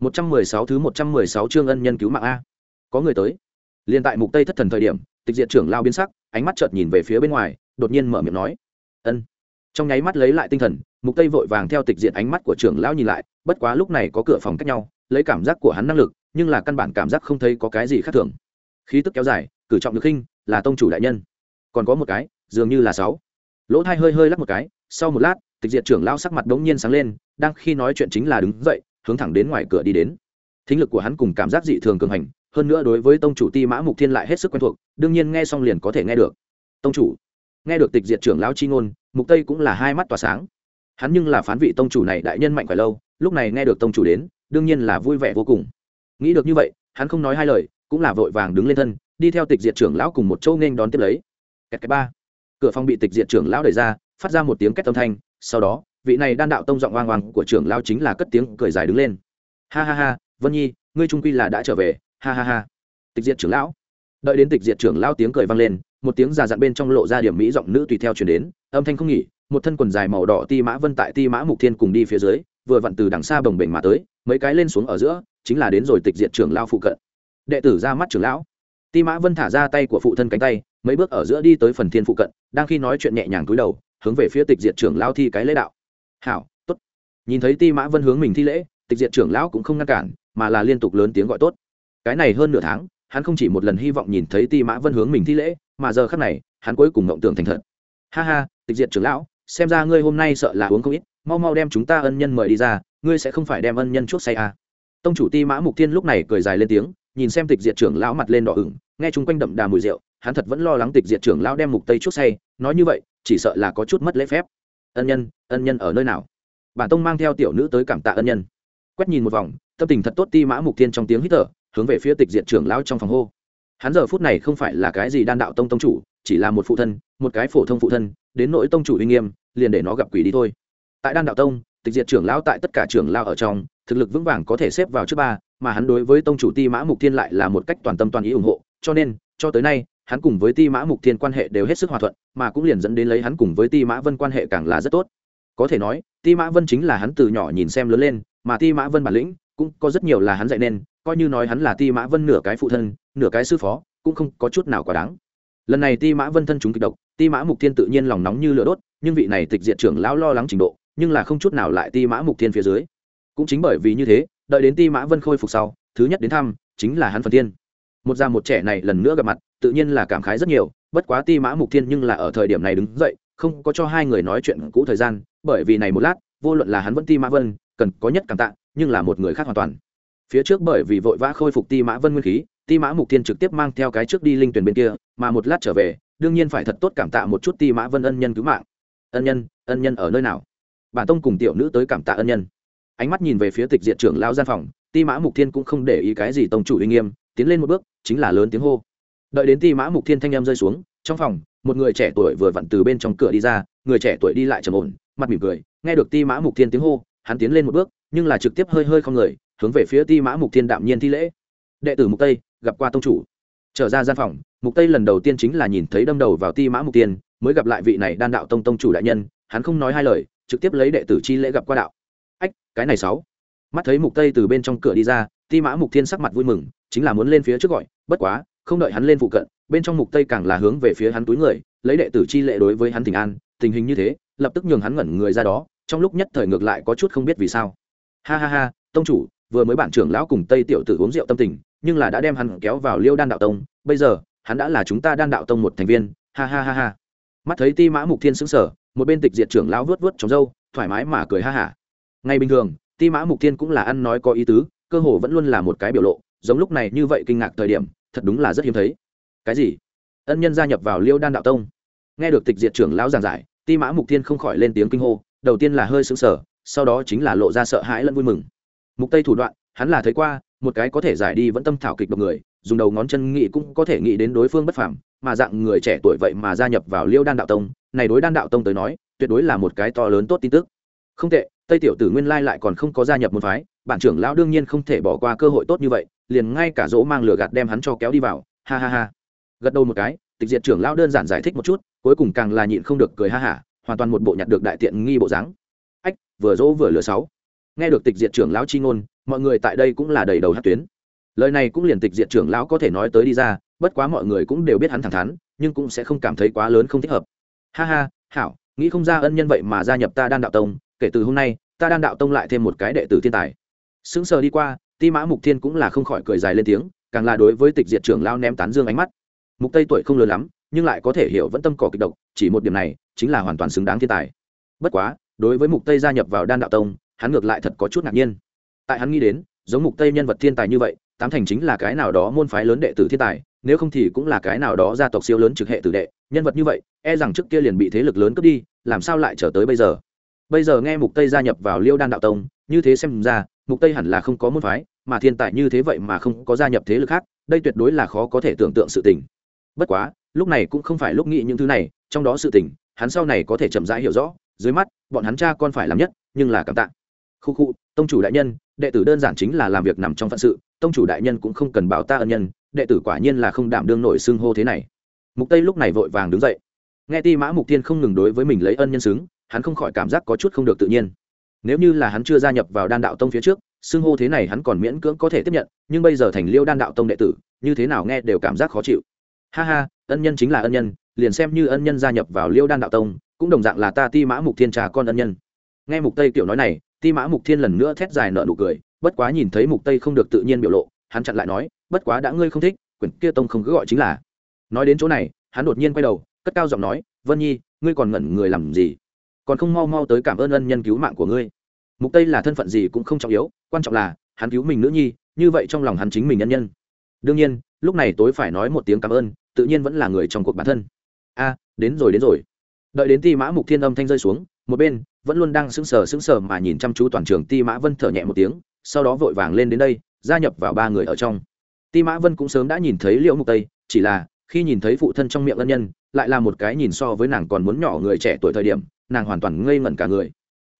một trăm mười sáu thứ một trăm mười sáu chương ân nhân cứu mạng a. Có người tới. Liên tại mục tây thất thần thời điểm, tịch diệt trưởng lao biến sắc, ánh mắt chợt nhìn về phía bên ngoài, đột nhiên mở miệng nói. Ân. Trong nháy mắt lấy lại tinh thần, mục tây vội vàng theo tịch diệt ánh mắt của trưởng lão nhìn lại, bất quá lúc này có cửa phòng cách nhau, lấy cảm giác của hắn năng lực, nhưng là căn bản cảm giác không thấy có cái gì khác thường. Khí tức kéo dài, cử trọng được khinh, là tông chủ đại nhân. Còn có một cái, dường như là sáu. Lỗ thai hơi hơi lắc một cái, sau một lát, tịch diệt trưởng lao sắc mặt đống nhiên sáng lên, đang khi nói chuyện chính là đứng dậy hướng thẳng đến ngoài cửa đi đến. Thính lực của hắn cùng cảm giác dị thường cường hành, hơn nữa đối với tông chủ ti mã mục thiên lại hết sức quen thuộc, đương nhiên nghe xong liền có thể nghe được. Tông chủ, nghe được tịch diệt trưởng lão chi ngôn, mục tây cũng là hai mắt tỏa sáng. Hắn nhưng là phán vị tông chủ này đại nhân mạnh phải lâu, lúc này nghe được tông chủ đến, đương nhiên là vui vẻ vô cùng. Nghĩ được như vậy, hắn không nói hai lời, cũng là vội vàng đứng lên thân, đi theo tịch diệt trưởng lão cùng một châu nghênh đón tiếp lấy. Kẹt cái ba. Cửa phòng bị tịch diệt trưởng lão đẩy ra, phát ra một tiếng két âm thanh, sau đó vị này đan đạo tông giọng oang oang của trưởng lão chính là cất tiếng cười dài đứng lên. Ha ha ha, vân nhi, ngươi trung quy là đã trở về. Ha ha ha. Tịch diệt trưởng lão. Đợi đến tịch diệt trưởng lão tiếng cười vang lên, một tiếng già dặn bên trong lộ ra điểm mỹ giọng nữ tùy theo chuyển đến, âm thanh không nghỉ, một thân quần dài màu đỏ ti mã vân tại ti mã mục thiên cùng đi phía dưới, vừa vặn từ đằng xa bồng bềnh mà tới, mấy cái lên xuống ở giữa, chính là đến rồi tịch diệt trưởng lão phụ cận. Đệ tử ra mắt trưởng lão. Ti mã vân thả ra tay của phụ thân cánh tay, mấy bước ở giữa đi tới phần thiên phụ cận, đang khi nói chuyện nhẹ nhàng cúi đầu, hướng về phía tịch diệt trưởng lão thi cái lễ đạo hảo, tốt. Nhìn thấy ti mã vân hướng mình thi lễ, tịch diệt trưởng lão cũng không ngăn cản, mà là liên tục lớn tiếng gọi tốt. Cái này hơn nửa tháng, hắn không chỉ một lần hy vọng nhìn thấy ti mã vân hướng mình thi lễ, mà giờ khắc này, hắn cuối cùng mộng tưởng thành thật. Ha ha, tịch diệt trưởng lão, xem ra ngươi hôm nay sợ là uống không ít, mau mau đem chúng ta ân nhân mời đi ra, ngươi sẽ không phải đem ân nhân chuốc say à. tông chủ ti mã mục tiên lúc này cười dài lên tiếng, nhìn xem tịch diệt trưởng lão mặt lên đỏ ửng, nghe chung quanh đậm đà mùi rượu, hắn thật vẫn lo lắng tịch diệt trưởng lão đem mục tây chuốc say, nói như vậy, chỉ sợ là có chút mất lễ phép ân nhân ân nhân ở nơi nào? Bản tông mang theo tiểu nữ tới cảm tạ ân nhân. Quét nhìn một vòng, tâm tình thật tốt ti mã mục tiên trong tiếng hít thở, hướng về phía tịch diệt trưởng lão trong phòng hô. Hắn giờ phút này không phải là cái gì đan đạo tông tông chủ, chỉ là một phụ thân, một cái phổ thông phụ thân, đến nỗi tông chủ uy nghiêm, liền để nó gặp quỷ đi thôi. Tại đan đạo tông, tịch diệt trưởng lão tại tất cả trưởng lao ở trong, thực lực vững vàng có thể xếp vào trước ba, mà hắn đối với tông chủ ti mã mục thiên lại là một cách toàn tâm toàn ý ủng hộ, cho nên, cho tới nay hắn cùng với ti mã mục thiên quan hệ đều hết sức hòa thuận, mà cũng liền dẫn đến lấy hắn cùng với ti mã vân quan hệ càng là rất tốt. Có thể nói, ti mã vân chính là hắn từ nhỏ nhìn xem lớn lên, mà ti mã vân bản lĩnh cũng có rất nhiều là hắn dạy nên, coi như nói hắn là ti mã vân nửa cái phụ thân, nửa cái sư phó, cũng không có chút nào quá đáng. Lần này ti mã vân thân chúng kịch độc, ti mã mục thiên tự nhiên lòng nóng như lửa đốt, nhưng vị này tịch diện trưởng lão lo lắng trình độ, nhưng là không chút nào lại ti mã mục thiên phía dưới. Cũng chính bởi vì như thế, đợi đến ti mã vân khôi phục sau, thứ nhất đến thăm, chính là hắn phần tiên một già một trẻ này lần nữa gặp mặt tự nhiên là cảm khái rất nhiều, bất quá ti mã mục thiên nhưng là ở thời điểm này đứng dậy, không có cho hai người nói chuyện cũ thời gian, bởi vì này một lát, vô luận là hắn vẫn ti mã vân, cần có nhất cảm tạ, nhưng là một người khác hoàn toàn. Phía trước bởi vì vội vã khôi phục ti mã vân nguyên khí, ti mã mục thiên trực tiếp mang theo cái trước đi linh tuyển bên kia, mà một lát trở về, đương nhiên phải thật tốt cảm tạ một chút ti mã vân ân nhân cứu mạng. Ân nhân ân nhân ở nơi nào? Bản tông cùng tiểu nữ tới cảm tạ ân nhân. Ánh mắt nhìn về phía tịch diện trưởng lao gian phòng, ti mã mục thiên cũng không để ý cái gì tông chủ uy nghiêm, tiến lên một bước, chính là lớn tiếng hô đợi đến ti mã mục thiên thanh em rơi xuống, trong phòng, một người trẻ tuổi vừa vặn từ bên trong cửa đi ra, người trẻ tuổi đi lại trầm ổn, mặt mỉm cười, nghe được ti mã mục thiên tiếng hô, hắn tiến lên một bước, nhưng là trực tiếp hơi hơi không người, hướng về phía ti mã mục thiên đạm nhiên thi lễ. Đệ tử mục tây, gặp qua tông chủ. Trở ra gian phòng, mục tây lần đầu tiên chính là nhìn thấy đâm đầu vào ti mã mục tiên mới gặp lại vị này đan đạo tông tông chủ đại nhân, hắn không nói hai lời, trực tiếp lấy đệ tử chi lễ gặp qua đạo. Ách, cái này sáu. Mắt thấy mục tây từ bên trong cửa đi ra, ti mã mục thiên sắc mặt vui mừng, chính là muốn lên phía trước gọi, bất quá không đợi hắn lên phụ cận, bên trong mục tây càng là hướng về phía hắn túi người, lấy đệ tử chi lệ đối với hắn tình an, tình hình như thế, lập tức nhường hắn ngẩn người ra đó, trong lúc nhất thời ngược lại có chút không biết vì sao. Ha ha ha, tông chủ, vừa mới bản trưởng lão cùng tây tiểu tử uống rượu tâm tình, nhưng là đã đem hắn kéo vào liêu đan đạo tông, bây giờ, hắn đã là chúng ta đan đạo tông một thành viên. Ha ha ha ha. Mắt thấy ti mã mục thiên xứng sở một bên tịch diệt trưởng lão vớt vớt trong râu, thoải mái mà cười ha hả. Ngay bình thường, ti mã mục thiên cũng là ăn nói có ý tứ, cơ hồ vẫn luôn là một cái biểu lộ, giống lúc này như vậy kinh ngạc thời điểm thật đúng là rất hiếm thấy. Cái gì? Ân nhân gia nhập vào liêu đan đạo tông. Nghe được tịch diệt trưởng lão giảng giải, ti mã mục thiên không khỏi lên tiếng kinh hô, đầu tiên là hơi sững sờ, sau đó chính là lộ ra sợ hãi lẫn vui mừng. Mục tây thủ đoạn, hắn là thấy qua, một cái có thể giải đi vẫn tâm thảo kịch độc người, dùng đầu ngón chân nghĩ cũng có thể nghĩ đến đối phương bất phàm, mà dạng người trẻ tuổi vậy mà gia nhập vào liêu đan đạo tông, này đối đan đạo tông tới nói, tuyệt đối là một cái to lớn tốt tin tức. Không tệ, tây tiểu tử nguyên lai lại còn không có gia nhập môn phái, bản trưởng lão đương nhiên không thể bỏ qua cơ hội tốt như vậy liền ngay cả dỗ mang lửa gạt đem hắn cho kéo đi vào. Ha ha ha. Gật đầu một cái, tịch diệt trưởng lão đơn giản giải thích một chút, cuối cùng càng là nhịn không được cười ha hả hoàn toàn một bộ nhặt được đại tiện nghi bộ dáng. Ách, vừa dỗ vừa lừa sáu. Nghe được tịch diệt trưởng lão chi ngôn, mọi người tại đây cũng là đầy đầu hát tuyến. Lời này cũng liền tịch diệt trưởng lão có thể nói tới đi ra, bất quá mọi người cũng đều biết hắn thẳng thắn, nhưng cũng sẽ không cảm thấy quá lớn không thích hợp. Ha ha, hảo, nghĩ không ra ân nhân vậy mà gia nhập ta đan đạo tông, kể từ hôm nay, ta đan đạo tông lại thêm một cái đệ tử thiên tài. Sững sờ đi qua ti mã mục thiên cũng là không khỏi cười dài lên tiếng, càng là đối với tịch diệt trưởng lao ném tán dương ánh mắt. Mục tây tuổi không lớn lắm, nhưng lại có thể hiểu vẫn tâm cỏ kịch độc, chỉ một điểm này, chính là hoàn toàn xứng đáng thiên tài. Bất quá, đối với mục tây gia nhập vào đan đạo tông, hắn ngược lại thật có chút ngạc nhiên. Tại hắn nghĩ đến, giống mục tây nhân vật thiên tài như vậy, tám thành chính là cái nào đó môn phái lớn đệ tử thiên tài, nếu không thì cũng là cái nào đó gia tộc siêu lớn trực hệ tử đệ, nhân vật như vậy e rằng trước kia liền bị thế lực lớn cướp đi, làm sao lại trở tới bây giờ? Bây giờ nghe mục tây gia nhập vào liêu đan đạo tông, như thế xem ra, mục tây hẳn là không có môn phái, mà thiên tài như thế vậy mà không có gia nhập thế lực khác, đây tuyệt đối là khó có thể tưởng tượng sự tình. Bất quá, lúc này cũng không phải lúc nghĩ những thứ này, trong đó sự tình, hắn sau này có thể chậm rãi hiểu rõ, dưới mắt, bọn hắn cha con phải làm nhất, nhưng là cảm tạ. Khu khu, tông chủ đại nhân, đệ tử đơn giản chính là làm việc nằm trong phận sự, tông chủ đại nhân cũng không cần báo ta ân nhân, đệ tử quả nhiên là không đảm đương nổi xưng hô thế này. Mục tây lúc này vội vàng đứng dậy. Nghe ti mã mục tiên không ngừng đối với mình lấy ân nhân xứng hắn không khỏi cảm giác có chút không được tự nhiên. Nếu như là hắn chưa gia nhập vào đan đạo tông phía trước, xưng hô thế này hắn còn miễn cưỡng có thể tiếp nhận, nhưng bây giờ thành liêu đan đạo tông đệ tử, như thế nào nghe đều cảm giác khó chịu. Ha ha, ân nhân chính là ân nhân, liền xem như ân nhân gia nhập vào liêu đan đạo tông, cũng đồng dạng là ta ti mã mục thiên trà con ân nhân. Nghe mục tây kiểu nói này, ti mã mục thiên lần nữa thét dài nợ nụ cười, bất quá nhìn thấy mục tây không được tự nhiên biểu lộ, hắn chặn lại nói, bất quá đã ngươi không thích, quyển kia tông không cứ gọi chính là. Nói đến chỗ này, hắn đột nhiên quay đầu, cất cao giọng nói, vân nhi, ngươi còn ngẩn người làm gì? Còn không mau mau tới cảm ơn ân nhân cứu mạng của ngươi. Mục tây là thân phận gì cũng không trọng yếu, quan trọng là, hắn cứu mình nữ nhi, như vậy trong lòng hắn chính mình nhân nhân. Đương nhiên, lúc này tối phải nói một tiếng cảm ơn, tự nhiên vẫn là người trong cuộc bản thân. A, đến rồi đến rồi. Đợi đến ti mã mục thiên âm thanh rơi xuống, một bên, vẫn luôn đang sững sờ sững sờ mà nhìn chăm chú toàn trường ti mã vân thở nhẹ một tiếng, sau đó vội vàng lên đến đây, gia nhập vào ba người ở trong. Ti mã vân cũng sớm đã nhìn thấy liễu mục tây, chỉ là, khi nhìn thấy phụ thân trong miệng ân nhân, lại là một cái nhìn so với nàng còn muốn nhỏ người trẻ tuổi thời điểm nàng hoàn toàn ngây ngẩn cả người.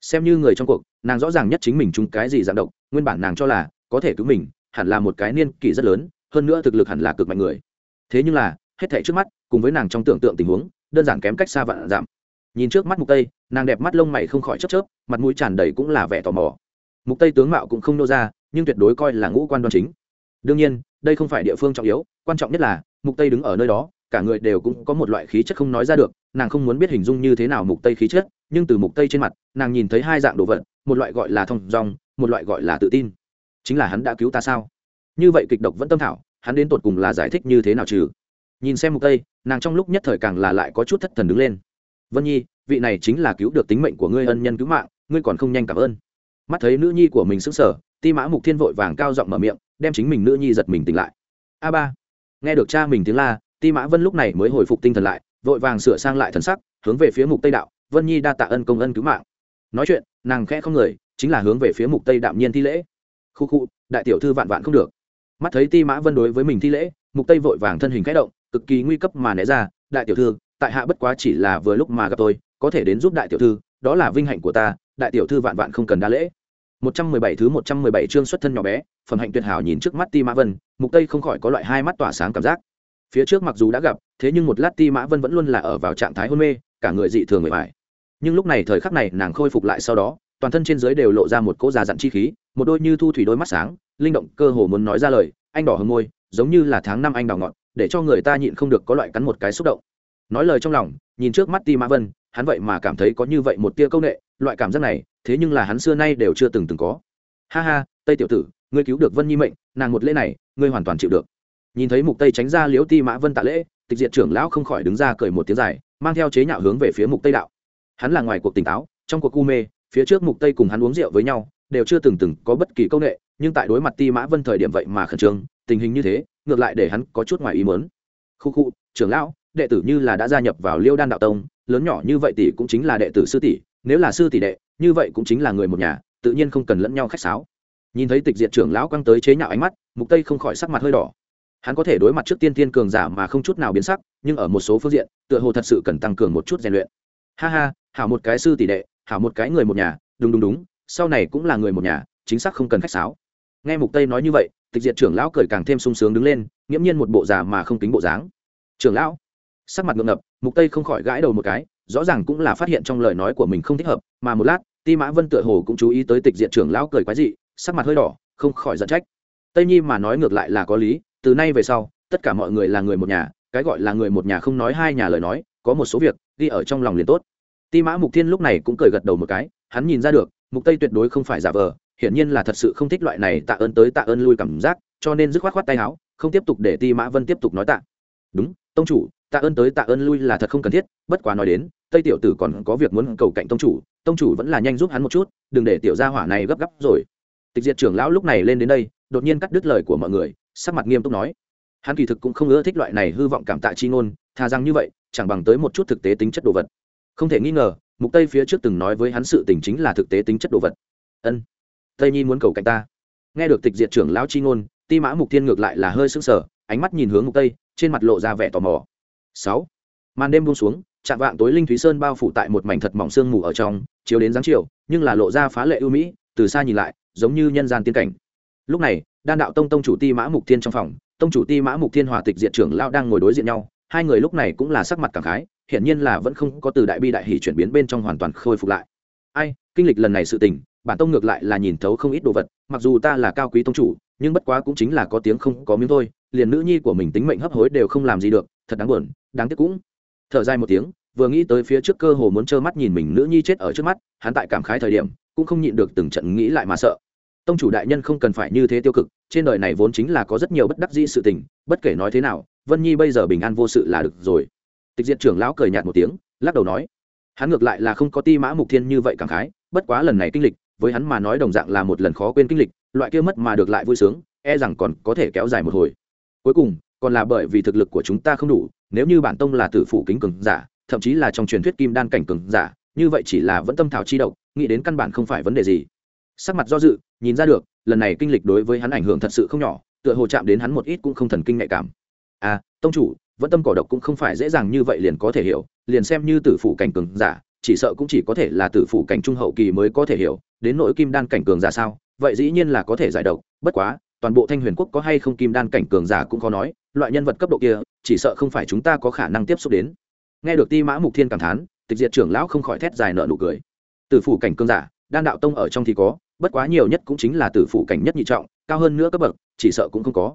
Xem như người trong cuộc, nàng rõ ràng nhất chính mình chúng cái gì dạng độc, nguyên bản nàng cho là có thể cứu mình, hẳn là một cái niên kỷ rất lớn, hơn nữa thực lực hẳn là cực mạnh người. Thế nhưng là, hết thảy trước mắt, cùng với nàng trong tưởng tượng tình huống, đơn giản kém cách xa vạn giảm. Nhìn trước mắt mục tây, nàng đẹp mắt lông mày không khỏi chớp chớp, mặt mũi tràn đầy cũng là vẻ tò mò. Mục tây tướng mạo cũng không nô ra, nhưng tuyệt đối coi là ngũ quan đoan chính. Đương nhiên, đây không phải địa phương trọng yếu, quan trọng nhất là, mục tây đứng ở nơi đó, cả người đều cũng có một loại khí chất không nói ra được nàng không muốn biết hình dung như thế nào mục tây khí chất, nhưng từ mục tây trên mặt, nàng nhìn thấy hai dạng đồ vật, một loại gọi là thông dong, một loại gọi là tự tin. Chính là hắn đã cứu ta sao? Như vậy kịch độc vẫn tâm thảo, hắn đến tột cùng là giải thích như thế nào trừ? Nhìn xem mục tây, nàng trong lúc nhất thời càng là lại có chút thất thần đứng lên. Vân nhi, vị này chính là cứu được tính mệnh của ngươi ân nhân cứu mạng, ngươi còn không nhanh cảm ơn. Mắt thấy nữ nhi của mình sững sờ, ti mã mục thiên vội vàng cao giọng mở miệng, đem chính mình nữ nhi giật mình tỉnh lại. A ba, nghe được cha mình tiếng la, ti mã vân lúc này mới hồi phục tinh thần lại vội vàng sửa sang lại thần sắc, hướng về phía mục tây đạo, vân nhi đa tạ ân công ân cứu mạng. Nói chuyện, nàng khẽ không người, chính là hướng về phía mục tây đạm nhiên thi lễ. Khu khu, đại tiểu thư vạn vạn không được. Mắt thấy ti mã vân đối với mình thi lễ, mục tây vội vàng thân hình khẽ động, cực kỳ nguy cấp mà né ra, đại tiểu thư, tại hạ bất quá chỉ là vừa lúc mà gặp tôi, có thể đến giúp đại tiểu thư, đó là vinh hạnh của ta, đại tiểu thư vạn vạn không cần đa lễ. 117 thứ 117 chương xuất thân nhỏ bé, phẩm hạnh tuyệt hảo nhìn trước mắt ti mã vân, mục tây không khỏi có loại hai mắt tỏa sáng cảm giác phía trước mặc dù đã gặp, thế nhưng một lát ti mã vân vẫn luôn là ở vào trạng thái hôn mê, cả người dị thường người phải nhưng lúc này thời khắc này nàng khôi phục lại sau đó, toàn thân trên dưới đều lộ ra một cỗ già dặn chi khí, một đôi như thu thủy đôi mắt sáng, linh động cơ hồ muốn nói ra lời, anh đỏ hồng môi, giống như là tháng năm anh đào ngọt để cho người ta nhịn không được có loại cắn một cái xúc động. Nói lời trong lòng, nhìn trước mắt ti mã vân, hắn vậy mà cảm thấy có như vậy một tia công nghệ, loại cảm giác này, thế nhưng là hắn xưa nay đều chưa từng từng có. Ha ha, tây tiểu tử, ngươi cứu được vân nhi mệnh, nàng một lễ này, ngươi hoàn toàn chịu được nhìn thấy mục tây tránh ra liễu ti mã vân tạ lễ, tịch diệt trưởng lão không khỏi đứng ra cười một tiếng dài, mang theo chế nhạo hướng về phía mục tây đạo. Hắn là ngoài cuộc tỉnh táo, trong cuộc cu mê, phía trước mục tây cùng hắn uống rượu với nhau, đều chưa từng từng có bất kỳ công nghệ nhưng tại đối mặt ti mã vân thời điểm vậy mà khẩn trương, tình hình như thế, ngược lại để hắn có chút ngoài ý muốn. Khu khu, trưởng lão, đệ tử như là đã gia nhập vào liêu đan đạo tông, lớn nhỏ như vậy tỷ cũng chính là đệ tử sư tỷ, nếu là sư tỷ đệ, như vậy cũng chính là người một nhà, tự nhiên không cần lẫn nhau khách sáo. Nhìn thấy tịch diệt trưởng lão quăng tới chế nhạo ánh mắt, mục tây không khỏi sắc mặt hơi đỏ hắn có thể đối mặt trước tiên tiên cường giả mà không chút nào biến sắc, nhưng ở một số phương diện, tựa hồ thật sự cần tăng cường một chút rèn luyện. Ha ha, hảo một cái sư tỷ đệ, hảo một cái người một nhà, đúng đúng đúng, sau này cũng là người một nhà, chính xác không cần khách sáo. Nghe mục tây nói như vậy, tịch diệt trưởng lão cười càng thêm sung sướng đứng lên, nghiễm nhiên một bộ già mà không tính bộ dáng. Trưởng lão, sắc mặt ngượng ngập, mục tây không khỏi gãi đầu một cái, rõ ràng cũng là phát hiện trong lời nói của mình không thích hợp, mà một lát, ti mã vân tựa hồ cũng chú ý tới tịch diện trưởng lão cười quái dị, sắc mặt hơi đỏ, không khỏi giận trách. Tây nhi mà nói ngược lại là có lý từ nay về sau, tất cả mọi người là người một nhà, cái gọi là người một nhà không nói hai nhà lời nói, có một số việc, ghi ở trong lòng liền tốt. Ti mã mục thiên lúc này cũng cười gật đầu một cái, hắn nhìn ra được, mục tây tuyệt đối không phải giả vờ, hiển nhiên là thật sự không thích loại này tạ ơn tới tạ ơn lui cảm giác, cho nên dứt khoát khoát tay áo, không tiếp tục để ti mã vân tiếp tục nói tạ. Đúng, tông chủ, tạ ơn tới tạ ơn lui là thật không cần thiết, bất quá nói đến, tây tiểu tử còn có việc muốn cầu cạnh tông chủ tông chủ vẫn là nhanh giúp hắn một chút, đừng để tiểu gia hỏa này gấp gáp rồi. Tịch diệt trưởng lão lúc này lên đến đây đột nhiên cắt đứt lời của mọi người, sắc mặt nghiêm túc nói. Hắn kỳ thực cũng không ưa thích loại này hư vọng cảm tạ chi ngôn, thà rằng như vậy, chẳng bằng tới một chút thực tế tính chất đồ vật. Không thể nghi ngờ, mục tây phía trước từng nói với hắn sự tình chính là thực tế tính chất đồ vật. Ân, tây nhi muốn cầu cạnh ta. Nghe được tịch diệt trưởng lão chi ngôn, ti mã mục thiên ngược lại là hơi sững sờ, ánh mắt nhìn hướng mục tây, trên mặt lộ ra vẻ tò mò. 6. màn đêm buông xuống chạm vạng tối linh thúy sơn bao phủ tại một mảnh thật mỏng sương mù ở trong, chiếu đến dáng chiều, nhưng là lộ ra phá lệ ưu mỹ, từ xa nhìn lại, giống như nhân gian tiên cảnh lúc này, đan đạo tông tông chủ ti mã mục thiên trong phòng, tông chủ ti mã mục thiên hòa tịch diện trưởng lao đang ngồi đối diện nhau. Hai người lúc này cũng là sắc mặt cảm khái, hiển nhiên là vẫn không có từ đại bi đại hỷ chuyển biến bên trong hoàn toàn khôi phục lại. Ai, kinh lịch lần này sự tình, bản tông ngược lại là nhìn thấu không ít đồ vật, mặc dù ta là cao quý tông chủ, nhưng bất quá cũng chính là có tiếng không có miếng thôi, liền nữ nhi của mình tính mệnh hấp hối đều không làm gì được, thật đáng buồn, đáng tiếc cũng. Thở dài một tiếng, vừa nghĩ tới phía trước cơ hồ muốn trơ mắt nhìn mình nữ nhi chết ở trước mắt, hắn tại cảm khái thời điểm, cũng không nhịn được từng trận nghĩ lại mà sợ tông chủ đại nhân không cần phải như thế tiêu cực, trên đời này vốn chính là có rất nhiều bất đắc dĩ sự tình, bất kể nói thế nào, vân nhi bây giờ bình an vô sự là được rồi. Tịch diệt trưởng lão cười nhạt một tiếng, lắc đầu nói, hắn ngược lại là không có ti mã mục thiên như vậy cảm khái, bất quá lần này kinh lịch, với hắn mà nói đồng dạng là một lần khó quên kinh lịch, loại kia mất mà được lại vui sướng e rằng còn có thể kéo dài một hồi. Cuối cùng, còn là bởi vì thực lực của chúng ta không đủ, nếu như bản tông là tử phủ kính cường giả, thậm chí là trong truyền thuyết kim đan cảnh cường giả, như vậy chỉ là vẫn tâm thảo chi độc, nghĩ đến căn bản không phải vấn đề gì sắc mặt do dự, nhìn ra được, lần này kinh lịch đối với hắn ảnh hưởng thật sự không nhỏ, tựa hồ chạm đến hắn một ít cũng không thần kinh nhạy cảm. À tông chủ, vẫn tâm cỏ độc cũng không phải dễ dàng như vậy liền có thể hiểu, liền xem như tử phủ cảnh cường giả, chỉ sợ cũng chỉ có thể là tử phủ cảnh trung hậu kỳ mới có thể hiểu, đến nỗi kim đan cảnh cường giả sao, vậy dĩ nhiên là có thể giải độc, bất quá, toàn bộ thanh huyền quốc có hay không kim đan cảnh cường giả cũng khó nói, loại nhân vật cấp độ kia, chỉ sợ không phải chúng ta có khả năng tiếp xúc đến. Nghe được ti mã mục thiên cảm thán, tịch diệt trưởng lão không khỏi thét dài nợ nụ cười. Tử phủ cảnh cường giả đan đạo tông ở trong thì có bất quá nhiều nhất cũng chính là tử phủ cảnh nhất nhị trọng cao hơn nữa cấp bậc chỉ sợ cũng không có.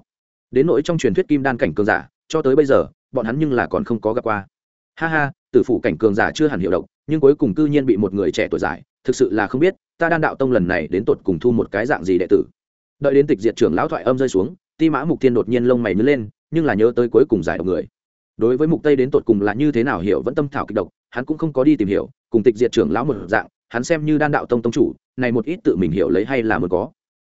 Đến nỗi trong truyền thuyết kim đan cảnh cường giả cho tới bây giờ bọn hắn nhưng là còn không có gặp qua. Ha ha tử phủ cảnh cường giả chưa hẳn hiểu động, nhưng cuối cùng cư nhiên bị một người trẻ tuổi giải thực sự là không biết ta đan đạo tông lần này đến tột cùng thu một cái dạng gì đệ tử. Đợi đến tịch diệt trưởng lão thoại âm rơi xuống ti mã mục tiên đột nhiên lông mày nhớ lên nhưng là nhớ tới cuối cùng giải độc người. Đối với mục tây đến tột cùng là như thế nào hiểu vẫn tâm thảo kịch độc hắn cũng không có đi tìm hiểu cùng tịch diệt trưởng lão một dạng hắn xem như đan đạo tông tông chủ, này một ít tự mình hiểu lấy hay là muốn có.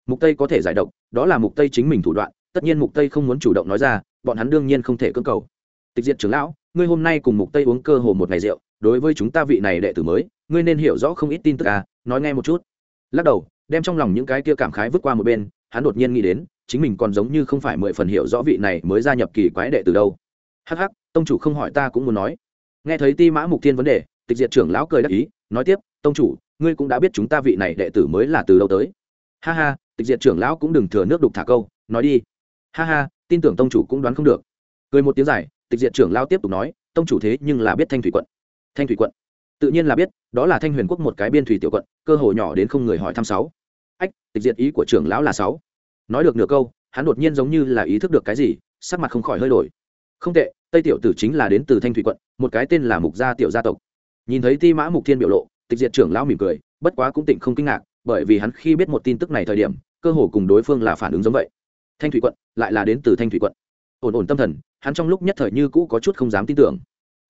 Mục tây có thể giải độc, đó là mục tây chính mình thủ đoạn, tất nhiên mục tây không muốn chủ động nói ra, bọn hắn đương nhiên không thể cưỡng cầu. Tịch diệt trưởng lão, ngươi hôm nay cùng mục tây uống cơ hồ một ngày rượu, đối với chúng ta vị này đệ tử mới, ngươi nên hiểu rõ không ít tin tức à nói nghe một chút. Lắc đầu, đem trong lòng những cái kia cảm khái vứt qua một bên, hắn đột nhiên nghĩ đến, chính mình còn giống như không phải mười phần hiểu rõ vị này mới gia nhập kỳ quái đệ từ đâu. Hắc hắc, tông chủ không hỏi ta cũng muốn nói. Nghe thấy ti mã mục thiên vấn đề, tịch diệt trưởng lão cười đắc ý nói tiếp, tông chủ, ngươi cũng đã biết chúng ta vị này đệ tử mới là từ đâu tới. Ha ha, tịch diệt trưởng lão cũng đừng thừa nước đục thả câu, nói đi. Ha ha, tin tưởng tông chủ cũng đoán không được. Cười một tiếng dài, tịch diệt trưởng lão tiếp tục nói, tông chủ thế nhưng là biết thanh thủy quận. Thanh thủy quận? Tự nhiên là biết, đó là thanh huyền quốc một cái biên thủy tiểu quận, cơ hội nhỏ đến không người hỏi thăm sáu. Ách, tịch diệt ý của trưởng lão là sáu. Nói được nửa câu, hắn đột nhiên giống như là ý thức được cái gì, sắc mặt không khỏi hơi đổi. Không tệ, tây tiểu tử chính là đến từ thanh thủy quận, một cái tên là mục gia tiểu gia tộc nhìn thấy ti mã mục thiên biểu lộ, tịch diệt trưởng lão mỉm cười, bất quá cũng tỉnh không kinh ngạc, bởi vì hắn khi biết một tin tức này thời điểm, cơ hồ cùng đối phương là phản ứng giống vậy. Thanh thủy quận, lại là đến từ thanh thủy quận. Ổn ổn tâm thần, hắn trong lúc nhất thời như cũ có chút không dám tin tưởng.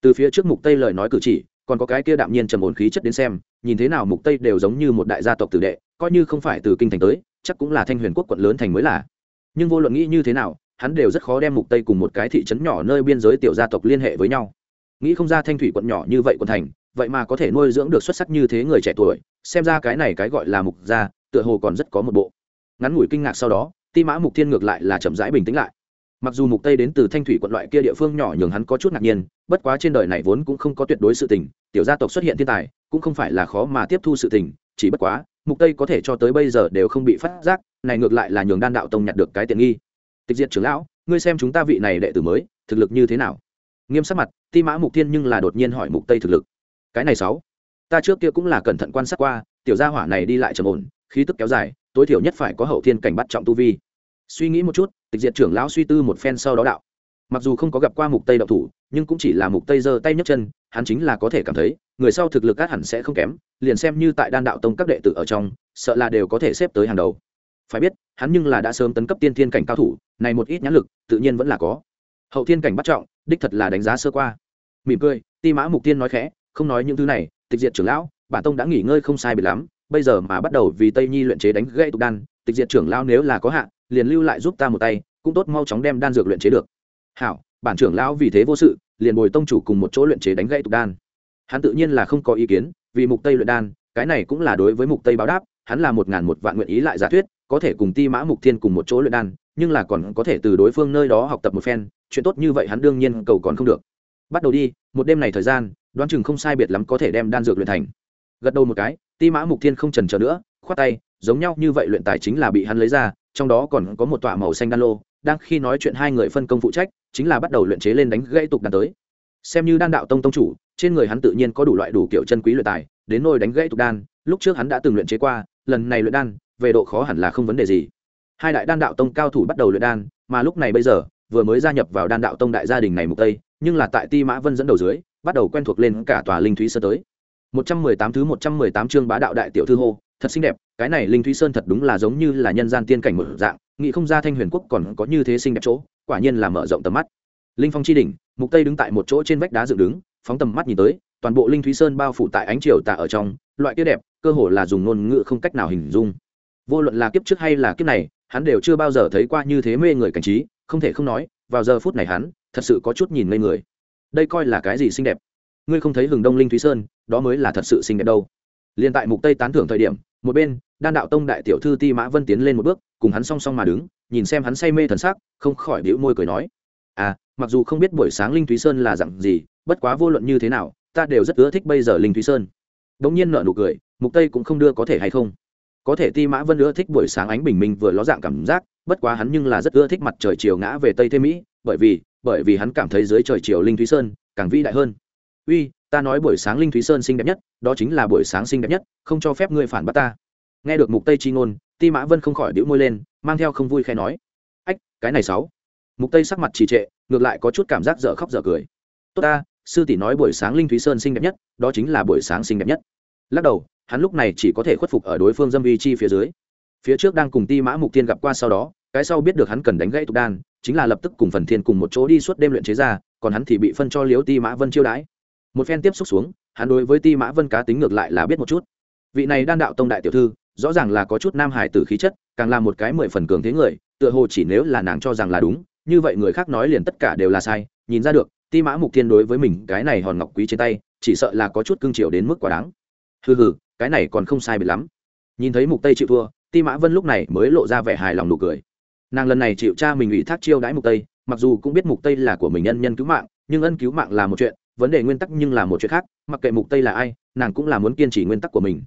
Từ phía trước mục tây lời nói cử chỉ, còn có cái kia đạm nhiên trầm ổn khí chất đến xem, nhìn thế nào mục tây đều giống như một đại gia tộc tử đệ, coi như không phải từ kinh thành tới, chắc cũng là thanh huyền quốc quận lớn thành mới là. Nhưng vô luận nghĩ như thế nào, hắn đều rất khó đem mục tây cùng một cái thị trấn nhỏ nơi biên giới tiểu gia tộc liên hệ với nhau. Nghĩ không ra thanh thủy quận nhỏ như vậy quận thành vậy mà có thể nuôi dưỡng được xuất sắc như thế người trẻ tuổi, xem ra cái này cái gọi là mục gia, tựa hồ còn rất có một bộ. Ngắn ngủi kinh ngạc sau đó, ti mã mục thiên ngược lại là chậm rãi bình tĩnh lại. Mặc dù mục tây đến từ thanh thủy quận loại kia địa phương nhỏ nhường hắn có chút ngạc nhiên, bất quá trên đời này vốn cũng không có tuyệt đối sự tình, tiểu gia tộc xuất hiện thiên tài, cũng không phải là khó mà tiếp thu sự tình, chỉ bất quá, mục tây có thể cho tới bây giờ đều không bị phát giác, này ngược lại là nhường đan đạo tông nhặt được cái tiện nghi. Tịch diệt trưởng lão, ngươi xem chúng ta vị này đệ tử mới, thực lực như thế nào? Nghiêm sắc mặt, ti mã mục thiên nhưng là đột nhiên hỏi mục tây thực lực cái này sáu. Ta trước kia cũng là cẩn thận quan sát qua, tiểu gia hỏa này đi lại trầm ổn, khí tức kéo dài, tối thiểu nhất phải có hậu thiên cảnh bắt trọng tu vi. Suy nghĩ một chút, tịch diệt trưởng lão suy tư một phen sau đó đạo. Mặc dù không có gặp qua mục tây động thủ, nhưng cũng chỉ là mục tây giơ tay nhấc chân, hắn chính là có thể cảm thấy, người sau thực lực át hẳn sẽ không kém, liền xem như tại đan đạo tông các đệ tử ở trong, sợ là đều có thể xếp tới hàng đầu. Phải biết, hắn nhưng là đã sớm tấn cấp tiên thiên cảnh cao thủ, này một ít nhãn lực, tự nhiên vẫn là có. Hậu thiên cảnh bắt trọng, đích thật là đánh giá sơ qua. Mỉm cười, ti mã mục tiên nói khẽ không nói những thứ này, tịch diệt trưởng lão, bản tông đã nghỉ ngơi không sai biệt lắm, bây giờ mà bắt đầu vì tây nhi luyện chế đánh gây tục đan, tịch diệt trưởng lão nếu là có hạn liền lưu lại giúp ta một tay, cũng tốt mau chóng đem đan dược luyện chế được. Hảo, bản trưởng lão vì thế vô sự, liền bồi tông chủ cùng một chỗ luyện chế đánh gây tục đan. Hắn tự nhiên là không có ý kiến, vì mục tây luyện đan, cái này cũng là đối với mục tây báo đáp, hắn là một ngàn một vạn nguyện ý lại giả thuyết, có thể cùng ti mã mục thiên cùng một chỗ luyện đan, nhưng là còn có thể từ đối phương nơi đó học tập một phen, chuyện tốt như vậy hắn đương nhiên cầu còn không được. Bắt đầu đi, một đêm này thời gian đoán chừng không sai biệt lắm có thể đem đan dược luyện thành. Gật đầu một cái, ti mã mục thiên không trần chờ nữa, khoát tay, giống nhau như vậy luyện tài chính là bị hắn lấy ra, trong đó còn có một tọa màu xanh đan lô, đang khi nói chuyện hai người phân công phụ trách, chính là bắt đầu luyện chế lên đánh gãy tục đan tới. Xem như đan đạo tông tông chủ, trên người hắn tự nhiên có đủ loại đủ kiểu chân quý luyện tài, đến nôi đánh gãy tục đan, lúc trước hắn đã từng luyện chế qua, lần này luyện đan, về độ khó hẳn là không vấn đề gì. Hai đại đan đạo tông cao thủ bắt đầu luyện đan, mà lúc này bây giờ, vừa mới gia nhập vào đan đạo tông đại gia đình này mục tây, nhưng là tại ti mã vân dẫn đầu dưới bắt đầu quen thuộc lên cả tòa linh thúy sơn tới. 118 thứ 118 chương bá đạo đại tiểu thư hô, thật xinh đẹp, cái này linh thúy sơn thật đúng là giống như là nhân gian tiên cảnh một dạng, nghĩ không ra thanh huyền quốc còn có như thế xinh đẹp chỗ, quả nhiên là mở rộng tầm mắt. Linh phong chi đỉnh, mục tây đứng tại một chỗ trên vách đá dựng đứng, phóng tầm mắt nhìn tới, toàn bộ linh thúy sơn bao phủ tại ánh chiều tà ở trong, loại kia đẹp, cơ hồ là dùng ngôn ngữ không cách nào hình dung. Vô luận là kiếp trước hay là kiếp này, hắn đều chưa bao giờ thấy qua như thế mê người cảnh trí, không thể không nói, vào giờ phút này hắn, thật sự có chút nhìn ngây người đây coi là cái gì xinh đẹp? Ngươi không thấy hừng đông linh thúy sơn, đó mới là thật sự xinh đẹp đâu. Liền tại mục tây tán thưởng thời điểm, một bên, đan đạo tông đại tiểu thư ti mã vân tiến lên một bước, cùng hắn song song mà đứng, nhìn xem hắn say mê thần sắc, không khỏi bĩu môi cười nói à mặc dù không biết buổi sáng linh thúy sơn là dặn gì, bất quá vô luận như thế nào, ta đều rất ưa thích bây giờ linh thúy sơn. Bỗng nhiên nợ nụ cười, mục tây cũng không đưa có thể hay không. Có thể ti mã vân ưa thích buổi sáng ánh bình minh vừa ló dạng cảm giác, bất quá hắn nhưng là rất ưa thích mặt trời chiều ngã về tây thế mỹ bởi vì bởi vì hắn cảm thấy dưới trời chiều linh thúy sơn càng vĩ đại hơn. Uy, ta nói buổi sáng linh thúy sơn xinh đẹp nhất, đó chính là buổi sáng xinh đẹp nhất, không cho phép ngươi phản bắt ta. Nghe được mục tây chi ngôn, ti mã vân không khỏi đĩu môi lên, mang theo không vui khai nói. Ách, cái này sáu. Mục tây sắc mặt trì trệ, ngược lại có chút cảm giác dở khóc dở cười. Tốt ta, sư tỷ nói buổi sáng linh thúy sơn xinh đẹp nhất, đó chính là buổi sáng xinh đẹp nhất. Lắc đầu, hắn lúc này chỉ có thể khuất phục ở đối phương dâm vi chi phía dưới. Phía trước đang cùng ti mã mục tiên gặp qua sau đó, cái sau biết được hắn cần đánh gãy tục đan chính là lập tức cùng phần thiên cùng một chỗ đi suốt đêm luyện chế ra, còn hắn thì bị phân cho liếu ti mã vân chiêu đãi. Một phen tiếp xúc xuống, hắn đối với ti mã vân cá tính ngược lại là biết một chút. Vị này đan đạo tông đại tiểu thư, rõ ràng là có chút nam hải tử khí chất, càng là một cái mười phần cường thế người, tựa hồ chỉ nếu là nàng cho rằng là đúng, như vậy người khác nói liền tất cả đều là sai. Nhìn ra được, ti mã mục thiên đối với mình cái này hòn ngọc quý trên tay, chỉ sợ là có chút cương chiều đến mức quá đáng. Hừ hừ, cái này còn không sai biệt lắm. Nhìn thấy mục tây chịu thua, ti mã vân lúc này mới lộ ra vẻ hài lòng nụ cười nàng lần này chịu cha mình ủy thác chiêu đãi mục tây, mặc dù cũng biết mục tây là của mình nhân nhân cứu mạng, nhưng ân cứu mạng là một chuyện, vấn đề nguyên tắc nhưng là một chuyện khác, mặc kệ mục tây là ai, nàng cũng là muốn kiên trì nguyên tắc của mình.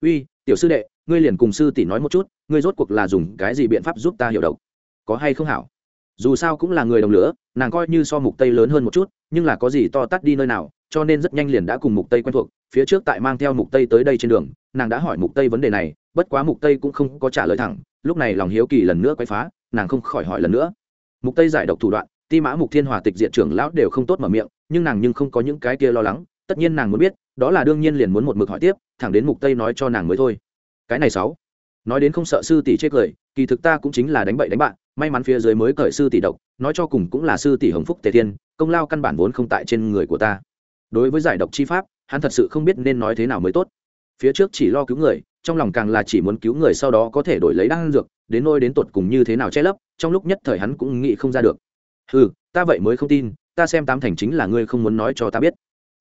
Uy, tiểu sư đệ, ngươi liền cùng sư tỷ nói một chút, ngươi rốt cuộc là dùng cái gì biện pháp giúp ta hiểu độc? Có hay không hảo? Dù sao cũng là người đồng lửa, nàng coi như so mục tây lớn hơn một chút, nhưng là có gì to tắt đi nơi nào, cho nên rất nhanh liền đã cùng mục tây quen thuộc, phía trước tại mang theo mục tây tới đây trên đường, nàng đã hỏi mục tây vấn đề này, bất quá mục tây cũng không có trả lời thẳng, lúc này lòng hiếu kỳ lần nữa quay phá nàng không khỏi hỏi lần nữa. Mục tây giải độc thủ đoạn, ti mã mục thiên hòa tịch diện trưởng lão đều không tốt mở miệng, nhưng nàng nhưng không có những cái kia lo lắng, tất nhiên nàng muốn biết, đó là đương nhiên liền muốn một mực hỏi tiếp, thẳng đến mục tây nói cho nàng mới thôi. Cái này sáu. Nói đến không sợ sư tỷ chết cười, kỳ thực ta cũng chính là đánh bậy đánh bạn, may mắn phía dưới mới cởi sư tỷ độc, nói cho cùng cũng là sư tỷ hồng phúc tề thiên, công lao căn bản vốn không tại trên người của ta. Đối với giải độc chi pháp, hắn thật sự không biết nên nói thế nào mới tốt phía trước chỉ lo cứu người, trong lòng càng là chỉ muốn cứu người sau đó có thể đổi lấy đan dược, đến nôi đến tột cùng như thế nào che lấp, trong lúc nhất thời hắn cũng nghĩ không ra được. Ừ ta vậy mới không tin, ta xem tám thành chính là ngươi không muốn nói cho ta biết.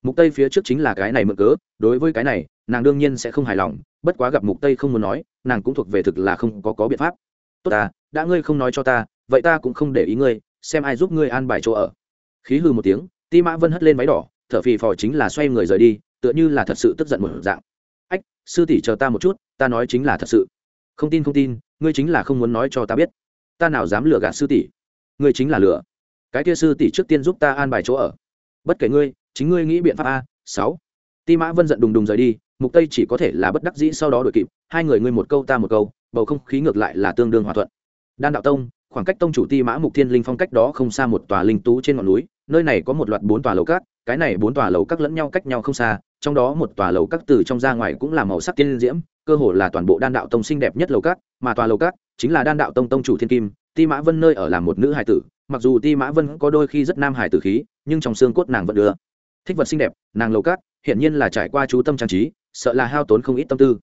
Mục tây phía trước chính là cái này mượn cớ, đối với cái này, nàng đương nhiên sẽ không hài lòng, bất quá gặp mục tây không muốn nói, nàng cũng thuộc về thực là không có có biện pháp. Tốt ta, đã ngươi không nói cho ta, vậy ta cũng không để ý ngươi, xem ai giúp ngươi an bài chỗ ở. Khí hư một tiếng, ti mã vân hất lên váy đỏ, thở phì phò chính là xoay người rời đi, tựa như là thật sự tức giận một dạng sư tỷ chờ ta một chút ta nói chính là thật sự. Không tin không tin ngươi chính là không muốn nói cho ta biết. Ta nào dám lừa gạt sư tỷ? Ngươi chính là lừa. Cái kia sư tỷ trước tiên giúp ta an bài chỗ ở. Bất kể ngươi chính ngươi nghĩ biện pháp a sáu. Ti mã vân giận đùng đùng rời đi mục tây chỉ có thể là bất đắc dĩ sau đó đổi kịp hai người ngươi một câu ta một câu bầu không khí ngược lại là tương đương hòa thuận. Đan đạo tông khoảng cách tông chủ ti mã mục thiên linh phong cách đó không xa một tòa linh tú trên ngọn núi nơi này có một loạt bốn tòa lầu cát, cái này bốn tòa lầu các lẫn nhau cách nhau không xa trong đó một tòa lầu các từ trong ra ngoài cũng là màu sắc tiên diễm, cơ hồ là toàn bộ đan đạo tông xinh đẹp nhất lầu các, mà tòa lầu các chính là đan đạo tông tông chủ thiên kim, ti mã vân nơi ở là một nữ hải tử, mặc dù ti mã vân có đôi khi rất nam hải tử khí, nhưng trong xương cốt nàng vẫn đưa. Thích vật xinh đẹp, nàng lầu các hiện nhiên là trải qua chú tâm trang trí, sợ là hao tốn không ít tâm tư.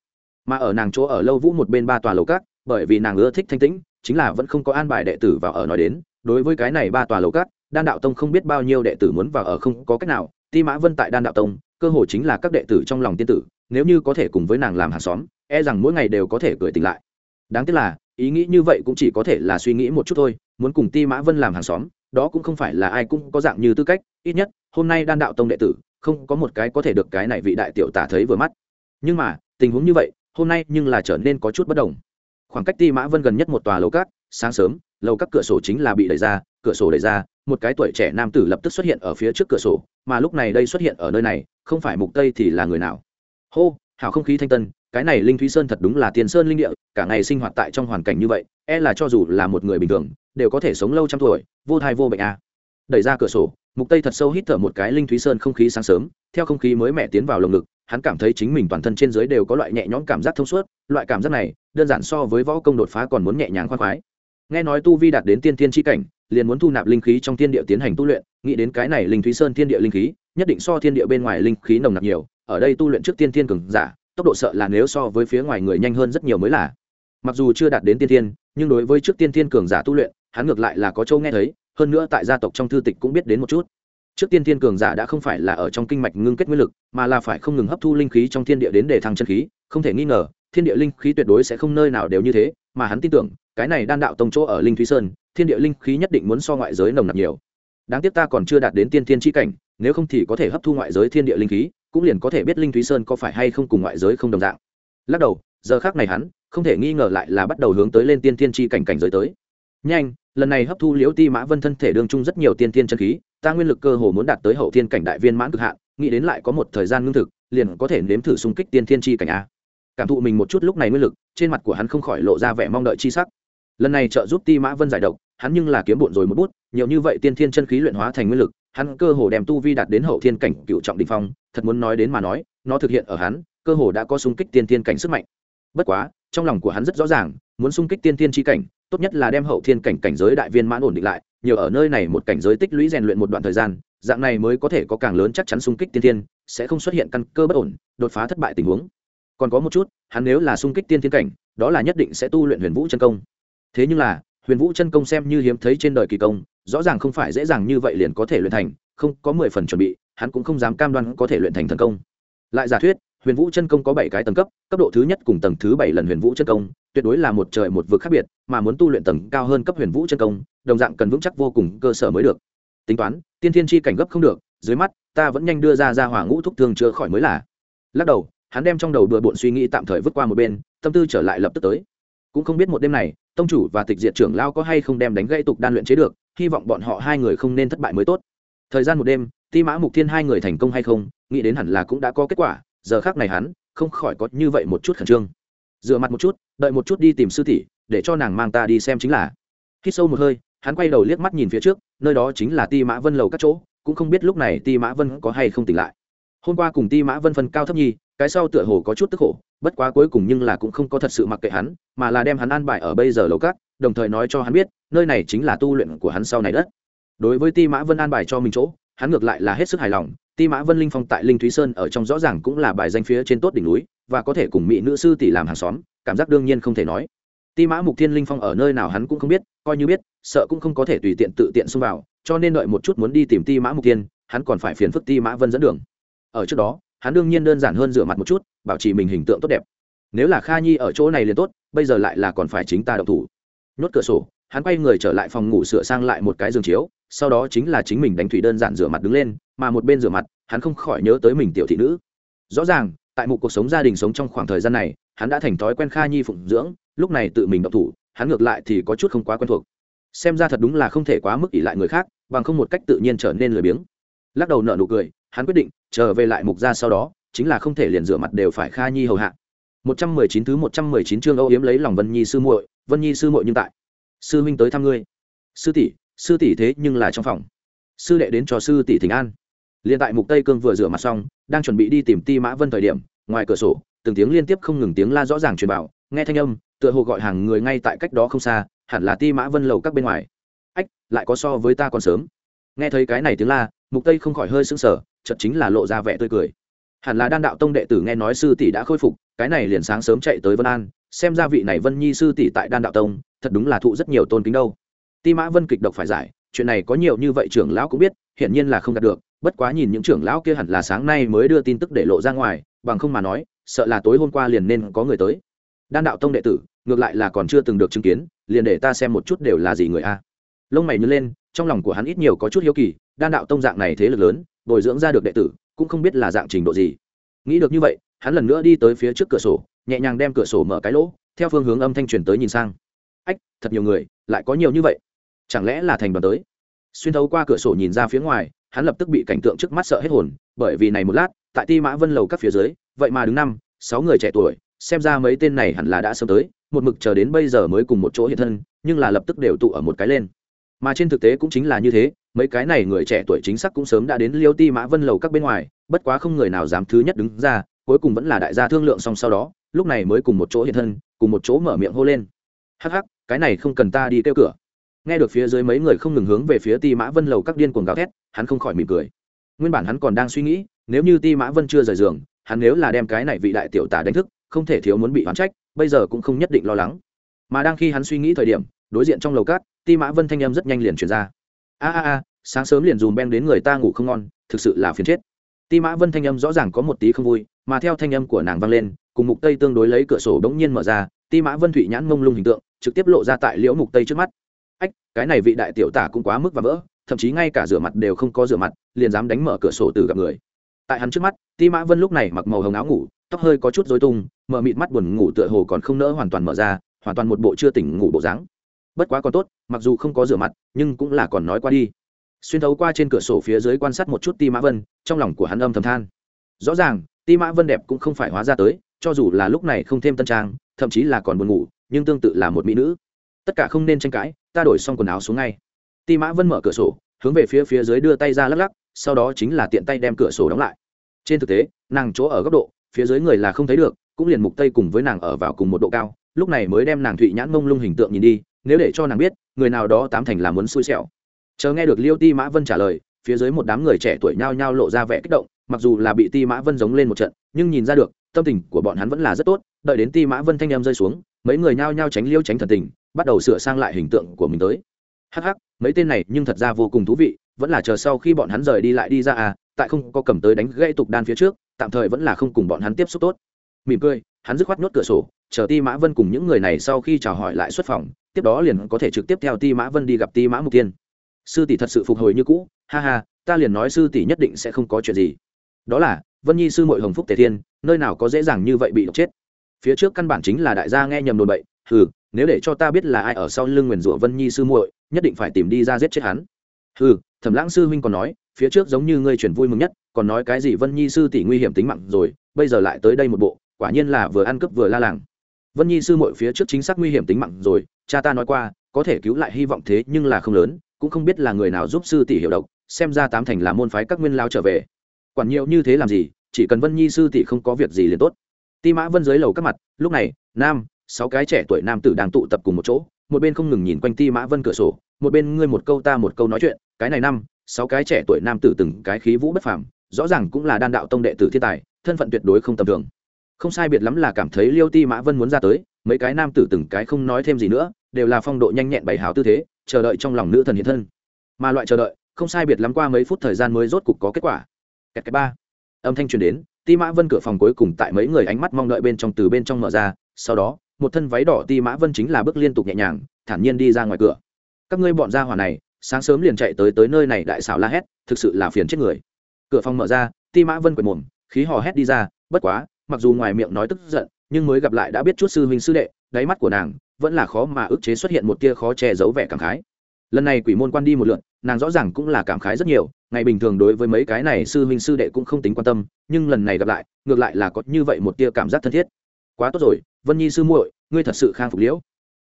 Mà ở nàng chỗ ở lâu vũ một bên ba tòa lầu các, bởi vì nàng ưa thích thanh tĩnh, chính là vẫn không có an bài đệ tử vào ở nói đến, đối với cái này ba tòa lầu các, đan đạo tông không biết bao nhiêu đệ tử muốn vào ở không có cách nào ti mã vân tại đan đạo tông, cơ hội chính là các đệ tử trong lòng tiên tử, nếu như có thể cùng với nàng làm hàng xóm e rằng mỗi ngày đều có thể cười tỉnh lại. Đáng tiếc là, ý nghĩ như vậy cũng chỉ có thể là suy nghĩ một chút thôi, muốn cùng ti mã vân làm hàng xóm, đó cũng không phải là ai cũng có dạng như tư cách, ít nhất, hôm nay đan đạo tông đệ tử, không có một cái có thể được cái này vị đại tiểu tả thấy vừa mắt. Nhưng mà, tình huống như vậy, hôm nay nhưng là trở nên có chút bất đồng. Khoảng cách ti mã vân gần nhất một tòa lầu cát, sáng sớm lầu các cửa sổ chính là bị đẩy ra, cửa sổ đẩy ra, một cái tuổi trẻ nam tử lập tức xuất hiện ở phía trước cửa sổ, mà lúc này đây xuất hiện ở nơi này, không phải mục tây thì là người nào hô, hảo không khí thanh tân, cái này linh thúy sơn thật đúng là tiền sơn linh địa, cả ngày sinh hoạt tại trong hoàn cảnh như vậy e là cho dù là một người bình thường, đều có thể sống lâu trăm tuổi, vô thai vô bệnh à. đẩy ra cửa sổ, mục tây thật sâu hít thở một cái linh thúy sơn không khí sáng sớm, theo không khí mới mẻ tiến vào lồng ngực, hắn cảm thấy chính mình toàn thân trên dưới đều có loại nhẹ nhõm cảm giác thông suốt, loại cảm giác này, đơn giản so với võ công đột phá còn muốn nhẹ nhàng khoan khoái nghe nói tu vi đạt đến tiên tiên tri cảnh, liền muốn thu nạp linh khí trong thiên địa tiến hành tu luyện. Nghĩ đến cái này linh thúy sơn thiên địa linh khí, nhất định so thiên địa bên ngoài linh khí nồng nặc nhiều. Ở đây tu luyện trước tiên thiên cường giả, tốc độ sợ là nếu so với phía ngoài người nhanh hơn rất nhiều mới là. Mặc dù chưa đạt đến tiên thiên, nhưng đối với trước tiên thiên cường giả tu luyện, hắn ngược lại là có châu nghe thấy. Hơn nữa tại gia tộc trong thư tịch cũng biết đến một chút. Trước tiên thiên cường giả đã không phải là ở trong kinh mạch ngưng kết nguyên lực, mà là phải không ngừng hấp thu linh khí trong thiên địa đến để thăng chân khí. Không thể nghi ngờ, thiên địa linh khí tuyệt đối sẽ không nơi nào đều như thế mà hắn tin tưởng, cái này đan đạo tông chỗ ở linh thúy sơn, thiên địa linh khí nhất định muốn so ngoại giới nồng nặc nhiều. Đáng tiếc ta còn chưa đạt đến tiên thiên tri cảnh, nếu không thì có thể hấp thu ngoại giới thiên địa linh khí, cũng liền có thể biết linh thúy sơn có phải hay không cùng ngoại giới không đồng dạng. Lắc đầu, giờ khác này hắn, không thể nghi ngờ lại là bắt đầu hướng tới lên tiên thiên tri cảnh cảnh giới tới. Nhanh, lần này hấp thu liễu ti mã vân thân thể đương chung rất nhiều tiên thiên chân khí, ta nguyên lực cơ hồ muốn đạt tới hậu thiên cảnh đại viên mãn cực hạn, nghĩ đến lại có một thời gian ngưng thực, liền có thể nếm thử xung kích tiên thiên tri cảnh a. Cảm thụ mình một chút lúc này nguyên lực trên mặt của hắn không khỏi lộ ra vẻ mong đợi chi sắc. Lần này trợ giúp ti mã vân giải độc, hắn nhưng là kiếm bộn rồi một bút, nhiều như vậy tiên thiên chân khí luyện hóa thành nguyên lực, hắn cơ hồ đem tu vi đạt đến hậu thiên cảnh cựu trọng đình phong, thật muốn nói đến mà nói, nó thực hiện ở hắn, cơ hồ đã có xung kích tiên thiên cảnh sức mạnh. Bất quá, trong lòng của hắn rất rõ ràng, muốn xung kích tiên thiên tri cảnh, tốt nhất là đem hậu thiên cảnh cảnh giới đại viên mãn ổn định lại nhờ ở nơi này một cảnh giới tích lũy rèn luyện một đoạn thời gian, dạng này mới có thể có càng lớn chắc chắn xung kích tiên thiên, sẽ không xuất hiện căn cơ bất ổn, đột phá thất bại tình huống còn có một chút, hắn nếu là sung kích tiên thiên cảnh, đó là nhất định sẽ tu luyện huyền vũ chân công. Thế nhưng là, huyền vũ chân công xem như hiếm thấy trên đời kỳ công, rõ ràng không phải dễ dàng như vậy liền có thể luyện thành, không có mười phần chuẩn bị, hắn cũng không dám cam đoan có thể luyện thành thần công. Lại giả thuyết, huyền vũ chân công có bảy cái tầng cấp cấp độ thứ nhất cùng tầng thứ bảy lần huyền vũ chân công, tuyệt đối là một trời một vực khác biệt, mà muốn tu luyện tầng cao hơn cấp huyền vũ chân công, đồng dạng cần vững chắc vô cùng cơ sở mới được. Tính toán, tiên thiên chi cảnh gấp không được, dưới mắt, ta vẫn nhanh đưa ra ra hỏa ngũ thúc thương chữa khỏi mới là. Lắc đầu hắn đem trong đầu bừa bộn suy nghĩ tạm thời vứt qua một bên, tâm tư trở lại lập tức tới. Cũng không biết một đêm này, tông chủ và tịch diệt trưởng lao có hay không đem đánh gây tục đan luyện chế được, hy vọng bọn họ hai người không nên thất bại mới tốt. Thời gian một đêm, ti mã mục thiên hai người thành công hay không, nghĩ đến hẳn là cũng đã có kết quả, giờ khác này hắn không khỏi có như vậy một chút khẩn trương. Dựa mặt một chút, đợi một chút đi tìm sư tỷ, để cho nàng mang ta đi xem chính là. Khi sâu một hơi, hắn quay đầu liếc mắt nhìn phía trước, nơi đó chính là ti mã vân lầu các chỗ, cũng không biết lúc này ti mã vân có hay không tỉnh lại hôm qua cùng ti mã vân phân cao thấp nhi, cái sau tựa hồ có chút tức khổ, bất quá cuối cùng nhưng là cũng không có thật sự mặc kệ hắn, mà là đem hắn an bài ở bây giờ lầu cát, đồng thời nói cho hắn biết, nơi này chính là tu luyện của hắn sau này đất. Đối với ti mã vân an bài cho mình chỗ, hắn ngược lại là hết sức hài lòng, ti mã vân linh phong tại linh thúy sơn ở trong rõ ràng cũng là bài danh phía trên tốt đỉnh núi, và có thể cùng mỹ nữ sư tỷ làm hàng xóm, cảm giác đương nhiên không thể nói. Ti mã mục thiên linh phong ở nơi nào hắn cũng không biết, coi như biết, sợ cũng không có thể tùy tiện tự tiện xông vào, cho nên đợi một chút muốn đi tìm ti mã mục thiên, hắn còn phải phiền phức ti mã vân dẫn đường ở trước đó, hắn đương nhiên đơn giản hơn rửa mặt một chút, bảo trì mình hình tượng tốt đẹp. Nếu là kha nhi ở chỗ này liền tốt, bây giờ lại là còn phải chính ta đậu thủ. Nhốt cửa sổ, hắn quay người trở lại phòng ngủ sửa sang lại một cái giường chiếu, sau đó chính là chính mình đánh thủy đơn giản rửa mặt đứng lên, mà một bên rửa mặt, hắn không khỏi nhớ tới mình tiểu thị nữ. Rõ ràng, tại một cuộc sống gia đình sống trong khoảng thời gian này, hắn đã thành thói quen kha nhi phụng dưỡng, lúc này tự mình đậu thủ, hắn ngược lại thì có chút không quá quen thuộc. Xem ra thật đúng là không thể quá mức ỷ lại người khác, bằng không một cách tự nhiên trở nên lười biếng. Lắc đầu nợ nụ cười hắn quyết định trở về lại mục gia sau đó, chính là không thể liền rửa mặt đều phải kha nhi hầu hạ. 119 thứ 119 chương âu yếm lấy lòng vân nhi sư muội, vân nhi sư muội nhưng tại. Sư huynh tới thăm ngươi. Sư tỷ sư tỷ thế nhưng là trong phòng. Sư đệ đến cho sư tỷ thỉnh an. Liền tại mục tây cương vừa rửa mặt xong, đang chuẩn bị đi tìm ti mã vân thời điểm, ngoài cửa sổ, từng tiếng liên tiếp không ngừng tiếng la rõ ràng truyền bảo nghe thanh âm, tựa hồ gọi hàng người ngay tại cách đó không xa, hẳn là ti mã vân lầu các bên ngoài. Ách, lại có so với ta còn sớm. Nghe thấy cái này tiếng la, mục tây không khỏi hơi sững sờ chợt chính là lộ ra vẻ tươi cười. Hẳn là đan đạo tông đệ tử nghe nói sư tỷ đã khôi phục, cái này liền sáng sớm chạy tới vân an, xem ra vị này vân nhi sư tỷ tại đan đạo tông, thật đúng là thụ rất nhiều tôn kính đâu. Ti mã vân kịch độc phải giải, chuyện này có nhiều như vậy trưởng lão cũng biết, hiển nhiên là không đạt được, bất quá nhìn những trưởng lão kia hẳn là sáng nay mới đưa tin tức để lộ ra ngoài, bằng không mà nói, sợ là tối hôm qua liền nên có người tới. Đan đạo tông đệ tử, ngược lại là còn chưa từng được chứng kiến, liền để ta xem một chút đều là gì người a. Lông mày nhớ lên, trong lòng của hắn ít nhiều có chút hiếu kỳ, đan đạo tông dạng này thế lực lớn bồi dưỡng ra được đệ tử, cũng không biết là dạng trình độ gì. Nghĩ được như vậy, hắn lần nữa đi tới phía trước cửa sổ, nhẹ nhàng đem cửa sổ mở cái lỗ, theo phương hướng âm thanh truyền tới nhìn sang. Ách, thật nhiều người, lại có nhiều như vậy. Chẳng lẽ là thành đoàn tới? Xuyên thấu qua cửa sổ nhìn ra phía ngoài, hắn lập tức bị cảnh tượng trước mắt sợ hết hồn, bởi vì này một lát, tại ti mã vân lầu các phía dưới, vậy mà đứng năm, sáu người trẻ tuổi, xem ra mấy tên này hẳn là đã sớm tới, một mực chờ đến bây giờ mới cùng một chỗ hiện thân, nhưng là lập tức đều tụ ở một cái lên mà trên thực tế cũng chính là như thế, mấy cái này người trẻ tuổi chính xác cũng sớm đã đến liêu ti mã vân lầu các bên ngoài, bất quá không người nào dám thứ nhất đứng ra, cuối cùng vẫn là đại gia thương lượng xong sau đó, lúc này mới cùng một chỗ hiện thân, cùng một chỗ mở miệng hô lên. Hắc hắc, cái này không cần ta đi kêu cửa. Nghe được phía dưới mấy người không ngừng hướng về phía ti mã vân lầu các điên cuồng gào thét, hắn không khỏi mỉm cười. Nguyên bản hắn còn đang suy nghĩ, nếu như ti mã vân chưa rời giường, hắn nếu là đem cái này vị đại tiểu tả đánh thức, không thể thiếu muốn bị oán trách, bây giờ cũng không nhất định lo lắng mà đang khi hắn suy nghĩ thời điểm, đối diện trong lầu cát, ti mã vân thanh âm rất nhanh liền chuyển ra. A a a, sáng sớm liền dùm beng đến người ta ngủ không ngon, thực sự là phiền chết. Ti mã vân thanh âm rõ ràng có một tí không vui, mà theo thanh âm của nàng vang lên, cùng mục tây tương đối lấy cửa sổ đống nhiên mở ra, ti mã vân thụy nhãn mông lung hình tượng, trực tiếp lộ ra tại liễu mục tây trước mắt. Ách, cái này vị đại tiểu tả cũng quá mức và vỡ, thậm chí ngay cả rửa mặt đều không có rửa mặt, liền dám đánh mở cửa sổ từ gặp người. Tại hắn trước mắt, ti mã vân lúc này mặc màu hồng áo ngủ, tóc hơi có chút dối tung, mở mịt mắt buồn ngủ tựa hồ còn không nỡ hoàn toàn mở ra hoàn toàn một bộ chưa tỉnh ngủ bộ dáng. Bất quá còn tốt, mặc dù không có rửa mặt, nhưng cũng là còn nói qua đi. Xuyên thấu qua trên cửa sổ phía dưới quan sát một chút ti mã vân, trong lòng của hắn âm thầm than. Rõ ràng, ti mã vân đẹp cũng không phải hóa ra tới, cho dù là lúc này không thêm tân trang, thậm chí là còn buồn ngủ, nhưng tương tự là một mỹ nữ. Tất cả không nên tranh cãi, ta đổi xong quần áo xuống ngay. Ti mã vân mở cửa sổ, hướng về phía phía dưới đưa tay ra lắc lắc, sau đó chính là tiện tay đem cửa sổ đóng lại. Trên thực tế, nàng chỗ ở góc độ, phía dưới người là không thấy được, cũng liền mục tây cùng với nàng ở vào cùng một độ cao lúc này mới đem nàng thụy nhãn mông lung hình tượng nhìn đi, nếu để cho nàng biết, người nào đó tám thành là muốn xui xẻo. Chờ nghe được liêu ti mã vân trả lời, phía dưới một đám người trẻ tuổi nhao nhao lộ ra vẻ kích động, mặc dù là bị ti mã vân giống lên một trận, nhưng nhìn ra được, tâm tình của bọn hắn vẫn là rất tốt, đợi đến ti mã vân thanh em rơi xuống, mấy người nhao nhao tránh liêu tránh thần tình, bắt đầu sửa sang lại hình tượng của mình tới. Hắc hắc, mấy tên này nhưng thật ra vô cùng thú vị, vẫn là chờ sau khi bọn hắn rời đi lại đi ra à tại không có cầm tới đánh gãy tục đan phía trước, tạm thời vẫn là không cùng bọn hắn tiếp xúc tốt mỉm cười, hắn dứt khoát nhốt cửa sổ, chờ ti mã vân cùng những người này sau khi chào hỏi lại xuất phòng, tiếp đó liền có thể trực tiếp theo ti mã vân đi gặp ti mã mục tiên sư tỷ thật sự phục hồi như cũ, ha ha, ta liền nói sư tỷ nhất định sẽ không có chuyện gì. Đó là, vân nhi sư mội hồng phúc tề thiên, nơi nào có dễ dàng như vậy bị độc chết. Phía trước căn bản chính là đại gia nghe nhầm đồn bậy, hừ, nếu để cho ta biết là ai ở sau lưng nguyền rủa vân nhi sư muội, nhất định phải tìm đi ra giết chết hắn. Hừ, thẩm lãng sư huynh còn nói, phía trước giống như ngươi chuyển vui mừng nhất, còn nói cái gì vân nhi sư tỷ nguy hiểm tính mạng rồi, bây giờ lại tới đây một bộ quả nhiên là vừa ăn cướp vừa la làng. Vân nhi sư muội phía trước chính xác nguy hiểm tính mạng rồi, cha ta nói qua, có thể cứu lại hy vọng thế nhưng là không lớn, cũng không biết là người nào giúp sư tỷ hiểu độc, xem ra tám thành là môn phái các nguyên lao trở về. Quản nhiều như thế làm gì, chỉ cần vân nhi sư tỷ không có việc gì liền tốt. Ti mã vân dưới lầu các mặt, lúc này, nam, sáu cái trẻ tuổi nam tử đang tụ tập cùng một chỗ, một bên không ngừng nhìn quanh ti mã vân cửa sổ, một bên ngươi một câu ta một câu nói chuyện, cái này năm, sáu cái trẻ tuổi nam tử từng cái khí vũ bất phàm, rõ ràng cũng là đan đạo tông đệ tử thiên tài, thân phận tuyệt đối không tầm thường không sai biệt lắm là cảm thấy liêu ti mã vân muốn ra tới, mấy cái nam tử từng cái không nói thêm gì nữa, đều là phong độ nhanh nhẹn bày hào tư thế, chờ đợi trong lòng nữ thần hiện thân. Mà loại chờ đợi, không sai biệt lắm qua mấy phút thời gian mới rốt cục có kết quả. Kẹt cái ba. Âm thanh truyền đến, ti mã vân cửa phòng cuối cùng tại mấy người ánh mắt mong đợi bên trong từ bên trong mở ra, sau đó, một thân váy đỏ ti mã vân chính là bước liên tục nhẹ nhàng, thản nhiên đi ra ngoài cửa. Các ngươi bọn gia hỏa này, sáng sớm liền chạy tới tới nơi này đại xảo la hét, thực sự là phiền chết người. Cửa phòng mở ra, ti mã vân quệt mồm, khí hò hét đi ra, bất quá mặc dù ngoài miệng nói tức giận, nhưng mới gặp lại đã biết chút sư huynh sư đệ, đáy mắt của nàng vẫn là khó mà ức chế xuất hiện một tia khó che giấu vẻ cảm khái. Lần này quỷ môn quan đi một lượn, nàng rõ ràng cũng là cảm khái rất nhiều, ngày bình thường đối với mấy cái này sư huynh sư đệ cũng không tính quan tâm, nhưng lần này gặp lại, ngược lại là có như vậy một tia cảm giác thân thiết. Quá tốt rồi, vân nhi sư muội, ngươi thật sự khang phục liễu.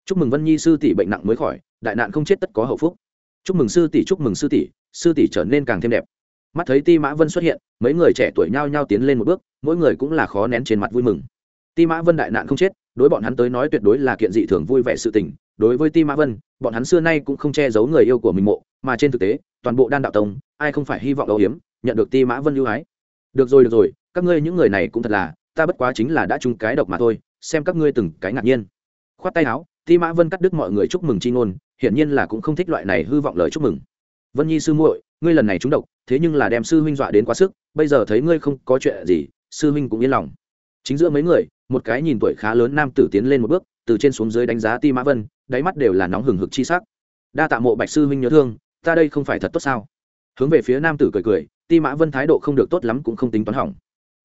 Chúc mừng vân nhi sư tỷ bệnh nặng mới khỏi, đại nạn không chết tất có hậu phúc. Chúc mừng sư tỷ, chúc mừng sư tỷ sư tỷ trở nên càng thêm đẹp. Mắt thấy ti mã vân xuất hiện, mấy người trẻ tuổi nhao nhao tiến lên một bước mỗi người cũng là khó nén trên mặt vui mừng. Ti mã vân đại nạn không chết, đối bọn hắn tới nói tuyệt đối là kiện dị thường vui vẻ sự tình. Đối với ti mã vân, bọn hắn xưa nay cũng không che giấu người yêu của mình mộ, mà trên thực tế, toàn bộ đan đạo tông, ai không phải hy vọng âu hiếm nhận được ti mã vân ưu ái. Được rồi được rồi, các ngươi những người này cũng thật là, ta bất quá chính là đã chung cái độc mà thôi, xem các ngươi từng cái ngạc nhiên. Khoát tay áo, ti mã vân cắt đứt mọi người chúc mừng chi ngôn, hiển nhiên là cũng không thích loại này hư vọng lời chúc mừng. Vân nhi sư muội, ngươi lần này trúng độc, thế nhưng là đem sư huynh dọa đến quá sức, bây giờ thấy ngươi không có chuyện gì sư huynh cũng yên lòng. Chính giữa mấy người, một cái nhìn tuổi khá lớn nam tử tiến lên một bước, từ trên xuống dưới đánh giá ti mã vân, đáy mắt đều là nóng hừng hực chi sắc. Đa tạ mộ bạch sư huynh nhớ thương, ta đây không phải thật tốt sao? Hướng về phía nam tử cười cười, ti mã vân thái độ không được tốt lắm cũng không tính toán hỏng.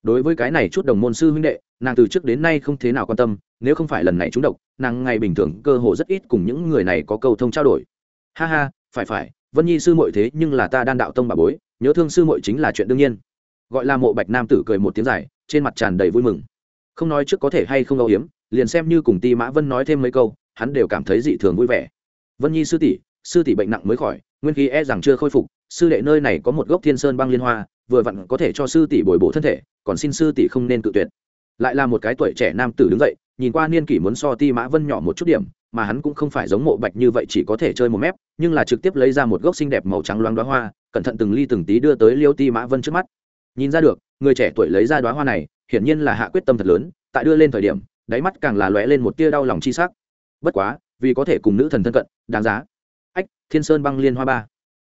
Đối với cái này chút đồng môn sư huynh đệ, nàng từ trước đến nay không thế nào quan tâm, nếu không phải lần này trúng độc, nàng ngày bình thường cơ hồ rất ít cùng những người này có câu thông trao đổi. Ha ha, phải phải, vân nhi sư muội thế nhưng là ta đan đạo tông bà bối, nhớ thương sư muội chính là chuyện đương nhiên gọi là mộ bạch nam tử cười một tiếng dài, trên mặt tràn đầy vui mừng. Không nói trước có thể hay không âu hiếm liền xem như cùng ti mã vân nói thêm mấy câu, hắn đều cảm thấy dị thường vui vẻ. Vân nhi sư tỷ sư tỷ bệnh nặng mới khỏi, nguyên khí e rằng chưa khôi phục, sư đệ nơi này có một gốc thiên sơn băng liên hoa, vừa vặn có thể cho sư tỷ bồi bổ thân thể, còn xin sư tỷ không nên tự tuyệt. Lại là một cái tuổi trẻ nam tử đứng dậy, nhìn qua niên kỷ muốn so ti mã vân nhỏ một chút điểm, mà hắn cũng không phải giống mộ bạch như vậy chỉ có thể chơi một mép, nhưng là trực tiếp lấy ra một gốc xinh đẹp màu trắng loáng đoá hoa, cẩn thận từng ly từng tí đưa tới liêu ti mã vân trước mắt nhìn ra được, người trẻ tuổi lấy ra đoá hoa này, hiển nhiên là hạ quyết tâm thật lớn, tại đưa lên thời điểm, đáy mắt càng là lóe lên một tia đau lòng chi sắc. Bất quá, vì có thể cùng nữ thần thân cận, đáng giá. Ách, thiên sơn băng liên hoa ba.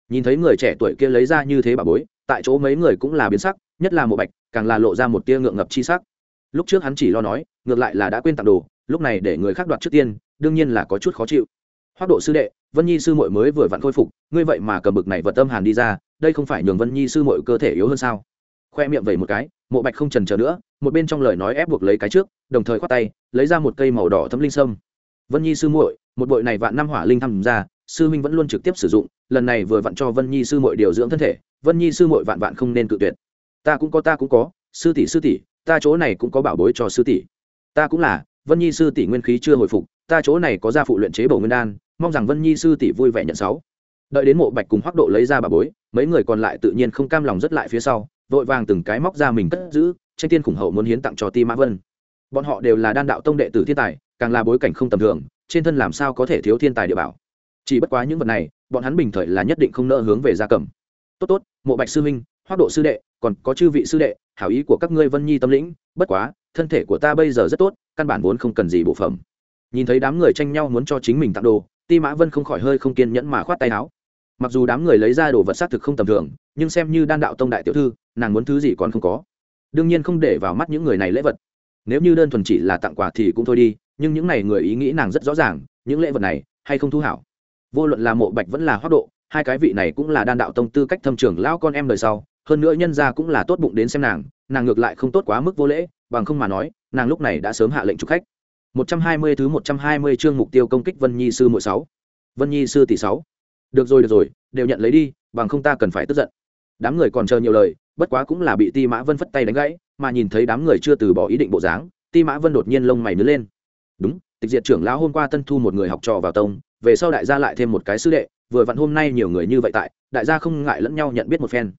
Nhìn thấy người trẻ tuổi kia lấy ra như thế bà bối, tại chỗ mấy người cũng là biến sắc, nhất là Mộ bạch, càng là lộ ra một tia ngượng ngập chi sắc. Lúc trước hắn chỉ lo nói, ngược lại là đã quên tặng đồ, lúc này để người khác đoạt trước tiên, đương nhiên là có chút khó chịu. Hoác độ sư đệ, vân nhi sư muội mới vừa vặn khôi phục, ngươi vậy mà cầm bực này vật tâm hàn đi ra, đây không phải nhường vân nhi sư muội cơ thể yếu hơn sao? Khoe miệng vẩy một cái, mộ bạch không trần chờ nữa, một bên trong lời nói ép buộc lấy cái trước, đồng thời khoát tay, lấy ra một cây màu đỏ thấm linh sâm. Vân nhi sư muội, một bội này vạn năm hỏa linh tham ra, sư huynh vẫn luôn trực tiếp sử dụng, lần này vừa vặn cho vân nhi sư muội điều dưỡng thân thể, vân nhi sư muội vạn vạn không nên cự tuyệt. Ta cũng có, ta cũng có, sư tỷ sư tỷ, ta chỗ này cũng có bảo bối cho sư tỷ. Ta cũng là, vân nhi sư tỷ nguyên khí chưa hồi phục, ta chỗ này có gia phụ luyện chế bổ nguyên đan, mong rằng vân nhi sư tỷ vui vẻ nhận sáu. Đợi đến mộ bạch cùng hoắc độ lấy ra bảo bối, mấy người còn lại tự nhiên không cam lòng rất lại phía sau vội vàng từng cái móc ra mình cất giữ, tranh tiên khủng hậu muốn hiến tặng cho ti mã vân. Bọn họ đều là đan đạo tông đệ tử thiên tài, càng là bối cảnh không tầm thường, trên thân làm sao có thể thiếu thiên tài địa bảo. Chỉ bất quá những vật này, bọn hắn bình thời là nhất định không nỡ hướng về gia cầm. Tốt tốt, mộ bạch sư huynh, hoác độ sư đệ, còn có chư vị sư đệ, hảo ý của các ngươi vân nhi tâm lĩnh, bất quá, thân thể của ta bây giờ rất tốt, căn bản vốn không cần gì bộ phẩm. Nhìn thấy đám người tranh nhau muốn cho chính mình tặng đồ, ti mã vân không khỏi hơi không kiên nhẫn mà khoát tay áo mặc dù đám người lấy ra đồ vật xác thực không tầm thường, nhưng xem như đan đạo tông đại tiểu thư, nàng muốn thứ gì còn không có đương nhiên không để vào mắt những người này lễ vật nếu như đơn thuần chỉ là tặng quà thì cũng thôi đi, nhưng những này người ý nghĩ nàng rất rõ ràng, những lễ vật này hay không thu hảo vô luận là mộ bạch vẫn là hoác độ, hai cái vị này cũng là đan đạo tông tư cách thâm trưởng lão con em đời sau, hơn nữa nhân ra cũng là tốt bụng đến xem nàng nàng ngược lại không tốt quá mức vô lễ, bằng không mà nói, nàng lúc này đã sớm hạ lệnh trục khách 120 thứ 120 chương mục tiêu công kích Vân Nhi sư muội 6. Vân Nhi sư tỷ 6. Được rồi được rồi, đều nhận lấy đi, bằng không ta cần phải tức giận. Đám người còn chờ nhiều lời, bất quá cũng là bị Ti Mã Vân phất tay đánh gãy, mà nhìn thấy đám người chưa từ bỏ ý định bộ dáng, Ti Mã Vân đột nhiên lông mày nứa lên. Đúng, Tịch Diệt trưởng lão hôm qua tân thu một người học trò vào tông, về sau đại gia lại thêm một cái sư đệ, vừa vặn hôm nay nhiều người như vậy tại, đại gia không ngại lẫn nhau nhận biết một phen.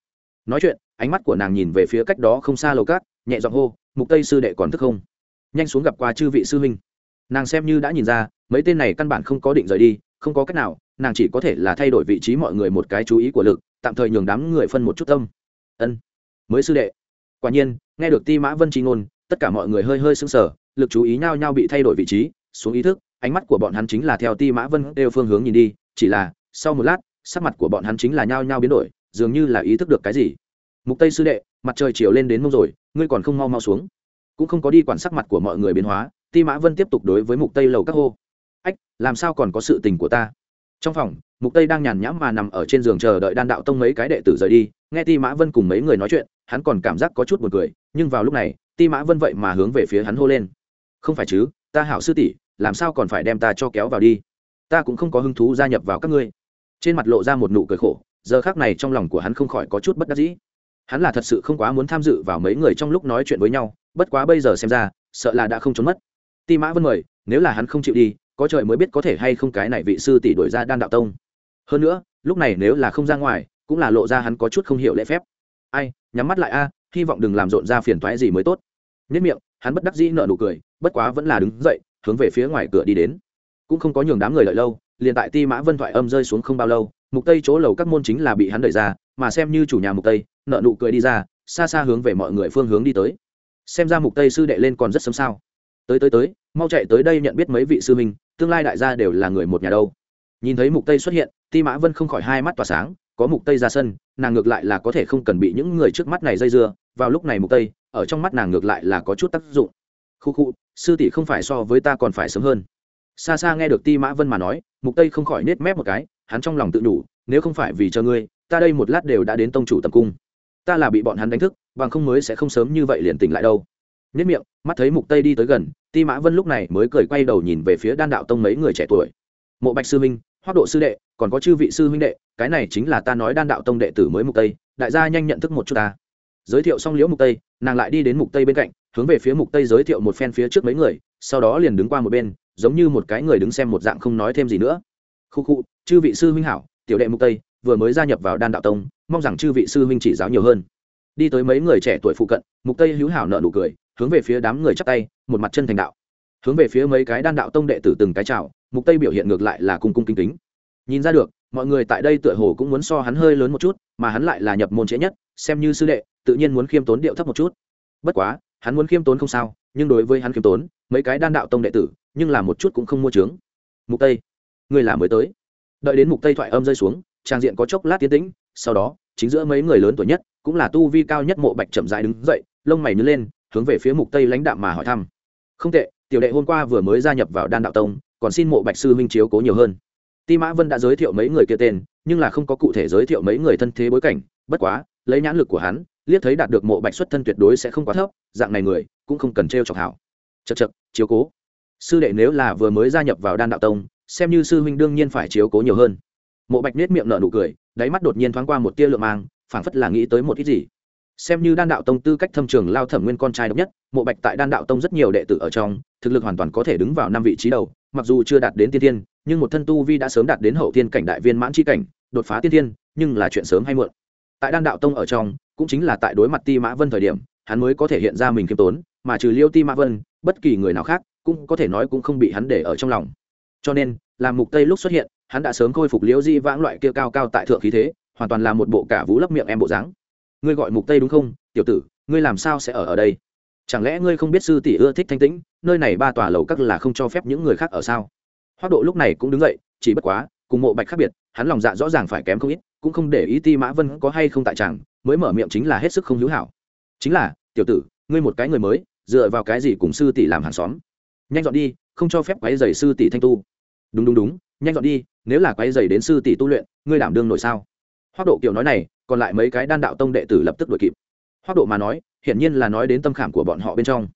Nói chuyện, ánh mắt của nàng nhìn về phía cách đó không xa lầu cát, nhẹ giọng hô, "Mục Tây sư đệ còn thức không?" Nhanh xuống gặp qua chư vị sư huynh nàng xem như đã nhìn ra mấy tên này căn bản không có định rời đi không có cách nào, nàng chỉ có thể là thay đổi vị trí mọi người một cái chú ý của lực, tạm thời nhường đám người phân một chút tâm. Ân. Mới sư đệ. Quả nhiên, nghe được ti mã vân tri ngôn, tất cả mọi người hơi hơi sững sờ, lực chú ý nhau nhau bị thay đổi vị trí, xuống ý thức, ánh mắt của bọn hắn chính là theo ti mã vân đều phương hướng nhìn đi, chỉ là, sau một lát, sắc mặt của bọn hắn chính là nhao nhao biến đổi, dường như là ý thức được cái gì. Mục tây sư đệ, mặt trời chiều lên đến mông rồi, ngươi còn không mau mau xuống. Cũng không có đi quản sắc mặt của mọi người biến hóa, ti mã vân tiếp tục đối với mục tây lầu các hô làm sao còn có sự tình của ta? Trong phòng, mục tây đang nhàn nhãm mà nằm ở trên giường chờ đợi đan đạo tông mấy cái đệ tử rời đi. Nghe ti mã vân cùng mấy người nói chuyện, hắn còn cảm giác có chút buồn cười, nhưng vào lúc này, ti mã vân vậy mà hướng về phía hắn hô lên. Không phải chứ, ta hảo sư tỷ, làm sao còn phải đem ta cho kéo vào đi? Ta cũng không có hứng thú gia nhập vào các ngươi. Trên mặt lộ ra một nụ cười khổ, giờ khác này trong lòng của hắn không khỏi có chút bất đắc dĩ. Hắn là thật sự không quá muốn tham dự vào mấy người trong lúc nói chuyện với nhau, bất quá bây giờ xem ra, sợ là đã không trốn mất. Ti mã vân mời, nếu là hắn không chịu đi có trời mới biết có thể hay không cái này vị sư tỷ đổi ra đan đạo tông. Hơn nữa, lúc này nếu là không ra ngoài, cũng là lộ ra hắn có chút không hiểu lễ phép. Ai, nhắm mắt lại a, hy vọng đừng làm rộn ra phiền toái gì mới tốt. Nhất miệng, hắn bất đắc dĩ nợ nụ cười, bất quá vẫn là đứng dậy, hướng về phía ngoài cửa đi đến. Cũng không có nhường đám người lợi lâu, liền tại ti mã vân thoại âm rơi xuống không bao lâu, mục tây chỗ lầu các môn chính là bị hắn đẩy ra, mà xem như chủ nhà mục tây nợ nụ cười đi ra, xa xa hướng về mọi người phương hướng đi tới. Xem ra mục tây sư đệ lên còn rất sớm sao? Tới tới tới, mau chạy tới đây nhận biết mấy vị sư minh, tương lai đại gia đều là người một nhà đâu. Nhìn thấy mục tây xuất hiện, ti mã vân không khỏi hai mắt tỏa sáng, có mục tây ra sân, nàng ngược lại là có thể không cần bị những người trước mắt này dây dưa, vào lúc này mục tây, ở trong mắt nàng ngược lại là có chút tác dụng. Khu khu, sư tỷ không phải so với ta còn phải sớm hơn. Xa xa nghe được ti mã vân mà nói, mục tây không khỏi nết mép một cái, hắn trong lòng tự đủ, nếu không phải vì cho ngươi, ta đây một lát đều đã đến tông chủ tập cung. Ta là bị bọn hắn đánh thức, bằng không mới sẽ không sớm như vậy liền tỉnh lại đâu nhất miệng, mắt thấy mục tây đi tới gần, ti mã vân lúc này mới cười quay đầu nhìn về phía đan đạo tông mấy người trẻ tuổi. Mộ bạch sư minh hoác độ sư đệ, còn có chư vị sư huynh đệ, cái này chính là ta nói đan đạo tông đệ tử mới mục tây, đại gia nhanh nhận thức một chút ta. Giới thiệu xong liễu mục tây, nàng lại đi đến mục tây bên cạnh, hướng về phía mục tây giới thiệu một phen phía trước mấy người, sau đó liền đứng qua một bên, giống như một cái người đứng xem một dạng không nói thêm gì nữa. Khu khu, chư vị sư huynh hảo, tiểu đệ mục tây, vừa mới gia nhập vào đan đạo tông, mong rằng chư vị sư huynh chỉ giáo nhiều hơn. Đi tới mấy người trẻ tuổi phụ cận, mục tây hữu hảo nợ nụ cười hướng về phía đám người chắp tay, một mặt chân thành đạo. Hướng về phía mấy cái đan đạo tông đệ tử từng cái chào, mục tây biểu hiện ngược lại là cung cung kính kính. Nhìn ra được, mọi người tại đây tựa hồ cũng muốn so hắn hơi lớn một chút, mà hắn lại là nhập môn trễ nhất, xem như sư đệ, tự nhiên muốn khiêm tốn điệu thấp một chút. Bất quá, hắn muốn khiêm tốn không sao, nhưng đối với hắn khiêm tốn, mấy cái đan đạo tông đệ tử, nhưng là một chút cũng không mua trướng mục tây, người là mới tới. Đợi đến mục tây thoại âm rơi xuống, trang diện có chốc lát tiến tĩnh, sau đó, chính giữa mấy người lớn tuổi nhất, cũng là tu vi cao nhất mộ bạch chậm rãi đứng dậy, lông mày nhớ lên hướng về phía mục tây lãnh đạm mà hỏi thăm. Không tệ, tiểu đệ hôm qua vừa mới gia nhập vào đan đạo tông, còn xin mộ bạch sư huynh chiếu cố nhiều hơn. Ti mã vân đã giới thiệu mấy người kia tên, nhưng là không có cụ thể giới thiệu mấy người thân thế bối cảnh, bất quá, lấy nhãn lực của hắn, liếc thấy đạt được mộ bạch xuất thân tuyệt đối sẽ không quá thấp, dạng này người, cũng không cần trêu chọc hảo. Chật chật chiếu cố. Sư đệ nếu là vừa mới gia nhập vào đan đạo tông, xem như sư huynh đương nhiên phải chiếu cố nhiều hơn. Mộ bạch nết miệng nở nụ cười, đáy mắt đột nhiên thoáng qua một tia lượng mang, phảng phất là nghĩ tới một ít gì xem như đan đạo tông tư cách thâm trường lao thẩm nguyên con trai độc nhất, mộ bạch tại đan đạo tông rất nhiều đệ tử ở trong, thực lực hoàn toàn có thể đứng vào năm vị trí đầu, mặc dù chưa đạt đến tiên tiên nhưng một thân tu vi đã sớm đạt đến hậu tiên cảnh đại viên mãn c cảnh, đột phá tiên tiên nhưng là chuyện sớm hay muộn. Tại đan đạo tông ở trong, cũng chính là tại đối mặt ti mã vân thời điểm, hắn mới có thể hiện ra mình khiêm tốn, mà trừ liêu ti mã vân, bất kỳ người nào khác cũng có thể nói cũng không bị hắn để ở trong lòng. Cho nên làm mục tây lúc xuất hiện, hắn đã sớm khôi phục liễu di vãng loại kia cao cao tại thượng khí thế, hoàn toàn là một bộ cả vũ lấp miệng em bộ dáng ngươi gọi mục tây đúng không? Tiểu tử, ngươi làm sao sẽ ở ở đây? Chẳng lẽ ngươi không biết sư tỷ ưa thích thanh tĩnh, nơi này ba tòa lầu các là không cho phép những người khác ở sao? Hoác độ lúc này cũng đứng dậy, chỉ bất quá, cùng mộ bạch khác biệt, hắn lòng dạ rõ ràng phải kém không ít, cũng không để ý ti mã vân có hay không tại chàng, mới mở miệng chính là hết sức không hữu hảo. Chính là, tiểu tử, ngươi một cái người mới, dựa vào cái gì cùng sư tỷ làm hàng xóm? Nhanh dọn đi, không cho phép quái giày sư tỷ thanh tu. Đúng đúng đúng, nhanh dọn đi, nếu là quái giày đến sư tỷ tu luyện, ngươi đảm đương nổi sao? Hoác độ kiểu nói này còn lại mấy cái đan đạo tông đệ tử lập tức đuổi kịp. Hoác độ mà nói, hiển nhiên là nói đến tâm khảm của bọn họ bên trong.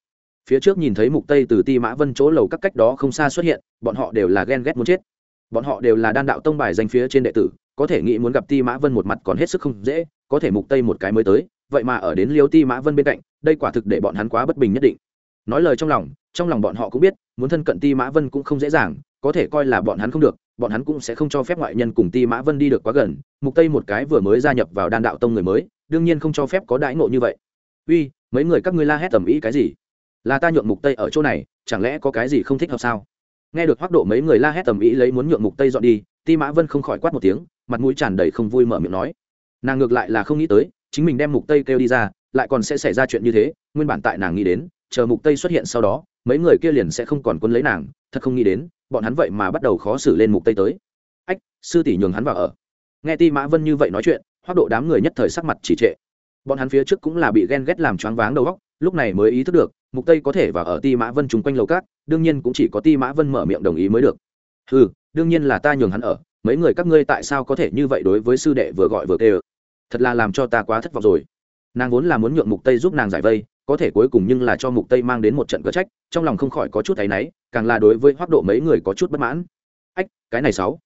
Phía trước nhìn thấy mục tây từ ti mã vân chỗ lầu các cách đó không xa xuất hiện, bọn họ đều là ghen ghét muốn chết. Bọn họ đều là đan đạo tông bài danh phía trên đệ tử, có thể nghĩ muốn gặp ti mã vân một mặt còn hết sức không dễ, có thể mục tây một cái mới tới, vậy mà ở đến liêu ti mã vân bên cạnh, đây quả thực để bọn hắn quá bất bình nhất định. Nói lời trong lòng trong lòng bọn họ cũng biết, muốn thân cận ti mã vân cũng không dễ dàng, có thể coi là bọn hắn không được bọn hắn cũng sẽ không cho phép ngoại nhân cùng ti mã vân đi được quá gần, mục tây một cái vừa mới gia nhập vào đan đạo tông người mới, đương nhiên không cho phép có đãi ngộ như vậy. Uy, mấy người các ngươi la hét tầm ý cái gì? Là ta nhượng mục tây ở chỗ này, chẳng lẽ có cái gì không thích hợp sao? Nghe được hoác độ mấy người la hét tầm ý lấy muốn nhượng mục tây dọn đi, ti mã vân không khỏi quát một tiếng, mặt mũi tràn đầy không vui mở miệng nói. Nàng ngược lại là không nghĩ tới, chính mình đem mục tây kêu đi ra, lại còn sẽ xảy ra chuyện như thế, nguyên bản tại nàng nghĩ đến, chờ mục tây xuất hiện sau đó, mấy người kia liền sẽ không còn quân lấy nàng, thật không nghĩ đến bọn hắn vậy mà bắt đầu khó xử lên mục tây tới. Ách, sư tỷ nhường hắn vào ở. Nghe ti mã vân như vậy nói chuyện hoác độ đám người nhất thời sắc mặt chỉ trệ. Bọn hắn phía trước cũng là bị ghen ghét làm choáng váng đầu óc, lúc này mới ý thức được, mục tây có thể vào ở ti mã vân chung quanh lầu cát, đương nhiên cũng chỉ có ti mã vân mở miệng đồng ý mới được. Ừ đương nhiên là ta nhường hắn ở, mấy người các ngươi tại sao có thể như vậy đối với sư đệ vừa gọi vừa kêu? Thật là làm cho ta quá thất vọng rồi. Nàng vốn là muốn nhượng mục tây giúp nàng giải vây có thể cuối cùng nhưng là cho mục tây mang đến một trận cớ trách, trong lòng không khỏi có chút thấy náy, càng là đối với hoác độ mấy người có chút bất mãn. Ách, cái này sáu.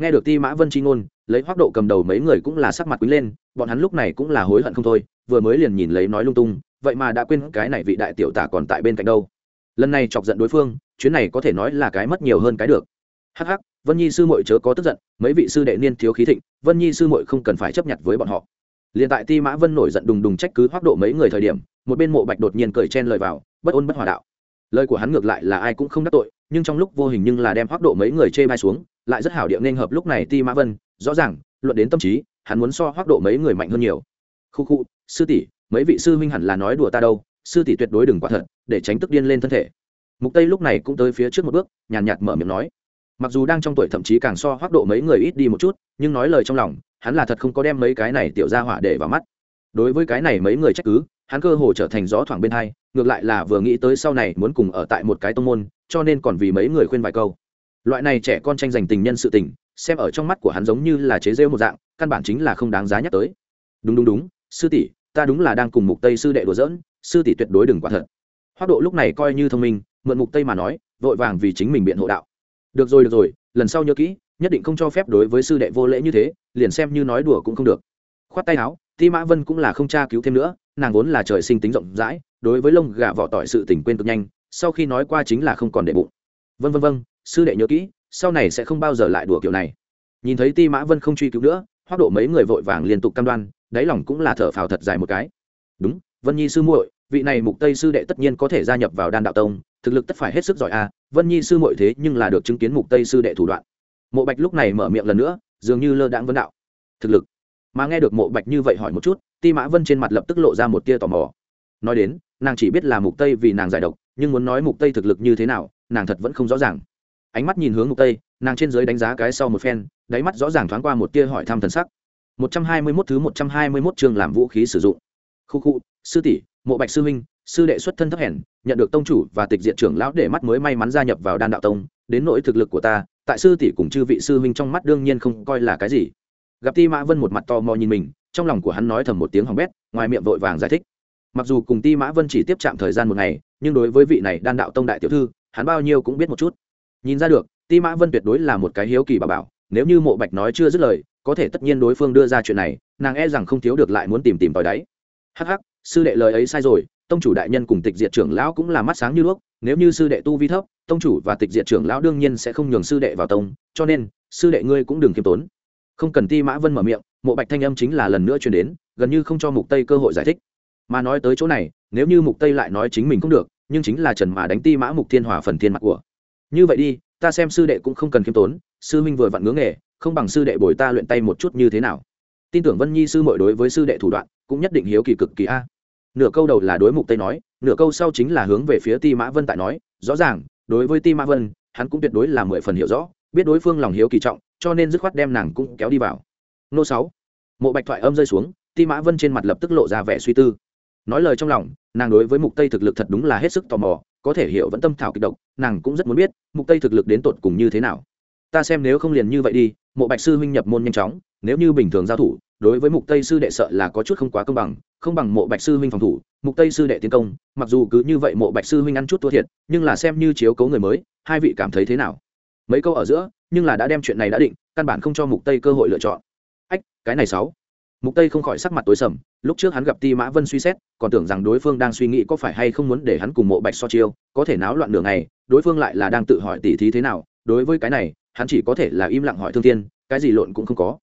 Nghe được ti mã vân chi ngôn, lấy hoác độ cầm đầu mấy người cũng là sắc mặt quý lên, bọn hắn lúc này cũng là hối hận không thôi, vừa mới liền nhìn lấy nói lung tung, vậy mà đã quên cái này vị đại tiểu tả còn tại bên cạnh đâu. Lần này chọc giận đối phương, chuyến này có thể nói là cái mất nhiều hơn cái được. Hắc hắc, vân nhi sư mội chớ có tức giận, mấy vị sư đệ niên thiếu khí thịnh, vân nhi sư mội không cần phải chấp nhận với bọn họ. Liền tại ti mã vân nổi giận đùng đùng trách cứ hoác độ mấy người thời điểm một bên mộ bạch đột nhiên cởi chen lời vào, bất ôn bất hòa đạo. Lời của hắn ngược lại là ai cũng không đắc tội, nhưng trong lúc vô hình nhưng là đem hoác độ mấy người chê bai xuống, lại rất hảo điệu nên hợp lúc này ti mã vân, rõ ràng, luận đến tâm trí, hắn muốn so hoác độ mấy người mạnh hơn nhiều. Khu khu, sư tỷ, mấy vị sư huynh hẳn là nói đùa ta đâu, sư tỷ tuyệt đối đừng quả thật, để tránh tức điên lên thân thể. Mục tây lúc này cũng tới phía trước một bước, nhàn nhạt mở miệng nói. Mặc dù đang trong tuổi thậm chí càng so hoác độ mấy người ít đi một chút, nhưng nói lời trong lòng, hắn là thật không có đem mấy cái này tiểu ra hỏa để vào mắt. Đối với cái này mấy người trách cứ hắn cơ hồ trở thành gió thoảng bên hai, ngược lại là vừa nghĩ tới sau này muốn cùng ở tại một cái tông môn, cho nên còn vì mấy người khuyên vài câu. Loại này trẻ con tranh giành tình nhân sự tình, xem ở trong mắt của hắn giống như là chế rêu một dạng, căn bản chính là không đáng giá nhắc tới. Đúng đúng đúng, sư tỷ, ta đúng là đang cùng mục tây sư đệ đùa giỡn, sư tỷ tuyệt đối đừng quả thật. Hoác độ lúc này coi như thông minh, mượn mục tây mà nói, vội vàng vì chính mình biện hộ đạo. Được rồi được rồi, lần sau nhớ kỹ, nhất định không cho phép đối với sư đệ vô lễ như thế, liền xem như nói đùa cũng không được. Khoát tay áo, ti mã vân cũng là không tra cứu thêm nữa nàng vốn là trời sinh tính rộng rãi, đối với lông gà vỏ tỏi sự tình quên cực nhanh, sau khi nói qua chính là không còn để bụng. Vân vân vân, sư đệ nhớ kỹ, sau này sẽ không bao giờ lại đùa kiểu này. Nhìn thấy ti mã vân không truy cứu nữa hoác độ mấy người vội vàng liên tục cam đoan, đáy lòng cũng là thở phào thật dài một cái. Đúng, vân nhi sư muội, vị này mục tây sư đệ tất nhiên có thể gia nhập vào đan đạo tông, thực lực tất phải hết sức giỏi a, vân nhi sư muội thế nhưng là được chứng kiến mục tây sư đệ thủ đoạn. Mộ bạch lúc này mở miệng lần nữa, dường như lơ đãng vấn đạo. Thực lực. Mà nghe được mộ bạch như vậy hỏi một chút ti mã vân trên mặt lập tức lộ ra một tia tò mò. Nói đến, nàng chỉ biết là mục tây vì nàng giải độc, nhưng muốn nói mục tây thực lực như thế nào, nàng thật vẫn không rõ ràng. Ánh mắt nhìn hướng mục tây, nàng trên dưới đánh giá cái sau một phen, đáy mắt rõ ràng thoáng qua một tia hỏi thăm thần sắc. 121 thứ 121 chương làm vũ khí sử dụng. Khu khu, sư tỷ, mộ bạch sư huynh, sư đệ xuất thân thấp hèn, nhận được tông chủ và tịch diện trưởng lão để mắt mới may mắn gia nhập vào đan đạo tông, đến nỗi thực lực của ta, tại sư tỷ cùng chư vị sư huynh trong mắt đương nhiên không coi là cái gì. Gặp ti mã vân một mặt to mò nhìn mình trong lòng của hắn nói thầm một tiếng hỏng bét, ngoài miệng vội vàng giải thích. Mặc dù cùng ti mã vân chỉ tiếp chạm thời gian một ngày, nhưng đối với vị này đan đạo tông đại tiểu thư, hắn bao nhiêu cũng biết một chút. Nhìn ra được, ti mã vân tuyệt đối là một cái hiếu kỳ bà bảo, nếu như mộ bạch nói chưa dứt lời, có thể tất nhiên đối phương đưa ra chuyện này, nàng e rằng không thiếu được lại muốn tìm tìm tòi đáy. Hắc hắc, sư đệ lời ấy sai rồi, tông chủ đại nhân cùng tịch diệt trưởng lão cũng là mắt sáng như đuốc, nếu như sư đệ tu vi thấp, tông chủ và tịch diệt trưởng lão đương nhiên sẽ không nhường sư đệ vào tông, cho nên, sư đệ ngươi cũng đừng kiêm tốn. Không cần ti mã vân mở miệng mộ bạch thanh âm chính là lần nữa truyền đến, gần như không cho mục tây cơ hội giải thích. Mà nói tới chỗ này, nếu như mục tây lại nói chính mình không được, nhưng chính là trần mà đánh ti mã mục thiên hòa phần thiên mặt của. Như vậy đi, ta xem sư đệ cũng không cần kiêm tốn, sư minh vừa vặn ngưỡng nghề, không bằng sư đệ bồi ta luyện tay một chút như thế nào. Tin tưởng vân nhi sư mội đối với sư đệ thủ đoạn, cũng nhất định hiếu kỳ cực kỳ a. Nửa câu đầu là đối mục tây nói, nửa câu sau chính là hướng về phía ti mã vân tại nói, rõ ràng, đối với ti mã vân, hắn cũng tuyệt đối là mười phần hiểu rõ, biết đối phương lòng hiếu kỳ trọng, cho nên dứt khoát đem nàng cũng kéo đi vào nô sáu. Mộ bạch thoại âm rơi xuống, ti mã vân trên mặt lập tức lộ ra vẻ suy tư. Nói lời trong lòng, nàng đối với mục tây thực lực thật đúng là hết sức tò mò, có thể hiểu vẫn tâm thảo kịch độc, nàng cũng rất muốn biết, mục tây thực lực đến tột cùng như thế nào. Ta xem nếu không liền như vậy đi, mộ bạch sư huynh nhập môn nhanh chóng, nếu như bình thường giao thủ, đối với mục tây sư đệ sợ là có chút không quá công bằng, không bằng mộ bạch sư huynh phòng thủ, mục tây sư đệ tiến công, mặc dù cứ như vậy mộ bạch sư huynh ăn chút thua thiệt, nhưng là xem như chiếu cấu người mới, hai vị cảm thấy thế nào? Mấy câu ở giữa, nhưng là đã đem chuyện này đã định, căn bản không cho mục tây cơ hội lựa chọn ách cái này sáu. Mục tây không khỏi sắc mặt tối sầm lúc trước hắn gặp ti mã vân suy xét còn tưởng rằng đối phương đang suy nghĩ có phải hay không muốn để hắn cùng mộ bạch so chiêu có thể náo loạn đường này đối phương lại là đang tự hỏi tỉ thí thế nào đối với cái này hắn chỉ có thể là im lặng hỏi thương thiên, cái gì lộn cũng không có.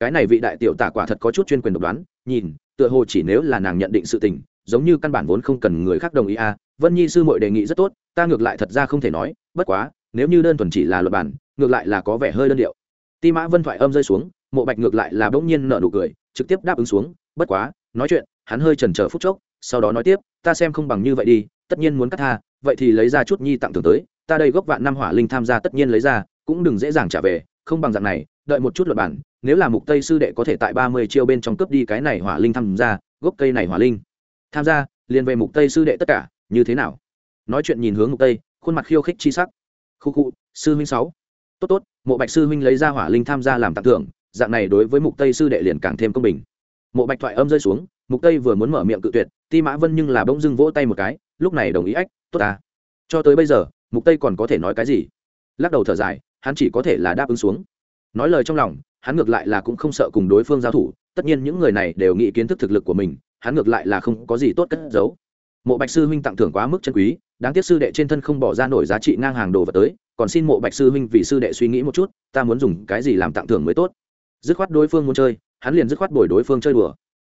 Cái này vị đại tiểu tả quả thật có chút chuyên quyền độc đoán nhìn tựa hồ chỉ nếu là nàng nhận định sự tình giống như căn bản vốn không cần người khác đồng ý a à. vân nhi sư muội đề nghị rất tốt ta ngược lại thật ra không thể nói bất quá nếu như đơn thuần chỉ là luật bản ngược lại là có vẻ hơi đơn điệu. Ti mã vân thoại âm rơi xuống mộ bạch ngược lại là bỗng nhiên nở nụ cười, trực tiếp đáp ứng xuống, bất quá, nói chuyện. Hắn hơi chần chờ phút chốc, sau đó nói tiếp, ta xem không bằng như vậy đi, tất nhiên muốn cắt tha, vậy thì lấy ra chút nhi tặng thưởng tới, ta đây gốc vạn năm hỏa linh tham gia tất nhiên lấy ra, cũng đừng dễ dàng trả về, không bằng dạng này, đợi một chút luật bản, nếu là mục tây sư đệ có thể tại 30 chiêu bên trong cướp đi cái này hỏa linh tham gia, gốc cây này hỏa linh tham gia, liền về mục tây sư đệ tất cả, như thế nào? Nói chuyện nhìn hướng mục tây, khuôn mặt khiêu khích chi sắc. Khu khu, sư huynh sáu. Tốt tốt, mộ bạch sư huynh lấy ra hỏa linh tham gia làm tặng thưởng dạng này đối với mục tây sư đệ liền càng thêm công bình. Mộ bạch thoại âm rơi xuống, mục tây vừa muốn mở miệng cự tuyệt, ti mã vân nhưng là bỗng dưng vỗ tay một cái, lúc này đồng ý ách, tốt à cho tới bây giờ, mục tây còn có thể nói cái gì? Lắc đầu thở dài, hắn chỉ có thể là đáp ứng xuống. Nói lời trong lòng, hắn ngược lại là cũng không sợ cùng đối phương giao thủ, tất nhiên những người này đều nghĩ kiến thức thực lực của mình, hắn ngược lại là không có gì tốt cất giấu. Mộ bạch sư huynh tặng thưởng quá mức chân quý, đáng tiếc sư đệ trên thân không bỏ ra nổi giá trị ngang hàng đồ vật tới, còn xin mộ bạch sư huynh vì sư đệ suy nghĩ một chút, ta muốn dùng cái gì làm tặng thưởng mới tốt? Dứt khoát đối phương muốn chơi, hắn liền dứt khoát bồi đối phương chơi đùa.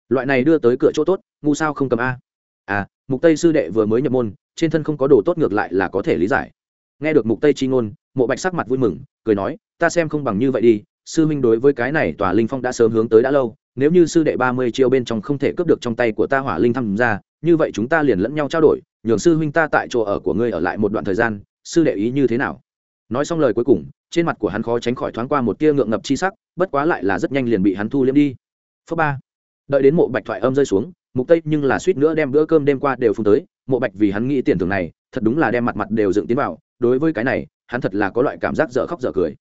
Loại này đưa tới cửa chỗ tốt, ngu sao không cầm a. À mục tây sư đệ vừa mới nhập môn, trên thân không có đồ tốt ngược lại là có thể lý giải. Nghe được mục tây chi ngôn, mộ bạch sắc mặt vui mừng, cười nói, ta xem không bằng như vậy đi, sư huynh đối với cái này tòa linh phong đã sớm hướng tới đã lâu, nếu như sư đệ ba mươi chiêu bên trong không thể cướp được trong tay của ta hỏa linh tham gia như vậy chúng ta liền lẫn nhau trao đổi, nhường sư huynh ta tại chỗ ở của ngươi ở lại một đoạn thời gian, sư đệ ý như thế nào? Nói xong lời cuối cùng, trên mặt của hắn khó tránh khỏi thoáng qua một tia ngượng ngập chi sắc, bất quá lại là rất nhanh liền bị hắn thu liếm đi. Phớ ba. Đợi đến mộ bạch thoại âm rơi xuống, mục tây nhưng là suýt nữa đem bữa cơm đêm qua đều phun tới, mộ bạch vì hắn nghĩ tiền thưởng này, thật đúng là đem mặt mặt đều dựng tiến vào, đối với cái này, hắn thật là có loại cảm giác dở khóc dở cười.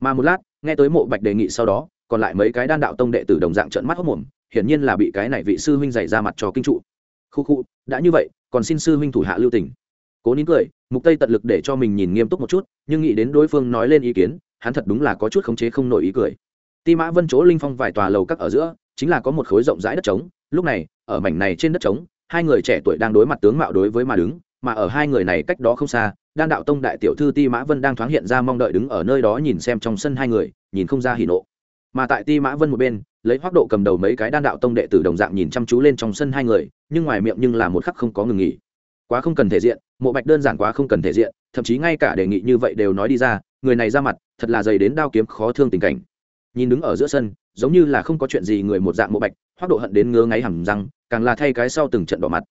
Mà một lát, nghe tới mộ bạch đề nghị sau đó, còn lại mấy cái đan đạo tông đệ tử đồng dạng trợn mắt hốc mồm hiển nhiên là bị cái này vị sư huynh dày ra mặt cho kinh trụ. Khu khu, đã như vậy, còn xin sư huynh thủ hạ lưu tình cố nín cười, mục tây tận lực để cho mình nhìn nghiêm túc một chút, nhưng nghĩ đến đối phương nói lên ý kiến, hắn thật đúng là có chút khống chế không nổi ý cười. Ti mã vân chỗ linh phong vài tòa lầu các ở giữa, chính là có một khối rộng rãi đất trống, lúc này, ở mảnh này trên đất trống, hai người trẻ tuổi đang đối mặt tướng mạo đối với mà đứng, mà ở hai người này cách đó không xa, đan đạo tông đại tiểu thư ti mã vân đang thoáng hiện ra mong đợi đứng ở nơi đó nhìn xem trong sân hai người, nhìn không ra hỉ nộ. Mà tại ti mã vân một bên, lấy hoác độ cầm đầu mấy cái đan đạo tông đệ tử đồng dạng nhìn chăm chú lên trong sân hai người, nhưng ngoài miệng nhưng là một khắc không có ngừng nghỉ quá không cần thể diện, mộ bạch đơn giản quá không cần thể diện, thậm chí ngay cả đề nghị như vậy đều nói đi ra, người này ra mặt, thật là dày đến đao kiếm khó thương tình cảnh. Nhìn đứng ở giữa sân, giống như là không có chuyện gì người một dạng mộ bạch, hoác độ hận đến ngứa ngáy hầm răng, càng là thay cái sau từng trận đỏ mặt.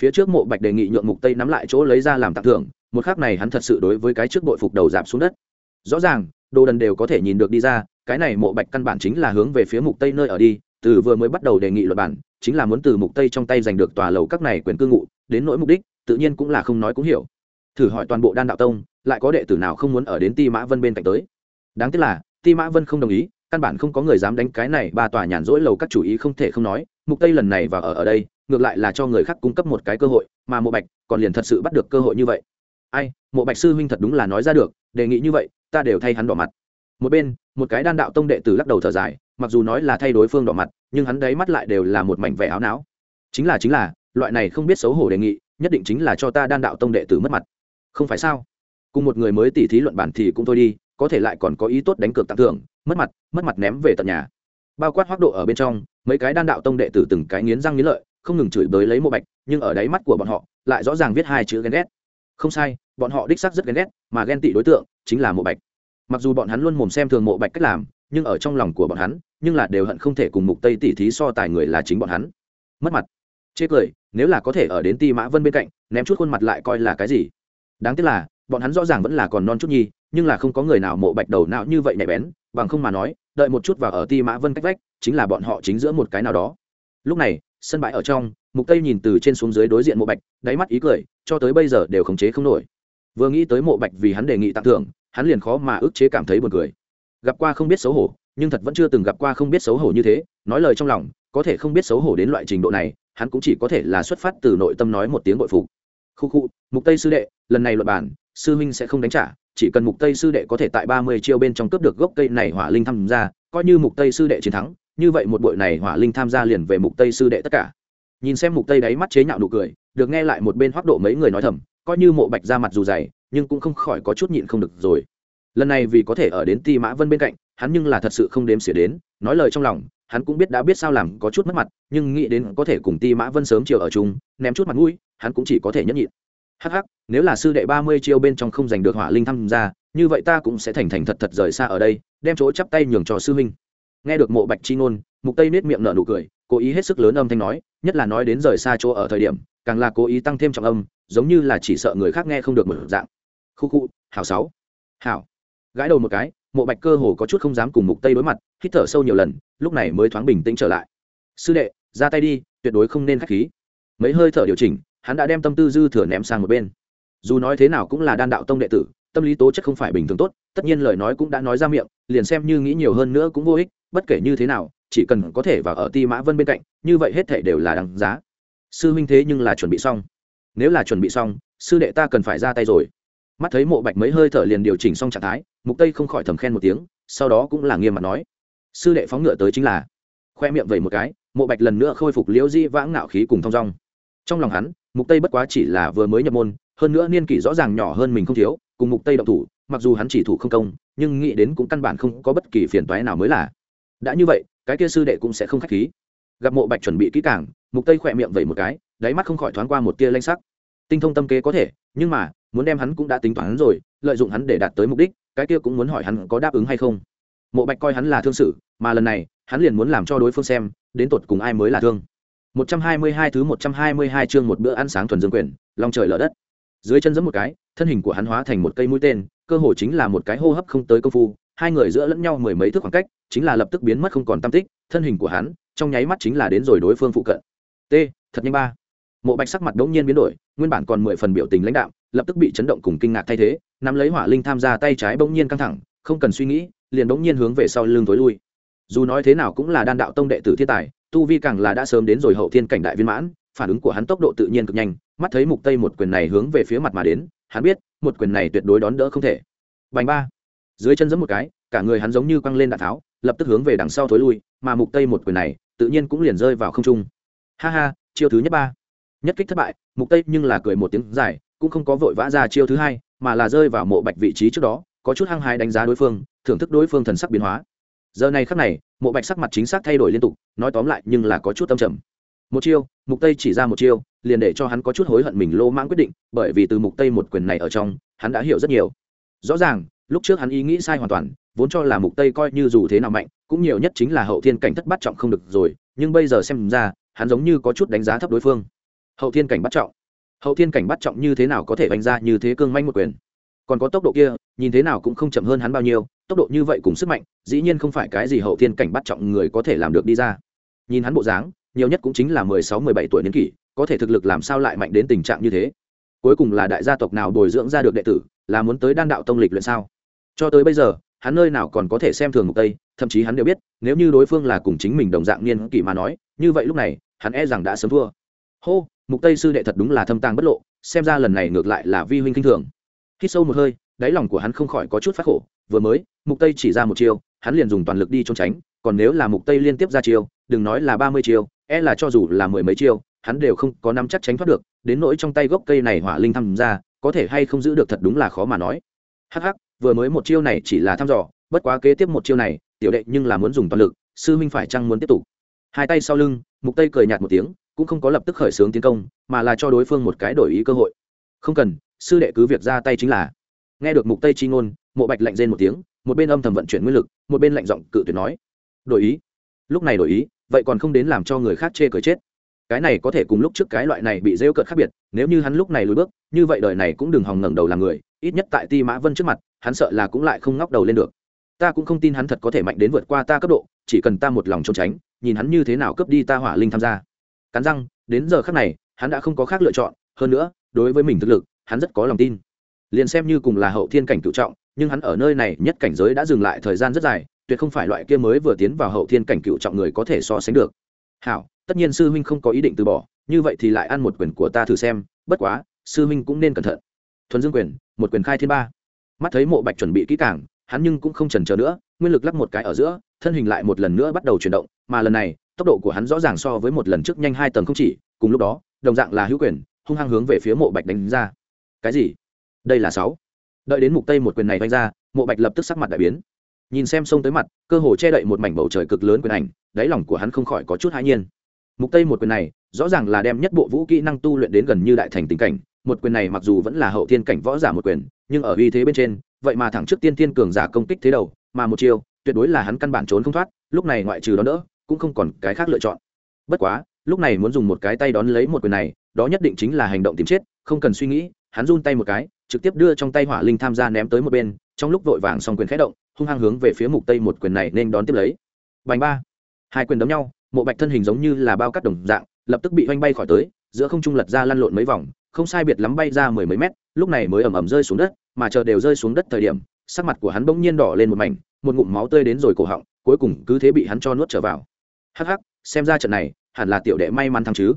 Phía trước mộ bạch đề nghị nhượng mục tây nắm lại chỗ lấy ra làm tặng thưởng, một khác này hắn thật sự đối với cái trước bội phục đầu giảm xuống đất. Rõ ràng, đồ đần đều có thể nhìn được đi ra, cái này mộ bạch căn bản chính là hướng về phía mục tây nơi ở đi, từ vừa mới bắt đầu đề nghị luật bản, chính là muốn từ mục tây trong tay giành được tòa lầu các này quyền cư ngụ, đến nỗi mục đích tự nhiên cũng là không nói cũng hiểu. Thử hỏi toàn bộ đan đạo tông, lại có đệ tử nào không muốn ở đến ti mã vân bên cạnh tới? Đáng tiếc là, ti mã vân không đồng ý, căn bản không có người dám đánh cái này, ba tòa nhàn rỗi lầu các chủ ý không thể không nói, mục tây lần này và ở ở đây, ngược lại là cho người khác cung cấp một cái cơ hội, mà mộ bạch còn liền thật sự bắt được cơ hội như vậy. Ai, mộ bạch sư huynh thật đúng là nói ra được, đề nghị như vậy, ta đều thay hắn đỏ mặt. Một bên, một cái đan đạo tông đệ tử lắc đầu thở dài, mặc dù nói là thay đối phương đỏ mặt, nhưng hắn đấy mắt lại đều là một mảnh vẻ áo não. Chính là chính là, loại này không biết xấu hổ đề nghị nhất định chính là cho ta đan đạo tông đệ tử mất mặt. Không phải sao? Cùng một người mới tỉ thí luận bản thì cũng thôi đi, có thể lại còn có ý tốt đánh cược tặng thưởng, mất mặt mất mặt ném về tận nhà. Bao quát hoác độ ở bên trong, mấy cái đan đạo tông đệ tử từng cái nghiến răng nghiến lợi, không ngừng chửi bới lấy mộ bạch, nhưng ở đáy mắt của bọn họ, lại rõ ràng viết hai chữ ghen ghét. Không sai, bọn họ đích xác rất ghen ghét, mà ghen tị đối tượng chính là mộ bạch. Mặc dù bọn hắn luôn mồm xem thường mộ bạch cách làm, nhưng ở trong lòng của bọn hắn, nhưng là đều hận không thể cùng mục tây tỉ thí so tài người là chính bọn hắn. Mất mặt chê cười, nếu là có thể ở đến ti mã vân bên cạnh, ném chút khuôn mặt lại coi là cái gì? Đáng tiếc là, bọn hắn rõ ràng vẫn là còn non chút nhi, nhưng là không có người nào mộ bạch đầu não như vậy nhạy bén, bằng không mà nói, đợi một chút và ở ti mã vân cách vách, chính là bọn họ chính giữa một cái nào đó. Lúc này, sân bãi ở trong, mục tây nhìn từ trên xuống dưới đối diện mộ bạch, đáy mắt ý cười, cho tới bây giờ đều khống chế không nổi. Vừa nghĩ tới mộ bạch vì hắn đề nghị tặng thưởng, hắn liền khó mà ức chế cảm thấy buồn cười. Gặp qua không biết xấu hổ, nhưng thật vẫn chưa từng gặp qua không biết xấu hổ như thế, nói lời trong lòng, có thể không biết xấu hổ đến loại trình độ này hắn cũng chỉ có thể là xuất phát từ nội tâm nói một tiếng bội phục. Khu khu, mục tây sư đệ, lần này luật bản sư huynh sẽ không đánh trả, chỉ cần mục tây sư đệ có thể tại 30 chiêu bên trong cướp được gốc cây này hỏa linh tham gia, coi như mục tây sư đệ chiến thắng, như vậy một bội này hỏa linh tham gia liền về mục tây sư đệ tất cả. Nhìn xem mục tây đáy mắt chế nhạo nụ cười, được nghe lại một bên hoác độ mấy người nói thầm, coi như mộ bạch ra mặt dù dày, nhưng cũng không khỏi có chút nhịn không được rồi. Lần này vì có thể ở đến ti mã vân bên cạnh, hắn nhưng là thật sự không đếm xỉa đến, nói lời trong lòng hắn cũng biết đã biết sao làm có chút mất mặt, nhưng nghĩ đến có thể cùng ti mã vân sớm chiều ở chung, ném chút mặt mũi, hắn cũng chỉ có thể nhẫn nhịn. Hắc hắc, nếu là sư đệ ba mươi chiêu bên trong không giành được hỏa linh tham gia, như vậy ta cũng sẽ thành thành thật thật rời xa ở đây, đem chỗ chắp tay nhường cho sư huynh. Nghe được mộ bạch chi ngôn, mục tây nết miệng nở nụ cười, cố ý hết sức lớn âm thanh nói, nhất là nói đến rời xa chỗ ở thời điểm, càng là cố ý tăng thêm trọng âm, giống như là chỉ sợ người khác nghe không được một dạng. Khu khu, hảo sáu. Hảo. Gãi đầu một cái mộ bạch cơ hồ có chút không dám cùng mục tây đối mặt, hít thở sâu nhiều lần, lúc này mới thoáng bình tĩnh trở lại. Sư đệ, ra tay đi, tuyệt đối không nên khách khí. Mấy hơi thở điều chỉnh, hắn đã đem tâm tư dư thừa ném sang một bên. Dù nói thế nào cũng là đan đạo tông đệ tử, tâm lý tố chất không phải bình thường tốt, tất nhiên lời nói cũng đã nói ra miệng, liền xem như nghĩ nhiều hơn nữa cũng vô ích, bất kể như thế nào, chỉ cần có thể vào ở ti mã vân bên cạnh, như vậy hết thể đều là đáng giá. Sư huynh thế nhưng là chuẩn bị xong. Nếu là chuẩn bị xong, sư đệ ta cần phải ra tay rồi. Mắt thấy mộ bạch mấy hơi thở liền điều chỉnh xong trạng thái mục tây không khỏi thầm khen một tiếng sau đó cũng là nghiêm mặt nói sư đệ phóng ngựa tới chính là khoe miệng vẩy một cái mộ bạch lần nữa khôi phục liễu di vãng ngạo khí cùng thong dong trong lòng hắn mục tây bất quá chỉ là vừa mới nhập môn hơn nữa niên kỷ rõ ràng nhỏ hơn mình không thiếu cùng mục tây động thủ mặc dù hắn chỉ thủ không công nhưng nghĩ đến cũng căn bản không có bất kỳ phiền toái nào mới là đã như vậy cái kia sư đệ cũng sẽ không khách khí gặp mộ bạch chuẩn bị kỹ càng mục tây khỏe miệng vẩy một cái đáy mắt không khỏi thoáng qua một tia lanh sắc tinh thông tâm kế có thể nhưng mà muốn đem hắn cũng đã tính toán rồi, lợi dụng hắn để đạt tới mục đích, cái kia cũng muốn hỏi hắn có đáp ứng hay không. Mộ bạch coi hắn là thương sự, mà lần này, hắn liền muốn làm cho đối phương xem, đến tột cùng ai mới là thương. 122 thứ 122 chương một bữa ăn sáng thuần dương quyền long trời lở đất. Dưới chân giẫm một cái, thân hình của hắn hóa thành một cây mũi tên, cơ hồ chính là một cái hô hấp không tới công phu, hai người giữa lẫn nhau mười mấy thước khoảng cách, chính là lập tức biến mất không còn tâm tích, thân hình của hắn, trong nháy mắt chính là đến rồi đối phương phụ cận. T, thật nhanh ba. Mộ bạch sắc mặt đống nhiên biến đổi, nguyên bản còn mười phần biểu tình lãnh đạo lập tức bị chấn động cùng kinh ngạc thay thế, nắm lấy hỏa linh tham gia tay trái bỗng nhiên căng thẳng, không cần suy nghĩ, liền bỗng nhiên hướng về sau lưng tối lui. Dù nói thế nào cũng là đan đạo tông đệ tử thiên tài, tu vi càng là đã sớm đến rồi hậu thiên cảnh đại viên mãn, phản ứng của hắn tốc độ tự nhiên cực nhanh, mắt thấy mục tây một quyền này hướng về phía mặt mà đến, hắn biết, một quyền này tuyệt đối đón đỡ không thể. Bành ba. Dưới chân giẫm một cái, cả người hắn giống như quăng lên đạn tháo, lập tức hướng về đằng sau thối lui, mà mục tây một quyền này, tự nhiên cũng liền rơi vào không trung. Ha ha, chiêu thứ nhất ba. Nhất kích thất bại, mục tây nhưng là cười một tiếng dài cũng không có vội vã ra chiêu thứ hai, mà là rơi vào mộ bạch vị trí trước đó, có chút hăng hái đánh giá đối phương, thưởng thức đối phương thần sắc biến hóa. Giờ này khắc này, mộ bạch sắc mặt chính xác thay đổi liên tục, nói tóm lại nhưng là có chút tâm trầm. Một chiêu, mục tây chỉ ra một chiêu, liền để cho hắn có chút hối hận mình lô mãng quyết định, bởi vì từ mục tây một quyền này ở trong, hắn đã hiểu rất nhiều. Rõ ràng, lúc trước hắn ý nghĩ sai hoàn toàn, vốn cho là mục tây coi như dù thế nào mạnh, cũng nhiều nhất chính là hậu thiên cảnh thất bắt trọng không được rồi, nhưng bây giờ xem ra, hắn giống như có chút đánh giá thấp đối phương. Hậu thiên cảnh bắt trọng hậu thiên cảnh bắt trọng như thế nào có thể đánh ra như thế cương manh một quyền? Còn có tốc độ kia, nhìn thế nào cũng không chậm hơn hắn bao nhiêu, tốc độ như vậy cùng sức mạnh, dĩ nhiên không phải cái gì hậu thiên cảnh bắt trọng người có thể làm được đi ra. Nhìn hắn bộ dáng, nhiều nhất cũng chính là mười sáu, mười bảy tuổi niên kỷ, có thể thực lực làm sao lại mạnh đến tình trạng như thế? Cuối cùng là đại gia tộc nào bồi dưỡng ra được đệ tử, là muốn tới đan đạo tông lịch luyện sao? Cho tới bây giờ, hắn nơi nào còn có thể xem thường mục tây, thậm chí hắn đều biết, nếu như đối phương là cùng chính mình đồng dạng niên kỷ mà nói, như vậy lúc này, hắn e rằng đã sớm thua. Hô! Mục tây sư đệ thật đúng là thâm tàng bất lộ, xem ra lần này ngược lại là vi huynh kinh thường. Khi sâu một hơi, đáy lòng của hắn không khỏi có chút phát khổ, vừa mới, mục tây chỉ ra một chiêu, hắn liền dùng toàn lực đi trốn tránh, còn nếu là mục tây liên tiếp ra chiêu, đừng nói là 30 chiêu e là cho dù là mười mấy chiêu, hắn đều không có nắm chắc tránh thoát được, đến nỗi trong tay gốc cây này hỏa linh thăm ra, có thể hay không giữ được thật đúng là khó mà nói. Hắc hắc, vừa mới một chiêu này chỉ là thăm dò, bất quá kế tiếp một chiêu này, tiểu đệ nhưng là muốn dùng toàn lực, sư minh phải chăng muốn tiếp tục? Hai tay sau lưng, mục tây cười nhạt một tiếng cũng không có lập tức khởi xướng tiến công, mà là cho đối phương một cái đổi ý cơ hội. Không cần, sư đệ cứ việc ra tay chính là. Nghe được mục tây chi ngôn, mộ bạch lạnh rên một tiếng, một bên âm thầm vận chuyển nguyên lực, một bên lạnh giọng cự tuyệt nói. Đổi ý? Lúc này đổi ý, vậy còn không đến làm cho người khác chê cười chết. Cái này có thể cùng lúc trước cái loại này bị rêu cợt khác biệt, nếu như hắn lúc này lùi bước, như vậy đời này cũng đừng hòng ngẩng đầu làm người, ít nhất tại ti mã vân trước mặt, hắn sợ là cũng lại không ngóc đầu lên được. Ta cũng không tin hắn thật có thể mạnh đến vượt qua ta cấp độ, chỉ cần ta một lòng trốn tránh, nhìn hắn như thế nào cướp đi ta hỏa linh tham gia cắn răng, đến giờ khác này, hắn đã không có khác lựa chọn, hơn nữa, đối với mình thực lực, hắn rất có lòng tin. Liền xem như cùng là hậu thiên cảnh cựu trọng, nhưng hắn ở nơi này nhất cảnh giới đã dừng lại thời gian rất dài, tuyệt không phải loại kia mới vừa tiến vào hậu thiên cảnh cựu trọng người có thể so sánh được. Hảo, tất nhiên sư huynh không có ý định từ bỏ, như vậy thì lại ăn một quyền của ta thử xem, bất quá, sư huynh cũng nên cẩn thận. Thuần dương quyền, một quyền khai thiên ba. Mắt thấy mộ bạch chuẩn bị kỹ càng, hắn nhưng cũng không chần chờ nữa, nguyên lực lắp một cái ở giữa, thân hình lại một lần nữa bắt đầu chuyển động, mà lần này tốc độ của hắn rõ ràng so với một lần trước nhanh hai tầng không chỉ, cùng lúc đó, đồng dạng là hữu quyền, hung hăng hướng về phía mộ bạch đánh ra. Cái gì? Đây là sáu. Đợi đến mục tây một quyền này đánh ra, mộ bạch lập tức sắc mặt đại biến. Nhìn xem sông tới mặt, cơ hồ che đậy một mảnh bầu trời cực lớn quyền ảnh, đáy lòng của hắn không khỏi có chút hãi nhiên. Mục tây một quyền này, rõ ràng là đem nhất bộ vũ kỹ năng tu luyện đến gần như đại thành tình cảnh, một quyền này mặc dù vẫn là hậu thiên cảnh võ giả một quyền, nhưng ở uy thế bên trên, vậy mà thẳng trước tiên thiên cường giả công kích thế đầu, mà một chiêu, tuyệt đối là hắn căn bản trốn không thoát, lúc này ngoại trừ đó đỡ cũng không còn cái khác lựa chọn. Bất quá, lúc này muốn dùng một cái tay đón lấy một quyền này, đó nhất định chính là hành động tìm chết, không cần suy nghĩ, hắn run tay một cái, trực tiếp đưa trong tay hỏa linh tham gia ném tới một bên, trong lúc vội vàng xong quyền khẽ động, hung hăng hướng về phía mục tây một quyền này nên đón tiếp lấy. Bành ba. Hai quyền đấm nhau, mộ bạch thân hình giống như là bao cắt đồng dạng, lập tức bị oanh bay khỏi tới, giữa không trung lật ra lăn lộn mấy vòng, không sai biệt lắm bay ra mười mấy mét, lúc này mới ẩm ẩm rơi xuống đất, mà chờ đều rơi xuống đất thời điểm, sắc mặt của hắn bỗng nhiên đỏ lên một mảnh, một ngụm máu tươi đến rồi cổ họng, cuối cùng cứ thế bị hắn cho nuốt trở vào hắc hắc, xem ra trận này hẳn là tiểu đệ may mắn thắng chứ.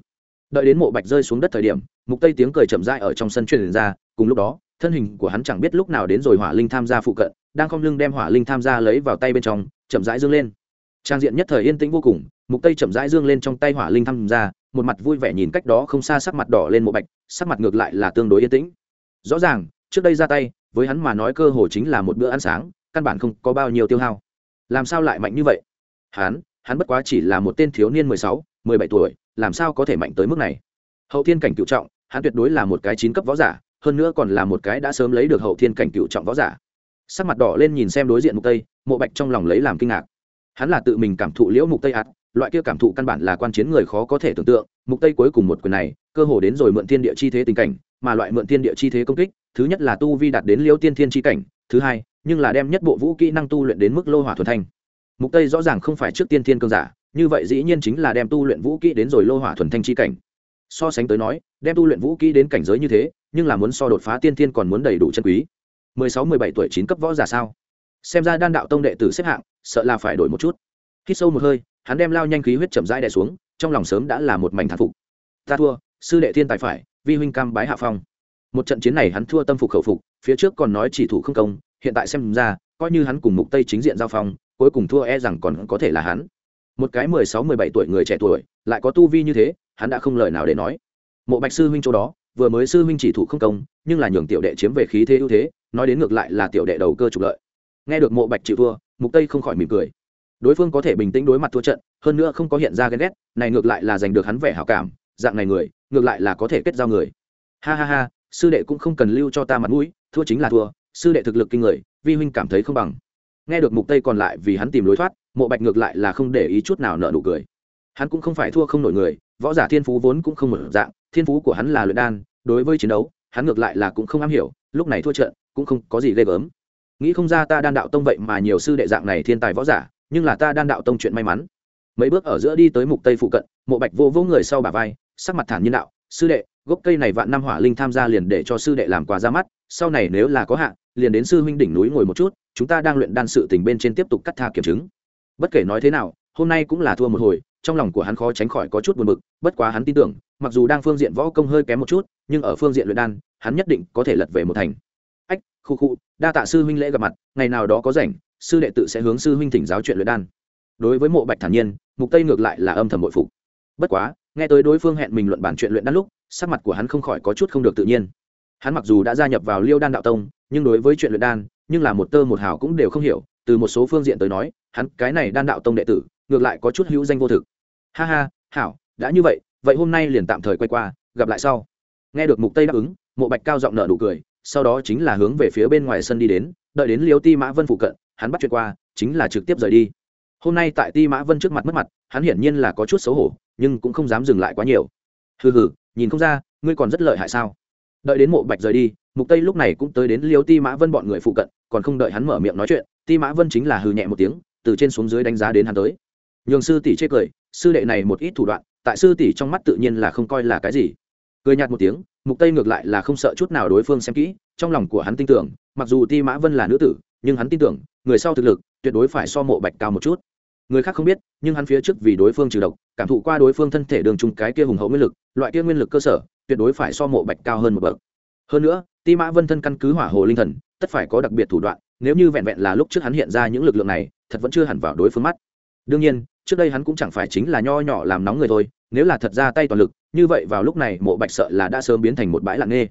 Đợi đến mộ bạch rơi xuống đất thời điểm, mục tây tiếng cười chậm rãi ở trong sân truyền ra, cùng lúc đó, thân hình của hắn chẳng biết lúc nào đến rồi hỏa linh tham gia phụ cận, đang không lưng đem hỏa linh tham gia lấy vào tay bên trong, chậm rãi dương lên. Trang diện nhất thời yên tĩnh vô cùng, mục tây chậm rãi dương lên trong tay hỏa linh tham gia, một mặt vui vẻ nhìn cách đó không xa sắc mặt đỏ lên mộ bạch, sắc mặt ngược lại là tương đối yên tĩnh. Rõ ràng, trước đây ra tay, với hắn mà nói cơ hồ chính là một bữa ăn sáng, căn bản không có bao nhiêu tiêu hao. Làm sao lại mạnh như vậy? Hắn hắn bất quá chỉ là một tên thiếu niên mười sáu, mười bảy tuổi làm sao có thể mạnh tới mức này? Hậu thiên cảnh cựu trọng hắn tuyệt đối là một cái chín cấp võ giả hơn nữa còn là một cái đã sớm lấy được hậu thiên cảnh cựu trọng võ giả. Sắc mặt đỏ lên nhìn xem đối diện mục tây mộ bạch trong lòng lấy làm kinh ngạc. Hắn là tự mình cảm thụ liễu mục tây ạt loại kia cảm thụ căn bản là quan chiến người khó có thể tưởng tượng. Mục tây cuối cùng một quyền này cơ hồ đến rồi mượn thiên địa chi thế tình cảnh mà loại mượn thiên địa chi thế công kích thứ nhất là tu vi đạt đến liễu tiên thiên chi cảnh thứ hai nhưng là đem nhất bộ vũ kỹ năng tu luyện đến mức lô hỏa thuần thanh mục tây rõ ràng không phải trước tiên thiên cương giả, như vậy dĩ nhiên chính là đem tu luyện vũ kỹ đến rồi lô hỏa thuần thanh chi cảnh. So sánh tới nói, đem tu luyện vũ kỹ đến cảnh giới như thế, nhưng là muốn so đột phá tiên thiên còn muốn đầy đủ chân quý. 16-17 tuổi chín cấp võ giả sao? Xem ra đan đạo tông đệ tử xếp hạng, sợ là phải đổi một chút. Khi sâu một hơi, hắn đem lao nhanh khí huyết chậm rãi đè xuống, trong lòng sớm đã là một mảnh thán phục. Ta thua, sư đệ thiên tài phải, vi huynh cam bái hạ phong. Một trận chiến này hắn thua tâm phục khẩu phục, phía trước còn nói chỉ thủ không công, hiện tại xem ra, coi như hắn cùng mục tây chính diện giao phong cuối cùng thua e rằng còn có thể là hắn. Một cái 16-17 tuổi người trẻ tuổi, lại có tu vi như thế, hắn đã không lời nào để nói. Mộ bạch sư huynh chỗ đó, vừa mới sư huynh chỉ thủ không công, nhưng là nhường tiểu đệ chiếm về khí thế ưu thế, nói đến ngược lại là tiểu đệ đầu cơ trục lợi. Nghe được mộ bạch chịu thua, mục tây không khỏi mỉm cười. Đối phương có thể bình tĩnh đối mặt thua trận, hơn nữa không có hiện ra ghen ghét, này ngược lại là giành được hắn vẻ hảo cảm, dạng này người, ngược lại là có thể kết giao người. Ha ha ha, sư đệ cũng không cần lưu cho ta mặt mũi, thua chính là thua, sư đệ thực lực kinh người, vi huynh cảm thấy không bằng nghe được mục tây còn lại vì hắn tìm lối thoát, mộ bạch ngược lại là không để ý chút nào nợ nụ cười. Hắn cũng không phải thua không nổi người, võ giả thiên phú vốn cũng không một dạng, thiên phú của hắn là luyện đan, đối với chiến đấu, hắn ngược lại là cũng không am hiểu, lúc này thua trận, cũng không có gì ghê gớm. Nghĩ không ra ta đan đạo tông vậy mà nhiều sư đệ dạng này thiên tài võ giả, nhưng là ta đan đạo tông chuyện may mắn. Mấy bước ở giữa đi tới mục tây phụ cận, mộ bạch vô vô người sau bả vai, sắc mặt thản nhiên đạo, sư đệ, gốc cây này vạn năm hỏa linh tham gia liền để cho sư đệ làm quà ra mắt, sau này nếu là có hạn liền đến sư huynh đỉnh núi ngồi một chút, chúng ta đang luyện đan sự tình bên trên tiếp tục cắt tha kiểm chứng. Bất kể nói thế nào, hôm nay cũng là thua một hồi, trong lòng của hắn khó tránh khỏi có chút buồn bực, bất quá hắn tin tưởng, mặc dù đang phương diện võ công hơi kém một chút, nhưng ở phương diện luyện đan, hắn nhất định có thể lật về một thành. Ách, khu khu, đa tạ sư huynh lễ gặp mặt, ngày nào đó có rảnh, sư đệ tự sẽ hướng sư huynh thỉnh giáo chuyện luyện đan. Đối với mộ bạch thản nhiên, mục tây ngược lại là âm thầm bội phục. Bất quá, nghe tới đối phương hẹn mình luận bản chuyện luyện đan lúc, sắc mặt của hắn không khỏi có chút không được tự nhiên. Hắn mặc dù đã gia nhập vào liêu đan đạo tông nhưng đối với chuyện luyện đan, nhưng là một tơ một hào cũng đều không hiểu, từ một số phương diện tới nói, hắn cái này đan đạo tông đệ tử, ngược lại có chút hữu danh vô thực. Ha ha, hảo, đã như vậy vậy hôm nay liền tạm thời quay qua, gặp lại sau. Nghe được mục tây đáp ứng, mộ bạch cao giọng nở nụ cười, sau đó chính là hướng về phía bên ngoài sân đi đến, đợi đến liếu ti mã vân phụ cận, hắn bắt chuyện qua, chính là trực tiếp rời đi. Hôm nay tại ti mã vân trước mặt mất mặt, hắn hiển nhiên là có chút xấu hổ, nhưng cũng không dám dừng lại quá nhiều. Hừ hừ, nhìn không ra, ngươi còn rất lợi hại sao? Đợi đến mộ bạch rời đi, mục tây lúc này cũng tới đến liêu ti mã vân bọn người phụ cận, còn không đợi hắn mở miệng nói chuyện, ti mã vân chính là hừ nhẹ một tiếng, từ trên xuống dưới đánh giá đến hắn tới. Nhường sư tỷ chê cười, sư đệ này một ít thủ đoạn, tại sư tỷ trong mắt tự nhiên là không coi là cái gì. Cười nhạt một tiếng, mục tây ngược lại là không sợ chút nào đối phương xem kỹ, trong lòng của hắn tin tưởng, mặc dù ti mã vân là nữ tử, nhưng hắn tin tưởng, người sau thực lực tuyệt đối phải so mộ bạch cao một chút. Người khác không biết, nhưng hắn phía trước vì đối phương trừ độc, cảm thụ qua đối phương thân thể đường chung cái kia hùng hậu nguyên lực, loại kia nguyên lực cơ sở tuyệt đối phải so mộ bạch cao hơn một bậc. Hơn nữa, ti mã vân thân căn cứ hỏa hồ linh thần, tất phải có đặc biệt thủ đoạn, nếu như vẹn vẹn là lúc trước hắn hiện ra những lực lượng này, thật vẫn chưa hẳn vào đối phương mắt. Đương nhiên, trước đây hắn cũng chẳng phải chính là nho nhỏ làm nóng người thôi, nếu là thật ra tay toàn lực, như vậy vào lúc này mộ bạch sợ là đã sớm biến thành một bãi lặng nghê.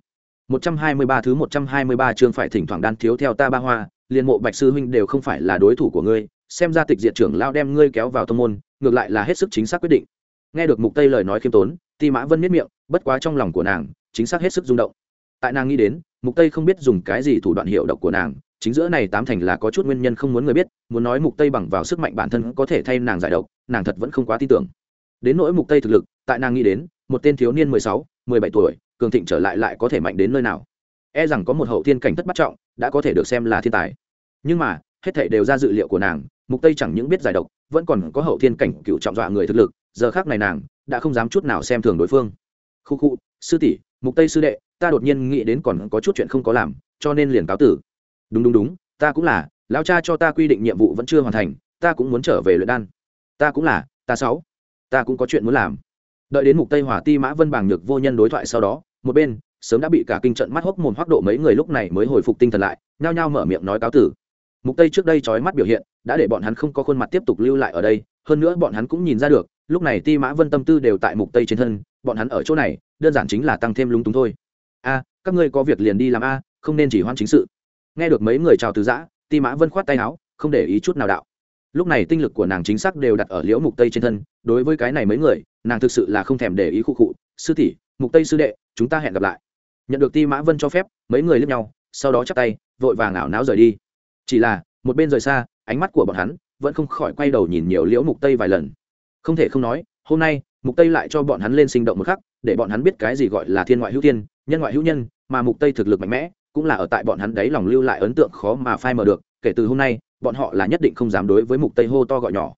123 thứ 123 chương phải thỉnh thoảng đan thiếu theo ta ba hoa, liền mộ bạch sư huynh đều không phải là đối thủ của ngươi, xem ra tịch diệt trưởng lao đem ngươi kéo vào tông môn, ngược lại là hết sức chính xác quyết định nghe được mục tây lời nói khiêm tốn ti mã vân miết miệng bất quá trong lòng của nàng chính xác hết sức rung động. Tại nàng nghĩ đến mục tây không biết dùng cái gì thủ đoạn hiệu độc của nàng chính giữa này tám thành là có chút nguyên nhân không muốn người biết muốn nói mục tây bằng vào sức mạnh bản thân có thể thay nàng giải độc nàng thật vẫn không quá tin tưởng. Đến nỗi mục tây thực lực tại nàng nghĩ đến một tên thiếu niên 16, 17 tuổi cường thịnh trở lại lại có thể mạnh đến nơi nào? E rằng có một hậu thiên cảnh thất bắt trọng đã có thể được xem là thiên tài. Nhưng mà hết thảy đều ra dự liệu của nàng mục tây chẳng những biết giải độc vẫn còn có hậu thiên cảnh cựu trọng dọa người thực lực giờ khác này nàng đã không dám chút nào xem thường đối phương. Khu khu, sư tỷ, mục tây sư đệ, ta đột nhiên nghĩ đến còn có chút chuyện không có làm, cho nên liền cáo tử. Đúng đúng đúng, ta cũng là, lão cha cho ta quy định nhiệm vụ vẫn chưa hoàn thành, ta cũng muốn trở về luyện đan. Ta cũng là, ta sáu, ta cũng có chuyện muốn làm. Đợi đến mục tây hỏa ti mã vân bàng nhược vô nhân đối thoại sau đó, một bên, sớm đã bị cả kinh trận mắt hốc mồm hoác độ mấy người lúc này mới hồi phục tinh thần lại, nhao nhao mở miệng nói cáo tử. Mục tây trước đây trói mắt biểu hiện, đã để bọn hắn không có khuôn mặt tiếp tục lưu lại ở đây, hơn nữa bọn hắn cũng nhìn ra được lúc này ti mã vân tâm tư đều tại mục tây trên thân, bọn hắn ở chỗ này, đơn giản chính là tăng thêm lúng túng thôi. A, các ngươi có việc liền đi làm a, không nên chỉ hoan chính sự. Nghe được mấy người chào từ giã, ti mã vân khoát tay áo, không để ý chút nào đạo. Lúc này tinh lực của nàng chính xác đều đặt ở liễu mục tây trên thân, đối với cái này mấy người, nàng thực sự là không thèm để ý khu cụ sư tỷ, mục tây sư đệ, chúng ta hẹn gặp lại. Nhận được ti mã vân cho phép, mấy người lướt nhau, sau đó chắp tay, vội vàng ảo não rời đi. Chỉ là, một bên rời xa, ánh mắt của bọn hắn vẫn không khỏi quay đầu nhìn nhiều liễu mục tây vài lần không thể không nói, hôm nay, mục tây lại cho bọn hắn lên sinh động một khắc, để bọn hắn biết cái gì gọi là thiên ngoại hữu thiên, nhân ngoại hữu nhân, mà mục tây thực lực mạnh mẽ, cũng là ở tại bọn hắn đấy lòng lưu lại ấn tượng khó mà phai mờ được, kể từ hôm nay, bọn họ là nhất định không dám đối với mục tây hô to gọi nhỏ.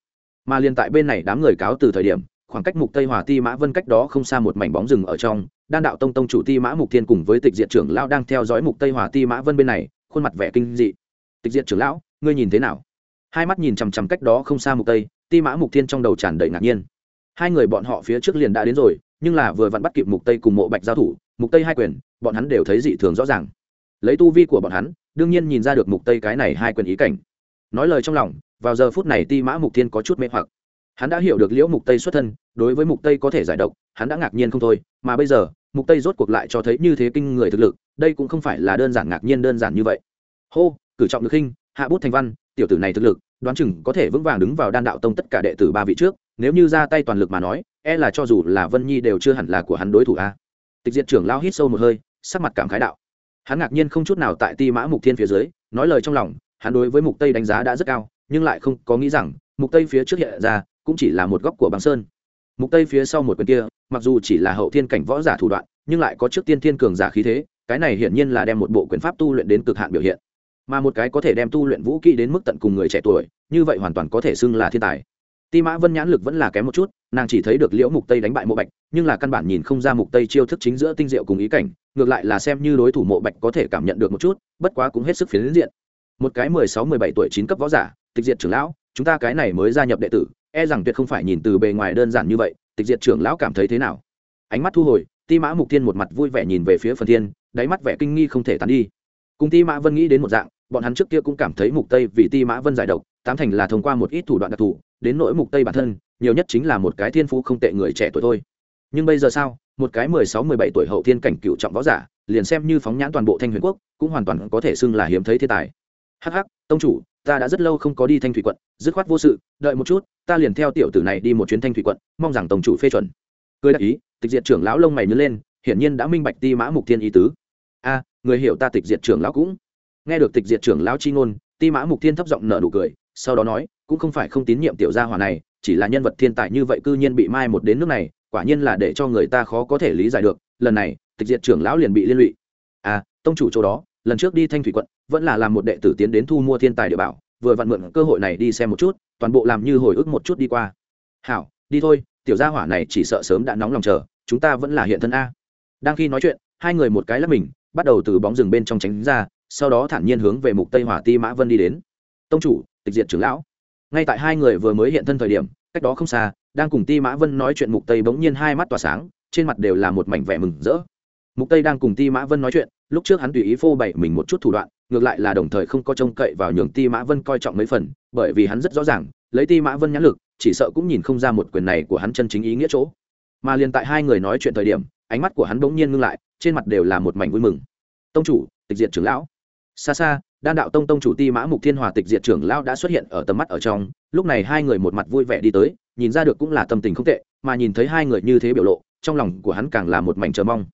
Mà liền tại bên này đám người cáo từ thời điểm, khoảng cách mục tây hòa ti mã vân cách đó không xa một mảnh bóng rừng ở trong, đan đạo tông tông chủ ti mã mục thiên cùng với tịch diện trưởng lão đang theo dõi mục tây hòa ti mã vân bên này, khuôn mặt vẻ kinh dị. Tịch diện trưởng lão, ngươi nhìn thế nào? Hai mắt nhìn chằm chằm cách đó không xa mục tây ti mã mục thiên trong đầu tràn đầy ngạc nhiên. Hai người bọn họ phía trước liền đã đến rồi, nhưng là vừa vặn bắt kịp mục tây cùng mộ bạch giao thủ, mục tây hai quyền, bọn hắn đều thấy dị thường rõ ràng. Lấy tu vi của bọn hắn, đương nhiên nhìn ra được mục tây cái này hai quyền ý cảnh. Nói lời trong lòng, vào giờ phút này ti mã mục thiên có chút mê hoặc. Hắn đã hiểu được liễu mục tây xuất thân, đối với mục tây có thể giải độc, hắn đã ngạc nhiên không thôi, mà bây giờ, mục tây rốt cuộc lại cho thấy như thế kinh người thực lực, đây cũng không phải là đơn giản ngạc nhiên đơn giản như vậy. Hô, cử trọng được khinh, hạ bút thành văn, tiểu tử này thực lực đoán chừng có thể vững vàng đứng vào đan đạo tông tất cả đệ tử ba vị trước, nếu như ra tay toàn lực mà nói e là cho dù là vân nhi đều chưa hẳn là của hắn đối thủ a. Tịch diệt trưởng lao hít sâu một hơi, sắc mặt cảm khái đạo. Hắn ngạc nhiên không chút nào tại ti mã mục thiên phía dưới, nói lời trong lòng, hắn đối với mục tây đánh giá đã rất cao, nhưng lại không có nghĩ rằng, mục tây phía trước hiện ra, cũng chỉ là một góc của băng sơn. Mục tây phía sau một quyền kia, mặc dù chỉ là hậu thiên cảnh võ giả thủ đoạn, nhưng lại có trước tiên thiên cường giả khí thế, cái này hiển nhiên là đem một bộ quyền pháp tu luyện đến cực hạn biểu hiện mà một cái có thể đem tu luyện vũ kỹ đến mức tận cùng người trẻ tuổi, như vậy hoàn toàn có thể xưng là thiên tài. Ti mã vân nhãn lực vẫn là kém một chút, nàng chỉ thấy được liễu mục tây đánh bại mộ bạch, nhưng là căn bản nhìn không ra mục tây chiêu thức chính giữa tinh diệu cùng ý cảnh, ngược lại là xem như đối thủ mộ bạch có thể cảm nhận được một chút, bất quá cũng hết sức phiến diện. Một cái 16 17 tuổi chín cấp võ giả, tịch diệt trưởng lão, chúng ta cái này mới gia nhập đệ tử e rằng tuyệt không phải nhìn từ bề ngoài đơn giản như vậy, tịch diệt trưởng lão cảm thấy thế nào? Ánh mắt thu hồi, ti mã mục thiên một mặt vui vẻ nhìn về phía phần thiên, đáy mắt vẻ kinh nghi không thể tán đi cùng ti mã vân nghĩ đến một dạng, bọn hắn trước kia cũng cảm thấy mục tây vì ti mã vân giải độc, tám thành là thông qua một ít thủ đoạn đặc thù, đến nỗi mục tây bản thân, nhiều nhất chính là một cái thiên phú không tệ người trẻ tuổi thôi. Nhưng bây giờ sao, một cái 16 17 tuổi hậu thiên cảnh cựu trọng võ giả, liền xem như phóng nhãn toàn bộ thanh huyền quốc, cũng hoàn toàn có thể xưng là hiếm thấy thiên tài. Hắc hắc, tông chủ, ta đã rất lâu không có đi thanh thủy quận, dứt khoát vô sự, đợi một chút, ta liền theo tiểu tử này đi một chuyến thanh thủy quận, mong rằng tổng chủ phê chuẩn. Cười đáp ý, tịch diệt trưởng lão lông mày nhớ lên, hiển nhiên đã minh bạch ti mã mục thiên ý tứ người hiểu ta tịch diệt trưởng lão cũng. Nghe được tịch diệt trưởng lão chi ngôn, ti mã mục thiên thấp giọng nở nụ cười, sau đó nói, cũng không phải không tín nhiệm tiểu gia hỏa này, chỉ là nhân vật thiên tài như vậy cư nhiên bị mai một đến nước này, quả nhiên là để cho người ta khó có thể lý giải được, lần này, tịch diệt trưởng lão liền bị liên lụy. À tông chủ chỗ đó, lần trước đi thanh thủy quận, vẫn là làm một đệ tử tiến đến thu mua thiên tài địa bảo, vừa vặn mượn cơ hội này đi xem một chút, toàn bộ làm như hồi ức một chút đi qua. Hảo, đi thôi, tiểu gia hỏa này chỉ sợ sớm đã nóng lòng chờ, chúng ta vẫn là hiện thân a. Đang khi nói chuyện, hai người một cái lắp mình bắt đầu từ bóng rừng bên trong tránh ra, sau đó thản nhiên hướng về mục tây hỏa ti mã vân đi đến. Tông chủ, tịch diệt trưởng lão. Ngay tại hai người vừa mới hiện thân thời điểm, cách đó không xa, đang cùng ti mã vân nói chuyện mục tây bỗng nhiên hai mắt tỏa sáng, trên mặt đều là một mảnh vẻ mừng rỡ. Mục tây đang cùng ti mã vân nói chuyện, lúc trước hắn tùy ý phô bày mình một chút thủ đoạn, ngược lại là đồng thời không có trông cậy vào nhường ti mã vân coi trọng mấy phần, bởi vì hắn rất rõ ràng, lấy ti mã vân nhãn lực, chỉ sợ cũng nhìn không ra một quyền này của hắn chân chính ý nghĩa chỗ. Mà liền tại hai người nói chuyện thời điểm, ánh mắt của hắn bỗng nhiên ngưng lại trên mặt đều là một mảnh vui mừng. Tông chủ, tịch diệt trưởng lão. Xa xa, đan đạo tông tông chủ ti mã mục thiên hòa tịch diệt trưởng lão đã xuất hiện ở tầm mắt ở trong. Lúc này hai người một mặt vui vẻ đi tới, nhìn ra được cũng là tâm tình không tệ, mà nhìn thấy hai người như thế biểu lộ, trong lòng của hắn càng là một mảnh chờ mong.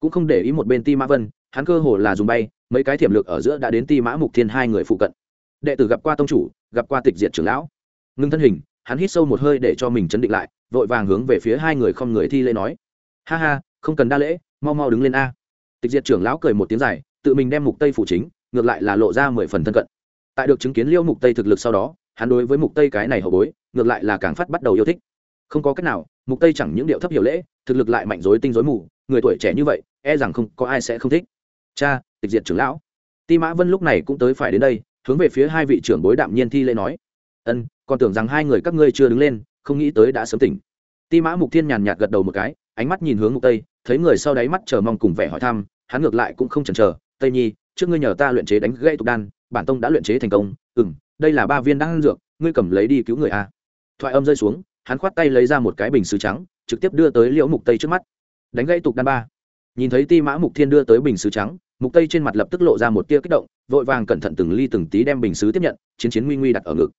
Cũng không để ý một bên ti mã vân, hắn cơ hồ là dùng bay, mấy cái thiểm lược ở giữa đã đến ti mã mục thiên hai người phụ cận. Đệ tử gặp qua tông chủ, gặp qua tịch diệt trưởng lão. Ngưng thân hình, hắn hít sâu một hơi để cho mình chấn định lại, vội vàng hướng về phía hai người không người thi lễ nói. Ha ha, không cần đa lễ mau mau đứng lên a. Tịch diệt trưởng lão cười một tiếng dài, tự mình đem mục tây phủ chính, ngược lại là lộ ra mười phần thân cận. Tại được chứng kiến liêu mục tây thực lực sau đó, hắn đối với mục tây cái này hậu bối, ngược lại là càng phát bắt đầu yêu thích. Không có cách nào, mục tây chẳng những điệu thấp hiểu lễ, thực lực lại mạnh dối tinh dối mù, người tuổi trẻ như vậy e rằng không có ai sẽ không thích. Cha, tịch diệt trưởng lão. Ti mã vân lúc này cũng tới phải đến đây, hướng về phía hai vị trưởng bối đạm nhiên thi lễ nói. Ân, còn tưởng rằng hai người các ngươi chưa đứng lên, không nghĩ tới đã sớm tỉnh. Ti mã mục thiên nhàn nhạt gật đầu một cái, ánh mắt nhìn hướng mục tây thấy người sau đáy mắt chờ mong cùng vẻ hỏi thăm, hắn ngược lại cũng không chần chờ. Tây nhi, trước ngươi nhờ ta luyện chế đánh gãy tục đan, bản tông đã luyện chế thành công. Ừm, đây là ba viên đan dược, ngươi cầm lấy đi cứu người a. Thoại âm rơi xuống, hắn khoát tay lấy ra một cái bình sứ trắng, trực tiếp đưa tới liễu mục tây trước mắt. Đánh gãy tục đan ba. Nhìn thấy ti mã mục thiên đưa tới bình sứ trắng, mục tây trên mặt lập tức lộ ra một tia kích động, vội vàng cẩn thận từng ly từng tí đem bình sứ tiếp nhận, chiến chiến nguy nguy đặt ở ngực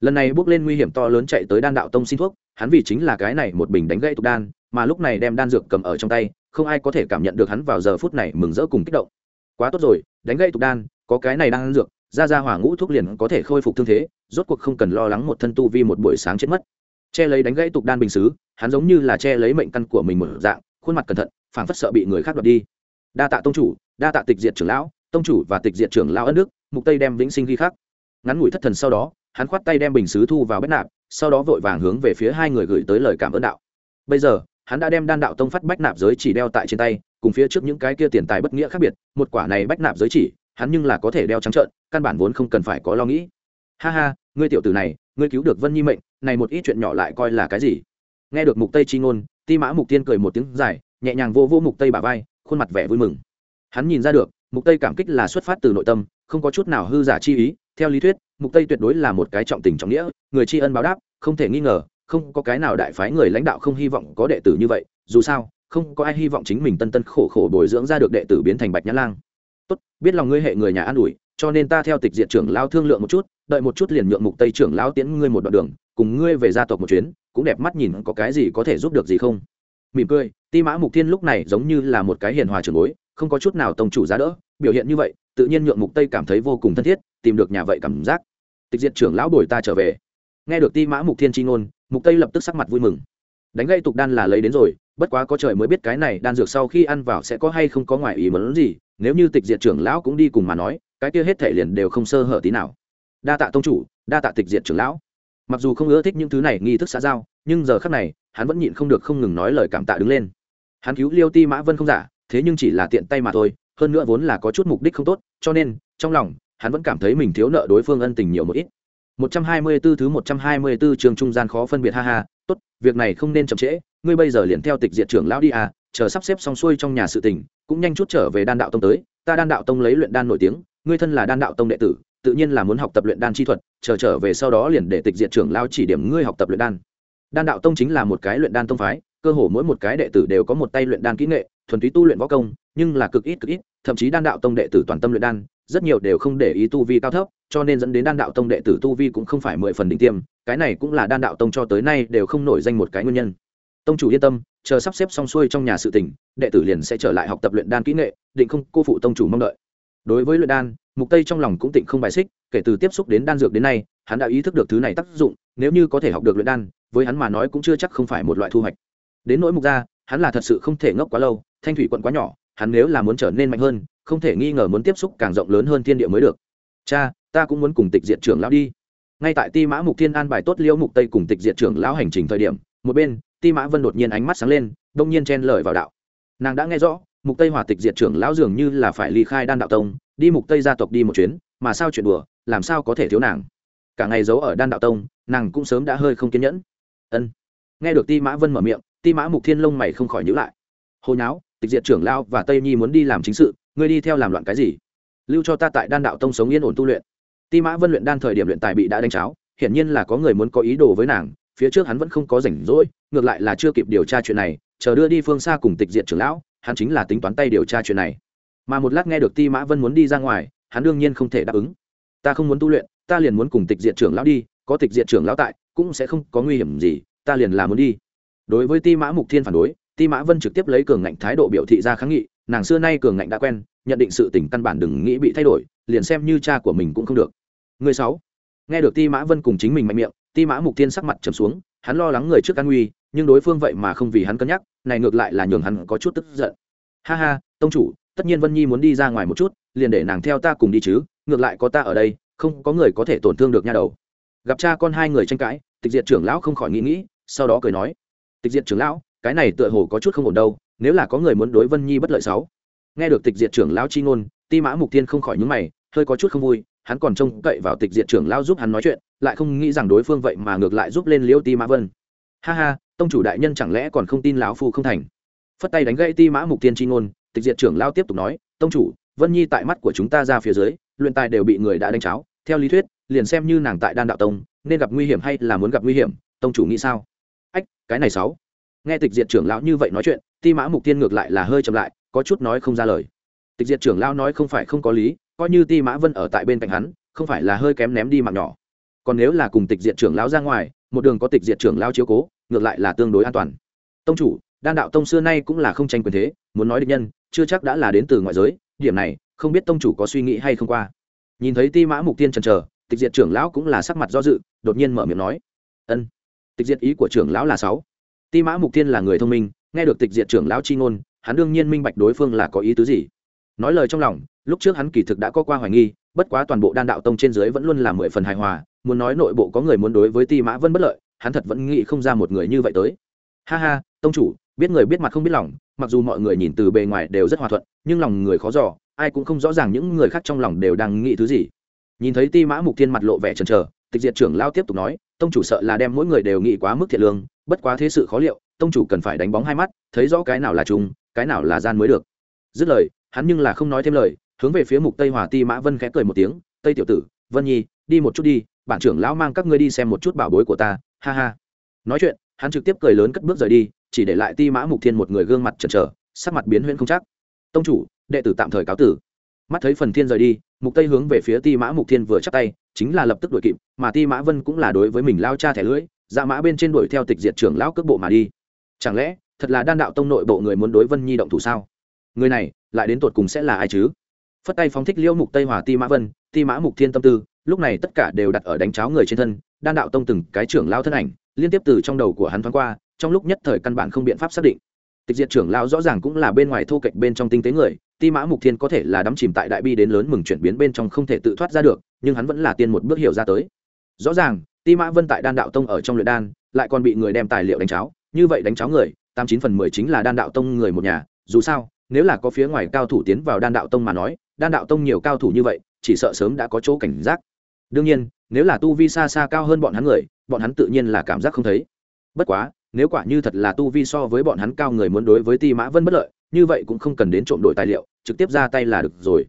lần này bước lên nguy hiểm to lớn chạy tới đan đạo tông xin thuốc, hắn vì chính là cái này một bình đánh gãy tục đan, mà lúc này đem đan dược cầm ở trong tay, không ai có thể cảm nhận được hắn vào giờ phút này mừng rỡ cùng kích động. Quá tốt rồi, đánh gãy tục đan, có cái này đang ăn dược, ra ra hỏa ngũ thuốc liền có thể khôi phục thương thế, rốt cuộc không cần lo lắng một thân tu vi một buổi sáng chết mất. Che lấy đánh gãy tục đan bình xứ, hắn giống như là che lấy mệnh căn của mình một dạng, khuôn mặt cẩn thận, phảng phất sợ bị người khác đoạt đi. Đa tạ tông chủ, đa tạ tịch diệt trưởng lão, tông chủ và tịch diệt trưởng lão ân đức, mục tây đem vĩnh sinh ghi khắc. Ngắn ngủi thất thần sau đó hắn khoát tay đem bình xứ thu vào bếp nạp, sau đó vội vàng hướng về phía hai người gửi tới lời cảm ơn đạo. Bây giờ, hắn đã đem đan đạo tông phát bách nạp giới chỉ đeo tại trên tay, cùng phía trước những cái kia tiền tài bất nghĩa khác biệt, một quả này bách nạp giới chỉ, hắn nhưng là có thể đeo trắng trợn, căn bản vốn không cần phải có lo nghĩ. Ha ha, ngươi tiểu tử này, ngươi cứu được vân nhi mệnh, này một ít chuyện nhỏ lại coi là cái gì? Nghe được mục tây chi ngôn, ti mã mục tiên cười một tiếng dài, nhẹ nhàng vô vô mục tây bả vai, khuôn mặt vẻ vui mừng. Hắn nhìn ra được, mục tây cảm kích là xuất phát từ nội tâm, không có chút nào hư giả chi ý, theo lý thuyết mục tây tuyệt đối là một cái trọng tình trọng nghĩa, người tri ân báo đáp, không thể nghi ngờ, không có cái nào đại phái người lãnh đạo không hy vọng có đệ tử như vậy, dù sao, không có ai hy vọng chính mình tân tân khổ khổ bồi dưỡng ra được đệ tử biến thành bạch nhã lang. Tốt, biết lòng ngươi hệ người nhà an ủi, cho nên ta theo tịch diệt trưởng lao thương lượng một chút, đợi một chút liền nhượng mục tây trưởng lao tiễn ngươi một đoạn đường, cùng ngươi về gia tộc một chuyến, cũng đẹp mắt nhìn có cái gì có thể giúp được gì không. Mỉm cười, ti mã mục thiên lúc này giống như là một cái hiền hòa trưởng bối, không có chút nào tông chủ giá đỡ, biểu hiện như vậy, tự nhiên nhượng mục tây cảm thấy vô cùng thân thiết tìm được nhà vậy cảm giác. Tịch diệt trưởng lão đổi ta trở về. Nghe được ti mã mục thiên chi ngôn, mục tây lập tức sắc mặt vui mừng. Đánh gây tục đan là lấy đến rồi, bất quá có trời mới biết cái này đan dược sau khi ăn vào sẽ có hay không có ngoài ý muốn gì, nếu như tịch diệt trưởng lão cũng đi cùng mà nói, cái kia hết thể liền đều không sơ hở tí nào. Đa tạ tông chủ, đa tạ tịch diệt trưởng lão. Mặc dù không ưa thích những thứ này nghi thức xã giao, nhưng giờ khắc này, hắn vẫn nhịn không được không ngừng nói lời cảm tạ đứng lên. Hắn cứu liêu ti mã vân không giả, thế nhưng chỉ là tiện tay mà thôi, hơn nữa vốn là có chút mục đích không tốt, cho nên, trong lòng hắn vẫn cảm thấy mình thiếu nợ đối phương ân tình nhiều một ít 124 thứ 124 trường trung gian khó phân biệt ha ha, tốt, việc này không nên chậm trễ, ngươi bây giờ liền theo tịch diệt trưởng lão đi à, chờ sắp xếp xong xuôi trong nhà sự tình, cũng nhanh chút trở về đan đạo tông tới, ta đan đạo tông lấy luyện đan nổi tiếng, ngươi thân là đan đạo tông đệ tử, tự nhiên là muốn học tập luyện đan chi thuật, chờ trở về sau đó liền để tịch diệt trưởng lão chỉ điểm ngươi học tập luyện đan. Đan đạo tông chính là một cái luyện đan tông phái, cơ hồ mỗi một cái đệ tử đều có một tay luyện đan kỹ nghệ, thuần túy tu luyện võ công, nhưng là cực ít cực ít, thậm chí đan đạo tông đệ tử toàn tâm luyện đan, rất nhiều đều không để ý tu vi cao thấp cho nên dẫn đến đan đạo tông đệ tử tu vi cũng không phải mười phần đỉnh tiêm cái này cũng là đan đạo tông cho tới nay đều không nổi danh một cái nguyên nhân. Tông chủ yên tâm chờ sắp xếp xong xuôi trong nhà sự tỉnh đệ tử liền sẽ trở lại học tập luyện đan kỹ nghệ định không cô phụ tông chủ mong đợi. Đối với luyện đan mục tây trong lòng cũng tịnh không bài xích kể từ tiếp xúc đến đan dược đến nay hắn đã ý thức được thứ này tác dụng nếu như có thể học được luyện đan với hắn mà nói cũng chưa chắc không phải một loại thu hoạch. Đến nỗi mục gia hắn là thật sự không thể ngốc quá lâu thanh thủy quận quá nhỏ hắn nếu là muốn trở nên mạnh hơn, không thể nghi ngờ muốn tiếp xúc càng rộng lớn hơn thiên địa mới được. Cha, ta cũng muốn cùng tịch diệt trưởng lão đi. Ngay tại ti mã mục thiên an bài tốt liễu mục tây cùng tịch diệt trưởng lão hành trình thời điểm, một bên, ti mã vân đột nhiên ánh mắt sáng lên, đông nhiên chen lời vào đạo. Nàng đã nghe rõ, mục tây hòa tịch diệt trưởng lão dường như là phải ly khai đan đạo tông, đi mục tây gia tộc đi một chuyến, mà sao chuyện đùa, làm sao có thể thiếu nàng? Cả ngày giấu ở đan đạo tông, nàng cũng sớm đã hơi không kiên nhẫn. Ân. Nghe được ti mã vân mở miệng, ti mã mục thiên lông mày không khỏi nhữ lại. Hồi nháo tịch diệt trưởng lão và tây nhi muốn đi làm chính sự, ngươi đi theo làm loạn cái gì? Lưu cho ta tại đan đạo tông sống yên ổn tu luyện. Ti mã vân luyện đan thời điểm luyện tài bị đã đánh cháo, hiển nhiên là có người muốn có ý đồ với nàng, phía trước hắn vẫn không có rảnh rỗi, ngược lại là chưa kịp điều tra chuyện này, chờ đưa đi phương xa cùng tịch diện trưởng lão, hắn chính là tính toán tay điều tra chuyện này. Mà một lát nghe được ti mã vân muốn đi ra ngoài, hắn đương nhiên không thể đáp ứng. Ta không muốn tu luyện, ta liền muốn cùng tịch diện trưởng lão đi, có tịch diện trưởng lão tại, cũng sẽ không có nguy hiểm gì, ta liền là muốn đi. Đối với ti mã mục thiên phản đối ti mã vân trực tiếp lấy cường ngạnh thái độ biểu thị ra kháng nghị, nàng xưa nay cường ngạnh đã quen, nhận định sự tình căn bản đừng nghĩ bị thay đổi, liền xem như cha của mình cũng không được. Người sáu. Nghe được ti mã vân cùng chính mình mạnh miệng, ti mã mục tiên sắc mặt trầm xuống, hắn lo lắng người trước an nguy, nhưng đối phương vậy mà không vì hắn cân nhắc, này ngược lại là nhường hắn có chút tức giận. Ha ha, tông chủ, tất nhiên vân nhi muốn đi ra ngoài một chút, liền để nàng theo ta cùng đi chứ, ngược lại có ta ở đây, không có người có thể tổn thương được nha đầu. Gặp cha con hai người tranh cãi, tịch diệt trưởng lão không khỏi nghĩ nghĩ, sau đó cười nói. Tịch diệt trưởng lão cái này tựa hồ có chút không ổn đâu, nếu là có người muốn đối vân nhi bất lợi sáu. Nghe được tịch diệt trưởng lão chi ngôn, ti mã mục tiên không khỏi nhúng mày, hơi có chút không vui, hắn còn trông cậy vào tịch diệt trưởng lão giúp hắn nói chuyện, lại không nghĩ rằng đối phương vậy mà ngược lại giúp lên liễu ti mã vân. Ha ha, tông chủ đại nhân chẳng lẽ còn không tin lão phu không thành? Phất tay đánh gãy ti mã mục tiên chi ngôn, tịch diệt trưởng lão tiếp tục nói, tông chủ, vân nhi tại mắt của chúng ta ra phía dưới, luyện tài đều bị người đã đánh cháo, theo lý thuyết, liền xem như nàng tại đan đạo tông, nên gặp nguy hiểm hay là muốn gặp nguy hiểm, tông chủ nghĩ sao? Ách, cái này sáu nghe tịch diệt trưởng lão như vậy nói chuyện, ti mã mục tiên ngược lại là hơi chậm lại, có chút nói không ra lời. Tịch diệt trưởng lão nói không phải không có lý, coi như ti mã vân ở tại bên cạnh hắn, không phải là hơi kém ném đi mạng nhỏ. Còn nếu là cùng tịch diệt trưởng lão ra ngoài, một đường có tịch diệt trưởng lão chiếu cố, ngược lại là tương đối an toàn. Tông chủ, đan đạo tông xưa nay cũng là không tranh quyền thế, muốn nói địch nhân, chưa chắc đã là đến từ ngoại giới, điểm này, không biết tông chủ có suy nghĩ hay không qua. Nhìn thấy ti mã mục tiên chần chờ, tịch diệt trưởng lão cũng là sắc mặt do dự, đột nhiên mở miệng nói, ân, tịch diệt ý của trưởng lão là sáu ti mã mục tiên là người thông minh, nghe được tịch diệt trưởng lão chi ngôn, hắn đương nhiên minh bạch đối phương là có ý tứ gì. Nói lời trong lòng, lúc trước hắn kỳ thực đã có qua hoài nghi, bất quá toàn bộ đan đạo tông trên dưới vẫn luôn là mười phần hài hòa, muốn nói nội bộ có người muốn đối với ti mã vân bất lợi, hắn thật vẫn nghĩ không ra một người như vậy tới. Ha ha, tông chủ, biết người biết mặt không biết lòng, mặc dù mọi người nhìn từ bề ngoài đều rất hòa thuận, nhưng lòng người khó dò, ai cũng không rõ ràng những người khác trong lòng đều đang nghĩ thứ gì. Nhìn thấy ti mã mục thiên mặt lộ vẻ chần chờ, tịch diệt trưởng lao tiếp tục nói tông chủ sợ là đem mỗi người đều nghĩ quá mức thiệt lương bất quá thế sự khó liệu tông chủ cần phải đánh bóng hai mắt thấy rõ cái nào là trung, cái nào là gian mới được. Dứt lời hắn nhưng là không nói thêm lời hướng về phía mục tây hòa ti mã vân khẽ cười một tiếng tây tiểu tử vân nhi đi một chút đi bản trưởng lão mang các ngươi đi xem một chút bảo bối của ta ha ha. Nói chuyện hắn trực tiếp cười lớn cất bước rời đi chỉ để lại ti mã mục thiên một người gương mặt chần chờ sắc mặt biến huyễn không chắc. Tông chủ đệ tử tạm thời cáo tử mắt thấy phần thiên rời đi, mục tây hướng về phía ti mã mục thiên vừa chắc tay, chính là lập tức đuổi kịp, mà ti mã vân cũng là đối với mình lao cha thẻ lưỡi dạ mã bên trên đuổi theo tịch diệt trưởng lão cước bộ mà đi. Chẳng lẽ, thật là đan đạo tông nội bộ người muốn đối vân nhi động thủ sao? Người này, lại đến tột cùng sẽ là ai chứ? Phất tay phóng thích liễu mục tây hòa ti mã vân, ti mã mục thiên tâm tư, lúc này tất cả đều đặt ở đánh cháo người trên thân, đan đạo tông từng cái trưởng lao thân ảnh, liên tiếp từ trong đầu của hắn thoáng qua, trong lúc nhất thời căn bản không biện pháp xác định tịch diệt trưởng lão rõ ràng cũng là bên ngoài thô kệch bên trong tinh tế người, ti mã mục thiên có thể là đắm chìm tại đại bi đến lớn mừng chuyển biến bên trong không thể tự thoát ra được, nhưng hắn vẫn là tiên một bước hiểu ra tới. Rõ ràng, ti mã vân tại đan đạo tông ở trong luyện đan, lại còn bị người đem tài liệu đánh cháo. Như vậy đánh cháo người, tám chín phần mười chính là đan đạo tông người một nhà. Dù sao, nếu là có phía ngoài cao thủ tiến vào đan đạo tông mà nói, đan đạo tông nhiều cao thủ như vậy, chỉ sợ sớm đã có chỗ cảnh giác. Đương nhiên, nếu là tu vi xa xa cao hơn bọn hắn người, bọn hắn tự nhiên là cảm giác không thấy. Bất quá nếu quả như thật là tu vi so với bọn hắn cao người muốn đối với ti mã vân bất lợi, như vậy cũng không cần đến trộm đổi tài liệu, trực tiếp ra tay là được rồi.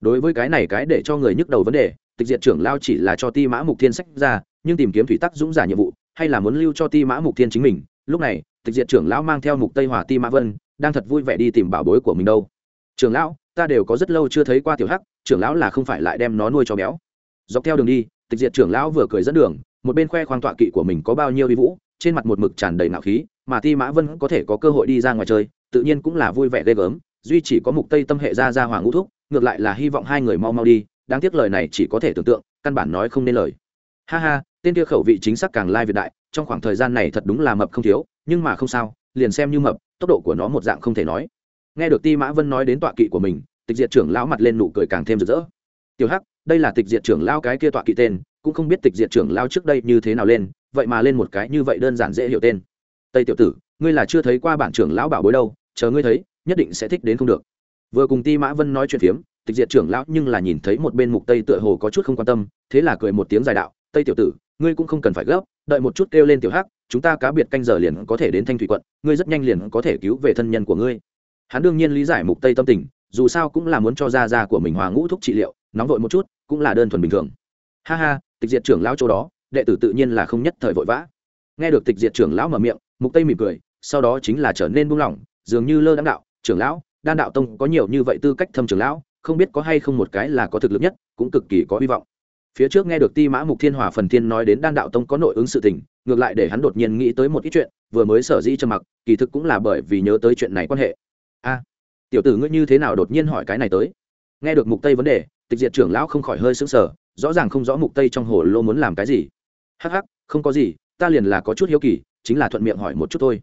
Đối với cái này cái để cho người nhức đầu vấn đề, tịch diệt trưởng lao chỉ là cho ti mã mục thiên sách ra, nhưng tìm kiếm thủy tắc dũng giả nhiệm vụ, hay là muốn lưu cho ti mã mục thiên chính mình, lúc này, tịch diệt trưởng lão mang theo mục tây hòa ti mã vân, đang thật vui vẻ đi tìm bảo bối của mình đâu. Trưởng lão, ta đều có rất lâu chưa thấy qua tiểu hắc, trưởng lão là không phải lại đem nó nuôi cho béo. Dọc theo đường đi, tịch diệt trưởng lão vừa cười dẫn đường, một bên khoe khoang tọa kỵ của mình có bao nhiêu vi vũ trên mặt một mực tràn đầy nạo khí, mà ti mã vân có thể có cơ hội đi ra ngoài chơi, tự nhiên cũng là vui vẻ ghê gớm, duy chỉ có mục tây tâm hệ ra ra hoàng ngũ thúc, ngược lại là hy vọng hai người mau mau đi, đáng tiếc lời này chỉ có thể tưởng tượng, căn bản nói không nên lời. Ha ha, tên kia khẩu vị chính xác càng lai việt đại, trong khoảng thời gian này thật đúng là mập không thiếu, nhưng mà không sao, liền xem như mập, tốc độ của nó một dạng không thể nói. Nghe được ti mã vân nói đến tọa kỵ của mình, tịch diệt trưởng lão mặt lên nụ cười càng thêm rực rỡ. Tiểu hắc, đây là tịch diệt trưởng lão cái kia tọa kỵ tên, cũng không biết tịch diệt trưởng lão trước đây như thế nào lên vậy mà lên một cái như vậy đơn giản dễ hiểu tên. Tây tiểu tử, ngươi là chưa thấy qua bản trưởng lão bảo bối đâu, chờ ngươi thấy, nhất định sẽ thích đến không được. Vừa cùng ti mã vân nói chuyện phiếm, tịch diệt trưởng lão nhưng là nhìn thấy một bên mục tây tựa hồ có chút không quan tâm, thế là cười một tiếng dài đạo, tây tiểu tử, ngươi cũng không cần phải gấp, đợi một chút kêu lên tiểu hắc, chúng ta cá biệt canh giờ liền có thể đến thanh thủy quận, ngươi rất nhanh liền có thể cứu về thân nhân của ngươi. Hắn đương nhiên lý giải mục tây tâm tình, dù sao cũng là muốn cho gia gia của mình hòa ngũ thúc trị liệu, nóng vội một chút, cũng là đơn thuần bình thường. Ha ha, tịch diệt trưởng lão chỗ đó đệ tử tự nhiên là không nhất thời vội vã. Nghe được tịch diệt trưởng lão mở miệng, mục tây mỉm cười, sau đó chính là trở nên buông lỏng, dường như lơ đãng đạo, trưởng lão, đan đạo tông có nhiều như vậy tư cách thâm trưởng lão, không biết có hay không một cái là có thực lực nhất, cũng cực kỳ có hy vọng. Phía trước nghe được ti mã mục thiên hòa phần thiên nói đến đan đạo tông có nội ứng sự tình, ngược lại để hắn đột nhiên nghĩ tới một ít chuyện, vừa mới sở dĩ trầm mặc, kỳ thực cũng là bởi vì nhớ tới chuyện này quan hệ. A, tiểu tử ngươi như thế nào đột nhiên hỏi cái này tới? Nghe được mục tây vấn đề, tịch diệt trưởng lão không khỏi hơi sững sờ, rõ ràng không rõ mục tây trong hồ lô muốn làm cái gì hắc hắc, không có gì, ta liền là có chút hiếu kỳ, chính là thuận miệng hỏi một chút thôi.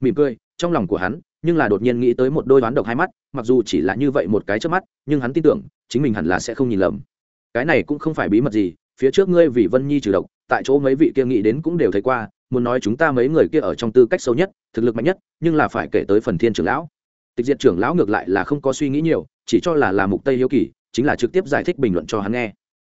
Mỉm cười, trong lòng của hắn, nhưng là đột nhiên nghĩ tới một đôi đoán độc hai mắt, mặc dù chỉ là như vậy một cái trước mắt, nhưng hắn tin tưởng, chính mình hẳn là sẽ không nhìn lầm. Cái này cũng không phải bí mật gì, phía trước ngươi vì vân nhi trừ độc, tại chỗ mấy vị kia nghĩ đến cũng đều thấy qua, muốn nói chúng ta mấy người kia ở trong tư cách sâu nhất, thực lực mạnh nhất, nhưng là phải kể tới phần thiên trưởng lão. Tịch diệt trưởng lão ngược lại là không có suy nghĩ nhiều, chỉ cho là là mục tây hiếu kỳ, chính là trực tiếp giải thích bình luận cho hắn nghe.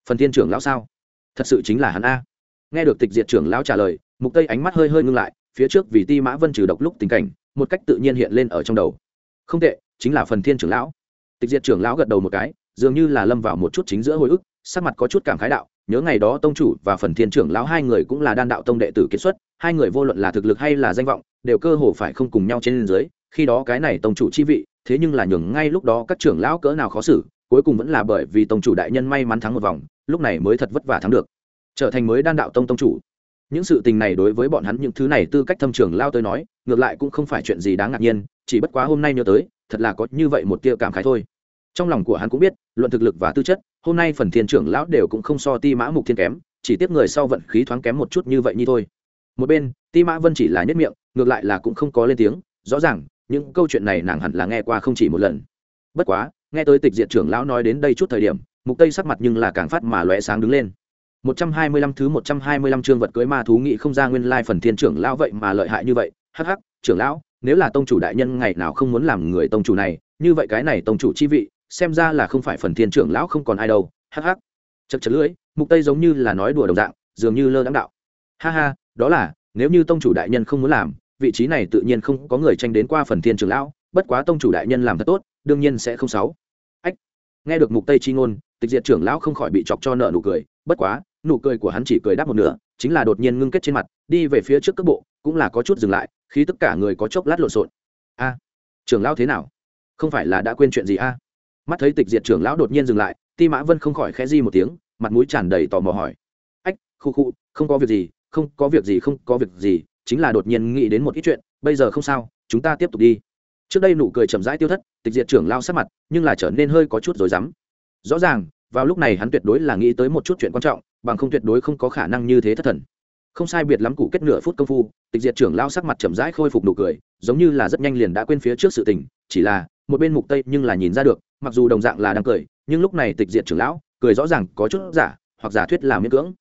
Phần thiên trưởng lão sao? Thật sự chính là hắn a nghe được tịch diệt trưởng lão trả lời, mục tây ánh mắt hơi hơi ngưng lại, phía trước vì ti mã vân trừ độc lúc tình cảnh, một cách tự nhiên hiện lên ở trong đầu. Không tệ, chính là phần thiên trưởng lão. Tịch diệt trưởng lão gật đầu một cái, dường như là lâm vào một chút chính giữa hồi ức, sắc mặt có chút cảm khái đạo, nhớ ngày đó tông chủ và phần thiên trưởng lão hai người cũng là đan đạo tông đệ tử kiệt xuất, hai người vô luận là thực lực hay là danh vọng, đều cơ hồ phải không cùng nhau trên dưới, khi đó cái này tông chủ chi vị, thế nhưng là nhường ngay lúc đó các trưởng lão cỡ nào khó xử, cuối cùng vẫn là bởi vì tông chủ đại nhân may mắn thắng một vòng, lúc này mới thật vất vả thắng được trở thành mới đan đạo tông tông chủ. Những sự tình này đối với bọn hắn những thứ này tư cách thâm trưởng lao tới nói, ngược lại cũng không phải chuyện gì đáng ngạc nhiên, chỉ bất quá hôm nay nhớ tới, thật là có như vậy một tia cảm khái thôi. Trong lòng của hắn cũng biết, luận thực lực và tư chất, hôm nay phần thiên trưởng lão đều cũng không so ti mã mục thiên kém, chỉ tiếp người sau vận khí thoáng kém một chút như vậy như thôi. Một bên, ti mã vân chỉ là nhất miệng, ngược lại là cũng không có lên tiếng, rõ ràng, những câu chuyện này nàng hẳn là nghe qua không chỉ một lần. Bất quá, nghe tới tịch diện trưởng lão nói đến đây chút thời điểm, mục tây sắc mặt nhưng là càng phát mà lóe sáng đứng lên. 125 thứ 125 chương vật cưới ma thú nghị không ra nguyên lai phần thiên trưởng lão vậy mà lợi hại như vậy. Hắc hắc, trưởng lão, nếu là tông chủ đại nhân ngày nào không muốn làm người tông chủ này, như vậy cái này tông chủ chi vị, xem ra là không phải phần thiên trưởng lão không còn ai đâu. Hắc hắc. Chậc chậc lưỡi, mục tây giống như là nói đùa đồng dạng, dường như lơ đãng đạo. Ha ha, đó là, nếu như tông chủ đại nhân không muốn làm, vị trí này tự nhiên không có người tranh đến qua phần thiên trưởng lão, bất quá tông chủ đại nhân làm thật tốt, đương nhiên sẽ không xấu. Ách. Nghe được mục tây chi ngôn, tịch diệt trưởng lão không khỏi bị chọc cho nợ nụ cười, bất quá nụ cười của hắn chỉ cười đáp một nửa, chính là đột nhiên ngưng kết trên mặt, đi về phía trước cước bộ, cũng là có chút dừng lại khi tất cả người có chốc lát lộn xộn. A, trưởng lão thế nào? Không phải là đã quên chuyện gì a? Mắt thấy tịch diệt trưởng lão đột nhiên dừng lại, ti mã vân không khỏi khẽ di một tiếng, mặt mũi tràn đầy tò mò hỏi. Ách, khu khu, không có việc gì, không có việc gì, không có việc gì, chính là đột nhiên nghĩ đến một ít chuyện, bây giờ không sao, chúng ta tiếp tục đi. Trước đây nụ cười chậm rãi tiêu thất, tịch diệt trưởng lao sát mặt, nhưng là trở nên hơi có chút rồi dám rõ ràng vào lúc này hắn tuyệt đối là nghĩ tới một chút chuyện quan trọng, bằng không tuyệt đối không có khả năng như thế thất thần. Không sai biệt lắm cụ kết nửa phút công phu, tịch diệt trưởng lao sắc mặt chậm rãi khôi phục nụ cười, giống như là rất nhanh liền đã quên phía trước sự tình, chỉ là, một bên mục tây nhưng là nhìn ra được, mặc dù đồng dạng là đang cười, nhưng lúc này tịch diệt trưởng lão, cười rõ ràng có chút giả, hoặc giả thuyết là miễn cưỡng.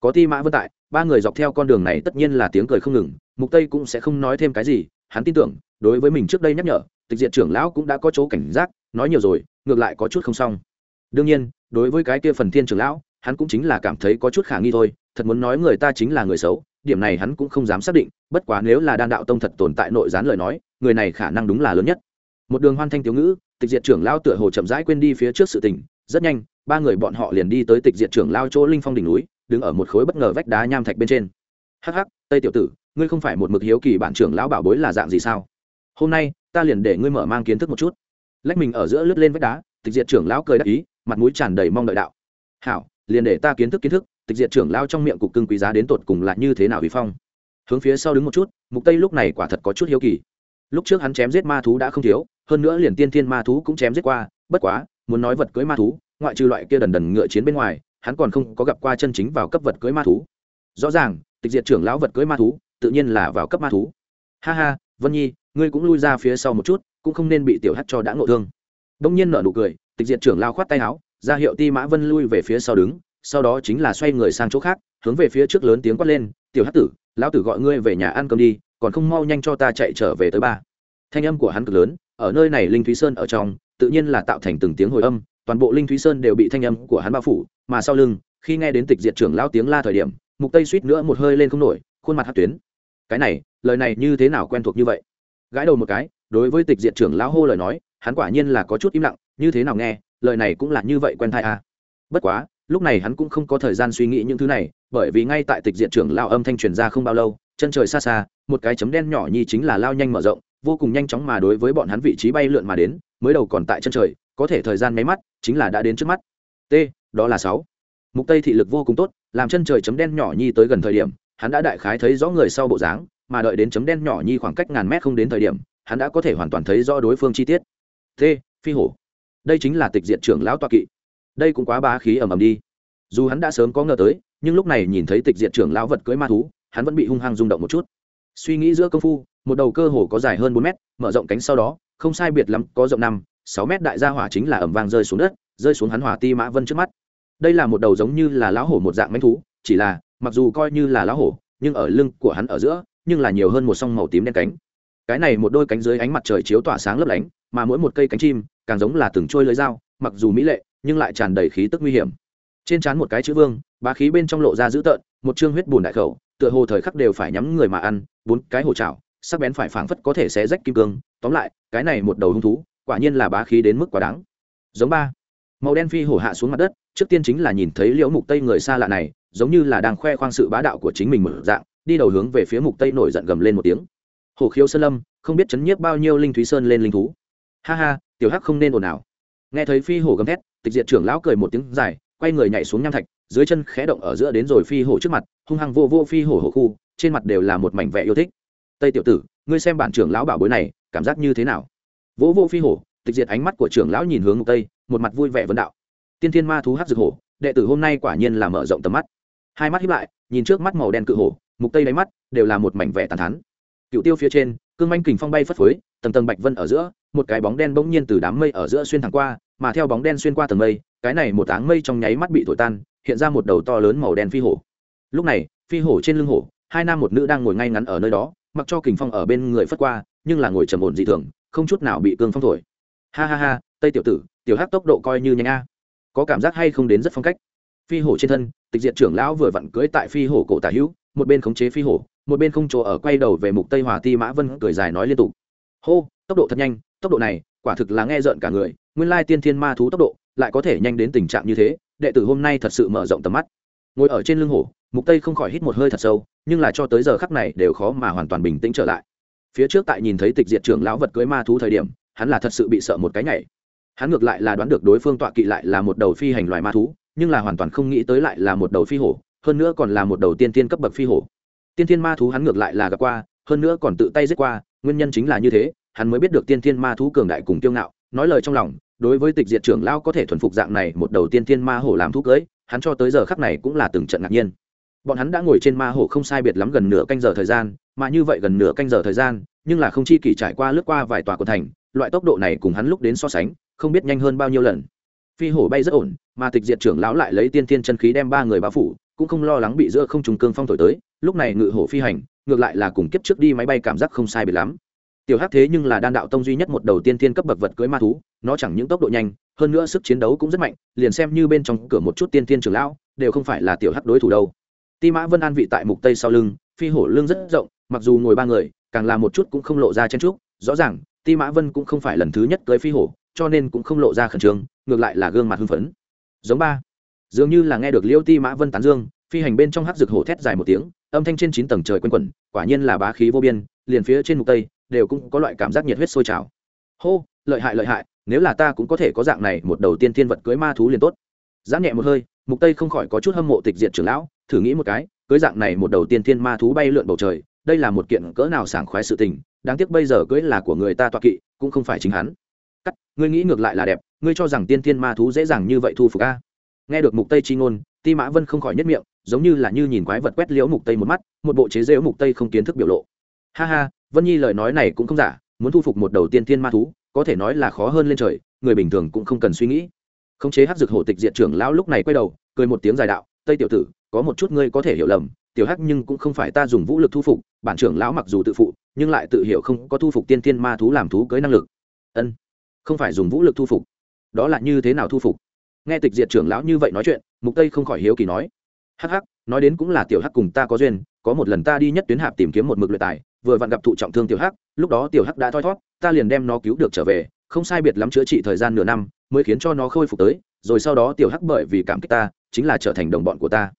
Có ti mã vân tại, ba người dọc theo con đường này tất nhiên là tiếng cười không ngừng, mục tây cũng sẽ không nói thêm cái gì, hắn tin tưởng, đối với mình trước đây nhắc nhở, tịch diệt trưởng lão cũng đã có chỗ cảnh giác, nói nhiều rồi, ngược lại có chút không xong. Đương nhiên đối với cái kia phần thiên trưởng lão, hắn cũng chính là cảm thấy có chút khả nghi thôi, thật muốn nói người ta chính là người xấu, điểm này hắn cũng không dám xác định, bất quá nếu là đan đạo tông thật tồn tại nội gián lời nói, người này khả năng đúng là lớn nhất. Một đường hoan thanh thiếu ngữ, tịch diệt trưởng lao tựa hồ chậm rãi quên đi phía trước sự tình, rất nhanh, ba người bọn họ liền đi tới tịch diệt trưởng lao chỗ linh phong đỉnh núi, đứng ở một khối bất ngờ vách đá nham thạch bên trên. Hắc hắc, tây tiểu tử, ngươi không phải một mực hiếu kỳ bản trưởng lão bảo bối là dạng gì sao? Hôm nay, ta liền để ngươi mở mang kiến thức một chút. Lách mình ở giữa lướt lên vách đá, tịch diệt trưởng lão cười đắc ý mặt mũi tràn đầy mong đợi đạo. Hảo, liền để ta kiến thức kiến thức, tịch diệt trưởng lao trong miệng cục cưng quý giá đến tột cùng là như thế nào vì phong. Hướng phía sau đứng một chút, mục tây lúc này quả thật có chút hiếu kỳ. Lúc trước hắn chém giết ma thú đã không thiếu, hơn nữa liền tiên thiên ma thú cũng chém giết qua, bất quá, muốn nói vật cưới ma thú, ngoại trừ loại kia đần đần ngựa chiến bên ngoài, hắn còn không có gặp qua chân chính vào cấp vật cưới ma thú. Rõ ràng, tịch diệt trưởng lão vật cưới ma thú, tự nhiên là vào cấp ma thú. Ha ha, vân nhi, ngươi cũng lui ra phía sau một chút, cũng không nên bị tiểu hắt cho đã ngộ thương đông nhiên nở nụ cười, tịch diệt trưởng lao khoát tay áo, ra hiệu ti mã vân lui về phía sau đứng, sau đó chính là xoay người sang chỗ khác, hướng về phía trước lớn tiếng quát lên, tiểu hát tử, lão tử gọi ngươi về nhà ăn cơm đi, còn không mau nhanh cho ta chạy trở về tới ba. Thanh âm của hắn cực lớn, ở nơi này linh thúy sơn ở trong, tự nhiên là tạo thành từng tiếng hồi âm, toàn bộ linh thúy sơn đều bị thanh âm của hắn bao phủ, mà sau lưng, khi nghe đến tịch diệt trưởng lao tiếng la thời điểm, mục tây suýt nữa một hơi lên không nổi, khuôn mặt hát tuyến. Cái này, lời này như thế nào quen thuộc như vậy? Gãi đầu một cái, đối với tịch diệt trưởng lão hô lời nói hắn quả nhiên là có chút im lặng, như thế nào nghe, lời này cũng là như vậy quen thai à. bất quá, lúc này hắn cũng không có thời gian suy nghĩ những thứ này, bởi vì ngay tại tịch diện trưởng lao âm thanh truyền ra không bao lâu, chân trời xa xa, một cái chấm đen nhỏ nhi chính là lao nhanh mở rộng, vô cùng nhanh chóng mà đối với bọn hắn vị trí bay lượn mà đến, mới đầu còn tại chân trời, có thể thời gian máy mắt, chính là đã đến trước mắt. T, đó là sáu. Mục tây thị lực vô cùng tốt, làm chân trời chấm đen nhỏ nhi tới gần thời điểm, hắn đã đại khái thấy rõ người sau bộ dáng, mà đợi đến chấm đen nhỏ nhi khoảng cách ngàn mét không đến thời điểm, hắn đã có thể hoàn toàn thấy rõ đối phương chi tiết t, phi hổ. Đây chính là tịch diện trưởng lão toa kỵ. Đây cũng quá bá khí ầm ầm đi. Dù hắn đã sớm có ngờ tới, nhưng lúc này nhìn thấy tịch diện trưởng lão vật cưới ma thú, hắn vẫn bị hung hăng rung động một chút. Suy nghĩ giữa công phu, một đầu cơ hồ có dài hơn bốn mét, mở rộng cánh sau đó, không sai biệt lắm có rộng năm, sáu mét đại gia hỏa chính là ẩm vang rơi xuống đất, rơi xuống hắn hỏa ti mã vân trước mắt. Đây là một đầu giống như là lão hổ một dạng manh thú, chỉ là, mặc dù coi như là lão hổ, nhưng ở lưng của hắn ở giữa, nhưng là nhiều hơn một song màu tím đen cánh. Cái này một đôi cánh dưới ánh mặt trời chiếu tỏa sáng lấp lánh mà mỗi một cây cánh chim càng giống là từng trôi lưới dao, mặc dù mỹ lệ, nhưng lại tràn đầy khí tức nguy hiểm. Trên trán một cái chữ vương, bá khí bên trong lộ ra dữ tợn, một chương huyết bùn đại khẩu, tựa hồ thời khắc đều phải nhắm người mà ăn, bốn cái hồ trào sắc bén phải phảng phất có thể xé rách kim cương, tóm lại, cái này một đầu hung thú, quả nhiên là bá khí đến mức quá đáng. Giống ba. Màu đen phi hổ hạ xuống mặt đất, trước tiên chính là nhìn thấy liễu mục tây người xa lạ này, giống như là đang khoe khoang sự bá đạo của chính mình một dạng, đi đầu hướng về phía mục tây nổi giận gầm lên một tiếng. Hổ khiếu sơn lâm, không biết chấn nhiếp bao nhiêu linh thúy sơn lên linh thú ha ha, tiểu hắc không nên ồn ào. Nghe thấy phi hổ gầm thét, tịch diệt trưởng lão cười một tiếng dài, quay người nhảy xuống nham thạch, dưới chân khẽ động ở giữa đến rồi phi hổ trước mặt, hung hăng vô vô phi hổ hổ khu, trên mặt đều là một mảnh vẻ yêu thích. Tây tiểu tử, ngươi xem bản trưởng lão bảo bối này, cảm giác như thế nào? Vỗ vô phi hổ, tịch diệt ánh mắt của trưởng lão nhìn hướng mục tây, một mặt vui vẻ vấn đạo. Tiên thiên ma thú hắc dược hổ, đệ tử hôm nay quả nhiên là mở rộng tầm mắt. Hai mắt hiếp lại, nhìn trước mắt màu đen cự hổ, mục tây đáy mắt đều là một mảnh vẻ tàn thắn cựu tiêu phía trên, cương manh kình phong bay phất phới, tầng tầng bạch vân ở giữa một cái bóng đen bỗng nhiên từ đám mây ở giữa xuyên thẳng qua, mà theo bóng đen xuyên qua tầng mây, cái này một áng mây trong nháy mắt bị thổi tan, hiện ra một đầu to lớn màu đen phi hổ. Lúc này, phi hổ trên lưng hổ, hai nam một nữ đang ngồi ngay ngắn ở nơi đó, mặc cho kình phong ở bên người phất qua, nhưng là ngồi trầm ổn dị thường, không chút nào bị cương phong thổi. Ha ha ha, tây tiểu tử, tiểu hát tốc độ coi như nhanh a. Có cảm giác hay không đến rất phong cách. Phi hổ trên thân, tịch diệt trưởng lão vừa vặn cưỡi tại phi hổ cổ tả hữu, một bên khống chế phi hổ, một bên không chỗ ở quay đầu về mục tây hòa ti mã vân cười dài nói liên tục. Hô, tốc độ thật nhanh tốc độ này, quả thực là nghe rợn cả người, nguyên lai tiên thiên ma thú tốc độ lại có thể nhanh đến tình trạng như thế, đệ tử hôm nay thật sự mở rộng tầm mắt. Ngồi ở trên lưng hổ, mục tây không khỏi hít một hơi thật sâu, nhưng là cho tới giờ khắc này đều khó mà hoàn toàn bình tĩnh trở lại. Phía trước tại nhìn thấy tịch diệt trưởng lão vật cưới ma thú thời điểm, hắn là thật sự bị sợ một cái nhảy. Hắn ngược lại là đoán được đối phương tọa kỵ lại là một đầu phi hành loài ma thú, nhưng là hoàn toàn không nghĩ tới lại là một đầu phi hổ, hơn nữa còn là một đầu tiên tiên cấp bậc phi hổ. Tiên tiên ma thú hắn ngược lại là gặp qua, hơn nữa còn tự tay giết qua, nguyên nhân chính là như thế hắn mới biết được tiên tiên ma thú cường đại cùng kiêu ngạo, nói lời trong lòng, đối với tịch diệt trưởng lão có thể thuần phục dạng này một đầu tiên tiên ma hổ làm thú cưới, hắn cho tới giờ khắc này cũng là từng trận ngạc nhiên. Bọn hắn đã ngồi trên ma hổ không sai biệt lắm gần nửa canh giờ thời gian, mà như vậy gần nửa canh giờ thời gian, nhưng là không chi kỷ trải qua lướt qua vài tòa của thành, loại tốc độ này cùng hắn lúc đến so sánh, không biết nhanh hơn bao nhiêu lần. Phi hổ bay rất ổn, mà tịch diệt trưởng lão lại lấy tiên tiên chân khí đem ba người bao phủ, cũng không lo lắng bị giữa không trùng cương phong thổi tới, lúc này ngự hổ phi hành, ngược lại là cùng kiếp trước đi máy bay cảm giác không sai biệt lắm tiểu hắc thế nhưng là đan đạo tông duy nhất một đầu tiên tiên cấp bậc vật cưới ma thú, nó chẳng những tốc độ nhanh, hơn nữa sức chiến đấu cũng rất mạnh, liền xem như bên trong cửa một chút tiên tiên trưởng lão, đều không phải là tiểu hắc đối thủ đâu. Ti mã vân an vị tại mục tây sau lưng, phi hổ lưng rất rộng, mặc dù ngồi ba người, càng là một chút cũng không lộ ra chen trúc rõ ràng, ti mã vân cũng không phải lần thứ nhất cưới phi hổ, cho nên cũng không lộ ra khẩn trương, ngược lại là gương mặt hưng phấn. Giống ba. Dường như là nghe được liêu ti mã vân tán dương, phi hành bên trong hắc rực hổ thét dài một tiếng, âm thanh trên chín tầng trời quanh quẩn, quả nhiên là bá khí vô biên, liền phía trên mục tây đều cũng có loại cảm giác nhiệt huyết sôi trào. Hô, lợi hại lợi hại, nếu là ta cũng có thể có dạng này, một đầu tiên thiên vật cưới ma thú liền tốt. Giãn nhẹ một hơi, mục tây không khỏi có chút hâm mộ tịch diệt trưởng lão, thử nghĩ một cái, cưới dạng này một đầu tiên thiên ma thú bay lượn bầu trời, đây là một kiện cỡ nào sảng khoái sự tình, đáng tiếc bây giờ cưới là của người ta toa kỵ, cũng không phải chính hắn. Cắt, ngươi nghĩ ngược lại là đẹp, ngươi cho rằng tiên thiên ma thú dễ dàng như vậy thu phục a? Nghe được mục tây chi ngôn, ti mã vân không khỏi nhất miệng, giống như là như nhìn quái vật quét liễu mục tây một mắt, một bộ chế giễu mục tây không kiến thức biểu lộ. Ha ha vân nhi lời nói này cũng không giả, muốn thu phục một đầu tiên thiên ma thú, có thể nói là khó hơn lên trời, người bình thường cũng không cần suy nghĩ. Khống chế hắc dược hổ tịch diện trưởng lão lúc này quay đầu, cười một tiếng dài đạo, tây tiểu tử, có một chút ngươi có thể hiểu lầm, tiểu hắc nhưng cũng không phải ta dùng vũ lực thu phục, bản trưởng lão mặc dù tự phụ, nhưng lại tự hiểu không có thu phục tiên thiên ma thú làm thú cưới năng lực. Ân, không phải dùng vũ lực thu phục. Đó là như thế nào thu phục? Nghe tịch diệt trưởng lão như vậy nói chuyện, mục tây không khỏi hiếu kỳ nói, hắc hắc, nói đến cũng là tiểu hắc cùng ta có duyên, có một lần ta đi nhất tuyến hạp tìm kiếm một mực luyện tài vừa vặn gặp thụ trọng thương tiểu hắc, lúc đó tiểu hắc đã thoi thót ta liền đem nó cứu được trở về, không sai biệt lắm chữa trị thời gian nửa năm, mới khiến cho nó khôi phục tới, rồi sau đó tiểu hắc bởi vì cảm kích ta, chính là trở thành đồng bọn của ta.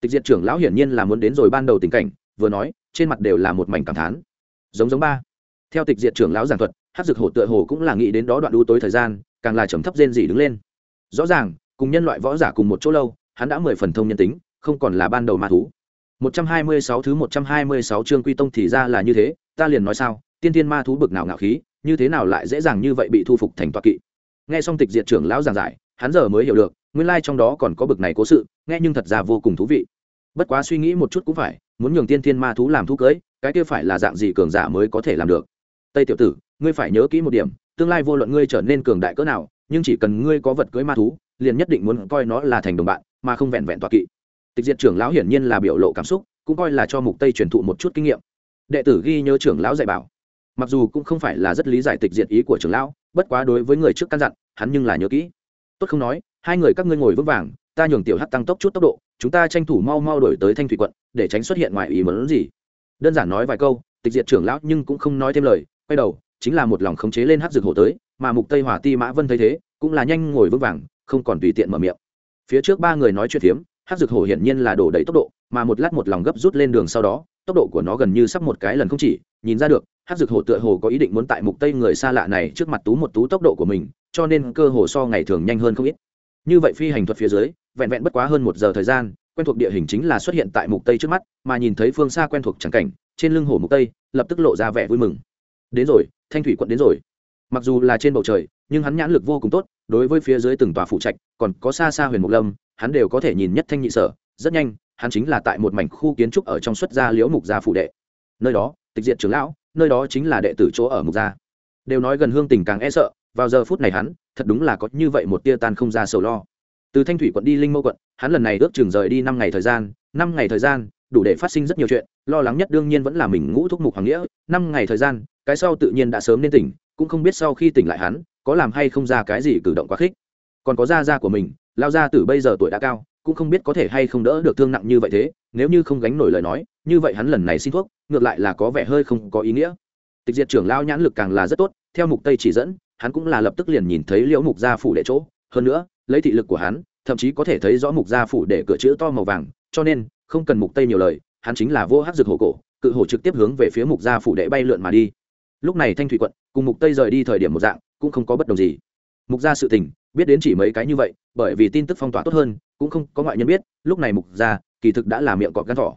Tịch diệt trưởng lão hiển nhiên là muốn đến rồi ban đầu tình cảnh, vừa nói, trên mặt đều là một mảnh cảm thán. Giống giống ba. Theo tịch diệt trưởng lão giảng thuật hát dược hổ tựa hồ cũng là nghĩ đến đó đoạn đu tối thời gian, càng là trầm thấp rên dị đứng lên. Rõ ràng, cùng nhân loại võ giả cùng một chỗ lâu, hắn đã mười phần thông nhân tính, không còn là ban đầu ma thú. 126 thứ 126 chương quy tông thì ra là như thế, ta liền nói sao, tiên tiên ma thú bực nào ngạo khí, như thế nào lại dễ dàng như vậy bị thu phục thành tọa kỵ. Nghe xong tịch diệt trưởng lão giảng giải, hắn giờ mới hiểu được, nguyên lai trong đó còn có bực này cố sự, nghe nhưng thật ra vô cùng thú vị. Bất quá suy nghĩ một chút cũng phải, muốn nhường tiên tiên ma thú làm thú cưới, cái kia phải là dạng gì cường giả mới có thể làm được? Tây tiểu tử, ngươi phải nhớ kỹ một điểm, tương lai vô luận ngươi trở nên cường đại cỡ nào, nhưng chỉ cần ngươi có vật cưới ma thú, liền nhất định muốn coi nó là thành đồng bạn, mà không vẹn vẹn tọa kỵ tịch diệt trưởng lão hiển nhiên là biểu lộ cảm xúc, cũng coi là cho mục tây truyền thụ một chút kinh nghiệm. Đệ tử ghi nhớ trưởng lão dạy bảo. Mặc dù cũng không phải là rất lý giải tịch diệt ý của trưởng lão, bất quá đối với người trước căn dặn, hắn nhưng là nhớ kỹ. Tốt không nói, hai người các ngươi ngồi vững vàng, ta nhường tiểu hắc tăng tốc chút tốc độ, chúng ta tranh thủ mau mau đổi tới thanh thủy quận, để tránh xuất hiện ngoài ý muốn gì. Đơn giản nói vài câu, tịch diệt trưởng lão nhưng cũng không nói thêm lời, quay đầu, chính là một lòng khống chế lên hắc dược hổ tới, mà mục tây hỏa ti mã vân thấy thế, cũng là nhanh ngồi vững vàng, không còn tùy tiện mở miệng. Phía trước ba người nói chuyện phiếm hát dược hổ hiển nhiên là đổ đầy tốc độ, mà một lát một lòng gấp rút lên đường sau đó, tốc độ của nó gần như sắp một cái lần không chỉ, nhìn ra được hát dược hổ tựa hồ có ý định muốn tại mục tây người xa lạ này trước mặt tú một tú tốc độ của mình, cho nên cơ hồ so ngày thường nhanh hơn không ít. Như vậy phi hành thuật phía dưới, vẹn vẹn bất quá hơn một giờ thời gian, quen thuộc địa hình chính là xuất hiện tại mục tây trước mắt, mà nhìn thấy phương xa quen thuộc chẳng cảnh, trên lưng hổ mục tây, lập tức lộ ra vẻ vui mừng. Đến rồi, thanh thủy quận đến rồi. Mặc dù là trên bầu trời, nhưng hắn nhãn lực vô cùng tốt, đối với phía dưới từng tòa phụ trạch, còn có xa xa huyền mục lâm hắn đều có thể nhìn nhất thanh nhị sở, rất nhanh, hắn chính là tại một mảnh khu kiến trúc ở trong xuất gia liễu mục gia phụ đệ. Nơi đó, tịch diện trưởng lão, nơi đó chính là đệ tử chỗ ở mục gia. Đều nói gần hương tình càng e sợ, vào giờ phút này hắn, thật đúng là có như vậy một tia tan không ra sầu lo. Từ thanh thủy quận đi linh mâu quận, hắn lần này ước chừng rời đi năm ngày thời gian, năm ngày thời gian, đủ để phát sinh rất nhiều chuyện, lo lắng nhất đương nhiên vẫn là mình ngũ thúc mục hoàng nghĩa, năm ngày thời gian, cái sau tự nhiên đã sớm nên tỉnh, cũng không biết sau khi tỉnh lại hắn, có làm hay không ra cái gì cử động quá khích. Còn có gia gia của mình lao gia tử bây giờ tuổi đã cao, cũng không biết có thể hay không đỡ được thương nặng như vậy thế, nếu như không gánh nổi lời nói, như vậy hắn lần này xin thuốc, ngược lại là có vẻ hơi không có ý nghĩa. Tịch diệt trưởng lao nhãn lực càng là rất tốt, theo mục tây chỉ dẫn, hắn cũng là lập tức liền nhìn thấy liễu mục gia phủ đệ chỗ. Hơn nữa, lấy thị lực của hắn, thậm chí có thể thấy rõ mục gia phủ để cửa chữ to màu vàng, cho nên, không cần mục tây nhiều lời, hắn chính là vô hát dược hổ cổ, cự hổ trực tiếp hướng về phía mục gia phủ đệ bay lượn mà đi. Lúc này thanh thủy quận, cùng mục tây rời đi thời điểm một dạng, cũng không có bất đồng gì mục gia sự tình, biết đến chỉ mấy cái như vậy, bởi vì tin tức phong tỏa tốt hơn, cũng không có ngoại nhân biết, lúc này mục gia, kỳ thực đã là miệng cọp gan thỏ.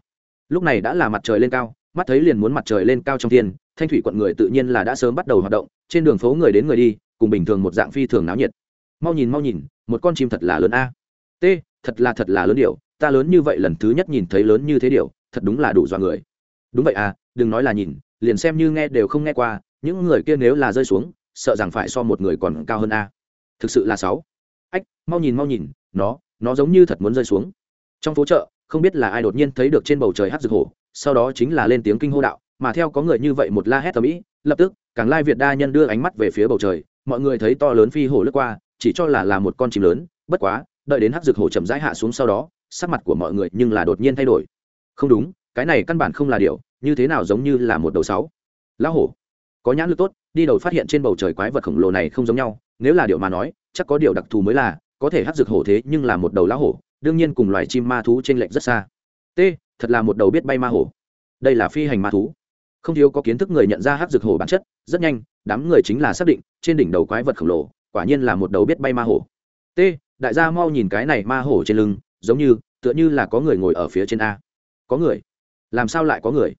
Lúc này đã là mặt trời lên cao, mắt thấy liền muốn mặt trời lên cao trong thiên, thanh thủy quận người tự nhiên là đã sớm bắt đầu hoạt động, trên đường phố người đến người đi, cùng bình thường một dạng phi thường náo nhiệt. Mau nhìn mau nhìn, một con chim thật là lớn a. T, thật là thật là lớn điệu ta lớn như vậy lần thứ nhất nhìn thấy lớn như thế điều thật đúng là đủ dọa người. Đúng vậy à đừng nói là nhìn, liền xem như nghe đều không nghe qua, những người kia nếu là rơi xuống, sợ rằng phải so một người còn cao hơn a thực sự là sáu. Ách, mau nhìn mau nhìn, nó nó giống như thật muốn rơi xuống. Trong phố chợ, không biết là ai đột nhiên thấy được trên bầu trời hát rực hổ, sau đó chính là lên tiếng kinh hô đạo, mà theo có người như vậy một la hét tầm ĩ lập tức, càng lai việt đa nhân đưa ánh mắt về phía bầu trời, mọi người thấy to lớn phi hổ lướt qua, chỉ cho là là một con chim lớn, bất quá, đợi đến hát rực hổ chậm rãi hạ xuống sau đó, sắc mặt của mọi người nhưng là đột nhiên thay đổi. Không đúng, cái này căn bản không là điều, như thế nào giống như là một đầu sáu. Lão hổ, có nhãn lực tốt đi đầu phát hiện trên bầu trời quái vật khổng lồ này không giống nhau, nếu là điều mà nói, chắc có điều đặc thù mới là, có thể hát rực hổ thế nhưng là một đầu lão hổ, đương nhiên cùng loài chim ma thú trên lệch rất xa. T, thật là một đầu biết bay ma hổ. Đây là phi hành ma thú. Không thiếu có kiến thức người nhận ra hát rực hổ bản chất, rất nhanh, đám người chính là xác định, trên đỉnh đầu quái vật khổng lồ, quả nhiên là một đầu biết bay ma hổ. T, đại gia mau nhìn cái này ma hổ trên lưng, giống như, tựa như là có người ngồi ở phía trên a. Có người? Làm sao lại có người?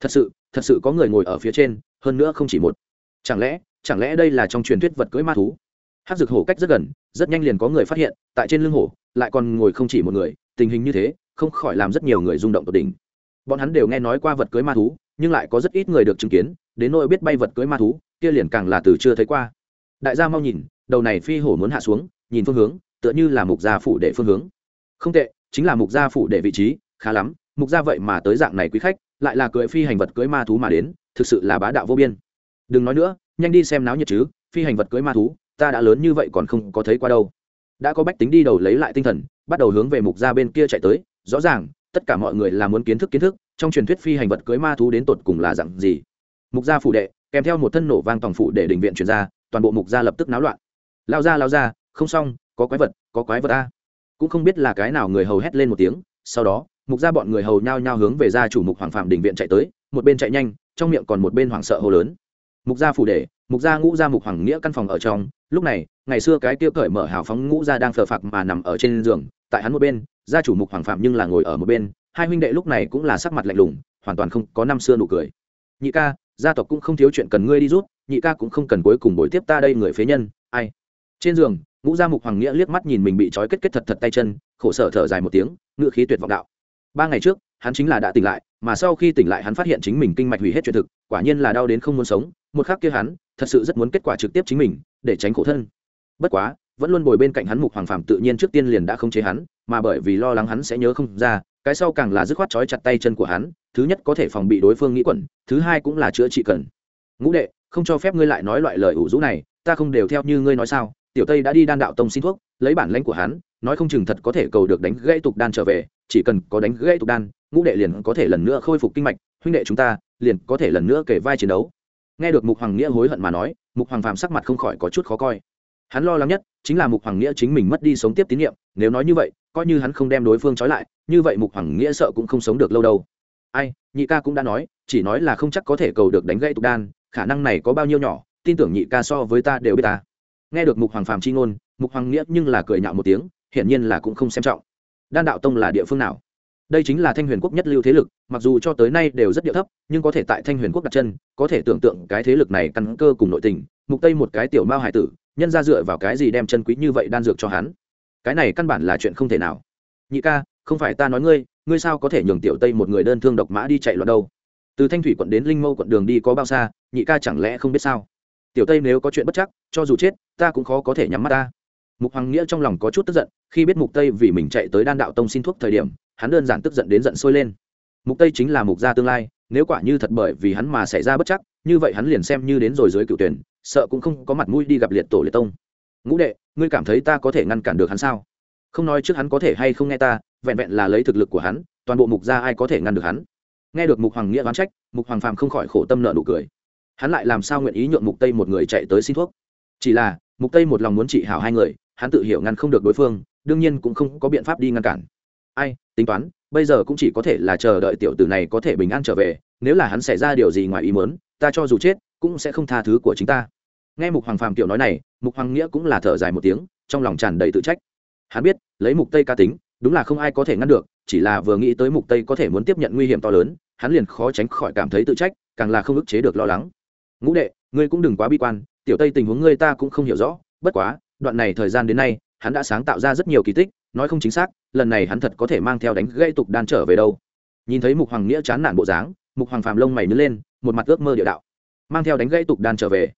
Thật sự thật sự có người ngồi ở phía trên, hơn nữa không chỉ một chẳng lẽ chẳng lẽ đây là trong truyền thuyết vật cưỡi ma thú? Hát rực hổ cách rất gần, rất nhanh liền có người phát hiện, tại trên lưng hổ, lại còn ngồi không chỉ một người, tình hình như thế, không khỏi làm rất nhiều người rung động tột đỉnh. Bọn hắn đều nghe nói qua vật cưới ma thú, nhưng lại có rất ít người được chứng kiến, đến nỗi biết bay vật cưới ma thú, kia liền càng là từ chưa thấy qua. Đại gia mau nhìn, đầu này phi hổ muốn hạ xuống, nhìn phương hướng, tựa như là mục gia phủ để phương hướng. Không tệ, chính là mục gia phủ để vị trí, khá lắm, mục gia vậy mà tới dạng này quý khách, lại là cưỡi phi hành vật cưỡi ma thú mà đến, thực sự là bá đạo vô biên đừng nói nữa nhanh đi xem náo nhiệt chứ phi hành vật cưỡi ma thú ta đã lớn như vậy còn không có thấy qua đâu. Đã có bách tính đi đầu lấy lại tinh thần bắt đầu hướng về mục gia bên kia chạy tới rõ ràng tất cả mọi người là muốn kiến thức kiến thức trong truyền thuyết phi hành vật cưới ma thú đến tột cùng là dặn gì. Mục gia phụ đệ kèm theo một thân nổ vang tòng phụ để định viện chuyển ra toàn bộ mục gia lập tức náo loạn. Lao ra lao ra không xong có quái vật có quái vật ta, cũng không biết là cái nào người hầu hét lên một tiếng sau đó mục gia bọn người hầu nhao nhao hướng về gia chủ mục hoàng phạm đình viện chạy tới một bên chạy nhanh trong miệng còn một bên hoảng sợ hô lớn mục gia phủ đệ mục gia ngũ gia mục hoàng nghĩa căn phòng ở trong. Lúc này, ngày xưa cái kia cởi mở hào phóng ngũ gia đang phờ phạc mà nằm ở trên giường, tại hắn một bên, gia chủ mục hoàng phạm nhưng là ngồi ở một bên. Hai huynh đệ lúc này cũng là sắc mặt lạnh lùng, hoàn toàn không có năm xưa nụ cười. Nhị ca, gia tộc cũng không thiếu chuyện cần ngươi đi rút nhị ca cũng không cần cuối cùng bồi tiếp ta đây người phế nhân, ai? Trên giường, ngũ gia mục hoàng nghĩa liếc mắt nhìn mình bị trói kết kết thật thật tay chân, khổ sở thở dài một tiếng, ngựa khí tuyệt vọng đạo. Ba ngày trước, hắn chính là đã tỉnh lại, mà sau khi tỉnh lại hắn phát hiện chính mình kinh mạch hủy hết chuyện thực, quả nhiên là đau đến không muốn sống một khắc kia hắn, thật sự rất muốn kết quả trực tiếp chính mình, để tránh khổ thân. Bất quá, vẫn luôn bồi bên cạnh hắn mục hoàng phàm tự nhiên trước tiên liền đã không chế hắn, mà bởi vì lo lắng hắn sẽ nhớ không ra, cái sau càng là dứt khoát trói chặt tay chân của hắn, thứ nhất có thể phòng bị đối phương nghĩ quẩn, thứ hai cũng là chữa trị cần. Ngũ đệ, không cho phép ngươi lại nói loại lời ủ rũ này, ta không đều theo như ngươi nói sao, tiểu tây đã đi đan đạo tông xin thuốc, lấy bản lãnh của hắn, nói không chừng thật có thể cầu được đánh gãy tục đan trở về, chỉ cần có đánh gãy tục đan, ngũ đệ liền có thể lần nữa khôi phục kinh mạch, huynh đệ chúng ta liền có thể lần nữa kể vai chiến đấu nghe được mục hoàng nghĩa hối hận mà nói, mục hoàng phàm sắc mặt không khỏi có chút khó coi. Hắn lo lắng nhất chính là mục hoàng nghĩa chính mình mất đi sống tiếp tín nhiệm, nếu nói như vậy, coi như hắn không đem đối phương trói lại, như vậy mục hoàng nghĩa sợ cũng không sống được lâu đâu. Ai, nhị ca cũng đã nói, chỉ nói là không chắc có thể cầu được đánh gãy tục đan, khả năng này có bao nhiêu nhỏ, tin tưởng nhị ca so với ta đều biết ta. Nghe được mục hoàng phàm chi ngôn, mục hoàng nghĩa nhưng là cười nhạo một tiếng, hiển nhiên là cũng không xem trọng. Đan đạo tông là địa phương nào? Đây chính là thanh huyền quốc nhất lưu thế lực, mặc dù cho tới nay đều rất địa thấp, nhưng có thể tại thanh huyền quốc đặt chân, có thể tưởng tượng cái thế lực này căn cơ cùng nội tình, mục tây một cái tiểu mao hải tử, nhân ra dựa vào cái gì đem chân quý như vậy đan dược cho hắn? Cái này căn bản là chuyện không thể nào. Nhị ca, không phải ta nói ngươi ngươi sao có thể nhường tiểu tây một người đơn thương độc mã đi chạy loạn đâu? Từ thanh thủy quận đến linh mâu quận đường đi có bao xa, nhị ca chẳng lẽ không biết sao? Tiểu tây nếu có chuyện bất chắc, cho dù chết, ta cũng khó có thể nhắm mắt ta. Mục hoàng nghĩa trong lòng có chút tức giận, khi biết mục tây vì mình chạy tới đan đạo tông xin thuốc thời điểm hắn đơn giản tức giận đến giận sôi lên. Mục tây chính là mục gia tương lai, nếu quả như thật bởi vì hắn mà xảy ra bất chắc, như vậy hắn liền xem như đến rồi dưới cựu tuyển, sợ cũng không có mặt mũi đi gặp liệt tổ liệt tông. Ngũ đệ, ngươi cảm thấy ta có thể ngăn cản được hắn sao? Không nói trước hắn có thể hay không nghe ta, vẹn vẹn là lấy thực lực của hắn, toàn bộ mục gia ai có thể ngăn được hắn? Nghe được mục hoàng nghĩa oán trách, mục hoàng phàm không khỏi khổ tâm nợ nụ cười. Hắn lại làm sao nguyện ý nhượng mục tây một người chạy tới xin thuốc? Chỉ là, mục tây một lòng muốn trị hảo hai người, hắn tự hiểu ngăn không được đối phương, đương nhiên cũng không có biện pháp đi ngăn cản. Ai tính toán, bây giờ cũng chỉ có thể là chờ đợi tiểu tử này có thể bình an trở về, nếu là hắn xảy ra điều gì ngoài ý muốn, ta cho dù chết, cũng sẽ không tha thứ của chính ta. Nghe mục hoàng phàm tiểu nói này, mục hoàng nghĩa cũng là thở dài một tiếng, trong lòng tràn đầy tự trách. Hắn biết, lấy mục tây ca tính, đúng là không ai có thể ngăn được, chỉ là vừa nghĩ tới mục tây có thể muốn tiếp nhận nguy hiểm to lớn, hắn liền khó tránh khỏi cảm thấy tự trách, càng là không ức chế được lo lắng. Ngũ đệ, ngươi cũng đừng quá bi quan, tiểu tây tình huống ngươi ta cũng không hiểu rõ, bất quá, đoạn này thời gian đến nay, hắn đã sáng tạo ra rất nhiều kỳ tích nói không chính xác, lần này hắn thật có thể mang theo đánh gây tục đan trở về đâu. Nhìn thấy mục hoàng nghĩa chán nản bộ dáng, mục hoàng phàm lông mày nứt lên, một mặt ước mơ địa đạo. Mang theo đánh gây tục đan trở về.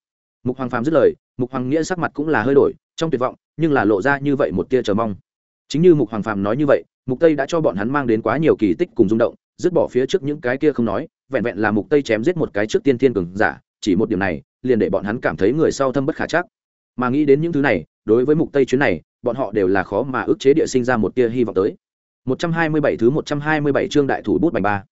Mục hoàng phàm dứt lời, mục hoàng nghĩa sắc mặt cũng là hơi đổi, trong tuyệt vọng, nhưng là lộ ra như vậy một tia chờ mong. Chính như mục hoàng phàm nói như vậy, mục tây đã cho bọn hắn mang đến quá nhiều kỳ tích cùng rung động, dứt bỏ phía trước những cái kia không nói, vẹn vẹn là mục tây chém giết một cái trước tiên thiên cường giả, chỉ một điểm này, liền để bọn hắn cảm thấy người sau thâm bất khả chắc. Mà nghĩ đến những thứ này, đối với mục tây chuyến này bọn họ đều là khó mà ức chế địa sinh ra một tia hy vọng tới. 127 thứ 127 chương đại thủ bút bành ba.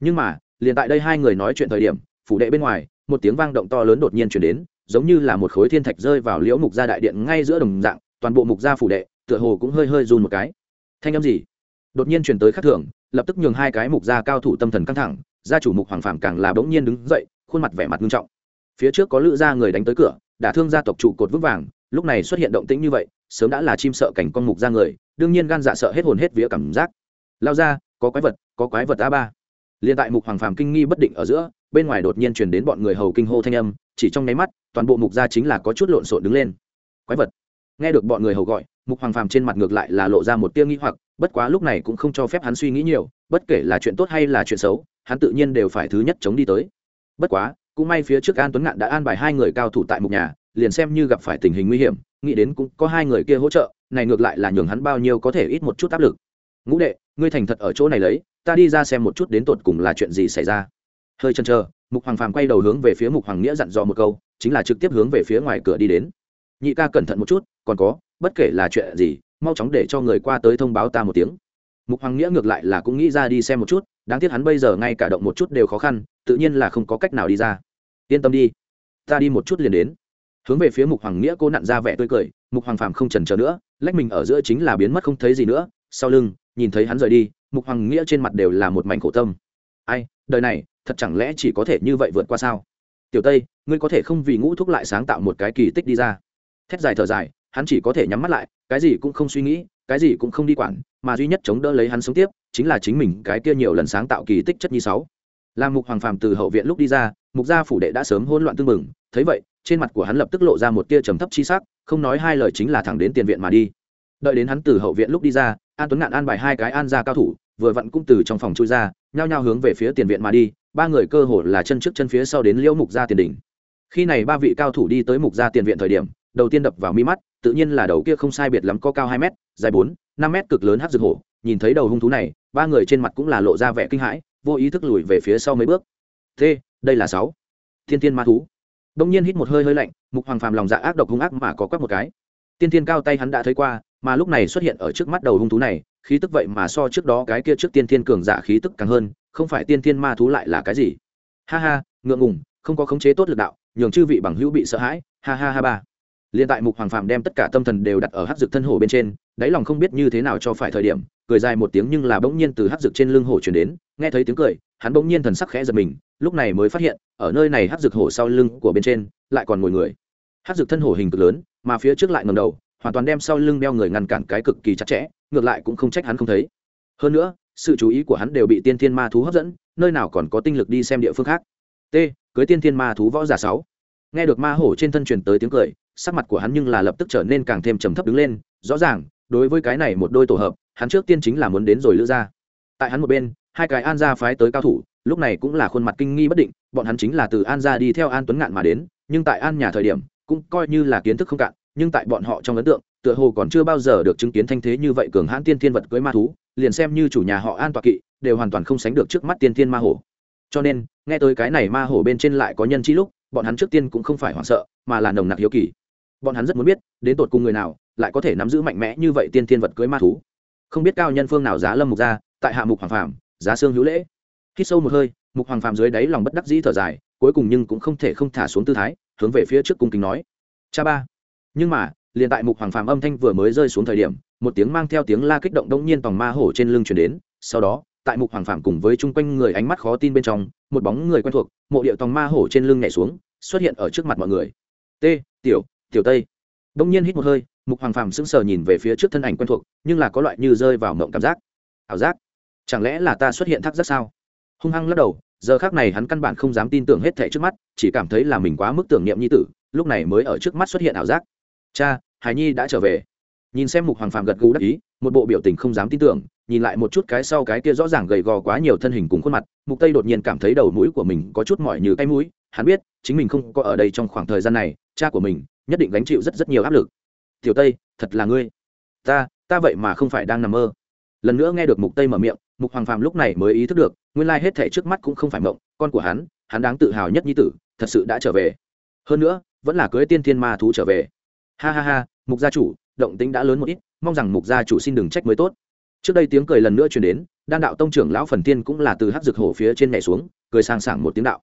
Nhưng mà, liền tại đây hai người nói chuyện thời điểm, phủ đệ bên ngoài, một tiếng vang động to lớn đột nhiên truyền đến, giống như là một khối thiên thạch rơi vào liễu mục gia đại điện ngay giữa đồng dạng, toàn bộ mục gia phủ đệ, tựa hồ cũng hơi hơi run một cái. Thanh âm gì? Đột nhiên truyền tới khắc thưởng lập tức nhường hai cái mục gia cao thủ tâm thần căng thẳng, gia chủ mục hoàng phàm càng là bỗng nhiên đứng dậy, khuôn mặt vẻ mặt nghiêm trọng. Phía trước có lữ gia người đánh tới cửa, đả thương gia tộc trụ cột vững vàng, lúc này xuất hiện động tĩnh như vậy sớm đã là chim sợ cảnh con mục ra người, đương nhiên gan dạ sợ hết hồn hết vía cảm giác. Lao ra, có quái vật, có quái vật a ba. Liền tại mục hoàng phàm kinh nghi bất định ở giữa, bên ngoài đột nhiên truyền đến bọn người hầu kinh hô thanh âm, chỉ trong nháy mắt, toàn bộ mục gia chính là có chút lộn xộn đứng lên. Quái vật. Nghe được bọn người hầu gọi, mục hoàng phàm trên mặt ngược lại là lộ ra một tia nghĩ hoặc, bất quá lúc này cũng không cho phép hắn suy nghĩ nhiều, bất kể là chuyện tốt hay là chuyện xấu, hắn tự nhiên đều phải thứ nhất chống đi tới. Bất quá, cũng may phía trước an tuấn ngạn đã an bài hai người cao thủ tại mục nhà liền xem như gặp phải tình hình nguy hiểm, nghĩ đến cũng có hai người kia hỗ trợ, này ngược lại là nhường hắn bao nhiêu có thể ít một chút áp lực. Ngũ đệ, ngươi thành thật ở chỗ này lấy, ta đi ra xem một chút đến tột cùng là chuyện gì xảy ra. Hơi chần chờ, mục hoàng phàm quay đầu hướng về phía mục hoàng nghĩa dặn dò một câu, chính là trực tiếp hướng về phía ngoài cửa đi đến. Nhị ca cẩn thận một chút, còn có, bất kể là chuyện gì, mau chóng để cho người qua tới thông báo ta một tiếng. Mục hoàng nghĩa ngược lại là cũng nghĩ ra đi xem một chút, đáng tiếc hắn bây giờ ngay cả động một chút đều khó khăn, tự nhiên là không có cách nào đi ra. Yên tâm đi, ta đi một chút liền đến hướng về phía mục hoàng nghĩa cô nặn ra vẻ tươi cười, mục hoàng phàm không trần trờ nữa, lách mình ở giữa chính là biến mất không thấy gì nữa. Sau lưng, nhìn thấy hắn rời đi, mục hoàng nghĩa trên mặt đều là một mảnh khổ tâm. Ai, đời này, thật chẳng lẽ chỉ có thể như vậy vượt qua sao? Tiểu tây, ngươi có thể không vì ngũ thúc lại sáng tạo một cái kỳ tích đi ra. Thét dài thở dài, hắn chỉ có thể nhắm mắt lại, cái gì cũng không suy nghĩ, cái gì cũng không đi quản, mà duy nhất chống đỡ lấy hắn sống tiếp, chính là chính mình cái kia nhiều lần sáng tạo kỳ tích chất nhi sáu. Làm mục hoàng phàm từ hậu viện lúc đi ra, mục gia phủ đệ đã sớm hỗn loạn tương mừng thấy vậy trên mặt của hắn lập tức lộ ra một tia trầm thấp chi sắc, không nói hai lời chính là thẳng đến tiền viện mà đi. Đợi đến hắn từ hậu viện lúc đi ra, an tuấn ngạn an bài hai cái an gia cao thủ, vừa vặn cũng từ trong phòng chui ra, nhao nhao hướng về phía tiền viện mà đi, ba người cơ hồ là chân trước chân phía sau đến liễu mục gia tiền đỉnh. Khi này ba vị cao thủ đi tới mục gia tiền viện thời điểm, đầu tiên đập vào mi mắt, tự nhiên là đầu kia không sai biệt lắm có cao hai m dài bốn, năm m cực lớn hắc dược hổ, nhìn thấy đầu hung thú này, ba người trên mặt cũng là lộ ra vẻ kinh hãi, vô ý thức lùi về phía sau mấy bước. Thế đây là sáu. Thiên tiên ma thú đông nhiên hít một hơi hơi lạnh, mục hoàng phàm lòng dạ ác độc hung ác mà có quắc một cái. Tiên thiên cao tay hắn đã thấy qua, mà lúc này xuất hiện ở trước mắt đầu hung thú này, khí tức vậy mà so trước đó cái kia trước tiên thiên cường giả khí tức càng hơn, không phải tiên thiên ma thú lại là cái gì? Ha ha, ngượng ngùng, không có khống chế tốt lực đạo, nhường chư vị bằng hữu bị sợ hãi, ha ha ha ba. Liền tại mục hoàng phàm đem tất cả tâm thần đều đặt ở hắc dược thân hổ bên trên, đáy lòng không biết như thế nào cho phải thời điểm, cười dài một tiếng nhưng là bỗng nhiên từ hắc dược trên lưng hổ chuyển đến, nghe thấy tiếng cười hắn bỗng nhiên thần sắc khẽ giật mình, lúc này mới phát hiện, ở nơi này hát dược hổ sau lưng của bên trên, lại còn ngồi người. Hát dược thân hổ hình cực lớn, mà phía trước lại ngầm đầu, hoàn toàn đem sau lưng đeo người ngăn cản cái cực kỳ chặt chẽ, ngược lại cũng không trách hắn không thấy. Hơn nữa, sự chú ý của hắn đều bị tiên thiên ma thú hấp dẫn, nơi nào còn có tinh lực đi xem địa phương khác. T, cưới tiên thiên ma thú võ giả sáu. Nghe được ma hổ trên thân truyền tới tiếng cười, sắc mặt của hắn nhưng là lập tức trở nên càng thêm trầm thấp đứng lên, rõ ràng, đối với cái này một đôi tổ hợp, hắn trước tiên chính là muốn đến rồi lữ ra. Tại hắn một bên hai cái an gia phái tới cao thủ, lúc này cũng là khuôn mặt kinh nghi bất định, bọn hắn chính là từ an gia đi theo an tuấn ngạn mà đến, nhưng tại an nhà thời điểm, cũng coi như là kiến thức không cạn, nhưng tại bọn họ trong ấn tượng, tựa hồ còn chưa bao giờ được chứng kiến thanh thế như vậy cường hãn tiên thiên vật cưới ma thú, liền xem như chủ nhà họ an tọa kỵ, đều hoàn toàn không sánh được trước mắt tiên thiên ma hổ. Cho nên, nghe tới cái này ma hổ bên trên lại có nhân chi lúc, bọn hắn trước tiên cũng không phải hoảng sợ, mà là nồng nặc hiếu kỳ. Bọn hắn rất muốn biết, đến tột cùng người nào lại có thể nắm giữ mạnh mẽ như vậy tiên thiên vật cưới ma thú. Không biết cao nhân phương nào giá lâm mục ra, tại hạ mục hoàng phàm giá xương hữu lễ. Khi sâu một hơi, mục hoàng phàm dưới đáy lòng bất đắc dĩ thở dài, cuối cùng nhưng cũng không thể không thả xuống tư thái, hướng về phía trước cung kính nói. Cha ba. Nhưng mà, liền tại mục hoàng phàm âm thanh vừa mới rơi xuống thời điểm, một tiếng mang theo tiếng la kích động đông nhiên tòng ma hổ trên lưng chuyển đến. Sau đó, tại mục hoàng phàm cùng với chung quanh người ánh mắt khó tin bên trong, một bóng người quen thuộc, mộ điệu tòng ma hổ trên lưng nhảy xuống, xuất hiện ở trước mặt mọi người. T tiểu tiểu tây. Đông nhiên hít một hơi, mục hoàng phàm sững sờ nhìn về phía trước thân ảnh quen thuộc, nhưng là có loại như rơi vào mộng cảm giác. Ảo giác chẳng lẽ là ta xuất hiện thắc rất sao? Hung hăng lắc đầu, giờ khác này hắn căn bản không dám tin tưởng hết thảy trước mắt, chỉ cảm thấy là mình quá mức tưởng niệm nhi tử, lúc này mới ở trước mắt xuất hiện ảo giác. Cha, hải nhi đã trở về. Nhìn xem mục hoàng phàm gật gù đắc ý, một bộ biểu tình không dám tin tưởng, nhìn lại một chút cái sau cái kia rõ ràng gầy gò quá nhiều thân hình cùng khuôn mặt, mục tây đột nhiên cảm thấy đầu mũi của mình có chút mỏi như cái mũi, hắn biết, chính mình không có ở đây trong khoảng thời gian này, cha của mình nhất định gánh chịu rất rất nhiều áp lực. Tiểu tây, thật là ngươi. Ta ta vậy mà không phải đang nằm mơ. Lần nữa nghe được mục tây mở miệng mục hoàng phàm lúc này mới ý thức được, nguyên lai hết thể trước mắt cũng không phải mộng, con của hắn hắn đáng tự hào nhất như tử, thật sự đã trở về. Hơn nữa, vẫn là cưới tiên thiên ma thú trở về. Ha ha ha, mục gia chủ, động tính đã lớn một ít, mong rằng mục gia chủ xin đừng trách mới tốt. Trước đây tiếng cười lần nữa truyền đến, đan đạo tông trưởng lão phần tiên cũng là từ hắc dược hổ phía trên nhảy xuống, cười sang sảng một tiếng đạo.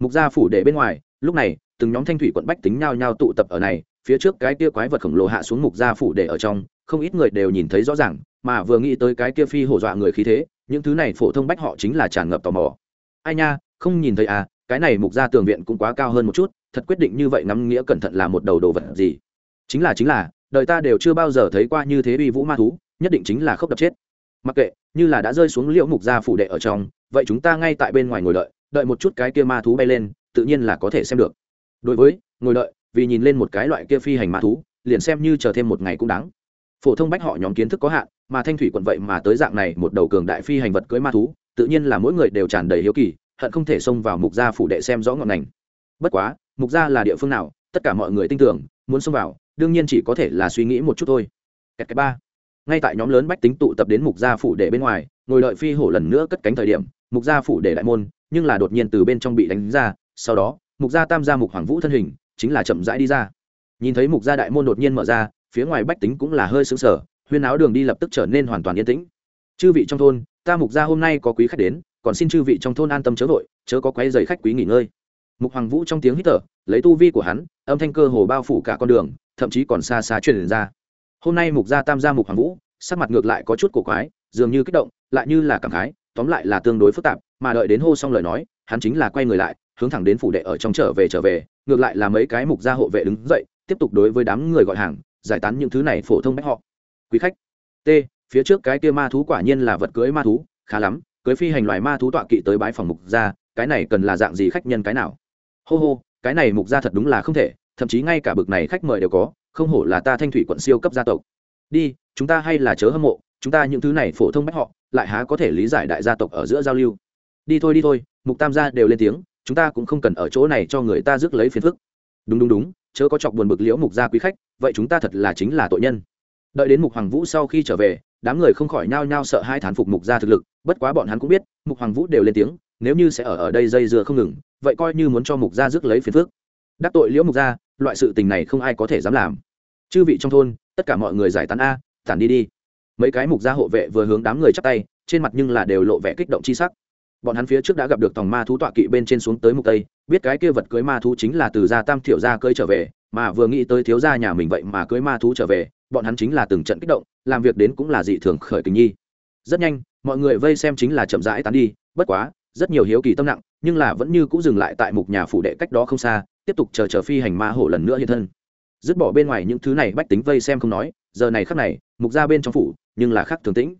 Mục gia phủ để bên ngoài, lúc này, từng nhóm thanh thủy quận bách tính nhao nhao tụ tập ở này, phía trước cái kia quái vật khổng lồ hạ xuống mục gia phủ để ở trong, không ít người đều nhìn thấy rõ ràng, mà vừa nghĩ tới cái kia phi hổ dọa người khí thế những thứ này phổ thông bách họ chính là tràn ngập tò mò. Ai nha, không nhìn thấy à cái này mục gia tường viện cũng quá cao hơn một chút, thật quyết định như vậy ngắm nghĩa cẩn thận là một đầu đồ vật gì? Chính là chính là, đời ta đều chưa bao giờ thấy qua như thế uy vũ ma thú, nhất định chính là khốc đập chết. Mặc kệ, như là đã rơi xuống liễu mục gia phủ đệ ở trong, vậy chúng ta ngay tại bên ngoài ngồi đợi đợi một chút cái kia ma thú bay lên, tự nhiên là có thể xem được. Đối với, ngồi đợi, vì nhìn lên một cái loại kia phi hành ma thú, liền xem như chờ thêm một ngày cũng đáng phổ thông bách họ nhóm kiến thức có hạn, mà thanh thủy quận vậy mà tới dạng này một đầu cường đại phi hành vật cưới ma thú, tự nhiên là mỗi người đều tràn đầy hiếu kỳ, hận không thể xông vào mục gia phủ đệ xem rõ ngọn ngành bất quá, mục gia là địa phương nào, tất cả mọi người tin tưởng, muốn xông vào, đương nhiên chỉ có thể là suy nghĩ một chút thôi. Kẹt cái ba. Ngay tại nhóm lớn bách tính tụ tập đến mục gia phủ để bên ngoài, ngồi đợi phi hổ lần nữa cất cánh thời điểm, mục gia phủ để đại môn, nhưng là đột nhiên từ bên trong bị đánh ra, sau đó, mục gia tam gia mục hoàng vũ thân hình, chính là chậm rãi đi ra. Nhìn thấy mục gia đại môn đột nhiên mở ra phía ngoài bách tính cũng là hơi sững sờ, huyên áo đường đi lập tức trở nên hoàn toàn yên tĩnh. Chư vị trong thôn, ta mục gia hôm nay có quý khách đến, còn xin chư vị trong thôn an tâm chớ vội, chớ có quấy giày khách quý nghỉ ngơi. Mục hoàng vũ trong tiếng hít thở, lấy tu vi của hắn, âm thanh cơ hồ bao phủ cả con đường, thậm chí còn xa xa truyền ra. Hôm nay mục gia tam gia mục hoàng vũ, sắc mặt ngược lại có chút cổ quái, dường như kích động, lại như là cảm khái, tóm lại là tương đối phức tạp, mà đợi đến hô xong lời nói, hắn chính là quay người lại, hướng thẳng đến phủ đệ ở trong trở về trở về, ngược lại là mấy cái mục gia hộ vệ đứng dậy, tiếp tục đối với đám người gọi hàng giải tán những thứ này phổ thông bách họ. Quý khách. T, phía trước cái kia ma thú quả nhiên là vật cưới ma thú, khá lắm, cưới phi hành loài ma thú tọa kỵ tới bái phòng mục gia, cái này cần là dạng gì khách nhân cái nào? Hô hô, cái này mục gia thật đúng là không thể, thậm chí ngay cả bực này khách mời đều có, không hổ là ta thanh thủy quận siêu cấp gia tộc. Đi, chúng ta hay là chớ hâm mộ, chúng ta những thứ này phổ thông bách họ, lại há có thể lý giải đại gia tộc ở giữa giao lưu. Đi thôi đi thôi, mục tam gia đều lên tiếng, chúng ta cũng không cần ở chỗ này cho người ta rước lấy phiền phức. Đúng đúng đúng chớ có chọc buồn bực liễu mục gia quý khách, vậy chúng ta thật là chính là tội nhân. Đợi đến mục hoàng vũ sau khi trở về, đám người không khỏi nhao nhao sợ hai thán phục mục gia thực lực, bất quá bọn hắn cũng biết, mục hoàng vũ đều lên tiếng, nếu như sẽ ở ở đây dây dưa không ngừng, vậy coi như muốn cho mục gia rước lấy phiền phức. Đắc tội liễu mục gia, loại sự tình này không ai có thể dám làm. Chư vị trong thôn, tất cả mọi người giải tán a, tản đi đi. Mấy cái mục gia hộ vệ vừa hướng đám người chắp tay, trên mặt nhưng là đều lộ vẻ kích động chi sắc. Bọn hắn phía trước đã gặp được tòng ma thú tọa kỵ bên trên xuống tới mục tây biết cái kia vật cưới ma thú chính là từ gia tam thiểu gia cưới trở về, mà vừa nghĩ tới thiếu gia nhà mình vậy mà cưới ma thú trở về, bọn hắn chính là từng trận kích động, làm việc đến cũng là dị thường khởi tình nhi. Rất nhanh, mọi người vây xem chính là chậm rãi tán đi, bất quá, rất nhiều hiếu kỳ tâm nặng, nhưng là vẫn như cũng dừng lại tại mục nhà phủ đệ cách đó không xa, tiếp tục chờ chờ phi hành ma hổ lần nữa hiện thân. Dứt bỏ bên ngoài những thứ này bách tính vây xem không nói, giờ này khắc này, mục ra bên trong phủ, nhưng là khắc thường tĩnh.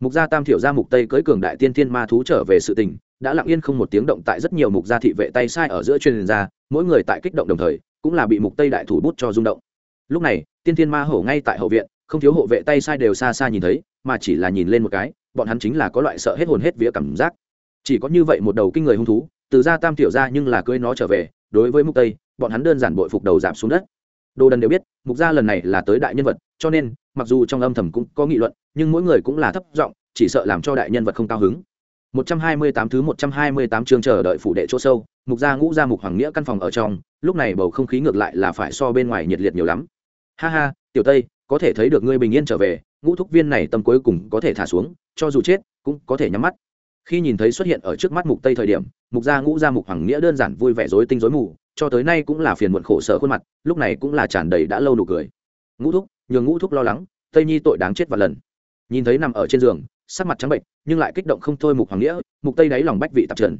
Mục gia tam thiểu gia mục tây cưới cường đại tiên thiên ma thú trở về sự tình đã lặng yên không một tiếng động tại rất nhiều mục gia thị vệ tay sai ở giữa truyền ra, mỗi người tại kích động đồng thời, cũng là bị mục tây đại thủ bút cho rung động. Lúc này, tiên thiên ma hổ ngay tại hậu viện, không thiếu hộ vệ tay sai đều xa xa nhìn thấy, mà chỉ là nhìn lên một cái, bọn hắn chính là có loại sợ hết hồn hết vía cảm giác. Chỉ có như vậy một đầu kinh người hung thú, từ gia tam tiểu gia nhưng là cưới nó trở về, đối với mục tây, bọn hắn đơn giản bội phục đầu giảm xuống đất. Đồ đần đều biết, mục gia lần này là tới đại nhân vật, cho nên, mặc dù trong âm thầm cũng có nghị luận, nhưng mỗi người cũng là thấp giọng, chỉ sợ làm cho đại nhân vật không cao hứng. 128 thứ 128 chương chờ đợi phủ đệ chỗ sâu, mục gia ngũ gia mục hoàng nghĩa căn phòng ở trong, lúc này bầu không khí ngược lại là phải so bên ngoài nhiệt liệt nhiều lắm. Ha ha, tiểu Tây, có thể thấy được ngươi bình yên trở về, ngũ thúc viên này tâm cuối cùng có thể thả xuống, cho dù chết, cũng có thể nhắm mắt. Khi nhìn thấy xuất hiện ở trước mắt mục Tây thời điểm, mục gia ngũ gia mục hoàng nghĩa đơn giản vui vẻ rối tinh rối mù, cho tới nay cũng là phiền muộn khổ sở khuôn mặt, lúc này cũng là tràn đầy đã lâu nụ cười. Ngũ thúc, nhường ngũ thúc lo lắng, Tây Nhi tội đáng chết và lần. Nhìn thấy nằm ở trên giường, sắc mặt trắng bệnh, nhưng lại kích động không thôi mục hoàng nghĩa, mục tây đáy lòng bách vị tạp trần.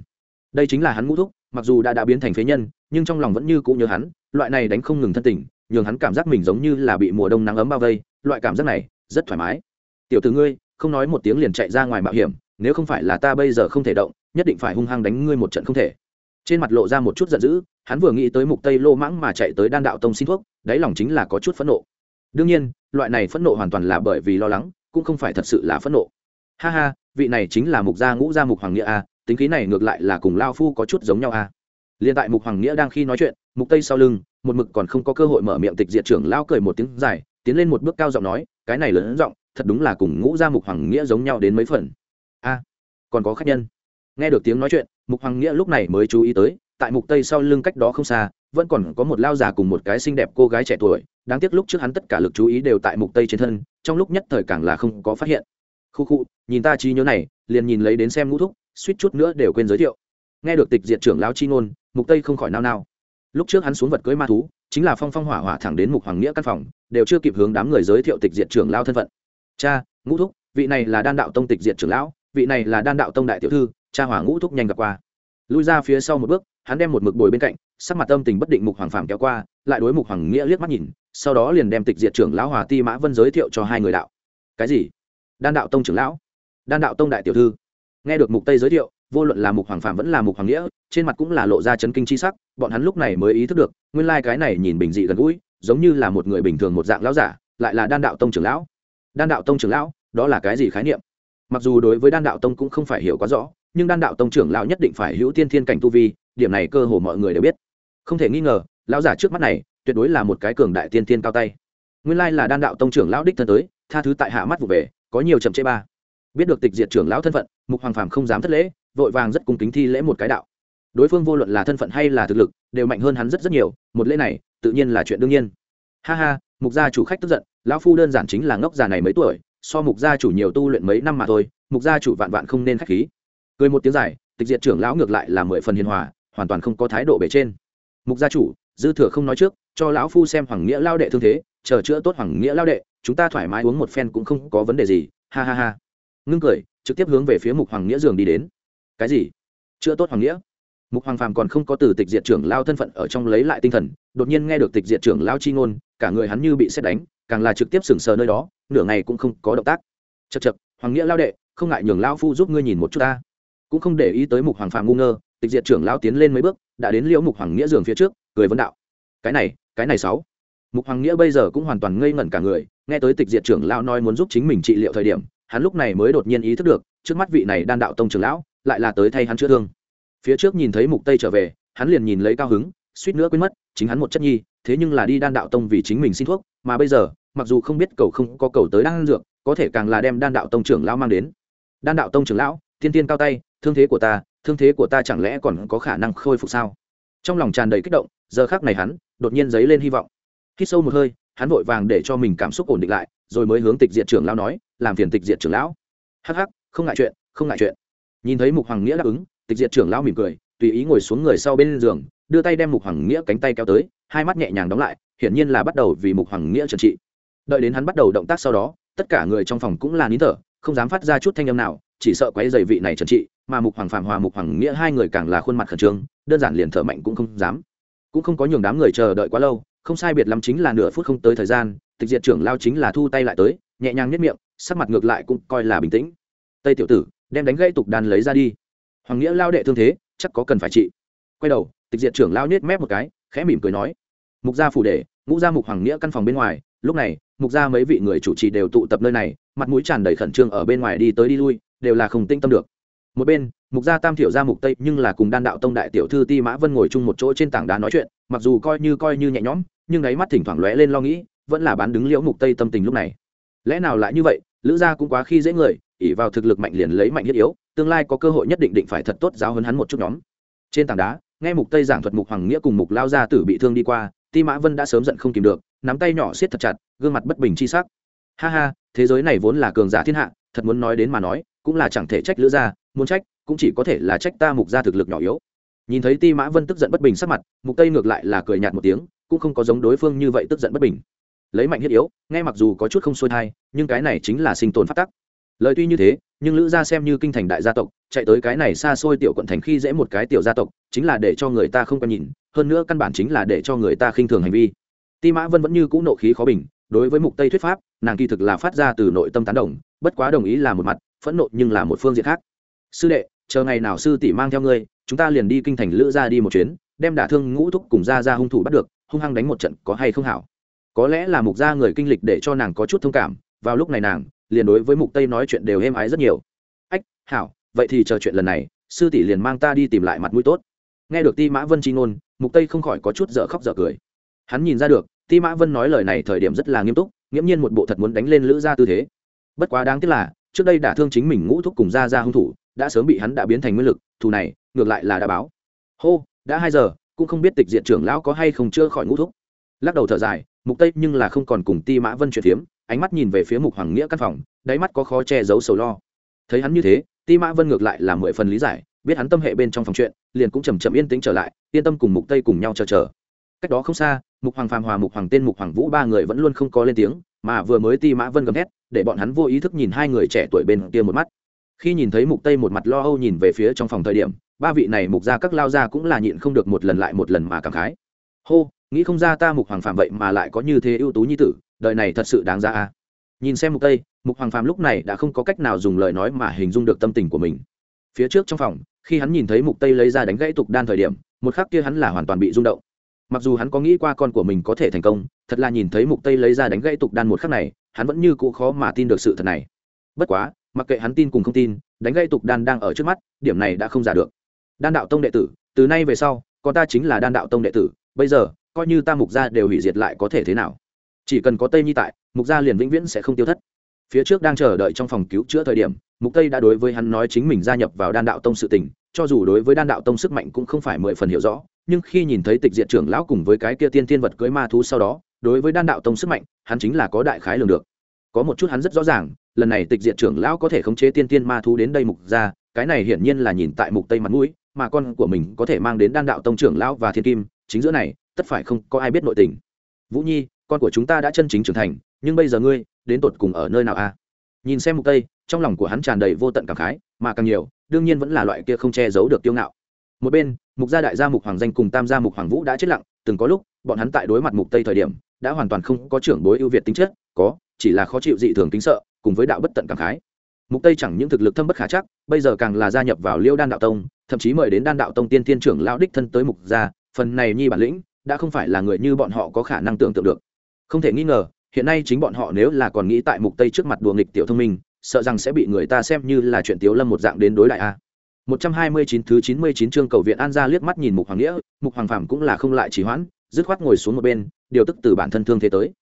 Đây chính là hắn ngũ thúc, mặc dù đã đã biến thành phế nhân, nhưng trong lòng vẫn như cũ nhớ hắn, loại này đánh không ngừng thân tình, nhường hắn cảm giác mình giống như là bị mùa đông nắng ấm bao vây, loại cảm giác này, rất thoải mái. Tiểu tử ngươi, không nói một tiếng liền chạy ra ngoài mạo hiểm, nếu không phải là ta bây giờ không thể động, nhất định phải hung hăng đánh ngươi một trận không thể. Trên mặt lộ ra một chút giận dữ, hắn vừa nghĩ tới mục tây lô mãng mà chạy tới đan đạo tông xin thuốc, đáy lòng chính là có chút phẫn nộ. Đương nhiên, loại này phẫn nộ hoàn toàn là bởi vì lo lắng, cũng không phải thật sự là phẫn nộ ha ha, vị này chính là mục gia ngũ gia mục hoàng nghĩa a, tính khí này ngược lại là cùng lao phu có chút giống nhau a. Liền tại mục hoàng nghĩa đang khi nói chuyện, mục tây sau lưng, một mực còn không có cơ hội mở miệng tịch diệt trưởng lao cười một tiếng dài, tiến lên một bước cao giọng nói, cái này lớn giọng, thật đúng là cùng ngũ gia mục hoàng nghĩa giống nhau đến mấy phần. A, còn có khách nhân. Nghe được tiếng nói chuyện, mục hoàng nghĩa lúc này mới chú ý tới, tại mục tây sau lưng cách đó không xa, vẫn còn có một lao già cùng một cái xinh đẹp cô gái trẻ tuổi, đáng tiếc lúc trước hắn tất cả lực chú ý đều tại mục tây trên thân, trong lúc nhất thời càng là không có phát hiện khu khu, nhìn ta trí nhớ này, liền nhìn lấy đến xem ngũ thúc, suýt chút nữa đều quên giới thiệu. Nghe được tịch diệt trưởng lão chi ngôn, mục tây không khỏi nao nao. Lúc trước hắn xuống vật cưới ma thú, chính là phong phong hỏa hỏa thẳng đến mục hoàng nghĩa căn phòng, đều chưa kịp hướng đám người giới thiệu tịch diệt trưởng lão thân phận. Cha, ngũ thúc, vị này là đan đạo tông tịch diệt trưởng lão, vị này là đan đạo tông đại tiểu thư, cha hỏa ngũ thúc nhanh gặp qua. Lui ra phía sau một bước, hắn đem một mực bồi bên cạnh, sắc mặt tâm tình bất định mục hoàng phàm kéo qua, lại đối mục hoàng nghĩa liếc mắt nhìn, sau đó liền đem tịch diệt trưởng lão hòa ti mã vân giới thiệu cho hai người đạo. Cái gì? Đan đạo tông trưởng lão, đan đạo tông đại tiểu thư. Nghe được mục tây giới thiệu, vô luận là mục hoàng phàm vẫn là mục hoàng nghĩa, trên mặt cũng là lộ ra chấn kinh chi sắc, bọn hắn lúc này mới ý thức được, nguyên lai cái này nhìn bình dị gần gũi, giống như là một người bình thường một dạng lão giả, lại là đan đạo tông trưởng lão. Đan đạo tông trưởng lão, đó là cái gì khái niệm? Mặc dù đối với đan đạo tông cũng không phải hiểu quá rõ, nhưng đan đạo tông trưởng lão nhất định phải hữu tiên thiên cảnh tu vi, điểm này cơ hồ mọi người đều biết. Không thể nghi ngờ, lão giả trước mắt này, tuyệt đối là một cái cường đại tiên thiên cao tay. Nguyên lai là đan đạo tông trưởng lão đích thân tới, tha thứ tại hạ mắt vụ về có nhiều chậm chế ba. Biết được tịch diệt trưởng lão thân phận, mục hoàng phàm không dám thất lễ, vội vàng rất cung kính thi lễ một cái đạo. Đối phương vô luận là thân phận hay là thực lực, đều mạnh hơn hắn rất rất nhiều, một lễ này, tự nhiên là chuyện đương nhiên. Ha ha, mục gia chủ khách tức giận, lão phu đơn giản chính là ngốc già này mấy tuổi, so mục gia chủ nhiều tu luyện mấy năm mà thôi, mục gia chủ vạn vạn không nên khách khí. Cười một tiếng dài, tịch diệt trưởng lão ngược lại là mười phần hiền hòa, hoàn toàn không có thái độ bề trên. Mục gia chủ, dư thừa không nói trước, cho lão phu xem hoàng nghĩa lao đệ thương thế, chờ chữa tốt hoàng nghĩa lao đệ chúng ta thoải mái uống một phen cũng không có vấn đề gì, ha ha ha. Ngưng cười, trực tiếp hướng về phía mục hoàng nghĩa giường đi đến. Cái gì? Chữa tốt hoàng nghĩa? Mục hoàng phàm còn không có từ tịch diệt trưởng lao thân phận ở trong lấy lại tinh thần, đột nhiên nghe được tịch diệt trưởng lao chi ngôn, cả người hắn như bị xét đánh, càng là trực tiếp sừng sờ nơi đó, nửa ngày cũng không có động tác. Chật chật hoàng nghĩa lao đệ, không ngại nhường lao phu giúp ngươi nhìn một chút ta. Cũng không để ý tới mục hoàng phàm ngu ngơ, tịch diệt trưởng lao tiến lên mấy bước, đã đến liễu mục hoàng nghĩa giường phía trước, cười vấn đạo. Cái này cái này sáu. Mục hoàng nghĩa bây giờ cũng hoàn toàn ngây ngẩn cả người nghe tới tịch diệt trưởng lão nói muốn giúp chính mình trị liệu thời điểm, hắn lúc này mới đột nhiên ý thức được, trước mắt vị này đan đạo tông trưởng lão, lại là tới thay hắn chữa thương. Phía trước nhìn thấy mục tây trở về, hắn liền nhìn lấy cao hứng, suýt nữa quên mất, chính hắn một chất nhi, thế nhưng là đi đan đạo tông vì chính mình xin thuốc, mà bây giờ, mặc dù không biết cầu không có cầu tới đan dược, có thể càng là đem đan đạo tông trưởng lão mang đến. Đan đạo tông trưởng lão, thiên tiên cao tay, thương thế của ta, thương thế của ta chẳng lẽ còn có khả năng khôi phục sao? Trong lòng tràn đầy kích động, giờ khác này hắn, đột nhiên dấy lên hy vọng. Hít sâu một hơi hắn vội vàng để cho mình cảm xúc ổn định lại, rồi mới hướng tịch diệt trưởng lão nói, làm phiền tịch diệt trưởng lão. Hắc hắc, không ngại chuyện, không ngại chuyện. Nhìn thấy mục hoàng nghĩa đáp ứng, tịch diệt trưởng lão mỉm cười, tùy ý ngồi xuống người sau bên giường, đưa tay đem mục hoàng nghĩa cánh tay kéo tới, hai mắt nhẹ nhàng đóng lại, hiển nhiên là bắt đầu vì mục hoàng nghĩa trần trị. Đợi đến hắn bắt đầu động tác sau đó, tất cả người trong phòng cũng là nín thở, không dám phát ra chút thanh âm nào, chỉ sợ quấy dày vị này trần trị, mà mục hoàng phạm hòa, mục hoàng nghĩa hai người càng là khuôn mặt khẩn trương, đơn giản liền thở mạnh cũng không dám. Cũng không có nhường đám người chờ đợi quá lâu không sai biệt lắm chính là nửa phút không tới thời gian, tịch diệt trưởng lao chính là thu tay lại tới, nhẹ nhàng nhất miệng, sắc mặt ngược lại cũng coi là bình tĩnh. Tây tiểu tử, đem đánh gãy tục đàn lấy ra đi. Hoàng nghĩa lao đệ thương thế, chắc có cần phải trị. Quay đầu, tịch diệt trưởng lao nhét mép một cái, khẽ mỉm cười nói. Mục gia phủ để ngũ gia mục hoàng nghĩa căn phòng bên ngoài, lúc này, mục gia mấy vị người chủ trì đều tụ tập nơi này, mặt mũi tràn đầy khẩn trương ở bên ngoài đi tới đi lui, đều là không tinh tâm được. Một bên, mục gia tam thiểu gia mục tây nhưng là cùng đan đạo tông đại tiểu thư ti mã vân ngồi chung một chỗ trên tảng đá nói chuyện, mặc dù coi như coi như nhẹ nhõm nhưng đáy mắt thỉnh thoảng lóe lên lo nghĩ, vẫn là bán đứng liễu mục tây tâm tình lúc này. Lẽ nào lại như vậy, lữ gia cũng quá khi dễ người ỉ vào thực lực mạnh liền lấy mạnh thiết yếu, tương lai có cơ hội nhất định định phải thật tốt giáo hấn hắn một chút nhóm. Trên tảng đá, nghe mục tây giảng thuật mục hoàng nghĩa cùng mục lao gia tử bị thương đi qua, ti mã vân đã sớm giận không kìm được, nắm tay nhỏ siết thật chặt, gương mặt bất bình chi sắc. Ha ha, thế giới này vốn là cường giả thiên hạ, thật muốn nói đến mà nói, cũng là chẳng thể trách lữ gia, muốn trách, cũng chỉ có thể là trách ta mục gia thực lực nhỏ yếu. Nhìn thấy ti mã vân tức giận bất bình sắc mặt, mục tây ngược lại là cười nhạt một tiếng cũng không có giống đối phương như vậy tức giận bất bình. Lấy mạnh thiết yếu, nghe mặc dù có chút không xuôi thai, nhưng cái này chính là sinh tồn phát tắc. Lời tuy như thế, nhưng lữ gia xem như kinh thành đại gia tộc, chạy tới cái này xa xôi tiểu quận thành khi dễ một cái tiểu gia tộc, chính là để cho người ta không còn nhìn, hơn nữa căn bản chính là để cho người ta khinh thường hành vi. Ti mã vân vẫn như cũ nộ khí khó bình, đối với mục tây thuyết pháp, nàng kỳ thực là phát ra từ nội tâm tán đồng, bất quá đồng ý là một mặt, phẫn nộ nhưng là một phương diện khác. Sư đệ, chờ ngày nào sư tỷ mang theo ngươi, chúng ta liền đi kinh thành lữ gia đi một chuyến, đem đả thương ngũ thúc cùng ra ra hung thủ bắt được hung hăng đánh một trận có hay không hảo. Có lẽ là mục gia người kinh lịch để cho nàng có chút thông cảm, vào lúc này nàng, liền đối với mục tây nói chuyện đều êm ái rất nhiều. Ách, hảo, vậy thì chờ chuyện lần này, sư tỷ liền mang ta đi tìm lại mặt mũi tốt. Nghe được ti mã vân chi ngôn, mục tây không khỏi có chút dở khóc dở cười. Hắn nhìn ra được, ti mã vân nói lời này thời điểm rất là nghiêm túc, nghiễm nhiên một bộ thật muốn đánh lên lữ gia tư thế. Bất quá đáng tiếc là, trước đây đả thương chính mình ngũ thúc cùng gia gia hung thủ, đã sớm bị hắn đã biến thành nguyên lực, thù này, ngược lại là đã báo. Hô, đã hai giờ cũng không biết tịch diện trưởng lão có hay không chưa khỏi ngũ thúc. Lắc đầu thở dài, mục tây nhưng là không còn cùng ti mã vân chuyện phiếm, ánh mắt nhìn về phía mục hoàng nghĩa căn phòng, đáy mắt có khó che giấu sầu lo. Thấy hắn như thế, ti mã vân ngược lại là mười phần lý giải, biết hắn tâm hệ bên trong phòng chuyện, liền cũng chầm chậm yên tĩnh trở lại, yên tâm cùng mục tây cùng nhau chờ chờ. Cách đó không xa, mục hoàng phàm hòa mục hoàng tên mục hoàng vũ ba người vẫn luôn không có lên tiếng, mà vừa mới ti mã vân gầm hét để bọn hắn vô ý thức nhìn hai người trẻ tuổi bên kia một mắt khi nhìn thấy mục tây một mặt lo âu nhìn về phía trong phòng thời điểm, ba vị này mục ra các lao ra cũng là nhịn không được một lần lại một lần mà cảm khái. Hô, nghĩ không ra ta mục hoàng phạm vậy mà lại có như thế ưu tú như tử, đời này thật sự đáng ra à nhìn xem mục tây, mục hoàng phạm lúc này đã không có cách nào dùng lời nói mà hình dung được tâm tình của mình. Phía trước trong phòng, khi hắn nhìn thấy mục tây lấy ra đánh gãy tục đan thời điểm, một khắc kia hắn là hoàn toàn bị rung động. Mặc dù hắn có nghĩ qua con của mình có thể thành công, thật là nhìn thấy mục tây lấy ra đánh gãy tục đan một khắc này, hắn vẫn như cũ khó mà tin được sự thật này. Bất quá mặc kệ hắn tin cùng không tin, đánh gãy tục đan đang ở trước mắt, điểm này đã không giả được. Đan đạo tông đệ tử, từ nay về sau con ta chính là đan đạo tông đệ tử, bây giờ, coi như ta mục gia đều hủy diệt lại có thể thế nào? Chỉ cần có tây nhi tại, mục gia liền vĩnh viễn sẽ không tiêu thất. Phía trước đang chờ đợi trong phòng cứu chữa thời điểm, mục tây đã đối với hắn nói chính mình gia nhập vào đan đạo tông sự tình, cho dù đối với đan đạo tông sức mạnh cũng không phải mười phần hiểu rõ, nhưng khi nhìn thấy tịch diện trưởng lão cùng với cái kia tiên tiên vật cưới ma thú sau đó, đối với đan đạo tông sức mạnh, hắn chính là có đại khái lường được có một chút hắn rất rõ ràng, lần này tịch diện trưởng lão có thể khống chế tiên tiên ma thú đến đây mục ra, cái này hiển nhiên là nhìn tại mục tây mặt mũi, mà con của mình có thể mang đến đan đạo tông trưởng lão và thiên kim, chính giữa này, tất phải không có ai biết nội tình. Vũ nhi, con của chúng ta đã chân chính trưởng thành, nhưng bây giờ ngươi, đến tột cùng ở nơi nào a nhìn xem mục tây, trong lòng của hắn tràn đầy vô tận cảm khái, mà càng nhiều, đương nhiên vẫn là loại kia không che giấu được tiêu ngạo. Một bên, mục gia đại gia mục hoàng danh cùng tam gia mục hoàng vũ đã chết lặng, từng có lúc, bọn hắn tại đối mặt mục tây thời điểm, đã hoàn toàn không có trưởng bối ưu việt tính chất, có chỉ là khó chịu dị thường tính sợ, cùng với đạo bất tận cảm khái. Mục tây chẳng những thực lực thâm bất khả chắc, bây giờ càng là gia nhập vào liêu đan đạo tông, thậm chí mời đến đan đạo tông tiên tiên trưởng lão đích thân tới mục gia, phần này nhi bản lĩnh, đã không phải là người như bọn họ có khả năng tưởng tượng được. Không thể nghi ngờ, hiện nay chính bọn họ nếu là còn nghĩ tại mục tây trước mặt đùa nghịch tiểu thông minh, sợ rằng sẽ bị người ta xem như là chuyện tiếu lâm một dạng đến đối đại a. 129 thứ 99 chương cầu viện an gia liếc mắt nhìn mục hoàng nghĩa, mục hoàng phàm cũng là không lại chỉ hoãn, dứt khoát ngồi xuống một bên, điều tức từ bản thân thương thế tới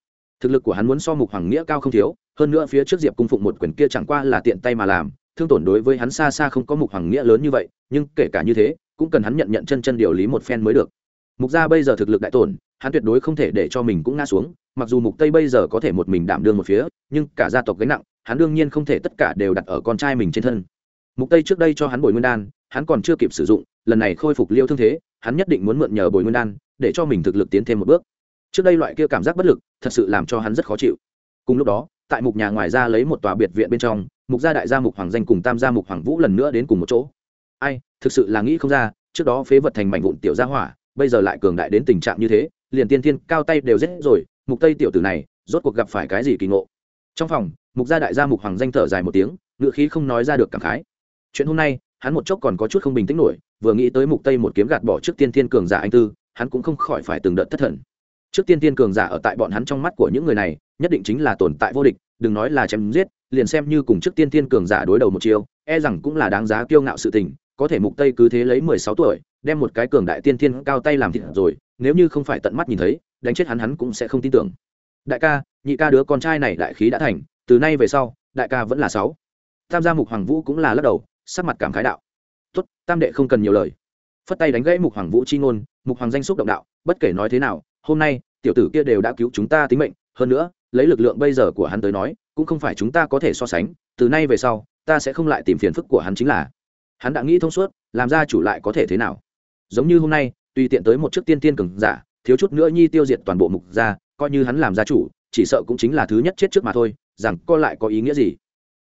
thực lực của hắn muốn so mục hoàng nghĩa cao không thiếu, hơn nữa phía trước diệp cung phụng một quyền kia chẳng qua là tiện tay mà làm, thương tổn đối với hắn xa xa không có mục hoàng nghĩa lớn như vậy, nhưng kể cả như thế, cũng cần hắn nhận nhận chân chân điều lý một phen mới được. Mục gia bây giờ thực lực đại tổn, hắn tuyệt đối không thể để cho mình cũng ngã xuống, mặc dù mục tây bây giờ có thể một mình đảm đương một phía, nhưng cả gia tộc gánh nặng, hắn đương nhiên không thể tất cả đều đặt ở con trai mình trên thân. Mục tây trước đây cho hắn bồi nguyên đan, hắn còn chưa kịp sử dụng, lần này khôi phục liêu thương thế, hắn nhất định muốn mượn nhờ bồi nguyên đan, để cho mình thực lực tiến thêm một bước trước đây loại kia cảm giác bất lực, thật sự làm cho hắn rất khó chịu. Cùng lúc đó, tại mục nhà ngoài ra lấy một tòa biệt viện bên trong, mục gia đại gia mục hoàng danh cùng tam gia mục hoàng vũ lần nữa đến cùng một chỗ. Ai, thực sự là nghĩ không ra, trước đó phế vật thành mảnh vụn tiểu gia hỏa, bây giờ lại cường đại đến tình trạng như thế, liền tiên thiên cao tay đều rết rồi, mục tây tiểu tử này, rốt cuộc gặp phải cái gì kỳ ngộ? Trong phòng, mục gia đại gia mục hoàng danh thở dài một tiếng ngựa khí không nói ra được cảm khái. Chuyện hôm nay, hắn một chốc còn có chút không bình tĩnh nổi, vừa nghĩ tới mục tây một kiếm gạt bỏ trước tiên thiên cường giả anh tư, hắn cũng không khỏi phải từng đợt thất thần trước tiên thiên cường giả ở tại bọn hắn trong mắt của những người này, nhất định chính là tồn tại vô địch, đừng nói là chém giết, liền xem như cùng trước tiên thiên cường giả đối đầu một chiều e rằng cũng là đáng giá kiêu ngạo sự tình, có thể mục tây cứ thế lấy 16 tuổi, đem một cái cường đại tiên tiên cao tay làm thịt rồi, nếu như không phải tận mắt nhìn thấy, đánh chết hắn hắn cũng sẽ không tin tưởng. Đại ca, nhị ca đứa con trai này đại khí đã thành, từ nay về sau, đại ca vẫn là sáu. Tam gia mục hoàng vũ cũng là lắc đầu, sắc mặt cảm khái đạo. Tốt, tam đệ không cần nhiều lời. Phất tay đánh gãy mục hoàng vũ chi ngôn, mục hoàng danh xúc động đạo, bất kể nói thế nào hôm nay, tiểu tử kia đều đã cứu chúng ta tính mệnh, hơn nữa, lấy lực lượng bây giờ của hắn tới nói, cũng không phải chúng ta có thể so sánh, từ nay về sau, ta sẽ không lại tìm phiền phức của hắn chính là, hắn đã nghĩ thông suốt, làm ra chủ lại có thể thế nào. Giống như hôm nay, tùy tiện tới một chiếc tiên tiên cường giả, thiếu chút nữa nhi tiêu diệt toàn bộ mục gia, coi như hắn làm gia chủ, chỉ sợ cũng chính là thứ nhất chết trước mà thôi, rằng co lại có ý nghĩa gì.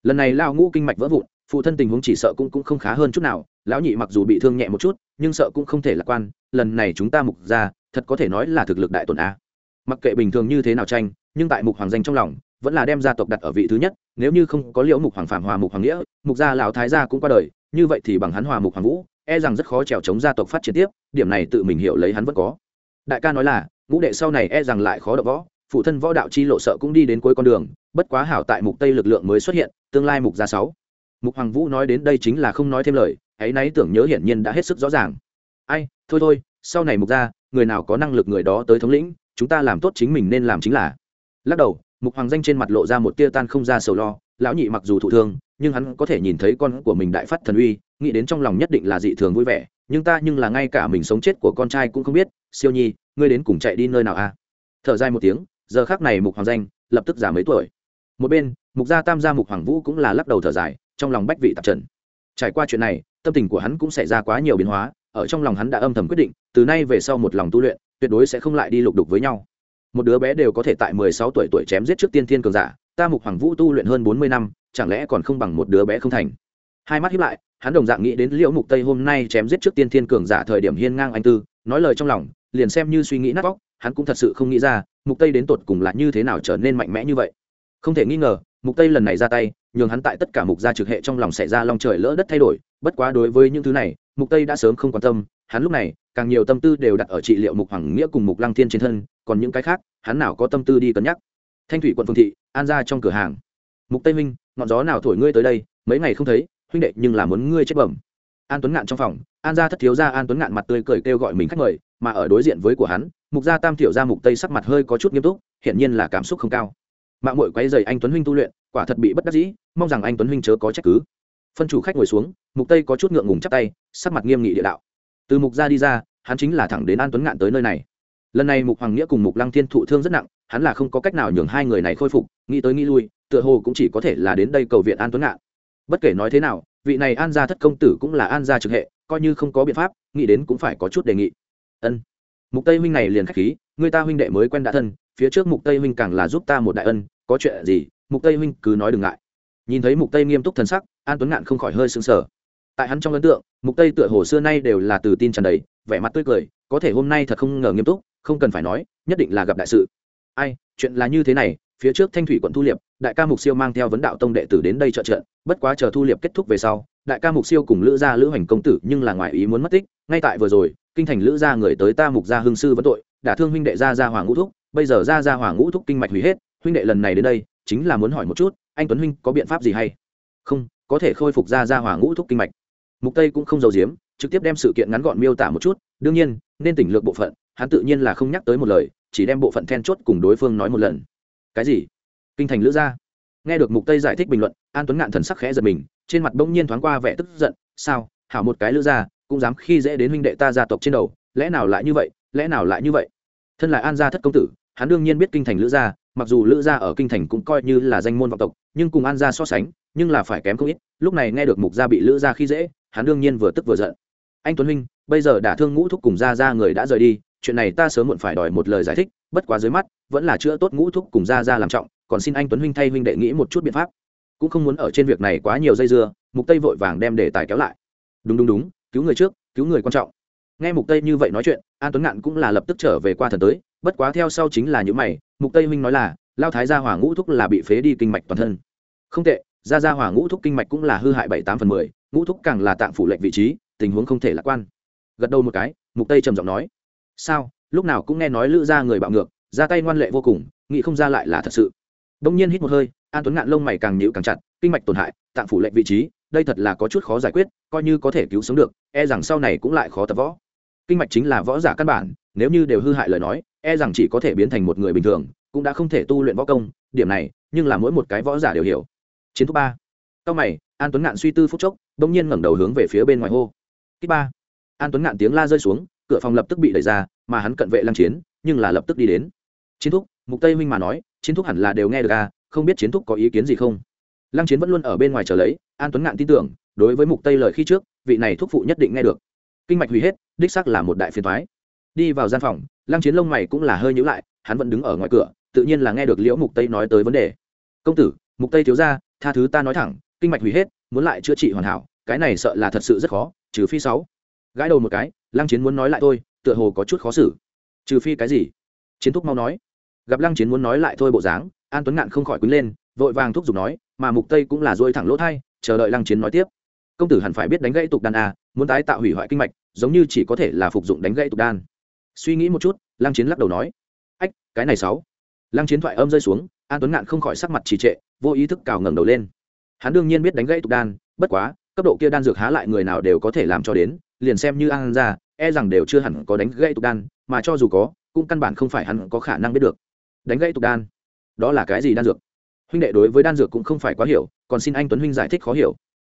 Lần này lao ngũ kinh mạch vỡ vụn, phụ thân tình huống chỉ sợ cũng cũng không khá hơn chút nào, lão nhị mặc dù bị thương nhẹ một chút, nhưng sợ cũng không thể lạc quan, lần này chúng ta mục ra thật có thể nói là thực lực đại tổn a. Mặc kệ bình thường như thế nào tranh, nhưng tại mục hoàng danh trong lòng, vẫn là đem gia tộc đặt ở vị thứ nhất, nếu như không có liễu mục hoàng phạm hòa mục hoàng nghĩa, mục gia lão thái gia cũng qua đời, như vậy thì bằng hắn hòa mục hoàng vũ e rằng rất khó trèo chống gia tộc phát triển tiếp, điểm này tự mình hiểu lấy hắn vẫn có. Đại ca nói là, ngũ đệ sau này e rằng lại khó đỡ võ, phụ thân võ đạo chi lộ sợ cũng đi đến cuối con đường, bất quá hảo tại mục tây lực lượng mới xuất hiện, tương lai mục gia sáu. Mục hoàng vũ nói đến đây chính là không nói thêm lời ấy nấy tưởng nhớ hiển nhiên đã hết sức rõ ràng. Ai, thôi thôi, sau này mục gia người nào có năng lực người đó tới thống lĩnh, chúng ta làm tốt chính mình nên làm chính là. Lắc đầu, mục hoàng danh trên mặt lộ ra một tia tan không ra sầu lo, lão nhị mặc dù thụ thương, nhưng hắn có thể nhìn thấy con của mình đại phát thần uy, nghĩ đến trong lòng nhất định là dị thường vui vẻ, nhưng ta nhưng là ngay cả mình sống chết của con trai cũng không biết, siêu nhi, ngươi đến cùng chạy đi nơi nào a à? thở dài một tiếng, giờ khác này mục hoàng danh lập tức già mấy tuổi. Một bên, mục gia tam gia mục hoàng vũ cũng là lắc đầu thở dài, trong lòng bách vị tạp trần. Trải qua chuyện này, tâm tình của hắn cũng xảy ra quá nhiều biến hóa ở trong lòng hắn đã âm thầm quyết định, từ nay về sau một lòng tu luyện, tuyệt đối sẽ không lại đi lục đục với nhau. Một đứa bé đều có thể tại mười sáu tuổi tuổi chém giết trước tiên thiên cường giả, ta mục hoàng vũ tu luyện hơn bốn mươi năm, chẳng lẽ còn không bằng một đứa bé không thành? Hai mắt hiếp lại, hắn đồng dạng nghĩ đến liễu mục tây hôm nay chém giết trước tiên thiên cường giả thời điểm hiên ngang anh tư, nói lời trong lòng, liền xem như suy nghĩ nát vóc hắn cũng thật sự không nghĩ ra, mục tây đến tột cùng là như thế nào trở nên mạnh mẽ như vậy. Không thể nghi ngờ, mục tây lần này ra tay nhường hắn tại tất cả mục gia trực hệ trong lòng xảy ra long trời lỡ đất thay đổi. Bất quá đối với những thứ này, mục tây đã sớm không quan tâm. Hắn lúc này, càng nhiều tâm tư đều đặt ở trị liệu mục hoàng nghĩa cùng mục lăng thiên trên thân, còn những cái khác, hắn nào có tâm tư đi cân nhắc. Thanh thủy quận phương thị, an ra trong cửa hàng. Mục tây minh ngọn gió nào thổi ngươi tới đây? Mấy ngày không thấy, huynh đệ nhưng là muốn ngươi chết bẩm. An tuấn ngạn trong phòng, an gia thất thiếu gia an tuấn ngạn mặt tươi cười kêu gọi mình khách mời, mà ở đối diện với của hắn, mục gia tam thiểu gia mục tây sắc mặt hơi có chút nghiêm túc, hiển nhiên là cảm xúc không cao. Mạng mội quay dày anh tuấn huynh tu luyện quả thật bị bất đắc dĩ, mong rằng anh tuấn huynh chớ có trách cứ. Phân chủ khách ngồi xuống, mục tây có chút ngượng ngùng chắp tay, sắc mặt nghiêm nghị địa đạo. Từ mục gia đi ra, hắn chính là thẳng đến an tuấn ngạn tới nơi này. Lần này mục hoàng nghĩa cùng mục lăng thiên thụ thương rất nặng, hắn là không có cách nào nhường hai người này khôi phục, nghĩ tới nghĩ lui, tựa hồ cũng chỉ có thể là đến đây cầu viện an tuấn ngạn. Bất kể nói thế nào, vị này an gia thất công tử cũng là an gia trực hệ, coi như không có biện pháp, nghĩ đến cũng phải có chút đề nghị. Ân. Mục tây huynh này liền khách khí, người ta huynh đệ mới quen đã thân, phía trước mục tây huynh càng là giúp ta một đại ân, có chuyện gì mục tây huynh cứ nói đừng ngại. Nhìn thấy mục tây nghiêm túc thần sắc, an tuấn ngạn không khỏi hơi sững sờ. Tại hắn trong ấn tượng, mục tây tựa hồ xưa nay đều là từ tin tràn đầy, vẻ mặt tươi cười, có thể hôm nay thật không ngờ nghiêm túc, không cần phải nói, nhất định là gặp đại sự. Ai, chuyện là như thế này, phía trước thanh thủy quận thu liệp, đại ca mục siêu mang theo vấn đạo tông đệ tử đến đây trợ trận, bất quá chờ thu liệp kết thúc về sau, đại ca mục siêu cùng lữ gia lữ hành công tử nhưng là ngoại ý muốn mất tích, ngay tại vừa rồi, kinh thành lữ gia người tới ta mục gia hương sư vấn tội, đã thương huynh đệ gia gia hoàng ngũ thúc, bây giờ gia gia hoàng ngũ thúc kinh mạch hủy hết, huynh đệ lần này đến đây chính là muốn hỏi một chút, anh tuấn huynh có biện pháp gì hay? Không, có thể khôi phục ra ra hỏa ngũ thúc kinh mạch. Mục tây cũng không giấu giếm, trực tiếp đem sự kiện ngắn gọn miêu tả một chút, đương nhiên, nên tỉnh lược bộ phận, hắn tự nhiên là không nhắc tới một lời, chỉ đem bộ phận then chốt cùng đối phương nói một lần. Cái gì? Kinh thành lữ gia. Nghe được mục tây giải thích bình luận, an tuấn ngạn thần sắc khẽ giật mình, trên mặt bỗng nhiên thoáng qua vẻ tức giận, sao? Hảo một cái lữ gia, cũng dám khi dễ đến huynh đệ ta gia tộc trên đầu, lẽ nào lại như vậy, lẽ nào lại như vậy? Thân là an gia thất công tử, hắn đương nhiên biết kinh thành lữ gia mặc dù lữ gia ở kinh thành cũng coi như là danh môn vọng tộc, nhưng cùng an gia so sánh, nhưng là phải kém không ít. Lúc này nghe được mục gia bị lữ gia khi dễ, hắn đương nhiên vừa tức vừa giận. Anh tuấn huynh, bây giờ đả thương ngũ thúc cùng gia gia người đã rời đi, chuyện này ta sớm muộn phải đòi một lời giải thích, bất quá dưới mắt, vẫn là chữa tốt ngũ thúc cùng gia gia làm trọng, còn xin anh tuấn huynh thay huynh đệ nghĩ một chút biện pháp. Cũng không muốn ở trên việc này quá nhiều dây dưa, mục tây vội vàng đem đề tài kéo lại. Đúng đúng đúng, cứu người trước, cứu người quan trọng. Nghe mục tây như vậy nói chuyện, an tuấn ngạn cũng là lập tức trở về qua thần tới, bất quá theo sau chính là những mày mục tây Minh nói là, lao thái gia hỏa ngũ thúc là bị phế đi kinh mạch toàn thân. Không tệ, gia gia hỏa ngũ thúc kinh mạch cũng là hư hại bảy tám phần mười, ngũ thúc càng là tạng phủ lệnh vị trí, tình huống không thể lạc quan. Gật đầu một cái, mục tây trầm giọng nói. Sao, lúc nào cũng nghe nói lữ gia người bạo ngược, ra tay ngoan lệ vô cùng, nghĩ không ra lại là thật sự. Đông nhiên hít một hơi, an tuấn ngạn lông mày càng nhịu càng chặt, kinh mạch tổn hại, tạng phủ lệnh vị trí, đây thật là có chút khó giải quyết, coi như có thể cứu sống được e rằng sau này cũng lại khó tập võ. Kinh mạch chính là võ giả căn bản nếu như đều hư hại lời nói e rằng chỉ có thể biến thành một người bình thường, cũng đã không thể tu luyện võ công, điểm này, nhưng là mỗi một cái võ giả đều hiểu. Chiến thúc ba. Sau mày, an tuấn ngạn suy tư phút chốc, bỗng nhiên ngẩng đầu hướng về phía bên ngoài hô. Kích ba. An tuấn ngạn tiếng la rơi xuống, cửa phòng lập tức bị đẩy ra, mà hắn cận vệ lăng chiến, nhưng là lập tức đi đến. Chiến thúc, mục tây huynh mà nói, chiến thúc hẳn là đều nghe được à không biết chiến thúc có ý kiến gì không? Lăng chiến vẫn luôn ở bên ngoài chờ lấy, an tuấn ngạn tin tưởng, đối với mục tây lời khi trước, vị này thúc phụ nhất định nghe được. Kinh mạch hủy hết, đích xác là một đại phiền thoái đi vào gian phòng, lăng chiến lông mày cũng là hơi nhíu lại, hắn vẫn đứng ở ngoài cửa, tự nhiên là nghe được liễu mục tây nói tới vấn đề. Công tử, mục tây thiếu ra tha thứ ta nói thẳng, kinh mạch hủy hết, muốn lại chữa trị hoàn hảo, cái này sợ là thật sự rất khó, trừ phi sáu. Gãi đầu một cái, lăng chiến muốn nói lại thôi, tựa hồ có chút khó xử. Trừ phi cái gì? Chiến thúc mau nói. Gặp lăng chiến muốn nói lại thôi bộ dáng, an tuấn ngạn không khỏi quýnh lên, vội vàng thúc giục nói, mà mục tây cũng là dôi thẳng lỗ thay chờ đợi lăng chiến nói tiếp. Công tử hẳn phải biết đánh gãy tục đan a muốn tái tạo hủy hoại kinh mạch, giống như chỉ có thể là phục dụng đánh gãy tục đan suy nghĩ một chút, lăng chiến lắc đầu nói, ách, cái này sáu. Lăng chiến thoại âm rơi xuống, an tuấn ngạn không khỏi sắc mặt trì trệ, vô ý thức cào ngẩng đầu lên. Hắn đương nhiên biết đánh gãy tục đan, bất quá, cấp độ kia đan dược há lại người nào đều có thể làm cho đến, liền xem như an ra e rằng đều chưa hẳn có đánh gãy tục đan, mà cho dù có, cũng căn bản không phải hắn có khả năng biết được. Đánh gãy tục đan, đó là cái gì đan dược? Huynh đệ đối với đan dược cũng không phải quá hiểu, còn xin anh tuấn huynh giải thích khó hiểu.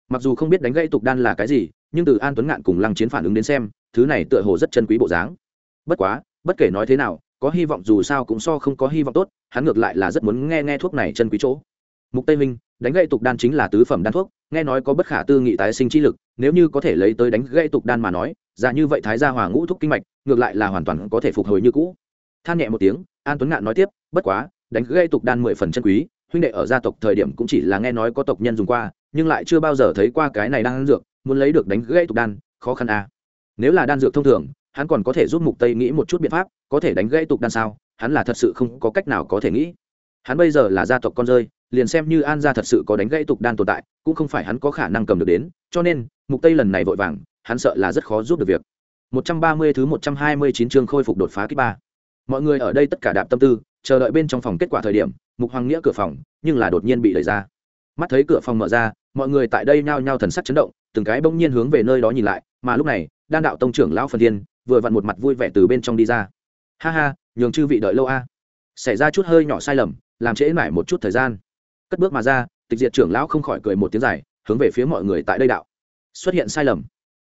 Mặc dù không biết đánh gãy tục đan là cái gì, nhưng từ an tuấn ngạn cùng lăng chiến phản ứng đến xem, thứ này tựa hồ rất chân quý bộ dáng bất quá, bất kể nói thế nào, có hy vọng dù sao cũng so không có hy vọng tốt, hắn ngược lại là rất muốn nghe nghe thuốc này chân quý chỗ mục tây minh, đánh gậy tục đan chính là tứ phẩm đan thuốc, nghe nói có bất khả tư nghị tái sinh chi lực, nếu như có thể lấy tới đánh gậy tục đan mà nói giả như vậy thái gia hòa ngũ thuốc kinh mạch, ngược lại là hoàn toàn có thể phục hồi như cũ than nhẹ một tiếng, an tuấn ngạn nói tiếp, bất quá, đánh gậy tục đan mười phần chân quý, huynh đệ ở gia tộc thời điểm cũng chỉ là nghe nói có tộc nhân dùng qua, nhưng lại chưa bao giờ thấy qua cái này đang dược, muốn lấy được đánh gậy tục đan, khó khăn à. nếu là đan dược thông thường hắn còn có thể giúp mục tây nghĩ một chút biện pháp, có thể đánh gãy tục đan sao, hắn là thật sự không có cách nào có thể nghĩ. Hắn bây giờ là gia tộc con rơi, liền xem như an gia thật sự có đánh gãy tục đan tồn tại, cũng không phải hắn có khả năng cầm được đến, cho nên, mục tây lần này vội vàng, hắn sợ là rất khó giúp được việc. 130 thứ 129 chương khôi phục đột phá kích ba. Mọi người ở đây tất cả đạp tâm tư, chờ đợi bên trong phòng kết quả thời điểm, mục hoàng nghĩa cửa phòng, nhưng là đột nhiên bị đẩy ra. Mắt thấy cửa phòng mở ra, mọi người tại đây nhao nhao thần sắc chấn động, từng cái bỗng nhiên hướng về nơi đó nhìn lại, mà lúc này, đan đạo tông trưởng lão phần thiên vừa vặn một mặt vui vẻ từ bên trong đi ra. Ha ha, nhường chư vị đợi lâu a. Xảy ra chút hơi nhỏ sai lầm, làm trễ mải một chút thời gian. Cất bước mà ra, tịch diệt trưởng lão không khỏi cười một tiếng dài, hướng về phía mọi người tại đây đạo. Xuất hiện sai lầm.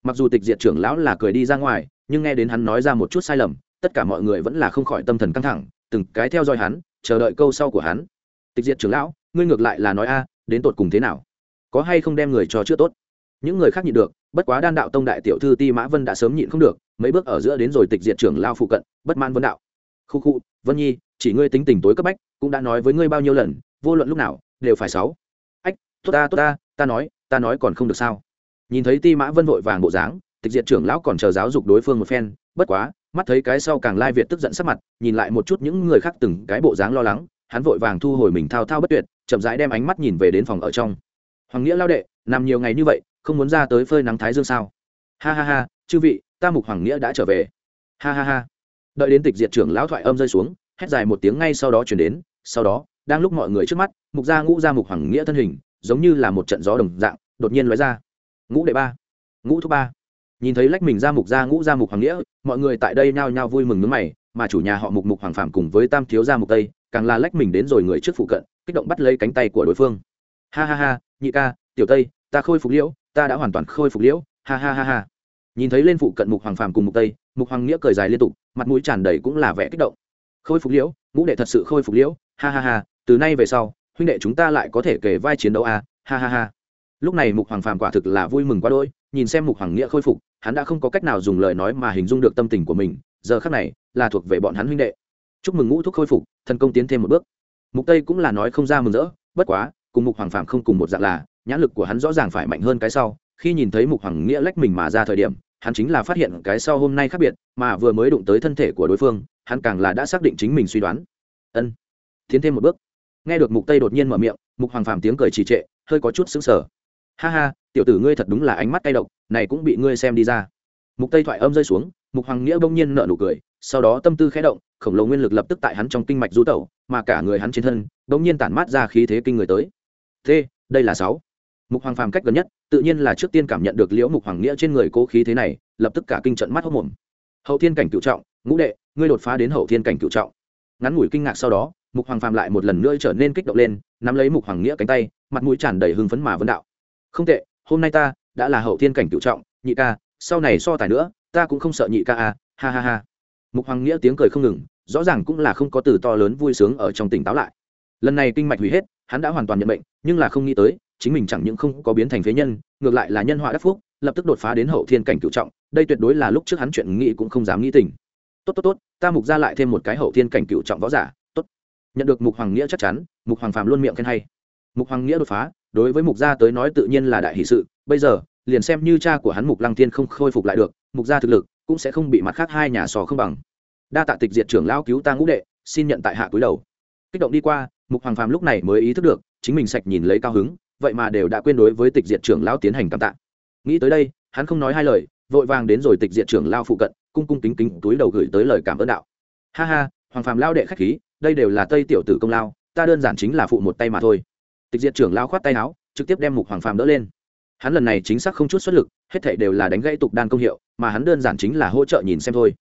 Mặc dù tịch diệt trưởng lão là cười đi ra ngoài, nhưng nghe đến hắn nói ra một chút sai lầm, tất cả mọi người vẫn là không khỏi tâm thần căng thẳng, từng cái theo dõi hắn, chờ đợi câu sau của hắn. Tịch diệt trưởng lão, ngươi ngược lại là nói a, đến tột cùng thế nào? Có hay không đem người cho chữa tốt? Những người khác nhịn được, bất quá đan đạo tông đại tiểu thư ti mã vân đã sớm nhịn không được, mấy bước ở giữa đến rồi tịch diệt trưởng lao phụ cận, bất man vân đạo. Khu khu, vân nhi, chỉ ngươi tính tình tối cấp bách, cũng đã nói với ngươi bao nhiêu lần, vô luận lúc nào, đều phải sáu. Ách, tốt ta tốt ta ta nói ta nói còn không được sao? Nhìn thấy ti mã vân vội vàng bộ dáng, tịch diệt trưởng lão còn chờ giáo dục đối phương một phen, bất quá, mắt thấy cái sau càng lai việt tức giận sắc mặt, nhìn lại một chút những người khác từng cái bộ dáng lo lắng, hắn vội vàng thu hồi mình thao thao bất tuyệt, chậm rãi đem ánh mắt nhìn về đến phòng ở trong. Hoàng nghĩa lao đệ, nằm nhiều ngày như vậy không muốn ra tới phơi nắng thái dương sao? Ha ha ha, chư vị, ta mục hoàng nghĩa đã trở về. Ha ha ha. Đợi đến tịch diệt trưởng lão thoại âm rơi xuống, hét dài một tiếng ngay sau đó chuyển đến, sau đó, đang lúc mọi người trước mắt, mục gia ngũ gia mục hoàng nghĩa thân hình, giống như là một trận gió đồng dạng, đột nhiên lóe ra. Ngũ đệ ba, ngũ thúc ba. Nhìn thấy lách mình ra mục gia ngũ gia mục hoàng nghĩa, mọi người tại đây nhao nhao vui mừng nước mày, mà chủ nhà họ mục mục hoàng phạm cùng với tam thiếu gia mục tây, càng là lách mình đến rồi người trước phụ cận, kích động bắt lấy cánh tay của đối phương. Ha ha ha, nhị ca, tiểu tây, ta khôi phục liễu ta đã hoàn toàn khôi phục liễu, ha ha ha ha. Nhìn thấy lên phụ cận mục hoàng phàm cùng mục tây, mục hoàng nghĩa cười dài liên tục, mặt mũi tràn đầy cũng là vẻ kích động. Khôi phục liễu, ngũ đệ thật sự khôi phục liễu, ha ha ha, từ nay về sau, huynh đệ chúng ta lại có thể kể vai chiến đấu a à? ha ha ha. Lúc này mục hoàng phàm quả thực là vui mừng quá đôi nhìn xem mục hoàng nghĩa khôi phục, hắn đã không có cách nào dùng lời nói mà hình dung được tâm tình của mình, giờ khác này, là thuộc về bọn hắn huynh đệ. Chúc mừng ngũ thúc khôi phục, thần công tiến thêm một bước. Mục tây cũng là nói không ra mừng rỡ, bất quá, cùng mục hoàng phàm không cùng một dạng là nhãn lực của hắn rõ ràng phải mạnh hơn cái sau, khi nhìn thấy mục hoàng nghĩa lách mình mà ra thời điểm, hắn chính là phát hiện cái sau hôm nay khác biệt, mà vừa mới đụng tới thân thể của đối phương, hắn càng là đã xác định chính mình suy đoán. Ân. Tiến thêm một bước. Nghe được mục tây đột nhiên mở miệng, mục hoàng phàm tiếng cười trì trệ, hơi có chút sững sờ. Ha ha, tiểu tử ngươi thật đúng là ánh mắt cay độc, này cũng bị ngươi xem đi ra. Mục tây thoại âm rơi xuống, mục hoàng nghĩa bỗng nhiên nở nụ cười, sau đó tâm tư khẽ động, khổng lồ nguyên lực lập tức tại hắn trong kinh mạch du tẩu, mà cả người hắn trên thân, bỗng nhiên tản mát ra khí thế kinh người tới. Thế đây là sáu mục hoàng phàm cách gần nhất, tự nhiên là trước tiên cảm nhận được liễu mục hoàng nghĩa trên người cố khí thế này, lập tức cả kinh trận mắt hốc mồm. Hậu thiên cảnh cựu trọng, ngũ đệ, ngươi đột phá đến hậu thiên cảnh cựu trọng. Ngắn ngủi kinh ngạc sau đó, mục hoàng phàm lại một lần nữa trở nên kích động lên, nắm lấy mục hoàng nghĩa cánh tay, mặt mũi tràn đầy hưng phấn mà vấn đạo. Không tệ, hôm nay ta đã là hậu thiên cảnh cựu trọng, nhị ca, sau này so tài nữa, ta cũng không sợ nhị ca à ha ha ha. Mục hoàng nghĩa tiếng cười không ngừng, rõ ràng cũng là không có từ to lớn vui sướng ở trong tỉnh táo lại. Lần này kinh mạch hủy hết, hắn đã hoàn toàn nhận bệnh nhưng là không nghĩ tới chính mình chẳng những không có biến thành phế nhân, ngược lại là nhân họa đắc phúc, lập tức đột phá đến hậu thiên cảnh cựu trọng, đây tuyệt đối là lúc trước hắn chuyện nghĩ cũng không dám nghĩ tình. Tốt tốt tốt, ta mục ra lại thêm một cái hậu thiên cảnh cựu trọng võ giả, tốt. Nhận được mục hoàng nghĩa chắc chắn, mục hoàng phàm luôn miệng khen hay. Mục hoàng nghĩa đột phá, đối với mục gia tới nói tự nhiên là đại hỷ sự, bây giờ, liền xem như cha của hắn mục lăng thiên không khôi phục lại được, mục gia thực lực cũng sẽ không bị mặt khác hai nhà sò không bằng. Đa tạ tịch diệt trưởng lao cứu ta ngũ đệ, xin nhận tại hạ cúi đầu. Kích động đi qua, mục hoàng phàm lúc này mới ý thức được, chính mình sạch nhìn lấy cao hứng vậy mà đều đã quên đối với tịch diệt trưởng lao tiến hành cảm tạ. Nghĩ tới đây, hắn không nói hai lời, vội vàng đến rồi tịch diệt trưởng lao phụ cận, cung cung kính kính túi đầu gửi tới lời cảm ơn đạo. Ha ha, hoàng phàm lao đệ khách khí, đây đều là tây tiểu tử công lao, ta đơn giản chính là phụ một tay mà thôi. Tịch diệt trưởng lao khoát tay áo, trực tiếp đem mục hoàng phàm đỡ lên. Hắn lần này chính xác không chút xuất lực, hết thảy đều là đánh gãy tục đan công hiệu, mà hắn đơn giản chính là hỗ trợ nhìn xem thôi.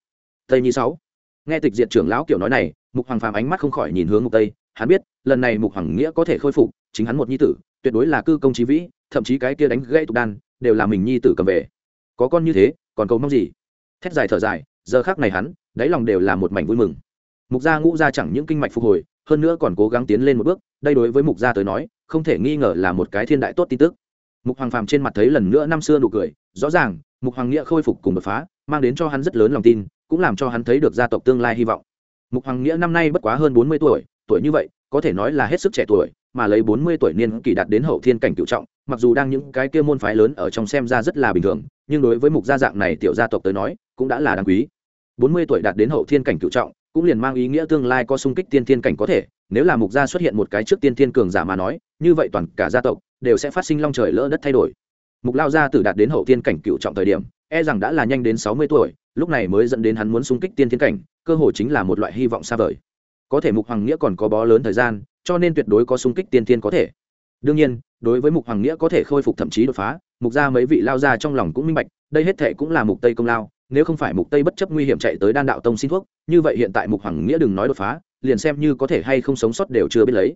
Tây nhi sáu. Nghe tịch diệt trưởng lão kiểu nói này, mục hoàng phàm ánh mắt không khỏi nhìn hướng mục tây, hắn biết, lần này mục hoàng nghĩa có thể khôi phục chính hắn một nhi tử, tuyệt đối là cư công trí vĩ, thậm chí cái kia đánh gãy tục đan, đều là mình nhi tử cầm về. Có con như thế, còn cầu mong gì? Thét dài thở dài, giờ khác này hắn, đáy lòng đều là một mảnh vui mừng. Mục gia ngũ gia chẳng những kinh mạch phục hồi, hơn nữa còn cố gắng tiến lên một bước, đây đối với mục gia tới nói, không thể nghi ngờ là một cái thiên đại tốt tin tức. Mục hoàng phàm trên mặt thấy lần nữa năm xưa nụ cười, rõ ràng, mục hoàng nghĩa khôi phục cùng đột phá, mang đến cho hắn rất lớn lòng tin, cũng làm cho hắn thấy được gia tộc tương lai hy vọng. Mục hoàng nghĩa năm nay bất quá hơn bốn mươi tuổi tuổi như vậy có thể nói là hết sức trẻ tuổi, mà lấy bốn mươi tuổi niên kỳ đạt đến hậu thiên cảnh cựu trọng, mặc dù đang những cái kia môn phái lớn ở trong xem ra rất là bình thường, nhưng đối với mục gia dạng này tiểu gia tộc tới nói, cũng đã là đáng quý. bốn mươi tuổi đạt đến hậu thiên cảnh cựu trọng, cũng liền mang ý nghĩa tương lai có sung kích tiên thiên cảnh có thể, nếu là mục gia xuất hiện một cái trước tiên thiên cường giả mà nói, như vậy toàn cả gia tộc đều sẽ phát sinh long trời lỡ đất thay đổi. mục lao gia tử đạt đến hậu thiên cảnh cựu trọng thời điểm e rằng đã là nhanh đến sáu mươi tuổi, lúc này mới dẫn đến hắn muốn xung kích tiên thiên cảnh, cơ hội chính là một loại hy vọng xa vời có thể mục hoàng nghĩa còn có bó lớn thời gian, cho nên tuyệt đối có sung kích tiên thiên có thể. Đương nhiên, đối với mục hoàng nghĩa có thể khôi phục thậm chí đột phá, mục gia mấy vị lao ra trong lòng cũng minh bạch, đây hết thệ cũng là mục tây công lao, nếu không phải mục tây bất chấp nguy hiểm chạy tới đan đạo tông xin thuốc, như vậy hiện tại mục hoàng nghĩa đừng nói đột phá, liền xem như có thể hay không sống sót đều chưa biết lấy.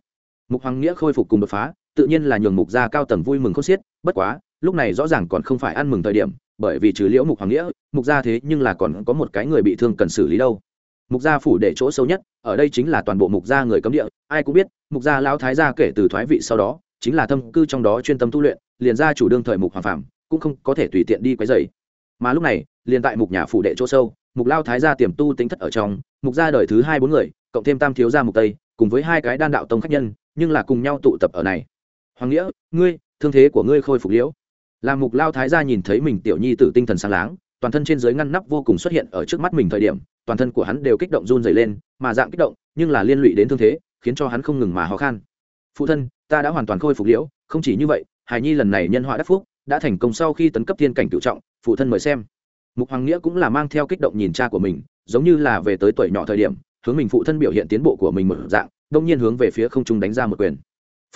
Mục hoàng nghĩa khôi phục cùng đột phá, tự nhiên là nhường mục gia cao tầng vui mừng khôn xiết, bất quá, lúc này rõ ràng còn không phải ăn mừng thời điểm, bởi vì trừ liễu mục hoàng nghĩa, mục gia thế nhưng là còn có một cái người bị thương cần xử lý đâu mục gia phủ để chỗ sâu nhất, ở đây chính là toàn bộ mục gia người cấm địa, ai cũng biết, mục gia lão thái gia kể từ thoái vị sau đó, chính là thâm cư trong đó chuyên tâm tu luyện, liền gia chủ đương thời mục hoàng phạm cũng không có thể tùy tiện đi quấy dày mà lúc này, liền tại mục nhà phủ đệ chỗ sâu, mục lao thái gia tiềm tu tính thất ở trong, mục gia đời thứ hai bốn người, cộng thêm tam thiếu gia mục tây, cùng với hai cái đan đạo tông khách nhân, nhưng là cùng nhau tụ tập ở này. Hoàng nghĩa, ngươi, thương thế của ngươi khôi phục liễu. Làm mục lao thái gia nhìn thấy mình tiểu nhi tử tinh thần sáng láng toàn thân trên dưới ngăn nắp vô cùng xuất hiện ở trước mắt mình thời điểm, toàn thân của hắn đều kích động run dày lên, mà dạng kích động, nhưng là liên lụy đến thương thế, khiến cho hắn không ngừng mà khó khăn phụ thân, ta đã hoàn toàn khôi phục liễu, không chỉ như vậy hải nhi lần này nhân họa đắc phúc, đã thành công sau khi tấn cấp thiên cảnh cựu trọng, phụ thân mời xem. Mục hoàng nghĩa cũng là mang theo kích động nhìn cha của mình, giống như là về tới tuổi nhỏ thời điểm, hướng mình phụ thân biểu hiện tiến bộ của mình một dạng, đông nhiên hướng về phía không trung đánh ra một quyền.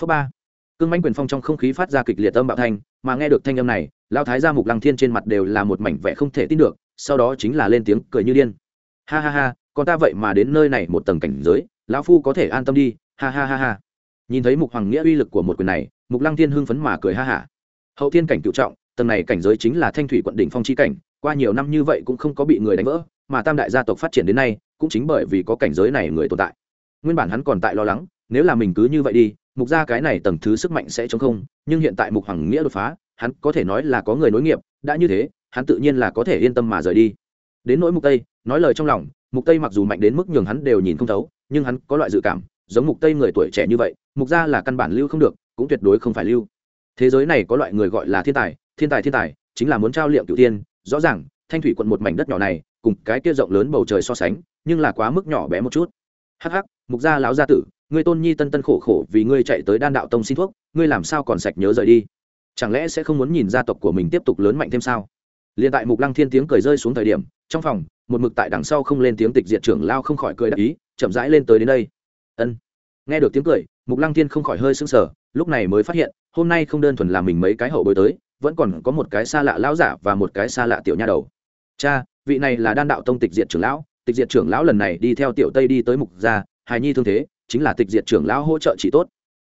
Phước ba. Cương mánh quyền phong trong không khí phát ra kịch liệt âm bạo thanh, mà nghe được thanh âm này lao thái gia mục lăng thiên trên mặt đều là một mảnh vẻ không thể tin được, sau đó chính là lên tiếng cười như điên. Ha ha ha còn ta vậy mà đến nơi này một tầng cảnh giới, lão phu có thể an tâm đi, ha ha ha ha. Nhìn thấy mục hoàng nghĩa uy lực của một quyền này, mục lăng thiên hưng phấn mà cười ha hả hậu thiên cảnh cựu trọng, tầng này cảnh giới chính là thanh thủy quận đỉnh phong chi cảnh, qua nhiều năm như vậy cũng không có bị người đánh vỡ, mà tam đại gia tộc phát triển đến nay, cũng chính bởi vì có cảnh giới này người tồn tại. Nguyên bản hắn còn tại lo lắng, nếu là mình cứ như vậy đi, mục ra cái này tầng thứ sức mạnh sẽ chống không, nhưng hiện tại mục hoàng nghĩa đột phá hắn có thể nói là có người nối nghiệp, đã như thế, hắn tự nhiên là có thể yên tâm mà rời đi. Đến nỗi mục tây, nói lời trong lòng, mục tây mặc dù mạnh đến mức nhường hắn đều nhìn không thấu, nhưng hắn có loại dự cảm, giống mục tây người tuổi trẻ như vậy, mục gia là căn bản lưu không được, cũng tuyệt đối không phải lưu. Thế giới này có loại người gọi là thiên tài thiên tài thiên tài, chính là muốn trao liệm cựu tiên, rõ ràng, thanh thủy quận một mảnh đất nhỏ này, cùng cái kia rộng lớn bầu trời so sánh, nhưng là quá mức nhỏ bé một chút. Hắc hắc, mục gia lão gia tử, ngươi tôn nhi tân tân khổ khổ vì ngươi chạy tới đan đạo tông xin thuốc, ngươi làm sao còn sạch nhớ rời đi? Chẳng lẽ sẽ không muốn nhìn gia tộc của mình tiếp tục lớn mạnh thêm sao? Liền tại mục lăng thiên tiếng cười rơi xuống thời điểm, trong phòng, một mực tại đằng sau không lên tiếng tịch diệt trưởng lao không khỏi cười đắc ý, chậm rãi lên tới đến đây. Ân. Nghe được tiếng cười, mục lăng thiên không khỏi hơi sững sờ, lúc này mới phát hiện, hôm nay không đơn thuần là mình mấy cái hậu bối tới, vẫn còn có một cái xa lạ lão giả và một cái xa lạ tiểu nha đầu. Cha, vị này là đan đạo tông tịch diệt trưởng lão, tịch diệt trưởng lão lần này đi theo tiểu tây đi tới mục gia, hài nhi thương thế, chính là tịch diệt trưởng lão hỗ trợ chỉ tốt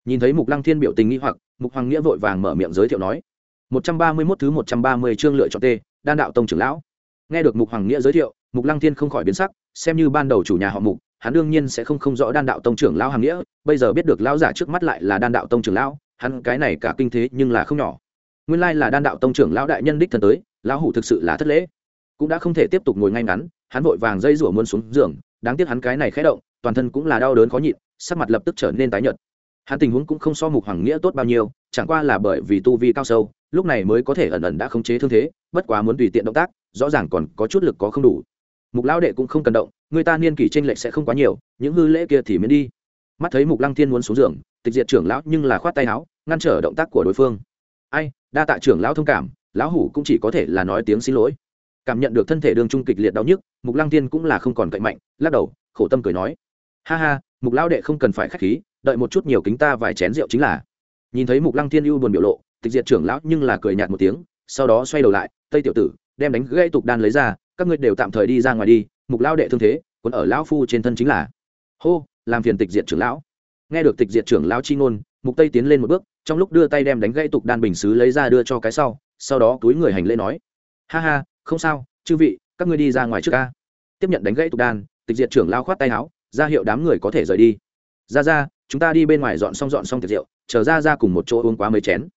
nhìn thấy mục lăng thiên biểu tình nghi hoặc, mục hoàng nghĩa vội vàng mở miệng giới thiệu nói, một trăm ba mươi 131 thứ một trăm ba mươi chương lựa chọn tê đan đạo tông trưởng lão. Nghe được mục hoàng nghĩa giới thiệu, mục lăng thiên không khỏi biến sắc, xem như ban đầu chủ nhà họ mục, hắn đương nhiên sẽ không không rõ đan đạo tông trưởng lão hàng nghĩa, bây giờ biết được lão giả trước mắt lại là đan đạo tông trưởng lão, hắn cái này cả kinh thế nhưng là không nhỏ. Nguyên lai là đan đạo tông trưởng lão đại nhân đích thần tới, lão hủ thực sự là thất lễ. Cũng đã không thể tiếp tục ngồi ngay ngắn, hắn vội vàng dây rủa muôn xuống giường, đáng tiếc hắn cái này khẽ động, toàn thân cũng là đau đớn khó nhịn, sắc mặt lập tức trở nên tái nhợt hắn tình huống cũng không so mục hoàng nghĩa tốt bao nhiêu, chẳng qua là bởi vì tu vi cao sâu, lúc này mới có thể ẩn ẩn đã khống chế thương thế, bất quá muốn tùy tiện động tác, rõ ràng còn có chút lực có không đủ. Mục lão đệ cũng không cần động, người ta niên kỷ tranh lệch sẽ không quá nhiều, những hư lễ kia thì miễn đi. Mắt thấy mục lăng thiên muốn xuống giường, tịch diệt trưởng lão nhưng là khoát tay áo, ngăn trở động tác của đối phương. Ai, đa tạ trưởng lão thông cảm, lão hủ cũng chỉ có thể là nói tiếng xin lỗi. Cảm nhận được thân thể đương trung kịch liệt đau nhức, mục lăng thiên cũng là không còn cậy mạnh, lắc đầu, khổ tâm cười nói. Ha ha, mục lão đệ không cần phải khách khí đợi một chút nhiều kính ta vài chén rượu chính là. Nhìn thấy mục lăng thiên ưu buồn biểu lộ, tịch diệt trưởng lão nhưng là cười nhạt một tiếng, sau đó xoay đầu lại, tây tiểu tử, đem đánh gãy tục đan lấy ra, các ngươi đều tạm thời đi ra ngoài đi, mục lao đệ thương thế còn ở lão phu trên thân chính là. Hô, làm phiền tịch diệt trưởng lão. Nghe được tịch diệt trưởng lão chi ngôn, mục tây tiến lên một bước, trong lúc đưa tay đem đánh gãy tục đan bình xứ lấy ra đưa cho cái sau sau đó túi người hành lễ nói, ha ha, không sao, chư vị, các ngươi đi ra ngoài trước ca. Tiếp nhận đánh gãy tục đan, tịch diệt trưởng lão khoát tay áo, ra hiệu đám người có thể rời đi. Ra ra chúng ta đi bên ngoài dọn xong dọn xong tiệc rượu, chờ ra ra cùng một chỗ uống quá mấy chén.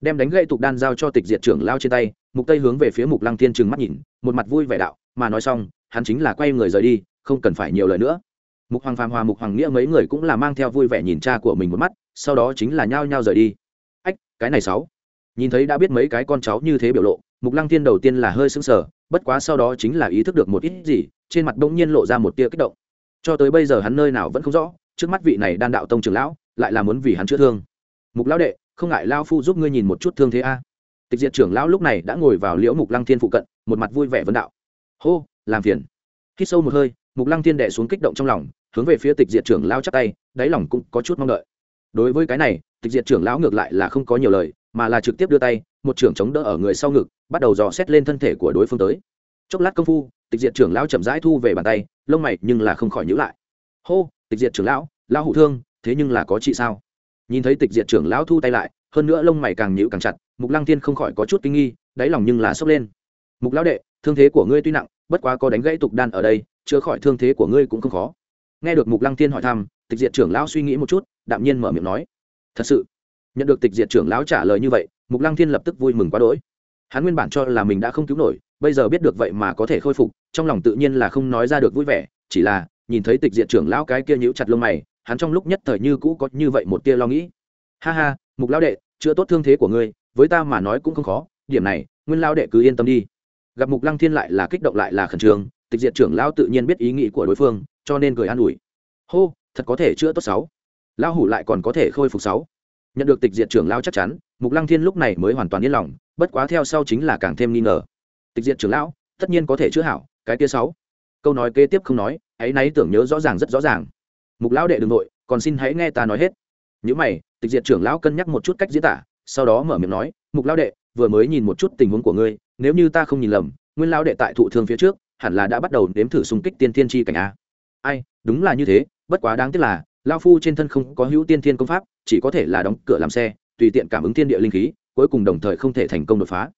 Đem đánh gậy tục đan giao cho tịch diệt trưởng lao trên tay, mục tây hướng về phía mục lăng thiên trừng mắt nhìn, một mặt vui vẻ đạo, mà nói xong, hắn chính là quay người rời đi, không cần phải nhiều lời nữa. Mục hoàng phàm hòa mục hoàng nghĩa mấy người cũng là mang theo vui vẻ nhìn cha của mình một mắt, sau đó chính là nhao nhao rời đi. Ách, cái này sáu. Nhìn thấy đã biết mấy cái con cháu như thế biểu lộ, mục lăng thiên đầu tiên là hơi sững sờ, bất quá sau đó chính là ý thức được một ít gì, trên mặt bỗng nhiên lộ ra một tia kích động. Cho tới bây giờ hắn nơi nào vẫn không rõ trước mắt vị này đan đạo tông trưởng lão, lại là muốn vì hắn chữa thương. Mục lão đệ, không ngại lao phu giúp ngươi nhìn một chút thương thế a. Tịch diệt trưởng lão lúc này đã ngồi vào liễu mục lăng thiên phụ cận, một mặt vui vẻ vấn đạo. Hô, làm phiền. Khi sâu một hơi, mục lăng thiên đệ xuống kích động trong lòng, hướng về phía tịch diệt trưởng lão chắp tay, đáy lòng cũng có chút mong đợi. Đối với cái này, tịch diệt trưởng lão ngược lại là không có nhiều lời, mà là trực tiếp đưa tay, một trưởng chống đỡ ở người sau ngực, bắt đầu dò xét lên thân thể của đối phương tới. Chốc lát công phu, tịch diệt trưởng lão chậm rãi thu về bàn tay, lông mày nhưng là không khỏi nhữ lại. Hô tịch diệt trưởng lão lão hủ thương, thế nhưng là có chị sao? Nhìn thấy tịch diệt trưởng lão thu tay lại, hơn nữa lông mày càng nhịu càng chặt, mục lăng thiên không khỏi có chút kinh nghi, đáy lòng nhưng là sốc lên. Mục lão đệ, thương thế của ngươi tuy nặng, bất quá có đánh gãy tục đan ở đây, chữa khỏi thương thế của ngươi cũng không khó. Nghe được mục lăng thiên hỏi thăm, tịch diệt trưởng lão suy nghĩ một chút, đạm nhiên mở miệng nói, thật sự? Nhận được tịch diệt trưởng lão trả lời như vậy, mục lăng thiên lập tức vui mừng quá đỗi. Hắn nguyên bản cho là mình đã không cứu nổi, bây giờ biết được vậy mà có thể khôi phục, trong lòng tự nhiên là không nói ra được vui vẻ, chỉ là nhìn thấy tịch diệt trưởng lão cái kia nhíu chặt lông mày, hắn trong lúc nhất thời như cũ có như vậy một tia lo nghĩ. Ha ha, mục lão đệ, chữa tốt thương thế của ngươi, với ta mà nói cũng không khó, điểm này, nguyên lão đệ cứ yên tâm đi. Gặp mục lăng thiên lại là kích động lại là khẩn trương, tịch diệt trưởng lão tự nhiên biết ý nghĩ của đối phương, cho nên cười an ủi. Hô, thật có thể chữa tốt sáu. Lão hủ lại còn có thể khôi phục sáu. Nhận được tịch diệt trưởng lão chắc chắn, mục lăng thiên lúc này mới hoàn toàn yên lòng, bất quá theo sau chính là càng thêm nghi ngờ. Tịch diệt trưởng lão, tất nhiên có thể chữa hảo, cái kia sáu. Câu nói kế tiếp không nói ấy nấy tưởng nhớ rõ ràng rất rõ ràng. Mục lão đệ đừng nội, còn xin hãy nghe ta nói hết. Những mày, tịch diệt trưởng lão cân nhắc một chút cách diễn tả, sau đó mở miệng nói, mục lão đệ, vừa mới nhìn một chút tình huống của ngươi, nếu như ta không nhìn lầm, nguyên lão đệ tại thụ thương phía trước, hẳn là đã bắt đầu nếm thử xung kích tiên thiên chi cảnh a. Ai, đúng là như thế, bất quá đáng tiếc là lao phu trên thân không có hữu tiên thiên công pháp, chỉ có thể là đóng cửa làm xe, tùy tiện cảm ứng thiên địa linh khí, cuối cùng đồng thời không thể thành công đột phá.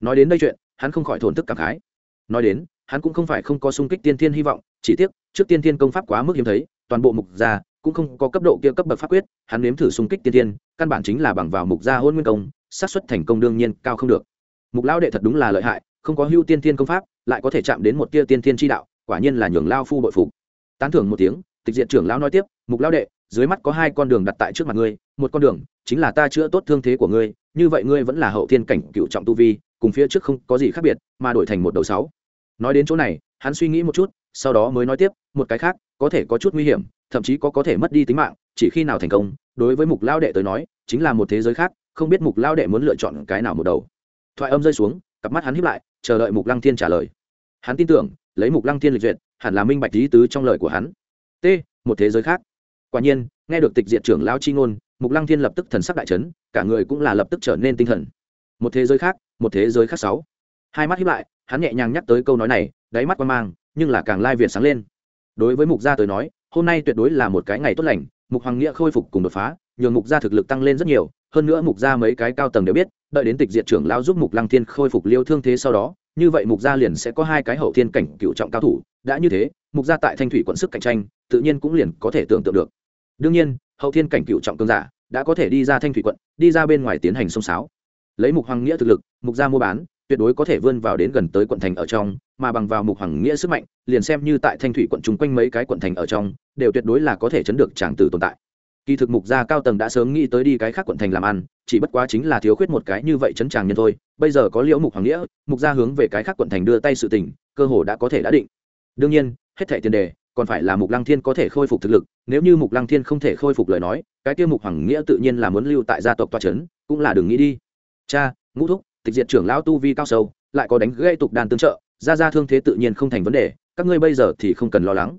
Nói đến đây chuyện, hắn không khỏi thổn thức cảm khái. Nói đến hắn cũng không phải không có xung kích tiên thiên hy vọng, chỉ tiếc, trước tiên thiên công pháp quá mức hiếm thấy, toàn bộ mục gia cũng không có cấp độ kia cấp bậc pháp quyết, hắn nếm thử xung kích tiên thiên, căn bản chính là bằng vào mục gia hôn nguyên công, xác suất thành công đương nhiên cao không được. Mục lão đệ thật đúng là lợi hại, không có hưu tiên thiên công pháp, lại có thể chạm đến một tia tiên thiên tri đạo, quả nhiên là nhường lao phu bội phục. Tán thưởng một tiếng, tịch diện trưởng lão nói tiếp, mục lão đệ, dưới mắt có hai con đường đặt tại trước mặt ngươi, một con đường chính là ta chữa tốt thương thế của ngươi, như vậy ngươi vẫn là hậu thiên cảnh cựu trọng tu vi, cùng phía trước không có gì khác biệt, mà đổi thành một đầu sáu nói đến chỗ này, hắn suy nghĩ một chút, sau đó mới nói tiếp, một cái khác, có thể có chút nguy hiểm, thậm chí có có thể mất đi tính mạng, chỉ khi nào thành công, đối với mục lao đệ tới nói, chính là một thế giới khác, không biết mục lao đệ muốn lựa chọn cái nào một đầu. Thoại âm rơi xuống, cặp mắt hắn hiếp lại, chờ đợi mục lăng thiên trả lời. Hắn tin tưởng, lấy mục lăng thiên lịch duyệt, hẳn là minh bạch lý tứ trong lời của hắn. T, một thế giới khác. Quả nhiên, nghe được tịch diệt trưởng lao chi ngôn, mục lăng thiên lập tức thần sắc đại chấn, cả người cũng là lập tức trở nên tinh thần. Một thế giới khác, một thế giới khác sáu hai mắt hiếp lại, hắn nhẹ nhàng nhắc tới câu nói này, đáy mắt quan mang, nhưng là càng lai việt sáng lên. Đối với mục gia tới nói, hôm nay tuyệt đối là một cái ngày tốt lành, mục hoàng nghĩa khôi phục cùng đột phá, nhường mục gia thực lực tăng lên rất nhiều, hơn nữa mục gia mấy cái cao tầng đều biết, đợi đến tịch diệt trưởng lao giúp mục lăng thiên khôi phục liêu thương thế sau đó, như vậy mục gia liền sẽ có hai cái hậu thiên cảnh cựu trọng cao thủ, đã như thế, mục gia tại thanh thủy quận sức cạnh tranh, tự nhiên cũng liền có thể tưởng tượng được. Đương nhiên, hậu thiên cảnh cựu trọng cương giả đã có thể đi ra thanh thủy quận, đi ra bên ngoài tiến hành sông sáo. Lấy mục hoàng nghĩa thực lực, mục gia mua bán tuyệt đối có thể vươn vào đến gần tới quận thành ở trong mà bằng vào mục hoàng nghĩa sức mạnh liền xem như tại thanh thủy quận chung quanh mấy cái quận thành ở trong đều tuyệt đối là có thể chấn được tràng tử tồn tại. Kỳ thực mục gia cao tầng đã sớm nghĩ tới đi cái khác quận thành làm ăn chỉ bất quá chính là thiếu khuyết một cái như vậy chấn tràng nhân thôi. Bây giờ có liễu mục hoàng nghĩa mục gia hướng về cái khác quận thành đưa tay sự tình cơ hồ đã có thể đã định. Đương nhiên hết thẻ tiền đề còn phải là mục lăng thiên có thể khôi phục thực lực nếu như mục lăng thiên không thể khôi phục lời nói cái kia mục hoàng nghĩa tự nhiên là muốn lưu tại gia tộc toa chấn, cũng là đừng nghĩ đi. Cha ngũ thúc tịch diệt trưởng lão tu vi cao sâu, lại có đánh gây tục đàn tương trợ ra ra thương thế tự nhiên không thành vấn đề, các ngươi bây giờ thì không cần lo lắng.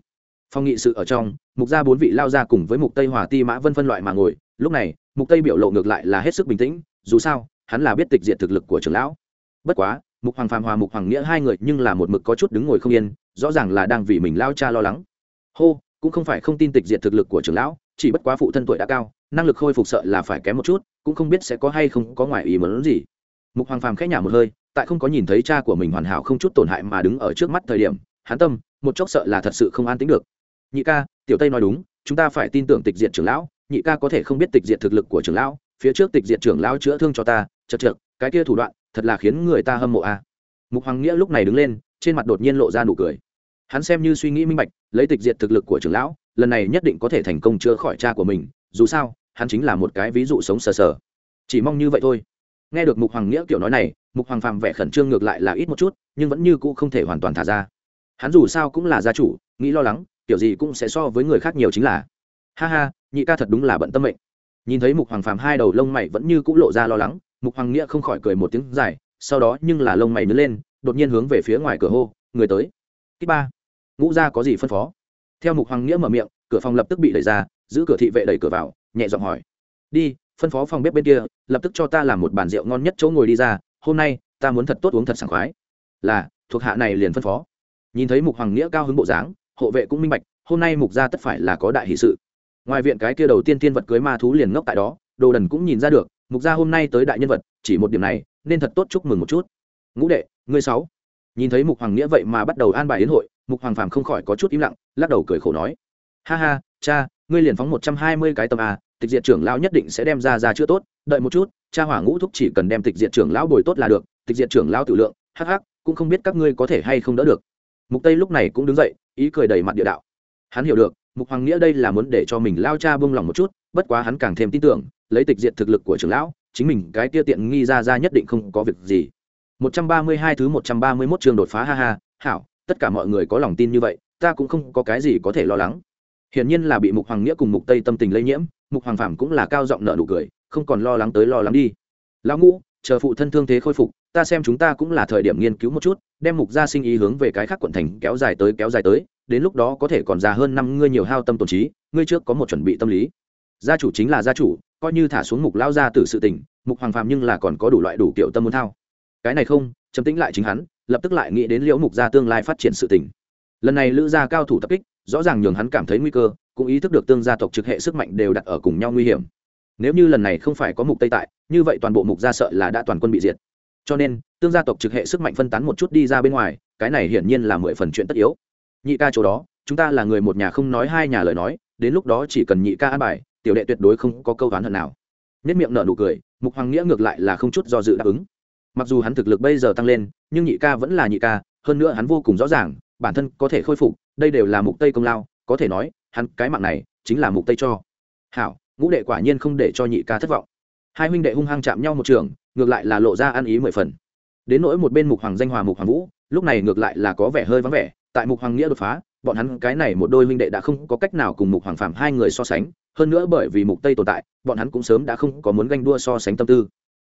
Phong nghị sự ở trong, mục gia bốn vị lao ra cùng với mục tây hòa ti mã vân phân loại mà ngồi, lúc này, mục tây biểu lộ ngược lại là hết sức bình tĩnh, dù sao, hắn là biết tịch diệt thực lực của trưởng lão. Bất quá, mục hoàng phàm hòa mục hoàng nghĩa hai người nhưng là một mực có chút đứng ngồi không yên, rõ ràng là đang vì mình lao cha lo lắng. Hô, cũng không phải không tin tịch diệt thực lực của trưởng lão, chỉ bất quá phụ thân tuổi đã cao, năng lực khôi phục sợ là phải kém một chút, cũng không biết sẽ có hay không có ngoài ý muốn gì mục hoàng phàm khẽ nhả một hơi, tại không có nhìn thấy cha của mình hoàn hảo không chút tổn hại mà đứng ở trước mắt thời điểm, hắn tâm, một chốc sợ là thật sự không an tính được. Nhị ca, tiểu tây nói đúng, chúng ta phải tin tưởng tịch diệt trưởng lão, nhị ca có thể không biết tịch diệt thực lực của trưởng lão, phía trước tịch diệt trưởng lão chữa thương cho ta, chật chật cái kia thủ đoạn, thật là khiến người ta hâm mộ a. À. mục hoàng nghĩa lúc này đứng lên, trên mặt đột nhiên lộ ra nụ cười. Hắn xem như suy nghĩ minh bạch, lấy tịch diệt thực lực của trưởng lão, lần này nhất định có thể thành công chữa khỏi cha của mình, dù sao, hắn chính là một cái ví dụ sống sờ sờ. Chỉ mong như vậy thôi nghe được mục hoàng nghĩa kiểu nói này, mục hoàng phàm vẻ khẩn trương ngược lại là ít một chút, nhưng vẫn như cũ không thể hoàn toàn thả ra. Hắn dù sao cũng là gia chủ, nghĩ lo lắng, kiểu gì cũng sẽ so với người khác nhiều chính là. Ha ha, nhị ca thật đúng là bận tâm mệnh. Nhìn thấy mục hoàng phàm hai đầu lông mày vẫn như cũ lộ ra lo lắng, mục hoàng nghĩa không khỏi cười một tiếng dài, sau đó nhưng là lông mày nứt lên, đột nhiên hướng về phía ngoài cửa hô, người tới. Kích ba, ngũ gia có gì phân phó? Theo mục hoàng nghĩa mở miệng, cửa phòng lập tức bị đẩy ra, giữ cửa thị vệ đẩy cửa vào, nhẹ giọng hỏi, đi phân phó phòng bếp bên kia, lập tức cho ta làm một bàn rượu ngon nhất chỗ ngồi đi ra, hôm nay, ta muốn thật tốt uống thật sảng khoái. Là, thuộc hạ này liền phân phó. Nhìn thấy mục hoàng nghĩa cao hứng bộ dáng, hộ vệ cũng minh bạch, hôm nay mục gia tất phải là có đại hỷ sự. Ngoài viện cái kia đầu tiên tiên vật cưới ma thú liền ngốc tại đó, đồ đần cũng nhìn ra được, mục gia hôm nay tới đại nhân vật, chỉ một điểm này, nên thật tốt chúc mừng một chút. Ngũ đệ, ngươi sáu. Nhìn thấy mục hoàng nghĩa vậy mà bắt đầu an bài yến hội, mục hoàng phàm không khỏi có chút im lặng, lắc đầu cười khổ nói. Ha ha, cha ngươi liền phóng một trăm hai mươi cái tầm a, tịch diệt trưởng lão nhất định sẽ đem ra ra chữa tốt, đợi một chút, cha hỏa ngũ thúc chỉ cần đem tịch diệt trưởng lão bồi tốt là được, tịch diệt trưởng lão tự lượng, hắc hắc, cũng không biết các ngươi có thể hay không đỡ được. Mục tây lúc này cũng đứng dậy, ý cười đầy mặt địa đạo. Hắn hiểu được, mục hoàng nghĩa đây là muốn để cho mình lao cha bông lòng một chút, bất quá hắn càng thêm tin tưởng, lấy tịch diệt thực lực của trưởng lão, chính mình cái kia tiện nghi ra ra nhất định không có việc gì. 132 thứ 131 trường đột phá, ha ha, hảo, tất cả mọi người có lòng tin như vậy, ta cũng không có cái gì có thể lo lắng hiển nhiên là bị mục hoàng nghĩa cùng mục tây tâm tình lây nhiễm, mục hoàng phạm cũng là cao giọng nợ nụ cười, không còn lo lắng tới lo lắng đi. Lão ngũ, chờ phụ thân thương thế khôi phục, ta xem chúng ta cũng là thời điểm nghiên cứu một chút, đem mục gia sinh ý hướng về cái khác quận thành kéo dài tới kéo dài tới, đến lúc đó có thể còn già hơn năm ngươi nhiều hao tâm tổn trí, ngươi trước có một chuẩn bị tâm lý. Gia chủ chính là gia chủ, coi như thả xuống mục lao gia tử sự tình, mục hoàng phạm nhưng là còn có đủ loại đủ kiểu tâm muốn thao. Cái này không, chấm tĩnh lại chính hắn, lập tức lại nghĩ đến liễu mục gia tương lai phát triển sự tình lần này lữ gia cao thủ tập kích, rõ ràng nhường hắn cảm thấy nguy cơ, cũng ý thức được tương gia tộc trực hệ sức mạnh đều đặt ở cùng nhau nguy hiểm. Nếu như lần này không phải có mục tây tại, như vậy toàn bộ mục gia sợ là đã toàn quân bị diệt. Cho nên, tương gia tộc trực hệ sức mạnh phân tán một chút đi ra bên ngoài, cái này hiển nhiên là mười phần chuyện tất yếu. Nhị ca chỗ đó, chúng ta là người một nhà không nói hai nhà lời nói, đến lúc đó chỉ cần nhị ca an bài, tiểu đệ tuyệt đối không có câu đoán hận nào. Nhất miệng nở nụ cười, mục hoàng nghĩa ngược lại là không chút do dự đáp ứng. Mặc dù hắn thực lực bây giờ tăng lên, nhưng nhị ca vẫn là nhị ca, hơn nữa hắn vô cùng rõ ràng bản thân có thể khôi phục, đây đều là mục tây công lao, có thể nói, hắn cái mạng này chính là mục tây cho. Hảo, ngũ đệ quả nhiên không để cho nhị ca thất vọng. Hai huynh đệ hung hăng chạm nhau một trường, ngược lại là lộ ra ăn ý mười phần. Đến nỗi một bên mục hoàng danh hòa mục hoàng vũ, lúc này ngược lại là có vẻ hơi vắng vẻ, tại mục hoàng nghĩa đột phá, bọn hắn cái này một đôi huynh đệ đã không có cách nào cùng mục hoàng phạm hai người so sánh, hơn nữa bởi vì mục tây tồn tại, bọn hắn cũng sớm đã không có muốn ganh đua so sánh tâm tư.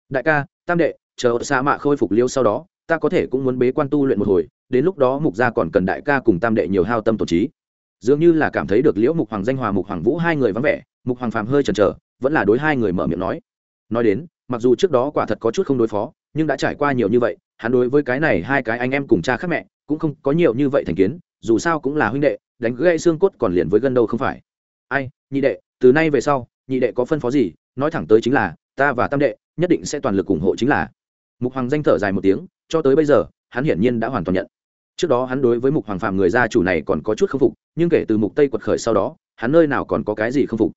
Đại ca, tam đệ, chờ sa mạ khôi phục liêu sau đó, ta có thể cũng muốn bế quan tu luyện một hồi đến lúc đó mục gia còn cần đại ca cùng tam đệ nhiều hao tâm tổn trí. Dường như là cảm thấy được liễu mục hoàng danh hòa mục hoàng vũ hai người vắng vẻ, mục hoàng phàm hơi chần chờ, vẫn là đối hai người mở miệng nói. Nói đến, mặc dù trước đó quả thật có chút không đối phó, nhưng đã trải qua nhiều như vậy, hắn đối với cái này hai cái anh em cùng cha khác mẹ, cũng không có nhiều như vậy thành kiến, dù sao cũng là huynh đệ, đánh gãy xương cốt còn liền với gân đâu không phải. Ai, nhị đệ, từ nay về sau, nhị đệ có phân phó gì, nói thẳng tới chính là, ta và tam đệ, nhất định sẽ toàn lực ủng hộ chính là. Mục hoàng danh thở dài một tiếng, cho tới bây giờ, hắn hiển nhiên đã hoàn toàn nhận trước đó hắn đối với mục hoàng phàm người gia chủ này còn có chút k phục, nhưng kể từ mục tây quật khởi sau đó, hắn nơi nào còn có cái gì k phục.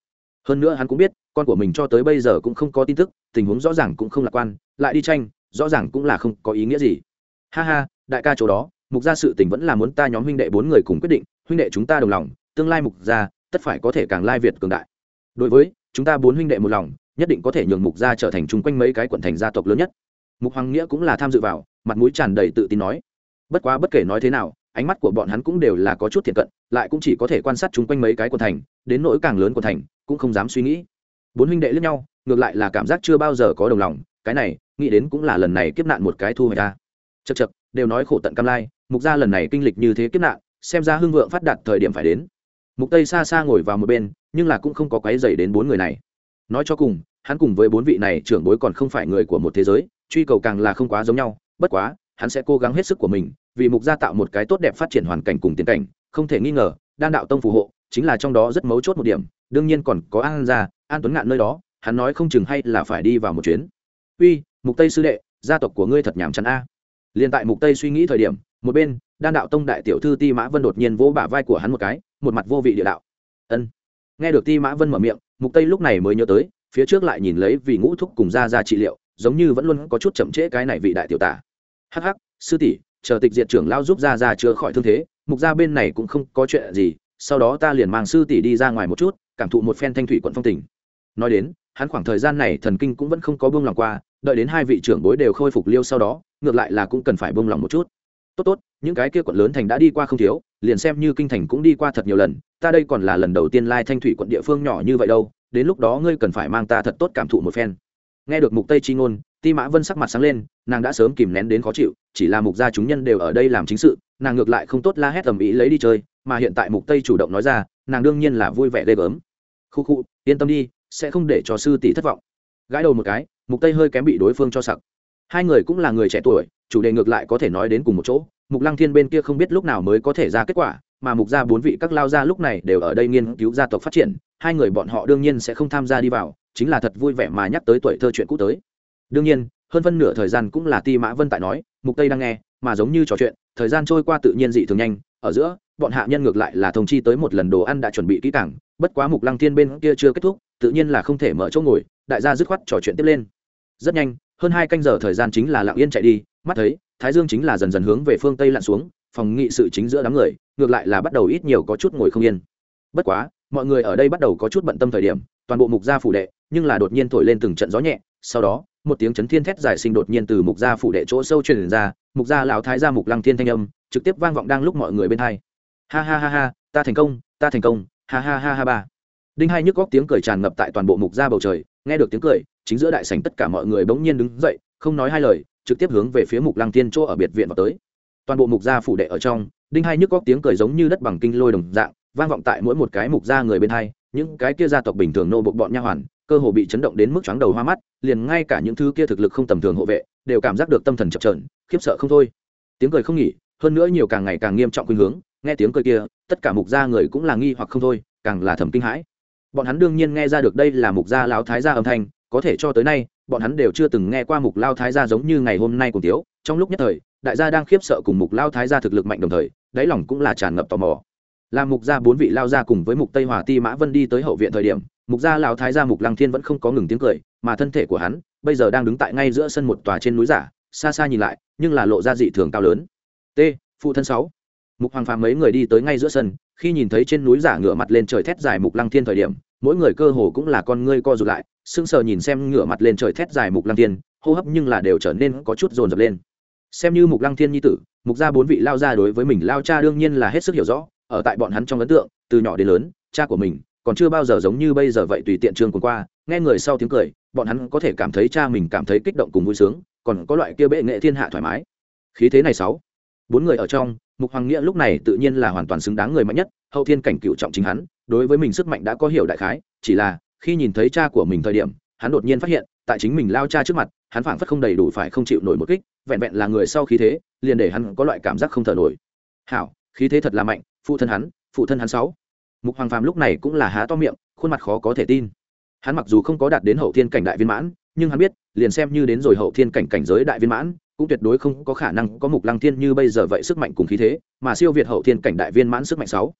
Hơn nữa hắn cũng biết, con của mình cho tới bây giờ cũng không có tin tức, tình huống rõ ràng cũng không lạc quan, lại đi tranh, rõ ràng cũng là không có ý nghĩa gì. Ha ha, đại ca chỗ đó, mục gia sự tình vẫn là muốn ta nhóm huynh đệ bốn người cùng quyết định, huynh đệ chúng ta đồng lòng, tương lai mục gia, tất phải có thể càng lai việt cường đại. Đối với, chúng ta bốn huynh đệ một lòng, nhất định có thể nhường mục gia trở thành chung quanh mấy cái quận thành gia tộc lớn nhất. Mục hoàng nghĩa cũng là tham dự vào, mặt mũi tràn đầy tự tin nói bất quá bất kể nói thế nào, ánh mắt của bọn hắn cũng đều là có chút thiện cận, lại cũng chỉ có thể quan sát chung quanh mấy cái quần thành, đến nỗi càng lớn quần thành, cũng không dám suy nghĩ. Bốn huynh đệ lẫn nhau, ngược lại là cảm giác chưa bao giờ có đồng lòng, cái này, nghĩ đến cũng là lần này kiếp nạn một cái thu hoạch ta chật chật đều nói khổ tận cam lai, mục gia lần này kinh lịch như thế kiếp nạn, xem ra hưng vượng phát đạt thời điểm phải đến. Mục tây xa xa ngồi vào một bên, nhưng là cũng không có quấy dày đến bốn người này. Nói cho cùng, hắn cùng với bốn vị này trưởng bối còn không phải người của một thế giới, truy cầu càng là không quá giống nhau, bất quá, hắn sẽ cố gắng hết sức của mình vì mục gia tạo một cái tốt đẹp phát triển hoàn cảnh cùng tiến cảnh, không thể nghi ngờ, đan đạo tông phù hộ chính là trong đó rất mấu chốt một điểm, đương nhiên còn có an gia, an tuấn ngạn nơi đó, hắn nói không chừng hay là phải đi vào một chuyến. Uy, mục tây sư đệ, gia tộc của ngươi thật nhảm chán a. Liền tại mục tây suy nghĩ thời điểm, một bên, đan đạo tông đại tiểu thư ti mã vân đột nhiên vỗ bả vai của hắn một cái, một mặt vô vị địa đạo. Ân. Nghe được ti mã vân mở miệng, mục tây lúc này mới nhớ tới, phía trước lại nhìn lấy vì ngũ thúc cùng ra ra trị liệu, giống như vẫn luôn có chút chậm trễ cái này vị đại tiểu tả. Hắc hắc, sư tỷ chờ tịch diệt trưởng lao giúp ra ra chữa khỏi thương thế, mục ra bên này cũng không có chuyện gì, sau đó ta liền mang sư tỷ đi ra ngoài một chút, cảm thụ một phen thanh thủy quận phong tình. Nói đến, hắn khoảng thời gian này thần kinh cũng vẫn không có buông lòng qua, đợi đến hai vị trưởng bối đều khôi phục liêu sau đó, ngược lại là cũng cần phải buông lòng một chút. Tốt tốt, những cái kia quận lớn thành đã đi qua không thiếu, liền xem như kinh thành cũng đi qua thật nhiều lần, ta đây còn là lần đầu tiên lai thanh thủy quận địa phương nhỏ như vậy đâu, đến lúc đó ngươi cần phải mang ta thật tốt cảm thụ một phen. Nghe được mục tây chi ngôn, ti mã vân sắc mặt sáng lên, nàng đã sớm kìm nén đến khó chịu chỉ là mục gia chúng nhân đều ở đây làm chính sự, nàng ngược lại không tốt la hét tầm ý lấy đi chơi, mà hiện tại mục tây chủ động nói ra, nàng đương nhiên là vui vẻ ghê gớm. Khu khu, yên tâm đi, sẽ không để cho sư tỷ thất vọng. Gãi đầu một cái, mục tây hơi kém bị đối phương cho sặc. Hai người cũng là người trẻ tuổi, chủ đề ngược lại có thể nói đến cùng một chỗ, mục lăng thiên bên kia không biết lúc nào mới có thể ra kết quả, mà mục gia bốn vị các lao gia lúc này đều ở đây nghiên cứu gia tộc phát triển, hai người bọn họ đương nhiên sẽ không tham gia đi vào, chính là thật vui vẻ mà nhắc tới tuổi thơ chuyện cũ tới. Đương nhiên, hơn phân nửa thời gian cũng là ti mã vân tại nói mục tây đang nghe, mà giống như trò chuyện, thời gian trôi qua tự nhiên dị thường nhanh, ở giữa, bọn hạ nhân ngược lại là thông chi tới một lần đồ ăn đã chuẩn bị kỹ càng, bất quá mục lăng thiên bên kia chưa kết thúc, tự nhiên là không thể mở chỗ ngồi, đại gia dứt khoát trò chuyện tiếp lên. Rất nhanh, hơn hai canh giờ thời gian chính là lặng yên chạy đi, mắt thấy, thái dương chính là dần dần hướng về phương tây lặn xuống, phòng nghị sự chính giữa đám người, ngược lại là bắt đầu ít nhiều có chút ngồi không yên. Bất quá, mọi người ở đây bắt đầu có chút bận tâm thời điểm, toàn bộ mục gia phủ đệ, nhưng là đột nhiên thổi lên từng trận gió nhẹ, sau đó một tiếng chấn thiên thét giải sinh đột nhiên từ mục gia phủ đệ chỗ sâu truyền ra, mục gia lão thái gia mục lăng thiên thanh âm, trực tiếp vang vọng đang lúc mọi người bên hai. Ha ha ha ha, ta thành công, ta thành công, ha ha ha ha ba. Đinh hai nhức góc tiếng cười tràn ngập tại toàn bộ mục gia bầu trời, nghe được tiếng cười, chính giữa đại sảnh tất cả mọi người bỗng nhiên đứng dậy, không nói hai lời, trực tiếp hướng về phía mục lăng thiên chỗ ở biệt viện vào tới. Toàn bộ mục gia phủ đệ ở trong, đinh hai nhức góc tiếng cười giống như đất bằng kinh lôi đồng dạng, vang vọng tại mỗi một cái mục gia người bên hai, những cái kia gia tộc bình thường nô bộc bọn nha hoàn cơ hồ bị chấn động đến mức chóng đầu hoa mắt, liền ngay cả những thứ kia thực lực không tầm thường hộ vệ, đều cảm giác được tâm thần chập trờn khiếp sợ không thôi. Tiếng cười không nghỉ, hơn nữa nhiều càng ngày càng nghiêm trọng khuynh hướng, nghe tiếng cười kia, tất cả mục gia người cũng là nghi hoặc không thôi, càng là thầm kinh hãi. Bọn hắn đương nhiên nghe ra được đây là mục gia lão thái gia âm thanh, có thể cho tới nay, bọn hắn đều chưa từng nghe qua mục lao thái gia giống như ngày hôm nay cùng tiếu trong lúc nhất thời, đại gia đang khiếp sợ cùng mục lao thái gia thực lực mạnh đồng thời, đáy lòng cũng là tràn ngập tò mò. Làm mục gia bốn vị lao gia cùng với mục tây hòa ti mã vân đi tới hậu viện thời điểm mục gia lão thái gia mục lăng thiên vẫn không có ngừng tiếng cười, mà thân thể của hắn bây giờ đang đứng tại ngay giữa sân một tòa trên núi giả, xa xa nhìn lại, nhưng là lộ ra dị thường cao lớn. T, phụ thân sáu. Mục hoàng phàm mấy người đi tới ngay giữa sân, khi nhìn thấy trên núi giả ngửa mặt lên trời thét dài mục lăng thiên thời điểm, mỗi người cơ hồ cũng là con ngươi co rụt lại, sững sờ nhìn xem ngửa mặt lên trời thét dài mục lăng thiên, hô hấp nhưng là đều trở nên có chút dồn dập lên. Xem như mục lăng thiên nhi tử, mục gia bốn vị lao ra đối với mình lao cha đương nhiên là hết sức hiểu rõ, ở tại bọn hắn trong ấn tượng, từ nhỏ đến lớn, cha của mình còn chưa bao giờ giống như bây giờ vậy tùy tiện trường cuốn qua, nghe người sau tiếng cười, bọn hắn có thể cảm thấy cha mình cảm thấy kích động cùng vui sướng, còn có loại kia bệ nghệ thiên hạ thoải mái. Khí thế này sáu. Bốn người ở trong, mục hoàng nghĩa lúc này tự nhiên là hoàn toàn xứng đáng người mạnh nhất, hậu thiên cảnh cựu trọng chính hắn, đối với mình sức mạnh đã có hiểu đại khái, chỉ là, khi nhìn thấy cha của mình thời điểm, hắn đột nhiên phát hiện, tại chính mình lao cha trước mặt, hắn phảng phất không đầy đủ phải không chịu nổi một kích, vẹn vẹn là người sau khí thế, liền để hắn có loại cảm giác không thở nổi. Hảo, khí thế thật là mạnh, phụ thân hắn, phụ thân hắn sáu mục hoàng phàm lúc này cũng là há to miệng, khuôn mặt khó có thể tin. Hắn mặc dù không có đạt đến hậu thiên cảnh đại viên mãn, nhưng hắn biết, liền xem như đến rồi hậu thiên cảnh cảnh giới đại viên mãn, cũng tuyệt đối không có khả năng có mục lăng thiên như bây giờ vậy sức mạnh cùng khí thế, mà siêu việt hậu thiên cảnh đại viên mãn sức mạnh sáu.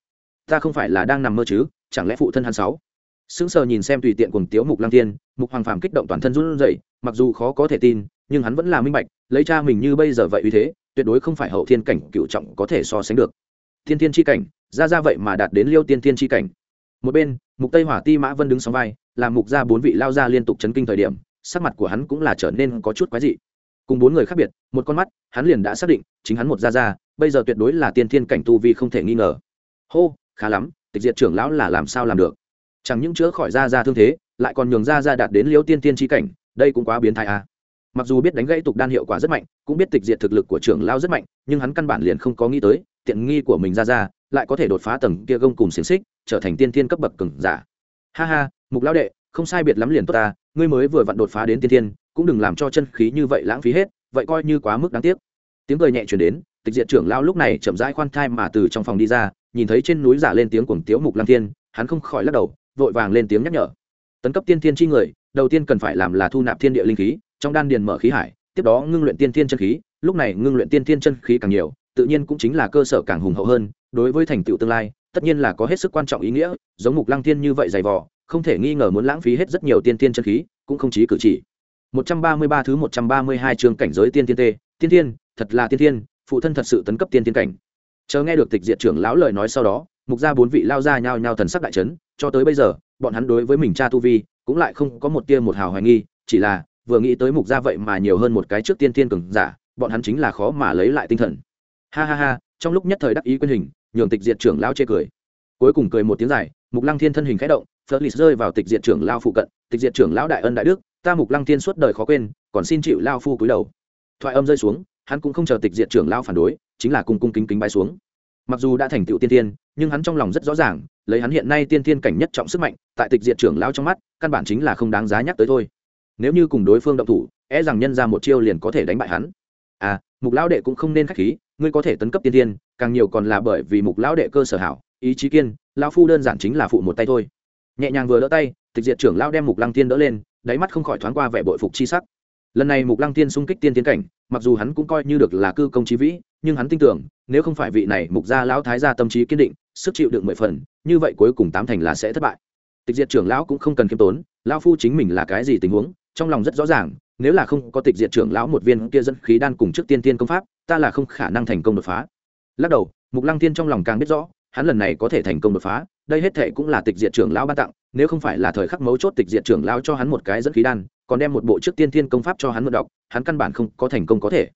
Ta không phải là đang nằm mơ chứ, chẳng lẽ phụ thân hắn sáu? Sững sờ nhìn xem tùy tiện cùng tiếu mục lăng thiên, mục hoàng phàm kích động toàn thân run rẩy, mặc dù khó có thể tin, nhưng hắn vẫn là minh bạch, lấy cha mình như bây giờ vậy uy thế, tuyệt đối không phải hậu thiên cảnh cựu trọng có thể so sánh được. Thiên thiên chi cảnh ra ra vậy mà đạt đến liêu tiên thiên chi cảnh. Một bên, mục tây hỏa ti mã vân đứng sóng vai làm mục ra bốn vị lao ra liên tục chấn kinh thời điểm, sắc mặt của hắn cũng là trở nên có chút quái dị. Cùng bốn người khác biệt, một con mắt, hắn liền đã xác định, chính hắn một ra ra bây giờ tuyệt đối là tiên thiên cảnh tu vi không thể nghi ngờ. Hô, khá lắm, tịch diệt trưởng lão là làm sao làm được? Chẳng những chữa khỏi ra ra thương thế, lại còn nhường ra ra đạt đến liêu tiên tiên chi cảnh, đây cũng quá biến thái à. mặc dù biết đánh gãy tục đan hiệu quả rất mạnh, cũng biết tịch diệt thực lực của trưởng lão rất mạnh, nhưng hắn căn bản liền không có nghĩ tới, tiện nghi của mình ra ra lại có thể đột phá tầng kia gông cùng xiềng xích, trở thành tiên thiên cấp bậc cường giả. Ha ha, mục lão đệ, không sai biệt lắm liền tốt ta, ngươi mới vừa vặn đột phá đến tiên thiên, cũng đừng làm cho chân khí như vậy lãng phí hết, vậy coi như quá mức đáng tiếc. Tiếng cười nhẹ chuyển đến, tịch diệt trưởng lão lúc này chậm rãi khoan thai mà từ trong phòng đi ra, nhìn thấy trên núi giả lên tiếng cuồng tiếu mục lăng thiên, hắn không khỏi lắc đầu, vội vàng lên tiếng nhắc nhở. Tấn cấp tiên thiên chi người, đầu tiên cần phải làm là thu nạp thiên địa linh khí, trong đan điền mở khí hải, tiếp đó ngưng luyện tiên thiên chân khí, lúc này ngưng luyện tiên thiên chân khí càng nhiều, tự nhiên cũng chính là cơ sở càng hùng hậu hơn đối với thành tựu tương lai, tất nhiên là có hết sức quan trọng ý nghĩa, giống mục lăng thiên như vậy dày vò, không thể nghi ngờ muốn lãng phí hết rất nhiều tiên thiên chân khí, cũng không chí cử chỉ. 133 thứ 132 chương cảnh giới tiên thiên tê tiên thiên, thật là tiên thiên, phụ thân thật sự tấn cấp tiên thiên cảnh. Chờ nghe được tịch diệt trưởng lão lời nói sau đó, mục gia bốn vị lao ra nhao nhao thần sắc đại chấn, cho tới bây giờ, bọn hắn đối với mình cha tu vi, cũng lại không có một tia một hào hoài nghi, chỉ là, vừa nghĩ tới mục gia vậy mà nhiều hơn một cái trước tiên thiên cường giả, bọn hắn chính là khó mà lấy lại tinh thần. Ha ha ha trong lúc nhất thời đắc ý quyên hình, nhường tịch diệt trưởng lão chê cười. Cuối cùng cười một tiếng dài, mục lăng thiên thân hình khẽ động phớt lì rơi vào tịch diệt trưởng lao phụ cận. Tịch diệt trưởng lão đại ân đại đức, ta mục lăng thiên suốt đời khó quên, còn xin chịu lao phu cúi đầu. Thoại âm rơi xuống, hắn cũng không chờ tịch diệt trưởng lao phản đối, chính là cung cung kính kính bay xuống. Mặc dù đã thành tựu tiên tiên nhưng hắn trong lòng rất rõ ràng, lấy hắn hiện nay tiên tiên cảnh nhất trọng sức mạnh, tại tịch diệt trưởng lao trong mắt, căn bản chính là không đáng giá nhắc tới thôi. Nếu như cùng đối phương động thủ e rằng nhân ra một chiêu liền có thể đánh bại hắn. À mục lão đệ cũng không nên k h á c h khí ngươi có thể tấn cấp tiên tiên càng nhiều còn là bởi vì mục lão đệ cơ sở hảo, ý chí kiên, lão phu đơn giản chính là phụ một tay thôi. Nhẹ nhàng vừa đỡ tay, tịch diệt trưởng lão đem mục lăng tiên đỡ lên, đáy mắt không khỏi thoáng qua vẻ bội phục chi sắc. Lần này mục lăng tiên xung kích tiên tiến cảnh, mặc dù hắn cũng coi như được là cư công trí vĩ, nhưng hắn tin tưởng, nếu không phải vị này mục gia lão thái gia tâm trí kiên định, sức chịu đựng mười phần, như vậy cuối cùng tám thành là sẽ thất bại. Tịch diệt trưởng lão cũng không cần khiêm tốn, lão phu chính mình là cái gì tình huống, trong lòng rất rõ ràng nếu là không có tịch diệt trưởng lão một viên kia dẫn khí đan cùng trước tiên tiên công pháp, ta là không khả năng thành công đột phá. Lắc đầu, mục lăng tiên trong lòng càng biết rõ, hắn lần này có thể thành công đột phá, đây hết thệ cũng là tịch diệt trưởng lão ban tặng, nếu không phải là thời khắc mấu chốt tịch diệt trưởng lão cho hắn một cái dẫn khí đan, còn đem một bộ trước tiên thiên công pháp cho hắn mượn đọc, hắn căn bản không có thành công có thể.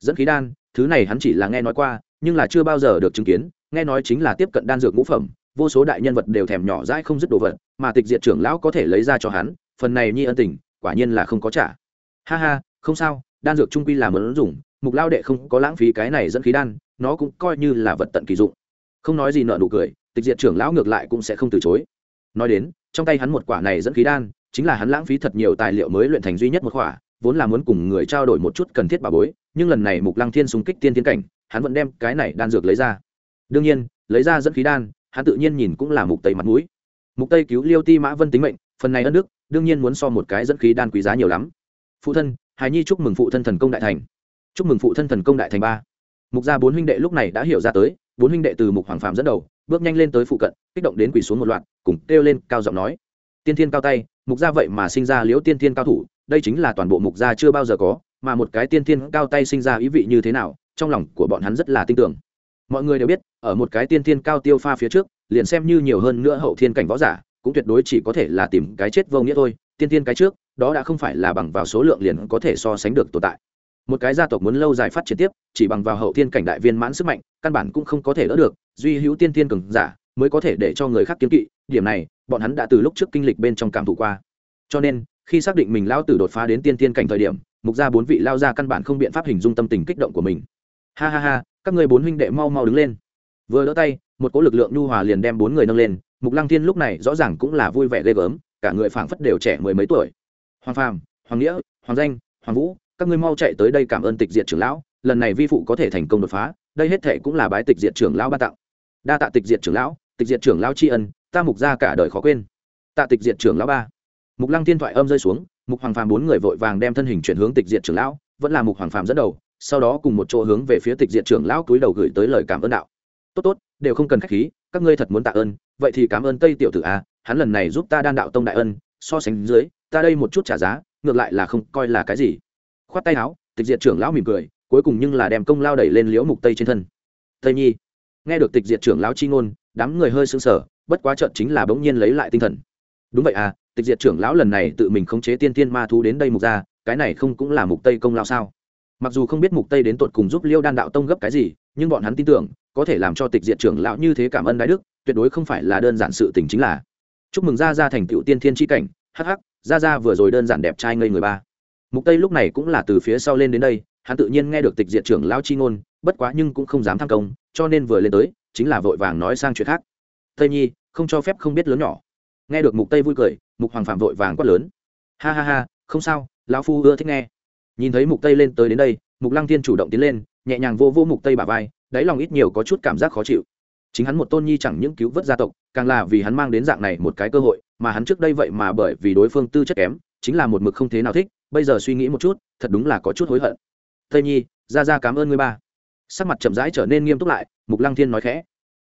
Dẫn khí đan, thứ này hắn chỉ là nghe nói qua, nhưng là chưa bao giờ được chứng kiến, nghe nói chính là tiếp cận đan dược ngũ phẩm, vô số đại nhân vật đều thèm nhỏ dãi không dứt đồ vật, mà tịch diệt trưởng lão có thể lấy ra cho hắn, phần này nhi ân tình, quả nhiên là không có trả ha ha, không sao, đan dược trung quy là mớn dùng, mục lao đệ không có lãng phí cái này dẫn khí đan, nó cũng coi như là vật tận kỳ dụng. Không nói gì nợ nụ cười, tịch diệt trưởng lão ngược lại cũng sẽ không từ chối. Nói đến, trong tay hắn một quả này dẫn khí đan, chính là hắn lãng phí thật nhiều tài liệu mới luyện thành duy nhất một quả, vốn là muốn cùng người trao đổi một chút cần thiết bà bối, nhưng lần này mục lăng thiên xung kích tiên tiến cảnh, hắn vẫn đem cái này đan dược lấy ra. Đương nhiên, lấy ra dẫn khí đan, hắn tự nhiên nhìn cũng là mục tây mặt mũi. Mục tây cứu liêu ti mã vân tính mệnh, phần này ân đức, đương nhiên muốn so một cái dẫn khí đan quý giá nhiều lắm phụ thân, hài nhi chúc mừng phụ thân thần công đại thành. Chúc mừng phụ thân thần công đại thành ba. Mục gia bốn huynh đệ lúc này đã hiểu ra tới, bốn huynh đệ từ mục hoàng phạm dẫn đầu, bước nhanh lên tới phụ cận, kích động đến quỳ xuống một loạt, cùng kêu lên, cao giọng nói. Tiên thiên cao tay, mục gia vậy mà sinh ra liễu tiên thiên cao thủ, đây chính là toàn bộ mục gia chưa bao giờ có, mà một cái tiên thiên cao tay sinh ra ý vị như thế nào, trong lòng của bọn hắn rất là tin tưởng. Mọi người đều biết, ở một cái tiên thiên cao tiêu pha phía trước, liền xem như nhiều hơn nữa hậu thiên cảnh võ giả, cũng tuyệt đối chỉ có thể là tìm cái chết vô nghĩa thôi, tiên thiên cái trước đó đã không phải là bằng vào số lượng liền có thể so sánh được tồn tại. Một cái gia tộc muốn lâu dài phát triển tiếp, chỉ bằng vào hậu thiên cảnh đại viên mãn sức mạnh, căn bản cũng không có thể đỡ được, duy hữu tiên thiên cường giả, mới có thể để cho người khác kiếm kỵ, điểm này, bọn hắn đã từ lúc trước kinh lịch bên trong cảm thụ qua. Cho nên, khi xác định mình lao tử đột phá đến tiên thiên cảnh thời điểm, mục ra bốn vị lao ra căn bản không biện pháp hình dung tâm tình kích động của mình. Ha ha ha, các người bốn huynh đệ mau mau đứng lên. Vừa đỡ tay, một cỗ lực lượng nhu hòa liền đem bốn người nâng lên, mục lăng thiên lúc này rõ ràng cũng là vui vẻ ghê gớm, cả người phảng phất đều trẻ mười mấy tuổi hoàng phàm, hoàng nghĩa, hoàng danh, hoàng vũ, các ngươi mau chạy tới đây cảm ơn tịch diệt trưởng lão, lần này vi phụ có thể thành công đột phá, đây hết thệ cũng là bái tịch diệt trưởng lão ban tặng. Đa tạ tịch diệt trưởng lão, tịch diệt trưởng lão tri ân, ta mục ra cả đời khó quên. Tạ tịch diệt trưởng lão ba. Mục lăng Thiên thoại âm rơi xuống, mục hoàng phàm bốn người vội vàng đem thân hình chuyển hướng tịch diệt trưởng lão, vẫn là mục hoàng phàm dẫn đầu, sau đó cùng một chỗ hướng về phía tịch diệt trưởng lão cúi đầu gửi tới lời cảm ơn đạo. Tốt tốt, đều không cần khách khí, các ngươi thật muốn tạ ơn, vậy thì cảm ơn tây tiểu tử a, hắn lần này giúp ta đan đạo tông đại ân so sánh dưới, ta đây một chút trả giá, ngược lại là không coi là cái gì. Khoát tay áo, tịch diệt trưởng lão mỉm cười, cuối cùng nhưng là đem công lao đẩy lên liễu mục tây trên thân. Tây nhi, nghe được tịch diệt trưởng lão chi ngôn, đám người hơi sững sờ, bất quá trận chính là bỗng nhiên lấy lại tinh thần. Đúng vậy à tịch diệt trưởng lão lần này tự mình khống chế tiên tiên ma thú đến đây mục ra, cái này không cũng là mục tây công lao sao? Mặc dù không biết mục tây đến tột cùng giúp liêu đan đạo tông gấp cái gì, nhưng bọn hắn tin tưởng, có thể làm cho tịch diệt trưởng lão như thế cảm ơn đại đức, tuyệt đối không phải là đơn giản sự tình chính là chúc mừng gia gia thành tựu tiên thiên chi cảnh, hắc hắc, gia gia vừa rồi đơn giản đẹp trai ngây người ba. Mục tây lúc này cũng là từ phía sau lên đến đây, hắn tự nhiên nghe được tịch diệt trưởng lão chi ngôn, bất quá nhưng cũng không dám tham công, cho nên vừa lên tới, chính là vội vàng nói sang chuyện khác. Tây nhi, không cho phép không biết lớn nhỏ. Nghe được mục tây vui cười, mục hoàng phạm vội vàng quát lớn. Ha ha ha, không sao, lão phu ưa thích nghe. Nhìn thấy mục tây lên tới đến đây, mục lăng thiên chủ động tiến lên, nhẹ nhàng vô vô mục tây bả vai, đáy lòng ít nhiều có chút cảm giác khó chịu. Chính hắn một tôn nhi chẳng những cứu vớt gia tộc càng là vì hắn mang đến dạng này một cái cơ hội, mà hắn trước đây vậy mà bởi vì đối phương tư chất kém, chính là một mực không thế nào thích, bây giờ suy nghĩ một chút, thật đúng là có chút hối hận. Tây nhi ra ra cảm ơn ngươi ba. Sắc mặt chậm rãi trở nên nghiêm túc lại, mục lăng thiên nói khẽ.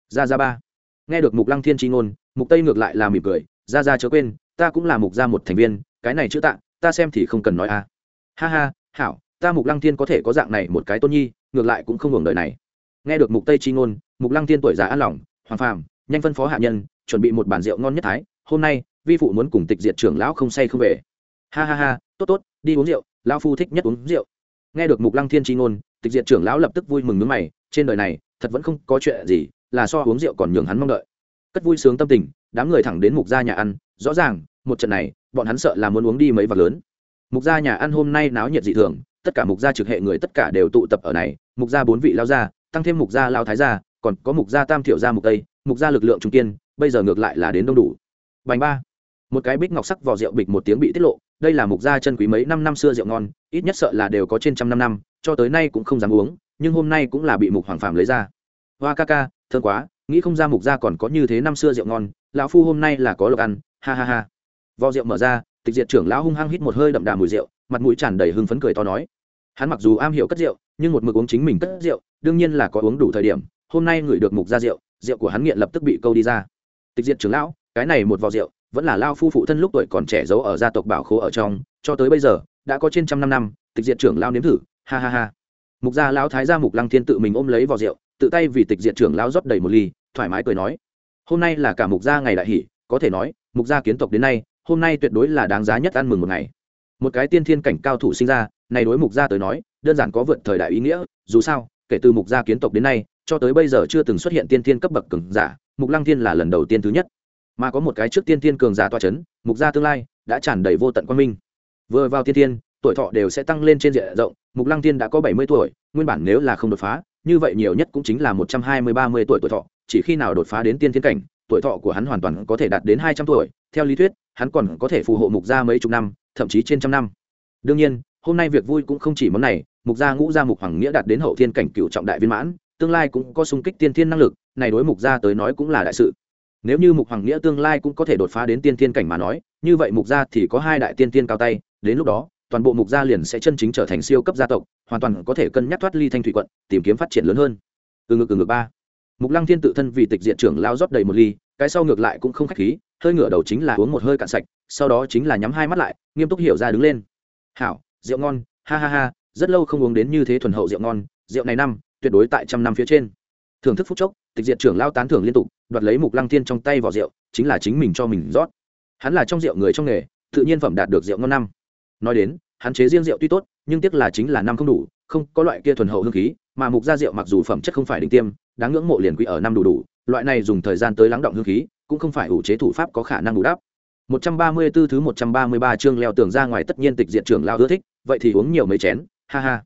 Ra ra ba. Nghe được mục lăng thiên tri ngôn, mục tây ngược lại là mỉm cười. Ra ra chớ quên, ta cũng là mục gia một thành viên, cái này chữ tạ, ta xem thì không cần nói à. Ha ha, hảo, ta mục lăng thiên có thể có dạng này một cái tôn nhi, ngược lại cũng không hưởng đời này. Nghe được mục tây chi ngôn, mục lăng thiên tuổi già an lòng hoàng phàm nhanh phân phó hạ nhân, chuẩn bị một bản rượu ngon nhất thái, hôm nay, vi phụ muốn cùng tịch diệt trưởng lão không say không về. Ha ha ha, tốt tốt, đi uống rượu, lão phu thích nhất uống rượu. Nghe được mục lăng thiên chi ngôn, tịch diệt trưởng lão lập tức vui mừng nước mày, trên đời này, thật vẫn không có chuyện gì, là so uống rượu còn nhường hắn mong đợi. Cất vui sướng tâm tình, đám người thẳng đến mục gia nhà ăn, rõ ràng, một trận này, bọn hắn sợ là muốn uống đi mấy vạc lớn. Mục gia nhà ăn hôm nay náo nhiệt dị thường, tất cả mục gia trực hệ người tất cả đều tụ tập ở này, mục gia bốn vị lao gia, tăng thêm mục gia lao thái gia, còn có mục gia tam thiểu gia mục tây mục gia lực lượng trung kiên, bây giờ ngược lại là đến đông đủ. Bành ba. Một cái bích ngọc sắc vỏ rượu bịch một tiếng bị tiết lộ, đây là mục gia chân quý mấy năm năm xưa rượu ngon, ít nhất sợ là đều có trên trăm năm năm, cho tới nay cũng không dám uống, nhưng hôm nay cũng là bị mục hoàng phàm lấy ra. Hoa ca ca, thương quá, nghĩ không ra mục gia còn có như thế năm xưa rượu ngon, lão phu hôm nay là có lộc ăn, ha ha ha. Vò rượu mở ra, tịch diệt trưởng lão hung hăng hít một hơi đậm đà mùi rượu, mặt mũi tràn đầy hưng phấn cười to nói. Hắn mặc dù am hiểu cất rượu, nhưng một mực uống chính mình cất rượu, đương nhiên là có uống đủ thời điểm, hôm nay ngửi được mục ra rượu rượu của hắn nghiện lập tức bị câu đi ra. Tịch diệt trưởng lão, cái này một vò rượu, vẫn là lao phu phụ thân lúc tuổi còn trẻ giấu ở gia tộc bảo khố ở trong, cho tới bây giờ, đã có trên trăm năm năm, tịch diệt trưởng lao nếm thử, ha ha ha. Mục gia lão thái gia mục lăng thiên tự mình ôm lấy vò rượu, tự tay vì tịch diệt trưởng lao rót đầy một ly, thoải mái cười nói, hôm nay là cả mục gia ngày đại hỷ, có thể nói, mục gia kiến tộc đến nay, hôm nay tuyệt đối là đáng giá nhất ăn mừng một ngày. Một cái tiên thiên cảnh cao thủ sinh ra, này đối mục gia tới nói, đơn giản có vượt thời đại ý nghĩa, dù sao, kể từ mục gia kiến tộc đến nay cho tới bây giờ chưa từng xuất hiện tiên thiên cấp bậc cường giả, mục lăng thiên là lần đầu tiên thứ nhất. Mà có một cái trước tiên thiên cường giả toa c h ấ n mục gia tương lai, đã tràn đầy vô tận quan minh. Vừa vào tiên thiên, tuổi thọ đều sẽ tăng lên trên diện rộng, mục lăng thiên đã có bảy mươi tuổi, nguyên bản nếu là không đột phá, như vậy nhiều nhất cũng chính là một trăm hai mươi, ba mươi tuổi tuổi thọ, chỉ khi nào đột phá đến tiên thiên cảnh, tuổi thọ của hắn hoàn toàn có thể đạt đến hai trăm tuổi. Theo lý thuyết, hắn còn có thể phù hộ mục gia mấy chục năm, thậm chí trên trăm năm. Đương nhiên, hôm nay việc vui cũng không chỉ món này, mục gia ngũ gia mục hoàng nghĩa đạt đến hậu thiên cảnh cựu trọng đại viên mãn tương lai cũng có sung kích tiên thiên năng lực, này đối mục gia tới nói cũng là đại sự. Nếu như mục hoàng nghĩa tương lai cũng có thể đột phá đến tiên thiên cảnh mà nói, như vậy mục gia thì có hai đại tiên thiên cao tay, đến lúc đó, toàn bộ mục gia liền sẽ chân chính trở thành siêu cấp gia tộc, hoàn toàn có thể cân nhắc thoát ly thanh thủy quận, tìm kiếm phát triển lớn hơn. Từ ngược từ ngược ba. Mục lăng thiên tự thân vì tịch diện trưởng lao rót đầy một ly, cái sau ngược lại cũng không khách khí, hơi ngửa đầu chính là uống một hơi cạn sạch, sau đó chính là nhắm hai mắt lại, nghiêm túc hiểu ra đứng lên. Hảo, rượu ngon, ha ha ha, rất lâu không uống đến như thế thuần hậu rượu ngon, rượu này năm tuyệt đối tại trăm năm phía trên. Thưởng thức phúc chốc, tịch diệt trưởng lao tán thưởng liên tục, đoạt lấy mục lăng thiên trong tay vỏ rượu, chính là chính mình cho mình rót. Hắn là trong rượu người trong nghề, tự nhiên phẩm đạt được rượu ngon năm. Nói đến, hắn chế riêng rượu tuy tốt, nhưng tiếc là chính là năm không đủ, không có loại kia thuần hậu hương khí, mà mục gia rượu mặc dù phẩm chất không phải đỉnh tiêm, đáng ngưỡng mộ liền quý ở năm đủ đủ, loại này dùng thời gian tới lắng động hương khí, cũng không phải ủ chế thủ pháp có khả năng đủ đáp 134 thứ 133 chương leo tường ra ngoài tất nhiên tịch diệt trưởng lao ưa thích, vậy thì uống nhiều mấy chén, ha ha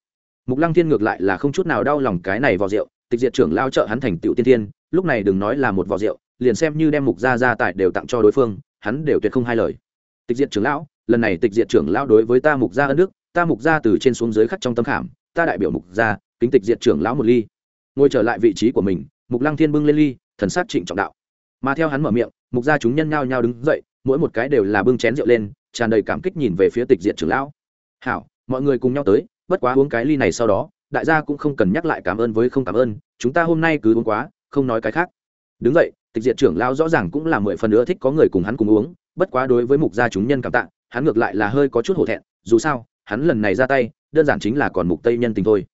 mục lăng thiên ngược lại là không chút nào đau lòng cái này vào rượu, tịch diệt trưởng lao trợ hắn thành tựu tiên thiên, lúc này đừng nói là một vò rượu, liền xem như đem mục gia gia tài đều tặng cho đối phương, hắn đều tuyệt không hai lời. Tịch diệt trưởng lão, lần này tịch diệt trưởng lão đối với ta mục gia ân đức, ta mục gia từ trên xuống dưới khắc trong tâm khảm, ta đại biểu mục gia, kính tịch diệt trưởng lão một ly. Ngồi trở lại vị trí của mình, mục lăng thiên bưng lên ly, thần sát trịnh trọng đạo. Mà theo hắn mở miệng, mục gia chúng nhân nhao nhao đứng dậy, mỗi một cái đều là bưng chén rượu lên, tràn đầy cảm kích nhìn về phía tịch diệt trưởng lão. Hảo, mọi người cùng nhau tới bất quá uống cái ly này sau đó, đại gia cũng không cần nhắc lại cảm ơn với không cảm ơn, chúng ta hôm nay cứ uống quá, không nói cái khác. Đứng vậy tịch diện trưởng lao rõ ràng cũng là mười phần nữa thích có người cùng hắn cùng uống, bất quá đối với mục gia chúng nhân cảm tạ, hắn ngược lại là hơi có chút hổ thẹn, dù sao, hắn lần này ra tay, đơn giản chính là còn mục tây nhân tình thôi.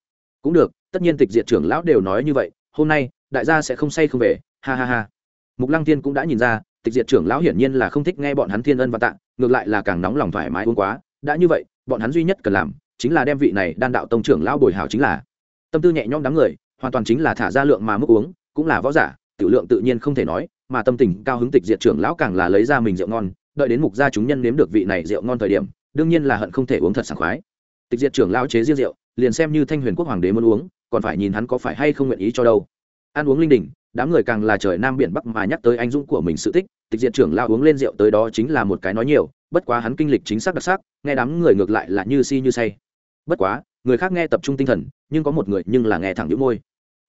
Cũng được, tất nhiên tịch diện trưởng lão đều nói như vậy, hôm nay, đại gia sẽ không say không về, ha ha ha. Mục lăng tiên cũng đã nhìn ra, tịch diệt trưởng lão hiển nhiên là không thích nghe bọn hắn thiên ân và tạ, ngược lại là càng nóng lòng thoải mái uống quá, đã như vậy, bọn hắn duy nhất cần làm chính là đem vị này đan đạo tông trưởng lão bồi hào chính là. Tâm tư nhẹ nhõm đám người, hoàn toàn chính là thả ra lượng mà mức uống, cũng là võ giả, tiểu lượng tự nhiên không thể nói, mà tâm tình cao hứng tịch diệt trưởng lão càng là lấy ra mình rượu ngon, đợi đến mục gia chúng nhân nếm được vị này rượu ngon thời điểm, đương nhiên là hận không thể uống thật sảng khoái. Tịch diệt trưởng lão chế riêng rượu, liền xem như thanh huyền quốc hoàng đế muốn uống, còn phải nhìn hắn có phải hay không nguyện ý cho đâu. Ăn uống linh đình đám người càng là trời nam biển bắc mà nhắc tới anh dũng của mình sự tích, tịch diệt trưởng lão uống lên rượu tới đó chính là một cái nói nhiều, bất quá hắn kinh lịch chính xác đặc sắc, nghe đám người ngược lại là như si như say bất quá, người khác nghe tập trung tinh thần, nhưng có một người nhưng là nghe thẳng nhũ môi.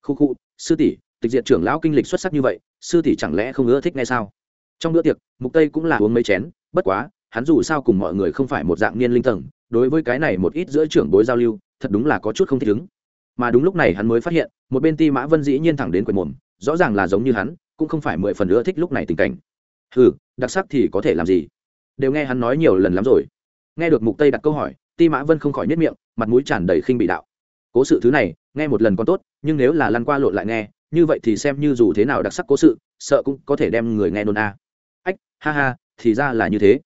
Khu khu, sư tỷ, tịch diệt trưởng lão kinh lịch xuất sắc như vậy, sư tỷ chẳng lẽ không ưa thích nghe sao? Trong bữa tiệc, mục tây cũng là uống mấy chén, bất quá, hắn dù sao cùng mọi người không phải một dạng niên linh tầng, đối với cái này một ít giữa trưởng bối giao lưu, thật đúng là có chút không thích ứng. Mà đúng lúc này hắn mới phát hiện, một bên ti mã vân dĩ nhiên thẳng đến quầy mồm, rõ ràng là giống như hắn, cũng không phải mười phần ưa thích lúc này tình cảnh. Hừ, đặc sắc thì có thể làm gì? Đều nghe hắn nói nhiều lần lắm rồi. Nghe được mục tây đặt câu hỏi, ti mã vân không khỏi nhất miệng mặt mũi tràn đầy khinh bị đạo. Cố sự thứ này, nghe một lần còn tốt, nhưng nếu là lăn qua lộn lại nghe, như vậy thì xem như dù thế nào đặc sắc cố sự, sợ cũng có thể đem người nghe nôn a. Ách, ha ha, thì ra là như thế.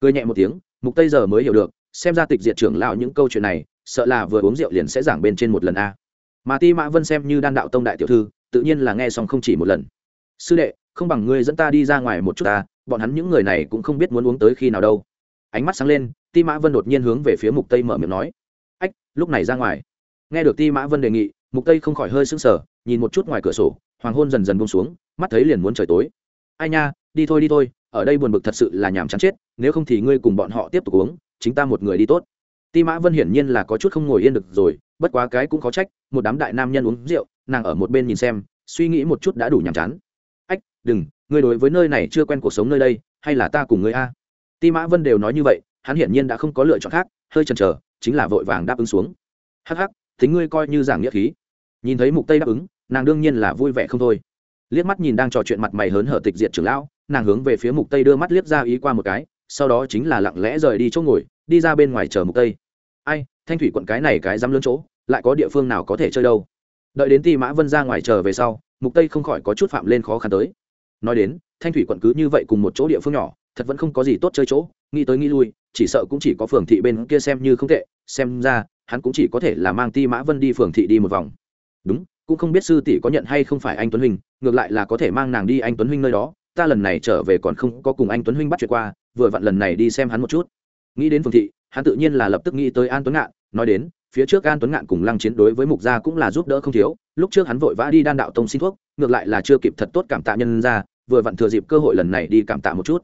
Cười nhẹ một tiếng, mục tây giờ mới hiểu được, xem ra tịch diệt trưởng lão những câu chuyện này, sợ là vừa uống rượu liền sẽ giảng bên trên một lần a. Mà ti mã vân xem như đan đạo tông đại tiểu thư, tự nhiên là nghe xong không chỉ một lần. Sư đệ, không bằng ngươi dẫn ta đi ra ngoài một chút ta, bọn hắn những người này cũng không biết muốn uống tới khi nào đâu. Ánh mắt sáng lên, ti mã vân đột nhiên hướng về phía mục tây mở miệng nói ách, lúc này ra ngoài. Nghe được ti mã vân đề nghị, mục tây không khỏi hơi sững sờ, nhìn một chút ngoài cửa sổ, hoàng hôn dần dần buông xuống, mắt thấy liền muốn trời tối. Ai nha, đi thôi đi thôi, ở đây buồn bực thật sự là nhàm chán chết, nếu không thì ngươi cùng bọn họ tiếp tục uống, chính ta một người đi tốt. Ti mã vân hiển nhiên là có chút không ngồi yên được rồi, bất quá cái cũng có trách, một đám đại nam nhân uống rượu, nàng ở một bên nhìn xem, suy nghĩ một chút đã đủ nhàm chán. Ách, đừng, ngươi đối với nơi này chưa quen cuộc sống nơi đây, hay là ta cùng ngươi a? Ti mã vân đều nói như vậy, hắn hiển nhiên đã không có lựa chọn khác, hơi chần chờ chính là vội vàng đáp ứng xuống. Hắc hắc tính ngươi coi như giảng nghĩa khí. Nhìn thấy mục tây đáp ứng, nàng đương nhiên là vui vẻ không thôi. Liếc mắt nhìn đang trò chuyện mặt mày hớn hở tịch diệt trưởng lão, nàng hướng về phía mục tây đưa mắt liếc ra ý qua một cái, sau đó chính là lặng lẽ rời đi chỗ ngồi, đi ra bên ngoài chờ mục tây. Ai, thanh thủy quận cái này cái dám lớn chỗ, lại có địa phương nào có thể chơi đâu? Đợi đến ti mã vân ra ngoài chờ về sau, mục tây không khỏi có chút phạm lên khó khăn tới. Nói đến, thanh thủy quận cứ như vậy cùng một chỗ địa phương nhỏ, thật vẫn không có gì tốt chơi chỗ nghĩ tới nghĩ lui, chỉ sợ cũng chỉ có phường thị bên kia xem như không tệ, xem ra, hắn cũng chỉ có thể là mang ti mã vân đi phường thị đi một vòng. Đúng, cũng không biết sư tỷ có nhận hay không phải anh tuấn huynh, ngược lại là có thể mang nàng đi anh tuấn huynh nơi đó, ta lần này trở về còn không có cùng anh tuấn huynh bắt chuyện qua, vừa vặn lần này đi xem hắn một chút. Nghĩ đến phường thị, hắn tự nhiên là lập tức nghĩ tới an tuấn ngạn, nói đến, phía trước an tuấn ngạn cùng lăng chiến đối với mục gia cũng là giúp đỡ không thiếu, lúc trước hắn vội vã đi đan đạo tông xin thuốc, ngược lại là chưa kịp thật tốt cảm tạ nhân ra, vừa vặn thừa dịp cơ hội lần này đi cảm tạ một chút.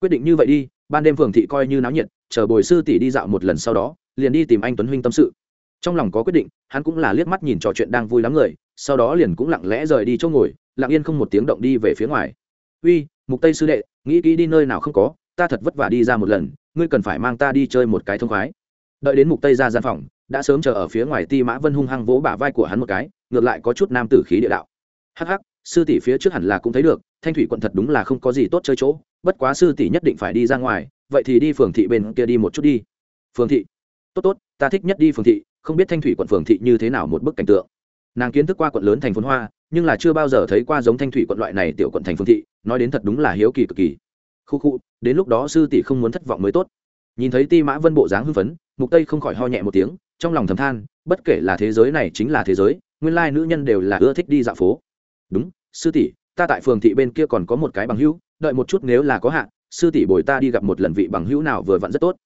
Quyết định như vậy đi ban đêm phường thị coi như náo nhiệt, chờ bồi sư tỷ đi dạo một lần sau đó, liền đi tìm anh tuấn huynh tâm sự. Trong lòng có quyết định, hắn cũng là liếc mắt nhìn trò chuyện đang vui lắm người, sau đó liền cũng lặng lẽ rời đi chỗ ngồi, lặng yên không một tiếng động đi về phía ngoài. Uy, mục tây sư đệ, nghĩ kỹ đi nơi nào không có, ta thật vất vả đi ra một lần, ngươi cần phải mang ta đi chơi một cái thông khoái. Đợi đến mục tây ra gian phòng, đã sớm chờ ở phía ngoài ti mã vân hung hăng vỗ bả vai của hắn một cái, ngược lại có chút nam tử khí địa đạo. Hắc hắc, sư tỷ phía trước hẳn là cũng thấy được, thanh thủy quận thật đúng là không có gì tốt chơi chỗ bất quá sư tỷ nhất định phải đi ra ngoài, vậy thì đi phường thị bên kia đi một chút đi. Phường thị? Tốt tốt, ta thích nhất đi phường thị, không biết thanh thủy quận phường thị như thế nào một bức cảnh tượng. Nàng kiến thức qua quận lớn thành phồn hoa, nhưng là chưa bao giờ thấy qua giống thanh thủy quận loại này tiểu quận thành phường thị, nói đến thật đúng là hiếu kỳ cực kỳ. Khu khu, đến lúc đó sư tỷ không muốn thất vọng mới tốt. Nhìn thấy ti mã vân bộ dáng hưng phấn, mục tây không khỏi ho nhẹ một tiếng, trong lòng thầm than, bất kể là thế giới này chính là thế giới, nguyên lai nữ nhân đều là ưa thích đi dạo phố. Đúng, sư tỷ, ta tại phường thị bên kia còn có một cái bằng hữu đợi một chút nếu là có hạn, sư tỷ bồi ta đi gặp một lần vị bằng hữu nào vừa vặn rất tốt.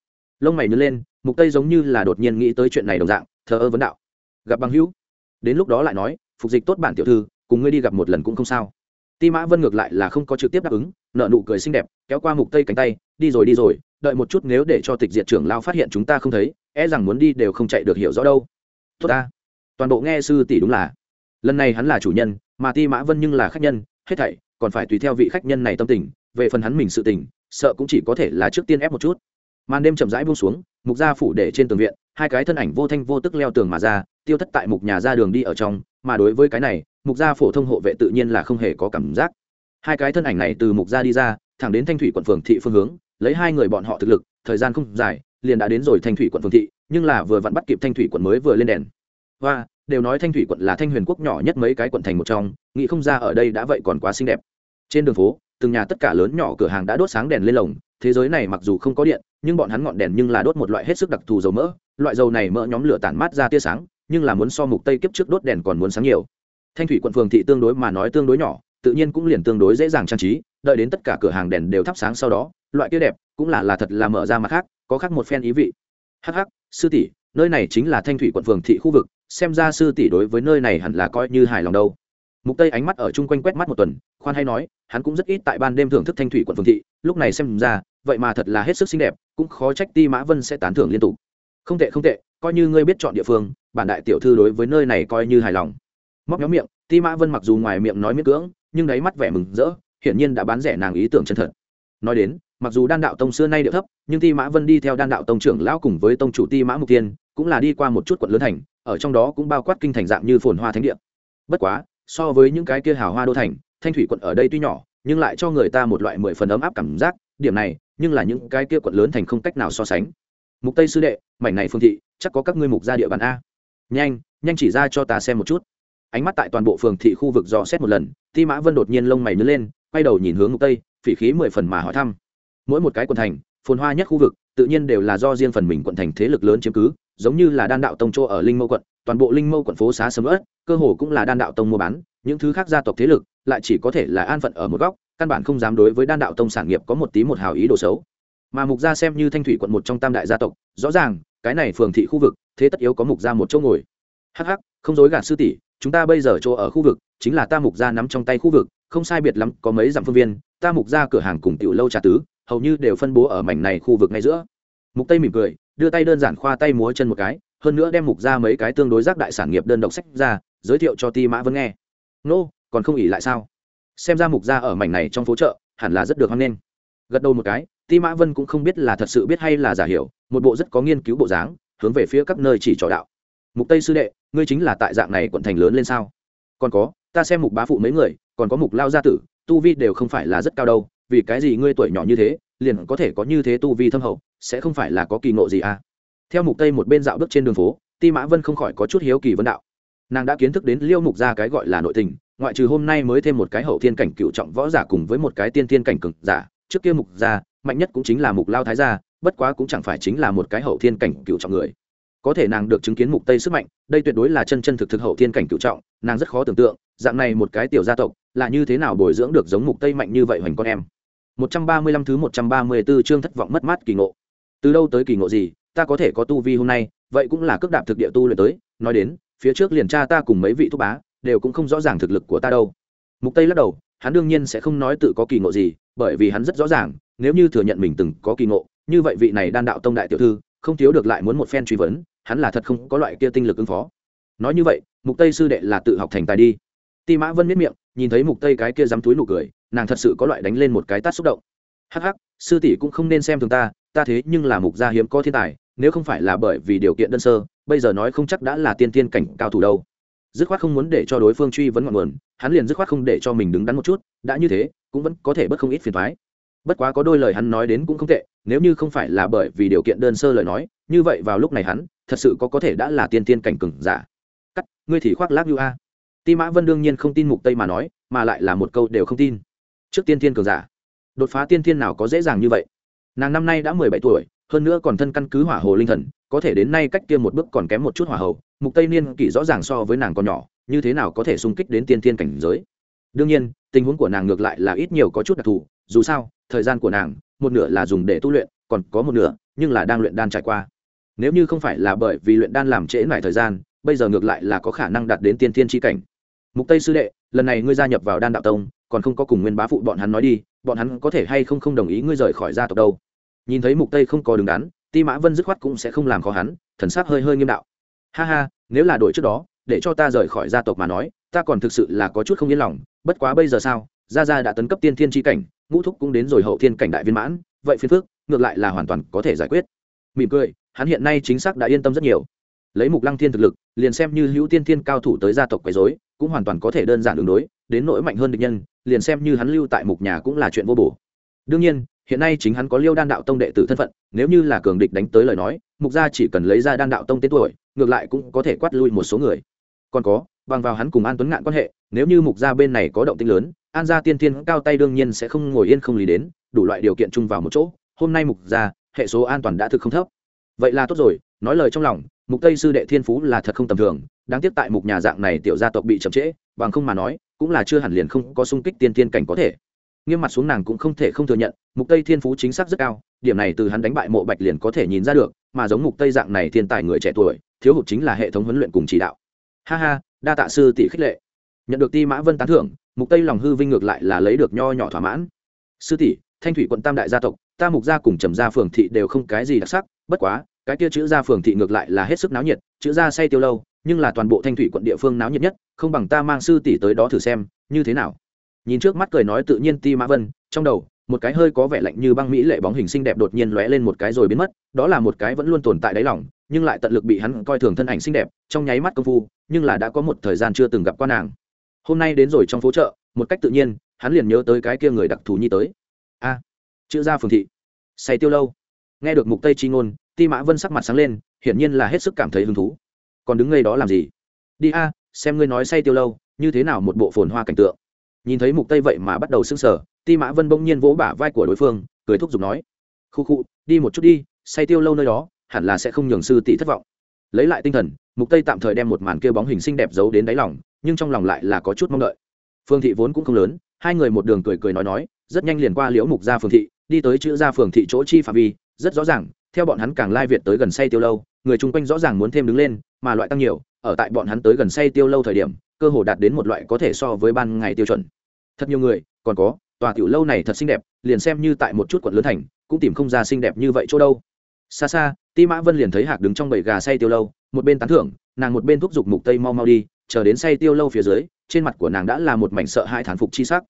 Lông mày nhớ lên, mục tây giống như là đột nhiên nghĩ tới chuyện này đồng dạng, thờ ơ vấn đạo. Gặp bằng hữu? Đến lúc đó lại nói, phục dịch tốt bản tiểu thư, cùng ngươi đi gặp một lần cũng không sao. Ti mã vân ngược lại là không có trực tiếp đáp ứng nợ nụ cười xinh đẹp, kéo qua mục tây cánh tay, đi rồi đi rồi, đợi một chút nếu để cho tịch diệt trưởng lao phát hiện chúng ta không thấy e rằng muốn đi đều không chạy được hiểu rõ đâu. Tốt ta. Toàn bộ nghe sư tỷ đúng là. Lần này hắn là chủ nhân, mà ti mã vân nhưng là khách nhân, hết thảy còn phải tùy theo vị khách nhân này tâm tình, về phần hắn mình sự tình, sợ cũng chỉ có thể là trước tiên ép một chút. Màn đêm chậm rãi buông xuống, mục gia phủ để trên tường viện, hai cái thân ảnh vô thanh vô tức leo tường mà ra, tiêu thất tại mục nhà ra đường đi ở trong, mà đối với cái này, mục gia phổ thông hộ vệ tự nhiên là không hề có cảm giác. Hai cái thân ảnh này từ mục gia đi ra, thẳng đến thanh thủy quận phường thị phương hướng, lấy hai người bọn họ thực lực, thời gian không dài, liền đã đến rồi thanh thủy quận phường thị, nhưng là vừa vặn bắt kịp thanh thủy quận mới vừa lên đèn. Và đều nói thanh thủy quận là thanh huyền quốc nhỏ nhất mấy cái quận thành một trong, nghĩ không ra ở đây đã vậy còn quá xinh đẹp trên đường phố, từng nhà tất cả lớn nhỏ cửa hàng đã đốt sáng đèn lên lồng, thế giới này mặc dù không có điện, nhưng bọn hắn ngọn đèn nhưng là đốt một loại hết sức đặc thù dầu mỡ. Loại dầu này mỡ nhóm lửa tản mát ra tia sáng, nhưng là muốn so mục tây kiếp trước đốt đèn còn muốn sáng nhiều. Thanh thủy quận phường thị tương đối mà nói tương đối nhỏ, tự nhiên cũng liền tương đối dễ dàng trang trí, đợi đến tất cả cửa hàng đèn đều thắp sáng sau đó, loại kia đẹp cũng là là thật là mở ra mặt khác, có khác một phen ý vị. Hắc hắc, sư tỷ, nơi này chính là thanh thủy quận phường thị khu vực, xem ra sư tỷ đối với nơi này hẳn là coi như hài lòng đâu mục tây ánh mắt ở chung quanh quét mắt một tuần khoan hay nói hắn cũng rất ít tại ban đêm thưởng thức thanh thủy quận phường thị lúc này xem ra vậy mà thật là hết sức xinh đẹp cũng khó trách ti mã vân sẽ tán thưởng liên tục không tệ không tệ coi như ngươi biết chọn địa phương bản đại tiểu thư đối với nơi này coi như hài lòng móc nhóm miệng ti mã vân mặc dù ngoài miệng nói miễn cưỡng nhưng đáy mắt vẻ mừng rỡ hiển nhiên đã bán rẻ nàng ý tưởng chân thật nói đến mặc dù đan đạo tông xưa nay điệu thấp nhưng ti mã vân đi theo đan đạo tông trưởng lão cùng với tông chủ ti mã mục tiên cũng là đi qua một chút quận lớn thành ở trong đó cũng bao quát kinh thành dạng như phồn hoa thánh địa bất quá so với những cái kia hào hoa đô thành, thanh thủy quận ở đây tuy nhỏ, nhưng lại cho người ta một loại mười phần ấm áp cảm giác, điểm này, nhưng là những cái kia quận lớn thành không cách nào so sánh. Mục tây sư đệ, mảnh này phương thị, chắc có các ngươi mục ra địa bàn a. Nhanh nhanh chỉ ra cho ta xem một chút. Ánh mắt tại toàn bộ phường thị khu vực dò xét một lần, ti mã vân đột nhiên lông mày nhớ lên, quay đầu nhìn hướng mục tây, phỉ khí mười phần mà hỏi thăm. Mỗi một cái quận thành, phồn hoa nhất khu vực, tự nhiên đều là do riêng phần mình quận thành thế lực lớn chiếm cứ, giống như là đan đạo tông chỗ ở linh mâu quận toàn bộ linh mâu quận phố xá sầm ớt, cơ hồ cũng là đan đạo tông mua bán, những thứ khác gia tộc thế lực lại chỉ có thể là an phận ở một góc, căn bản không dám đối với đan đạo tông sản nghiệp có một tí một hào ý đồ xấu. Mà mục gia xem như thanh thủy quận một trong tam đại gia tộc, rõ ràng, cái này phường thị khu vực, thế tất yếu có mục gia một chỗ ngồi. Hắc hắc, không dối gạt sư tỷ, chúng ta bây giờ chỗ ở khu vực, chính là ta mục gia nắm trong tay khu vực, không sai biệt lắm, có mấy dặm phương viên, ta mục gia cửa hàng cùng tiểu lâu trà tứ, hầu như đều phân bố ở mảnh này khu vực ngay giữa. Mục tây mỉm cười, đưa tay đơn giản khoa tay múa chân một cái hơn nữa đem mục ra mấy cái tương đối giác đại sản nghiệp đơn độc sách ra, giới thiệu cho ti mã vân nghe. Nô, còn không ỉ lại sao? Xem ra mục ra ở mảnh này trong phố chợ, hẳn là rất được hoan nghênh. Gật đầu một cái, ti mã vân cũng không biết là thật sự biết hay là giả hiểu, một bộ rất có nghiên cứu bộ dáng, hướng về phía các nơi chỉ trò đạo. Mục tây sư đệ, ngươi chính là tại dạng này quận thành lớn lên sao? Còn có, ta xem mục bá phụ mấy người, còn có mục lao gia tử, tu vi đều không phải là rất cao đâu, vì cái gì ngươi tuổi nhỏ như thế, liền có thể có như thế tu vi thâm hậu, sẽ không phải là có kỳ ngộ gì à? Theo mục tây một bên dạo bước trên đường phố, ti mã vân không khỏi có chút hiếu kỳ vấn đạo. Nàng đã kiến thức đến liêu mục ra cái gọi là nội tình, ngoại trừ hôm nay mới thêm một cái hậu thiên cảnh cựu trọng võ giả cùng với một cái tiên thiên cảnh cực giả, trước kia mục gia, mạnh nhất cũng chính là mục lao thái gia, bất quá cũng chẳng phải chính là một cái hậu thiên cảnh cựu trọng người. Có thể nàng được chứng kiến mục tây sức mạnh, đây tuyệt đối là chân chân thực thực hậu thiên cảnh cựu trọng, nàng rất khó tưởng tượng, dạng này một cái tiểu gia tộc, là như thế nào bồi dưỡng được giống mục tây mạnh như vậy hoành con em. 135 thứ 134 chương thất vọng mất mát kỳ ngộ. Từ đâu tới kỳ ngộ gì ta có thể có tu vi hôm nay, vậy cũng là cước đạp thực địa tu luyện tới, nói đến, phía trước liền cha ta cùng mấy vị thúc bá, đều cũng không rõ ràng thực lực của ta đâu. Mục tây lắc đầu, hắn đương nhiên sẽ không nói tự có kỳ ngộ gì, bởi vì hắn rất rõ ràng, nếu như thừa nhận mình từng có kỳ ngộ, như vậy vị này đan đạo tông đại tiểu thư, không thiếu được lại muốn một phen truy vấn, hắn là thật không có loại kia tinh lực ứng phó. Nói như vậy, mục tây sư đệ là tự học thành tài đi. Ti mã vân miết miệng, nhìn thấy mục tây cái kia dám túi nụ cười, nàng thật sự có loại đánh lên một cái tát xúc động. Hắc hắc, sư tỷ cũng không nên xem thường ta ta thế nhưng là mục gia hiếm có thiên tài nếu không phải là bởi vì điều kiện đơn sơ, bây giờ nói không chắc đã là tiên tiên cảnh cao thủ đâu. Dứt khoát không muốn để cho đối phương truy vấn ngọn nguồn, hắn liền dứt khoát không để cho mình đứng đắn một chút, đã như thế, cũng vẫn có thể bất không ít phiền thoái bất quá có đôi lời hắn nói đến cũng không tệ, nếu như không phải là bởi vì điều kiện đơn sơ lời nói, như vậy vào lúc này hắn, thật sự có có thể đã là tiên tiên cảnh cừng giả. Cắt, ngươi thì khoác lác như a. Ti mã vân đương nhiên không tin mục tây mà nói, mà lại là một câu đều không tin. Trước tiên tiên cường giả, đột phá tiên tiên nào có dễ dàng như vậy? Nàng năm nay đã 17 tuổi hơn nữa còn thân căn cứ hỏa hồ linh thần, có thể đến nay cách kia một bước còn kém một chút hỏa hầu, mục tây niên kỷ rõ ràng so với nàng còn nhỏ, như thế nào có thể xung kích đến tiên thiên cảnh giới? đương nhiên, tình huống của nàng ngược lại là ít nhiều có chút đặc thù, dù sao, thời gian của nàng, một nửa là dùng để tu luyện, còn có một nửa, nhưng là đang luyện đan trải qua. Nếu như không phải là bởi vì luyện đan làm trễ lại thời gian, bây giờ ngược lại là có khả năng đạt đến tiên thiên tri cảnh. Mục tây sư đệ, lần này ngươi gia nhập vào đan đạo tông, còn không có cùng nguyên bá phụ bọn hắn nói đi, bọn hắn có thể hay không không đồng ý ngươi rời khỏi gia tộc đâu? Nhìn thấy mục tây không có đứng đắn, ti mã vân dứt khoát cũng sẽ không làm khó hắn, thần sắc hơi hơi nghiêm đạo. Ha ha, nếu là đổi trước đó, để cho ta rời khỏi gia tộc mà nói, ta còn thực sự là có chút không yên lòng, bất quá bây giờ sao? Gia gia đã tấn cấp tiên thiên tri cảnh, ngũ thúc cũng đến rồi hậu thiên cảnh đại viên mãn, vậy phiền phước ngược lại là hoàn toàn có thể giải quyết. Mỉm cười, hắn hiện nay chính xác đã yên tâm rất nhiều. Lấy mục lăng thiên thực lực, liền xem như hữu tiên thiên cao thủ tới gia tộc quấy dối cũng hoàn toàn có thể đơn giản đường đối, đến nỗi mạnh hơn địch nhân, liền xem như hắn lưu tại mục nhà cũng là chuyện vô bổ. Đương nhiên hiện nay chính hắn có liêu đan đạo tông đệ tử thân phận, nếu như là cường địch đánh tới lời nói, mục gia chỉ cần lấy ra đan đạo tông tên tuổi, ngược lại cũng có thể quát lui một số người. Còn có, bằng vào hắn cùng an tuấn ngạn quan hệ, nếu như mục gia bên này có động tinh lớn, an gia tiên thiên cao tay đương nhiên sẽ không ngồi yên không lý đến, đủ loại điều kiện chung vào một chỗ, hôm nay mục gia, hệ số an toàn đã thực không thấp. Vậy là tốt rồi, nói lời trong lòng, mục tây sư đệ thiên phú là thật không tầm thường, đáng tiếc tại mục nhà dạng này tiểu gia tộc bị chậm trễ, bằng không mà nói, cũng là chưa hẳn liền không có sung kích tiên thiên cảnh có thể nghiêm mặt xuống nàng cũng không thể không thừa nhận, mục tây thiên phú chính xác rất cao, điểm này từ hắn đánh bại mộ bạch liền có thể nhìn ra được, mà giống mục tây dạng này thiên tài người trẻ tuổi, thiếu hụt chính là hệ thống huấn luyện cùng chỉ đạo. Ha ha, đa tạ sư tỷ khích lệ. Nhận được ti mã vân tán thưởng, mục tây lòng hư vinh ngược lại là lấy được nho nhỏ thỏa mãn. Sư tỷ, thanh thủy quận tam đại gia tộc, ta mục gia cùng trầm gia phường thị đều không cái gì đặc sắc, bất quá, cái kia chữ gia phường thị ngược lại là hết sức náo nhiệt, chữ gia say tiêu lâu, nhưng là toàn bộ thanh thủy quận địa phương náo nhiệt nhất, không bằng ta mang sư tỷ tới đó thử xem, như thế nào? Nhìn trước mắt cười nói tự nhiên ti mã vân, trong đầu, một cái hơi có vẻ lạnh như băng mỹ lệ bóng hình xinh đẹp đột nhiên lóe lên một cái rồi biến mất, đó là một cái vẫn luôn tồn tại đáy lòng, nhưng lại tận lực bị hắn coi thường thân ảnh xinh đẹp, trong nháy mắt công phu, nhưng là đã có một thời gian chưa từng gặp qua nàng. Hôm nay đến rồi trong phố chợ, một cách tự nhiên, hắn liền nhớ tới cái kia người đặc thù nhi tới. A, chữ gia phường thị. Say tiêu lâu. Nghe được mục tây chi ngôn, ti mã vân sắc mặt sáng lên, hiển nhiên là hết sức cảm thấy hứng thú. Còn đứng ngay đó làm gì? Đi a, xem ngươi nói say tiêu lâu, như thế nào một bộ phồn hoa cảnh tượng nhìn thấy mục tây vậy mà bắt đầu sưng sờ, ti mã vân bỗng nhiên vỗ bả vai của đối phương, cười thúc giục nói, khu khu, đi một chút đi, say tiêu lâu nơi đó, hẳn là sẽ không nhường sư tỷ thất vọng. Lấy lại tinh thần, mục tây tạm thời đem một màn kêu bóng hình xinh đẹp giấu đến đáy lòng, nhưng trong lòng lại là có chút mong đợi. Phương thị vốn cũng không lớn, hai người một đường cười cười nói nói, rất nhanh liền qua liễu mục ra phường thị, đi tới chữ ra phường thị chỗ chi phạm vi, rất rõ ràng, theo bọn hắn càng lai việt tới gần say tiêu lâu, người chung quanh rõ ràng muốn thêm đứng lên, mà loại tăng nhiều, ở tại bọn hắn tới gần say tiêu lâu thời điểm cơ hồ đạt đến một loại có thể so với ban ngày tiêu chuẩn. Thật nhiều người, còn có, tòa tiểu lâu này thật xinh đẹp, liền xem như tại một chút quận lớn thành, cũng tìm không ra xinh đẹp như vậy chỗ đâu. Xa xa, ti mã vân liền thấy hạc đứng trong bầy gà say tiêu lâu, một bên tán thưởng, nàng một bên thúc giục mục tây mau mau đi, chờ đến say tiêu lâu phía dưới, trên mặt của nàng đã là một mảnh sợ hai thán phục chi sắc.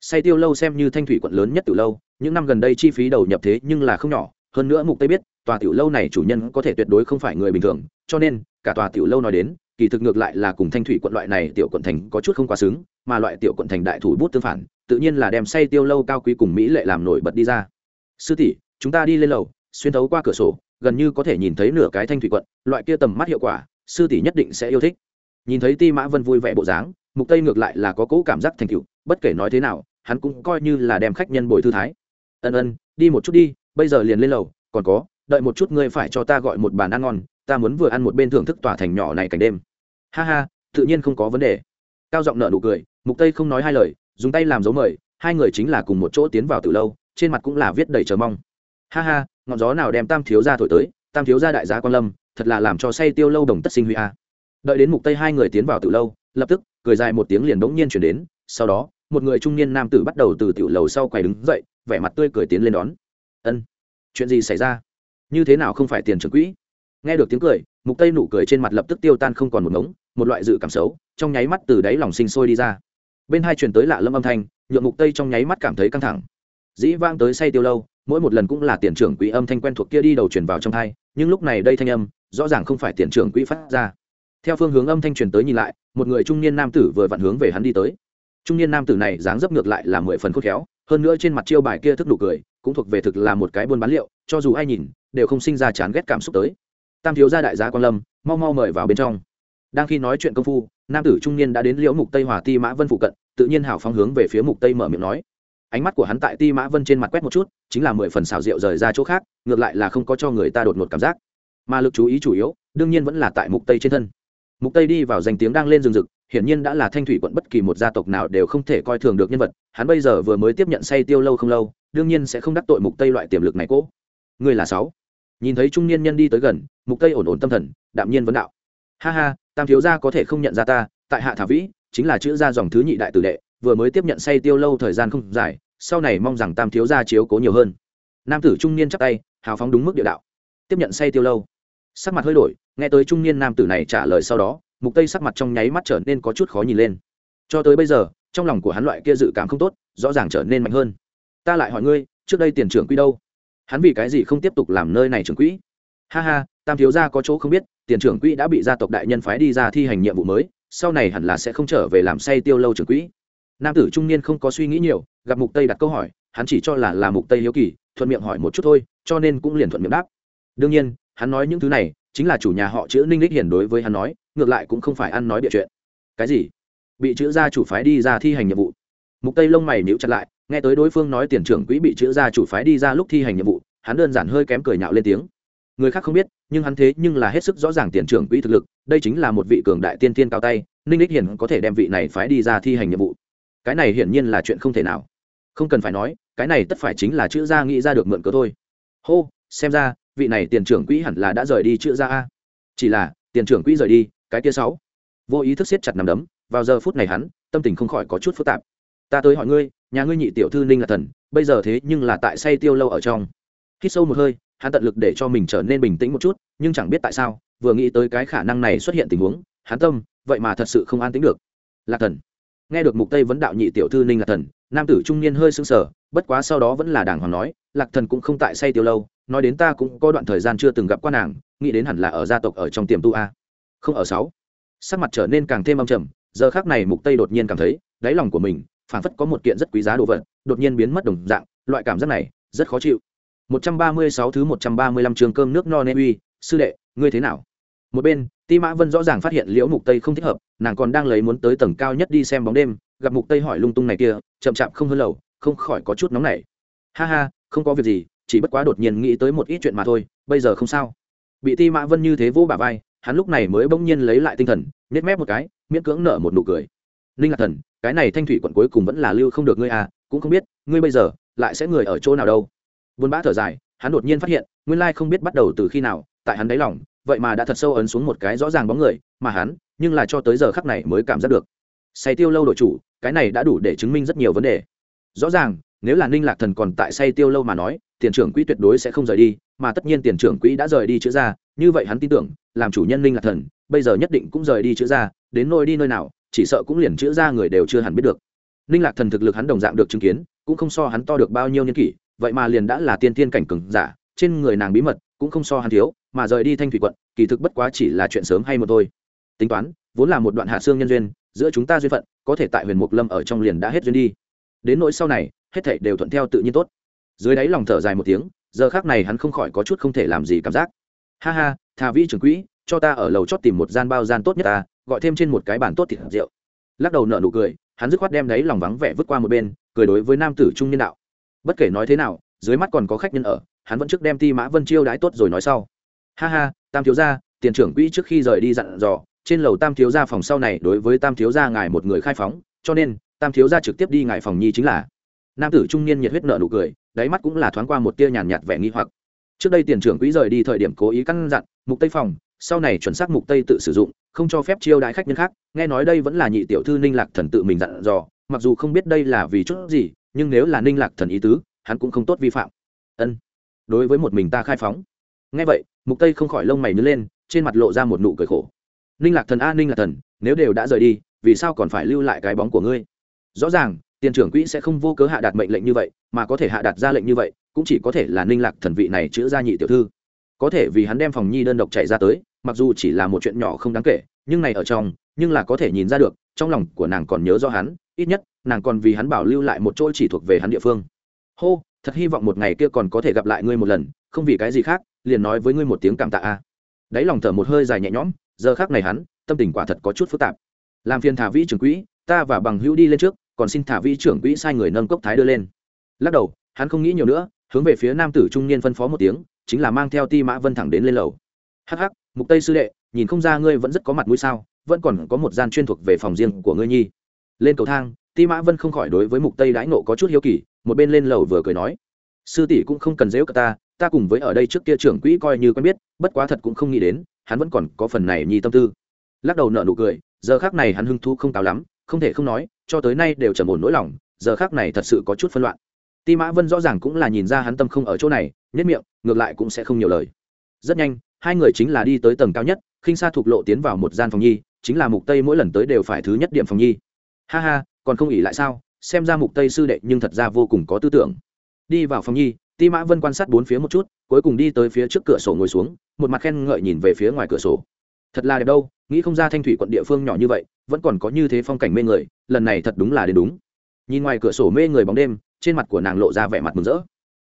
Say tiêu lâu xem như thanh thủy quận lớn nhất từ lâu, những năm gần đây chi phí đầu nhập thế nhưng là không nhỏ, hơn nữa mục tây biết, tòa tiểu lâu này chủ nhân có thể tuyệt đối không phải người bình thường, cho nên, cả tòa tiểu lâu nói đến kỳ thực ngược lại là cùng thanh thủy quận loại này tiểu quận thành có chút không quá xứng, mà loại tiểu quận thành đại thủ bút tương phản, tự nhiên là đem say tiêu lâu cao quý cùng mỹ lệ làm nổi bật đi ra. Sư tỷ, chúng ta đi lên lầu, xuyên thấu qua cửa sổ, gần như có thể nhìn thấy nửa cái thanh thủy quận, loại kia tầm mắt hiệu quả, sư tỷ nhất định sẽ yêu thích. Nhìn thấy ti mã vân vui vẻ bộ dáng, mục tây ngược lại là có cố cảm giác thành tựu, bất kể nói thế nào, hắn cũng coi như là đem khách nhân bồi thư thái. Ân ân, đi một chút đi, bây giờ liền lên lầu, còn có, đợi một chút ngươi phải cho ta gọi một bàn ăn ngon, ta muốn vừa ăn một bên thưởng thức tòa thành nhỏ này cảnh đêm ha ha, tự nhiên không có vấn đề. Cao giọng nợ nụ cười, mục tây không nói hai lời, dùng tay làm dấu mời, hai người chính là cùng một chỗ tiến vào từ lâu, trên mặt cũng là viết đầy chờ mong. Ha ha, ngọn gió nào đem tam thiếu ra thổi tới, tam thiếu ra đại gia quan lâm, thật là làm cho say tiêu lâu đồng tất sinh huy a. Đợi đến mục tây hai người tiến vào từ lâu, lập tức, cười dài một tiếng liền bỗng nhiên chuyển đến, sau đó, một người trung niên nam tử bắt đầu từ tiểu lầu sau quầy đứng dậy, vẻ mặt tươi cười tiến lên đón. Ân, chuyện gì xảy ra? Như thế nào không phải tiền trưởng quỹ? Nghe được tiếng cười, mục tây nụ cười trên mặt lập tức tiêu tan không còn một ngống, một loại dự cảm xấu, trong nháy mắt từ đáy lòng sinh sôi đi ra. Bên hai truyền tới lạ lâm âm thanh, nhượng mục tây trong nháy mắt cảm thấy căng thẳng. Dĩ vang tới say tiêu lâu, mỗi một lần cũng là tiền trưởng quỹ âm thanh quen thuộc kia đi đầu truyền vào trong thai nhưng lúc này đây thanh âm, rõ ràng không phải tiền trưởng quỹ phát ra. Theo phương hướng âm thanh truyền tới nhìn lại, một người trung niên nam tử vừa vặn hướng về hắn đi tới. Trung niên nam tử này dáng dấp ngược lại là mười phần khôn khéo, hơn nữa trên mặt chiêu bài kia thức nụ cười, cũng thuộc về thực là một cái buôn bán liệu, cho dù ai nhìn, đều không sinh ra chán ghét cảm xúc tới tam thiếu gia đại gia quan lâm, mau mau mời vào bên trong. Đang khi nói chuyện công phu, nam tử trung niên đã đến liễu mục tây hòa ti mã vân phụ cận, tự nhiên hào phóng hướng về phía mục tây mở miệng nói. Ánh mắt của hắn tại ti mã vân trên mặt quét một chút, chính là mười phần xào rượu rời ra chỗ khác, ngược lại là không có cho người ta đột ngột cảm giác. Mà lực chú ý chủ yếu, đương nhiên vẫn là tại mục tây trên thân. Mục tây đi vào danh tiếng đang lên rừng rực, hiển nhiên đã là thanh thủy quận bất kỳ một gia tộc nào đều không thể coi thường được nhân vật, hắn bây giờ vừa mới tiếp nhận say tiêu lâu không lâu, đương nhiên sẽ không đắc tội mục tây loại tiềm lực này cố. Người là sáu nhìn thấy trung niên nhân đi tới gần, mục tây ổn ổn tâm thần, đạm nhiên vấn đạo. Ha ha, tam thiếu gia có thể không nhận ra ta, tại hạ thả vĩ, chính là chữ gia dòng thứ nhị đại tử đệ, vừa mới tiếp nhận say tiêu lâu thời gian không dài, sau này mong rằng tam thiếu gia chiếu cố nhiều hơn. Nam tử trung niên chắc tay, hào phóng đúng mức địa đạo. Tiếp nhận say tiêu lâu. Sắc mặt hơi đổi, nghe tới trung niên nam tử này trả lời sau đó, mục tây sắc mặt trong nháy mắt trở nên có chút khó nhìn lên. Cho tới bây giờ, trong lòng của hắn loại kia dự cảm không tốt, rõ ràng trở nên mạnh hơn. Ta lại hỏi ngươi, trước đây tiền trưởng quy đâu? Hắn vì cái gì không tiếp tục làm nơi này trưởng quỹ? Ha ha, tam thiếu gia có chỗ không biết, tiền trưởng quỹ đã bị gia tộc đại nhân phái đi ra thi hành nhiệm vụ mới, sau này hẳn là sẽ không trở về làm say tiêu lâu trưởng quỹ. Nam tử trung niên không có suy nghĩ nhiều, gặp mục tây đặt câu hỏi, hắn chỉ cho là là mục tây hiếu kỳ, thuận miệng hỏi một chút thôi, cho nên cũng liền thuận miệng đáp. Đương nhiên, hắn nói những thứ này, chính là chủ nhà họ chữ ninh lích hiển đối với hắn nói, ngược lại cũng không phải ăn nói địa chuyện. Cái gì? Bị chữ gia chủ phái đi ra thi hành nhiệm vụ. Mục tây lông mày níu chặt lại nghe tới đối phương nói tiền trưởng quỹ bị chữ gia chủ phái đi ra lúc thi hành nhiệm vụ, hắn đơn giản hơi kém cười nhạo lên tiếng. Người khác không biết, nhưng hắn thế nhưng là hết sức rõ ràng tiền trưởng quỹ thực lực, đây chính là một vị cường đại tiên tiên cao tay, ninh ích hiển có thể đem vị này phái đi ra thi hành nhiệm vụ. Cái này hiển nhiên là chuyện không thể nào. Không cần phải nói, cái này tất phải chính là chữ gia nghĩ ra được mượn cớ thôi. Hô, xem ra, vị này tiền trưởng quỹ hẳn là đã rời đi chữ gia a. Chỉ là, tiền trưởng quỹ rời đi, cái kia sáu. Vô ý thức siết chặt nằm đấm, vào giờ phút này hắn, tâm tình không khỏi có chút phức tạp. Ta tới hỏi ngươi nhà ngươi nhị tiểu thư ninh là thần, bây giờ thế nhưng là tại say tiêu lâu ở trong. Hít sâu một hơi, hắn tận lực để cho mình trở nên bình tĩnh một chút, nhưng chẳng biết tại sao, vừa nghĩ tới cái khả năng này xuất hiện tình huống, hắn tâm, vậy mà thật sự không an tính được. Lạc thần. Nghe được mục tây vấn đạo nhị tiểu thư ninh lạc thần, nam tử trung niên hơi sững sờ, bất quá sau đó vẫn là đàng hoàng nói, lạc thần cũng không tại say tiêu lâu, nói đến ta cũng có đoạn thời gian chưa từng gặp qua nàng, nghĩ đến hẳn là ở gia tộc ở trong tiềm tu a. Không ở sáu. Sắc mặt trở nên càng thêm âm trầm, giờ khác này mục tây đột nhiên cảm thấy, đáy lòng của mình phản phất có một kiện rất quý giá đồ vật, đột nhiên biến mất đồng dạng, loại cảm giác này rất khó chịu. 136 thứ 135 trường cơm nước no nê uy sư đệ, ngươi thế nào? Một bên, ti mã vân rõ ràng phát hiện liễu mục tây không thích hợp, nàng còn đang lấy muốn tới tầng cao nhất đi xem bóng đêm, gặp mục tây hỏi lung tung này kia, chậm chạp không hơn lầu, không khỏi có chút nóng nảy. Ha ha, không có việc gì, chỉ bất quá đột nhiên nghĩ tới một ít chuyện mà thôi, bây giờ không sao. Bị ti mã vân như thế vô bả vai, hắn lúc này mới bỗng nhiên lấy lại tinh thần nhét mép một cái, miễn cưỡng nở một nụ cười. Ninh lạc thần cái này thanh thủy quận cuối cùng vẫn là lưu không được ngươi à cũng không biết, ngươi bây giờ lại sẽ người ở chỗ nào đâu. Buôn bã thở dài, hắn đột nhiên phát hiện, nguyên lai không biết bắt đầu từ khi nào, tại hắn đáy lòng, vậy mà đã thật sâu ấn xuống một cái rõ ràng bóng người, mà hắn, nhưng là cho tới giờ khắc này mới cảm giác được. Say tiêu lâu đội chủ, cái này đã đủ để chứng minh rất nhiều vấn đề. Rõ ràng, nếu là ninh lạc thần còn tại say tiêu lâu mà nói, tiền trưởng quỹ tuyệt đối sẽ không rời đi, mà tất nhiên tiền trưởng quỹ đã rời đi chữa ra, như vậy hắn tin tưởng, làm chủ nhân ninh lạc thần, bây giờ nhất định cũng rời đi chữa ra, đến nơi đi nơi nào chỉ sợ cũng liền chữa ra người đều chưa hẳn biết được. Ninh lạc thần thực lực hắn đồng dạng được chứng kiến, cũng không so hắn to được bao nhiêu niên kỷ, vậy mà liền đã là tiên tiên cảnh cừng giả, trên người nàng bí mật cũng không so hắn thiếu, mà rời đi thanh thủy quận, kỳ thực bất quá chỉ là chuyện sớm hay một thôi. Tính toán, vốn là một đoạn hạ xương nhân duyên, giữa chúng ta duyên phận, có thể tại huyền mục lâm ở trong liền đã hết duyên đi. Đến nỗi sau này, hết thảy đều thuận theo tự nhiên tốt. Dưới đáy lòng thở dài một tiếng, giờ khác này hắn không khỏi có chút không thể làm gì cảm giác. Ha ha thà vi trưởng quỹ cho ta ở lầu chót tìm một gian bao gian tốt nhất ta, gọi thêm trên một cái bàn tốt thịt rượu. Lắc đầu nợ nụ cười, hắn dứt khoát đem đấy lòng vắng vẻ vứt qua một bên, cười đối với nam tử trung nhân đạo. Bất kể nói thế nào, dưới mắt còn có khách nhân ở, hắn vẫn trước đem ti mã vân chiêu đái tốt rồi nói sau. Ha ha, tam thiếu gia, tiền trưởng quỹ trước khi rời đi dặn dò, trên lầu tam thiếu gia phòng sau này đối với tam thiếu gia ngài một người khai phóng, cho nên, tam thiếu gia trực tiếp đi ngài phòng nhi chính là. Nam tử trung niên nhiệt huyết nợ nụ cười, đáy mắt cũng là thoáng qua một tia nhàn nhạt vẻ nghi hoặc. Trước đây tiền trưởng quỹ rời đi thời điểm cố ý căn dặn, mục tây phòng sau này chuẩn xác mục tây tự sử dụng, không cho phép chiêu đãi khách nhân khác. Nghe nói đây vẫn là nhị tiểu thư ninh lạc thần tự mình dặn dò, mặc dù không biết đây là vì chút gì, nhưng nếu là ninh lạc thần ý tứ, hắn cũng không tốt vi phạm. Ân, đối với một mình ta khai phóng. Nghe vậy, mục tây không khỏi lông mày nhớ lên, trên mặt lộ ra một nụ cười khổ. Ninh lạc thần a, ninh lạc thần, nếu đều đã rời đi, vì sao còn phải lưu lại cái bóng của ngươi? Rõ ràng, tiền trưởng quỹ sẽ không vô cớ hạ đạt mệnh lệnh như vậy, mà có thể hạ đạt ra lệnh như vậy, cũng chỉ có thể là ninh lạc thần vị này chữ ra nhị tiểu thư. Có thể vì hắn đem phòng nhi đơn độc chạy ra tới mặc dù chỉ là một chuyện nhỏ không đáng kể, nhưng này ở trong, nhưng là có thể nhìn ra được, trong lòng của nàng còn nhớ do hắn, ít nhất, nàng còn vì hắn bảo lưu lại một chỗ chỉ thuộc về hắn địa phương. Hô, thật hy vọng một ngày kia còn có thể gặp lại ngươi một lần, không vì cái gì khác, liền nói với ngươi một tiếng cảm tạ a. Đáy lòng thở một hơi dài nhẹ nhõm, giờ khác này hắn, tâm tình quả thật có chút phức tạp. Làm phiền thả vĩ trưởng quỹ, ta và bằng hữu đi lên trước, còn xin thả vĩ trưởng quỹ sai người nâng cốc thái đưa lên. Lắc đầu, hắn không nghĩ nhiều nữa, hướng về phía nam tử trung niên phân phó một tiếng, chính là mang theo ti mã vân thẳng đến lên lầu. Hh mục tây sư đệ, nhìn không ra ngươi vẫn rất có mặt mũi sao, vẫn còn có một gian chuyên thuộc về phòng riêng của ngươi nhi. Lên cầu thang, ti mã vân không khỏi đối với mục tây đãi nộ có chút hiếu kỳ, một bên lên lầu vừa cười nói, sư tỷ cũng không cần dễ cả ta ta cùng với ở đây trước kia trưởng quỹ coi như quen biết, bất quá thật cũng không nghĩ đến, hắn vẫn còn có phần này nhi tâm tư. Lắc đầu nợ nụ cười, giờ khác này hắn hưng thu không cao lắm, không thể không nói, cho tới nay đều trầm ổn nỗi lòng, giờ khác này thật sự có chút phân loạn. Ti mã vân rõ ràng cũng là nhìn ra hắn tâm không ở chỗ này, nhất miệng, ngược lại cũng sẽ không nhiều lời. Rất nhanh hai người chính là đi tới tầng cao nhất, khinh xa thục lộ tiến vào một gian phòng nhi, chính là mục tây mỗi lần tới đều phải thứ nhất điểm phòng nhi. Ha ha, còn không ỉ lại sao? Xem ra mục tây sư đệ nhưng thật ra vô cùng có tư tưởng. Đi vào phòng nhi, ti mã vân quan sát bốn phía một chút, cuối cùng đi tới phía trước cửa sổ ngồi xuống, một mặt khen ngợi nhìn về phía ngoài cửa sổ. Thật là đẹp đâu, nghĩ không ra thanh thủy quận địa phương nhỏ như vậy, vẫn còn có như thế phong cảnh mê người, lần này thật đúng là đến đúng. Nhìn ngoài cửa sổ mê người bóng đêm, trên mặt của nàng lộ ra vẻ mặt mừng rỡ.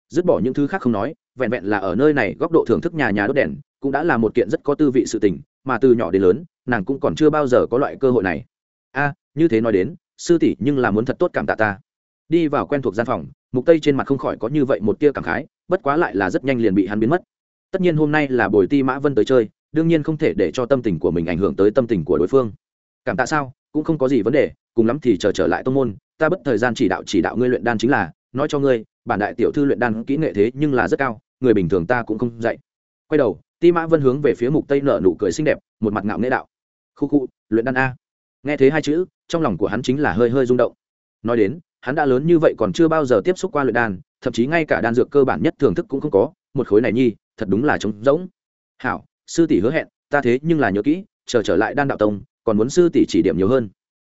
Dứt bỏ những thứ khác không nói, vẹn vẹn là ở nơi này góc độ thưởng thức nhà nhà đốt đèn cũng đã là một kiện rất có tư vị sự tình mà từ nhỏ đến lớn nàng cũng còn chưa bao giờ có loại cơ hội này. A như thế nói đến sư tỷ nhưng là muốn thật tốt cảm tạ ta. Đi vào quen thuộc gian phòng mục tây trên mặt không khỏi có như vậy một tia cảm khái bất quá lại là rất nhanh liền bị hắn biến mất. Tất nhiên hôm nay là buổi ti mã vân tới chơi đương nhiên không thể để cho tâm tình của mình ảnh hưởng tới tâm tình của đối phương. Cảm tạ sao cũng không có gì vấn đề cùng lắm thì chờ trở, trở lại tông môn ta bất thời gian chỉ đạo chỉ đạo ngươi luyện đan chính là nói cho ngươi bản đại tiểu thư luyện đan kỹ nghệ thế nhưng là rất cao người bình thường ta cũng không dạy. Quay đầu ti mã vân hướng về phía mục tây nở nụ cười xinh đẹp, một mặt ngạo nghễ đạo. Khu khu, luyện đan a. Nghe thế hai chữ, trong lòng của hắn chính là hơi hơi rung động. Nói đến, hắn đã lớn như vậy còn chưa bao giờ tiếp xúc qua luyện đan, thậm chí ngay cả đan dược cơ bản nhất thưởng thức cũng không có, một khối này nhi, thật đúng là trống rỗng. Hảo, sư tỷ hứa hẹn, ta thế nhưng là nhớ kỹ, chờ trở lại đan đạo tông, còn muốn sư tỷ chỉ điểm nhiều hơn.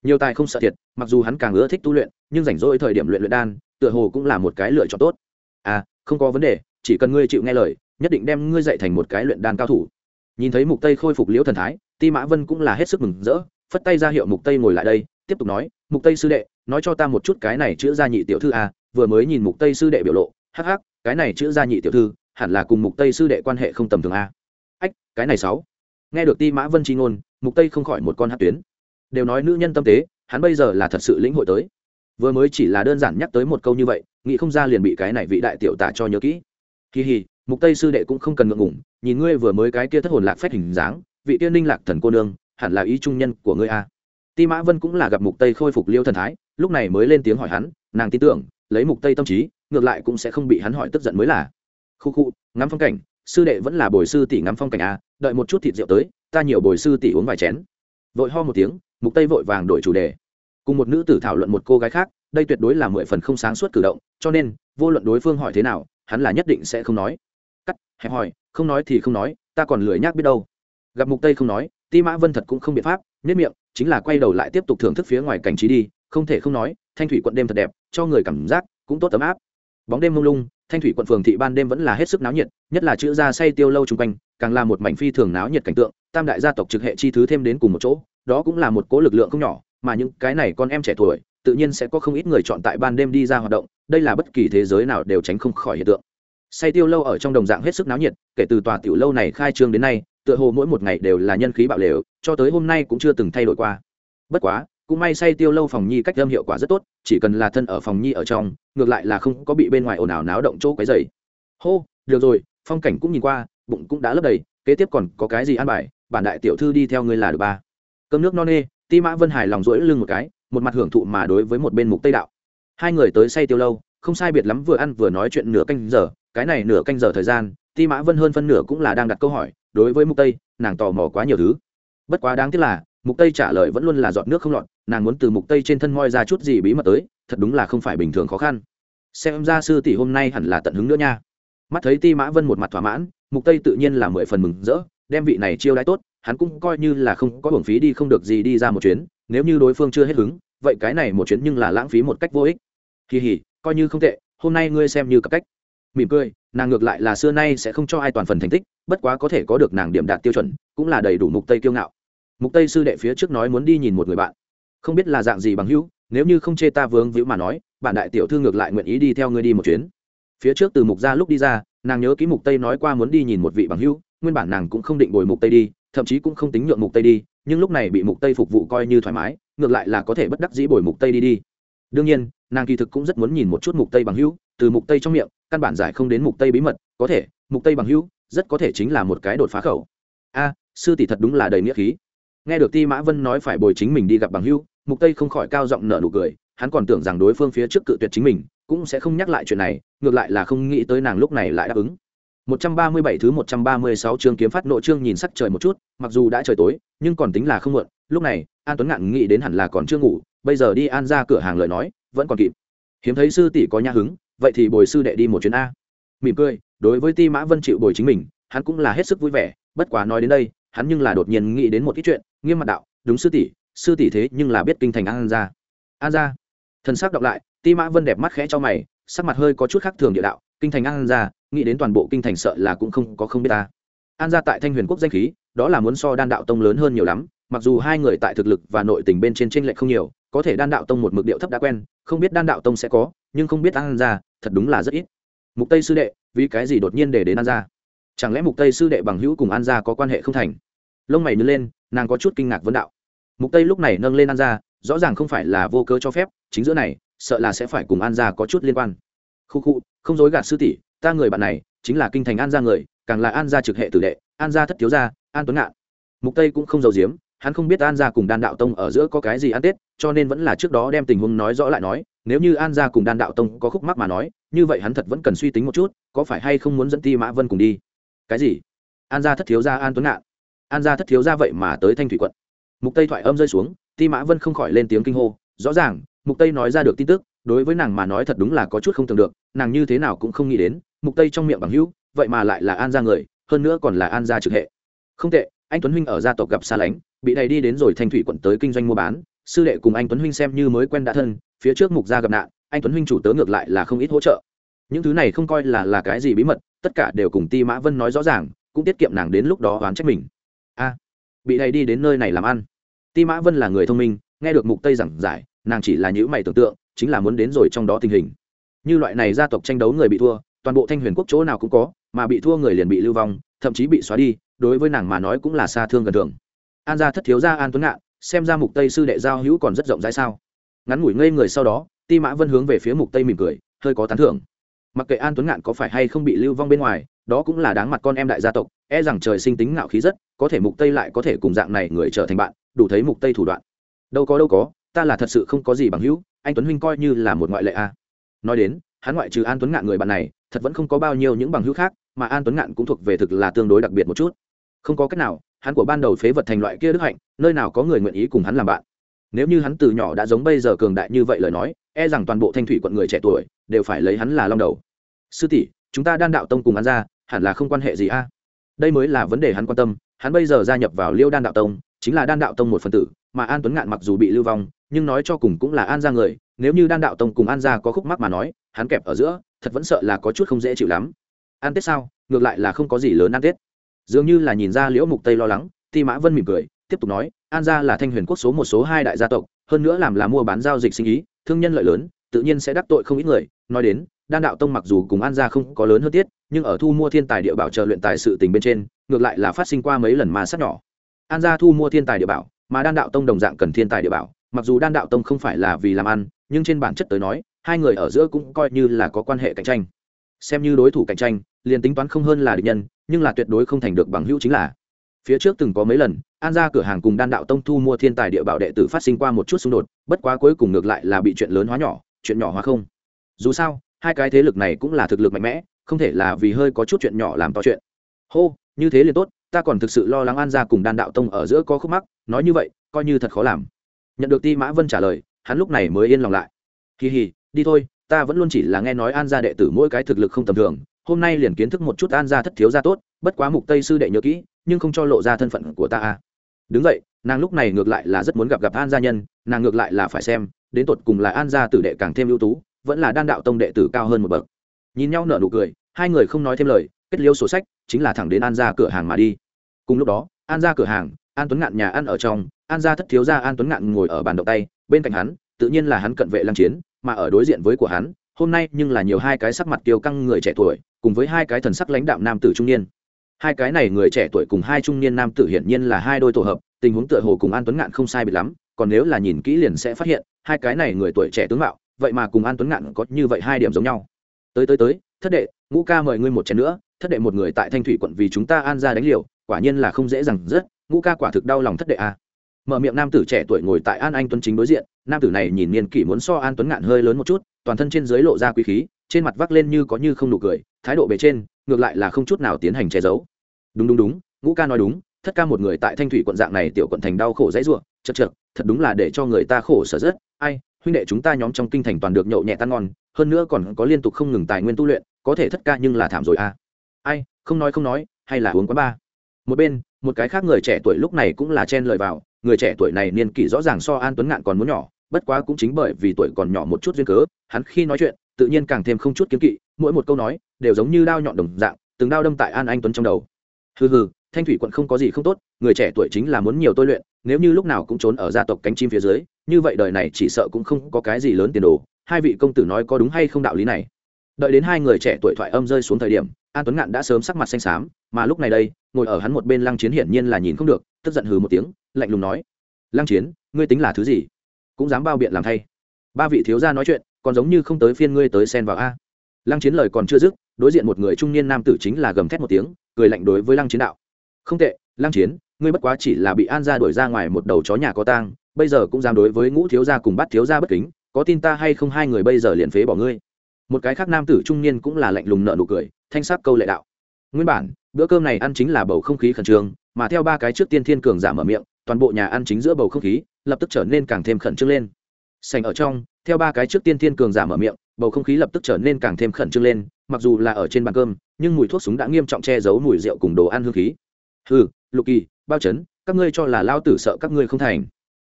Nhiều tài không sợ thiệt, mặc dù hắn càng ưa thích tu luyện, nhưng rảnh rỗi thời điểm luyện luyện đan, tựa hồ cũng là một cái lựa chọn tốt. À không có vấn đề chỉ cần ngươi chịu nghe lời, nhất định đem ngươi dạy thành một cái luyện đan cao thủ. Nhìn thấy mục tây khôi phục liễu thần thái, ti mã vân cũng là hết sức mừng rỡ, phất tay ra hiệu mục tây ngồi lại đây, tiếp tục nói, mục tây sư đệ, nói cho ta một chút cái này chữ gia nhị tiểu thư à vừa mới nhìn mục tây sư đệ biểu lộ, hắc hắc, cái này chữ gia nhị tiểu thư, hẳn là cùng mục tây sư đệ quan hệ không tầm thường a ách, cái này sáu. Nghe được ti mã vân chi ngôn, mục tây không khỏi một con hát tuyến. Đều nói nữ nhân tâm tế, hắn bây giờ là thật sự lĩnh hội tới. Vừa mới chỉ là đơn giản nhắc tới một câu như vậy, nghĩ không ra liền bị cái này vị đại tiểu tả cho nhớ kỹ kỳ hì, mục tây sư đệ cũng không cần ngượng ngủng nhìn ngươi vừa mới cái kia thất hồn lạc phép hình dáng, vị tiên ninh lạc thần cô nương, hẳn là ý trung nhân của ngươi a ti mã vân cũng là gặp mục tây khôi phục liêu thần thái, lúc này mới lên tiếng hỏi hắn, nàng tin tưởng, lấy mục tây tâm trí, ngược lại cũng sẽ không bị hắn hỏi tức giận mới là. Khu khu, ngắm phong cảnh, sư đệ vẫn là bồi sư tỷ ngắm phong cảnh a đợi một chút thịt rượu tới, ta nhiều bồi sư tỷ uống vài chén. Vội ho một tiếng, mục tây vội vàng đổi chủ đề. Cùng một nữ tử thảo luận một cô gái khác, đây tuyệt đối là mười phần không sáng suốt cử động, cho nên, vô luận đối phương hỏi thế nào hắn là nhất định sẽ không nói. Cắt, hẹp hỏi không nói thì không nói, ta còn lười nhác biết đâu. Gặp mục tây không nói, ti mã vân thật cũng không biện pháp nhất miệng, chính là quay đầu lại tiếp tục thưởng thức phía ngoài cảnh trí đi, không thể không nói, thanh thủy quận đêm thật đẹp, cho người cảm giác cũng tốt ấm áp. Bóng đêm mông lung, thanh thủy quận phường thị ban đêm vẫn là hết sức náo nhiệt, nhất là chữ gia say tiêu lâu chung quanh, càng là một mảnh phi thường náo nhiệt cảnh tượng, tam đại gia tộc trực hệ chi thứ thêm đến cùng một chỗ, đó cũng là một cố lực lượng không nhỏ mà những cái này con em trẻ tuổi, tự nhiên sẽ có không ít người chọn tại ban đêm đi ra hoạt động, đây là bất kỳ thế giới nào đều tránh không khỏi hiện tượng. Say tiêu lâu ở trong đồng dạng hết sức náo nhiệt, kể từ tòa tiểu lâu này khai trương đến nay, tựa hồ mỗi một ngày đều là nhân khí bạo lều, cho tới hôm nay cũng chưa từng thay đổi qua. Bất quá, cũng may say tiêu lâu phòng nhi cách âm hiệu quả rất tốt, chỉ cần là thân ở phòng nhi ở trong, ngược lại là không có bị bên ngoài ồn ào náo động chỗ cái dày hô, được rồi, phong cảnh cũng nhìn qua, bụng cũng đã lấp đầy, kế tiếp còn có cái gì ăn bài, bản đại tiểu thư đi theo ngươi là được ba. Cơm nước no nê ti mã vân hài lòng rỗi lưng một cái, một mặt hưởng thụ mà đối với một bên mục tây đạo. Hai người tới say tiêu lâu, không sai biệt lắm vừa ăn vừa nói chuyện nửa canh giờ, cái này nửa canh giờ thời gian, ti mã vân hơn phân nửa cũng là đang đặt câu hỏi, đối với mục tây, nàng tò mò quá nhiều thứ. Bất quá đáng tiếc là, mục tây trả lời vẫn luôn là giọt nước không lọt, nàng muốn từ mục tây trên thân moi ra chút gì bí mật tới, thật đúng là không phải bình thường khó khăn. Xem ra sư tỷ hôm nay hẳn là tận hứng nữa nha. Mắt thấy ti mã vân một mặt thỏa mãn, mục tây tự nhiên là mười phần mừng rỡ, đem vị này chiêu đãi tốt hắn cũng coi như là không có hưởng phí đi không được gì đi ra một chuyến, nếu như đối phương chưa hết hứng, vậy cái này một chuyến nhưng là lãng phí một cách vô ích. Kỳ hỉ, coi như không tệ, hôm nay ngươi xem như cặp cách. Mỉm cười, nàng ngược lại là xưa nay sẽ không cho ai toàn phần thành tích, bất quá có thể có được nàng điểm đạt tiêu chuẩn, cũng là đầy đủ mục tây kiêu ngạo. Mục tây sư đệ phía trước nói muốn đi nhìn một người bạn. Không biết là dạng gì bằng hữu, nếu như không chê ta vướng víu mà nói, bạn đại tiểu thư ngược lại nguyện ý đi theo ngươi đi một chuyến. Phía trước từ mục ra lúc đi ra, nàng nhớ ký mục tây nói qua muốn đi nhìn một vị bằng hữu, nguyên bản nàng cũng không định bồi mục tây đi thậm chí cũng không tính nhượng mục tây đi, nhưng lúc này bị mục tây phục vụ coi như thoải mái, ngược lại là có thể bất đắc dĩ bồi mục tây đi đi. Đương nhiên, nàng kỳ thực cũng rất muốn nhìn một chút mục tây bằng hữu, từ mục tây trong miệng, căn bản giải không đến mục tây bí mật, có thể, mục tây bằng hữu, rất có thể chính là một cái đột phá khẩu. A, sư tỷ thật đúng là đầy nghĩa khí. Nghe được ti mã vân nói phải bồi chính mình đi gặp bằng hữu, mục tây không khỏi cao giọng nở nụ cười, hắn còn tưởng rằng đối phương phía trước cự tuyệt chính mình, cũng sẽ không nhắc lại chuyện này, ngược lại là không nghĩ tới nàng lúc này lại đáp ứng. 137 thứ 136 chương kiếm phát nộ chương nhìn sắc trời một chút, mặc dù đã trời tối, nhưng còn tính là không muộn, lúc này, An Tuấn ngạn nghĩ đến hẳn là còn chưa ngủ, bây giờ đi An ra cửa hàng lời nói, vẫn còn kịp. Hiếm thấy sư tỷ có nha hứng, vậy thì bồi sư đệ đi một chuyến a. Mỉm cười, đối với Ti Mã Vân chịu bồi chính mình, hắn cũng là hết sức vui vẻ, bất quá nói đến đây, hắn nhưng là đột nhiên nghĩ đến một ít chuyện, nghiêm mặt đạo, đúng sư tỷ, sư tỷ thế nhưng là biết kinh thành An gia. An gia Thần sắc đọc lại, Ti Mã Vân đẹp mắt khẽ cho mày, sắc mặt hơi có chút khác thường địa đạo, kinh thành An gia nghĩ đến toàn bộ kinh thành sợ là cũng không có không biết ta. An gia tại thanh huyền quốc danh khí, đó là muốn so đan đạo tông lớn hơn nhiều lắm, mặc dù hai người tại thực lực và nội tình bên trên t r ê n lệch không nhiều, có thể đan đạo tông một mực điệu thấp đã quen, không biết đan đạo tông sẽ có, nhưng không biết an gia, thật đúng là rất ít. Mục tây sư đệ, vì cái gì đột nhiên để đến an gia? Chẳng lẽ mục tây sư đệ bằng hữu cùng an gia có quan hệ không thành? Lông mày nứt lên, nàng có chút kinh ngạc vấn đạo. Mục tây lúc này nâng lên an gia, rõ ràng không phải là vô cớ cho phép, chính giữa này, sợ là sẽ phải cùng an gia có chút liên quan. Khu khu, không dối gạt sư tỷ ta người bạn này chính là kinh thành an gia người, càng là an gia trực hệ tử đệ, an gia thất thiếu gia, an tuấn ngạn. Mục tây cũng không giấu giếm, hắn không biết an gia cùng đan đạo tông ở giữa có cái gì ăn tết, cho nên vẫn là trước đó đem tình huống nói rõ lại nói, nếu như an gia cùng đan đạo tông có khúc mắc mà nói, như vậy hắn thật vẫn cần suy tính một chút, có phải hay không muốn dẫn ti mã vân cùng đi? Cái gì? An gia thất thiếu gia an tuấn ngạn. An gia thất thiếu gia vậy mà tới thanh thủy quận. Mục tây thoại âm rơi xuống, ti mã vân không khỏi lên tiếng kinh hô, rõ ràng, mục tây nói ra được tin tức, đối với nàng mà nói thật đúng là có chút không tưởng được, nàng như thế nào cũng không nghĩ đến mục tây trong miệng bằng hữu, vậy mà lại là an gia người, hơn nữa còn là an gia trực hệ. Không tệ, anh tuấn huynh ở gia tộc gặp xa lánh, bị đầy đi đến rồi thanh thủy quận tới kinh doanh mua bán. Sư đệ cùng anh tuấn huynh xem như mới quen đã thân, phía trước mục gia gặp nạn, anh tuấn huynh chủ tớ ngược lại là không ít hỗ trợ. Những thứ này không coi là là cái gì bí mật, tất cả đều cùng ti mã vân nói rõ ràng, cũng tiết kiệm nàng đến lúc đó oán trách mình. A, bị đầy đi đến nơi này làm ăn. Ti mã vân là người thông minh, nghe được mục tây giảng giải, nàng chỉ là những mày tưởng tượng, chính là muốn đến rồi trong đó tình hình. Như loại này gia tộc tranh đấu người bị thua toàn bộ thanh huyền quốc chỗ nào cũng có, mà bị thua người liền bị lưu vong, thậm chí bị xóa đi, đối với nàng mà nói cũng là xa thương gần thường. An gia thất thiếu gia an tuấn ngạn, xem ra mục tây sư đệ giao hữu còn rất rộng rãi sao? Ngắn ngủi ngây người sau đó, ti mã vân hướng về phía mục tây mỉm cười, hơi có tán thưởng. Mặc kệ an tuấn ngạn có phải hay không bị lưu vong bên ngoài, đó cũng là đáng mặt con em đại gia tộc e rằng trời sinh tính ngạo khí rất, có thể mục tây lại có thể cùng dạng này người trở thành bạn, đủ thấy mục tây thủ đoạn. Đâu có đâu có, ta là thật sự không có gì bằng hữu, anh tuấn huynh coi như là một ngoại lệ a. Nói đến, hắn ngoại trừ an tuấn ngạn người bạn này thật vẫn không có bao nhiêu những bằng hữu khác, mà an tuấn ngạn cũng thuộc về thực là tương đối đặc biệt một chút. Không có cách nào, hắn của ban đầu phế vật thành loại kia đức hạnh, nơi nào có người nguyện ý cùng hắn làm bạn. Nếu như hắn từ nhỏ đã giống bây giờ cường đại như vậy lời nói e rằng toàn bộ thanh thủy quận người trẻ tuổi đều phải lấy hắn là long đầu. Sư tỷ, chúng ta đan đạo tông cùng hắn ra, hẳn là không quan hệ gì a? Đây mới là vấn đề hắn quan tâm, hắn bây giờ gia nhập vào liêu đan đạo tông, chính là đan đạo tông một phần tử, mà an tuấn ngạn mặc dù bị lưu vong, nhưng nói cho cùng cũng là an ra người, nếu như đan đạo tông cùng an gia có khúc mắc mà nói, hắn kẹp ở giữa thật vẫn sợ là có chút không dễ chịu lắm. Ăn tết sao? Ngược lại là không có gì lớn ăn tết. Dường như là nhìn ra liễu mục tây lo lắng, ti mã vân mỉm cười, tiếp tục nói, an gia là thanh huyền quốc số một, số hai đại gia tộc, hơn nữa làm là mua bán giao dịch sinh ý, thương nhân lợi lớn, tự nhiên sẽ đắc tội không ít người. Nói đến, đan đạo tông mặc dù cùng an gia không có lớn hơn tiết, nhưng ở thu mua thiên tài địa bảo chờ luyện tài sự tình bên trên, ngược lại là phát sinh qua mấy lần mà sát nhỏ. An gia thu mua thiên tài địa bảo, mà đan đạo tông đồng dạng cần thiên tài địa bảo, mặc dù đan đạo tông không phải là vì làm ăn, nhưng trên bản chất tới nói hai người ở giữa cũng coi như là có quan hệ cạnh tranh. Xem như đối thủ cạnh tranh, liền tính toán không hơn là địch nhân, nhưng là tuyệt đối không thành được bằng hữu chính là. Phía trước từng có mấy lần, an ra cửa hàng cùng đan đạo tông thu mua thiên tài địa bảo đệ tử phát sinh qua một chút xung đột, bất quá cuối cùng ngược lại là bị chuyện lớn hóa nhỏ, chuyện nhỏ hóa không. Dù sao, hai cái thế lực này cũng là thực lực mạnh mẽ, không thể là vì hơi có chút chuyện nhỏ làm to chuyện. Hô, như thế liền tốt, ta còn thực sự lo lắng an ra cùng đan đạo tông ở giữa có khúc mắc, nói như vậy, coi như thật khó làm. Nhận được ti mã vân trả lời, hắn lúc này mới yên lòng lại. Kỳ hì đi thôi, ta vẫn luôn chỉ là nghe nói an gia đệ tử mỗi cái thực lực không tầm thường, hôm nay liền kiến thức một chút an gia thất thiếu gia tốt, bất quá mục tây sư đệ nhớ kỹ, nhưng không cho lộ ra thân phận của ta a đứng vậy nàng lúc này ngược lại là rất muốn gặp gặp an gia nhân, nàng ngược lại là phải xem, đến tột cùng là an gia tử đệ càng thêm ưu tú, vẫn là đan đạo tông đệ tử cao hơn một bậc. Nhìn nhau nở nụ cười, hai người không nói thêm lời, kết liêu sổ sách, chính là thẳng đến an gia cửa hàng mà đi. Cùng lúc đó, an gia cửa hàng, an tuấn ngạn nhà ăn ở trong, an gia thất thiếu gia an tuấn ngạn ngồi ở bàn động tay, bên cạnh hắn, tự nhiên là hắn cận vệ lăng chiến mà ở đối diện với của hắn, hôm nay nhưng là nhiều hai cái sắc mặt kiêu căng người trẻ tuổi, cùng với hai cái thần sắc lãnh đạm nam tử trung niên hai cái này người trẻ tuổi cùng hai trung niên nam tử hiển nhiên là hai đôi tổ hợp, tình huống tựa hồ cùng an tuấn ngạn không sai biệt lắm, còn nếu là nhìn kỹ liền sẽ phát hiện, hai cái này người tuổi trẻ tướng mạo, vậy mà cùng an tuấn ngạn có như vậy hai điểm giống nhau tới tới tới, thất đệ, ngũ ca mời ngươi một chén nữa, thất đệ một người tại thanh thủy quận vì chúng ta an ra đánh liều, quả nhiên là không dễ dàng rất, ngũ ca quả thực đau lòng thất đệ a à mở miệng nam tử trẻ tuổi ngồi tại an anh tuấn chính đối diện, nam tử này nhìn niên kỷ muốn so an tuấn ngạn hơi lớn một chút, toàn thân trên dưới lộ ra quý khí, trên mặt vác lên như có như không nụ cười, thái độ bề trên, ngược lại là không chút nào tiến hành che giấu. Đúng đúng đúng, ngũ ca nói đúng, thất ca một người tại thanh thủy quận dạng này tiểu quận thành đau khổ dãy ruộng chật chật, thật đúng là để cho người ta khổ sở rất. Ai, huynh đệ chúng ta nhóm trong kinh thành toàn được nhậu nhẹ tan ngon, hơn nữa còn có liên tục không ngừng tài nguyên tu luyện, có thể thất ca nhưng là thảm rồi à. Ai, không nói không nói, hay là uống quá ba. Một bên, một cái khác người trẻ tuổi lúc này cũng là chen lời vào người trẻ tuổi này niên kỷ rõ ràng so an tuấn ngạn còn muốn nhỏ, bất quá cũng chính bởi vì tuổi còn nhỏ một chút duyên cớ, hắn khi nói chuyện, tự nhiên càng thêm không chút kiếm kỵ, mỗi một câu nói đều giống như đao nhọn đồng dạng, từng đao đâm tại an anh tuấn trong đầu. Hừ hừ, thanh thủy quận không có gì không tốt, người trẻ tuổi chính là muốn nhiều tôi luyện, nếu như lúc nào cũng trốn ở gia tộc cánh chim phía dưới, như vậy đời này chỉ sợ cũng không có cái gì lớn tiền đồ, hai vị công tử nói có đúng hay không đạo lý này? Đợi đến hai người trẻ tuổi thoại âm rơi xuống thời điểm, an tuấn ngạn đã sớm sắc mặt xanh xám, mà lúc này đây, ngồi ở hắn một bên lăng chiến hiển nhiên là nhìn không được, tức giận hừ một tiếng, lạnh lùng nói, lăng chiến, ngươi tính là thứ gì? Cũng dám bao biện làm thay. Ba vị thiếu gia nói chuyện, còn giống như không tới phiên ngươi tới xen vào a. Lăng chiến lời còn chưa dứt, đối diện một người trung niên nam tử chính là gầm thét một tiếng, cười lạnh đối với lăng chiến đạo, không tệ, lăng chiến, ngươi bất quá chỉ là bị an gia đuổi ra ngoài một đầu chó nhà có tang, bây giờ cũng dám đối với ngũ thiếu gia cùng bắt thiếu gia bất kính, có tin ta hay không hai người bây giờ liền phế bỏ ngươi? Một cái khác nam tử trung niên cũng là lạnh lùng nợ nụ cười, thanh sắc câu lệ đạo. Nguyên bản, bữa cơm này ăn chính là bầu không khí khẩn trương, mà theo ba cái trước tiên thiên cường giả mở miệng, toàn bộ nhà ăn chính giữa bầu không khí, lập tức trở nên càng thêm khẩn trương lên. Sành ở trong, theo ba cái trước tiên thiên cường giả mở miệng, bầu không khí lập tức trở nên càng thêm khẩn trương lên, mặc dù là ở trên bàn cơm, nhưng mùi thuốc súng đã nghiêm trọng che giấu mùi rượu cùng đồ ăn hương khí. Hừ, lục kỳ, bao chấn, các ngươi cho là lao tử sợ các ngươi không thành.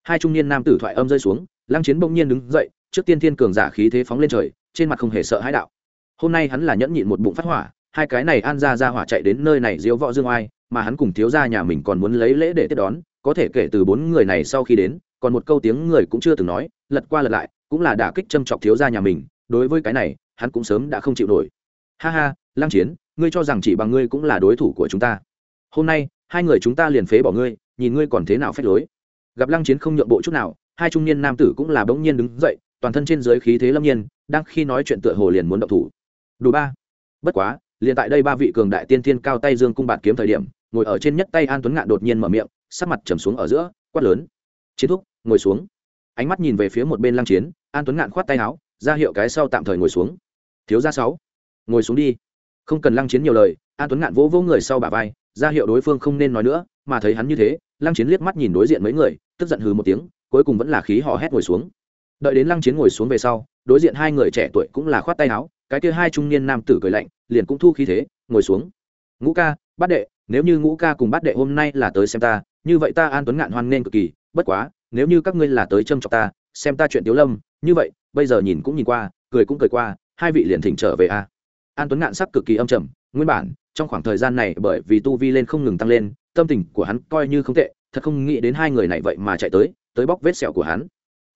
Hai trung niên nam tử thoại âm rơi xuống, lăng chiến bỗng nhiên đứng dậy trước tiên thiên cường giả khí thế phóng lên trời, trên mặt không hề sợ hãi đạo. Hôm nay hắn là nhẫn nhịn một bụng phát hỏa, hai cái này an ra ra hỏa chạy đến nơi này diếu võ dương oai, mà hắn cùng thiếu gia nhà mình còn muốn lấy lễ để tiếp đón, có thể kể từ bốn người này sau khi đến, còn một câu tiếng người cũng chưa từng nói, lật qua lật lại, cũng là đả kích châm chọc thiếu gia nhà mình, đối với cái này, hắn cũng sớm đã không chịu nổi. Ha ha, lăng chiến, ngươi cho rằng chỉ bằng ngươi cũng là đối thủ của chúng ta. Hôm nay, hai người chúng ta liền phế bỏ ngươi, nhìn ngươi còn thế nào phép lối. Gặp lăng chiến không nhượng bộ chút nào, hai trung niên nam tử cũng là bỗng nhiên đứng dậy toàn thân trên dưới khí thế lâm nhiên, đang khi nói chuyện tựa hồ liền muốn động thủ. Đủ ba. Bất quá, liền tại đây ba vị cường đại tiên thiên cao tay dương cung bạt kiếm thời điểm, ngồi ở trên nhất tay an tuấn ngạn đột nhiên mở miệng, sắc mặt trầm xuống ở giữa, quát lớn. Chiến thúc, ngồi xuống. Ánh mắt nhìn về phía một bên lăng chiến, an tuấn ngạn khoát tay áo, ra hiệu cái sau tạm thời ngồi xuống. Thiếu gia sáu. Ngồi xuống đi. Không cần lăng chiến nhiều lời, an tuấn ngạn vỗ vỗ người sau bả vai, ra hiệu đối phương không nên nói nữa, mà thấy hắn như thế, lăng chiến liếc mắt nhìn đối diện mấy người, tức giận hừ một tiếng, cuối cùng vẫn là khí họ hét ngồi xuống đợi đến lăng chiến ngồi xuống về sau, đối diện hai người trẻ tuổi cũng là khoát tay áo, cái kia hai trung niên nam tử cười lạnh, liền cũng thu khí thế, ngồi xuống. Ngũ ca, bát đệ, nếu như ngũ ca cùng bát đệ hôm nay là tới xem ta, như vậy ta an tuấn ngạn hoan nghênh cực kỳ, bất quá, nếu như các ngươi là tới châm chọc ta, xem ta chuyện tiếu lâm, như vậy, bây giờ nhìn cũng nhìn qua, cười cũng cười qua, hai vị liền thỉnh trở về a. An tuấn ngạn sắc cực kỳ âm trầm, nguyên bản, trong khoảng thời gian này bởi vì tu vi lên không ngừng tăng lên, tâm tình của hắn coi như không tệ, thật không nghĩ đến hai người này vậy mà chạy tới tới bóc vết sẹo của hắn.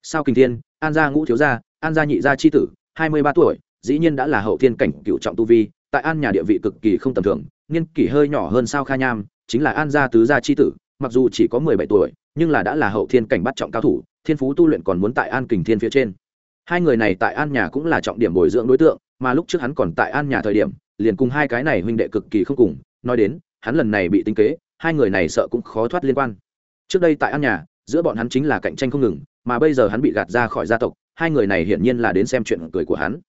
Sao kinh thiên an gia ngũ thiếu gia, an gia nhị gia chi tử, hai mươi ba tuổi, dĩ nhiên đã là hậu thiên cảnh cựu trọng tu vi, tại an nhà địa vị cực kỳ không tầm thường, niên kỷ hơi nhỏ hơn sao kha nham, chính là an gia tứ gia chi tử, mặc dù chỉ có mười bảy tuổi, nhưng là đã là hậu thiên cảnh bắt trọng cao thủ, thiên phú tu luyện còn muốn tại an kình thiên phía trên. Hai người này tại an nhà cũng là trọng điểm bồi dưỡng đối tượng, mà lúc trước hắn còn tại an nhà thời điểm, liền cùng hai cái này huynh đệ cực kỳ không cùng, nói đến, hắn lần này bị tính kế, hai người này sợ cũng khó thoát liên quan. Trước đây tại an nhà, giữa bọn hắn chính là cạnh tranh không ngừng mà bây giờ hắn bị gạt ra khỏi gia tộc, hai người này hiển nhiên là đến xem chuyện cười của hắn.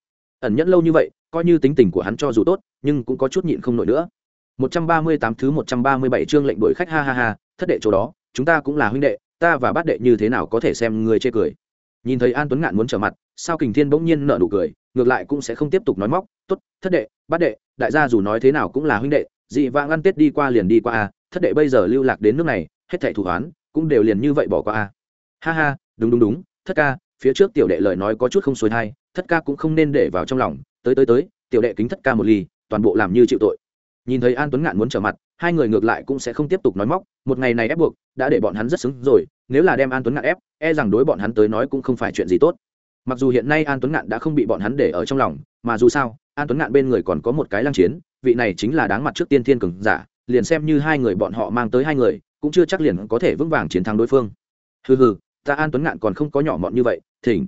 Ẩn nhẫn lâu như vậy, coi như tính tình của hắn cho dù tốt, nhưng cũng có chút nhịn không nổi nữa. 138 thứ 137 chương lệnh đuổi khách, ha ha ha, thất đệ chỗ đó, chúng ta cũng là huynh đệ, ta và bát đệ như thế nào có thể xem người chê cười? Nhìn thấy an tuấn ngạn muốn trở mặt, sao kình thiên bỗng nhiên nở nụ cười, ngược lại cũng sẽ không tiếp tục nói móc, tốt, thất đệ, bát đệ, đại gia dù nói thế nào cũng là huynh đệ, dị vãng ăn tết đi qua liền đi qua a, thất đệ bây giờ lưu lạc đến nước này, hết thảy thủ hoán, cũng đều liền như vậy bỏ qua a. Ha ha đúng đúng đúng, thất ca, phía trước tiểu đệ lời nói có chút không xuôi thai, thất ca cũng không nên để vào trong lòng. Tới tới tới, tiểu đệ kính thất ca một ly, toàn bộ làm như chịu tội. Nhìn thấy an tuấn ngạn muốn trở mặt, hai người ngược lại cũng sẽ không tiếp tục nói móc. Một ngày này ép buộc, đã để bọn hắn rất xứng rồi, nếu là đem an tuấn ngạn ép e rằng đối bọn hắn tới nói cũng không phải chuyện gì tốt. Mặc dù hiện nay an tuấn ngạn đã không bị bọn hắn để ở trong lòng, mà dù sao, an tuấn ngạn bên người còn có một cái lăng chiến, vị này chính là đáng mặt trước tiên thiên cường giả, liền xem như hai người bọn họ mang tới hai người, cũng chưa chắc liền có thể vững vàng chiến thắng đối phương. Hừ hừ ta an tuấn ngạn còn không có nhỏ mọn như vậy, thỉnh.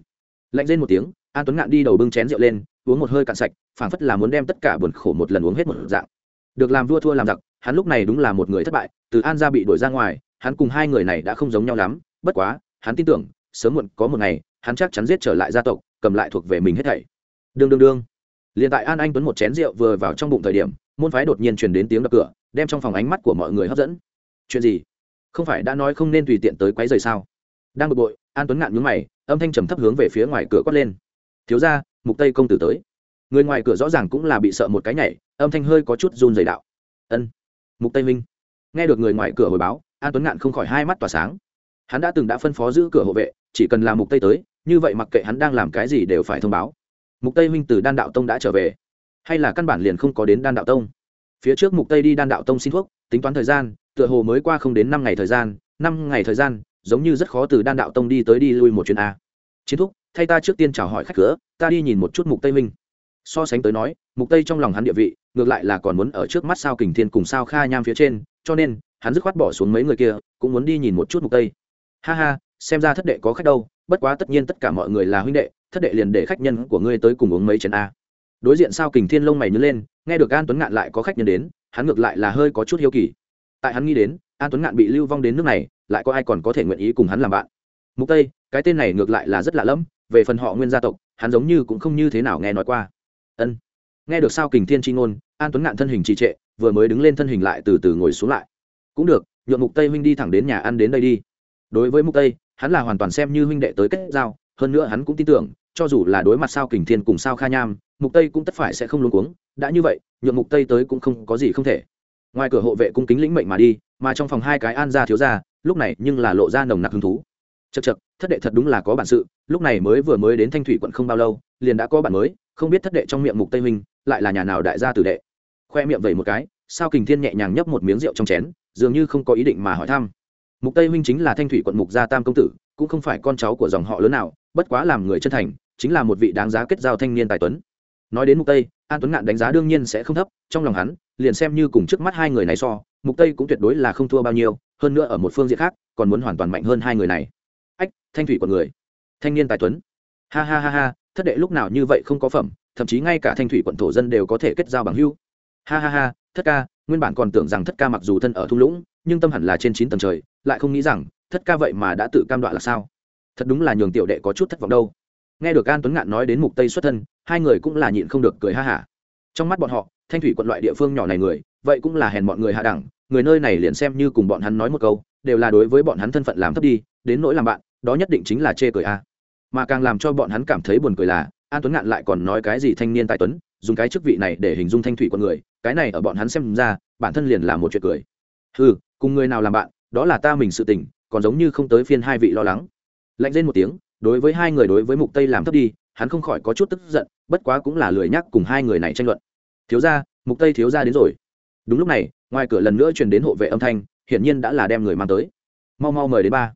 Lạnh lên một tiếng, an tuấn ngạn đi đầu bưng chén rượu lên, uống một hơi cạn sạch, phảng phất là muốn đem tất cả buồn khổ một lần uống hết một dạng. Được làm vua thua làm giặc, hắn lúc này đúng là một người thất bại, từ an gia bị đuổi ra ngoài, hắn cùng hai người này đã không giống nhau lắm, bất quá, hắn tin tưởng, sớm muộn có một ngày, hắn chắc chắn giết trở lại gia tộc, cầm lại thuộc về mình hết thảy. Đương đương đương. Liền tại an anh tuấn một chén rượu vừa vào trong bụng thời điểm, môn phái đột nhiên truyền đến tiếng đập cửa, đem trong phòng ánh mắt của mọi người hấp dẫn. Chuyện gì? Không phải đã nói không nên tùy tiện tới quấy rời sao? Đang bực bội, an tuấn ngạn nhướng mày, âm thanh trầm thấp hướng về phía ngoài cửa quát lên. Thiếu ra mục tây công tử tới. Người ngoài cửa rõ ràng cũng là bị sợ một cái nhảy, âm thanh hơi có chút run dày đạo. Ân, mục tây minh nghe được người ngoài cửa hồi báo, an tuấn ngạn không khỏi hai mắt tỏa sáng. Hắn đã từng đã phân phó giữ cửa hộ vệ, chỉ cần là mục tây tới, như vậy mặc kệ hắn đang làm cái gì đều phải thông báo. Mục tây minh từ đan đạo tông đã trở về. Hay là căn bản liền không có đến đan đạo tông? Phía trước mục tây đi đan đạo tông xin thuốc, tính toán thời gian, tựa hồ mới qua không đến năm ngày thời gian, năm ngày thời gian giống như rất khó từ đan đạo tông đi tới đi lui một chuyến a. Chiến thúc, thay ta trước tiên chào hỏi khách cửa, ta đi nhìn một chút mục tây minh so sánh tới nói, mục tây trong lòng hắn địa vị, ngược lại là còn muốn ở trước mắt sao kình thiên cùng sao kha nham phía trên, cho nên, hắn dứt khoát bỏ xuống mấy người kia, cũng muốn đi nhìn một chút mục tây. Ha ha, xem ra thất đệ có khách đâu, bất quá tất nhiên tất cả mọi người là huynh đệ, thất đệ liền để khách nhân của ngươi tới cùng uống mấy chén a. Đối diện sao kình thiên lông mày nhớ lên, nghe được an tuấn ngạn lại có khách nhân đến, hắn ngược lại là hơi có chút hiếu kỳ. Tại hắn nghĩ đến, an tuấn ngạn bị lưu vong đến nước này lại có ai còn có thể nguyện ý cùng hắn làm bạn. Mục tây, cái tên này ngược lại là rất lạ lẫm, về phần họ nguyên gia tộc, hắn giống như cũng không như thế nào nghe nói qua. Ân. Nghe được sao kình thiên chi ngôn, an tuấn ngạn thân hình trì trệ, vừa mới đứng lên thân hình lại từ từ ngồi xuống lại. Cũng được nhuộm mục tây huynh đi thẳng đến nhà ăn đến đây đi. Đối với mục tây, hắn là hoàn toàn xem như huynh đệ tới kết giao, hơn nữa hắn cũng tin tưởng, cho dù là đối mặt sao kình thiên cùng sao kha nham, mục tây cũng tất phải sẽ không luống cuống. Đã như vậy nhuộm mục tây tới cũng không có gì không thể ngoài cửa hộ vệ cung kính lĩnh mệnh mà đi, mà trong phòng hai cái an gia thiếu gia, lúc này nhưng là lộ ra nồng nặc hứng thú. Chật chật thất đệ thật đúng là có bản sự, lúc này mới vừa mới đến thanh thủy quận không bao lâu, liền đã có bản mới, không biết thất đệ trong miệng mục tây Minh lại là nhà nào đại gia tử đệ. Khoe miệng vẩy một cái, sao kình thiên nhẹ nhàng nhấp một miếng rượu trong chén, dường như không có ý định mà hỏi thăm. Mục tây Minh chính là thanh thủy quận mục gia tam công tử, cũng không phải con cháu của dòng họ lớn nào, bất quá làm người chân thành, chính là một vị đáng giá kết giao thanh niên tài tuấn. Nói đến mục tây, an tuấn ngạn đánh giá đương nhiên sẽ không thấp, trong lòng hắn liền xem như cùng trước mắt hai người này so, mục tây cũng tuyệt đối là không thua bao nhiêu, hơn nữa ở một phương diện khác, còn muốn hoàn toàn mạnh hơn hai người này. Ách, thanh thủy của người. Thanh niên tài tuấn. Ha ha ha ha, thất đệ lúc nào như vậy không có phẩm, thậm chí ngay cả thanh thủy quận thổ dân đều có thể kết giao bằng hưu ha ha ha, thất ca, nguyên bản còn tưởng rằng thất ca mặc dù thân ở thung lũng, nhưng tâm hẳn là trên chín tầng trời, lại không nghĩ rằng, thất ca vậy mà đã tự cam đoạ là sao? Thật đúng là nhường tiểu đệ có chút thất vọng đâu. Nghe được an tuấn ngạn nói đến mục tây xuất thân, hai người cũng là nhịn không được cười ha hả. Trong mắt bọn họ thanh thủy quận loại địa phương nhỏ này người, vậy cũng là hèn bọn người hạ đẳng, người nơi này liền xem như cùng bọn hắn nói một câu, đều là đối với bọn hắn thân phận làm thấp đi, đến nỗi làm bạn, đó nhất định chính là chê cười a. Mà càng làm cho bọn hắn cảm thấy buồn cười là, an tuấn ngạn lại còn nói cái gì thanh niên tài tuấn, dùng cái chức vị này để hình dung thanh thủy con người, cái này ở bọn hắn xem ra, bản thân liền là một chuyện cười. Ừ cùng người nào làm bạn, đó là ta mình sự tình, còn giống như không tới phiên hai vị lo lắng. Lạnh lên một tiếng, đối với hai người đối với mục tây làm thấp đi, hắn không khỏi có chút tức giận, bất quá cũng là lười nhắc cùng hai người này tranh luận thiếu ra mục tây thiếu ra đến rồi. Đúng lúc này, ngoài cửa lần nữa truyền đến hộ vệ âm thanh, hiển nhiên đã là đem người mang tới. Mau mau mời đến ba.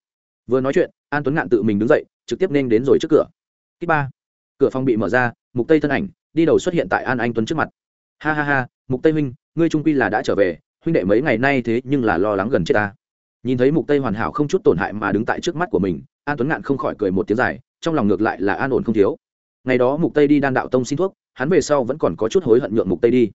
Vừa nói chuyện, an tuấn ngạn tự mình đứng dậy, trực tiếp nên đến rồi trước cửa. Kích ba. Cửa phòng bị mở ra, mục tây thân ảnh, đi đầu xuất hiện tại an anh tuấn trước mặt. Ha ha ha, mục tây huynh, ngươi trung quy là đã trở về, huynh đệ mấy ngày nay thế nhưng là lo lắng gần chết ta. Nhìn thấy mục tây hoàn hảo không chút tổn hại mà đứng tại trước mắt của mình, an tuấn ngạn không khỏi cười một tiếng dài, trong lòng ngược lại là an ổn không thiếu ngày đó mục tây đi đan đạo tông xin thuốc, hắn về sau vẫn còn có chút hối hận nhượng mục tây đi.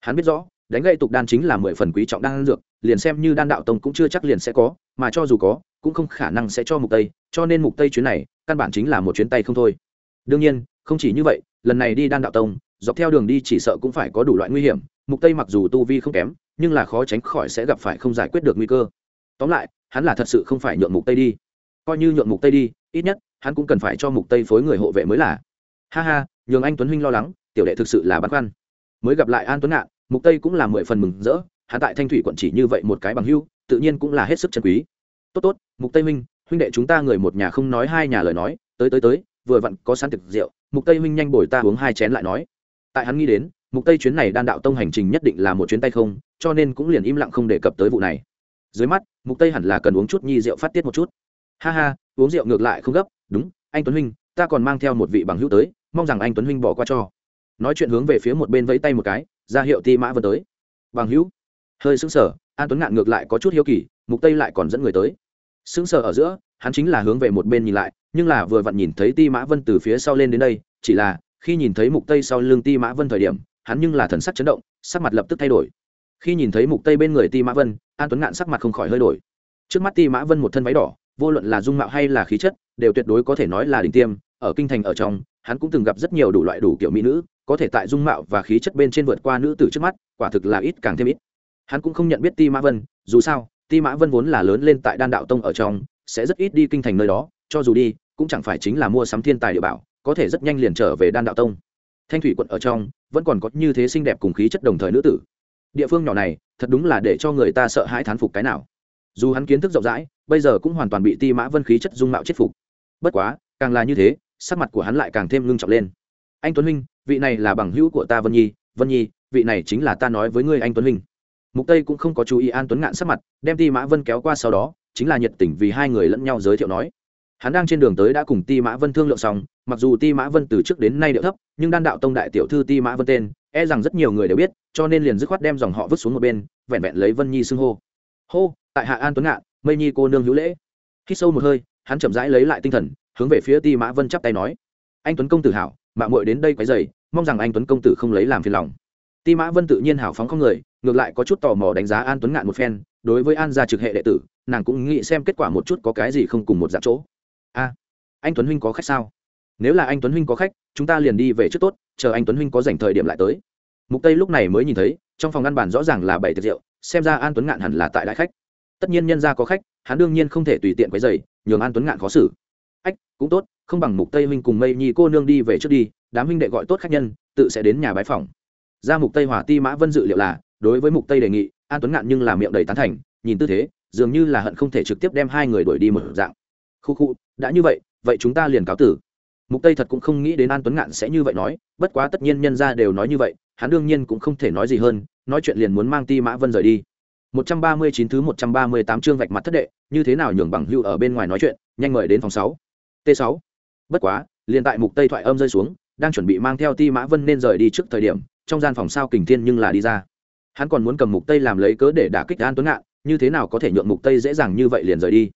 Hắn biết rõ, đánh gậy tục đan chính là mười phần quý trọng đan dược, liền xem như đan đạo tông cũng chưa chắc liền sẽ có, mà cho dù có, cũng không khả năng sẽ cho mục tây, cho nên mục tây chuyến này, căn bản chính là một chuyến tay không thôi. Đương nhiên, không chỉ như vậy, lần này đi đan đạo tông, dọc theo đường đi chỉ sợ cũng phải có đủ loại nguy hiểm, mục tây mặc dù tu vi không kém, nhưng là khó tránh khỏi sẽ gặp phải không giải quyết được nguy cơ. Tóm lại, hắn là thật sự không phải nhượng mục tây đi. Coi như nhượng mục tây đi, ít nhất, hắn cũng cần phải cho mục tây phối người hộ vệ mới là ha ha, nhường anh tuấn huynh lo lắng, tiểu đệ thực sự là băn khoăn. Mới gặp lại an tuấn ngạn, mục tây cũng là mười phần mừng rỡ, hạ tại thanh thủy quận chỉ như vậy một cái bằng hưu, tự nhiên cũng là hết sức chân quý. Tốt tốt, mục tây huynh huynh đệ chúng ta người một nhà không nói hai nhà lời nói, tới tới tới, vừa vặn có sẵn thực rượu, mục tây huynh nhanh bồi ta uống hai chén lại nói. Tại hắn nghĩ đến, mục tây chuyến này đan đạo tông hành trình nhất định là một chuyến tay không, cho nên cũng liền im lặng không đề cập tới vụ này. Dưới mắt, mục tây hẳn là cần uống chút nhi rượu phát tiết một chút. Ha ha, uống rượu ngược lại không gấp, đúng, anh tuấn huynh, ta còn mang theo một vị bằng hữu tới mong rằng anh tuấn huynh bỏ qua cho. Nói chuyện hướng về phía một bên vẫy tay một cái, ra hiệu ti mã vân tới. Bằng hữu. Hơi sững sờ, an tuấn ngạn ngược lại có chút hiếu kỳ, mục tây lại còn dẫn người tới. Sững sờ ở giữa, hắn chính là hướng về một bên nhìn lại, nhưng là vừa vặn nhìn thấy ti mã vân từ phía sau lên đến đây, chỉ là khi nhìn thấy mục tây sau lưng ti mã vân thời điểm, hắn nhưng là thần sắc chấn động, sắc mặt lập tức thay đổi. Khi nhìn thấy mục tây bên người ti mã vân, an tuấn ngạn sắc mặt không khỏi hơi đổi. Trước mắt ti mã vân một thân váy đỏ, vô luận là dung mạo hay là khí chất, đều tuyệt đối có thể nói là đỉnh tiêm, ở kinh thành ở trong hắn cũng từng gặp rất nhiều đủ loại đủ kiểu mỹ nữ, có thể tại dung mạo và khí chất bên trên vượt qua nữ tử trước mắt, quả thực là ít càng thêm ít. Hắn cũng không nhận biết ti mã vân, dù sao, ti mã vân vốn là lớn lên tại đan đạo tông ở trong, sẽ rất ít đi kinh thành nơi đó, cho dù đi, cũng chẳng phải chính là mua sắm thiên tài địa bảo, có thể rất nhanh liền trở về đan đạo tông. Thanh thủy quận ở trong, vẫn còn có như thế xinh đẹp cùng khí chất đồng thời nữ tử. Địa phương nhỏ này, thật đúng là để cho người ta sợ hãi thán phục cái nào. Dù hắn kiến thức rộng rãi, bây giờ cũng hoàn toàn bị ti mã vân khí chất dung mạo chết phục. Bất quá, càng là như thế sắc mặt của hắn lại càng thêm ngưng trọng lên. Anh tuấn huynh, vị này là bằng hữu của ta vân nhi vân nhi, vị này chính là ta nói với ngươi anh tuấn huynh. Mục tây cũng không có chú ý an tuấn ngạn sắc mặt, đem ti mã vân kéo qua sau đó, chính là nhiệt tình vì hai người lẫn nhau giới thiệu nói. Hắn đang trên đường tới đã cùng ti mã vân thương lượng xong, mặc dù ti mã vân từ trước đến nay điệu thấp, nhưng đan đạo tông đại tiểu thư ti mã vân tên e rằng rất nhiều người đều biết, cho nên liền dứt khoát đem dòng họ vứt xuống một bên, vẹn vẹn lấy vân nhi xưng hô. Hô, tại hạ an tuấn ngạn, mây nhi cô nương hữu lễ. Khi sâu một hơi hắn chậm rãi lấy lại tinh thần, hướng về phía ti mã vân chắp tay nói, anh tuấn công tử hảo mạng muội đến đây quấy dày mong rằng anh tuấn công tử không lấy làm phiền lòng. Ti mã vân tự nhiên hảo phóng không người, ngược lại có chút tò mò đánh giá an tuấn ngạn một phen, đối với an gia trực hệ đệ tử, nàng cũng nghĩ xem kết quả một chút có cái gì không cùng một dạng chỗ. A, anh tuấn huynh có khách sao? Nếu là anh tuấn huynh có khách, chúng ta liền đi về trước tốt, chờ anh tuấn huynh có dành thời điểm lại tới. Mục tây lúc này mới nhìn thấy, trong phòng ngăn bàn rõ ràng là bảy tiệc rượu, xem ra an tuấn ngạn hẳn là tại đại khách tất nhiên nhân gia có khách, hắn đương nhiên không thể tùy tiện quấy rầy, nhường an tuấn ngạn khó xử. Ách, cũng tốt, không bằng mục tây huynh cùng mây nhi cô nương đi về trước đi, đám huynh đệ gọi tốt khách nhân, tự sẽ đến nhà bái phòng ra mục tây hỏa ti mã vân dự liệu là, đối với mục tây đề nghị, an tuấn ngạn nhưng là miệng đầy tán thành, nhìn tư thế, dường như là hận không thể trực tiếp đem hai người đuổi đi một dạng. Khu khu, đã như vậy vậy chúng ta liền cáo tử. Mục tây thật cũng không nghĩ đến an tuấn ngạn sẽ như vậy nói, bất quá tất nhiên nhân ra đều nói như vậy, hắn đương nhiên cũng không thể nói gì hơn, nói chuyện liền muốn mang ti mã vân rời đi. 139 thứ 138 chương vạch mặt thất đệ, như thế nào nhường bằng hưu ở bên ngoài nói chuyện, nhanh mời đến phòng 6. t 6 bất quá, liền tại mục tây thoại âm rơi xuống, đang chuẩn bị mang theo ti mã vân nên rời đi trước thời điểm, trong gian phòng sao kình thiên nhưng là đi ra. Hắn còn muốn cầm mục tây làm lấy cớ để đả kích an tuấn ngạn, như thế nào có thể nhượng mục tây dễ dàng như vậy liền rời đi?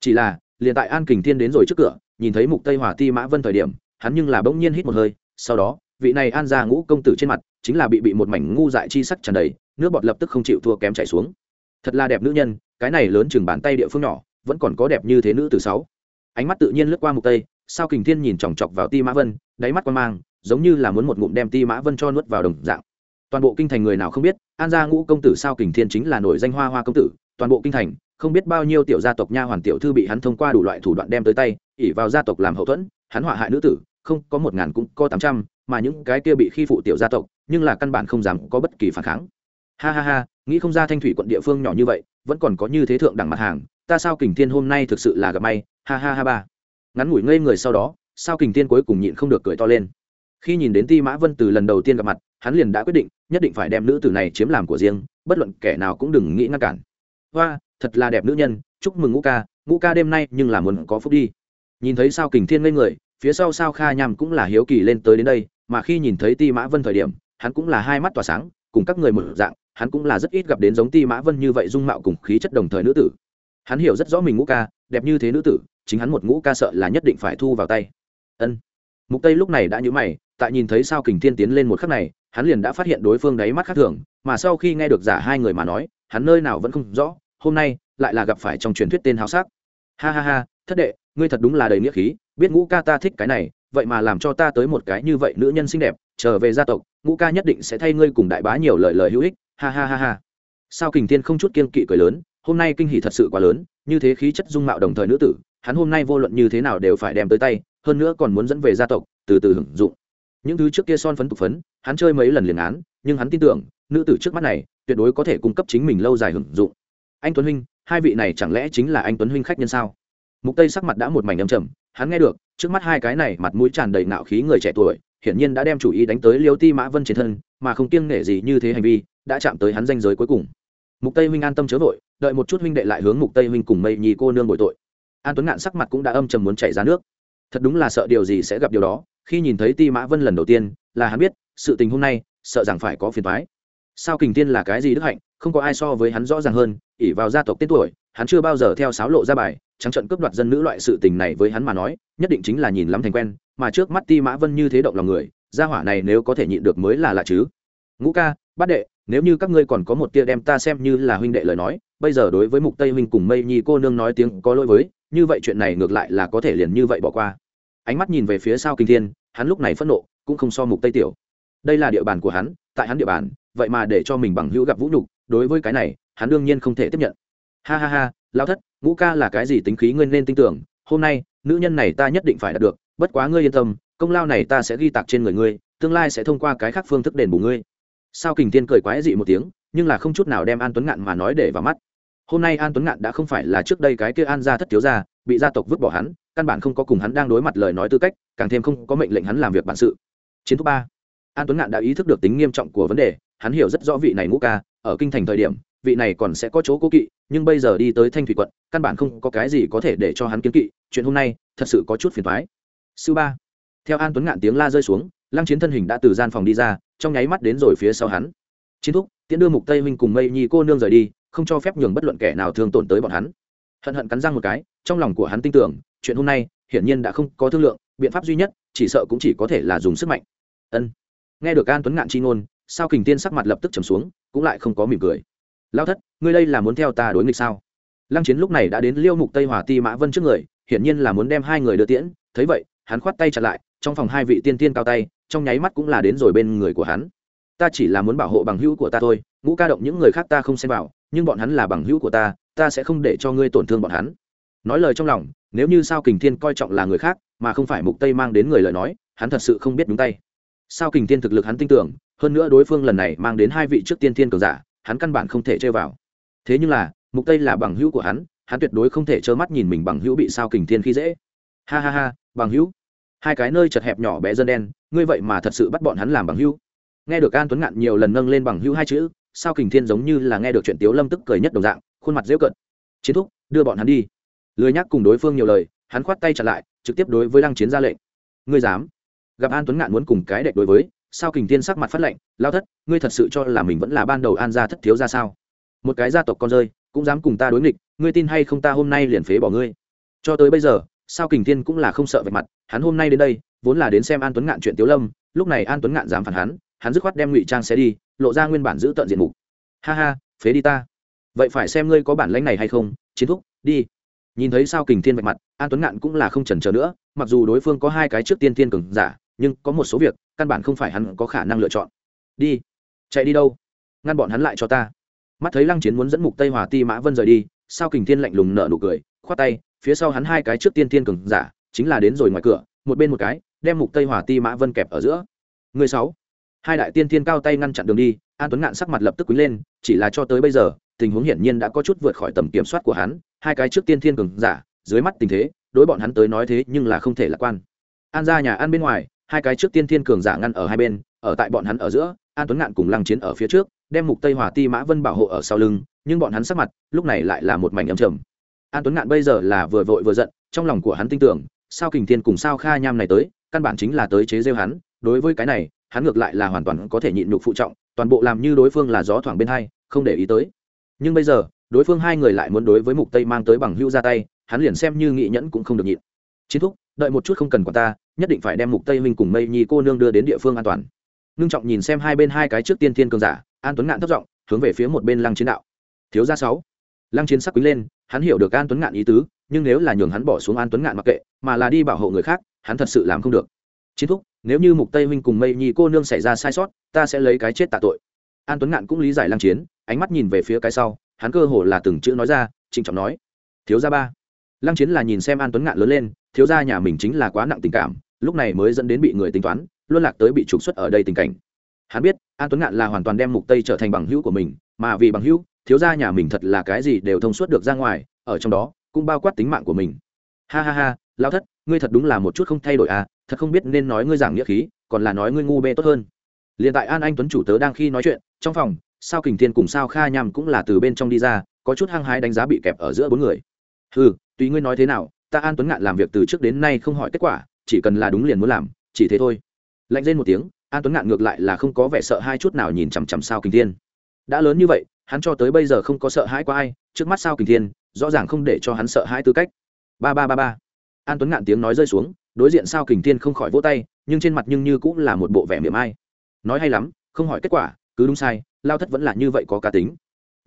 Chỉ là, liền tại an kình thiên đến rồi trước cửa, nhìn thấy mục tây hòa ti mã vân thời điểm, hắn nhưng là bỗng nhiên hít một hơi, sau đó, vị này an gia ngũ công tử trên mặt, chính là bị bị một mảnh ngu dại chi sắc tràn đầy nước bọt lập tức không chịu thua kém chảy xuống. Thật là đẹp nữ nhân, cái này lớn chừng bàn tay địa phương nhỏ, vẫn còn có đẹp như thế nữ từ sáu. Ánh mắt tự nhiên lướt qua mục tây, sao kình thiên nhìn chòng chọc vào ti mã vân, đáy mắt quan mang, giống như là muốn một ngụm đem ti mã vân cho nuốt vào đồng dạng. Toàn bộ kinh thành người nào không biết, an gia ngũ công tử sao kình thiên chính là nổi danh hoa hoa công tử, toàn bộ kinh thành, không biết bao nhiêu tiểu gia tộc nha hoàn tiểu thư bị hắn thông qua đủ loại thủ đoạn đem tới tay ỉ vào gia tộc làm hậu thuẫn, hắn hỏa hại nữ tử, không, có một ngàn cũng có tám trăm, mà những cái kia bị khi phụ tiểu gia tộc, nhưng là căn bản không dám có bất kỳ phản kháng ha ha ha, nghĩ không ra thanh thủy quận địa phương nhỏ như vậy, vẫn còn có như thế thượng đẳng mặt hàng, ta sao kình thiên hôm nay thực sự là gặp may, ha ha ha ba. Ngắn ngủi ngây người sau đó, sao kình thiên cuối cùng nhịn không được cười to lên. Khi nhìn đến ti mã vân từ lần đầu tiên gặp mặt, hắn liền đã quyết định, nhất định phải đem nữ tử này chiếm làm của riêng, bất luận kẻ nào cũng đừng nghĩ ngăn cản. Hoa, thật là đẹp nữ nhân, chúc mừng ngũ ca ngũ ca đêm nay nhưng là muốn có phúc đi. Nhìn thấy sao kình thiên ngây người, phía sau sao kha nham cũng là hiếu kỳ lên tới đến đây, mà khi nhìn thấy ti mã vân thời điểm, hắn cũng là hai mắt tỏa sáng, cùng các người một dạng hắn cũng là rất ít gặp đến giống ti mã vân như vậy dung mạo cùng khí chất đồng thời nữ tử. Hắn hiểu rất rõ mình ngũ ca, đẹp như thế nữ tử, chính hắn một ngũ ca sợ là nhất định phải thu vào tay. Ân. Mục tây lúc này đã nhíu mày, tại nhìn thấy sao kình thiên tiến lên một khắc này, hắn liền đã phát hiện đối phương đáy mắt khác thường, mà sau khi nghe được giả hai người mà nói, hắn nơi nào vẫn không rõ, hôm nay lại là gặp phải trong truyền thuyết tên háo sắc. Ha ha ha, thất đệ, ngươi thật đúng là đầy nghĩa khí, biết ngũ ca ta thích cái này, vậy mà làm cho ta tới một cái như vậy nữ nhân xinh đẹp trở về gia tộc, ngũ ca nhất định sẽ thay ngươi cùng đại bá nhiều lời lời hữu ích, ha ha ha ha. Sao kình thiên không chút kiên kỵ cười lớn, hôm nay kinh hỷ thật sự quá lớn, như thế khí chất dung mạo đồng thời nữ tử, hắn hôm nay vô luận như thế nào đều phải đem tới tay, hơn nữa còn muốn dẫn về gia tộc, từ từ hưởng dụng. Những thứ trước kia son phấn tục phấn, hắn chơi mấy lần liền án, nhưng hắn tin tưởng, nữ tử trước mắt này, tuyệt đối có thể cung cấp chính mình lâu dài hưởng dụng. Anh tuấn huynh, hai vị này chẳng lẽ chính là anh tuấn huynh khách nhân sao? Mục tây sắc mặt đã một mảnh âm trầm, hắn nghe được, trước mắt hai cái này mặt mũi tràn đầy nạo khí người trẻ tuổi hiển nhiên đã đem chủ ý đánh tới liêu ti mã vân trên thân, mà không kiêng nể gì như thế hành vi, đã chạm tới hắn danh giới cuối cùng. Mục tây huynh an tâm chớ vội, đợi một chút huynh đệ lại hướng mục tây huynh cùng mây nhì cô nương bội tội. An tuấn ngạn sắc mặt cũng đã âm trầm muốn chảy ra nước. Thật đúng là sợ điều gì sẽ gặp điều đó, khi nhìn thấy ti mã vân lần đầu tiên, là hắn biết, sự tình hôm nay, sợ rằng phải có phiền thoái sao kình tiên là cái gì đức hạnh, không có ai so với hắn rõ ràng hơn ỉ vào gia tộc tên tuổi hắn chưa bao giờ theo sáo lộ ra bài, trắng trận cướp đoạt dân nữ loại sự tình này với hắn mà nói, nhất định chính là nhìn lắm thành quen, mà trước mắt ti mã vân như thế động lòng người, gia hỏa này nếu có thể nhịn được mới là lạ chứ. Ngũ ca, bát đệ, nếu như các ngươi còn có một tia đem ta xem như là huynh đệ lời nói, bây giờ đối với mục tây huynh cùng mây nhi cô nương nói tiếng có lỗi với, như vậy chuyện này ngược lại là có thể liền như vậy bỏ qua. Ánh mắt nhìn về phía sau kinh thiên, hắn lúc này phẫn nộ, cũng không so mục tây tiểu. Đây là địa bàn của hắn, tại hắn địa bàn, vậy mà để cho mình bằng hữu gặp vũ nhục, đối với cái này, hắn đương nhiên không thể tiếp nhận ha ha ha lao thất, ngũ ca là cái gì tính khí ngươi nên tin tưởng, hôm nay, nữ nhân này ta nhất định phải đạt được, bất quá ngươi yên tâm, công lao này ta sẽ ghi tạc trên người ngươi, tương lai sẽ thông qua cái khác phương thức đền bù ngươi. Sao kình tiên cười quái dị một tiếng, nhưng là không chút nào đem an tuấn ngạn mà nói để vào mắt. Hôm nay an tuấn ngạn đã không phải là trước đây cái kia an gia thất thiếu gia, bị gia tộc vứt bỏ hắn, căn bản không có cùng hắn đang đối mặt lời nói tư cách, càng thêm không có mệnh lệnh hắn làm việc bản sự. Chiến thúc ba. An tuấn ngạn đã ý thức được tính nghiêm trọng của vấn đề, hắn hiểu rất rõ vị này ngũ ca, ở kinh thành thời điểm vị này còn sẽ có chỗ cố kỵ, nhưng bây giờ đi tới thanh thủy quận, căn bản không có cái gì có thể để cho hắn kiến kỵ, chuyện hôm nay thật sự có chút phiền thoái sư ba. Theo an tuấn ngạn tiếng la rơi xuống, lăng chiến thân hình đã từ gian phòng đi ra, trong nháy mắt đến rồi phía sau hắn. Chiến thúc, tiễn đưa mục tây huynh cùng mây nhi cô nương rời đi, không cho phép nhường bất luận kẻ nào thương tổn tới bọn hắn. Hận hận cắn răng một cái, trong lòng của hắn tin tưởng, chuyện hôm nay hiển nhiên đã không có thương lượng, biện pháp duy nhất, chỉ sợ cũng chỉ có thể là dùng sức mạnh. Ân. Nghe được an tuấn ngạn chi ngôn, sao kình tiên sắc mặt lập tức trầm xuống, cũng lại không có mỉm cười lao thất, ngươi đây là muốn theo ta đối nghịch sao? Lăng chiến lúc này đã đến liêu mục tây hòa ti mã vân trước người, hiển nhiên là muốn đem hai người đưa tiễn. Thấy vậy, hắn khoát tay chặt lại, trong phòng hai vị tiên tiên cao tay, trong nháy mắt cũng là đến rồi bên người của hắn. Ta chỉ là muốn bảo hộ bằng hữu của ta thôi, ngũ ca động những người khác ta không xem vào, nhưng bọn hắn là bằng hữu của ta ta sẽ không để cho ngươi tổn thương bọn hắn. Nói lời trong lòng, nếu như sao kình thiên coi trọng là người khác, mà không phải mục tây mang đến người lời nói, hắn thật sự không biết đúng tay. Sao kình thiên thực lực hắn tin tưởng, hơn nữa đối phương lần này mang đến hai vị trước tiên thiên cường giả hắn căn bản không thể chơi vào. Thế nhưng là, mục tây là bằng hữu của hắn hắn tuyệt đối không thể trơ mắt nhìn mình bằng hữu bị sao kình thiên khi dễ. Ha ha ha, bằng hữu. Hai cái nơi chật hẹp nhỏ bé dân đen, ngươi vậy mà thật sự bắt bọn hắn làm bằng hữu. Nghe được an tuấn ngạn nhiều lần nâng lên bằng hữu hai chữ, sao kình thiên giống như là nghe được chuyện tiếu lâm tức cười nhất đồng dạng, khuôn mặt dễu cận chiến thúc, đưa bọn hắn đi. Lười nhắc cùng đối phương nhiều lời, hắn khoát tay chặt lại, trực tiếp đối với lăng chiến ra lệnh. Ngươi dám. Gặp an tuấn ngạn muốn cùng cái đệ đối với sao kình thiên sắc mặt phát lệnh lao thất, ngươi thật sự cho là mình vẫn là ban đầu an gia thất thiếu ra sao? Một cái gia tộc con rơi, cũng dám cùng ta đối nghịch, ngươi tin hay không ta hôm nay liền phế bỏ ngươi? Cho tới bây giờ, sao kình thiên cũng là không sợ về mặt, hắn hôm nay đến đây, vốn là đến xem an tuấn ngạn chuyện tiếu lâm, lúc này an tuấn ngạn dám phản hắn hắn dứt khoát đem ngụy trang xe đi, lộ ra nguyên bản giữ tận diện mục. Ha ha, phế đi ta. Vậy phải xem ngươi có bản lãnh này hay không, chiến thúc, đi. Nhìn thấy sao kình thiên vạch mặt, an tuấn ngạn cũng là không chần chờ nữa, mặc dù đối phương có hai cái trước tiên thiên cường giả, nhưng có một số việc căn bản không phải hắn có khả năng lựa chọn. Đi. Chạy đi đâu? Ngăn bọn hắn lại cho ta. Mắt thấy lăng chiến muốn dẫn mục tây hòa ti mã vân rời đi, sao kình thiên lạnh lùng nở nụ cười, khoát tay, phía sau hắn hai cái trước tiên thiên cường giả, chính là đến rồi ngoài cửa, một bên một cái, đem mục tây hòa ti mã vân kẹp ở giữa. Người sáu. Hai đại tiên thiên cao tay ngăn chặn đường đi, an tuấn ngạn sắc mặt lập tức quý lên, chỉ là cho tới bây giờ, tình huống hiển nhiên đã có chút vượt khỏi tầm kiểm soát của hắn, hai cái trước tiên thiên cường giả, dưới mắt tình thế, đối bọn hắn tới nói thế nhưng là không thể lạc quan. An ra nhà an bên ngoài hai cái trước tiên thiên cường giả ngăn ở hai bên, ở tại bọn hắn ở giữa, an tuấn ngạn cùng lăng chiến ở phía trước, đem mục tây hòa ti mã vân bảo hộ ở sau lưng, nhưng bọn hắn sắc mặt, lúc này lại là một mảnh âm trầm. An tuấn ngạn bây giờ là vừa vội vừa giận, trong lòng của hắn tin tưởng, sao kình thiên cùng sao kha nham này tới, căn bản chính là tới chế rêu hắn, đối với cái này, hắn ngược lại là hoàn toàn có thể nhịn nhục phụ trọng, toàn bộ làm như đối phương là gió thoảng bên hai, không để ý tới. Nhưng bây giờ, đối phương hai người lại muốn đối với mục tây mang tới bằng hưu ra tay, hắn liền xem như nghị nhẫn cũng không được nhịn. Chiến thúc, đợi một chút không cần quản ta nhất định phải đem mục tây minh cùng mây nhi cô nương đưa đến địa phương an toàn. Ngưng trọng nhìn xem hai bên hai cái trước tiên thiên cường giả, an tuấn ngạn thấp giọng, hướng về phía một bên lăng chiến đạo. Thiếu gia sáu. Lăng chiến sắc quý lên, hắn hiểu được an tuấn ngạn ý tứ, nhưng nếu là nhường hắn bỏ xuống an tuấn ngạn mặc kệ, mà là đi bảo hộ người khác, hắn thật sự làm không được. Chiến thúc, nếu như mục tây huynh cùng mây nhi cô nương xảy ra sai sót, ta sẽ lấy cái chết tạ tội. An tuấn ngạn cũng lý giải lăng chiến, ánh mắt nhìn về phía cái sau, hắn cơ hồ là từng chữ nói ra, trịnh trọng nói. Thiếu gia ba. Lăng chiến là nhìn xem an tuấn ngạn lớn lên, thiếu gia nhà mình chính là quá nặng tình cảm lúc này mới dẫn đến bị người tính toán, luân lạc tới bị trục xuất ở đây tình cảnh. Hắn biết, an tuấn ngạn là hoàn toàn đem mục tây trở thành bằng hữu của mình, mà vì bằng hữu, thiếu gia nhà mình thật là cái gì đều thông suốt được ra ngoài, ở trong đó, cũng bao quát tính mạng của mình. Ha ha ha lao thất, ngươi thật đúng là một chút không thay đổi à thật không biết nên nói ngươi giảng nghĩa khí, còn là nói ngươi ngu bê tốt hơn. Liền tại an anh tuấn chủ tớ đang khi nói chuyện, trong phòng, sao kình thiên cùng sao kha nhằm cũng là từ bên trong đi ra, có chút hăng hái đánh giá bị kẹp ở giữa bốn người. Ừ tùy ngươi nói thế nào, ta an tuấn ngạn làm việc từ trước đến nay không hỏi kết quả chỉ cần là đúng liền muốn làm, chỉ thế thôi. Lạnh lên một tiếng, an tuấn ngạn ngược lại là không có vẻ sợ hai chút nào nhìn chằm chằm sao kình thiên. Đã lớn như vậy, hắn cho tới bây giờ không có sợ hãi qua ai, trước mắt sao kình thiên, rõ ràng không để cho hắn sợ hãi tư cách. Ba ba ba ba. An tuấn ngạn tiếng nói rơi xuống, đối diện sao kình thiên không khỏi vỗ tay, nhưng trên mặt nhưng như cũng là một bộ vẻ miệng ai. Nói hay lắm, không hỏi kết quả, cứ đúng sai, lao thất vẫn là như vậy có cá tính.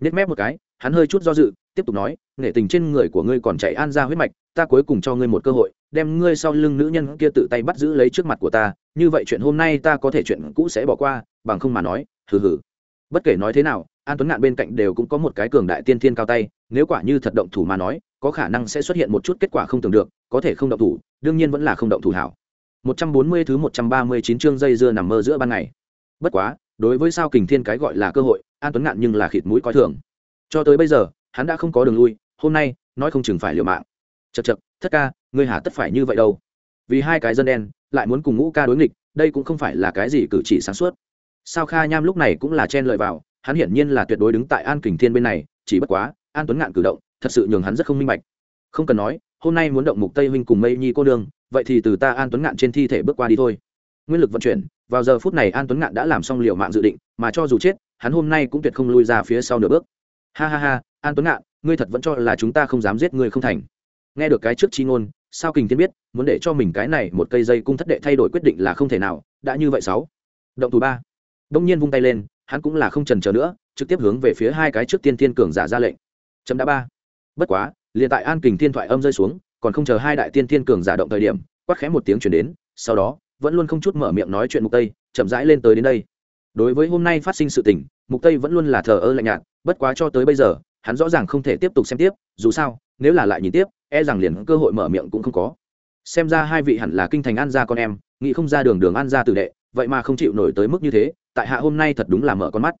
Nhét mép một cái hắn hơi chút do dự, tiếp tục nói, nghệ tình trên người của ngươi còn chạy an ra huyết mạch, ta cuối cùng cho ngươi một cơ hội, đem ngươi sau lưng nữ nhân kia tự tay bắt giữ lấy trước mặt của ta, như vậy chuyện hôm nay ta có thể chuyện cũ sẽ bỏ qua, bằng không mà nói, hừ hừ. Bất kể nói thế nào, an tuấn ngạn bên cạnh đều cũng có một cái cường đại tiên thiên cao tay, nếu quả như thật động thủ mà nói, có khả năng sẽ xuất hiện một chút kết quả không tưởng được, có thể không động thủ, đương nhiên vẫn là không động thủ hảo. 140 thứ 139 chương dây dưa nằm mơ giữa ban ngày. Bất quá, đối với sao kình thiên cái gọi là cơ hội, an tuấn ngạn nhưng là khịt mũi coi thường cho tới bây giờ, hắn đã không có đường lui, hôm nay, nói không chừng phải liều mạng. Chật chật thất ca, ngươi hà tất phải như vậy đâu. Vì hai cái dân đen, lại muốn cùng ngũ ca đối nghịch, đây cũng không phải là cái gì cử chỉ sáng suốt. Sao kha nham lúc này cũng là chen lợi vào, hắn hiển nhiên là tuyệt đối đứng tại an kình thiên bên này, chỉ bất quá, an tuấn ngạn cử động, thật sự nhường hắn rất không minh bạch. Không cần nói, hôm nay muốn động mục tây huynh cùng mây nhi cô đương vậy thì từ ta an tuấn ngạn trên thi thể bước qua đi thôi. Nguyên lực vận chuyển, vào giờ phút này an tuấn ngạn đã làm xong liệu mạng dự định, mà cho dù chết, hắn hôm nay cũng tuyệt không lui ra phía sau nửa bước ha ha ha, an tuấn ngạn, ngươi thật vẫn cho là chúng ta không dám giết ngươi không thành. Nghe được cái trước chi ngôn, sao kình thiên biết, muốn để cho mình cái này một cây dây cung thất đệ thay đổi quyết định là không thể nào, đã như vậy sáu. Động thủ ba. Đông nhiên vung tay lên, hắn cũng là không trần chờ nữa, trực tiếp hướng về phía hai cái trước tiên thiên cường giả ra lệnh. Chấm đã ba. Bất quá, liền tại an kình thiên thoại âm rơi xuống, còn không chờ hai đại tiên thiên cường giả động thời điểm, quát khẽ một tiếng chuyển đến, sau đó, vẫn luôn không chút mở miệng nói chuyện mục tây, chậm rãi lên tới đến đây đối với hôm nay phát sinh sự tình, mục tây vẫn luôn là thờ ơ lạnh nhạt, bất quá cho tới bây giờ, hắn rõ ràng không thể tiếp tục xem tiếp, dù sao, nếu là lại nhìn tiếp e rằng liền cơ hội mở miệng cũng không có. Xem ra hai vị hẳn là kinh thành an gia con em, nghĩ không ra đường đường an gia tử đệ, vậy mà không chịu nổi tới mức như thế, tại hạ hôm nay thật đúng là mở con mắt.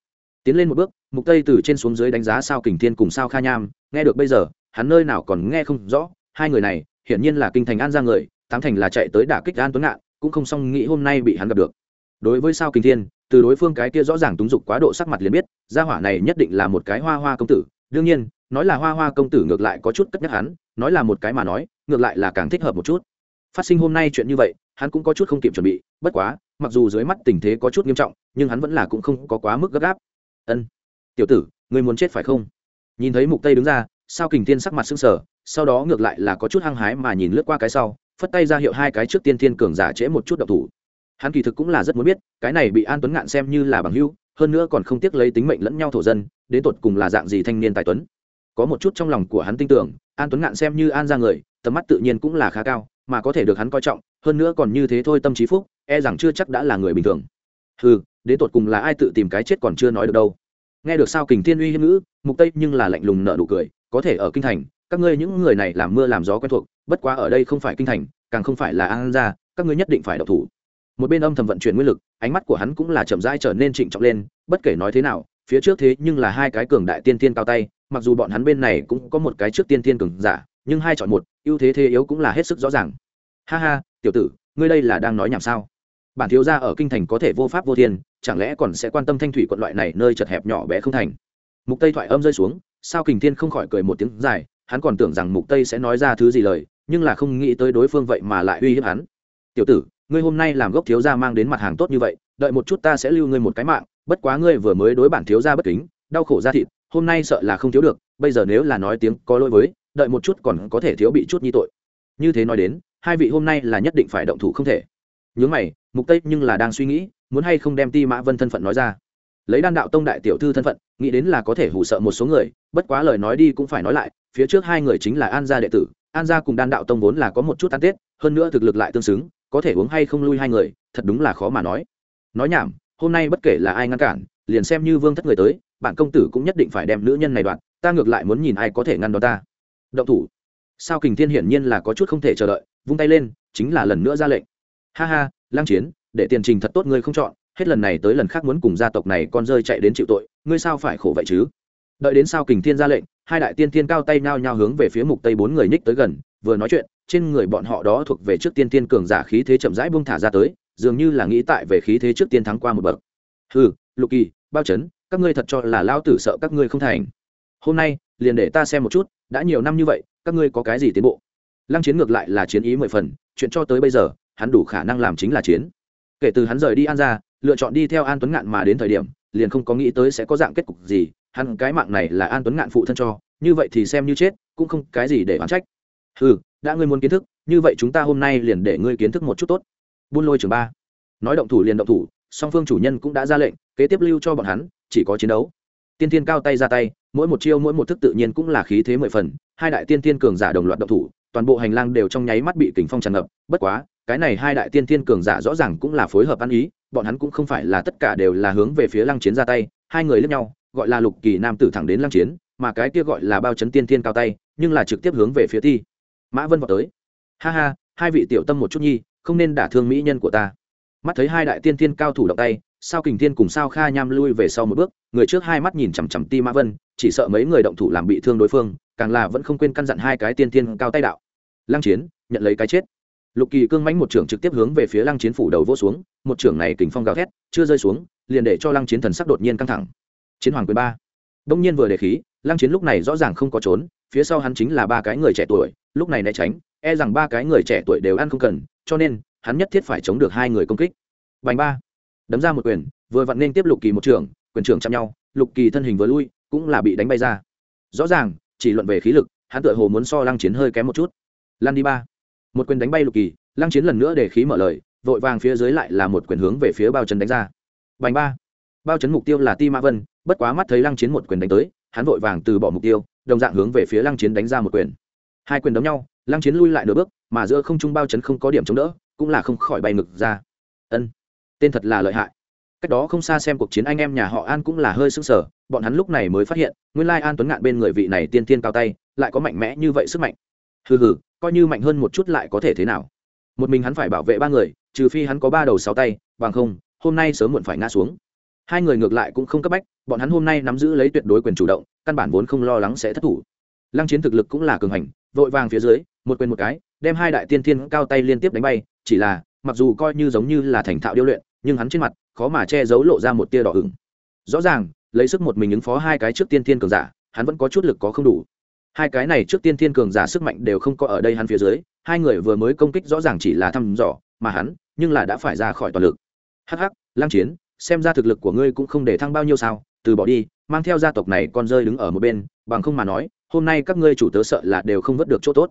Tiến lên một bước, mục tây từ trên xuống dưới đánh giá sao kình thiên cùng sao kha nham, nghe được bây giờ, hắn nơi nào còn nghe không rõ, hai người này, hiển nhiên là kinh thành an gia người, tám thành là chạy tới đả kích an tuấn ngạn, cũng không xong nghĩ hôm nay bị hắn gặp được. Đối với sao kình thiên từ đối phương cái kia rõ ràng túng dục quá độ sắc mặt liền biết, gia hỏa này nhất định là một cái hoa hoa công tử. Đương nhiên, nói là hoa hoa công tử ngược lại có chút cất nhắc hắn, nói là một cái mà nói, ngược lại là càng thích hợp một chút. Phát sinh hôm nay chuyện như vậy, hắn cũng có chút không kịp chuẩn bị, bất quá, mặc dù dưới mắt tình thế có chút nghiêm trọng, nhưng hắn vẫn là cũng không có quá mức gấp gáp. Ân, tiểu tử, ngươi muốn chết phải không? Nhìn thấy mục tây đứng ra, sao kình tiên sắc mặt sưng sờ, sau đó ngược lại là có chút hăng hái mà nhìn lướt qua cái sau, phất tay ra hiệu hai cái trước tiên thiên cường giả trễ một chút độc thủ hắn kỳ thực cũng là rất muốn biết, cái này bị an tuấn ngạn xem như là bằng hưu hơn nữa còn không tiếc lấy tính mệnh lẫn nhau thổ dân, đến tột cùng là dạng gì thanh niên tài tuấn. Có một chút trong lòng của hắn tin tưởng, an tuấn ngạn xem như an ra người, tầm mắt tự nhiên cũng là khá cao, mà có thể được hắn coi trọng, hơn nữa còn như thế thôi tâm trí phúc e rằng chưa chắc đã là người bình thường. Ừ đến tột cùng là ai tự tìm cái chết còn chưa nói được đâu. Nghe được sao kình thiên uy hiếp ngữ, mục tây nhưng là lạnh lùng nợ nụ cười, có thể ở kinh thành, các ngươi những người này làm mưa làm gió quen thuộc, bất quá ở đây không phải kinh thành, càng không phải là an gia các ngươi nhất định phải độc thủ một bên âm thầm vận chuyển nguyên lực, ánh mắt của hắn cũng là chậm rãi trở nên trịnh trọng lên, bất kể nói thế nào, phía trước thế nhưng là hai cái cường đại tiên tiên cao tay, mặc dù bọn hắn bên này cũng có một cái trước tiên tiên cường giả, nhưng hai chọn một, ưu thế thế yếu cũng là hết sức rõ ràng. Ha ha, tiểu tử, ngươi đây là đang nói nhảm sao? Bản thiếu gia ở kinh thành có thể vô pháp vô thiên, chẳng lẽ còn sẽ quan tâm thanh thủy quận loại này nơi chật hẹp nhỏ bé không thành? Mục tây thoại âm rơi xuống, sao kình thiên không khỏi cười một tiếng dài, hắn còn tưởng rằng mục tây sẽ nói ra thứ gì lời, nhưng là không nghĩ tới đối phương vậy mà lại uy hiếp hắn. Tiểu tử ngươi hôm nay làm gốc thiếu gia mang đến mặt hàng tốt như vậy, đợi một chút ta sẽ lưu ngươi một cái mạng, bất quá ngươi vừa mới đối bản thiếu gia bất kính, đau khổ ra thịt, hôm nay sợ là không thiếu được, bây giờ nếu là nói tiếng có lỗi với, đợi một chút còn có thể thiếu bị chút nhi tội. Như thế nói đến, hai vị hôm nay là nhất định phải động thủ không thể. Nhớ mày, mục tây nhưng là đang suy nghĩ, muốn hay không đem ti mã vân thân phận nói ra. Lấy đan đạo tông đại tiểu thư thân phận, nghĩ đến là có thể hủ sợ một số người, bất quá lời nói đi cũng phải nói lại, phía trước hai người chính là an gia đệ tử, an gia cùng đan đạo tông vốn là có một chút tan tết, hơn nữa thực lực lại tương xứng có thể uống hay không lui hai người, thật đúng là khó mà nói. Nói nhảm, hôm nay bất kể là ai ngăn cản, liền xem như vương thất người tới, bạn công tử cũng nhất định phải đem nữ nhân này đoạt, ta ngược lại muốn nhìn ai có thể ngăn đó ta. Động thủ. Sao kình thiên hiển nhiên là có chút không thể chờ đợi, vung tay lên, chính là lần nữa ra lệnh. Ha ha, lang chiến, để tiền trình thật tốt ngươi không chọn, hết lần này tới lần khác muốn cùng gia tộc này con rơi chạy đến chịu tội, ngươi sao phải khổ vậy chứ? Đợi đến sao kình thiên ra lệnh, hai đại tiên thiên cao tay nhao nhao hướng về phía mục tây bốn người nhích tới gần, vừa nói chuyện trên người bọn họ đó thuộc về trước tiên tiên cường giả khí thế chậm rãi buông thả ra tới, dường như là nghĩ tại về khí thế trước tiên thắng qua một bậc. Hừ lục kỳ bao chấn, các ngươi thật cho là lao tử sợ các ngươi không thành. Hôm nay, liền để ta xem một chút, đã nhiều năm như vậy, các ngươi có cái gì tiến bộ? Lăng chiến ngược lại là chiến ý mười phần, chuyện cho tới bây giờ, hắn đủ khả năng làm chính là chiến. Kể từ hắn rời đi an ra lựa chọn đi theo an tuấn ngạn mà đến thời điểm, liền không có nghĩ tới sẽ có dạng kết cục gì, hắn cái mạng này là an tuấn ngạn phụ thân cho, như vậy thì xem như chết, cũng không cái gì để oán trách. Ừ đã ngươi muốn kiến thức, như vậy chúng ta hôm nay liền để ngươi kiến thức một chút tốt. Buôn lôi trường ba. Nói động thủ liền động thủ, song phương chủ nhân cũng đã ra lệnh, kế tiếp lưu cho bọn hắn, chỉ có chiến đấu. Tiên thiên cao tay ra tay, mỗi một chiêu mỗi một thức tự nhiên cũng là khí thế mười phần, hai đại tiên thiên cường giả đồng loạt động thủ, toàn bộ hành lang đều trong nháy mắt bị kính phong tràn ngập, bất quá, cái này hai đại tiên thiên cường giả rõ ràng cũng là phối hợp ăn ý, bọn hắn cũng không phải là tất cả đều là hướng về phía lăng chiến ra tay, hai người lướt nhau, gọi là lục kỳ nam tử thẳng đến lăng chiến, mà cái kia gọi là bao chấn tiên thiên cao tay, nhưng là trực tiếp hướng về phía thi mã vân vào tới. Ha ha, hai vị tiểu tâm một chút nhi, không nên đả thương mỹ nhân của ta. Mắt thấy hai đại tiên thiên cao thủ động tay, sao kình thiên cùng sao kha nham lui về sau một bước, người trước hai mắt nhìn chằm chằm ti mã vân, chỉ sợ mấy người động thủ làm bị thương đối phương, càng là vẫn không quên căn dặn hai cái tiên thiên cao tay đạo. Lăng chiến, nhận lấy cái chết. Lục kỳ cương mánh một trưởng trực tiếp hướng về phía lăng chiến phủ đầu vỗ xuống, một trưởng này kình phong gào thét, chưa rơi xuống, liền để cho lăng chiến thần sắc đột nhiên căng thẳng. Chiến hoàng quyền ba đông nhiên vừa để khí, lăng chiến lúc này rõ ràng không có trốn, phía sau hắn chính là ba cái người trẻ tuổi, lúc này né tránh e rằng ba cái người trẻ tuổi đều ăn không cần, cho nên, hắn nhất thiết phải chống được hai người công kích. Bành ba. Đấm ra một quyền, vừa vặn nên tiếp lục kỳ một trưởng quyền trưởng chạm nhau, lục kỳ thân hình vừa lui, cũng là bị đánh bay ra. Rõ ràng, chỉ luận về khí lực, hắn tựa hồ muốn so lăng chiến hơi kém một chút. Lan đi ba. Một quyền đánh bay lục kỳ, lăng chiến lần nữa để khí mở lời, vội vàng phía dưới lại là một quyền hướng về phía bao trấn đánh ra. Bành ba. Bao trấn mục tiêu là ti ma vân bất quá mắt thấy lăng chiến một quyền đánh tới, hắn vội vàng từ bỏ mục tiêu, đồng dạng hướng về phía lăng chiến đánh ra một quyền. Hai quyền đấm nhau, lăng chiến lui lại nửa bước, mà giữa không trung bao chấn không có điểm chống đỡ, cũng là không khỏi bay ngực ra. Ân, tên thật là lợi hại. Cách đó không xa xem cuộc chiến anh em nhà họ an cũng là hơi sưng sở bọn hắn lúc này mới phát hiện, nguyên lai an tuấn ngạn bên người vị này tiên tiên cao tay, lại có mạnh mẽ như vậy sức mạnh. Hừ hừ, coi như mạnh hơn một chút lại có thể thế nào? Một mình hắn phải bảo vệ ba người, trừ phi hắn có ba đầu sáu tay, bằng không, hôm nay sớm muộn phải ngã xuống hai người ngược lại cũng không cấp bách, bọn hắn hôm nay nắm giữ lấy tuyệt đối quyền chủ động, căn bản vốn không lo lắng sẽ thất thủ. Lăng chiến thực lực cũng là cường hành, vội vàng phía dưới, một quyền một cái, đem hai đại tiên thiên cao tay liên tiếp đánh bay, chỉ là, mặc dù coi như giống như là thành thạo điêu luyện, nhưng hắn trên mặt khó mà che giấu lộ ra một tia đỏ ửng. Rõ ràng, lấy sức một mình ứng phó hai cái trước tiên thiên cường giả, hắn vẫn có chút lực có không đủ. Hai cái này trước tiên thiên cường giả sức mạnh đều không có ở đây hắn phía dưới, hai người vừa mới công kích rõ ràng chỉ là thăm dò, mà hắn, nhưng là đã phải ra khỏi toàn lực. Hắc hắc lang chiến xem ra thực lực của ngươi cũng không để thăng bao nhiêu sao, từ bỏ đi, mang theo gia tộc này con rơi đứng ở một bên, bằng không mà nói, hôm nay các ngươi chủ tớ sợ là đều không vớt được chỗ tốt.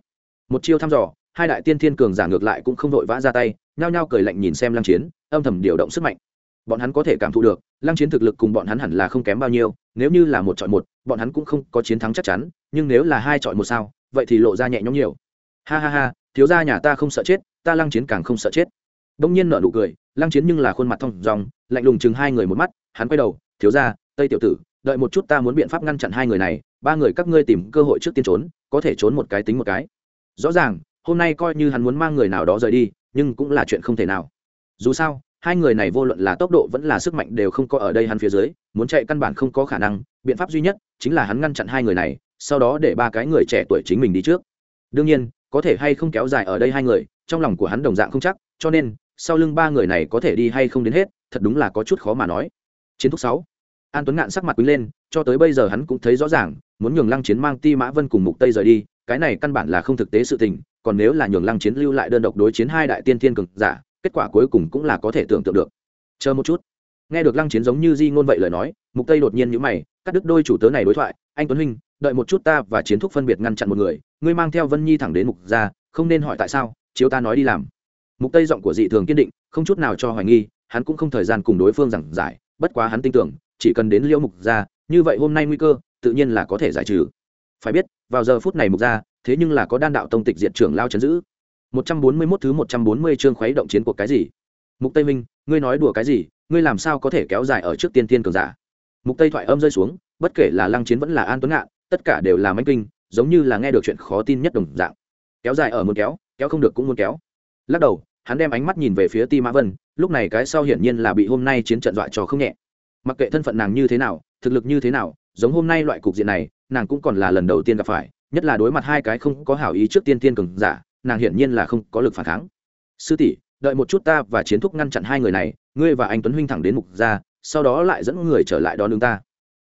Một chiêu thăm dò, hai đại tiên thiên cường giả ngược lại cũng không vội vã ra tay, nhao nhao cười lạnh nhìn xem lăng chiến, âm thầm điều động sức mạnh. Bọn hắn có thể cảm thụ được, lăng chiến thực lực cùng bọn hắn hẳn là không kém bao nhiêu, nếu như là một chọi một, bọn hắn cũng không có chiến thắng chắc chắn, nhưng nếu là hai chọi một sao, vậy thì lộ ra nhẹ nhõm nhiều. Ha ha ha, thiếu gia nhà ta không sợ chết, ta lăng chiến càng không sợ chết. Đông nhiên nở nụ cười lăng chiến nhưng là khuôn mặt thông dòng lạnh lùng chừng hai người một mắt, hắn quay đầu, thiếu gia, tây tiểu tử, đợi một chút ta muốn biện pháp ngăn chặn hai người này, ba người các ngươi tìm cơ hội trước tiên trốn, có thể trốn một cái tính một cái. Rõ ràng, hôm nay coi như hắn muốn mang người nào đó rời đi, nhưng cũng là chuyện không thể nào. Dù sao, hai người này vô luận là tốc độ vẫn là sức mạnh đều không có ở đây hắn phía dưới, muốn chạy căn bản không có khả năng, biện pháp duy nhất chính là hắn ngăn chặn hai người này, sau đó để ba cái người trẻ tuổi chính mình đi trước. Đương nhiên, có thể hay không kéo dài ở đây hai người, trong lòng của hắn đồng dạng không chắc, cho nên sau lưng ba người này có thể đi hay không đến hết, thật đúng là có chút khó mà nói. Chiến thúc sáu. An tuấn ngạn sắc mặt quý lên, cho tới bây giờ hắn cũng thấy rõ ràng, muốn nhường lăng chiến mang ti mã vân cùng mục tây rời đi, cái này căn bản là không thực tế sự tình, còn nếu là nhường lăng chiến lưu lại đơn độc đối chiến hai đại tiên thiên cường giả, kết quả cuối cùng cũng là có thể tưởng tượng được. Chờ một chút. Nghe được lăng chiến giống như di ngôn vậy lời nói, mục tây đột nhiên nhíu mày, cắt đứt đôi chủ tớ này đối thoại, anh tuấn huynh, đợi một chút ta và chiến thúc phân biệt ngăn chặn một người, ngươi mang theo vân nhi thẳng đến mục ra không nên hỏi tại sao, chiếu ta nói đi làm mục tây giọng của dị thường kiên định, không chút nào cho hoài nghi, hắn cũng không thời gian cùng đối phương giảng giải, bất quá hắn tin tưởng, chỉ cần đến liễu mục ra như vậy hôm nay nguy cơ, tự nhiên là có thể giải trừ. Phải biết, vào giờ phút này mục ra thế nhưng là có đan đạo tông tịch diện trưởng lao chấn giữ. 141 thứ 140 chương khuấy động chiến cuộc cái gì? Mục tây minh, ngươi nói đùa cái gì? Ngươi làm sao có thể kéo dài ở trước tiên tiên cường giả? Mục tây thoại âm rơi xuống, bất kể là lăng chiến vẫn là an tuấn ngạn, tất cả đều là mánh kinh, giống như là nghe được chuyện khó tin nhất đồng dạng. Kéo dài ở muốn kéo kéo không được cũng muốn kéo. Lắc đầu hắn đem ánh mắt nhìn về phía ti mã vân, lúc này cái sau hiển nhiên là bị hôm nay chiến trận dọa cho không nhẹ. Mặc kệ thân phận nàng như thế nào, thực lực như thế nào, giống hôm nay loại cục diện này, nàng cũng còn là lần đầu tiên gặp phải, nhất là đối mặt hai cái không có hảo ý trước tiên tiên cường giả, nàng hiển nhiên là không có lực phản kháng. Sư tỷ, đợi một chút ta và chiến thúc ngăn chặn hai người này, ngươi và anh tuấn huynh thẳng đến mục ra sau đó lại dẫn người trở lại đón đường ta.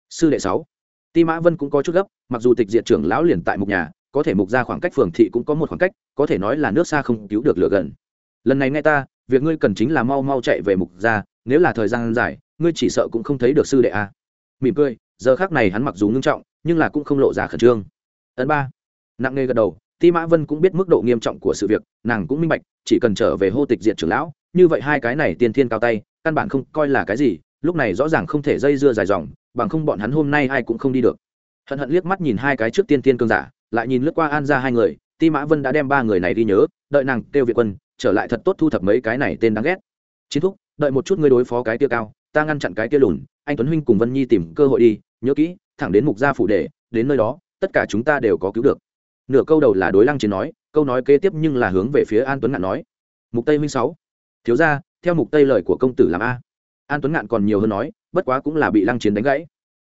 Sư đệ sáu. Ti mã vân cũng có chút gấp, mặc dù tịch diệt trưởng lão liền tại mục nhà, có thể mục ra khoảng cách phường thị cũng có một khoảng cách, có thể nói là nước xa không cứu được lửa gần lần này nghe ta, việc ngươi cần chính là mau mau chạy về mục ra nếu là thời gian dài, ngươi chỉ sợ cũng không thấy được sư đệ a. Mỉm cười, giờ khác này hắn mặc dù ngưng trọng, nhưng là cũng không lộ ra khẩn trương. Ấn ba. Nặng nề gật đầu, ti mã vân cũng biết mức độ nghiêm trọng của sự việc, nàng cũng minh bạch, chỉ cần trở về hô tịch diện trưởng lão, như vậy hai cái này tiên thiên cao tay, căn bản không coi là cái gì, lúc này rõ ràng không thể dây dưa dài dòng, bằng không bọn hắn hôm nay ai cũng không đi được. Hận hận liếc mắt nhìn hai cái trước tiên tiên cương giả, lại nhìn lướt qua an ra hai người, ti mã vân đã đem ba người này đi nhớ, đợi nàng kêu việt quân trở lại thật tốt thu thập mấy cái này tên đáng ghét. Chiến thúc, đợi một chút ngươi đối phó cái kia cao, ta ngăn chặn cái kia lùn, anh tuấn huynh cùng vân nhi tìm cơ hội đi, nhớ kỹ, thẳng đến mục gia phủ để, đến nơi đó, tất cả chúng ta đều có cứu được. Nửa câu đầu là đối lăng chiến nói, câu nói kế tiếp nhưng là hướng về phía an tuấn ngạn nói. Mục tây huynh sáu. Thiếu ra theo mục tây lời của công tử làm a. An tuấn ngạn còn nhiều hơn nói, bất quá cũng là bị lăng chiến đánh gãy.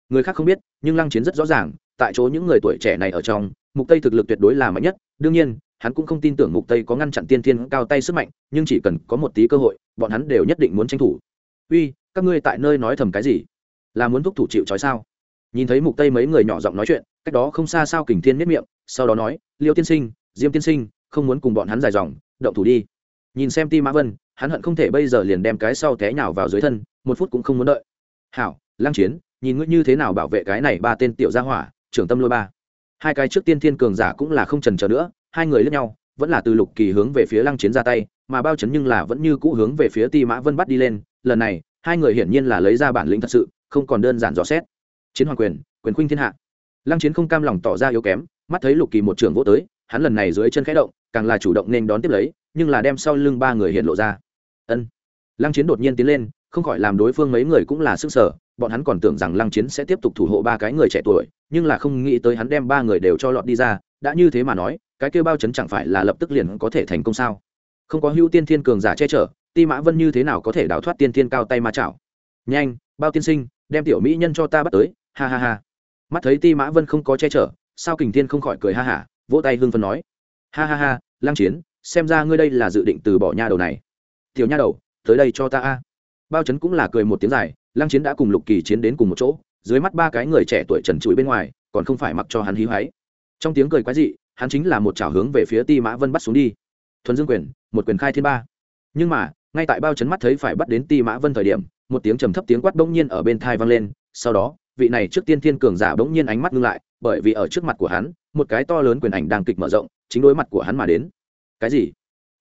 Người khác không biết, nhưng lăng chiến rất rõ ràng, tại chỗ những người tuổi trẻ này ở trong, mục tây thực lực tuyệt đối là mạnh nhất, đương nhiên hắn cũng không tin tưởng mục tây có ngăn chặn tiên thiên cao tay sức mạnh, nhưng chỉ cần có một tí cơ hội, bọn hắn đều nhất định muốn tranh thủ. Uy, các ngươi tại nơi nói thầm cái gì? Là muốn thúc thủ chịu trói sao? Nhìn thấy mục tây mấy người nhỏ giọng nói chuyện, cách đó không xa sao kình thiên miết miệng, sau đó nói, liêu tiên sinh, diêm tiên sinh, không muốn cùng bọn hắn dài dòng, động thủ đi. Nhìn xem ti mã vân, hắn hận không thể bây giờ liền đem cái sau té nhào vào dưới thân, một phút cũng không muốn đợi. Hảo lang chiến, nhìn ngươi như thế nào bảo vệ cái này ba tên tiểu gia hỏa, trưởng tâm lôi ba. Hai cái trước tiên thiên cường giả cũng là không trần chờ nữa hai người lướt nhau, vẫn là từ lục kỳ hướng về phía lăng chiến ra tay, mà bao chấn nhưng là vẫn như cũ hướng về phía ti mã vân bắt đi lên. Lần này, hai người hiển nhiên là lấy ra bản lĩnh thật sự, không còn đơn giản dò xét. Chiến hoàng quyền quyền khuynh thiên hạ. Lăng chiến không cam lòng tỏ ra yếu kém, mắt thấy lục kỳ một trưởng vỗ tới, hắn lần này dưới chân khẽ động, càng là chủ động nên đón tiếp lấy, nhưng là đem sau lưng ba người hiện lộ ra. Ân. Lăng chiến đột nhiên tiến lên, không khỏi làm đối phương mấy người cũng là sức sở bọn hắn còn tưởng rằng lăng chiến sẽ tiếp tục thủ hộ ba cái người trẻ tuổi, nhưng là không nghĩ tới hắn đem ba người đều cho lọt đi ra, đã như thế mà nói cái kêu bao chấn chẳng phải là lập tức liền có thể thành công sao? Không có hữu tiên thiên cường giả che chở, ti mã vân như thế nào có thể đào thoát tiên thiên cao tay ma chảo? Nhanh, bao tiên sinh, đem tiểu mỹ nhân cho ta bắt tới, ha ha ha. Mắt thấy ti mã vân không có che chở, sao kình thiên không khỏi cười ha hả, vỗ tay hưng phân nói. Ha ha ha, lăng chiến, xem ra ngươi đây là dự định từ bỏ nha đầu này. Tiểu nha đầu, tới đây cho ta a. Bao chấn cũng là cười một tiếng dài, lăng chiến đã cùng lục kỳ chiến đến cùng một chỗ, dưới mắt ba cái người trẻ tuổi trần trụi bên ngoài, còn không phải mặc cho hắn hí hoáy. Trong tiếng cười quái dị hắn chính là một chảo hướng về phía ti mã vân bắt xuống đi. Thuần dương quyền, một quyền khai thiên ba. Nhưng mà, ngay tại bao chấn mắt thấy phải bắt đến ti mã vân thời điểm, một tiếng trầm thấp tiếng quát bỗng nhiên ở bên thai vang lên. Sau đó, vị này trước tiên thiên cường giả bỗng nhiên ánh mắt ngưng lại, bởi vì ở trước mặt của hắn, một cái to lớn quyền ảnh đang kịch mở rộng, chính đối mặt của hắn mà đến. Cái gì?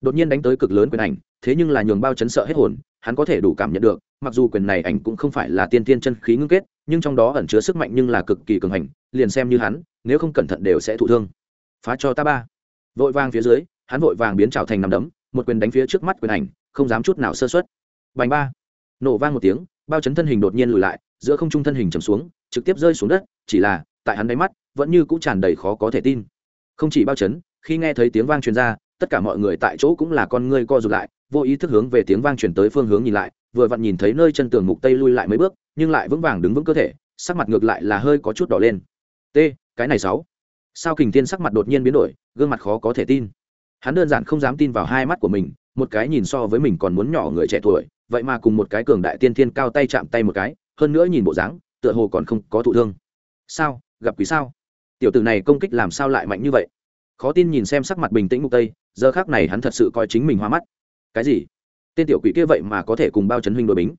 Đột nhiên đánh tới cực lớn quyền ảnh, thế nhưng là nhường bao chấn sợ hết hồn, hắn có thể đủ cảm nhận được, mặc dù quyền này ảnh cũng không phải là tiên tiên chân khí ngưng kết, nhưng trong đó ẩn chứa sức mạnh nhưng là cực kỳ cường hành, liền xem như hắn, nếu không cẩn thận đều sẽ thụ thương phá cho ta ba. Vội vàng phía dưới, hắn vội vàng biến trào thành nằm đấm, một quyền đánh phía trước mắt quyền ảnh, không dám chút nào sơ xuất bành ba. Nổ vang một tiếng, bao chấn thân hình đột nhiên lùi lại, giữa không trung thân hình trầm xuống, trực tiếp rơi xuống đất, chỉ là, tại hắn đáy mắt, vẫn như cũng tràn đầy khó có thể tin. Không chỉ bao chấn, khi nghe thấy tiếng vang truyền ra, tất cả mọi người tại chỗ cũng là con ngươi co rụt lại, vô ý thức hướng về tiếng vang truyền tới phương hướng nhìn lại, vừa vặn nhìn thấy nơi chân tường mục tây lui lại mấy bước, nhưng lại vững vàng đứng vững cơ thể, sắc mặt ngược lại là hơi có chút đỏ lên. T, cái này sáu sao kình thiên sắc mặt đột nhiên biến đổi, gương mặt khó có thể tin. Hắn đơn giản không dám tin vào hai mắt của mình, một cái nhìn so với mình còn muốn nhỏ người trẻ tuổi, vậy mà cùng một cái cường đại tiên thiên cao tay chạm tay một cái, hơn nữa nhìn bộ dáng, tựa hồ còn không có thụ thương. Sao? Gặp quỷ sao? Tiểu tử này công kích làm sao lại mạnh như vậy? Khó tin nhìn xem sắc mặt bình tĩnh mục tây, giờ khác này hắn thật sự coi chính mình hoa mắt. Cái gì? Tên tiểu quỷ kia vậy mà có thể cùng bao chấn huynh đội bính?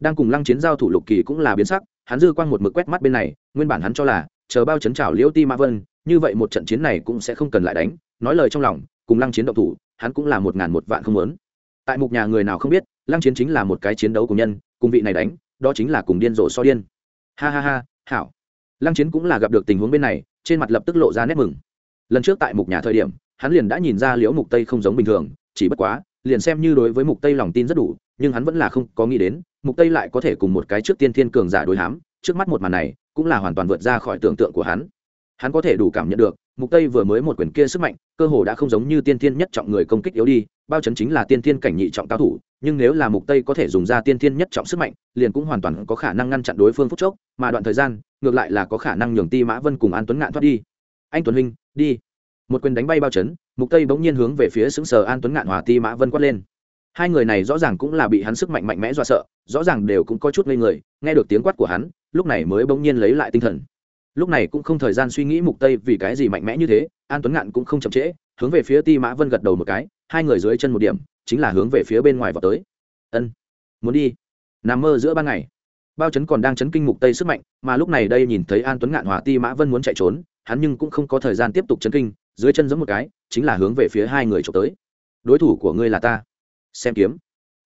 Đang cùng lăng chiến giao thủ lục kỳ cũng là biến sắc, hắn dư quang một mực quét mắt bên này, nguyên bản hắn cho là, chờ bao chấn trào liễu ti ma vân như vậy một trận chiến này cũng sẽ không cần lại đánh, nói lời trong lòng, cùng lăng chiến động thủ, hắn cũng là một ngàn một vạn không muốn. Tại mục nhà người nào không biết, lăng chiến chính là một cái chiến đấu của nhân, cùng vị này đánh, đó chính là cùng điên rồ so điên. Ha ha ha, hảo. Lăng chiến cũng là gặp được tình huống bên này, trên mặt lập tức lộ ra nét mừng. Lần trước tại mục nhà thời điểm, hắn liền đã nhìn ra liễu mục tây không giống bình thường, chỉ bất quá, liền xem như đối với mục tây lòng tin rất đủ, nhưng hắn vẫn là không có nghĩ đến, mục tây lại có thể cùng một cái trước tiên thiên cường giả đối hám, trước mắt một màn này, cũng là hoàn toàn vượt ra khỏi tưởng tượng của hắn hắn có thể đủ cảm nhận được, mục tây vừa mới một quyền kia sức mạnh, cơ hồ đã không giống như tiên thiên nhất trọng người công kích yếu đi, bao chấn chính là tiên thiên cảnh nhị trọng cao thủ, nhưng nếu là mục tây có thể dùng ra tiên thiên nhất trọng sức mạnh, liền cũng hoàn toàn có khả năng ngăn chặn đối phương phút chốc, mà đoạn thời gian, ngược lại là có khả năng nhường ti mã vân cùng an tuấn ngạn thoát đi. Anh tuấn huynh, đi. Một quyền đánh bay bao chấn mục tây bỗng nhiên hướng về phía xứng sờ an tuấn ngạn hòa ti mã vân quát lên. Hai người này rõ ràng cũng là bị hắn sức mạnh mạnh mẽ do sợ, rõ ràng đều cũng có chút ngây người, nghe được tiếng quát của hắn, lúc này mới bỗng nhiên lấy lại tinh thần lúc này cũng không thời gian suy nghĩ mục tây vì cái gì mạnh mẽ như thế, an tuấn ngạn cũng không chậm trễ, hướng về phía ti mã vân gật đầu một cái, hai người dưới chân một điểm, chính là hướng về phía bên ngoài vào tới. Ân, muốn đi. Nằm mơ giữa ban ngày. Bao chấn còn đang chấn kinh mục tây sức mạnh, mà lúc này đây nhìn thấy an tuấn ngạn hòa ti mã vân muốn chạy trốn, hắn nhưng cũng không có thời gian tiếp tục chấn kinh, dưới chân giống một cái, chính là hướng về phía hai người trộm tới. Đối thủ của ngươi là ta. Xem kiếm.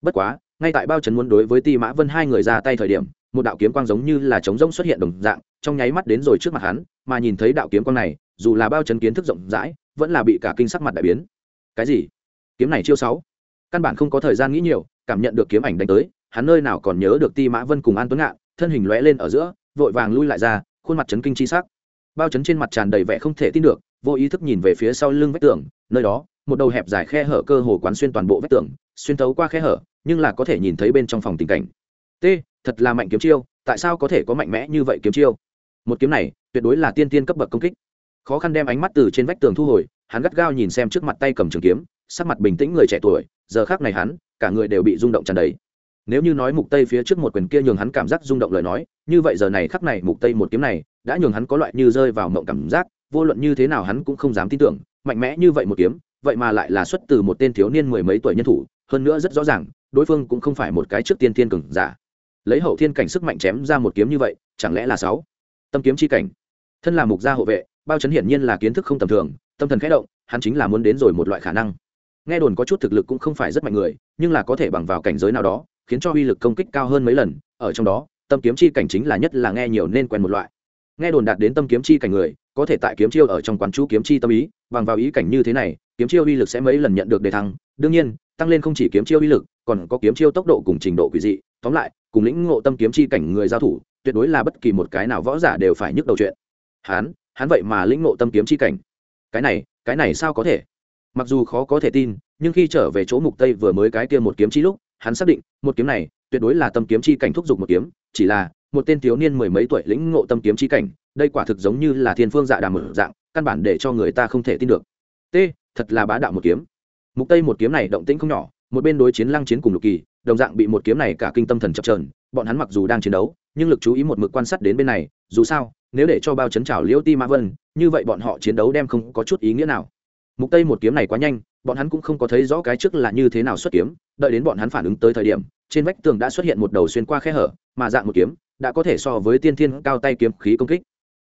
Bất quá, ngay tại bao chấn muốn đối với ti mã vân hai người ra tay thời điểm, một đạo kiếm quang giống như là trống rỗng xuất hiện đồng dạng trong nháy mắt đến rồi trước mặt hắn, mà nhìn thấy đạo kiếm quang này, dù là bao chấn kiến thức rộng rãi, vẫn là bị cả kinh sắc mặt đại biến. Cái gì? Kiếm này chiêu sáu. Căn bản không có thời gian nghĩ nhiều, cảm nhận được kiếm ảnh đánh tới, hắn nơi nào còn nhớ được ti mã vân cùng an tuấn ngạn, thân hình lóe lên ở giữa, vội vàng lui lại ra, khuôn mặt chấn kinh chi sắc. Bao chấn trên mặt tràn đầy vẻ không thể tin được, vô ý thức nhìn về phía sau lưng vách tường, nơi đó, một đầu hẹp dài khe hở cơ hồ quán xuyên toàn bộ vách tường, xuyên tấu qua khe hở, nhưng là có thể nhìn thấy bên trong phòng tình cảnh. T, thật là mạnh kiếm chiêu, tại sao có thể có mạnh mẽ như vậy kiếm chiêu? Một kiếm này tuyệt đối là tiên tiên cấp bậc công kích. Khó khăn đem ánh mắt từ trên vách tường thu hồi, hắn gắt gao nhìn xem trước mặt tay cầm trường kiếm, sắc mặt bình tĩnh người trẻ tuổi, giờ khác này hắn, cả người đều bị rung động tràn đầy. Nếu như nói mục tây phía trước một quyền kia nhường hắn cảm giác rung động lời nói, như vậy giờ này khắc này mục tây một kiếm này đã nhường hắn có loại như rơi vào mộng cảm giác, vô luận như thế nào hắn cũng không dám tin tưởng, mạnh mẽ như vậy một kiếm, vậy mà lại là xuất từ một tên thiếu niên mười mấy tuổi nhân thủ, hơn nữa rất rõ ràng, đối phương cũng không phải một cái trước tiên thiên cường giả. Lấy hậu thiên cảnh sức mạnh chém ra một kiếm như vậy, chẳng lẽ là sáu? Tâm kiếm chi cảnh. Thân là mục gia hộ vệ, bao chấn hiển nhiên là kiến thức không tầm thường, tâm thần khẽ động, hắn chính là muốn đến rồi một loại khả năng. Nghe đồn có chút thực lực cũng không phải rất mạnh người, nhưng là có thể bằng vào cảnh giới nào đó, khiến cho uy lực công kích cao hơn mấy lần, ở trong đó, tâm kiếm chi cảnh chính là nhất là nghe nhiều nên quen một loại. Nghe đồn đạt đến tâm kiếm chi cảnh người, có thể tại kiếm chiêu ở trong quán chú kiếm chi tâm ý, bằng vào ý cảnh như thế này, kiếm chiêu uy lực sẽ mấy lần nhận được đề thăng, đương nhiên, tăng lên không chỉ kiếm chiêu uy lực, còn có kiếm chiêu tốc độ cùng trình độ quỷ dị, tóm lại, cùng lĩnh ngộ tâm kiếm chi cảnh người giao thủ tuyệt đối là bất kỳ một cái nào võ giả đều phải nhức đầu chuyện. Hắn hắn vậy mà lĩnh ngộ tâm kiếm chi cảnh. Cái này cái này sao có thể? Mặc dù khó có thể tin, nhưng khi trở về chỗ mục tây vừa mới cái kia một kiếm chi lúc, hắn xác định, một kiếm này, tuyệt đối là tâm kiếm chi cảnh thúc giục một kiếm, chỉ là, một tên thiếu niên mười mấy tuổi lĩnh ngộ tâm kiếm chi cảnh, đây quả thực giống như là thiên phương dạ đàm mở dạng, căn bản để cho người ta không thể tin được. T, thật là bá đạo một kiếm. Mục tây một kiếm này động tĩnh không nhỏ, một bên đối chiến lăng chiến cùng lục kỳ, đồng dạng bị một kiếm này cả kinh tâm thần chập chờn. bọn hắn mặc dù đang chiến đấu nhưng lực chú ý một mực quan sát đến bên này, dù sao, nếu để cho bao chấn trào liễu ti mã vân, như vậy bọn họ chiến đấu đem không có chút ý nghĩa nào. Mục tây một kiếm này quá nhanh, bọn hắn cũng không có thấy rõ cái trước là như thế nào xuất kiếm, đợi đến bọn hắn phản ứng tới thời điểm, trên vách tường đã xuất hiện một đầu xuyên qua khe hở, mà dạng một kiếm đã có thể so với tiên thiên cao tay kiếm khí công kích.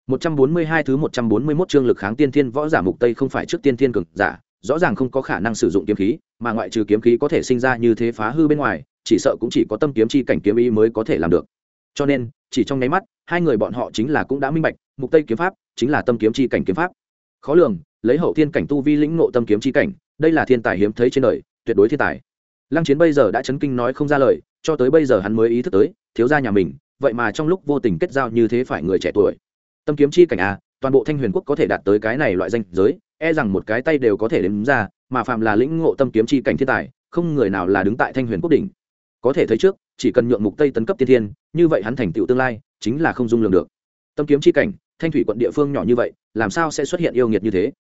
142 thứ 141 chương lực kháng tiên thiên võ giả mục tây không phải trước tiên thiên cường giả, rõ ràng không có khả năng sử dụng kiếm khí, mà ngoại trừ kiếm khí có thể sinh ra như thế phá hư bên ngoài, chỉ sợ cũng chỉ có tâm kiếm chi cảnh kiếm ý mới có thể làm được cho nên, chỉ trong nháy mắt, hai người bọn họ chính là cũng đã minh bạch, mục tây kiếm pháp chính là tâm kiếm chi cảnh kiếm pháp. Khó lường, lấy hậu thiên cảnh tu vi lĩnh ngộ tâm kiếm chi cảnh, đây là thiên tài hiếm thấy trên đời, tuyệt đối thiên tài. Lăng chiến bây giờ đã chấn kinh nói không ra lời, cho tới bây giờ hắn mới ý thức tới, thiếu gia nhà mình, vậy mà trong lúc vô tình kết giao như thế phải người trẻ tuổi. Tâm kiếm chi cảnh a toàn bộ thanh huyền quốc có thể đạt tới cái này loại danh giới e rằng một cái tay đều có thể đếm ra, mà phạm là lĩnh ngộ tâm kiếm chi cảnh thiên tài, không người nào là đứng tại thanh huyền quốc đỉnh. Có thể thấy trước chỉ cần nhượng mục tây tấn cấp tiên thiên, như vậy hắn thành tựu tương lai, chính là không dung lường được. Tâm kiếm chi cảnh, thanh thủy quận địa phương nhỏ như vậy, làm sao sẽ xuất hiện yêu nghiệt như thế?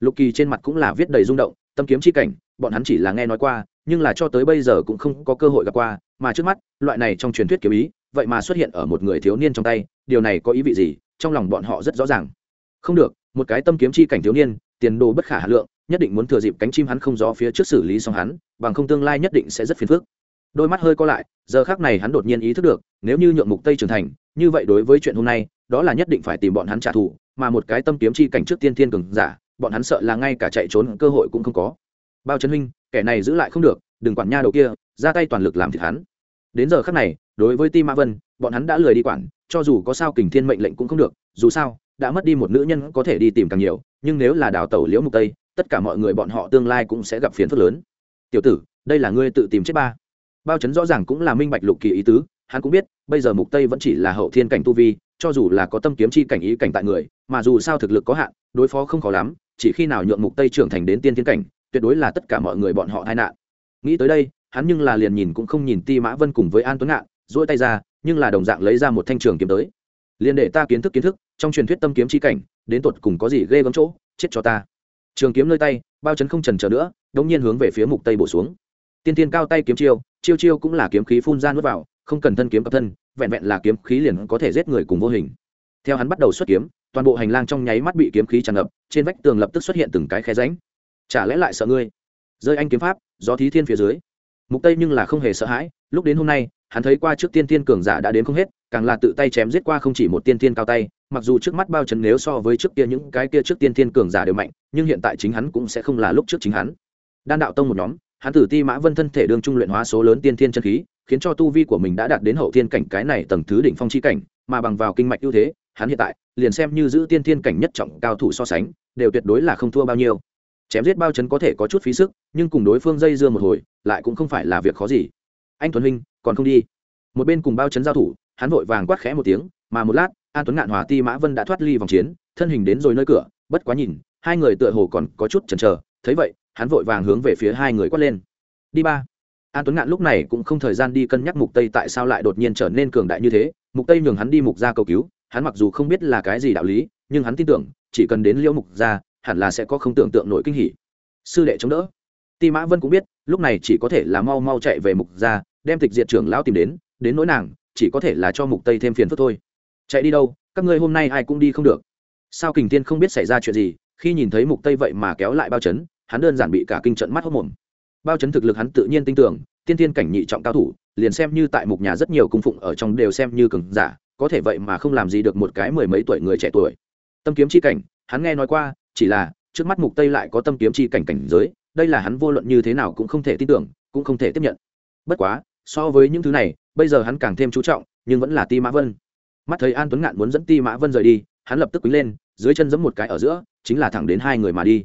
Lục kỳ trên mặt cũng là viết đầy rung động, tâm kiếm chi cảnh, bọn hắn chỉ là nghe nói qua, nhưng là cho tới bây giờ cũng không có cơ hội gặp qua, mà trước mắt, loại này trong truyền thuyết kiếm ý, vậy mà xuất hiện ở một người thiếu niên trong tay, điều này có ý vị gì? Trong lòng bọn họ rất rõ ràng. Không được, một cái tâm kiếm chi cảnh thiếu niên, tiền đồ bất khả hà lượng, nhất định muốn thừa dịp cánh chim hắn không gió phía trước xử lý xong hắn, bằng không tương lai nhất định sẽ rất phiền phức đôi mắt hơi co lại, giờ khác này hắn đột nhiên ý thức được, nếu như nhượng mục tây trưởng thành, như vậy đối với chuyện hôm nay, đó là nhất định phải tìm bọn hắn trả thù, mà một cái tâm kiếm chi cảnh trước tiên thiên cường giả, bọn hắn sợ là ngay cả chạy trốn cơ hội cũng không có. Bao chân huynh, kẻ này giữ lại không được, đừng quản nha đầu kia, ra tay toàn lực làm thịt hắn. Đến giờ khắc này, đối với ti mã vân, bọn hắn đã lười đi quản, cho dù có sao kình thiên mệnh lệnh cũng không được, dù sao, đã mất đi một nữ nhân có thể đi tìm càng nhiều, nhưng nếu là đào tẩu liễu mục tây, tất cả mọi người bọn họ tương lai cũng sẽ gặp phiền phức lớn. Tiểu tử, đây là ngươi tự tìm chết ba bao chấn rõ ràng cũng là minh bạch lục kỳ ý tứ, hắn cũng biết, bây giờ mục tây vẫn chỉ là hậu thiên cảnh tu vi, cho dù là có tâm kiếm chi cảnh ý cảnh tại người, mà dù sao thực lực có hạn, đối phó không khó lắm, chỉ khi nào nhượng mục tây trưởng thành đến tiên thiên cảnh, tuyệt đối là tất cả mọi người bọn họ tai nạn. Nghĩ tới đây, hắn nhưng là liền nhìn cũng không nhìn ti mã vân cùng với an tuấn ngạn, duỗi tay ra, nhưng là đồng dạng lấy ra một thanh trường kiếm tới. Liền để ta kiến thức kiến thức, trong truyền thuyết tâm kiếm chi cảnh, đến tột cùng có gì ghê gớm chỗ, chết cho ta. Trường kiếm nơi tay, bao chấn không trần chờ nữa, đống nhiên hướng về phía mục tây bổ xuống tiên tiên cao tay kiếm chiêu chiêu chiêu cũng là kiếm khí phun ra nuốt vào, không cần thân kiếm cập thân, vẹn vẹn là kiếm khí liền có thể giết người cùng vô hình. Theo hắn bắt đầu xuất kiếm, toàn bộ hành lang trong nháy mắt bị kiếm khí tràn ngập, trên vách tường lập tức xuất hiện từng cái khe ránh chả lẽ lại sợ ngươi? Rơi anh kiếm pháp do thí thiên phía dưới. Mục tây nhưng là không hề sợ hãi, lúc đến hôm nay, hắn thấy qua trước tiên tiên cường giả đã đến không hết, càng là tự tay chém giết qua không chỉ một tiên tiên cao tay, mặc dù trước mắt bao trần nếu so với trước kia những cái kia trước tiên tiên cường giả đều mạnh, nhưng hiện tại chính hắn cũng sẽ không là lúc trước chính hắn. Đan đạo tông một nhóm hắn tử ti mã vân thân thể đương trung luyện hóa số lớn tiên thiên chân khí, khiến cho tu vi của mình đã đạt đến hậu thiên cảnh cái này tầng thứ đỉnh phong chi cảnh, mà bằng vào kinh mạch ưu thế, hắn hiện tại liền xem như giữ tiên thiên cảnh nhất trọng cao thủ so sánh, đều tuyệt đối là không thua bao nhiêu. Chém giết bao chấn có thể có chút phí sức, nhưng cùng đối phương dây dưa một hồi, lại cũng không phải là việc khó gì. Anh tuấn huynh, còn không đi. Một bên cùng bao chấn giao thủ, hắn vội vàng quát khẽ một tiếng, mà một lát, an tuấn ngạn hòa ti mã vân đã thoát ly vòng chiến, thân hình đến rồi nơi cửa, bất quá nhìn, hai người tựa hồ còn có chút chần chờ, thấy vậy hắn vội vàng hướng về phía hai người quát lên. Đi ba. An tuấn ngạn lúc này cũng không thời gian đi cân nhắc mục tây tại sao lại đột nhiên trở nên cường đại như thế. Mục tây nhường hắn đi mục ra cầu cứu, hắn mặc dù không biết là cái gì đạo lý, nhưng hắn tin tưởng, chỉ cần đến liễu mục ra hẳn là sẽ có không tưởng tượng nổi kinh hỉ. Sư đệ chống đỡ. Ti mã vân cũng biết, lúc này chỉ có thể là mau mau chạy về mục ra đem tịch diệt trưởng lão tìm đến đến nỗi nàng, chỉ có thể là cho mục tây thêm phiền phức thôi. Chạy đi đâu, các ngươi hôm nay ai cũng đi không được. Sao kình tiên không biết xảy ra chuyện gì, khi nhìn thấy mục tây vậy mà kéo lại bao chấn hắn đơn giản bị cả kinh trận mắt hốc mồm. Bao chấn thực lực hắn tự nhiên tin tưởng, tiên tiên cảnh nhị trọng cao thủ, liền xem như tại mục nhà rất nhiều cung phụng ở trong đều xem như cường giả, có thể vậy mà không làm gì được một cái mười mấy tuổi người trẻ tuổi. Tâm kiếm chi cảnh, hắn nghe nói qua, chỉ là, trước mắt mục tây lại có tâm kiếm chi cảnh cảnh giới, đây là hắn vô luận như thế nào cũng không thể tin tưởng, cũng không thể tiếp nhận. Bất quá, so với những thứ này, bây giờ hắn càng thêm chú trọng, nhưng vẫn là ti mã vân. Mắt thấy an tuấn ngạn muốn dẫn ti mã vân rời đi, hắn lập tức quý lên, dưới chân giẫm một cái ở giữa, chính là thẳng đến hai người mà đi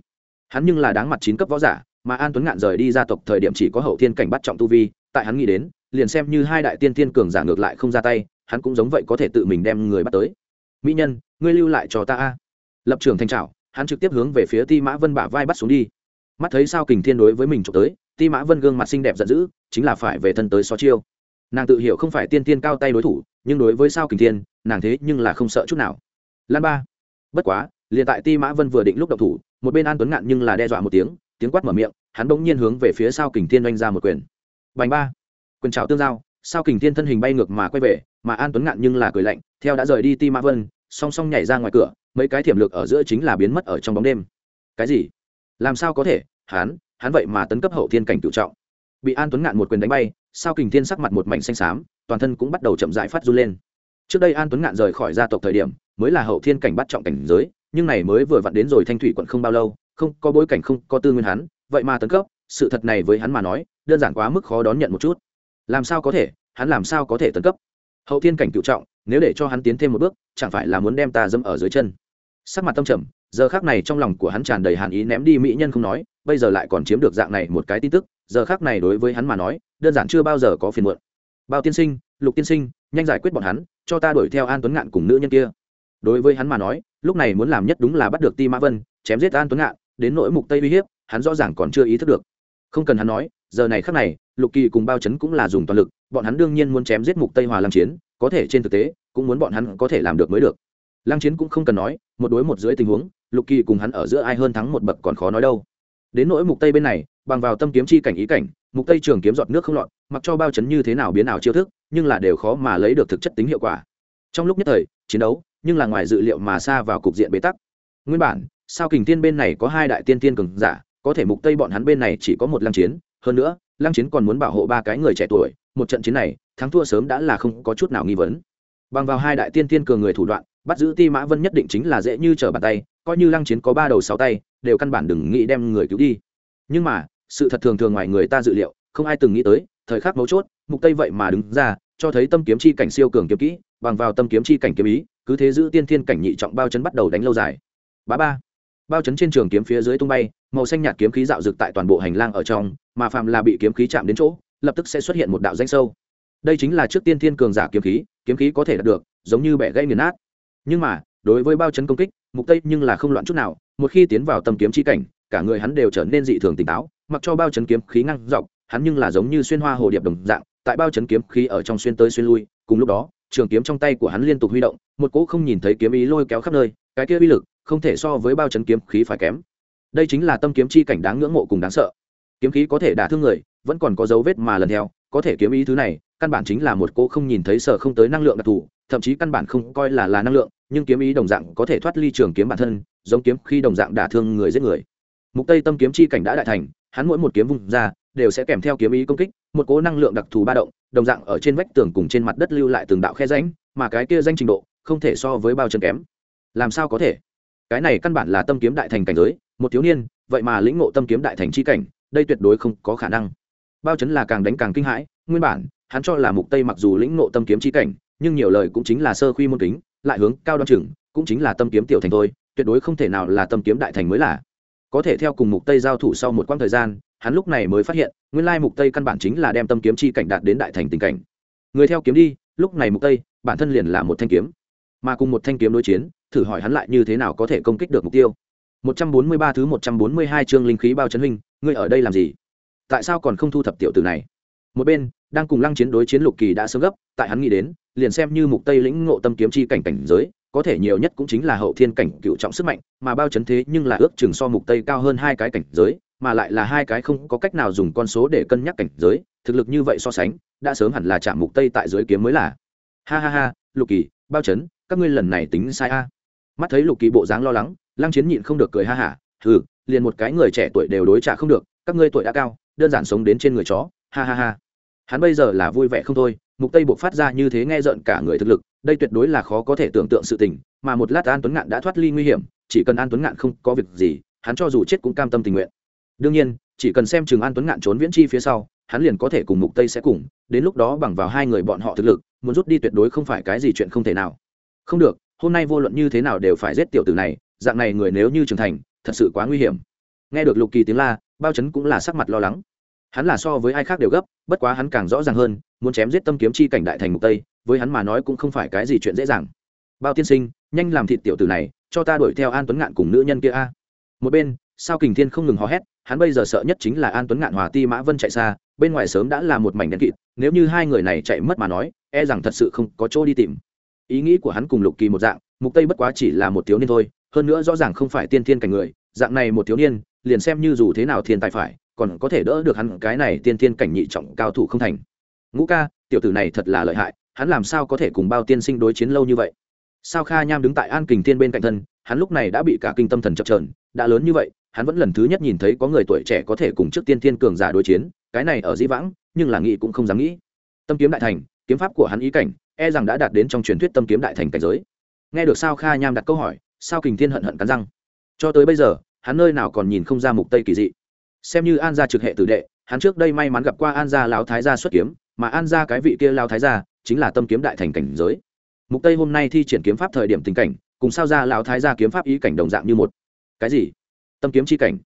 hắn nhưng là đáng mặt chín cấp võ giả, mà an tuấn ngạn rời đi gia tộc thời điểm chỉ có hậu thiên cảnh bắt trọng tu vi, tại hắn nghĩ đến, liền xem như hai đại tiên tiên cường giả ngược lại không ra tay, hắn cũng giống vậy có thể tự mình đem người bắt tới. Mỹ nhân, ngươi lưu lại cho ta a. Lập trường thanh trào hắn trực tiếp hướng về phía ti mã vân bả vai bắt xuống đi. Mắt thấy sao kình thiên đối với mình trộm tới, ti mã vân gương mặt xinh đẹp giận dữ, chính là phải về thân tới so chiêu. Nàng tự hiểu không phải tiên tiên cao tay đối thủ, nhưng đối với sao kình thiên, nàng thế nhưng là không sợ chút nào. Lan ba. Bất quá, liền tại ti mã vân vừa định lúc đậu thủ một bên an tuấn ngạn nhưng là đe dọa một tiếng tiếng quát mở miệng, hắn bỗng nhiên hướng về phía sau kình thiên oanh ra một quyền. Bành ba. Quyền trào tương giao, sao kình thiên thân hình bay ngược mà quay về, mà an tuấn ngạn nhưng là cười lạnh, theo đã rời đi ti mã vân, song song nhảy ra ngoài cửa, mấy cái thiểm lược ở giữa chính là biến mất ở trong bóng đêm. Cái gì? Làm sao có thể? Hắn hắn vậy mà tấn cấp hậu thiên cảnh cựu trọng. Bị an tuấn ngạn một quyền đánh bay, sao kình thiên sắc mặt một mảnh xanh xám, toàn thân cũng bắt đầu chậm rãi phát run lên. Trước đây an tuấn ngạn rời khỏi gia tộc thời điểm, mới là hậu thiên cảnh bắt trọng cảnh giới nhưng này mới vừa vặn đến rồi thanh thủy quận không bao lâu, không có bối cảnh, không có tư nguyên hắn, vậy mà tấn cấp, sự thật này với hắn mà nói, đơn giản quá mức khó đón nhận một chút. Làm sao có thể, hắn làm sao có thể tấn cấp? Hậu thiên cảnh cựu trọng, nếu để cho hắn tiến thêm một bước, chẳng phải là muốn đem ta dâm ở dưới chân? Sắc mặt tâm trầm, giờ khác này trong lòng của hắn tràn đầy hàn ý ném đi mỹ nhân không nói, bây giờ lại còn chiếm được dạng này một cái tin tức, giờ khác này đối với hắn mà nói, đơn giản chưa bao giờ có phiền muộn. Bao tiên sinh, lục tiên sinh, nhanh giải quyết bọn hắn, cho ta đuổi theo an tuấn ngạn cùng nữ nhân kia. Đối với hắn mà nói lúc này muốn làm nhất đúng là bắt được ti mã vân, chém giết an tuấn ngạn, đến nỗi mục tây uy hiếp, hắn rõ ràng còn chưa ý thức được. Không cần hắn nói, giờ này khắc này, lục kỳ cùng bao chấn cũng là dùng toàn lực, bọn hắn đương nhiên muốn chém giết mục tây hòa lăng chiến, có thể trên thực tế, cũng muốn bọn hắn có thể làm được mới được. Lăng chiến cũng không cần nói, một đối một dưới tình huống, lục kỳ cùng hắn ở giữa ai hơn thắng một bậc còn khó nói đâu. Đến nỗi mục tây bên này, bằng vào tâm kiếm chi cảnh ý cảnh, mục tây trường kiếm giọt nước không lọt, mặc cho bao chấn như thế nào biến ảo chiêu thức, nhưng là đều khó mà lấy được thực chất tính hiệu quả. Trong lúc nhất thời, chiến đấu nhưng là ngoài dự liệu mà xa vào cục diện bế tắc. Nguyên bản, sao kình tiên bên này có hai đại tiên tiên cường giả, có thể mục tây bọn hắn bên này chỉ có một lăng chiến, hơn nữa, lăng chiến còn muốn bảo hộ ba cái người trẻ tuổi, một trận chiến này, thắng thua sớm đã là không có chút nào nghi vấn. Bằng vào hai đại tiên tiên cường người thủ đoạn, bắt giữ ti mã vân nhất định chính là dễ như trở bàn tay, coi như lăng chiến có ba đầu sáu tay, đều căn bản đừng nghĩ đem người cứu đi. Nhưng mà, sự thật thường thường ngoài người ta dự liệu, không ai từng nghĩ tới, thời khắc mấu chốt, mục tây vậy mà đứng ra, cho thấy tâm kiếm chi cảnh siêu cường kiếm kỹ, bằng vào tâm kiếm chi cảnh kiếm ý cứ thế giữ tiên thiên cảnh nhị trọng bao chấn bắt đầu đánh lâu dài. Bá ba. Bao chấn trên trường kiếm phía dưới tung bay, màu xanh nhạt kiếm khí dạo dực tại toàn bộ hành lang ở trong, mà phạm là bị kiếm khí chạm đến chỗ, lập tức sẽ xuất hiện một đạo danh sâu. Đây chính là trước tiên thiên cường giả kiếm khí kiếm khí có thể đạt được, giống như bẻ gãy nghiền nát. Nhưng mà, đối với bao chấn công kích, mục tây nhưng là không loạn chút nào, một khi tiến vào tầm kiếm chi cảnh, cả người hắn đều trở nên dị thường tỉnh táo, mặc cho bao chấn kiếm khí ngăn dọc, hắn nhưng là giống như xuyên hoa hồ điệp đồng dạng, tại bao chấn kiếm khí ở trong xuyên tới xuyên lui, cùng lúc đó trường kiếm trong tay của hắn liên tục huy động, một cỗ không nhìn thấy kiếm ý lôi kéo khắp nơi, cái kia uy lực không thể so với bao chấn kiếm khí phải kém. Đây chính là tâm kiếm chi cảnh đáng ngưỡng mộ cùng đáng sợ. Kiếm khí có thể đả thương người, vẫn còn có dấu vết mà lần theo, có thể kiếm ý thứ này, căn bản chính là một cô không nhìn thấy sở không tới năng lượng đặc thù, thậm chí căn bản không coi là là năng lượng, nhưng kiếm ý đồng dạng có thể thoát ly trường kiếm bản thân, giống kiếm khi đồng dạng đả thương người giết người. Mục tây tâm kiếm chi cảnh đã đại thành, hắn mỗi một kiếm vùng ra, đều sẽ kèm theo kiếm ý công kích, một cố năng lượng đặc thù ba động đồng dạng ở trên vách tường cùng trên mặt đất lưu lại từng đạo khe rãnh, mà cái kia danh trình độ không thể so với bao chân kém. Làm sao có thể? Cái này căn bản là tâm kiếm đại thành cảnh giới, một thiếu niên, vậy mà lĩnh ngộ tâm kiếm đại thành chi cảnh, đây tuyệt đối không có khả năng. Bao chấn là càng đánh càng kinh hãi, nguyên bản, hắn cho là mục tây mặc dù lĩnh ngộ tâm kiếm chi cảnh, nhưng nhiều lời cũng chính là sơ khuy môn kính, lại hướng cao đoan chừng, cũng chính là tâm kiếm tiểu thành thôi, tuyệt đối không thể nào là tâm kiếm đại thành mới là. Có thể theo cùng mục tây giao thủ sau một quãng thời gian hắn lúc này mới phát hiện, nguyên lai mục tây căn bản chính là đem tâm kiếm chi cảnh đạt đến đại thành tình cảnh. Người theo kiếm đi, lúc này mục tây, bản thân liền là một thanh kiếm. Mà cùng một thanh kiếm đối chiến, thử hỏi hắn lại như thế nào có thể công kích được mục tiêu. 143 thứ 142 chương linh khí bao chấn huynh, ngươi ở đây làm gì? Tại sao còn không thu thập tiểu tử này? Một bên, đang cùng lăng chiến đối chiến lục kỳ đã sớm gấp, tại hắn nghĩ đến, liền xem như mục tây lĩnh ngộ tâm kiếm chi cảnh cảnh giới, có thể nhiều nhất cũng chính là hậu thiên cảnh cựu trọng sức mạnh, mà bao chấn thế nhưng là ước chừng so mục tây cao hơn hai cái cảnh giới mà lại là hai cái không có cách nào dùng con số để cân nhắc cảnh giới, thực lực như vậy so sánh, đã sớm hẳn là chạm mục tây tại dưới kiếm mới là. Ha ha ha, lục kỳ, bao chấn, các ngươi lần này tính sai a. Mắt thấy lục kỳ bộ dáng lo lắng, lăng chiến nhịn không được cười ha hả ừ liền một cái người trẻ tuổi đều đối trả không được, các ngươi tuổi đã cao, đơn giản sống đến trên người chó. Ha ha ha. Hắn bây giờ là vui vẻ không thôi, mục tây buộc phát ra như thế nghe giận cả người thực lực, đây tuyệt đối là khó có thể tưởng tượng sự tình, mà một lát an tuấn ngạn đã thoát ly nguy hiểm, chỉ cần an tuấn ngạn không có việc gì, hắn cho dù chết cũng cam tâm tình nguyện đương nhiên, chỉ cần xem Trường an tuấn ngạn trốn viễn chi phía sau, hắn liền có thể cùng mục tây sẽ cùng, đến lúc đó bằng vào hai người bọn họ thực lực, muốn rút đi tuyệt đối không phải cái gì chuyện không thể nào. Không được, hôm nay vô luận như thế nào đều phải giết tiểu tử này, dạng này người nếu như trưởng thành, thật sự quá nguy hiểm. Nghe được lục kỳ tiếng la, bao chấn cũng là sắc mặt lo lắng. Hắn là so với ai khác đều gấp, bất quá hắn càng rõ ràng hơn, muốn chém giết tâm kiếm chi cảnh đại thành mục tây, với hắn mà nói cũng không phải cái gì chuyện dễ dàng. Bao tiên sinh, nhanh làm thịt tiểu tử này, cho ta đuổi theo an tuấn ngạn cùng nữ nhân kia a. Một bên, sao kình thiên không ngừng hò hét hắn bây giờ sợ nhất chính là an tuấn ngạn hòa ti mã vân chạy xa, bên ngoài sớm đã là một mảnh đen kịt, nếu như hai người này chạy mất mà nói e rằng thật sự không có chỗ đi tìm. Ý nghĩ của hắn cùng lục kỳ một dạng, mục tây bất quá chỉ là một thiếu niên thôi, hơn nữa rõ ràng không phải tiên thiên cảnh người, dạng này một thiếu niên, liền xem như dù thế nào thiên tài phải, còn có thể đỡ được hắn cái này tiên thiên cảnh nhị trọng cao thủ không thành. Ngũ ca, tiểu tử này thật là lợi hại, hắn làm sao có thể cùng bao tiên sinh đối chiến lâu như vậy? Sao kha nham đứng tại an kình thiên bên cạnh thân, hắn lúc này đã bị cả kinh tâm thần chập trờn đã lớn như vậy hắn vẫn lần thứ nhất nhìn thấy có người tuổi trẻ có thể cùng trước tiên thiên cường giả đối chiến, cái này ở dĩ vãng, nhưng là nghĩ cũng không dám nghĩ. Tâm kiếm đại thành, kiếm pháp của hắn ý cảnh e rằng đã đạt đến trong truyền thuyết tâm kiếm đại thành cảnh giới. Nghe được sao kha nham đặt câu hỏi, sao kình thiên hận hận cắn răng. Cho tới bây giờ, hắn nơi nào còn nhìn không ra mục tây kỳ dị. Xem như an gia trực hệ tử đệ, hắn trước đây may mắn gặp qua an gia lão thái gia xuất kiếm, mà an gia cái vị kia lão thái gia chính là tâm kiếm đại thành cảnh giới. Mục tây hôm nay thi triển kiếm pháp thời điểm tình cảnh, cùng sao ra lão thái gia kiếm pháp ý cảnh đồng dạng như một. Cái gì? Tâm kiếm chi cảnh.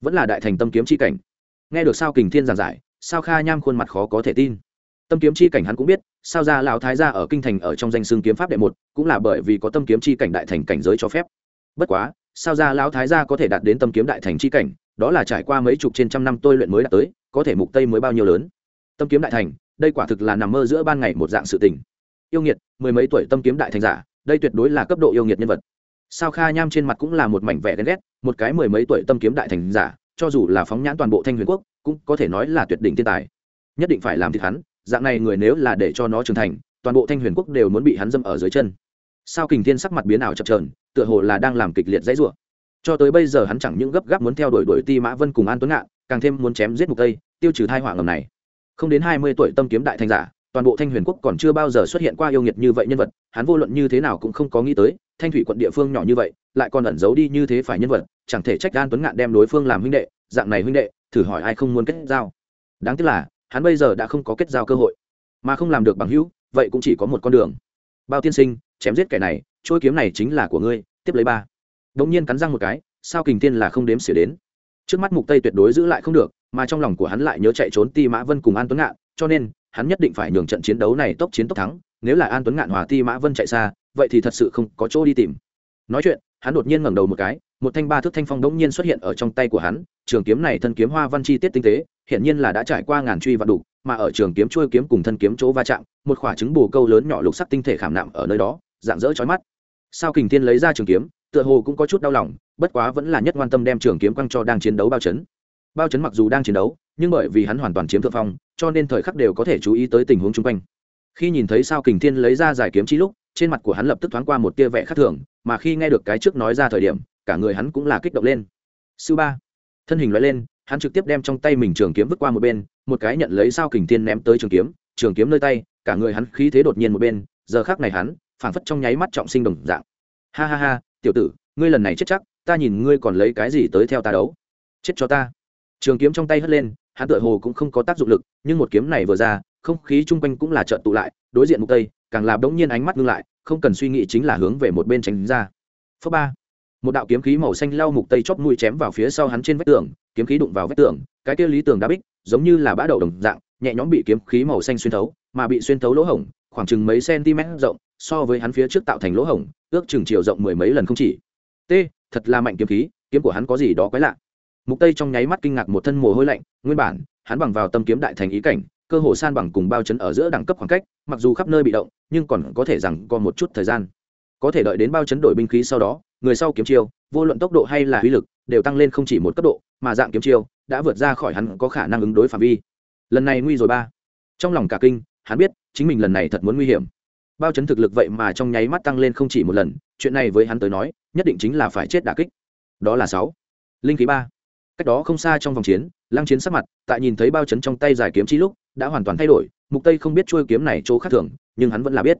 Vẫn là đại thành tâm kiếm chi cảnh. Nghe được sao kình thiên giảng giải, sao kha nham khuôn mặt khó có thể tin. Tâm kiếm chi cảnh hắn cũng biết, sao ra lão thái gia ở kinh thành ở trong danh xương kiếm pháp đệ một, cũng là bởi vì có tâm kiếm chi cảnh đại thành cảnh giới cho phép. Bất quá, sao ra lão thái gia có thể đạt đến tâm kiếm đại thành chi cảnh, đó là trải qua mấy chục trên trăm năm tôi luyện mới đạt tới, có thể mục tây mới bao nhiêu lớn. Tâm kiếm đại thành, đây quả thực là nằm mơ giữa ban ngày một dạng sự tình. Yêu nghiệt, mười mấy tuổi tâm kiếm đại thành giả, đây tuyệt đối là cấp độ yêu nghiệt nhân vật sao kha nham trên mặt cũng là một mảnh vẻ ghen ghét, một cái mười mấy tuổi tâm kiếm đại thành giả, cho dù là phóng nhãn toàn bộ thanh huyền quốc, cũng có thể nói là tuyệt đỉnh thiên tài. Nhất định phải làm thịt hắn, dạng này người nếu là để cho nó trưởng thành, toàn bộ thanh huyền quốc đều muốn bị hắn dâm ở dưới chân. Sao kình thiên sắc mặt biến ảo chập trờn tựa hồ là đang làm kịch liệt dãy rủa. Cho tới bây giờ hắn chẳng những gấp gáp muốn theo đuổi đuổi ti mã vân cùng an tuấn ngạn, càng thêm muốn chém giết mục tây, tiêu trừ thai họa ngầm này. Không đến hai mươi tuổi tâm kiếm đại thành giả toàn bộ thanh huyền quốc còn chưa bao giờ xuất hiện qua yêu nghiệt như vậy nhân vật, hắn vô luận như thế nào cũng không có nghĩ tới, thanh thủy quận địa phương nhỏ như vậy, lại còn ẩn giấu đi như thế phải nhân vật, chẳng thể trách an tuấn ngạn đem đối phương làm huynh đệ, dạng này huynh đệ, thử hỏi ai không muốn kết giao. Đáng tiếc là, hắn bây giờ đã không có kết giao cơ hội, mà không làm được bằng hữu, vậy cũng chỉ có một con đường. Bao tiên sinh, chém giết kẻ này trôi kiếm này chính là của ngươi, tiếp lấy ba. Đống nhiên cắn răng một cái, sao kình tiên là không đếm xỉa đến? Trước mắt mục tây tuyệt đối giữ lại không được, mà trong lòng của hắn lại nhớ chạy trốn ti mã vân cùng an tuấn ngạn, cho nên hắn nhất định phải nhường trận chiến đấu này tốc chiến tốc thắng, nếu là an tuấn ngạn hòa ti mã vân chạy xa, vậy thì thật sự không có chỗ đi tìm. Nói chuyện, hắn đột nhiên ngẩng đầu một cái, một thanh ba thước thanh phong đống nhiên xuất hiện ở trong tay của hắn, trường kiếm này thân kiếm hoa văn chi tiết tinh tế hiện nhiên là đã trải qua ngàn truy vạn đủ mà ở trường kiếm chuôi kiếm cùng thân kiếm chỗ va chạm, một khỏa trứng bù câu lớn nhỏ lục sắc tinh thể khảm nạm ở nơi đó dạng dỡ chói mắt. Sao kình thiên lấy ra trường kiếm, tựa hồ cũng có chút đau lòng, bất quá vẫn là nhất quan tâm đem trường kiếm quăng cho đang chiến đấu bao chấn. Bao chấn mặc dù đang chiến đấu, nhưng bởi vì hắn hoàn toàn chiếm thượng phong cho nên thời khắc đều có thể chú ý tới tình huống chung quanh. Khi nhìn thấy sao kình thiên lấy ra giải kiếm chi lúc, trên mặt của hắn lập tức thoáng qua một tia vẻ khác thường, mà khi nghe được cái trước nói ra thời điểm, cả người hắn cũng là kích động lên. Sư ba, thân hình loại lên, hắn trực tiếp đem trong tay mình trường kiếm vứt qua một bên, một cái nhận lấy sao kình thiên ném tới trường kiếm trường kiếm nơi tay, cả người hắn khí thế đột nhiên một bên, giờ khác này hắn, phảng phất trong nháy mắt trọng sinh đồng dạng. Ha ha ha, tiểu tử, ngươi lần này chết chắc, ta nhìn ngươi còn lấy cái gì tới theo ta đấu? Chết cho ta. Trường kiếm trong tay hất lên hắn tựa hồ cũng không có tác dụng lực, nhưng một kiếm này vừa ra, không khí chung quanh cũng là trợn tụ lại, đối diện mục tây, càng làm đống nhiên ánh mắt ngưng lại, không cần suy nghĩ chính là hướng về một bên tránh ra. Phớp ba, một đạo kiếm khí màu xanh lao mục tây chóp mũi chém vào phía sau hắn trên vách tường, kiếm khí đụng vào vách tường, cái kia lý tường đá bích, giống như là bã đậu đồng dạng, nhẹ nhõm bị kiếm khí màu xanh xuyên thấu, mà bị xuyên thấu lỗ hổng, khoảng chừng mấy cm rộng, so với hắn phía trước tạo thành lỗ hổng, ước chừng chiều rộng mười mấy lần không chỉ. T, thật là mạnh kiếm khí, kiếm của hắn có gì đó quái lạ mục tây trong nháy mắt kinh ngạc một thân mồ hôi lạnh, nguyên bản, hắn bằng vào tâm kiếm đại thành ý cảnh, cơ hồ san bằng cùng bao chấn ở giữa đẳng cấp khoảng cách, mặc dù khắp nơi bị động, nhưng còn có thể rằng còn một chút thời gian. Có thể đợi đến bao chấn đổi binh khí sau đó, người sau kiếm chiêu, vô luận tốc độ hay là uy lực, đều tăng lên không chỉ một cấp độ, mà dạng kiếm chiêu đã vượt ra khỏi hắn có khả năng ứng đối phạm vi. Lần này nguy rồi ba. Trong lòng cả kinh, hắn biết chính mình lần này thật muốn nguy hiểm. Bao chấn thực lực vậy mà trong nháy mắt tăng lên không chỉ một lần, chuyện này với hắn tới nói, nhất định chính là phải chết đả kích. Đó là sáu. Linh khí ba cách đó không xa trong vòng chiến, lăng chiến sắc mặt, tại nhìn thấy bao chấn trong tay giải kiếm chi lúc, đã hoàn toàn thay đổi, mục tây không biết trôi kiếm này chỗ khác thường, nhưng hắn vẫn là biết.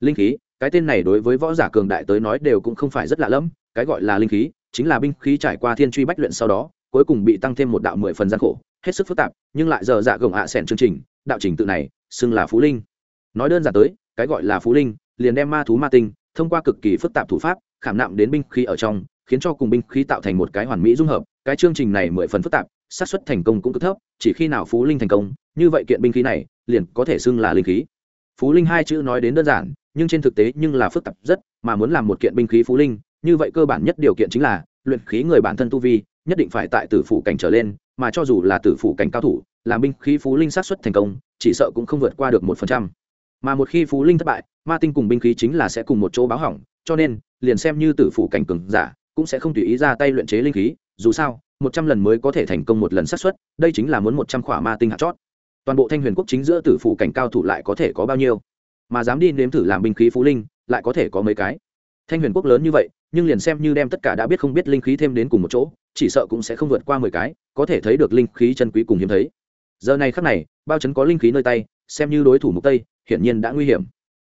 Linh khí, cái tên này đối với võ giả cường đại tới nói đều cũng không phải rất lạ lẫm, cái gọi là linh khí, chính là binh khí trải qua thiên truy bách luyện sau đó, cuối cùng bị tăng thêm một đạo mười phần gian khổ, hết sức phức tạp, nhưng lại giờ dạ gồng ạ à chương trình, đạo trình tự này, xưng là phú linh. Nói đơn giản tới, cái gọi là phú linh, liền đem ma thú ma tinh, thông qua cực kỳ phức tạp thủ pháp, khảm nạm đến binh khí ở trong, khiến cho cùng binh khí tạo thành một cái hoàn mỹ dung hợp cái chương trình này mười phần phức tạp, xác suất thành công cũng cực thấp, chỉ khi nào phú linh thành công, như vậy kiện binh khí này, liền có thể xưng là linh khí. Phú linh hai chữ nói đến đơn giản, nhưng trên thực tế nhưng là phức tạp rất, mà muốn làm một kiện binh khí phú linh, như vậy cơ bản nhất điều kiện chính là, luyện khí người bản thân tu vi, nhất định phải tại tử phủ cảnh trở lên, mà cho dù là tử phủ cảnh cao thủ, làm binh khí phú linh sát xuất thành công, chỉ sợ cũng không vượt qua được một phần trăm. Mà một khi phú linh thất bại, ma tinh cùng binh khí chính là sẽ cùng một chỗ báo hỏng, cho nên, liền xem như tử phủ cảnh cường giả, cũng sẽ không tùy ý ra tay luyện chế linh khí dù sao, một trăm lần mới có thể thành công một lần xác suất, đây chính là muốn một trăm khỏa ma tinh hạt chót. Toàn bộ thanh huyền quốc chính giữa tử phủ cảnh cao thủ lại có thể có bao nhiêu? Mà dám đi nếm thử làm binh khí phú linh, lại có thể có mấy cái? Thanh huyền quốc lớn như vậy, nhưng liền xem như đem tất cả đã biết không biết linh khí thêm đến cùng một chỗ, chỉ sợ cũng sẽ không vượt qua mười cái, có thể thấy được linh khí chân quý cùng hiếm thấy. Giờ này khắc này, bao chấn có linh khí nơi tay, xem như đối thủ mục tây, hiển nhiên đã nguy hiểm.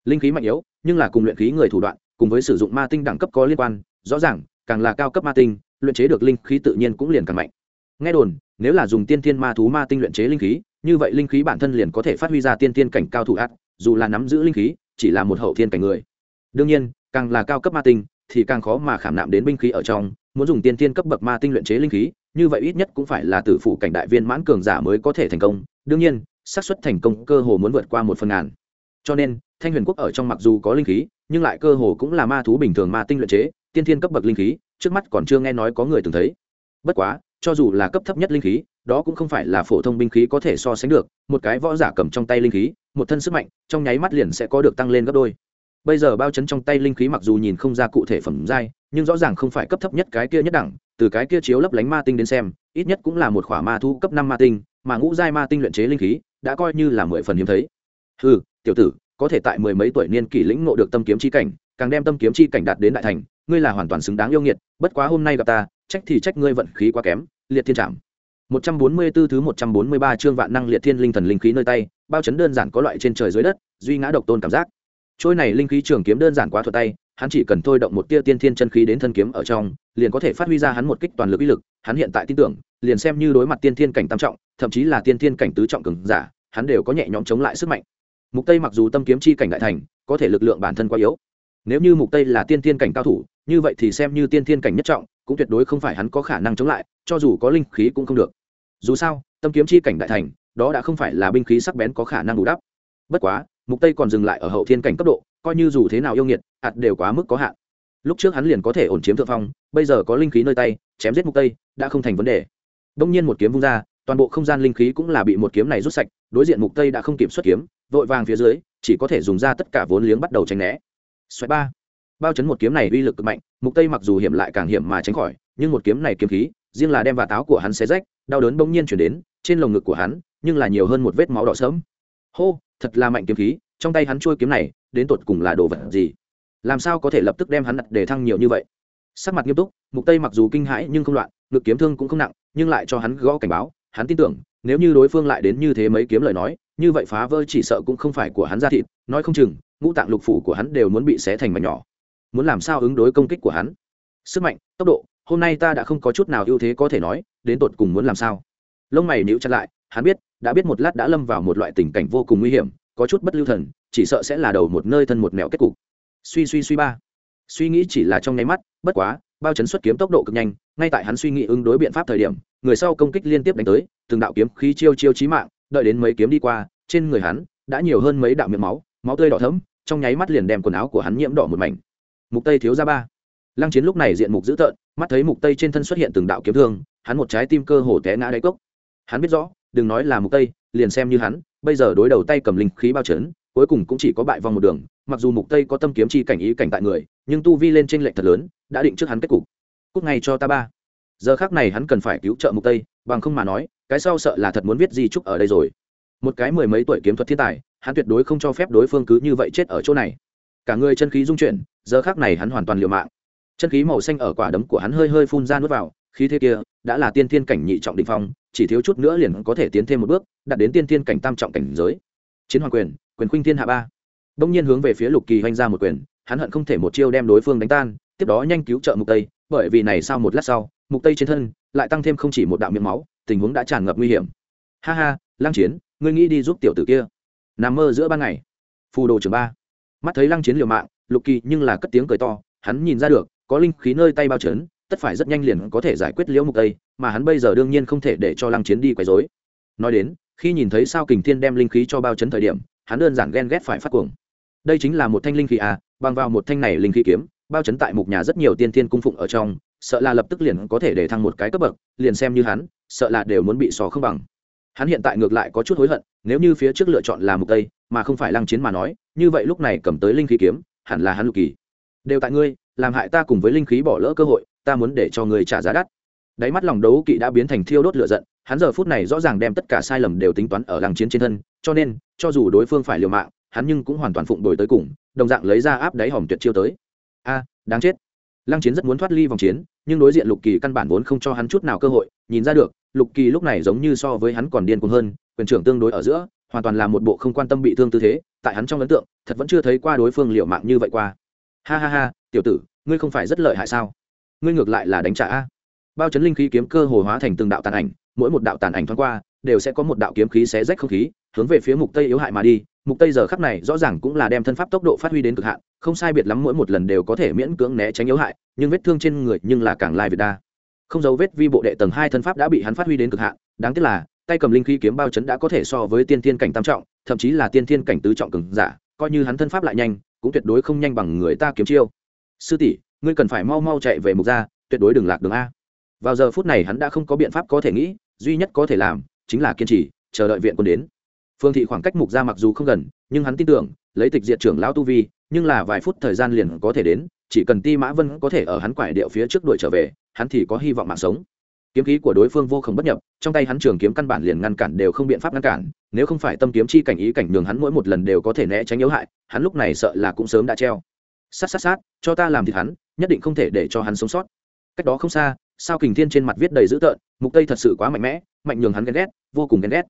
Linh khí mạnh yếu, nhưng là cùng luyện khí người thủ đoạn, cùng với sử dụng ma tinh đẳng cấp có liên quan, rõ ràng, càng là cao cấp ma tinh luyện chế được linh khí tự nhiên cũng liền càng mạnh. Nghe đồn, nếu là dùng tiên thiên ma thú ma tinh luyện chế linh khí, như vậy linh khí bản thân liền có thể phát huy ra tiên thiên cảnh cao thủ ác, dù là nắm giữ linh khí, chỉ là một hậu thiên cảnh người. Đương nhiên, càng là cao cấp ma tinh, thì càng khó mà khảm nạm đến binh khí ở trong. Muốn dùng tiên thiên cấp bậc ma tinh luyện chế linh khí, như vậy ít nhất cũng phải là tử phụ cảnh đại viên mãn cường giả mới có thể thành công. Đương nhiên, xác suất thành công cơ hồ muốn vượt qua một phần ngàn. Cho nên, thanh huyền quốc ở trong mặc dù có linh khí, nhưng lại cơ hồ cũng là ma thú bình thường ma tinh luyện chế tiên thiên cấp bậc linh khí, trước mắt còn chưa nghe nói có người từng thấy. Bất quá, cho dù là cấp thấp nhất linh khí, đó cũng không phải là phổ thông binh khí có thể so sánh được. Một cái võ giả cầm trong tay linh khí, một thân sức mạnh, trong nháy mắt liền sẽ có được tăng lên gấp đôi. Bây giờ bao chấn trong tay linh khí mặc dù nhìn không ra cụ thể phẩm giai, nhưng rõ ràng không phải cấp thấp nhất cái kia nhất đẳng, từ cái kia chiếu lấp lánh ma tinh đến xem, ít nhất cũng là một khỏa ma thu cấp năm ma tinh, mà ngũ giai ma tinh luyện chế linh khí đã coi như là mười phần hiếm thấy. Ừ tiểu tử, có thể tại mười mấy tuổi niên kỷ lĩnh ngộ được tâm kiếm chi cảnh, càng đem tâm kiếm chi cảnh đạt đến đại thành ngươi là hoàn toàn xứng đáng yêu nghiệt bất quá hôm nay gặp ta trách thì trách ngươi vận khí quá kém liệt thiên trảm 144 thứ 143 chương vạn năng liệt thiên linh thần linh khí nơi tay, bao chấn đơn giản có loại trên trời dưới đất, duy ngã độc tôn cảm giác. Trôi này linh khí trường kiếm đơn giản quá thuận tay, hắn chỉ cần thôi động một tia tiên thiên chân khí đến thân kiếm ở trong, liền có thể phát huy ra hắn một kích toàn lực uy lực, hắn hiện tại tin tưởng, liền xem như đối mặt tiên thiên cảnh tam trọng, thậm chí là tiên thiên cảnh tứ trọng cường giả, hắn đều có nhẹ nhõm chống lại sức mạnh. Mục Tây mặc dù tâm kiếm chi cảnh đại thành, có thể lực lượng bản thân quá yếu. Nếu như Mục Tây là tiên thiên cảnh cao thủ, như vậy thì xem như tiên thiên cảnh nhất trọng, cũng tuyệt đối không phải hắn có khả năng chống lại, cho dù có linh khí cũng không được. Dù sao, tâm kiếm chi cảnh đại thành, đó đã không phải là binh khí sắc bén có khả năng đủ đắp. Bất quá, Mục Tây còn dừng lại ở hậu thiên cảnh cấp độ, coi như dù thế nào yêu nghiệt, hạt đều quá mức có hạn. Lúc trước hắn liền có thể ổn chiếm thượng phong, bây giờ có linh khí nơi tay, chém giết Mục Tây, đã không thành vấn đề. Đông nhiên một kiếm vung ra, toàn bộ không gian linh khí cũng là bị một kiếm này rút sạch, đối diện Mục Tây đã không kịp xuất kiếm, vội vàng phía dưới, chỉ có thể dùng ra tất cả vốn liếng bắt đầu tránh né. Xoẹt ba bao chấn một kiếm này uy lực cực mạnh, mục tây mặc dù hiểm lại càng hiểm mà tránh khỏi, nhưng một kiếm này kiếm khí, riêng là đem vạt táo của hắn xé rách, đau đớn bỗng nhiên chuyển đến, trên lồng ngực của hắn, nhưng là nhiều hơn một vết máu đỏ sớm hô, thật là mạnh kiếm khí, trong tay hắn chui kiếm này, đến tột cùng là đồ vật gì? Làm sao có thể lập tức đem hắn đặt để thăng nhiều như vậy? Sắc mặt nghiêm túc, mục tây mặc dù kinh hãi nhưng không loạn, ngực kiếm thương cũng không nặng, nhưng lại cho hắn gõ cảnh báo, hắn tin tưởng, nếu như đối phương lại đến như thế mấy kiếm lời nói, như vậy phá vỡ chỉ sợ cũng không phải của hắn ra thịt, nói không chừng, ngũ tạng lục phủ của hắn đều muốn bị xé thành mảnh nhỏ muốn làm sao ứng đối công kích của hắn. Sức mạnh, tốc độ, hôm nay ta đã không có chút nào ưu thế có thể nói, đến tột cùng muốn làm sao? Lông mày níu chặt lại, hắn biết, đã biết một lát đã lâm vào một loại tình cảnh vô cùng nguy hiểm, có chút bất lưu thần, chỉ sợ sẽ là đầu một nơi thân một mẹo kết cục. Suy suy suy ba. Suy nghĩ chỉ là trong nháy mắt, bất quá, bao chấn xuất kiếm tốc độ cực nhanh, ngay tại hắn suy nghĩ ứng đối biện pháp thời điểm, người sau công kích liên tiếp đánh tới, từng đạo kiếm khí chiêu chiêu chí mạng, đợi đến mấy kiếm đi qua, trên người hắn, đã nhiều hơn mấy đạo miệng máu máu tươi đỏ thẫm, trong nháy mắt liền đem quần áo của hắn nhiễm đỏ một mảnh mục tây thiếu ra ba. Lăng chiến lúc này diện mục dữ tợn, mắt thấy mục tây trên thân xuất hiện từng đạo kiếm thương, hắn một trái tim cơ hồ té ngã đáy cốc. Hắn biết rõ, đừng nói là mục tây, liền xem như hắn, bây giờ đối đầu tay cầm linh khí bao trấn, cuối cùng cũng chỉ có bại vòng một đường, mặc dù mục tây có tâm kiếm chi cảnh ý cảnh tại người, nhưng tu vi lên trên lệnh thật lớn, đã định trước hắn kết cục. Cúc ngay cho ta ba. Giờ khác này hắn cần phải cứu trợ mục tây, bằng không mà nói, cái sau sợ là thật muốn viết di trúc ở đây rồi. Một cái mười mấy tuổi kiếm thuật thiên tài, hắn tuyệt đối không cho phép đối phương cứ như vậy chết ở chỗ này cả người chân khí dung chuyển, giờ khác này hắn hoàn toàn liều mạng. Chân khí màu xanh ở quả đấm của hắn hơi hơi phun ra nuốt vào, khí thế kia đã là tiên thiên cảnh nhị trọng định phong, chỉ thiếu chút nữa liền có thể tiến thêm một bước, đạt đến tiên thiên cảnh tam trọng cảnh giới. Chiến hoàng quyền quyền khuynh thiên hạ ba. Đông nhiên hướng về phía lục kỳ hoành ra một quyền, hắn hận không thể một chiêu đem đối phương đánh tan, tiếp đó nhanh cứu trợ mục tây, bởi vì này sau một lát sau, mục tây trên thân lại tăng thêm không chỉ một đạo miệng máu, tình huống đã tràn ngập nguy hiểm. Ha ha, lang chiến, ngươi nghĩ đi giúp tiểu tử kia. Nằm mơ giữa ban ngày. Phù đồ trưởng ba mắt thấy lăng chiến liều mạng, lục kỳ nhưng là cất tiếng cười to, hắn nhìn ra được, có linh khí nơi tay bao trấn, tất phải rất nhanh liền có thể giải quyết liễu mục tây, mà hắn bây giờ đương nhiên không thể để cho lăng chiến đi quấy rối. Nói đến, khi nhìn thấy sao kình thiên đem linh khí cho bao chấn thời điểm, hắn đơn giản ghen ghét phải phát cuồng. Đây chính là một thanh linh khí à bằng vào một thanh này linh khí kiếm, bao chấn tại mục nhà rất nhiều tiên thiên cung phụng ở trong, sợ là lập tức liền có thể để thăng một cái cấp bậc, liền xem như hắn, sợ là đều muốn bị sò không bằng. Hắn hiện tại ngược lại có chút hối hận, nếu như phía trước lựa chọn là mục tây mà không phải lăng chiến mà nói, như vậy lúc này cầm tới linh khí kiếm, hẳn là hắn lục kỳ. Đều tại ngươi, làm hại ta cùng với linh khí bỏ lỡ cơ hội, ta muốn để cho người trả giá đắt. Đáy mắt lòng đấu kỵ đã biến thành thiêu đốt lửa giận, hắn giờ phút này rõ ràng đem tất cả sai lầm đều tính toán ở lăng chiến trên thân, cho nên, cho dù đối phương phải liều mạng, hắn nhưng cũng hoàn toàn phụng đổi tới cùng, đồng dạng lấy ra áp đáy hòm tuyệt chiêu tới. A, đáng chết. Lăng chiến rất muốn thoát ly vòng chiến, nhưng đối diện lục kỳ căn bản vốn không cho hắn chút nào cơ hội, nhìn ra được, lục kỳ lúc này giống như so với hắn còn điên cuồng hơn, quyền trưởng tương đối ở giữa hoàn toàn là một bộ không quan tâm bị thương tư thế, tại hắn trong ấn tượng, thật vẫn chưa thấy qua đối phương liệu mạng như vậy qua. Ha ha ha, tiểu tử, ngươi không phải rất lợi hại sao? Ngươi ngược lại là đánh trả a. Bao chấn linh khí kiếm cơ hồ hóa thành từng đạo tàn ảnh, mỗi một đạo tàn ảnh thoáng qua, đều sẽ có một đạo kiếm khí xé rách không khí, hướng về phía mục tây yếu hại mà đi. Mục tây giờ khắc này rõ ràng cũng là đem thân pháp tốc độ phát huy đến cực hạn, không sai biệt lắm mỗi một lần đều có thể miễn cưỡng né tránh yếu hại, nhưng vết thương trên người nhưng là càng lai việt đa. Không dấu vết vi bộ đệ tầng hai thân pháp đã bị hắn phát huy đến cực hạn, đáng tiếc là tay cầm linh khí kiếm bao chấn đã có thể so với tiên thiên cảnh tam trọng, thậm chí là tiên thiên cảnh tứ trọng cường giả, coi như hắn thân pháp lại nhanh, cũng tuyệt đối không nhanh bằng người ta kiếm chiêu. Sư tỷ, ngươi cần phải mau mau chạy về mục gia, tuyệt đối đừng lạc đường a. Vào giờ phút này hắn đã không có biện pháp có thể nghĩ, duy nhất có thể làm, chính là kiên trì, chờ đợi viện quân đến. Phương thị khoảng cách mục gia mặc dù không gần, nhưng hắn tin tưởng, lấy tịch diệt trưởng lão tu vi, nhưng là vài phút thời gian liền có thể đến, chỉ cần ti mã vân có thể ở hắn quải điệu phía trước đuổi trở về, hắn thì có hy vọng mạng sống kiếm khí của đối phương vô cùng bất nhập, trong tay hắn trường kiếm căn bản liền ngăn cản đều không biện pháp ngăn cản, nếu không phải tâm kiếm chi cảnh ý cảnh nhường hắn mỗi một lần đều có thể né tránh yếu hại, hắn lúc này sợ là cũng sớm đã treo. Sát sát sát, cho ta làm thịt hắn, nhất định không thể để cho hắn sống sót. Cách đó không xa, sao kình thiên trên mặt viết đầy dữ tợn, mục tây thật sự quá mạnh mẽ, mạnh nhường hắn ghen ghét, vô cùng ghen ghét.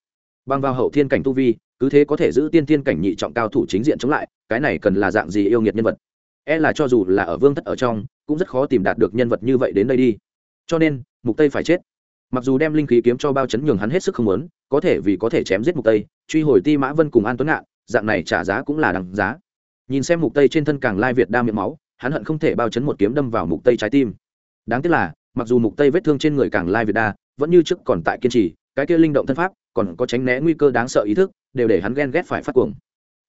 Bằng vào hậu thiên cảnh tu vi, cứ thế có thể giữ tiên thiên cảnh nhị trọng cao thủ chính diện chống lại, cái này cần là dạng gì yêu nghiệt nhân vật? E là cho dù là ở vương thất ở trong, cũng rất khó tìm đạt được nhân vật như vậy đến đây đi cho nên, mục tây phải chết. Mặc dù đem linh khí kiếm cho bao chấn nhường hắn hết sức không muốn, có thể vì có thể chém giết mục tây, truy hồi ti mã vân cùng an tuấn ngạn, dạng này trả giá cũng là đằng giá. Nhìn xem mục tây trên thân càng lai việt đa miệng máu, hắn hận không thể bao chấn một kiếm đâm vào mục tây trái tim. Đáng tiếc là, mặc dù mục tây vết thương trên người càng lai việt đa, vẫn như trước còn tại kiên trì, cái kia linh động thân pháp còn có tránh né nguy cơ đáng sợ ý thức, đều để hắn ghen ghét phải phát cuồng.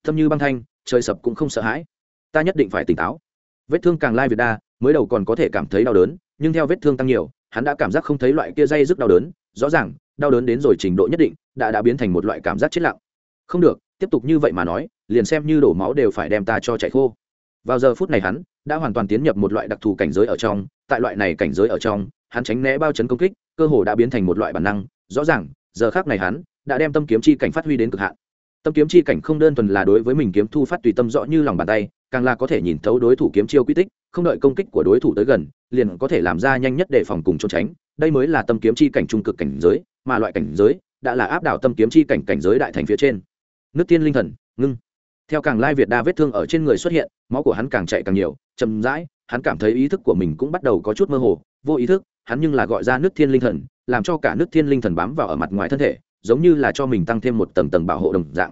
Thâm như băng thanh, trời sập cũng không sợ hãi. Ta nhất định phải tỉnh táo. Vết thương càng lai việt đa, mới đầu còn có thể cảm thấy đau đớn nhưng theo vết thương tăng nhiều, hắn đã cảm giác không thấy loại kia dây dứt đau đớn, rõ ràng, đau đớn đến rồi trình độ nhất định, đã đã biến thành một loại cảm giác chết lặng. Không được, tiếp tục như vậy mà nói, liền xem như đổ máu đều phải đem ta cho chảy khô. Vào giờ phút này hắn đã hoàn toàn tiến nhập một loại đặc thù cảnh giới ở trong, tại loại này cảnh giới ở trong, hắn tránh né bao chấn công kích, cơ hồ đã biến thành một loại bản năng, rõ ràng, giờ khác này hắn đã đem tâm kiếm chi cảnh phát huy đến cực hạn. Tâm kiếm chi cảnh không đơn thuần là đối với mình kiếm thu phát tùy tâm rõ như lòng bàn tay, càng là có thể nhìn thấu đối thủ kiếm chiêu quy tích không đợi công kích của đối thủ tới gần, liền có thể làm ra nhanh nhất để phòng cùng trốn tránh. Đây mới là tâm kiếm chi cảnh trung cực cảnh giới, mà loại cảnh giới đã là áp đảo tâm kiếm chi cảnh cảnh giới đại thành phía trên. Nước tiên linh thần, ngưng. Theo càng lai việt đa vết thương ở trên người xuất hiện, máu của hắn càng chạy càng nhiều, chậm rãi, hắn cảm thấy ý thức của mình cũng bắt đầu có chút mơ hồ, vô ý thức, hắn nhưng là gọi ra nước thiên linh thần, làm cho cả nước thiên linh thần bám vào ở mặt ngoài thân thể, giống như là cho mình tăng thêm một tầng tầng bảo hộ đồng dạng.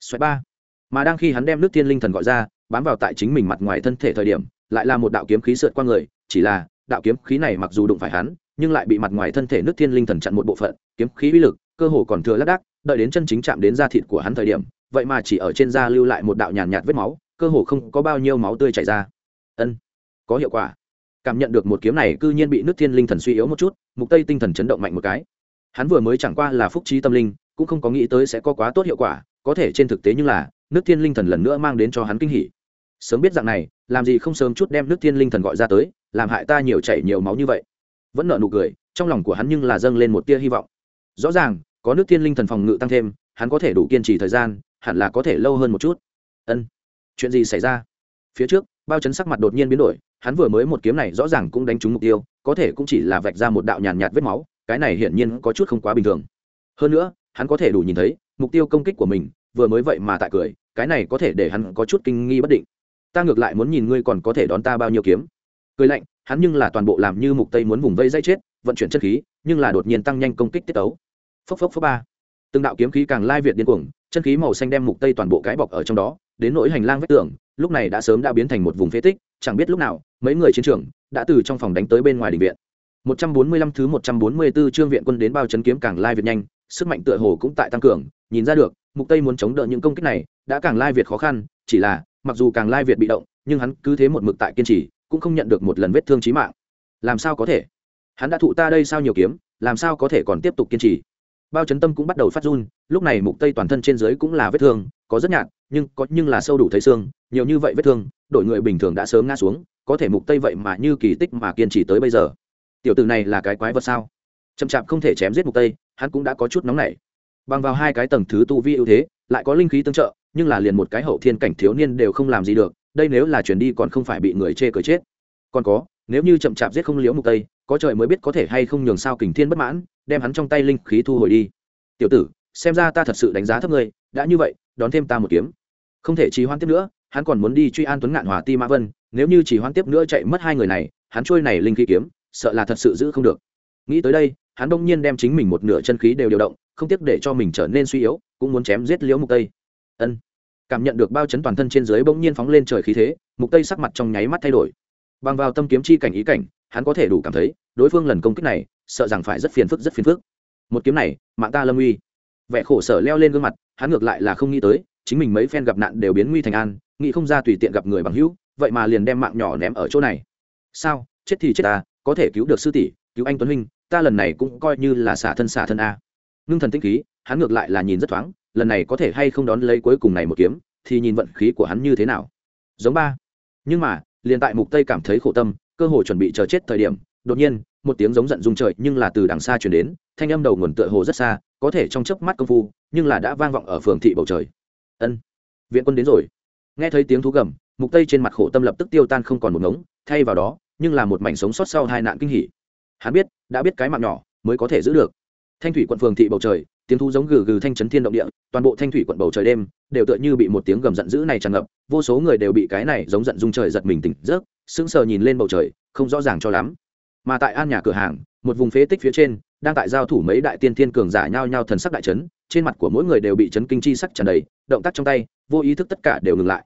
Xoáy ba. Mà đang khi hắn đem nước thiên linh thần gọi ra bám vào tại chính mình mặt ngoài thân thể thời điểm lại là một đạo kiếm khí sượt qua người chỉ là đạo kiếm khí này mặc dù đụng phải hắn nhưng lại bị mặt ngoài thân thể nước thiên linh thần chặn một bộ phận kiếm khí uy lực cơ hồ còn thừa lác đác đợi đến chân chính chạm đến da thịt của hắn thời điểm vậy mà chỉ ở trên da lưu lại một đạo nhàn nhạt, nhạt vết máu cơ hồ không có bao nhiêu máu tươi chảy ra. Ân có hiệu quả. Cảm nhận được một kiếm này cư nhiên bị nước thiên linh thần suy yếu một chút mục tây tinh thần chấn động mạnh một cái. Hắn vừa mới chẳng qua là phúc trí tâm linh cũng không có nghĩ tới sẽ có quá tốt hiệu quả có thể trên thực tế như là nước thiên linh thần lần nữa mang đến cho hắn kinh hỉ. Sớm biết dạng này, làm gì không sớm chút đem nước thiên linh thần gọi ra tới, làm hại ta nhiều chảy nhiều máu như vậy. Vẫn nợ nụ cười, trong lòng của hắn nhưng là dâng lên một tia hy vọng. Rõ ràng, có nước thiên linh thần phòng ngự tăng thêm, hắn có thể đủ kiên trì thời gian, hẳn là có thể lâu hơn một chút. Ân. Chuyện gì xảy ra? Phía trước, bao chấn sắc mặt đột nhiên biến đổi, hắn vừa mới một kiếm này rõ ràng cũng đánh trúng mục tiêu, có thể cũng chỉ là vạch ra một đạo nhàn nhạt vết máu, cái này hiển nhiên có chút không quá bình thường. Hơn nữa, hắn có thể đủ nhìn thấy, mục tiêu công kích của mình vừa mới vậy mà tại cười, cái này có thể để hắn có chút kinh nghi bất định. Ta ngược lại muốn nhìn ngươi còn có thể đón ta bao nhiêu kiếm. Cười lạnh, hắn nhưng là toàn bộ làm như mục tây muốn vùng vây dây chết, vận chuyển chất khí, nhưng là đột nhiên tăng nhanh công kích tiết tấu. Phốc phốc phốc ba. Từng đạo kiếm khí càng lai việt điên cuồng, chân khí màu xanh đem mục tây toàn bộ cái bọc ở trong đó, đến nỗi hành lang vách tường, lúc này đã sớm đã biến thành một vùng phế tích, chẳng biết lúc nào, mấy người chiến trường đã từ trong phòng đánh tới bên ngoài đình viện. 145 thứ 144 chương viện quân đến bao chấn kiếm càng lai việt nhanh, sức mạnh tựa hồ cũng tại tăng cường, nhìn ra được mục tây muốn chống đỡ những công kích này, đã càng lai việt khó khăn, chỉ là, mặc dù càng lai việt bị động, nhưng hắn cứ thế một mực tại kiên trì, cũng không nhận được một lần vết thương chí mạng. Làm sao có thể? Hắn đã thụ ta đây sao nhiều kiếm, làm sao có thể còn tiếp tục kiên trì? Bao chấn tâm cũng bắt đầu phát run, lúc này mục tây toàn thân trên dưới cũng là vết thương, có rất nhạt, nhưng có, nhưng là sâu đủ thấy xương, nhiều như vậy vết thương, đội người bình thường đã sớm ngã xuống, có thể mục tây vậy mà như kỳ tích mà kiên trì tới bây giờ. Tiểu tử này là cái quái vật sao? Chậm chạp không thể chém giết mục tây, hắn cũng đã có chút nóng nảy bằng vào hai cái tầng thứ tu vi ưu thế, lại có linh khí tương trợ, nhưng là liền một cái hậu thiên cảnh thiếu niên đều không làm gì được, đây nếu là chuyển đi còn không phải bị người chê cười chết. Còn có, nếu như chậm chạp giết không liễu mục tây, có trời mới biết có thể hay không nhường sao kình thiên bất mãn, đem hắn trong tay linh khí thu hồi đi. Tiểu tử, xem ra ta thật sự đánh giá thấp ngươi, đã như vậy, đón thêm ta một kiếm. Không thể trì hoãn tiếp nữa, hắn còn muốn đi truy an tuấn ngạn hòa ti mã vân, nếu như chỉ hoãn tiếp nữa chạy mất hai người này, hắn trôi này linh khí kiếm, sợ là thật sự giữ không được. Nghĩ tới đây hắn đông nhiên đem chính mình một nửa chân khí đều điều động, không tiếc để cho mình trở nên suy yếu, cũng muốn chém giết liễu mục tây. Ân. Cảm nhận được bao chấn toàn thân trên dưới bỗng nhiên phóng lên trời khí thế, mục tây sắc mặt trong nháy mắt thay đổi. Bằng vào tâm kiếm chi cảnh ý cảnh, hắn có thể đủ cảm thấy, đối phương lần công kích này, sợ rằng phải rất phiền phức, rất phiền phức. Một kiếm này, mạng ta lâm uy. Vẻ khổ sở leo lên gương mặt, hắn ngược lại là không nghĩ tới, chính mình mấy phen gặp nạn đều biến nguy thành an, nghĩ không ra tùy tiện gặp người bằng hữu, vậy mà liền đem mạng nhỏ ném ở chỗ này. Sao? Chết thì chết ta, có thể cứu được sư tỷ, cứu anh tuấn huynh ta lần này cũng coi như là xả thân xả thân a. Ngưng thần tinh khí, hắn ngược lại là nhìn rất thoáng, lần này có thể hay không đón lấy cuối cùng này một kiếm, thì nhìn vận khí của hắn như thế nào. Giống ba. Nhưng mà, liền tại mục tây cảm thấy khổ tâm, cơ hồ chuẩn bị chờ chết thời điểm, đột nhiên, một tiếng giống giận rung trời nhưng là từ đằng xa truyền đến, thanh âm đầu nguồn tựa hồ rất xa, có thể trong chớp mắt công phu, nhưng là đã vang vọng ở phường thị bầu trời. Ân, viện quân đến rồi. Nghe thấy tiếng thú gầm, mục tây trên mặt khổ tâm lập tức tiêu tan không còn một ngống, thay vào đó, nhưng là một mảnh sống sót sau hai nạn kinh hỉ. Hắn biết đã biết cái mạng nhỏ mới có thể giữ được. Thanh thủy quận phường thị bầu trời, tiếng thu giống gừ gừ thanh chấn thiên động địa, toàn bộ thanh thủy quận bầu trời đêm đều tựa như bị một tiếng gầm giận dữ này tràn ngập, vô số người đều bị cái này giống giận dung trời giật mình tỉnh giấc, sững sờ nhìn lên bầu trời, không rõ ràng cho lắm. Mà tại an nhà cửa hàng, một vùng phế tích phía trên, đang tại giao thủ mấy đại tiên thiên cường giả nhao nhao thần sắc đại chấn, trên mặt của mỗi người đều bị chấn kinh chi sắc tràn đầy, động tác trong tay, vô ý thức tất cả đều ngừng lại.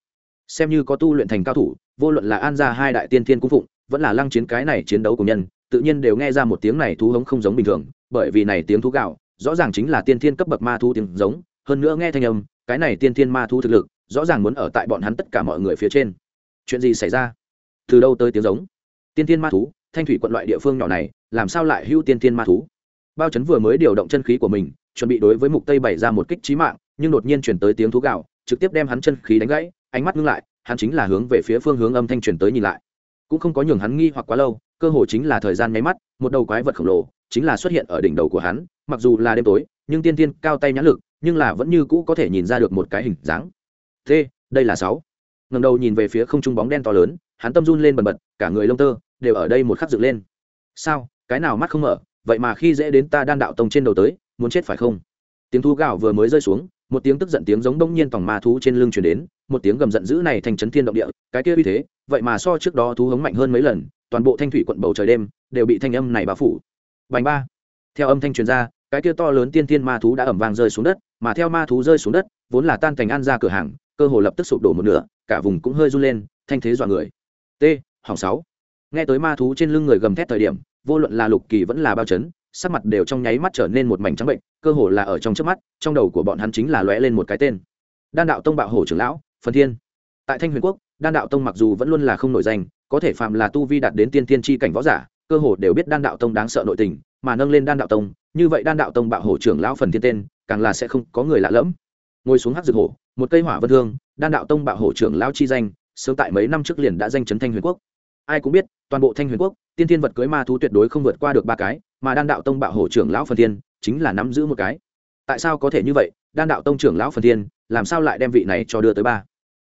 Xem như có tu luyện thành cao thủ, vô luận là an gia hai đại tiên thiên cung phụng, vẫn là lăng chiến cái này chiến đấu của nhân tự nhiên đều nghe ra một tiếng này thú hống không giống bình thường, bởi vì này tiếng thú gạo, rõ ràng chính là tiên thiên cấp bậc ma thú tiếng giống, hơn nữa nghe thanh âm, cái này tiên thiên ma thú thực lực, rõ ràng muốn ở tại bọn hắn tất cả mọi người phía trên. Chuyện gì xảy ra? Từ đâu tới tiếng giống? Tiên thiên ma thú, thanh thủy quận loại địa phương nhỏ này, làm sao lại hưu tiên thiên ma thú? Bao chấn vừa mới điều động chân khí của mình, chuẩn bị đối với mục tây bày ra một kích trí mạng, nhưng đột nhiên chuyển tới tiếng thú gạo, trực tiếp đem hắn chân khí đánh gãy, ánh mắt ngưng lại, hắn chính là hướng về phía phương hướng âm thanh truyền tới nhìn lại. Cũng không có nhường hắn nghi hoặc quá lâu cơ hồ chính là thời gian nháy mắt, một đầu quái vật khổng lồ chính là xuất hiện ở đỉnh đầu của hắn, mặc dù là đêm tối, nhưng tiên tiên cao tay nhãn lực, nhưng là vẫn như cũ có thể nhìn ra được một cái hình dáng. Thế đây là sáu. Ngầm đầu nhìn về phía không trung bóng đen to lớn, hắn tâm run lên bần bật, cả người lông tơ đều ở đây một khắc dựng lên. Sao, cái nào mắt không mở, vậy mà khi dễ đến ta đan đạo tông trên đầu tới, muốn chết phải không? Tiếng thú gạo vừa mới rơi xuống, một tiếng tức giận tiếng giống đông nhiên tòng ma thú trên lưng chuyển đến, một tiếng gầm giận dữ này thành chấn thiên động địa, cái kia uy thế, vậy mà so trước đó thú hống mạnh hơn mấy lần toàn bộ thanh thủy quận bầu trời đêm đều bị thanh âm này bao phủ. Bành ba. Theo âm thanh truyền ra, cái kia to lớn tiên tiên ma thú đã ẩm vang rơi xuống đất, mà theo ma thú rơi xuống đất, vốn là tan thành ăn ra cửa hàng, cơ hồ lập tức sụp đổ một nửa, cả vùng cũng hơi run lên, thanh thế dọa người. T, hỏng sáu. Nghe tới ma thú trên lưng người gầm thét thời điểm, vô luận là lục kỳ vẫn là bao chấn, sắc mặt đều trong nháy mắt trở nên một mảnh trắng bệnh, cơ hồ là ở trong trước mắt, trong đầu của bọn hắn chính là lóe lên một cái tên. Đan đạo tông bạo hổ trưởng lão, phần thiên. Tại thanh huyền quốc, đan đạo tông mặc dù vẫn luôn là không nổi danh có thể phạm là tu vi đạt đến tiên tiên tri cảnh võ giả, cơ hồ đều biết đan đạo tông đáng sợ nội tình, mà nâng lên đan đạo tông, như vậy đan đạo tông bạo hổ trưởng lão phần thiên tên, càng là sẽ không có người lạ lẫm. Ngồi xuống hát dược hổ, một cây hỏa vân hương, đan đạo tông bạo hổ trưởng lão chi danh, sớm tại mấy năm trước liền đã danh chấn thanh huyền quốc. Ai cũng biết, toàn bộ thanh huyền quốc, tiên tiên vật cưới ma thú tuyệt đối không vượt qua được ba cái, mà đan đạo tông bạo hổ trưởng lão phần thiên, chính là nắm giữ một cái. Tại sao có thể như vậy? Đan đạo tông trưởng lão phần thiên, làm sao lại đem vị này cho đưa tới ba?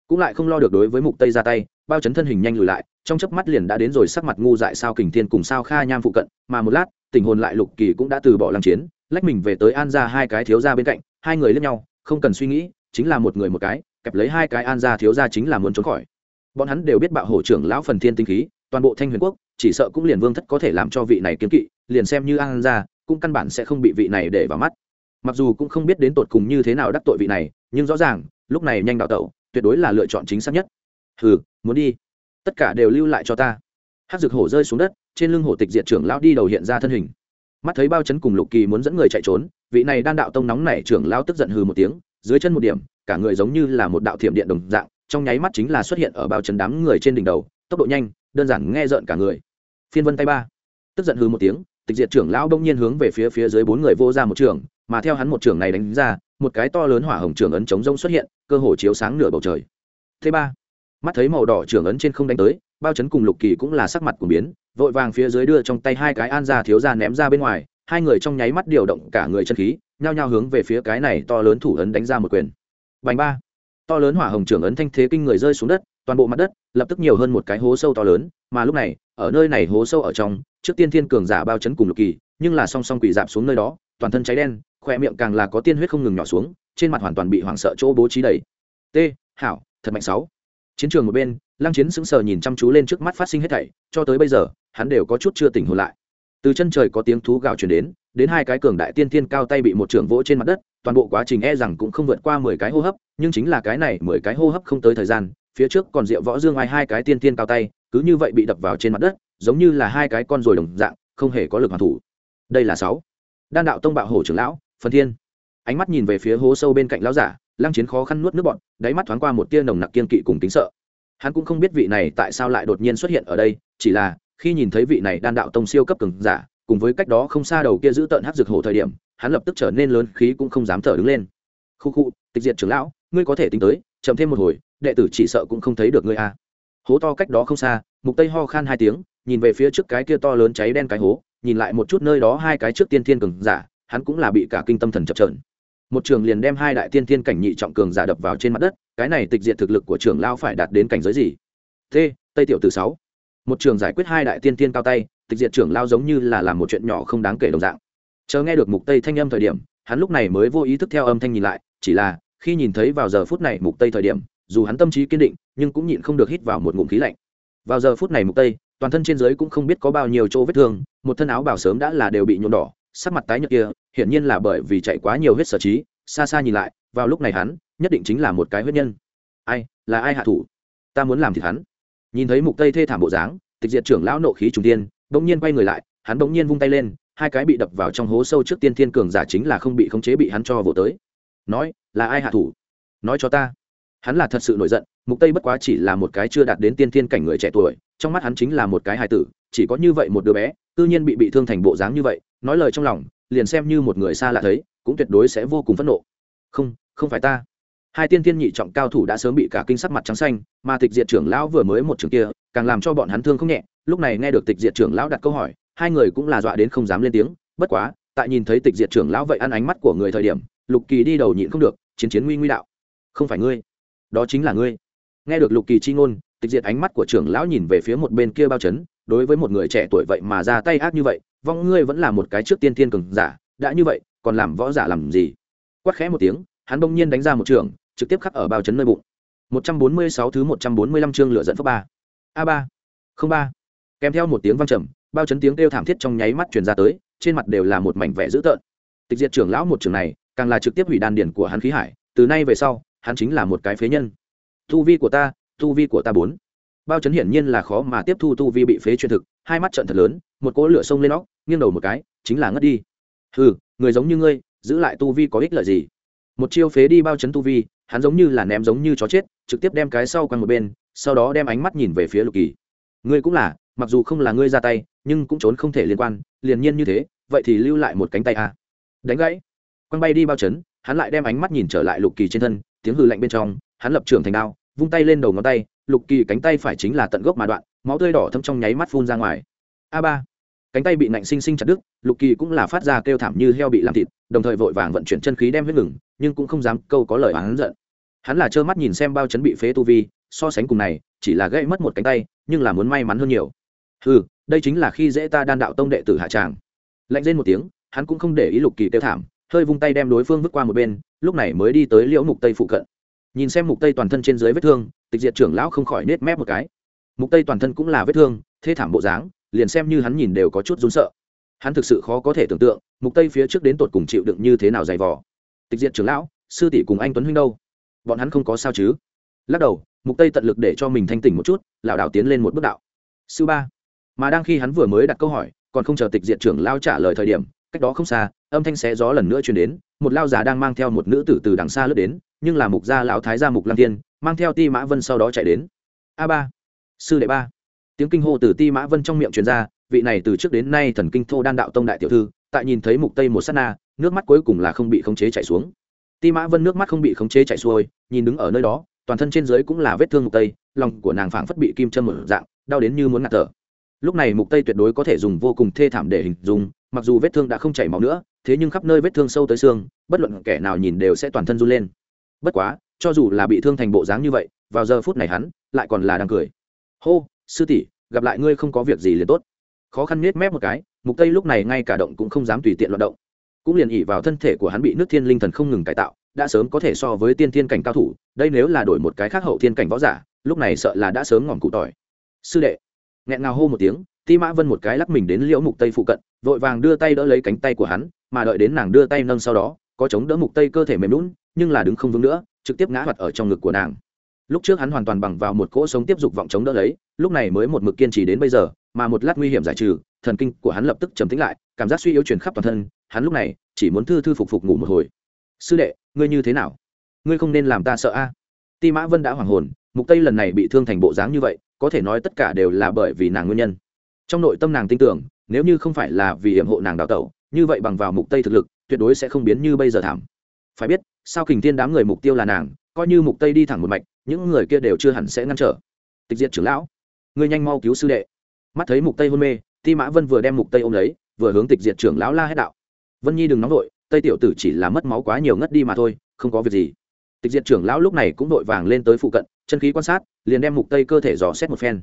Cũng lại không lo được đối với mục tây ra tay bao chấn thân hình nhanh lùi lại, trong chớp mắt liền đã đến rồi sắc mặt ngu dại sao kình thiên cùng sao kha nham phụ cận, mà một lát, tình hồn lại lục kỳ cũng đã từ bỏ lăng chiến, lách mình về tới an ra hai cái thiếu ra bên cạnh, hai người lẫn nhau, không cần suy nghĩ, chính là một người một cái, kẹp lấy hai cái an ra thiếu ra chính là muốn trốn khỏi. Bọn hắn đều biết bạo hổ trưởng lão phần thiên tinh khí, toàn bộ thanh huyền quốc, chỉ sợ cũng liền vương thất có thể làm cho vị này kiếm kỵ, liền xem như an ra cũng căn bản sẽ không bị vị này để vào mắt. Mặc dù cũng không biết đến tột cùng như thế nào đắc tội vị này, nhưng rõ ràng, lúc này nhanh đào tẩu, tuyệt đối là lựa chọn chính xác nhất hừ, muốn đi. Tất cả đều lưu lại cho ta. Hát dược hổ rơi xuống đất, trên lưng hổ tịch diệt trưởng lão đi đầu hiện ra thân hình. Mắt thấy bao chấn cùng lục kỳ muốn dẫn người chạy trốn, vị này đan đạo tông nóng nảy trưởng lão tức giận hừ một tiếng, dưới chân một điểm, cả người giống như là một đạo thiểm điện đồng dạng, trong nháy mắt chính là xuất hiện ở bao chấn đám người trên đỉnh đầu, tốc độ nhanh, đơn giản nghe rợn cả người. Phiên vân tay ba, tức giận hừ một tiếng, tịch diệt trưởng lão đông nhiên hướng về phía phía dưới bốn người vô ra một trường, mà theo hắn một trường này đánh ra, một cái to lớn hỏa hồng trường ấn chống rông xuất hiện, cơ hồ chiếu sáng nửa bầu trời. Thứ ba mắt thấy màu đỏ trưởng ấn trên không đánh tới, bao chấn cùng lục kỳ cũng là sắc mặt của biến, vội vàng phía dưới đưa trong tay hai cái an ra thiếu ra ném ra bên ngoài, hai người trong nháy mắt điều động cả người chân khí, nhao nhao hướng về phía cái này to lớn thủ ấn đánh ra một quyền. Bành ba. To lớn hỏa hồng trưởng ấn thanh thế kinh người rơi xuống đất, toàn bộ mặt đất, lập tức nhiều hơn một cái hố sâu to lớn, mà lúc này, ở nơi này hố sâu ở trong, trước tiên thiên cường giả bao chấn cùng lục kỳ, nhưng là song song quỷ dạp xuống nơi đó, toàn thân cháy đen khỏe miệng càng là có tiên huyết không ngừng nhỏ xuống, trên mặt hoàn toàn bị hoảng sợ chỗ bố trí đầy. T, hảo, thật mạnh sáu chiến trường một bên, lăng chiến sững sờ nhìn chăm chú lên trước mắt phát sinh hết thảy, cho tới bây giờ, hắn đều có chút chưa tỉnh hồn lại. Từ chân trời có tiếng thú gào truyền đến đến hai cái cường đại tiên tiên cao tay bị một trưởng vỗ trên mặt đất, toàn bộ quá trình e rằng cũng không vượt qua mười cái hô hấp, nhưng chính là cái này mười cái hô hấp không tới thời gian, phía trước còn rượu võ dương ai hai cái tiên tiên cao tay, cứ như vậy bị đập vào trên mặt đất, giống như là hai cái con rồi đồng dạng, không hề có lực hoàn thủ. Đây là sáu. Đan đạo tông bạo hổ trưởng lão, phần thiên. Ánh mắt nhìn về phía hố sâu bên cạnh lão giả lăng chiến khó khăn nuốt nước bọn đáy mắt thoáng qua một tia nồng nặc kiên kỵ cùng tính sợ. Hắn cũng không biết vị này tại sao lại đột nhiên xuất hiện ở đây, chỉ là, khi nhìn thấy vị này đan đạo tông siêu cấp cường giả, cùng với cách đó không xa đầu kia giữ tợn hát dược hổ thời điểm, hắn lập tức trở nên lớn khí cũng không dám thở đứng lên. Khu khu, tịch diệt trưởng lão, ngươi có thể tính tới, chậm thêm một hồi, đệ tử chỉ sợ cũng không thấy được ngươi a hố to cách đó không xa, mục tây ho khan hai tiếng, nhìn về phía trước cái kia to lớn cháy đen cái hố, nhìn lại một chút nơi đó hai cái trước tiên thiên cường giả, hắn cũng là bị cả kinh tâm thần chập trờn một trường liền đem hai đại tiên thiên cảnh nhị trọng cường giả đập vào trên mặt đất, cái này tịch diệt thực lực của trường lao phải đạt đến cảnh giới gì? T, tây tiểu từ sáu. Một trường giải quyết hai đại tiên thiên cao tay, tịch diệt trưởng lao giống như là làm một chuyện nhỏ không đáng kể đồng dạng. Chờ nghe được mục tây thanh âm thời điểm, hắn lúc này mới vô ý thức theo âm thanh nhìn lại, chỉ là, khi nhìn thấy vào giờ phút này mục tây thời điểm, dù hắn tâm trí kiên định, nhưng cũng nhịn không được hít vào một ngụm khí lạnh. Vào giờ phút này mục tây, toàn thân trên dưới cũng không biết có bao nhiêu chỗ vết thương, một thân áo bảo sớm đã là đều bị nhuộm đỏ, sắc mặt tái nhợt kia hiển nhiên là bởi vì chạy quá nhiều huyết sở trí, xa xa nhìn lại, vào lúc này hắn, nhất định chính là một cái huyết nhân. Ai, là ai hạ thủ? Ta muốn làm thì hắn. Nhìn thấy mục tây thê thảm bộ dáng, tịch diệt trưởng lão nộ khí trùng tiên bỗng nhiên quay người lại, hắn bỗng nhiên vung tay lên, hai cái bị đập vào trong hố sâu trước tiên thiên cường giả chính là không bị khống chế bị hắn cho vỗ tới. Nói, là ai hạ thủ? Nói cho ta. Hắn là thật sự nổi giận, mục tây bất quá chỉ là một cái chưa đạt đến tiên thiên cảnh người trẻ tuổi, trong mắt hắn chính là một cái hài tử, chỉ có như vậy một đứa bé tự nhiên bị bị thương thành bộ dáng như vậy, nói lời trong lòng liền xem như một người xa lạ thấy, cũng tuyệt đối sẽ vô cùng phẫn nộ. Không không phải ta. Hai tiên tiên nhị trọng cao thủ đã sớm bị cả kinh sắc mặt trắng xanh, mà tịch diệt trưởng lão vừa mới một trường kia, càng làm cho bọn hắn thương không nhẹ. Lúc này nghe được tịch diệt trưởng lão đặt câu hỏi, hai người cũng là dọa đến không dám lên tiếng. Bất quá, tại nhìn thấy tịch diệt trưởng lão vậy ăn ánh mắt của người thời điểm, lục kỳ đi đầu nhịn không được, chiến chiến nguy nguy đạo. Không phải ngươi, đó chính là ngươi. Nghe được lục kỳ chi ngôn, tịch diệt ánh mắt của trưởng lão nhìn về phía một bên kia bao chấn đối với một người trẻ tuổi vậy mà ra tay ác như vậy vong ngươi vẫn là một cái trước tiên tiên cường giả, đã như vậy, còn làm võ giả làm gì? Quát khẽ một tiếng, hắn bỗng nhiên đánh ra một trường, trực tiếp khắc ở bao chấn nơi bụng. 146 thứ 145 chương lửa dẫn phước ba. A ba. Không ba. Kèm theo một tiếng vang trầm, bao chấn tiếng kêu thảm thiết trong nháy mắt truyền ra tới, trên mặt đều là một mảnh vẻ dữ tợn. Tịch diệt trưởng lão một trường này, càng là trực tiếp hủy đan điển của hắn khí hải, từ nay về sau, hắn chính là một cái phế nhân. Tu vi của ta, tu vi của ta bốn. Bao chấn hiển nhiên là khó mà tiếp thu tu vi bị phế truyền thực, hai mắt trận thật lớn, một cỗ lửa sông lên óc nghiêng đầu một cái, chính là ngất đi. Ừ người giống như ngươi, giữ lại tu vi có ích lợi gì? Một chiêu phế đi bao chấn tu vi, hắn giống như là ném giống như chó chết, trực tiếp đem cái sau quanh một bên, sau đó đem ánh mắt nhìn về phía lục kỳ. Ngươi cũng là, mặc dù không là ngươi ra tay, nhưng cũng trốn không thể liên quan, liền nhiên như thế, vậy thì lưu lại một cánh tay a à. đánh gãy. Quăng bay đi bao chấn, hắn lại đem ánh mắt nhìn trở lại lục kỳ trên thân, tiếng hư lạnh bên trong, hắn lập trường thành đao, vung tay lên đầu ngón tay, lục kỳ cánh tay phải chính là tận gốc mà đoạn, máu tươi đỏ thâm trong nháy mắt phun ra ngoài. A ba cánh tay bị nạnh sinh sinh chặt đứt, lục kỳ cũng là phát ra kêu thảm như heo bị làm thịt, đồng thời vội vàng vận chuyển chân khí đem huyết ngừng, nhưng cũng không dám câu có lời oán giận. Hắn là trơ mắt nhìn xem bao chấn bị phế tu vi, so sánh cùng này, chỉ là gãy mất một cánh tay, nhưng là muốn may mắn hơn nhiều. Ừ đây chính là khi dễ ta đan đạo tông đệ tử hạ tràng. Lạnh lên một tiếng, hắn cũng không để ý lục kỳ kêu thảm, hơi vung tay đem đối phương vứt qua một bên, lúc này mới đi tới liễu mục tây phụ cận. Nhìn xem mục tây toàn thân trên dưới vết thương, tịch diệt trưởng lão không khỏi nết mép một cái. Mục tây toàn thân cũng là vết thương, thê thảm bộ dáng liền xem như hắn nhìn đều có chút run sợ. Hắn thực sự khó có thể tưởng tượng, mục tây phía trước đến tột cùng chịu đựng như thế nào dày vò. Tịch diệt trưởng lão, sư tỷ cùng anh tuấn huynh đâu? Bọn hắn không có sao chứ? Lắc đầu, mục tây tận lực để cho mình thanh tỉnh một chút, lảo đảo tiến lên một bước đạo. Sư ba. Mà đang khi hắn vừa mới đặt câu hỏi, còn không chờ tịch diệt trưởng lao trả lời thời điểm, cách đó không xa, âm thanh xé gió lần nữa truyền đến, một lao già đang mang theo một nữ tử từ đằng xa lướt đến, nhưng là mục gia lão thái gia mục lăng thiên, mang theo ti mã vân sau đó chạy đến. A ba. Sư đệ ba tiếng kinh hô từ ti mã vân trong miệng truyền ra, vị này từ trước đến nay thần kinh thô đan đạo tông đại tiểu thư, tại nhìn thấy mục tây một sát na, nước mắt cuối cùng là không bị khống chế chảy xuống. Ti mã vân nước mắt không bị khống chế chảy xuôi, nhìn đứng ở nơi đó, toàn thân trên dưới cũng là vết thương mục tây, lòng của nàng phảng phất bị kim châm một dạng, đau đến như muốn ngạt thở. Lúc này mục tây tuyệt đối có thể dùng vô cùng thê thảm để hình dung, mặc dù vết thương đã không chảy máu nữa, thế nhưng khắp nơi vết thương sâu tới xương, bất luận kẻ nào nhìn đều sẽ toàn thân run lên. Bất quá, cho dù là bị thương thành bộ dáng như vậy, vào giờ phút này hắn lại còn là đang cười. Hô, sư tỷ gặp lại ngươi không có việc gì liền tốt. Khó khăn nết mép một cái, mục tây lúc này ngay cả động cũng không dám tùy tiện loạt động. Cũng liền ỉ vào thân thể của hắn bị nước thiên linh thần không ngừng cải tạo, đã sớm có thể so với tiên thiên cảnh cao thủ, đây nếu là đổi một cái khác hậu thiên cảnh võ giả, lúc này sợ là đã sớm ngỏm cụ tỏi. Sư đệ, nghẹn ngào hô một tiếng, ti mã vân một cái lắc mình đến liễu mục tây phụ cận, vội vàng đưa tay đỡ lấy cánh tay của hắn, mà đợi đến nàng đưa tay nâng sau đó, có chống đỡ mục tây cơ thể mềm lún nhưng là đứng không vững nữa, trực tiếp ngã mặt ở trong ngực của nàng lúc trước hắn hoàn toàn bằng vào một cỗ sống tiếp dục vọng chống đỡ lấy, lúc này mới một mực kiên trì đến bây giờ, mà một lát nguy hiểm giải trừ, thần kinh của hắn lập tức trầm tĩnh lại, cảm giác suy yếu chuyển khắp toàn thân, hắn lúc này chỉ muốn thư thư phục phục ngủ một hồi. Sư đệ, ngươi như thế nào? Ngươi không nên làm ta sợ a. Ti mã vân đã hoảng hồn, mục tây lần này bị thương thành bộ dáng như vậy, có thể nói tất cả đều là bởi vì nàng nguyên nhân. Trong nội tâm nàng tin tưởng, nếu như không phải là vì hiểm hộ nàng đào tẩu, như vậy bằng vào mục tây thực lực, tuyệt đối sẽ không biến như bây giờ thảm. Phải biết, sao kình thiên đám người mục tiêu là nàng, coi như mục tây đi thẳng một mạch những người kia đều chưa hẳn sẽ ngăn trở. Tịch diệt trưởng lão, ngươi nhanh mau cứu sư đệ. Mắt thấy mục tây hôn mê, ti mã vân vừa đem mục tây ôm lấy, vừa hướng tịch diệt trưởng lão la hết đạo. Vân nhi đừng nóng vội, tây tiểu tử chỉ là mất máu quá nhiều ngất đi mà thôi, không có việc gì. Tịch diệt trưởng lão lúc này cũng vội vàng lên tới phụ cận, chân khí quan sát, liền đem mục tây cơ thể dò xét một phen.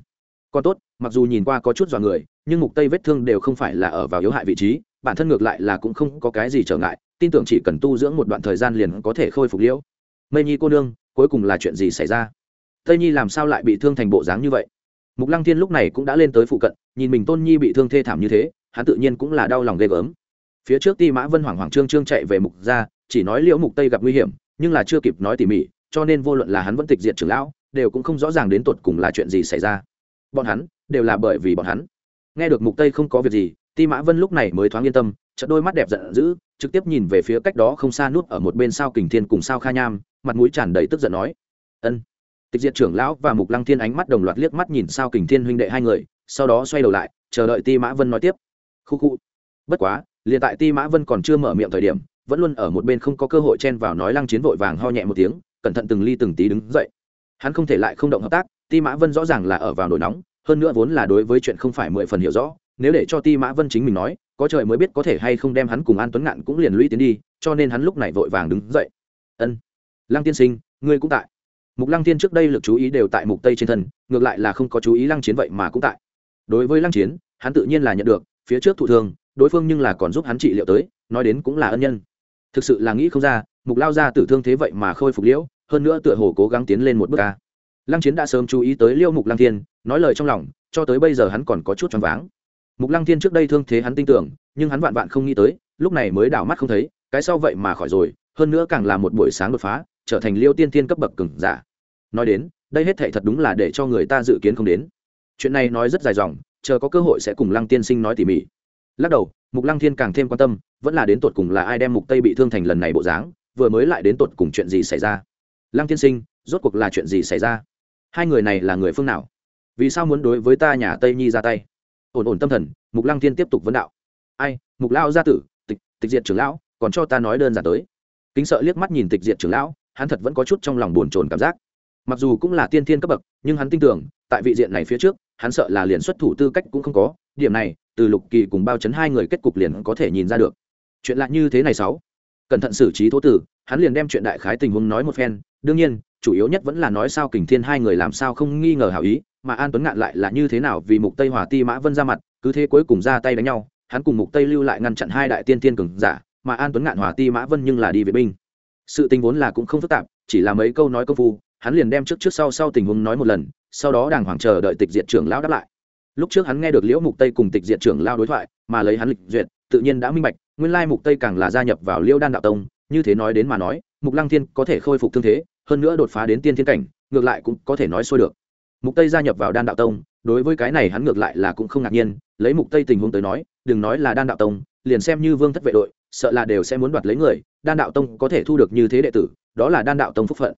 Còn tốt, mặc dù nhìn qua có chút dò người, nhưng mục tây vết thương đều không phải là ở vào yếu hại vị trí, bản thân ngược lại là cũng không có cái gì trở ngại, tin tưởng chỉ cần tu dưỡng một đoạn thời gian liền có thể khôi phục liễu. Mây nhi cô nương cuối cùng là chuyện gì xảy ra? Tây nhi làm sao lại bị thương thành bộ dáng như vậy? Mục lăng thiên lúc này cũng đã lên tới phụ cận, nhìn mình tôn nhi bị thương thê thảm như thế, hắn tự nhiên cũng là đau lòng ghê gớm. Phía trước ti mã vân hoàng hoàng trương trương chạy về mục ra, chỉ nói liễu mục tây gặp nguy hiểm, nhưng là chưa kịp nói tỉ mỉ, cho nên vô luận là hắn vẫn tịch diệt trưởng lão, đều cũng không rõ ràng đến tột cùng là chuyện gì xảy ra. Bọn hắn, đều là bởi vì bọn hắn. Nghe được mục tây không có việc gì, ti mã vân lúc này mới thoáng yên tâm, chợt đôi mắt đẹp giận dữ trực tiếp nhìn về phía cách đó không xa nút ở một bên sao kình thiên cùng sao kha nham, mặt mũi tràn đầy tức giận nói, ân. Tịch diệt trưởng lão và mục lăng thiên ánh mắt đồng loạt liếc mắt nhìn sao kình thiên huynh đệ hai người, sau đó xoay đầu lại, chờ đợi ti mã vân nói tiếp, khu khu, bất quá, liền tại ti mã vân còn chưa mở miệng thời điểm, vẫn luôn ở một bên không có cơ hội chen vào nói lăng chiến vội vàng ho nhẹ một tiếng, cẩn thận từng ly từng tí đứng dậy. Hắn không thể lại không động hợp tác, ti mã vân rõ ràng là ở vào nổi nóng, hơn nữa vốn là đối với chuyện không phải mười phần hiểu rõ, nếu để cho ti mã vân chính mình nói có trời mới biết có thể hay không đem hắn cùng an tuấn ngạn cũng liền lũy tiến đi, cho nên hắn lúc này vội vàng đứng dậy. Ân, lăng tiên sinh, ngươi cũng tại. Mục lăng tiên trước đây lực chú ý đều tại mục tây trên thân, ngược lại là không có chú ý lăng chiến vậy mà cũng tại. Đối với lăng chiến, hắn tự nhiên là nhận được, phía trước thụ thương, đối phương nhưng là còn giúp hắn trị liệu tới, nói đến cũng là ân nhân. Thực sự là nghĩ không ra, mục lao ra tử thương thế vậy mà khôi phục liễu, hơn nữa tựa hồ cố gắng tiến lên một bước ca lăng chiến đã sớm chú ý tới liêu mục lăng thiên, nói lời trong lòng, cho tới bây giờ hắn còn có chút choáng váng mục lăng thiên trước đây thương thế hắn tin tưởng, nhưng hắn vạn vạn không nghĩ tới, lúc này mới đảo mắt không thấy, cái sau vậy mà khỏi rồi, hơn nữa càng là một buổi sáng đột phá, trở thành liêu tiên tiên cấp bậc cừng giả. Nói đến, đây hết thệ thật đúng là để cho người ta dự kiến không đến. Chuyện này nói rất dài dòng, chờ có cơ hội sẽ cùng lăng tiên sinh nói tỉ mỉ. Lắc đầu, mục lăng thiên càng thêm quan tâm, vẫn là đến tột cùng là ai đem mục tây bị thương thành lần này bộ dáng, vừa mới lại đến tột cùng chuyện gì xảy ra. Lăng tiên sinh, rốt cuộc là chuyện gì xảy ra? Hai người này là người phương nào? Vì sao muốn đối với ta nhà tây nhi ra tay? Ổn ổn tâm thần, mục lăng thiên tiếp tục vấn đạo. Ai, mục lao gia tử, tịch tịch diệt trưởng lão, còn cho ta nói đơn giản tới. Kính sợ liếc mắt nhìn tịch diệt trưởng lão, hắn thật vẫn có chút trong lòng buồn chồn cảm giác. Mặc dù cũng là tiên thiên cấp bậc, nhưng hắn tin tưởng, tại vị diện này phía trước, hắn sợ là liền xuất thủ tư cách cũng không có, điểm này, từ lục kỳ cùng bao chấn hai người kết cục liền có thể nhìn ra được. Chuyện lạ như thế này sáu. Cẩn thận xử trí thố tử, hắn liền đem chuyện đại khái tình huống nói một phen, đương nhiên, chủ yếu nhất vẫn là nói sao kình thiên hai người làm sao không nghi ngờ hảo ý mà an tuấn ngạn lại là như thế nào vì mục tây hòa ti mã vân ra mặt, cứ thế cuối cùng ra tay đánh nhau, hắn cùng mục tây lưu lại ngăn chặn hai đại tiên tiên cường giả, mà an tuấn ngạn hòa ti mã vân nhưng là đi vệ binh. sự tình vốn là cũng không phức tạp, chỉ là mấy câu nói công phu, hắn liền đem trước trước sau sau tình huống nói một lần, sau đó đàng hoàng chờ đợi tịch diệt trưởng lão đáp lại. lúc trước hắn nghe được liễu mục tây cùng tịch diệt trưởng lao đối thoại, mà lấy hắn lịch duyệt, tự nhiên đã minh bạch, nguyên lai mục tây càng là gia nhập vào liễu đan đạo tông, như thế nói đến mà nói, mục lăng thiên có thể khôi phục thương thế, hơn nữa đột phá đến tiên thiên cảnh, ngược lại cũng có thể nói xuôi được mục tây gia nhập vào đan đạo tông, đối với cái này hắn ngược lại là cũng không ngạc nhiên, lấy mục tây tình huống tới nói, đừng nói là đan đạo tông, liền xem như vương thất vệ đội, sợ là đều sẽ muốn đoạt lấy người, đan đạo tông có thể thu được như thế đệ tử, đó là đan đạo tông phúc phận.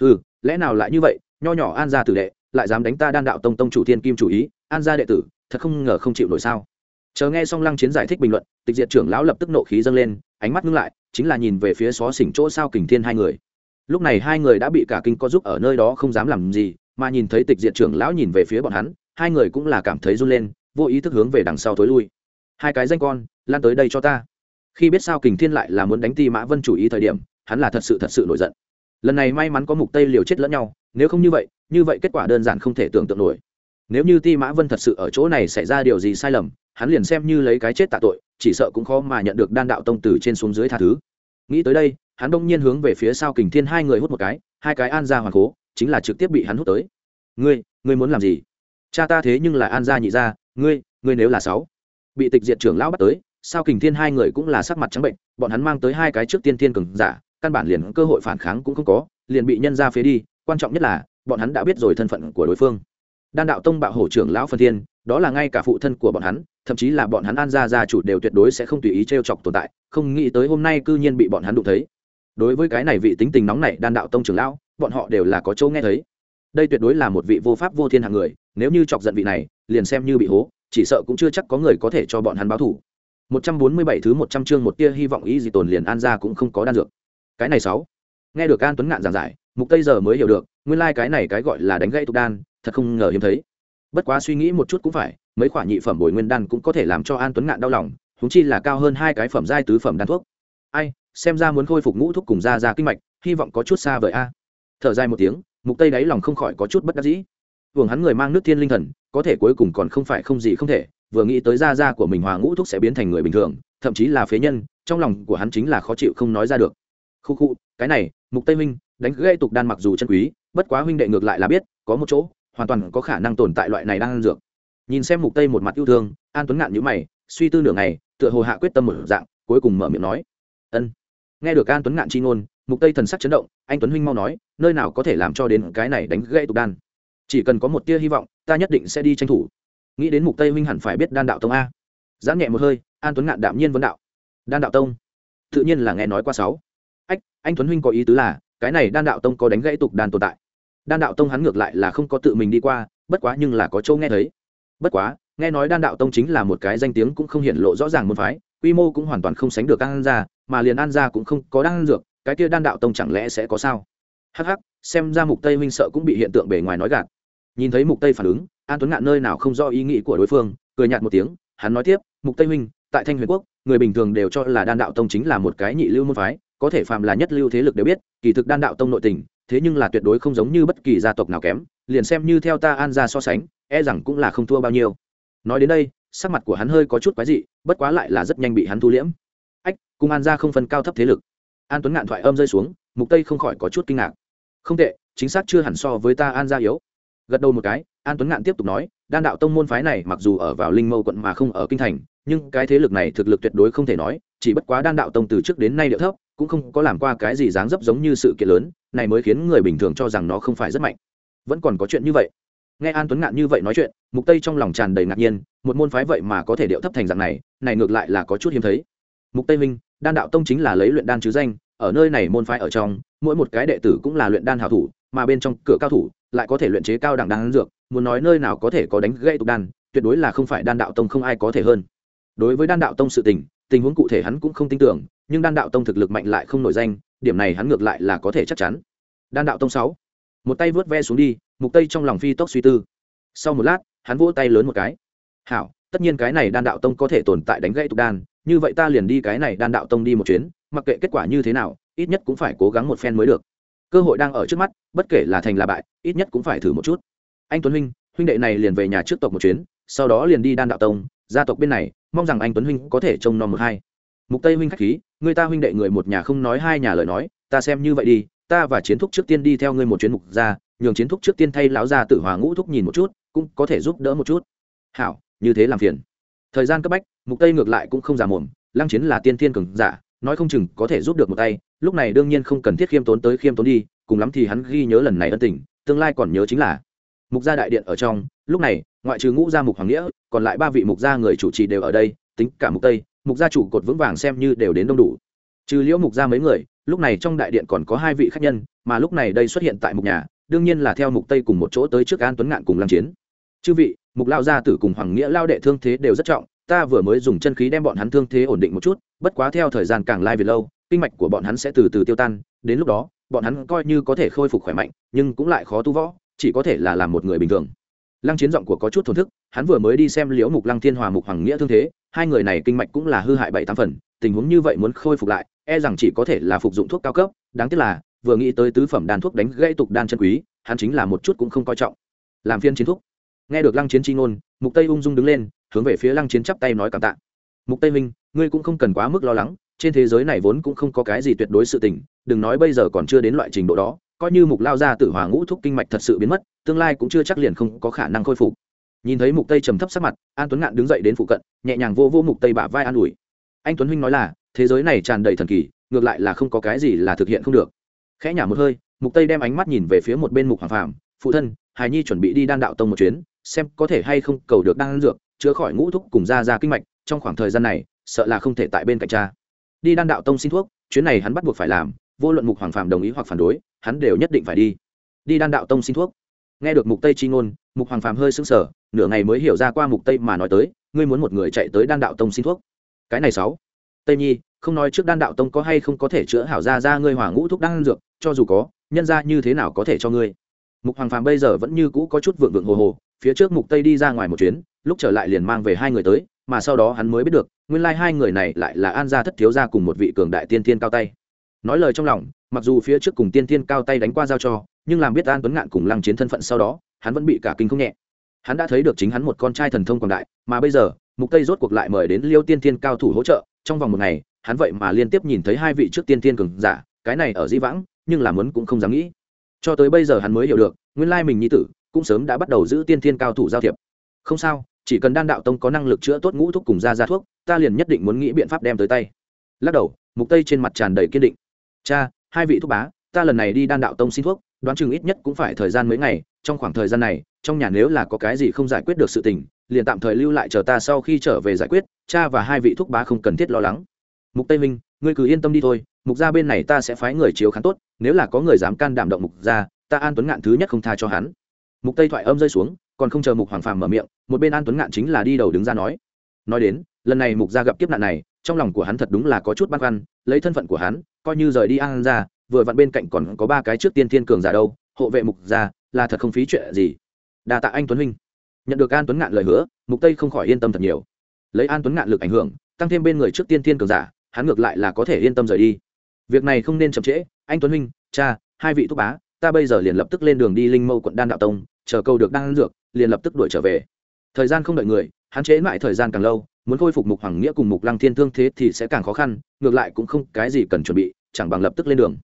Ừ lẽ nào lại như vậy, nho nhỏ an gia tử đệ, lại dám đánh ta đan đạo tông tông chủ thiên kim chủ ý, an gia đệ tử, thật không ngờ không chịu nổi sao? Chờ nghe xong lăng chiến giải thích bình luận, tịch diệt trưởng lão lập tức nộ khí dâng lên, ánh mắt ngưng lại, chính là nhìn về phía xó xỉnh chỗ sao kình thiên hai người. Lúc này hai người đã bị cả kinh có giúp ở nơi đó không dám làm gì mà nhìn thấy tịch diệt trưởng lão nhìn về phía bọn hắn, hai người cũng là cảm thấy run lên, vô ý thức hướng về đằng sau thối lui. Hai cái danh con, lan tới đây cho ta. Khi biết sao kình thiên lại là muốn đánh ti mã vân chủ ý thời điểm, hắn là thật sự thật sự nổi giận. Lần này may mắn có mục tây liều chết lẫn nhau, nếu không như vậy như vậy kết quả đơn giản không thể tưởng tượng nổi. Nếu như ti mã vân thật sự ở chỗ này xảy ra điều gì sai lầm, hắn liền xem như lấy cái chết tạ tội, chỉ sợ cũng khó mà nhận được đan đạo tông từ trên xuống dưới tha thứ. Nghĩ tới đây, hắn đông nhiên hướng về phía sau kình thiên hai người hút một cái, hai cái an gia hoàng cố chính là trực tiếp bị hắn hút tới. Ngươi ngươi muốn làm gì? Cha ta thế nhưng là an gia nhị gia, ngươi ngươi nếu là sáu, bị tịch diệt trưởng lão bắt tới, sao kình thiên hai người cũng là sắc mặt trắng bệnh, bọn hắn mang tới hai cái trước tiên thiên cường giả, căn bản liền cơ hội phản kháng cũng không có, liền bị nhân ra phế đi, quan trọng nhất là, bọn hắn đã biết rồi thân phận của đối phương. Đan đạo tông bạo hổ trưởng lão phân thiên, đó là ngay cả phụ thân của bọn hắn, thậm chí là bọn hắn an gia gia chủ đều tuyệt đối sẽ không tùy ý t r e o chọc tồn tại, không nghĩ tới hôm nay cư nhiên bị bọn hắn đụng thấy. Đối với cái này vị tính tình nóng này đan đạo tông trưởng lão bọn họ đều là có chỗ nghe thấy. Đây tuyệt đối là một vị vô pháp vô thiên hạng người, nếu như chọc giận vị này, liền xem như bị hố, chỉ sợ cũng chưa chắc có người có thể cho bọn hắn báo thủ 147 thứ 100 chương một tia hy vọng ý gì tồn liền an gia cũng không có đan dược. Cái này sáu. Nghe được an tuấn ngạn giảng giải, mục tây giờ mới hiểu được, nguyên lai like cái này cái gọi là đánh gãy tục đan, thật không ngờ hiếm thấy. Bất quá suy nghĩ một chút cũng phải, mấy khoản nhị phẩm bồi nguyên đan cũng có thể làm cho an tuấn ngạn đau lòng húng chi là cao hơn hai cái phẩm giai tứ phẩm đan thuốc. Ai, xem ra muốn khôi phục ngũ thuốc cùng ra ra kinh mạch, hy vọng có chút xa vời a thở dài một tiếng, mục tây đáy lòng không khỏi có chút bất đắc dĩ. Vương hắn người mang nước thiên linh thần, có thể cuối cùng còn không phải không gì không thể, vừa nghĩ tới da da của mình hòa ngũ thuốc sẽ biến thành người bình thường, thậm chí là phế nhân, trong lòng của hắn chính là khó chịu không nói ra được. Khu khu, cái này, mục tây minh đánh gây tục đan mặc dù chân quý, bất quá huynh đệ ngược lại là biết, có một chỗ, hoàn toàn có khả năng tồn tại loại này đang ăn dược. Nhìn xem mục tây một mặt yêu thương, an tuấn ngạn nhíu mày, suy tư nửa ngày, tựa hồ hạ quyết tâm một dạng, cuối cùng mở miệng nói, ân. Nghe được an tuấn ngạn chi ngôn mục tây thần sắc chấn động, anh tuấn huynh mau nói, nơi nào có thể làm cho đến cái này đánh gãy tục đan? Chỉ cần có một tia hy vọng, ta nhất định sẽ đi tranh thủ. Nghĩ đến mục tây huynh hẳn phải biết đan đạo tông a. Giãn nhẹ một hơi, an tuấn ngạn đạm nhiên vấn đạo. Đan đạo tông? Tự nhiên là nghe nói qua sáu. Ách, anh tuấn huynh có ý tứ là, cái này đan đạo tông có đánh gãy tục đan tồn tại. Đan đạo tông hắn ngược lại là không có tự mình đi qua, bất quá nhưng là có châu nghe thấy. Bất quá, nghe nói đan đạo tông chính là một cái danh tiếng cũng không hiện lộ rõ ràng môn phái, quy mô cũng hoàn toàn không sánh được an gia, mà liền an gia cũng không có đan dược cái kia đan đạo tông chẳng lẽ sẽ có sao? Hắc hắc, xem ra mục tây huynh sợ cũng bị hiện tượng bề ngoài nói gạt. Nhìn thấy mục tây phản ứng, an tuấn ngạn nơi nào không do ý nghĩ của đối phương, cười nhạt một tiếng, hắn nói tiếp, mục tây huynh, tại thanh huyền quốc, người bình thường đều cho là đan đạo tông chính là một cái nhị lưu môn phái, có thể phạm là nhất lưu thế lực đều biết, kỳ thực đan đạo tông nội tình, thế nhưng là tuyệt đối không giống như bất kỳ gia tộc nào kém, liền xem như theo ta an ra so sánh e rằng cũng là không thua bao nhiêu. Nói đến đây, sắc mặt của hắn hơi có chút quái dị, bất quá lại là rất nhanh bị hắn thu liễm. Ách, cùng an ra không phân cao thấp thế lực an tuấn ngạn thoại âm rơi xuống, mục tây không khỏi có chút kinh ngạc. Không tệ, chính xác chưa hẳn so với ta an gia yếu. Gật đầu một cái, an tuấn ngạn tiếp tục nói, đan đạo tông môn phái này mặc dù ở vào linh mâu quận mà không ở kinh thành, nhưng cái thế lực này thực lực tuyệt đối không thể nói, chỉ bất quá đan đạo tông từ trước đến nay điệu thấp, cũng không có làm qua cái gì dáng dấp giống như sự kiện lớn, này mới khiến người bình thường cho rằng nó không phải rất mạnh. Vẫn còn có chuyện như vậy. Nghe an tuấn ngạn như vậy nói chuyện, mục tây trong lòng tràn đầy ngạc nhiên, một môn phái vậy mà có thể điệu thấp thành dạng này này ngược lại là có chút hiếm thấy. Mục tây minh đan đạo tông chính là lấy luyện đan chứ danh, ở nơi này môn phái ở trong, mỗi một cái đệ tử cũng là luyện đan hảo thủ, mà bên trong cửa cao thủ lại có thể luyện chế cao đẳng đan dược, muốn nói nơi nào có thể có đánh gây tục đan, tuyệt đối là không phải đan đạo tông không ai có thể hơn. Đối với đan đạo tông sự tình tình huống cụ thể hắn cũng không tin tưởng, nhưng đan đạo tông thực lực mạnh lại không nổi danh, điểm này hắn ngược lại là có thể chắc chắn. Đan đạo tông sáu, một tay vớt ve xuống đi, mục tây trong lòng phi tốc suy tư. Sau một lát, hắn vỗ tay lớn một cái. Hảo, tất nhiên cái này đan đạo tông có thể tồn tại đánh gãy tục đan như vậy ta liền đi cái này đan đạo tông đi một chuyến, mặc kệ kết quả như thế nào, ít nhất cũng phải cố gắng một phen mới được. Cơ hội đang ở trước mắt, bất kể là thành là bại, ít nhất cũng phải thử một chút. Anh tuấn huynh huynh đệ này liền về nhà trước tộc một chuyến, sau đó liền đi đan đạo tông, gia tộc bên này, mong rằng anh tuấn huynh có thể trông nom một hai. Mục tây huynh khách khí, người ta huynh đệ người một nhà không nói hai nhà lời nói, ta xem như vậy đi, ta và chiến thúc trước tiên đi theo ngươi một chuyến mục ra nhường chiến thúc trước tiên thay lão gia tử hòa ngũ thúc nhìn một chút, cũng có thể giúp đỡ một chút. Hảo, như thế làm phiền thời gian cấp bách, mục tây ngược lại cũng không giả mồm, lăng chiến là tiên thiên cường giả, nói không chừng có thể giúp được một tay, lúc này đương nhiên không cần thiết khiêm tốn tới khiêm tốn đi, cùng lắm thì hắn ghi nhớ lần này ân tình, tương lai còn nhớ chính là mục gia đại điện ở trong, lúc này, ngoại trừ ngũ gia mục hoàng nghĩa, còn lại ba vị mục gia người chủ trì đều ở đây, tính cả mục tây, mục gia chủ cột vững vàng xem như đều đến đông đủ. Trừ liễu mục gia mấy người, lúc này trong đại điện còn có hai vị khách nhân, mà lúc này đây xuất hiện tại mục nhà, đương nhiên là theo mục tây cùng một chỗ tới trước an tuấn ngạn cùng lăng chiến chư vị, mục lao gia tử cùng hoàng nghĩa lao đệ thương thế đều rất trọng, ta vừa mới dùng chân khí đem bọn hắn thương thế ổn định một chút, bất quá theo thời gian càng lai về lâu, kinh mạch của bọn hắn sẽ từ từ tiêu tan, đến lúc đó, bọn hắn coi như có thể khôi phục khỏe mạnh, nhưng cũng lại khó tu võ, chỉ có thể là làm một người bình thường. Lăng chiến giọng của có chút thổn thức, hắn vừa mới đi xem liễu mục lăng thiên hòa mục hoàng nghĩa thương thế, hai người này kinh mạch cũng là hư hại bảy tám phần, tình huống như vậy muốn khôi phục lại e rằng chỉ có thể là phục dụng thuốc cao cấp, đáng tiếc là, vừa nghĩ tới tứ phẩm đan thuốc đánh gãy tục đan chân quý, hắn chính là một chút cũng không coi trọng. Làm phiên chiến thuốc nghe được lăng chiến chi ngôn mục tây ung dung đứng lên hướng về phía lăng chiến chắp tay nói cảm tạ. Mục tây minh ngươi cũng không cần quá mức lo lắng trên thế giới này vốn cũng không có cái gì tuyệt đối sự tình đừng nói bây giờ còn chưa đến loại trình độ đó coi như mục lao ra tử hòa ngũ thúc kinh mạch thật sự biến mất tương lai cũng chưa chắc liền không có khả năng khôi phục. Nhìn thấy mục tây trầm thấp sắc mặt an tuấn ngạn đứng dậy đến phụ cận nhẹ nhàng vô vô mục tây bả vai an ủi. Anh tuấn huynh nói là thế giới này tràn đầy thần kỳ ngược lại là không có cái gì là thực hiện không được. Khẽ nhả một hơi mục tây đem ánh mắt nhìn về phía một bên mục hoàng Phàm, phụ thân hài nhi chuẩn bị đi đan đạo tông một chuyến, xem có thể hay không cầu được đan dược, chữa khỏi ngũ thúc cùng ra ra kinh mạch, trong khoảng thời gian này, sợ là không thể tại bên cạnh cha. Đi đan đạo tông xin thuốc, chuyến này hắn bắt buộc phải làm, vô luận mục hoàng phạm đồng ý hoặc phản đối, hắn đều nhất định phải đi. Đi đan đạo tông xin thuốc. Nghe được mục tây chi ngôn, mục hoàng phạm hơi sững sờ, nửa ngày mới hiểu ra qua mục tây mà nói tới, ngươi muốn một người chạy tới đan đạo tông xin thuốc. Cái này sáu. Tây nhi, không nói trước đan đạo tông có hay không có thể chữa hảo ra ra ngươi hỏa ngũ thuốc đan dược, cho dù có, nhân ra như thế nào có thể cho ngươi? Mục hoàng phàm bây giờ vẫn như cũ có chút vượng vượng hồ hồ, phía trước mục tây đi ra ngoài một chuyến, lúc trở lại liền mang về hai người tới, mà sau đó hắn mới biết được, nguyên lai like hai người này lại là an gia thất thiếu gia cùng một vị cường đại tiên thiên cao tay. Nói lời trong lòng, mặc dù phía trước cùng tiên thiên cao tay đánh qua giao cho, nhưng làm biết an tuấn ngạn cùng lăng chiến thân phận sau đó, hắn vẫn bị cả kinh không nhẹ. Hắn đã thấy được chính hắn một con trai thần thông quảng đại, mà bây giờ, mục tây rốt cuộc lại mời đến liêu tiên thiên cao thủ hỗ trợ, trong vòng một ngày, hắn vậy mà liên tiếp nhìn thấy hai vị trước tiên thiên cường giả, cái này ở di vãng, nhưng làm muốn cũng không dám nghĩ cho tới bây giờ hắn mới hiểu được, nguyên lai mình nhi tử cũng sớm đã bắt đầu giữ tiên thiên cao thủ giao thiệp. Không sao, chỉ cần đan đạo tông có năng lực chữa tốt ngũ thuốc cùng ra ra thuốc, ta liền nhất định muốn nghĩ biện pháp đem tới tay. Lắc đầu, mục tây trên mặt tràn đầy kiên định. Cha, hai vị thuốc bá, ta lần này đi đan đạo tông xin thuốc, đoán chừng ít nhất cũng phải thời gian mấy ngày, trong khoảng thời gian này, trong nhà nếu là có cái gì không giải quyết được sự tình, liền tạm thời lưu lại chờ ta sau khi trở về giải quyết, cha và hai vị thuốc bá không cần thiết lo lắng. Mục tây minh ngươi cứ yên tâm đi thôi mục gia bên này ta sẽ phái người chiếu khán tốt, nếu là có người dám can đảm động mục gia, ta an tuấn ngạn thứ nhất không tha cho hắn. Mục tây thoại âm rơi xuống, còn không chờ mục hoàng phàm mở miệng, một bên an tuấn ngạn chính là đi đầu đứng ra nói. Nói đến, lần này mục gia gặp kiếp nạn này, trong lòng của hắn thật đúng là có chút băn khoăn, lấy thân phận của hắn, coi như rời đi an ra vừa vặn bên cạnh còn có ba cái trước tiên thiên cường giả đâu, hộ vệ mục gia, là thật không phí chuyện gì. Đa tạ anh tuấn huynh. Nhận được an tuấn ngạn lời hứa, mục tây không khỏi yên tâm thật nhiều. Lấy an tuấn ngạn lực ảnh hưởng, tăng thêm bên người trước tiên thiên cường giả, hắn ngược lại là có thể yên tâm rời đi việc này không nên chậm trễ, anh tuấn huynh, cha, hai vị thúc bá, ta bây giờ liền lập tức lên đường đi linh mâu quận đan đạo tông, chờ câu được đan dược, liền lập tức đuổi trở về. Thời gian không đợi người hạn chế lại thời gian càng lâu, muốn khôi phục mục hoàng nghĩa cùng mục lăng thiên thương thế thì sẽ càng khó khăn, ngược lại cũng không cái gì cần chuẩn bị, chẳng bằng lập tức lên đường.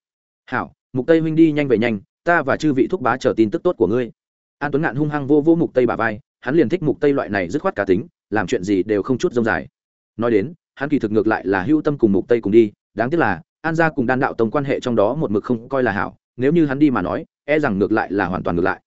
Hảo, mục tây huynh đi nhanh về nhanh, ta và chư vị thúc bá chờ tin tức tốt của ngươi. An tuấn ngạn hung hăng vô vô mục tây bà vai, hắn liền thích mục tây loại này dứt khoát cá tính, làm chuyện gì đều không chút rông dài. Nói đến, hắn kỳ thực ngược lại là hưu tâm cùng mục tây cùng đi, đáng tiếc là an gia cùng đan đạo tông quan hệ trong đó một mực không coi là hảo, nếu như hắn đi mà nói e rằng ngược lại là hoàn toàn ngược lại.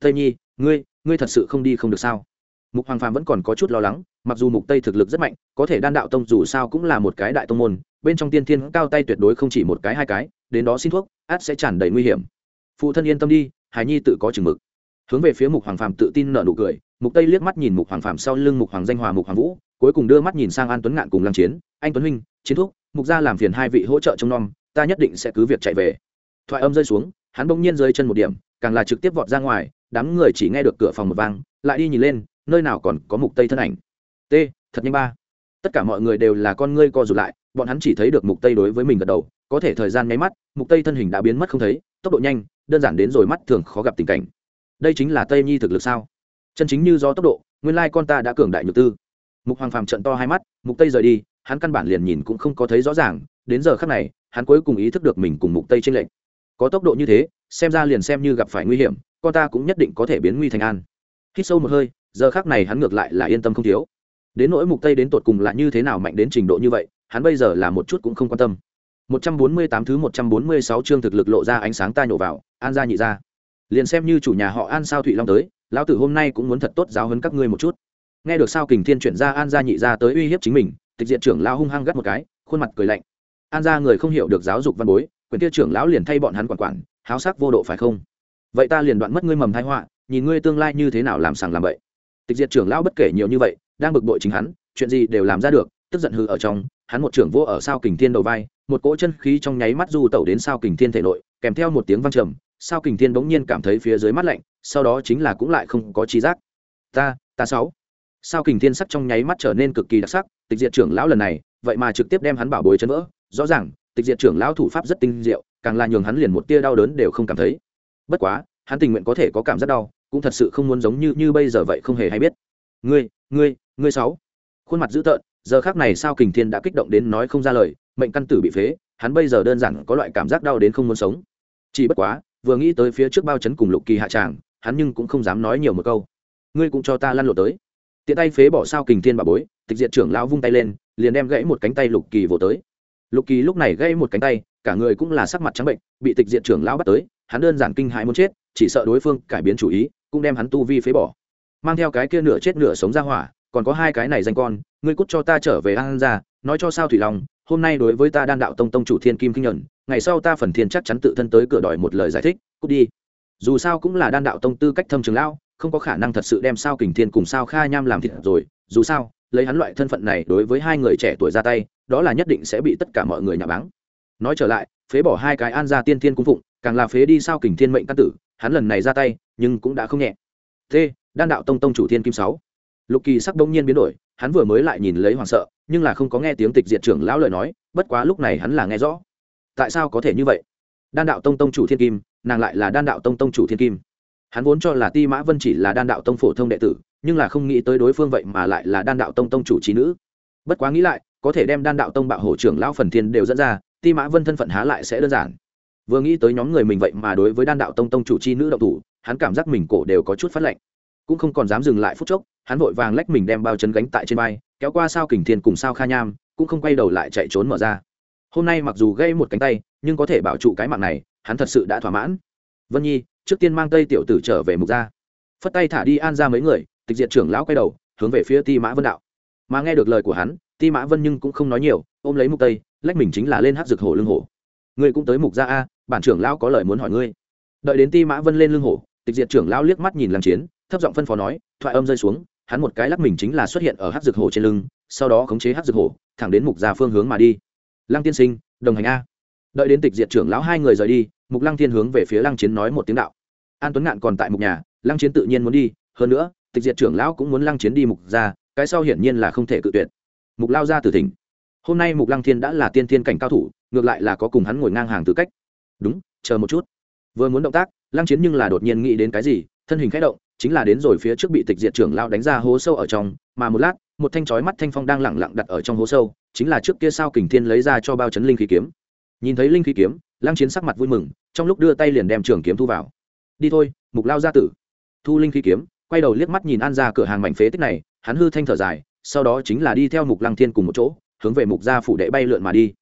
Tây nhi, ngươi ngươi thật sự không đi không được sao? Mục hoàng phàm vẫn còn có chút lo lắng, mặc dù mục tây thực lực rất mạnh, có thể đan đạo tông dù sao cũng là một cái đại tông môn, bên trong tiên thiên cao tay tuyệt đối không chỉ một cái hai cái, đến đó xin thuốc, át sẽ tràn đầy nguy hiểm. Phụ thân yên tâm đi, hải nhi tự có chừng mực. Hướng về phía mục hoàng phàm tự tin nở nụ cười, mục tây liếc mắt nhìn mục hoàng phàm sau lưng mục hoàng danh hòa mục hoàng vũ, cuối cùng đưa mắt nhìn sang an tuấn ngạn cùng lăng chiến, anh tuấn huynh, chiến thúc mục gia làm phiền hai vị hỗ trợ trông nom, ta nhất định sẽ cứ việc chạy về. Thoại âm rơi xuống, hắn bỗng nhiên rơi chân một điểm, càng là trực tiếp vọt ra ngoài, đám người chỉ nghe được cửa phòng một vang, lại đi nhìn lên, nơi nào còn có mục tây thân ảnh. T, thật nhanh ba. Tất cả mọi người đều là con ngươi co rụt lại, bọn hắn chỉ thấy được mục tây đối với mình gật đầu, có thể thời gian nháy mắt, mục tây thân hình đã biến mất không thấy, tốc độ nhanh, đơn giản đến rồi mắt thường khó gặp tình cảnh. Đây chính là tây nhi thực lực sao? Chân chính như do tốc độ, nguyên lai con ta đã cường đại nhược tư. Mục hoàng phàm trận to hai mắt, mục tây rời đi hắn căn bản liền nhìn cũng không có thấy rõ ràng, đến giờ khắc này, hắn cuối cùng ý thức được mình cùng mục tây trên lệnh có tốc độ như thế, xem ra liền xem như gặp phải nguy hiểm, con ta cũng nhất định có thể biến nguy thành an. Hít sâu một hơi, giờ khắc này hắn ngược lại là yên tâm không thiếu. Đến nỗi mục tây đến tột cùng là như thế nào mạnh đến trình độ như vậy, hắn bây giờ là một chút cũng không quan tâm. 148 thứ 146 chương thực lực lộ ra ánh sáng ta nhổ vào, an gia nhị gia. Liền xem như chủ nhà họ an sao thụy long tới, lão tử hôm nay cũng muốn thật tốt giáo hơn các ngươi một chút. Nghe được sao kình thiên chuyển ra an gia nhị gia tới uy hiếp chính mình tịch diện trưởng lão hung hăng gắt một cái, khuôn mặt cười lạnh. An gia người không hiểu được giáo dục văn bối quyền tiêu trưởng lão liền thay bọn hắn quản quản, háo sắc vô độ phải không? Vậy ta liền đoạn mất ngươi mầm thái họa, nhìn ngươi tương lai như thế nào làm sàng làm vậy tịch diệt trưởng lão bất kể nhiều như vậy, đang bực bội chính hắn, chuyện gì đều làm ra được, tức giận hư ở trong, hắn một trưởng vô ở sao kình thiên đầu vai, một cỗ chân khí trong nháy mắt du tẩu đến sao kình thiên thể nội, kèm theo một tiếng vang trầm, sao kình thiên bỗng nhiên cảm thấy phía dưới mắt lạnh, sau đó chính là cũng lại không có trí giác. Ta ta sáu sao kình thiên sắc trong nháy mắt trở nên cực kỳ đặc sắc, tịch diệt trưởng lão lần này, vậy mà trực tiếp đem hắn bảo bối chấn vỡ. Rõ ràng, tịch diệt trưởng lão thủ pháp rất tinh diệu, càng là nhường hắn liền một tia đau đớn đều không cảm thấy. Bất quá, hắn tình nguyện có thể có cảm giác đau, cũng thật sự không muốn giống như như bây giờ vậy không hề hay biết. Ngươi ngươi ngươi sáu. Khuôn mặt dữ tợn, giờ khác này sao kình thiên đã kích động đến nói không ra lời, mệnh căn tử bị phế, hắn bây giờ đơn giản có loại cảm giác đau đến không muốn sống. Chỉ bất quá, vừa nghĩ tới phía trước bao chấn cùng lục kỳ hạ tràng, hắn nhưng cũng không dám nói nhiều một câu. Ngươi cũng cho ta lăn lộn tới tiện tay phế bỏ sao kình thiên bà bối, tịch diệt trưởng lão vung tay lên, liền đem gãy một cánh tay lục kỳ vỗ tới. Lục kỳ lúc này gãy một cánh tay, cả người cũng là sắc mặt trắng bệnh, bị tịch diệt trưởng lão bắt tới, hắn đơn giản kinh hãi muốn chết, chỉ sợ đối phương cải biến chủ ý, cũng đem hắn tu vi phế bỏ. Mang theo cái kia nửa chết nửa sống ra hỏa, còn có hai cái này danh con, ngươi cút cho ta trở về an ra nói cho sao thủy long, hôm nay đối với ta đan đạo tông tông chủ thiên kim kinh nhuận, ngày sau ta phần thiên chắc chắn tự thân tới cửa đòi một lời giải thích, cút đi. Dù sao cũng là đan đạo tông tư cách thâm trường lão không có khả năng thật sự đem sao kình thiên cùng sao kha nham làm thịt rồi, dù sao, lấy hắn loại thân phận này đối với hai người trẻ tuổi ra tay, đó là nhất định sẽ bị tất cả mọi người nhà báng. Nói trở lại, phế bỏ hai cái an gia tiên thiên cung phụng, càng là phế đi sao kình thiên mệnh căn tử, hắn lần này ra tay, nhưng cũng đã không nhẹ. T, đan đạo tông tông chủ thiên kim sáu. Lục kỳ sắc đông nhiên biến đổi, hắn vừa mới lại nhìn lấy hoàng sợ, nhưng là không có nghe tiếng tịch diệt trưởng lão lời nói, bất quá lúc này hắn là nghe rõ. Tại sao có thể như vậy? Đan đạo tông tông chủ thiên kim, nàng lại là đan đạo tông tông chủ thiên kim hắn vốn cho là ti mã vân chỉ là đan đạo tông phổ thông đệ tử, nhưng là không nghĩ tới đối phương vậy mà lại là đan đạo tông tông chủ trí nữ. Bất quá nghĩ lại, có thể đem đan đạo tông bạo hổ trưởng lão phần thiên đều dẫn ra, ti mã vân thân phận há lại sẽ đơn giản. Vừa nghĩ tới nhóm người mình vậy mà đối với đan đạo tông tông chủ chi nữ đậu thủ, hắn cảm giác mình cổ đều có chút phát lạnh. Cũng không còn dám dừng lại phút chốc, hắn vội vàng lách mình đem bao chân gánh tại trên vai, kéo qua sao kình thiên cùng sao kha nham, cũng không quay đầu lại chạy trốn mở ra. Hôm nay mặc dù gây một cánh tay, nhưng có thể bảo trụ cái mạng này, hắn thật sự đã thỏa mãn. Vân nhi trước tiên mang tây tiểu tử trở về mục ra phất tay thả đi an ra mấy người, tịch diệt trưởng lão quay đầu, hướng về phía ti mã vân đạo. Mà nghe được lời của hắn, ti mã vân nhưng cũng không nói nhiều, ôm lấy mục tây, lách mình chính là lên hát rực hổ lưng hổ ngươi cũng tới mục ra a, bản trưởng lão có lời muốn hỏi ngươi. Đợi đến ti mã vân lên lưng hổ tịch diệt trưởng lão liếc mắt nhìn làm chiến, thấp giọng phân phó nói, thoại âm rơi xuống, hắn một cái lắc mình chính là xuất hiện ở hát rực hổ trên lưng, sau đó khống chế hát rực hổ thẳng đến mục ra phương hướng mà đi. Lăng tiên sinh, đồng hành a đợi đến tịch diệt trưởng lão hai người rời đi mục lăng thiên hướng về phía lăng chiến nói một tiếng đạo. An tuấn ngạn còn tại mục nhà lăng chiến tự nhiên muốn đi hơn nữa tịch diệt trưởng lão cũng muốn lăng chiến đi mục ra cái sau hiển nhiên là không thể cự tuyệt. Mục lao ra từ thỉnh, hôm nay mục lăng thiên đã là tiên thiên cảnh cao thủ ngược lại là có cùng hắn ngồi ngang hàng tư cách. Đúng chờ một chút. Vừa muốn động tác lăng chiến nhưng là đột nhiên nghĩ đến cái gì thân hình khẽ động chính là đến rồi phía trước bị tịch diệt trưởng lao đánh ra hố sâu ở trong mà một lát một thanh chói mắt thanh phong đang lẳng lặng đặt ở trong hố sâu chính là trước kia sao kình thiên lấy ra cho bao chấn linh khí kiếm nhìn thấy linh khí kiếm, lăng chiến sắc mặt vui mừng, trong lúc đưa tay liền đem trường kiếm thu vào. Đi thôi, mục lao gia tử. Thu linh khí kiếm, quay đầu liếc mắt nhìn an ra cửa hàng mảnh phế tích này, hắn hư thanh thở dài, sau đó chính là đi theo mục lăng thiên cùng một chỗ, hướng về mục gia phủ đệ bay lượn mà đi.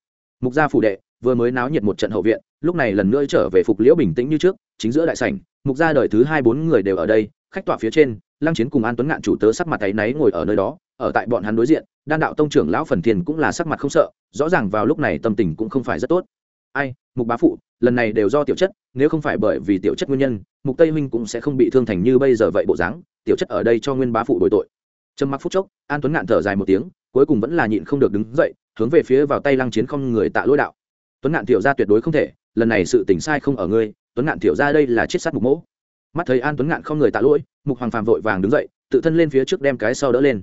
Mục gia phủ đệ, vừa mới náo nhiệt một trận hậu viện, lúc này lần nữa trở về phục liễu bình tĩnh như trước, chính giữa đại sảnh, mục gia đời thứ hai bốn người đều ở đây, khách tọa phía trên, lăng chiến cùng an tuấn ngạn chủ tớ sắc mặt tay náy ngồi ở nơi đó, ở tại bọn hắn đối diện đan đạo tông trưởng lão phần thiền cũng là sắc mặt không sợ, rõ ràng vào lúc này tâm tình cũng không phải rất tốt. Ai, mục bá phụ, lần này đều do tiểu chất, nếu không phải bởi vì tiểu chất nguyên nhân, mục tây huynh cũng sẽ không bị thương thành như bây giờ vậy bộ dáng, tiểu chất ở đây cho nguyên bá phụ bồi tội. Trầm mặc phút chốc, an tuấn ngạn thở dài một tiếng, cuối cùng vẫn là nhịn không được đứng dậy, hướng về phía vào tay lăng chiến không người tạ lỗi đạo. Tuấn ngạn tiểu ra tuyệt đối không thể, lần này sự tỉnh sai không ở ngươi, tuấn ngạn tiểu ra đây là chiết sát mục mỗ. Mắt thấy an tuấn ngạn không người tạ lỗi, mục hoàng phàm vội vàng đứng dậy, tự thân lên phía trước đem cái sau đỡ lên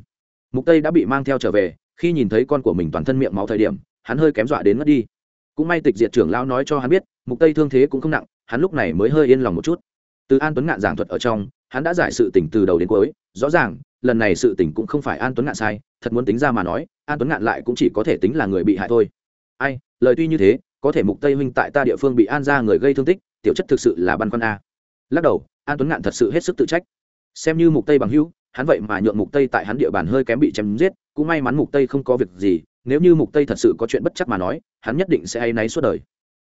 mục tây đã bị mang theo trở về, khi nhìn thấy con của mình toàn thân miệng máu thời điểm, hắn hơi kém dọa đến mất đi. Cũng may tịch diệt trưởng lão nói cho hắn biết, mục tây thương thế cũng không nặng, hắn lúc này mới hơi yên lòng một chút. Từ an tuấn ngạn giảng thuật ở trong, hắn đã giải sự tỉnh từ đầu đến cuối, rõ ràng, lần này sự tỉnh cũng không phải an tuấn ngạn sai, thật muốn tính ra mà nói, an tuấn ngạn lại cũng chỉ có thể tính là người bị hại thôi. Ai, lời tuy như thế, có thể mục tây huynh tại ta địa phương bị an ra người gây thương tích, tiểu chất thực sự là băn khoăn a. Lắc đầu, an tuấn ngạn thật sự hết sức tự trách. Xem như mục tây bằng hữu hắn vậy mà nhượng mục tây tại hắn địa bàn hơi kém bị chém giết, cũng may mắn mục tây không có việc gì, nếu như mục tây thật sự có chuyện bất chắc mà nói, hắn nhất định sẽ hay náy suốt đời.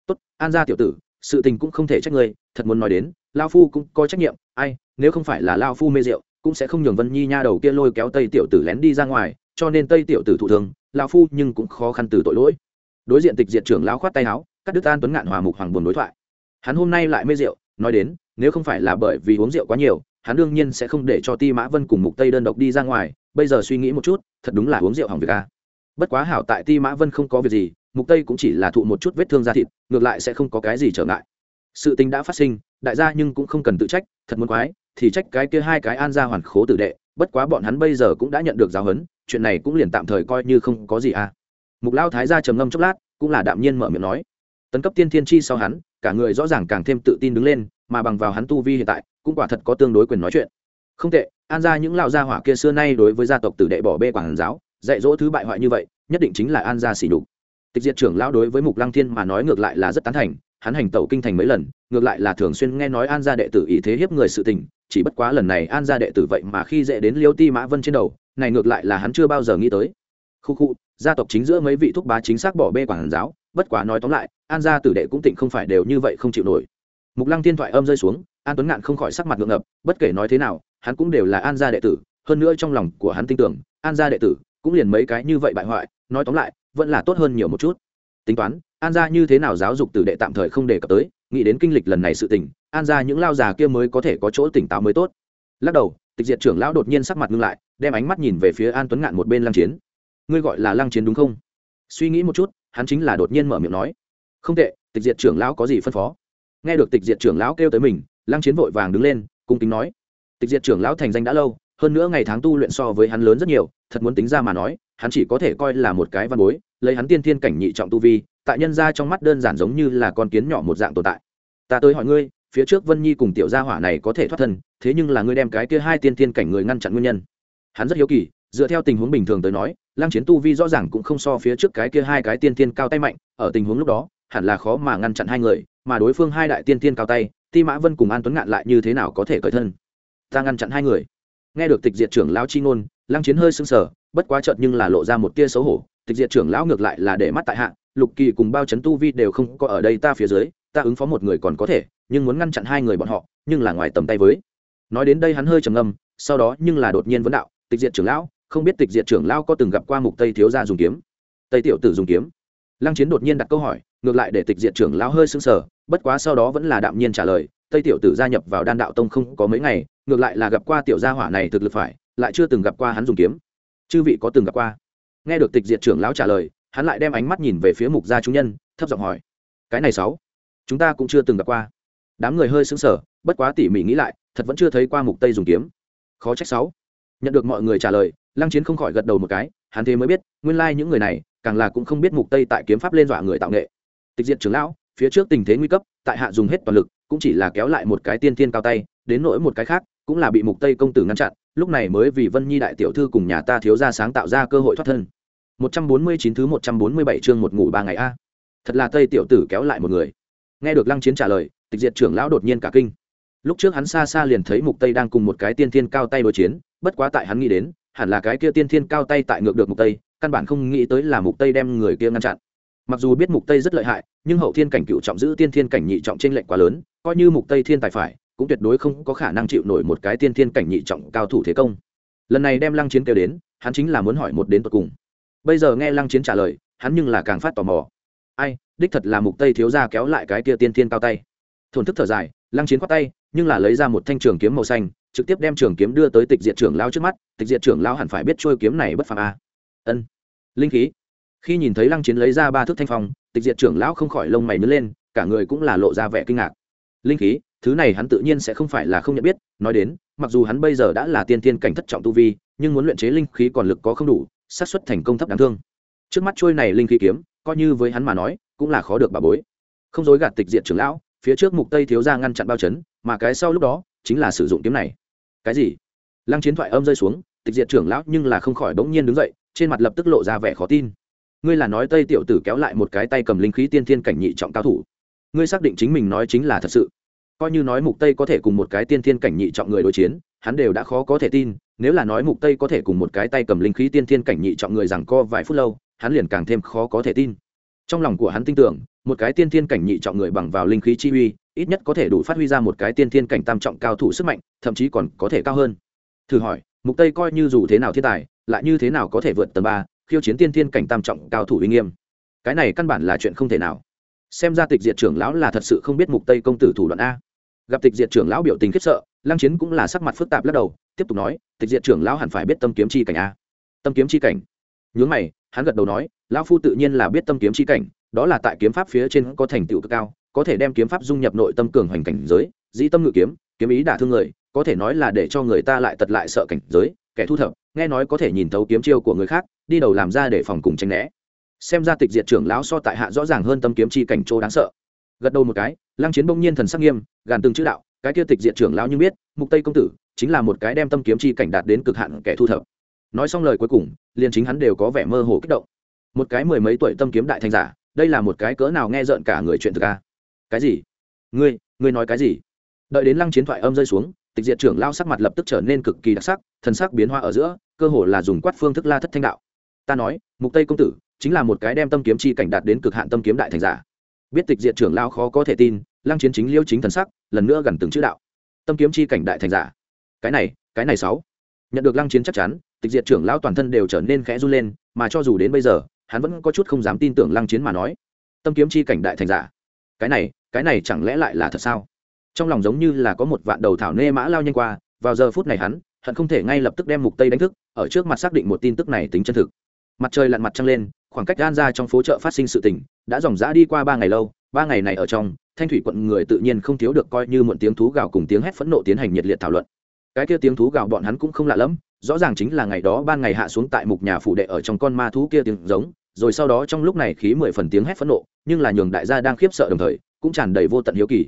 Tốt, an gia tiểu tử, sự tình cũng không thể trách ngươi, thật muốn nói đến, lao phu cũng có trách nhiệm, ai, nếu không phải là lao phu mê rượu, cũng sẽ không nhường vân nhi nha đầu kia lôi kéo tây tiểu tử lén đi ra ngoài, cho nên tây tiểu tử thụ thương, lao phu nhưng cũng khó khăn từ tội lỗi. Đối diện tịch diệt trưởng lao khoát tay áo, cắt đứt an tuấn ngạn hòa mục hoàng buồn đối thoại. Hắn hôm nay lại mê rượu, nói đến, nếu không phải là bởi vì uống rượu quá nhiều hắn đương nhiên sẽ không để cho ti mã vân cùng mục tây đơn độc đi ra ngoài, bây giờ suy nghĩ một chút, thật đúng là uống rượu hỏng việc a bất quá hảo tại ti mã vân không có việc gì, mục tây cũng chỉ là thụ một chút vết thương da thịt, ngược lại sẽ không có cái gì trở ngại. Sự tình đã phát sinh, đại gia nhưng cũng không cần tự trách, thật muốn quái, thì trách cái kia hai cái an gia hoàn khố tử đệ, bất quá bọn hắn bây giờ cũng đã nhận được giáo huấn, chuyện này cũng liền tạm thời coi như không có gì à. Mục lao thái gia trầm ngâm chốc lát, cũng là đạm nhiên mở miệng nói. Tấn cấp tiên thiên chi sau hắn cả người rõ ràng càng thêm tự tin đứng lên, mà bằng vào hắn tu vi hiện tại, cũng quả thật có tương đối quyền nói chuyện. Không tệ, an gia những lão gia hỏa kia xưa nay đối với gia tộc tử đệ bỏ bê quảng giáo, dạy dỗ thứ bại hoại như vậy, nhất định chính là an gia xỉ đục tịch diệt trưởng lão đối với mục lăng thiên mà nói ngược lại là rất tán thành, hắn hành tẩu kinh thành mấy lần, ngược lại là thường xuyên nghe nói an gia đệ tử ý thế hiếp người sự tình, chỉ bất quá lần này an gia đệ tử vậy mà khi dễ đến liêu ti mã vân trên đầu, này ngược lại là hắn chưa bao giờ nghĩ tới. Khu khu, gia tộc chính giữa mấy vị thúc bá chính xác bỏ bê quảng giáo bất quá nói tóm lại, an gia tử đệ cũng tịnh không phải đều như vậy không chịu nổi. Mục lăng thiên thoại âm rơi xuống, an tuấn ngạn không khỏi sắc mặt ngượng ngập, bất kể nói thế nào, hắn cũng đều là an gia đệ tử, hơn nữa trong lòng của hắn tin tưởng, an gia đệ tử cũng liền mấy cái như vậy bại hoại, nói tóm lại, vẫn là tốt hơn nhiều một chút. Tính toán, an gia như thế nào giáo dục tử đệ tạm thời không đề cập tới, nghĩ đến kinh lịch lần này sự tình, an gia những lao già kia mới có thể có chỗ tỉnh táo mới tốt. Lắc đầu, tịch diệt trưởng lão đột nhiên sắc mặt ngưng lại, đem ánh mắt nhìn về phía an tuấn ngạn một bên lăng chiến. Ngươi gọi là lăng chiến đúng không? Suy nghĩ một chút hắn chính là đột nhiên mở miệng nói, không tệ, tịch diệt trưởng lão có gì phân phó? Nghe được tịch diệt trưởng lão kêu tới mình, lăng chiến vội vàng đứng lên, cung kính nói, tịch diệt trưởng lão thành danh đã lâu, hơn nữa ngày tháng tu luyện so với hắn lớn rất nhiều, thật muốn tính ra mà nói, hắn chỉ có thể coi là một cái văn bối, lấy hắn tiên thiên cảnh nhị trọng tu vi, tại nhân ra trong mắt đơn giản giống như là con kiến nhỏ một dạng tồn tại. Ta tới hỏi ngươi, phía trước vân nhi cùng tiểu gia hỏa này có thể thoát thân, thế nhưng là ngươi đem cái kia hai tiên thiên cảnh người ngăn chặn nguyên nhân. Hắn rất hiếu kỳ, dựa theo tình huống bình thường tới nói lăng chiến tu vi rõ ràng cũng không so phía trước cái kia hai cái tiên tiên cao tay mạnh, ở tình huống lúc đó, hẳn là khó mà ngăn chặn hai người, mà đối phương hai đại tiên tiên cao tay, ti mã vân cùng an tuấn ngạn lại như thế nào có thể cởi thân? Ta ngăn chặn hai người. Nghe được tịch diệt trưởng lão chi ngôn, lăng chiến hơi sưng sờ, bất quá chợt nhưng là lộ ra một tia xấu hổ, tịch diệt trưởng lão ngược lại là để mắt tại hạ, lục kỳ cùng bao chấn tu vi đều không có ở đây ta phía dưới, ta ứng phó một người còn có thể, nhưng muốn ngăn chặn hai người bọn họ, nhưng là ngoài tầm tay với. Nói đến đây hắn hơi trầm ngâm, sau đó nhưng là đột nhiên vấn đạo, tịch diệt trưởng lão không biết tịch diệt trưởng lao có từng gặp qua mục tây thiếu gia dùng kiếm. Tây tiểu tử dùng kiếm. Lăng chiến đột nhiên đặt câu hỏi, ngược lại để tịch diệt trưởng lao hơi sững sờ, bất quá sau đó vẫn là đạm nhiên trả lời, tây tiểu tử gia nhập vào đan đạo tông không có mấy ngày, ngược lại là gặp qua tiểu gia hỏa này thực lực phải, lại chưa từng gặp qua hắn dùng kiếm. Chư vị có từng gặp qua? Nghe được tịch diệt trưởng lão trả lời, hắn lại đem ánh mắt nhìn về phía mục gia chúng nhân, thấp giọng hỏi, cái này sáu, chúng ta cũng chưa từng gặp qua. Đám người hơi sững sờ, bất quá tỉ mỉ nghĩ lại, thật vẫn chưa thấy qua mục tây dùng kiếm. Khó trách sáu. Nhận được mọi người trả lời lăng chiến không khỏi gật đầu một cái, hắn thế mới biết, nguyên lai những người này, càng là cũng không biết mục tây tại kiếm pháp lên dọa người tạo nghệ. Tịch diệt trưởng lão, phía trước tình thế nguy cấp, tại hạ dùng hết toàn lực, cũng chỉ là kéo lại một cái tiên tiên cao tay, đến nỗi một cái khác, cũng là bị mục tây công tử ngăn chặn, lúc này mới vì vân nhi đại tiểu thư cùng nhà ta thiếu gia sáng tạo ra cơ hội thoát thân. 149 thứ 147 chương một ngủ ba ngày a. Thật là tây tiểu tử kéo lại một người. Nghe được lăng chiến trả lời, tịch diệt trưởng lão đột nhiên cả kinh. Lúc trước hắn xa xa liền thấy mục tây đang cùng một cái tiên thiên cao tay đối chiến, bất quá tại hắn nghĩ đến hẳn là cái kia tiên thiên cao tay tại ngược được mục tây, căn bản không nghĩ tới là mục tây đem người kia ngăn chặn. Mặc dù biết mục tây rất lợi hại, nhưng hậu thiên cảnh cựu trọng giữ tiên thiên cảnh nhị trọng trên lệnh quá lớn, coi như mục tây thiên tài phải, cũng tuyệt đối không có khả năng chịu nổi một cái tiên thiên cảnh nhị trọng cao thủ thế công. Lần này đem lăng chiến kêu đến, hắn chính là muốn hỏi một đến tận cùng. Bây giờ nghe lăng chiến trả lời, hắn nhưng là càng phát tò mò. Ai, đích thật là mục tây thiếu gia kéo lại cái kia tiên thiên cao tay. Thổn thức thở dài, lăng chiến khoát tay, nhưng là lấy ra một thanh trường kiếm màu xanh trực tiếp đem trường kiếm đưa tới tịch diệt trưởng lao trước mắt, tịch diệt trưởng lao hẳn phải biết trôi kiếm này bất phàm a. Ân. Linh khí. Khi nhìn thấy lăng chiến lấy ra ba thước thanh phong, tịch diệt trưởng lão không khỏi lông mày nứt lên, cả người cũng là lộ ra vẻ kinh ngạc. Linh khí, thứ này hắn tự nhiên sẽ không phải là không nhận biết, nói đến, mặc dù hắn bây giờ đã là tiên tiên cảnh thất trọng tu vi, nhưng muốn luyện chế linh khí còn lực có không đủ, xác suất thành công thấp đáng thương. Trước mắt trôi này linh khí kiếm, coi như với hắn mà nói, cũng là khó được bà bối. Không dối gạt tịch diệt trưởng lão, phía trước mục tây thiếu ra ngăn chặn bao chấn, mà cái sau lúc đó, chính là sử dụng kiếm này cái gì? Lăng chiến thoại âm rơi xuống, tịch diệt trưởng lão nhưng là không khỏi bỗng nhiên đứng dậy, trên mặt lập tức lộ ra vẻ khó tin. Ngươi là nói tây tiểu tử kéo lại một cái tay cầm linh khí tiên thiên cảnh nhị trọng cao thủ. Ngươi xác định chính mình nói chính là thật sự. Coi như nói mục tây có thể cùng một cái tiên thiên cảnh nhị trọng người đối chiến, hắn đều đã khó có thể tin, nếu là nói mục tây có thể cùng một cái tay cầm linh khí tiên thiên cảnh nhị trọng người rằng co vài phút lâu, hắn liền càng thêm khó có thể tin. Trong lòng của hắn tin tưởng, một cái tiên thiên cảnh nhị trọng người bằng vào linh khí chi uy ít nhất có thể đủ phát huy ra một cái tiên thiên cảnh tam trọng cao thủ sức mạnh, thậm chí còn có thể cao hơn. Thử hỏi, mục tây coi như dù thế nào thiên tài, lại như thế nào có thể vượt tầng ba, khiêu chiến tiên thiên cảnh tam trọng cao thủ uy nghiêm? Cái này căn bản là chuyện không thể nào. Xem ra tịch diệt trưởng lão là thật sự không biết mục tây công tử thủ đoạn a. Gặp tịch diệt trưởng lão biểu tình khiếp sợ, lăng chiến cũng là sắc mặt phức tạp lắc đầu, tiếp tục nói, tịch diệt trưởng lão hẳn phải biết tâm kiếm chi cảnh a. Tâm kiếm chi cảnh? Nhướng mày, hắn gật đầu nói, lão phu tự nhiên là biết tâm kiếm chi cảnh, đó là tại kiếm pháp phía trên có thành tựu cực cao có thể đem kiếm pháp dung nhập nội tâm cường hoành cảnh giới, dĩ tâm ngự kiếm kiếm ý đả thương người, có thể nói là để cho người ta lại tật lại sợ cảnh giới, kẻ thu thập, nghe nói có thể nhìn thấu kiếm chiêu của người khác, đi đầu làm ra để phòng cùng tranh né. Xem ra tịch diệt trưởng lão so tại hạ rõ ràng hơn tâm kiếm chi cảnh chỗ đáng sợ. Gật đầu một cái, lăng chiến bỗng nhiên thần sắc nghiêm, gàn từng chữ đạo, cái kia tịch diệt trưởng lão như biết, mục tây công tử chính là một cái đem tâm kiếm chi cảnh đạt đến cực hạn kẻ thu thập. Nói xong lời cuối cùng, liền chính hắn đều có vẻ mơ hồ kích động. Một cái mười mấy tuổi tâm kiếm đại thành giả, đây là một cái cỡ nào nghe rợn cả người chuyện thực a cái gì? Ngươi ngươi nói cái gì? Đợi đến lăng chiến thoại âm rơi xuống, tịch diệt trưởng lao sắc mặt lập tức trở nên cực kỳ đặc sắc, thần sắc biến hoa ở giữa, cơ hồ là dùng quát phương thức la thất thanh đạo. Ta nói, mục tây công tử, chính là một cái đem tâm kiếm chi cảnh đạt đến cực hạn tâm kiếm đại thành giả. Biết tịch diệt trưởng lao khó có thể tin, lăng chiến chính liêu chính thần sắc, lần nữa gần từng chữ đạo. Tâm kiếm chi cảnh đại thành giả. Cái này cái này sáu. Nhận được lăng chiến chắc chắn, tịch diệt trưởng lao toàn thân đều trở nên khẽ run lên, mà cho dù đến bây giờ, hắn vẫn có chút không dám tin tưởng lăng chiến mà nói. Tâm kiếm chi cảnh đại thành giả. Cái này cái này chẳng lẽ lại là thật sao? Trong lòng giống như là có một vạn đầu thảo nê mã lao nhanh qua, vào giờ phút này hắn, hận không thể ngay lập tức đem mục tây đánh thức, ở trước mặt xác định một tin tức này tính chân thực. Mặt trời lặn mặt trăng lên, khoảng cách gan ra trong phố chợ phát sinh sự tình, đã dòng dã đi qua ba ngày lâu, ba ngày này ở trong, thanh thủy quận người tự nhiên không thiếu được coi như một tiếng thú gào cùng tiếng hét phẫn nộ tiến hành nhiệt liệt thảo luận. Cái kia tiếng thú gào bọn hắn cũng không lạ lẫm, rõ ràng chính là ngày đó ban ngày hạ xuống tại mục nhà phủ đệ ở trong con ma thú kia tiếng giống, rồi sau đó trong lúc này khí mười phần tiếng hét phẫn nộ, nhưng là nhường đại gia đang khiếp sợ đồng thời cũng tràn đầy vô tận hiếu kỳ.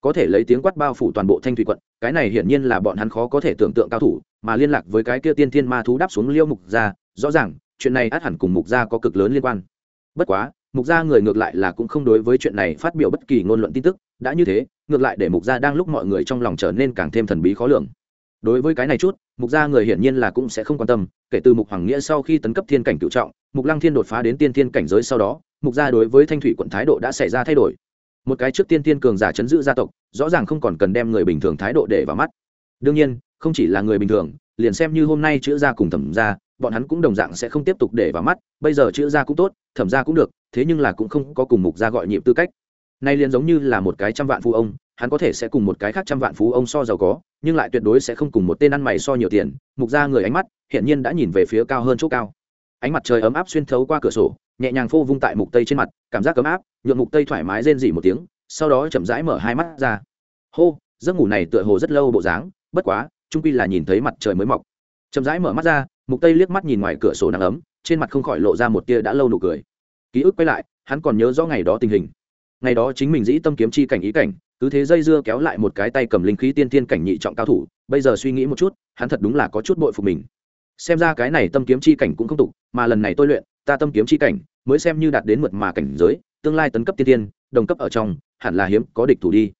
Có thể lấy tiếng quát bao phủ toàn bộ thanh thủy quận, cái này hiển nhiên là bọn hắn khó có thể tưởng tượng cao thủ, mà liên lạc với cái kia tiên thiên ma thú đáp xuống liêu mục gia, rõ ràng, chuyện này át hẳn cùng mục gia có cực lớn liên quan. Bất quá, mục gia người ngược lại là cũng không đối với chuyện này phát biểu bất kỳ ngôn luận tin tức, đã như thế, ngược lại để mục gia đang lúc mọi người trong lòng trở nên càng thêm thần bí khó lường. Đối với cái này chút, mục gia người hiển nhiên là cũng sẽ không quan tâm, kể từ mục hoàng nghĩa sau khi tấn cấp thiên cảnh cựu trọng, mục lăng thiên đột phá đến tiên thiên cảnh giới sau đó, mục gia đối với thanh thủy quận thái độ đã xảy ra thay đổi một cái trước tiên tiên cường giả chấn giữ gia tộc, rõ ràng không còn cần đem người bình thường thái độ để vào mắt. Đương nhiên, không chỉ là người bình thường, liền xem như hôm nay chữ gia cùng thẩm gia, bọn hắn cũng đồng dạng sẽ không tiếp tục để vào mắt, bây giờ chữ gia cũng tốt, thẩm gia cũng được, thế nhưng là cũng không có cùng mục gia gọi nhịp tư cách. Nay liền giống như là một cái trăm vạn phú ông, hắn có thể sẽ cùng một cái khác trăm vạn phú ông so giàu có, nhưng lại tuyệt đối sẽ không cùng một tên ăn mày so nhiều tiền, mục gia người ánh mắt hiện nhiên đã nhìn về phía cao hơn chỗ cao. Ánh mặt trời ấm áp xuyên thấu qua cửa sổ nhẹ nhàng phô vung tại mục tây trên mặt, cảm giác cấm áp nhuộm mục tây thoải mái rên dỉ một tiếng, sau đó chậm rãi mở hai mắt ra. Hô, giấc ngủ này tựa hồ rất lâu bộ dáng, bất quá trung quy là nhìn thấy mặt trời mới mọc. Chậm rãi mở mắt ra, mục tây liếc mắt nhìn ngoài cửa sổ nắng ấm, trên mặt không khỏi lộ ra một tia đã lâu nụ cười. Ký ức quay lại, hắn còn nhớ rõ ngày đó tình hình. Ngày đó chính mình dĩ tâm kiếm chi cảnh ý cảnh, cứ thế dây dưa kéo lại một cái tay cầm linh khí tiên thiên cảnh nhị trọng cao thủ, bây giờ suy nghĩ một chút, hắn thật đúng là có chút bội phục mình xem ra cái này tâm kiếm chi cảnh cũng không tục mà lần này tôi luyện, ta tâm kiếm chi cảnh, mới xem như đạt đến mượt mà cảnh giới, tương lai tấn cấp tiên tiên, đồng cấp ở trong, hẳn là hiếm, có địch thủ đi.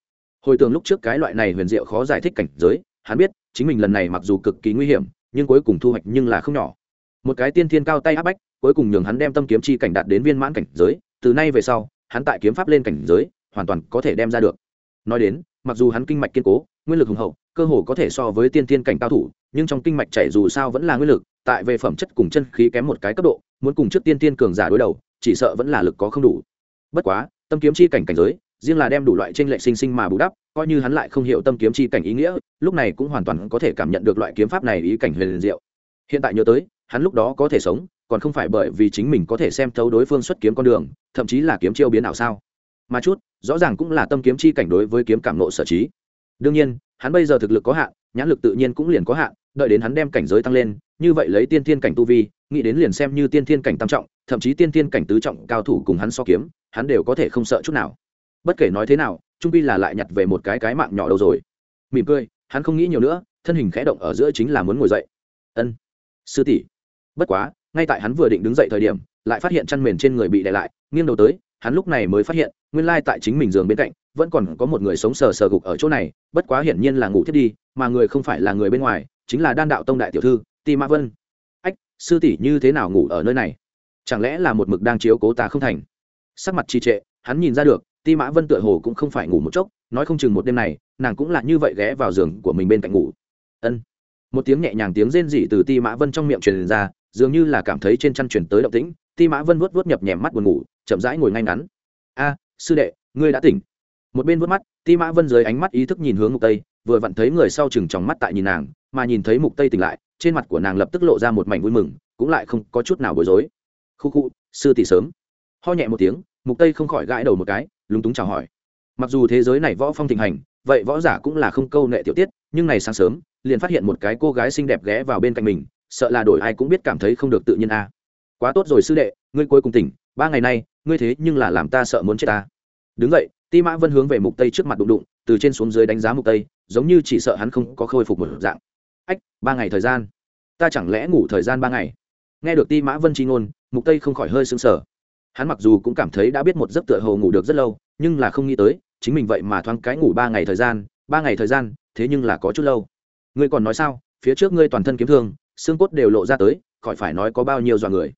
Hồi tưởng lúc trước cái loại này huyền diệu khó giải thích cảnh giới, hắn biết, chính mình lần này mặc dù cực kỳ nguy hiểm, nhưng cuối cùng thu hoạch nhưng là không nhỏ. Một cái tiên thiên cao tay áp bách, cuối cùng nhường hắn đem tâm kiếm chi cảnh đạt đến viên mãn cảnh giới, từ nay về sau, hắn tại kiếm pháp lên cảnh giới, hoàn toàn có thể đem ra được. Nói đến, mặc dù hắn kinh mạch kiên cố, nguyên lực hùng hậu cơ hồ có thể so với tiên tiên cảnh cao thủ, nhưng trong kinh mạch chảy dù sao vẫn là nguyên lực, tại về phẩm chất cùng chân khí kém một cái cấp độ, muốn cùng trước tiên tiên cường giả đối đầu, chỉ sợ vẫn là lực có không đủ. Bất quá, tâm kiếm chi cảnh cảnh giới, riêng là đem đủ loại tranh lệch sinh sinh mà bù đắp, coi như hắn lại không hiểu tâm kiếm chi cảnh ý nghĩa, lúc này cũng hoàn toàn có thể cảm nhận được loại kiếm pháp này ý cảnh huyền diệu. Hiện tại nhớ tới, hắn lúc đó có thể sống, còn không phải bởi vì chính mình có thể xem thấu đối phương xuất kiếm con đường, thậm chí là kiếm chiêu biến ảo sao? Mà chút, rõ ràng cũng là tâm kiếm chi cảnh đối với kiếm cảm nộ sở trí. Đương nhiên hắn bây giờ thực lực có hạn, nhãn lực tự nhiên cũng liền có hạn, đợi đến hắn đem cảnh giới tăng lên, như vậy lấy tiên thiên cảnh tu vi, nghĩ đến liền xem như tiên thiên cảnh tam trọng, thậm chí tiên thiên cảnh tứ trọng cao thủ cùng hắn so kiếm, hắn đều có thể không sợ chút nào. Bất kể nói thế nào, trung pi là lại nhặt về một cái cái mạng nhỏ đâu rồi. Mỉm cười, hắn không nghĩ nhiều nữa, thân hình khẽ động ở giữa chính là muốn ngồi dậy. Ân, sư tỷ. Bất quá, ngay tại hắn vừa định đứng dậy thời điểm, lại phát hiện chăn mền trên người bị đè lại, nghiêng đầu tới, hắn lúc này mới phát hiện nguyên lai tại chính mình giường bên cạnh, vẫn còn có một người sống sờ sờ gục ở chỗ này, bất quá hiển nhiên là ngủ thiết đi, mà người không phải là người bên ngoài, chính là đan đạo tông đại tiểu thư, ti mã vân. Ách, sư tỷ như thế nào ngủ ở nơi này? Chẳng lẽ là một mực đang chiếu cố ta không thành? Sắc mặt trì trệ, hắn nhìn ra được, ti mã vân tựa hồ cũng không phải ngủ một chốc, nói không chừng một đêm này, nàng cũng là như vậy ghé vào giường của mình bên cạnh ngủ. Ân. Một tiếng nhẹ nhàng tiếng rên rỉ từ ti mã vân trong miệng truyền ra, dường như là cảm thấy trên chăn truyền tới động tĩnh, ti mã vân vuốt vuốt nhập nhèm mắt buồn ngủ, chậm rãi ngồi ngay ngắn. A sư đệ, ngươi đã tỉnh. Một bên vuốt mắt, ti mã vân dưới ánh mắt ý thức nhìn hướng mục tây, vừa vặn thấy người sau chừng tròng mắt tại nhìn nàng, mà nhìn thấy mục tây tỉnh lại, trên mặt của nàng lập tức lộ ra một mảnh vui mừng, cũng lại không có chút nào bối rối. Khu khu, sư tỷ sớm. Ho nhẹ một tiếng, mục tây không khỏi gãi đầu một cái, lúng túng chào hỏi. Mặc dù thế giới này võ phong thịnh hành, vậy võ giả cũng là không câu nệ tiểu tiết, nhưng này sáng sớm, liền phát hiện một cái cô gái xinh đẹp ghé vào bên cạnh mình, sợ là đổi ai cũng biết cảm thấy không được tự nhiên a. Quá tốt rồi sư đệ, ngươi cuối cùng tỉnh ba ngày nay, ngươi thế nhưng là làm ta sợ muốn chết ta. Đứng vậy, ti mã vân hướng về mục tây trước mặt đụng đụng, từ trên xuống dưới đánh giá mục tây, giống như chỉ sợ hắn không có khôi phục một dạng. Ách, ba ngày thời gian? Ta chẳng lẽ ngủ thời gian ba ngày? Nghe được ti mã vân chi ngôn, mục tây không khỏi hơi sững sờ. Hắn mặc dù cũng cảm thấy đã biết một giấc tựa hồ ngủ được rất lâu, nhưng là không nghĩ tới, chính mình vậy mà thoáng cái ngủ ba ngày thời gian, ba ngày thời gian, thế nhưng là có chút lâu. Ngươi còn nói sao? Phía trước ngươi toàn thân kiếm thương, xương cốt đều lộ ra tới, khỏi phải nói có bao nhiêu dọa người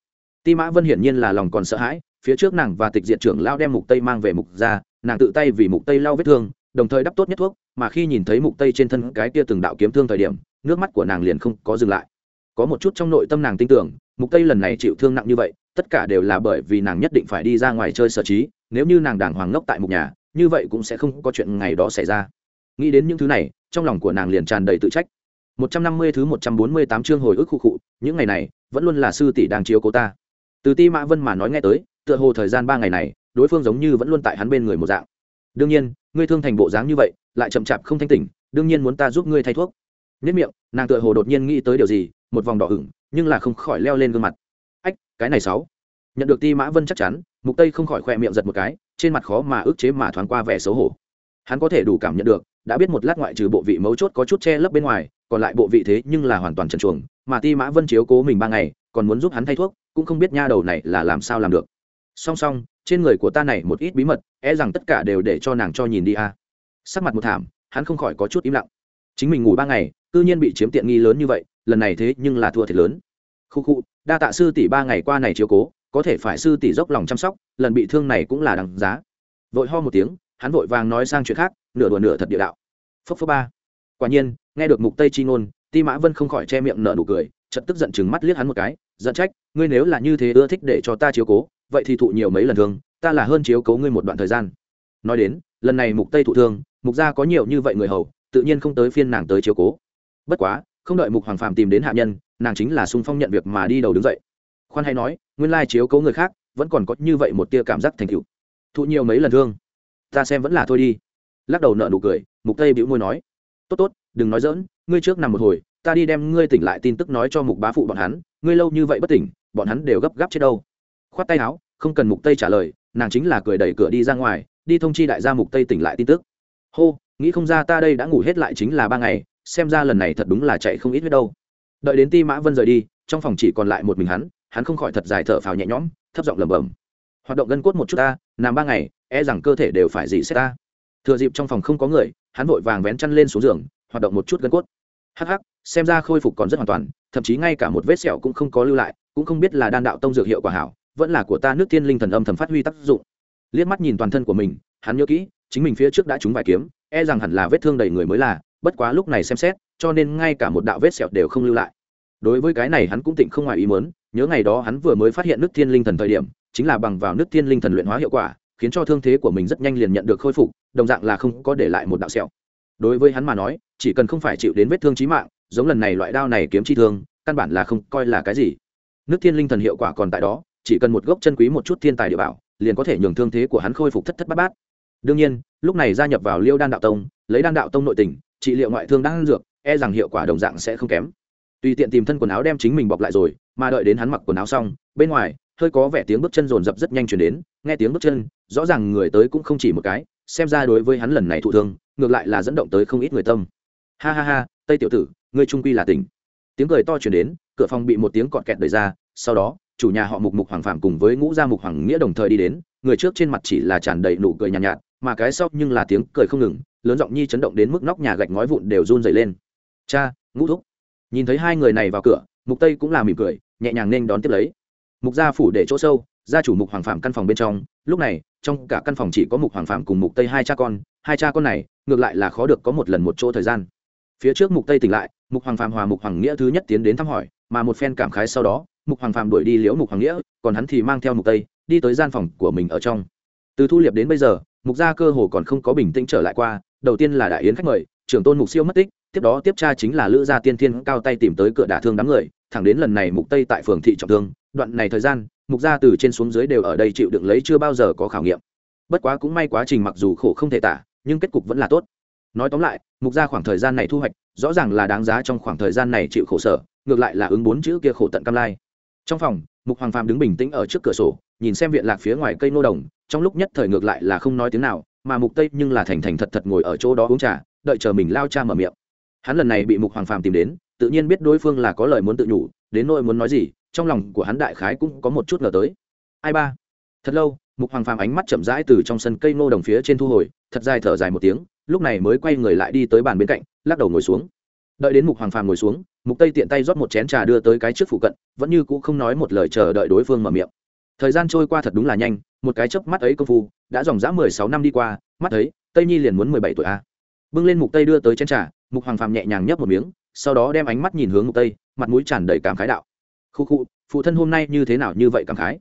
ti mã vân hiển nhiên là lòng còn sợ hãi, phía trước nàng và tịch diệt trưởng lao đem mục tây mang về mục ra nàng tự tay vì mục tây lau vết thương, đồng thời đắp tốt nhất thuốc, mà khi nhìn thấy mục tây trên thân cái kia từng đạo kiếm thương thời điểm, nước mắt của nàng liền không có dừng lại. Có một chút trong nội tâm nàng tin tưởng, mục tây lần này chịu thương nặng như vậy, tất cả đều là bởi vì nàng nhất định phải đi ra ngoài chơi sở trí, nếu như nàng đàng hoàng ngốc tại mục nhà, như vậy cũng sẽ không có chuyện ngày đó xảy ra. Nghĩ đến những thứ này, trong lòng của nàng liền tràn đầy tự trách. 150 thứ 148 chương hồi ức khu cụ những ngày này, vẫn luôn là sư tỷ đang chiếu cố ta từ ti mã vân mà nói nghe tới, tựa hồ thời gian ba ngày này, đối phương giống như vẫn luôn tại hắn bên người một dạng. Đương nhiên, ngươi thương thành bộ dáng như vậy, lại chậm chạp không thanh tỉnh, đương nhiên muốn ta giúp ngươi thay thuốc. Nhất miệng, nàng tựa hồ đột nhiên nghĩ tới điều gì, một vòng đỏ ửng, nhưng là không khỏi leo lên gương mặt. Ách, cái này sáu. Nhận được ti mã vân chắc chắn, mục tây không khỏi khoe miệng giật một cái, trên mặt khó mà ức chế mà thoáng qua vẻ xấu hổ. Hắn có thể đủ cảm nhận được, đã biết một lát ngoại trừ bộ vị mấu chốt có chút che lấp bên ngoài, còn lại bộ vị thế nhưng là hoàn toàn trần chuồng, mà ti mã vân chiếu cố mình ba ngày, còn muốn giúp hắn thay thuốc cũng không biết nha đầu này là làm sao làm được. Song song, trên người của ta này một ít bí mật e rằng tất cả đều để cho nàng cho nhìn đi a. Sắc mặt một thảm, hắn không khỏi có chút im lặng. Chính mình ngủ ba ngày tự nhiên bị chiếm tiện nghi lớn như vậy, lần này thế nhưng là thua thiệt lớn. Khu khu, đa tạ sư tỷ ba ngày qua này chiếu cố, có thể phải sư tỷ dốc lòng chăm sóc, lần bị thương này cũng là đằng giá. Vội ho một tiếng, hắn vội vàng nói sang chuyện khác, nửa đùa nửa thật địa đạo. Phốc phốc ba. Quả nhiên, nghe được mục tây chi ngôn, ti mã vân không khỏi che miệng nở nụ cười chợt tức giận chừng mắt liếc hắn một cái, giận trách, ngươi nếu là như thế ưa thích để cho ta chiếu cố, vậy thì thụ nhiều mấy lần thương, ta là hơn chiếu cố ngươi một đoạn thời gian. Nói đến, lần này mục tây thụ thương, mục gia có nhiều như vậy người hầu, tự nhiên không tới phiên nàng tới chiếu cố. Bất quá, không đợi mục hoàng phàm tìm đến hạ nhân, nàng chính là sung phong nhận việc mà đi đầu đứng dậy. Khoan hay nói, nguyên lai chiếu cố người khác, vẫn còn có như vậy một tia cảm giác thành tựu. Thụ nhiều mấy lần thương, ta xem vẫn là thôi đi. Lắc đầu nợ nụ cười, mục tây bĩu môi nói, tốt tốt, đừng nói dỡn ngươi trước nằm một hồi ta đi đem ngươi tỉnh lại tin tức nói cho mục bá phụ bọn hắn, ngươi lâu như vậy bất tỉnh, bọn hắn đều gấp gáp chết đâu. Khoát tay áo, không cần mục tây trả lời, nàng chính là cười đẩy cửa đi ra ngoài, đi thông chi đại gia mục tây tỉnh lại tin tức. Hô, nghĩ không ra ta đây đã ngủ hết lại chính là ba ngày, xem ra lần này thật đúng là chạy không ít biết đâu. Đợi đến ti mã vân rời đi, trong phòng chỉ còn lại một mình hắn hắn không khỏi thật dài thở phào nhẹ nhõm, thấp giọng lẩm bẩm. Hoạt động gân cốt một chút ta, nằm ba ngày e rằng cơ thể đều phải dị xét ta. Thừa dịp trong phòng không có người, hắn vội vàng vén chăn lên xuống giường, hoạt động một chút gân cốt. Hắc hắc xem ra khôi phục còn rất hoàn toàn, thậm chí ngay cả một vết sẹo cũng không có lưu lại, cũng không biết là đan đạo tông dược hiệu quả hảo, vẫn là của ta nước tiên linh thần âm thầm phát huy tác dụng. Liếc mắt nhìn toàn thân của mình, hắn nhớ kỹ, chính mình phía trước đã trúng vài kiếm e rằng hẳn là vết thương đầy người mới là, bất quá lúc này xem xét, cho nên ngay cả một đạo vết sẹo đều không lưu lại. Đối với cái này hắn cũng tịnh không ngoài ý muốn, nhớ ngày đó hắn vừa mới phát hiện nước thiên linh thần thời điểm, chính là bằng vào nước thiên linh thần luyện hóa hiệu quả, khiến cho thương thế của mình rất nhanh liền nhận được khôi phục, đồng dạng là không có để lại một đạo sẹo. Đối với hắn mà nói, chỉ cần không phải chịu đến vết thương chí mạng giống lần này loại đao này kiếm chi thương, căn bản là không coi là cái gì. Nước thiên linh thần hiệu quả còn tại đó, chỉ cần một gốc chân quý một chút thiên tài địa bảo, liền có thể nhường thương thế của hắn khôi phục thất thất bát bát. Đương nhiên, lúc này gia nhập vào liêu đan đạo tông, lấy đan đạo tông nội tình, trị liệu ngoại thương đang dược e rằng hiệu quả đồng dạng sẽ không kém. Tùy tiện tìm thân quần áo đem chính mình bọc lại rồi, mà đợi đến hắn mặc quần áo xong, bên ngoài, hơi có vẻ tiếng bước chân rồn rập rất nhanh chuyển đến, nghe tiếng bước chân, rõ ràng người tới cũng không chỉ một cái, xem ra đối với hắn lần này thụ thương, ngược lại là dẫn động tới không ít người tâm. Ha ha ha, tây tiểu tử ngươi trung quy là tỉnh. Tiếng cười to chuyển đến cửa phòng bị một tiếng cọt kẹt đẩy ra sau đó chủ nhà họ mục mục hoàng phạm cùng với ngũ gia mục hoàng nghĩa đồng thời đi đến người trước trên mặt chỉ là tràn đầy nụ cười nhàn nhạt, nhạt mà cái sau nhưng là tiếng cười không ngừng lớn giọng nhi chấn động đến mức nóc nhà gạch ngói vụn đều run dày lên. Cha ngũ thúc. Nhìn thấy hai người này vào cửa mục tây cũng là mỉm cười nhẹ nhàng nên đón tiếp lấy. Mục gia phủ để chỗ sâu gia chủ mục hoàng phạm căn phòng bên trong lúc này trong cả căn phòng chỉ có mục hoàng phạm cùng mục tây hai cha con hai cha con này ngược lại là khó được có một lần một chỗ thời gian. Phía trước mục tây tỉnh lại mục hoàng phạm hòa mục hoàng nghĩa thứ nhất tiến đến thăm hỏi, mà một phen cảm khái sau đó, mục hoàng phạm đuổi đi liễu mục hoàng nghĩa, còn hắn thì mang theo mục tây, đi tới gian phòng của mình ở trong. Từ thu liệp đến bây giờ, mục gia cơ hồ còn không có bình tĩnh trở lại qua, đầu tiên là đại yến khách mời, trưởng tôn mục siêu mất tích, tiếp đó tiếp tra chính là lữ gia tiên thiên cao tay tìm tới cửa đả thương đám người, thẳng đến lần này mục tây tại phường thị trọng thương, đoạn này thời gian, mục gia từ trên xuống dưới đều ở đây chịu đựng lấy chưa bao giờ có khảo nghiệm. Bất quá cũng may quá trình mặc dù khổ không thể tả, nhưng kết cục vẫn là tốt nói tóm lại, mục gia khoảng thời gian này thu hoạch, rõ ràng là đáng giá trong khoảng thời gian này chịu khổ sở, ngược lại là ứng bốn chữ kia khổ tận cam lai. Trong phòng, mục hoàng phàm đứng bình tĩnh ở trước cửa sổ, nhìn xem viện lạc phía ngoài cây nô đồng, trong lúc nhất thời ngược lại là không nói tiếng nào, mà mục tây nhưng là thành thành thật thật ngồi ở chỗ đó uống trà, đợi chờ mình lao cha mở miệng. Hắn lần này bị mục hoàng phàm tìm đến, tự nhiên biết đối phương là có lời muốn tự nhủ, đến nỗi muốn nói gì, trong lòng của hắn đại khái cũng có một chút ngờ tới. Ai ba? Thật lâu, mục hoàng phàm ánh mắt chậm rãi từ trong sân cây nô đồng phía trên thu hồi, thật dài thở dài một tiếng lúc này mới quay người lại đi tới bàn bên cạnh, lắc đầu ngồi xuống. Đợi đến mục hoàng phàm ngồi xuống, mục tây tiện tay rót một chén trà đưa tới cái trước phụ cận, vẫn như cũ không nói một lời chờ đợi đối phương mở miệng. Thời gian trôi qua thật đúng là nhanh, một cái chớp mắt ấy công phu, đã dòng dã mười sáu năm đi qua, mắt thấy, tây nhi liền muốn mười bảy tuổi a bưng lên mục tây đưa tới chén trà, mục hoàng phàm nhẹ nhàng nhấp một miếng, sau đó đem ánh mắt nhìn hướng mục tây, mặt mũi tràn đầy cảm khái đạo. Khu khu, phụ thân hôm nay như thế nào như vậy cảm khái?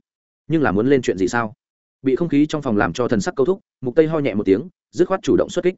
Nhưng là muốn lên chuyện gì sao? Bị không khí trong phòng làm cho thần sắc câu thúc, mục tây ho nhẹ một tiếng, dứt khoát chủ động xuất kích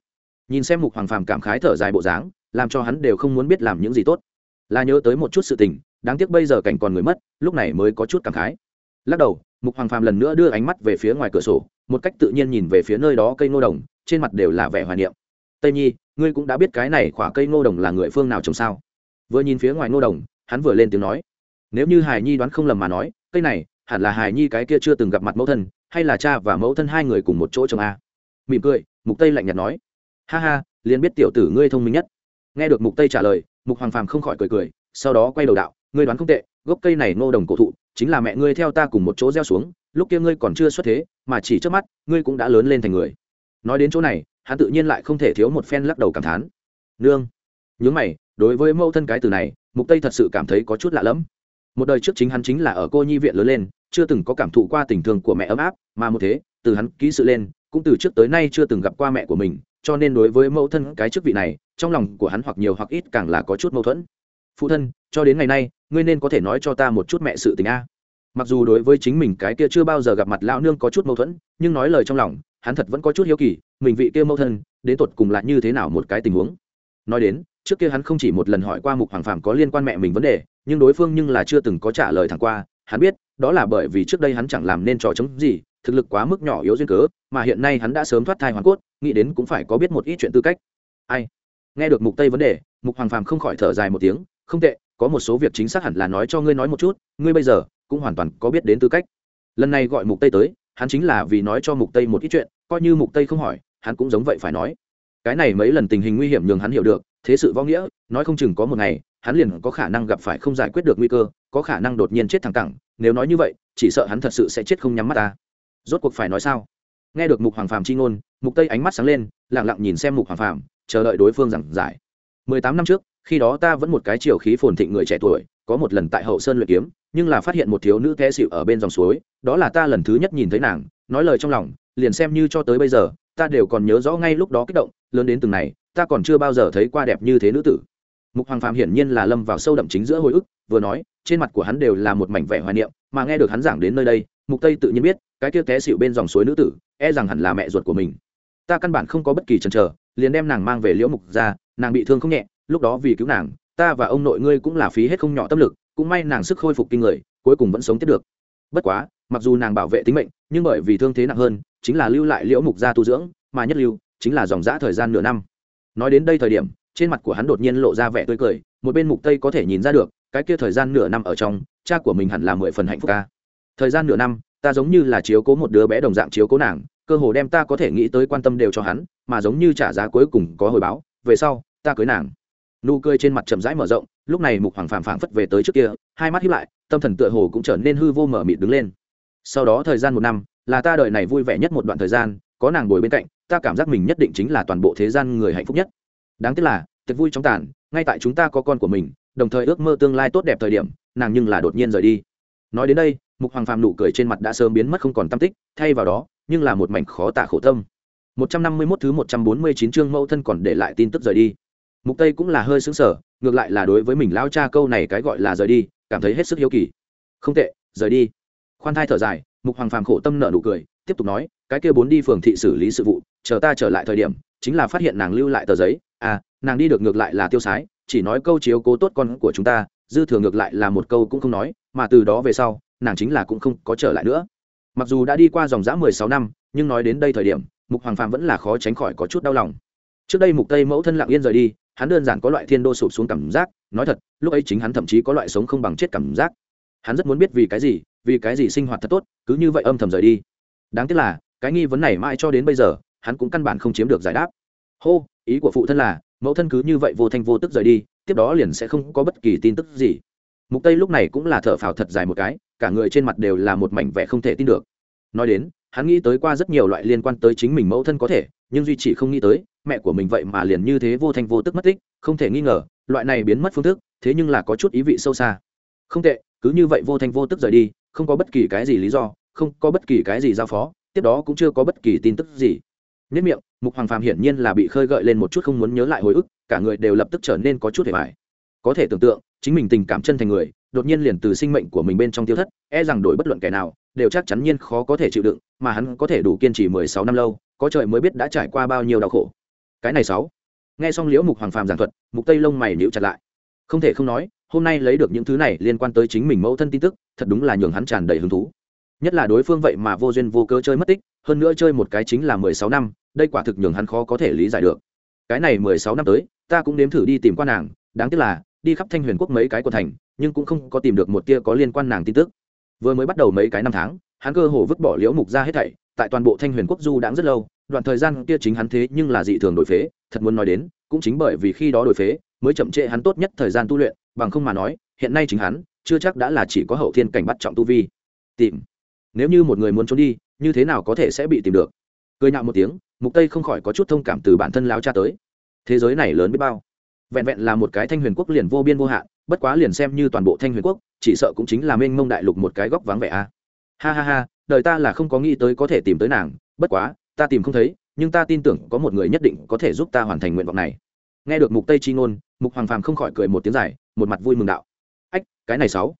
nhìn xem mục hoàng phàm cảm khái thở dài bộ dáng, làm cho hắn đều không muốn biết làm những gì tốt. Là nhớ tới một chút sự tình, đáng tiếc bây giờ cảnh còn người mất, lúc này mới có chút cảm khái. Lắc đầu, mục hoàng phàm lần nữa đưa ánh mắt về phía ngoài cửa sổ, một cách tự nhiên nhìn về phía nơi đó cây ngô đồng, trên mặt đều là vẻ hoài niệm. Tây nhi, ngươi cũng đã biết cái này khỏa cây ngô đồng là người phương nào trồng sao? Vừa nhìn phía ngoài ngô đồng, hắn vừa lên tiếng nói. Nếu như hài nhi đoán không lầm mà nói, cây này, hẳn là hài nhi cái kia chưa từng gặp mặt mẫu thân, hay là cha và mẫu thân hai người cùng một chỗ trồng a? Mỉm cười, mục tây lạnh nhạt nói ha ha, liền biết tiểu tử ngươi thông minh nhất. Nghe được mục tây trả lời, mục hoàng phàm không khỏi cười cười, sau đó quay đầu đạo, ngươi đoán không tệ, gốc cây này ngô đồng cổ thụ, chính là mẹ ngươi theo ta cùng một chỗ gieo xuống, lúc kia ngươi còn chưa xuất thế, mà chỉ trước mắt, ngươi cũng đã lớn lên thành người. Nói đến chỗ này, hắn tự nhiên lại không thể thiếu một phen lắc đầu cảm thán. Nương nhớ mày, đối với mẫu thân cái từ này, mục tây thật sự cảm thấy có chút lạ lẫm. Một đời trước chính hắn chính là ở cô nhi viện lớn lên, chưa từng có cảm thụ qua tình thương của mẹ ấm áp, mà một thế, từ hắn ký sự lên, cũng từ trước tới nay chưa từng gặp qua mẹ của mình cho nên đối với mẫu thân cái chức vị này, trong lòng của hắn hoặc nhiều hoặc ít càng là có chút mâu thuẫn. Phụ thân, cho đến ngày nay, ngươi nên có thể nói cho ta một chút mẹ sự tình a. Mặc dù đối với chính mình cái kia chưa bao giờ gặp mặt lão nương có chút mâu thuẫn, nhưng nói lời trong lòng, hắn thật vẫn có chút hiếu kỳ, mình vị kia mâu thân, đến tột cùng là như thế nào một cái tình huống. Nói đến, trước kia hắn không chỉ một lần hỏi qua mục hoàng phàm có liên quan mẹ mình vấn đề, nhưng đối phương nhưng là chưa từng có trả lời thẳng qua, hắn biết, đó là bởi vì trước đây hắn chẳng làm nên trò chống gì thực lực quá mức nhỏ yếu duyên cớ, mà hiện nay hắn đã sớm thoát thai hoàn cốt, nghĩ đến cũng phải có biết một ít chuyện tư cách. Ai? Nghe được mục tây vấn đề, mục hoàng phàm không khỏi thở dài một tiếng, không tệ, có một số việc chính xác hẳn là nói cho ngươi nói một chút, ngươi bây giờ cũng hoàn toàn có biết đến tư cách. Lần này gọi mục tây tới, hắn chính là vì nói cho mục tây một ít chuyện, coi như mục tây không hỏi, hắn cũng giống vậy phải nói. Cái này mấy lần tình hình nguy hiểm nhường hắn hiểu được, thế sự võ nghĩa, nói không chừng có một ngày, hắn liền có khả năng gặp phải không giải quyết được nguy cơ, có khả năng đột nhiên chết thẳng cẳng, nếu nói như vậy, chỉ sợ hắn thật sự sẽ chết không nhắm mắt ta rốt cuộc phải nói sao? Nghe được mục hoàng phàm chi ngôn, mục tây ánh mắt sáng lên, lặng lặng nhìn xem mục hoàng phàm, chờ đợi đối phương giảng giải. 18 năm trước, khi đó ta vẫn một cái chiều khí phồn thịnh người trẻ tuổi, có một lần tại hậu sơn luyện kiếm, nhưng là phát hiện một thiếu nữ té xịu ở bên dòng suối, đó là ta lần thứ nhất nhìn thấy nàng, nói lời trong lòng, liền xem như cho tới bây giờ, ta đều còn nhớ rõ ngay lúc đó kích động, lớn đến từng này, ta còn chưa bao giờ thấy qua đẹp như thế nữ tử. Mục hoàng phàm hiển nhiên là lâm vào sâu đậm chính giữa hồi ức, vừa nói, trên mặt của hắn đều là một mảnh vẻ hoài niệm, mà nghe được hắn giảng đến nơi đây mục tây tự nhiên biết, cái kia té xịu bên dòng suối nữ tử e rằng hẳn là mẹ ruột của mình. Ta căn bản không có bất kỳ chần chờ, liền đem nàng mang về liễu mục ra, nàng bị thương không nhẹ, lúc đó vì cứu nàng, ta và ông nội ngươi cũng là phí hết không nhỏ tâm lực, cũng may nàng sức khôi phục kinh người, cuối cùng vẫn sống tiếp được. Bất quá, mặc dù nàng bảo vệ tính mệnh, nhưng bởi vì thương thế nặng hơn, chính là lưu lại liễu mục gia tu dưỡng, mà nhất lưu, chính là dòng dã thời gian nửa năm. Nói đến đây thời điểm, trên mặt của hắn đột nhiên lộ ra vẻ tươi cười, một bên mục tây có thể nhìn ra được, cái kia thời gian nửa năm ở trong, cha của mình hẳn là mười phần hạnh phúc ca thời gian nửa năm, ta giống như là chiếu cố một đứa bé đồng dạng chiếu cố nàng, cơ hồ đem ta có thể nghĩ tới quan tâm đều cho hắn, mà giống như trả giá cuối cùng có hồi báo, về sau, ta cưới nàng. Nụ cười trên mặt chậm rãi mở rộng, lúc này mục hoàng phàm phảng phất về tới trước kia, hai mắt hiếp lại, tâm thần tựa hồ cũng trở nên hư vô mở mịt đứng lên. Sau đó thời gian một năm, là ta đợi này vui vẻ nhất một đoạn thời gian, có nàng ngồi bên cạnh, ta cảm giác mình nhất định chính là toàn bộ thế gian người hạnh phúc nhất. Đáng tiếc là, tiệc vui trong tàn, ngay tại chúng ta có con của mình, đồng thời ước mơ tương lai tốt đẹp thời điểm, nàng nhưng là đột nhiên rời đi nói đến đây, mục hoàng phàm nụ cười trên mặt đã sớm biến mất không còn tâm tích, thay vào đó, nhưng là một mảnh khó tả khổ tâm. 151 thứ 149 chương mẫu thân còn để lại tin tức rời đi. Mục tây cũng là hơi sững sờ, ngược lại là đối với mình lao cha câu này cái gọi là rời đi, cảm thấy hết sức hiếu kỳ. Không tệ, rời đi. Khoan thai thở dài, mục hoàng phàm khổ tâm nợ nụ cười, tiếp tục nói, cái kia bốn đi phường thị xử lý sự vụ, chờ ta trở lại thời điểm, chính là phát hiện nàng lưu lại tờ giấy. À nàng đi được ngược lại là tiêu sái, chỉ nói câu chiếu cố tốt con của chúng ta dư thừa ngược lại là một câu cũng không nói, mà từ đó về sau, nàng chính là cũng không có trở lại nữa. Mặc dù đã đi qua dòng dã mười sáu năm, nhưng nói đến đây thời điểm, mục hoàng phàm vẫn là khó tránh khỏi có chút đau lòng. Trước đây mục tây mẫu thân lặng yên rời đi, hắn đơn giản có loại thiên đô sụp xuống cảm giác, nói thật, lúc ấy chính hắn thậm chí có loại sống không bằng chết cảm giác. Hắn rất muốn biết vì cái gì, vì cái gì sinh hoạt thật tốt, cứ như vậy âm thầm rời đi. Đáng tiếc là, cái nghi vấn này mãi cho đến bây giờ, hắn cũng căn bản không chiếm được giải đáp. Hô, ý của phụ thân là, mẫu thân cứ như vậy vô thanh vô tức rời đi tiếp đó liền sẽ không có bất kỳ tin tức gì. Mục tây lúc này cũng là thở phào thật dài một cái, cả người trên mặt đều là một mảnh vẻ không thể tin được. Nói đến, hắn nghĩ tới qua rất nhiều loại liên quan tới chính mình mẫu thân có thể, nhưng duy chỉ không nghĩ tới, mẹ của mình vậy mà liền như thế vô thanh vô tức mất tích, không thể nghi ngờ, loại này biến mất phương thức, thế nhưng là có chút ý vị sâu xa. Không tệ, cứ như vậy vô thanh vô tức rời đi, không có bất kỳ cái gì lý do, không có bất kỳ cái gì giao phó, tiếp đó cũng chưa có bất kỳ tin tức gì nhất miệng, mục hoàng phàm hiển nhiên là bị khơi gợi lên một chút không muốn nhớ lại hồi ức, cả người đều lập tức trở nên có chút hề mải. có thể tưởng tượng, chính mình tình cảm chân thành người, đột nhiên liền từ sinh mệnh của mình bên trong tiêu thất e rằng đổi bất luận kẻ nào, đều chắc chắn nhiên khó có thể chịu đựng, mà hắn có thể đủ kiên trì mười sáu năm lâu, có trời mới biết đã trải qua bao nhiêu đau khổ. Cái này sáu. Nghe xong liễu mục hoàng phàm giảng thuật, mục tây lông mày nhíu chặt lại. Không thể không nói, hôm nay lấy được những thứ này liên quan tới chính mình mẫu thân tin tức, thật đúng là nhường hắn tràn đầy hứng thú nhất là đối phương vậy mà vô duyên vô cớ chơi mất tích, hơn nữa chơi một cái chính là mười sáu năm, đây quả thực nhường hắn khó có thể lý giải được. Cái này mười sáu năm tới, ta cũng nếm thử đi tìm quan nàng, đáng tiếc là, đi khắp thanh huyền quốc mấy cái của thành, nhưng cũng không có tìm được một tia có liên quan nàng tin tức. Vừa mới bắt đầu mấy cái năm tháng, hắn cơ hồ vứt bỏ liễu mục ra hết thảy, tại toàn bộ thanh huyền quốc du đãng rất lâu, đoạn thời gian kia chính hắn thế nhưng là dị thường đổi phế, thật muốn nói đến, cũng chính bởi vì khi đó đổi phế, mới chậm trễ hắn tốt nhất thời gian tu luyện, bằng không mà nói, hiện nay chính hắn, chưa chắc đã là chỉ có hậu thiên cảnh bắt trọng tu vi. Tìm nếu như một người muốn trốn đi, như thế nào có thể sẽ bị tìm được? Cười nhạo một tiếng, mục tây không khỏi có chút thông cảm từ bản thân lao cha tới. Thế giới này lớn biết bao. Vẹn vẹn là một cái thanh huyền quốc liền vô biên vô hạn, bất quá liền xem như toàn bộ thanh huyền quốc, chỉ sợ cũng chính là mênh mông đại lục một cái góc vắng vẻ a. Ha ha ha, đời ta là không có nghĩ tới có thể tìm tới nàng, bất quá, ta tìm không thấy, nhưng ta tin tưởng có một người nhất định có thể giúp ta hoàn thành nguyện vọng này. Nghe được mục tây chi ngôn, mục hoàng phàm không khỏi cười một tiếng dài, một mặt vui mừng đạo. Ách, cái này sáu.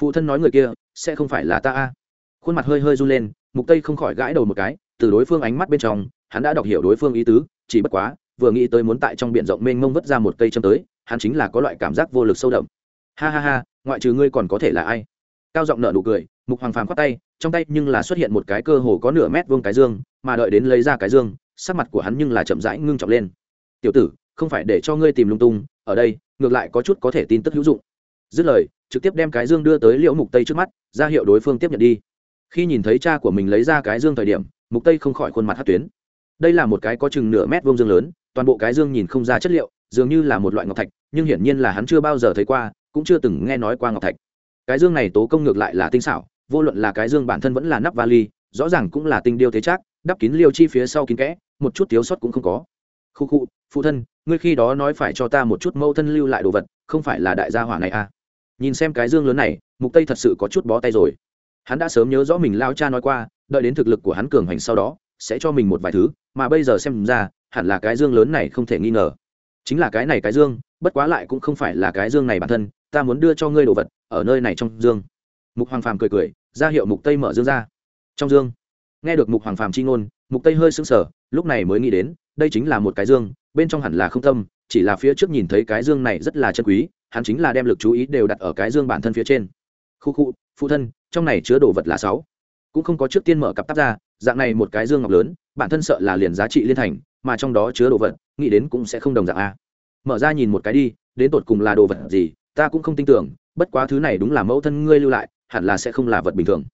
Phụ thân nói người kia, sẽ không phải là ta a khuôn mặt hơi hơi run lên, mục tây không khỏi gãi đầu một cái, từ đối phương ánh mắt bên trong, hắn đã đọc hiểu đối phương ý tứ, chỉ bất quá, vừa nghĩ tới muốn tại trong biển rộng mênh mông vứt ra một cây châm tới, hắn chính là có loại cảm giác vô lực sâu đậm. Ha ha ha, ngoại trừ ngươi còn có thể là ai? Cao giọng nợ nụ cười, mục hoàng phàm khoát tay, trong tay nhưng là xuất hiện một cái cơ hồ có nửa mét vuông cái dương, mà đợi đến lấy ra cái dương, sắc mặt của hắn nhưng là chậm rãi ngưng trọng lên. Tiểu tử, không phải để cho ngươi tìm lung tung, ở đây, ngược lại có chút có thể tin tức hữu dụng. Dứt lời, trực tiếp đem cái dương đưa tới liễu mục tây trước mắt, ra hiệu đối phương tiếp nhận đi khi nhìn thấy cha của mình lấy ra cái dương thời điểm, mục tây không khỏi khuôn mặt hát tuyến. Đây là một cái có chừng nửa mét vuông dương lớn, toàn bộ cái dương nhìn không ra chất liệu, dường như là một loại ngọc thạch, nhưng hiển nhiên là hắn chưa bao giờ thấy qua, cũng chưa từng nghe nói qua ngọc thạch. Cái dương này tố công ngược lại là tinh xảo, vô luận là cái dương bản thân vẫn là nắp vali, rõ ràng cũng là tinh điêu thế chắc đắp kín liêu chi phía sau kín kẽ, một chút thiếu sót cũng không có. Khu khu, phụ thân, ngươi khi đó nói phải cho ta một chút mâu thân lưu lại đồ vật, không phải là đại gia hỏa này à? Nhìn xem cái dương lớn này, mục tây thật sự có chút bó tay rồi hắn đã sớm nhớ rõ mình lao cha nói qua, đợi đến thực lực của hắn cường hành sau đó, sẽ cho mình một vài thứ, mà bây giờ xem ra, hẳn là cái dương lớn này không thể nghi ngờ. Chính là cái này cái dương, bất quá lại cũng không phải là cái dương này bản thân, ta muốn đưa cho ngươi đồ vật, ở nơi này trong dương. Mục hoàng phàm cười cười, ra hiệu mục tây mở dương ra. Trong dương, nghe được mục hoàng phàm chi ngôn, mục tây hơi sững sờ, lúc này mới nghĩ đến, đây chính là một cái dương, bên trong hẳn là không tâm, chỉ là phía trước nhìn thấy cái dương này rất là chân quý, hắn chính là đem lực chú ý đều đặt ở cái dương bản thân phía trên. Khu khu, phụ thân trong này chứa đồ vật là sáu. Cũng không có trước tiên mở cặp tắp ra, dạng này một cái dương ngọc lớn, bản thân sợ là liền giá trị liên thành, mà trong đó chứa đồ vật, nghĩ đến cũng sẽ không đồng dạng a. Mở ra nhìn một cái đi, đến tột cùng là đồ vật gì, ta cũng không tin tưởng, bất quá thứ này đúng là mẫu thân ngươi lưu lại, hẳn là sẽ không là vật bình thường.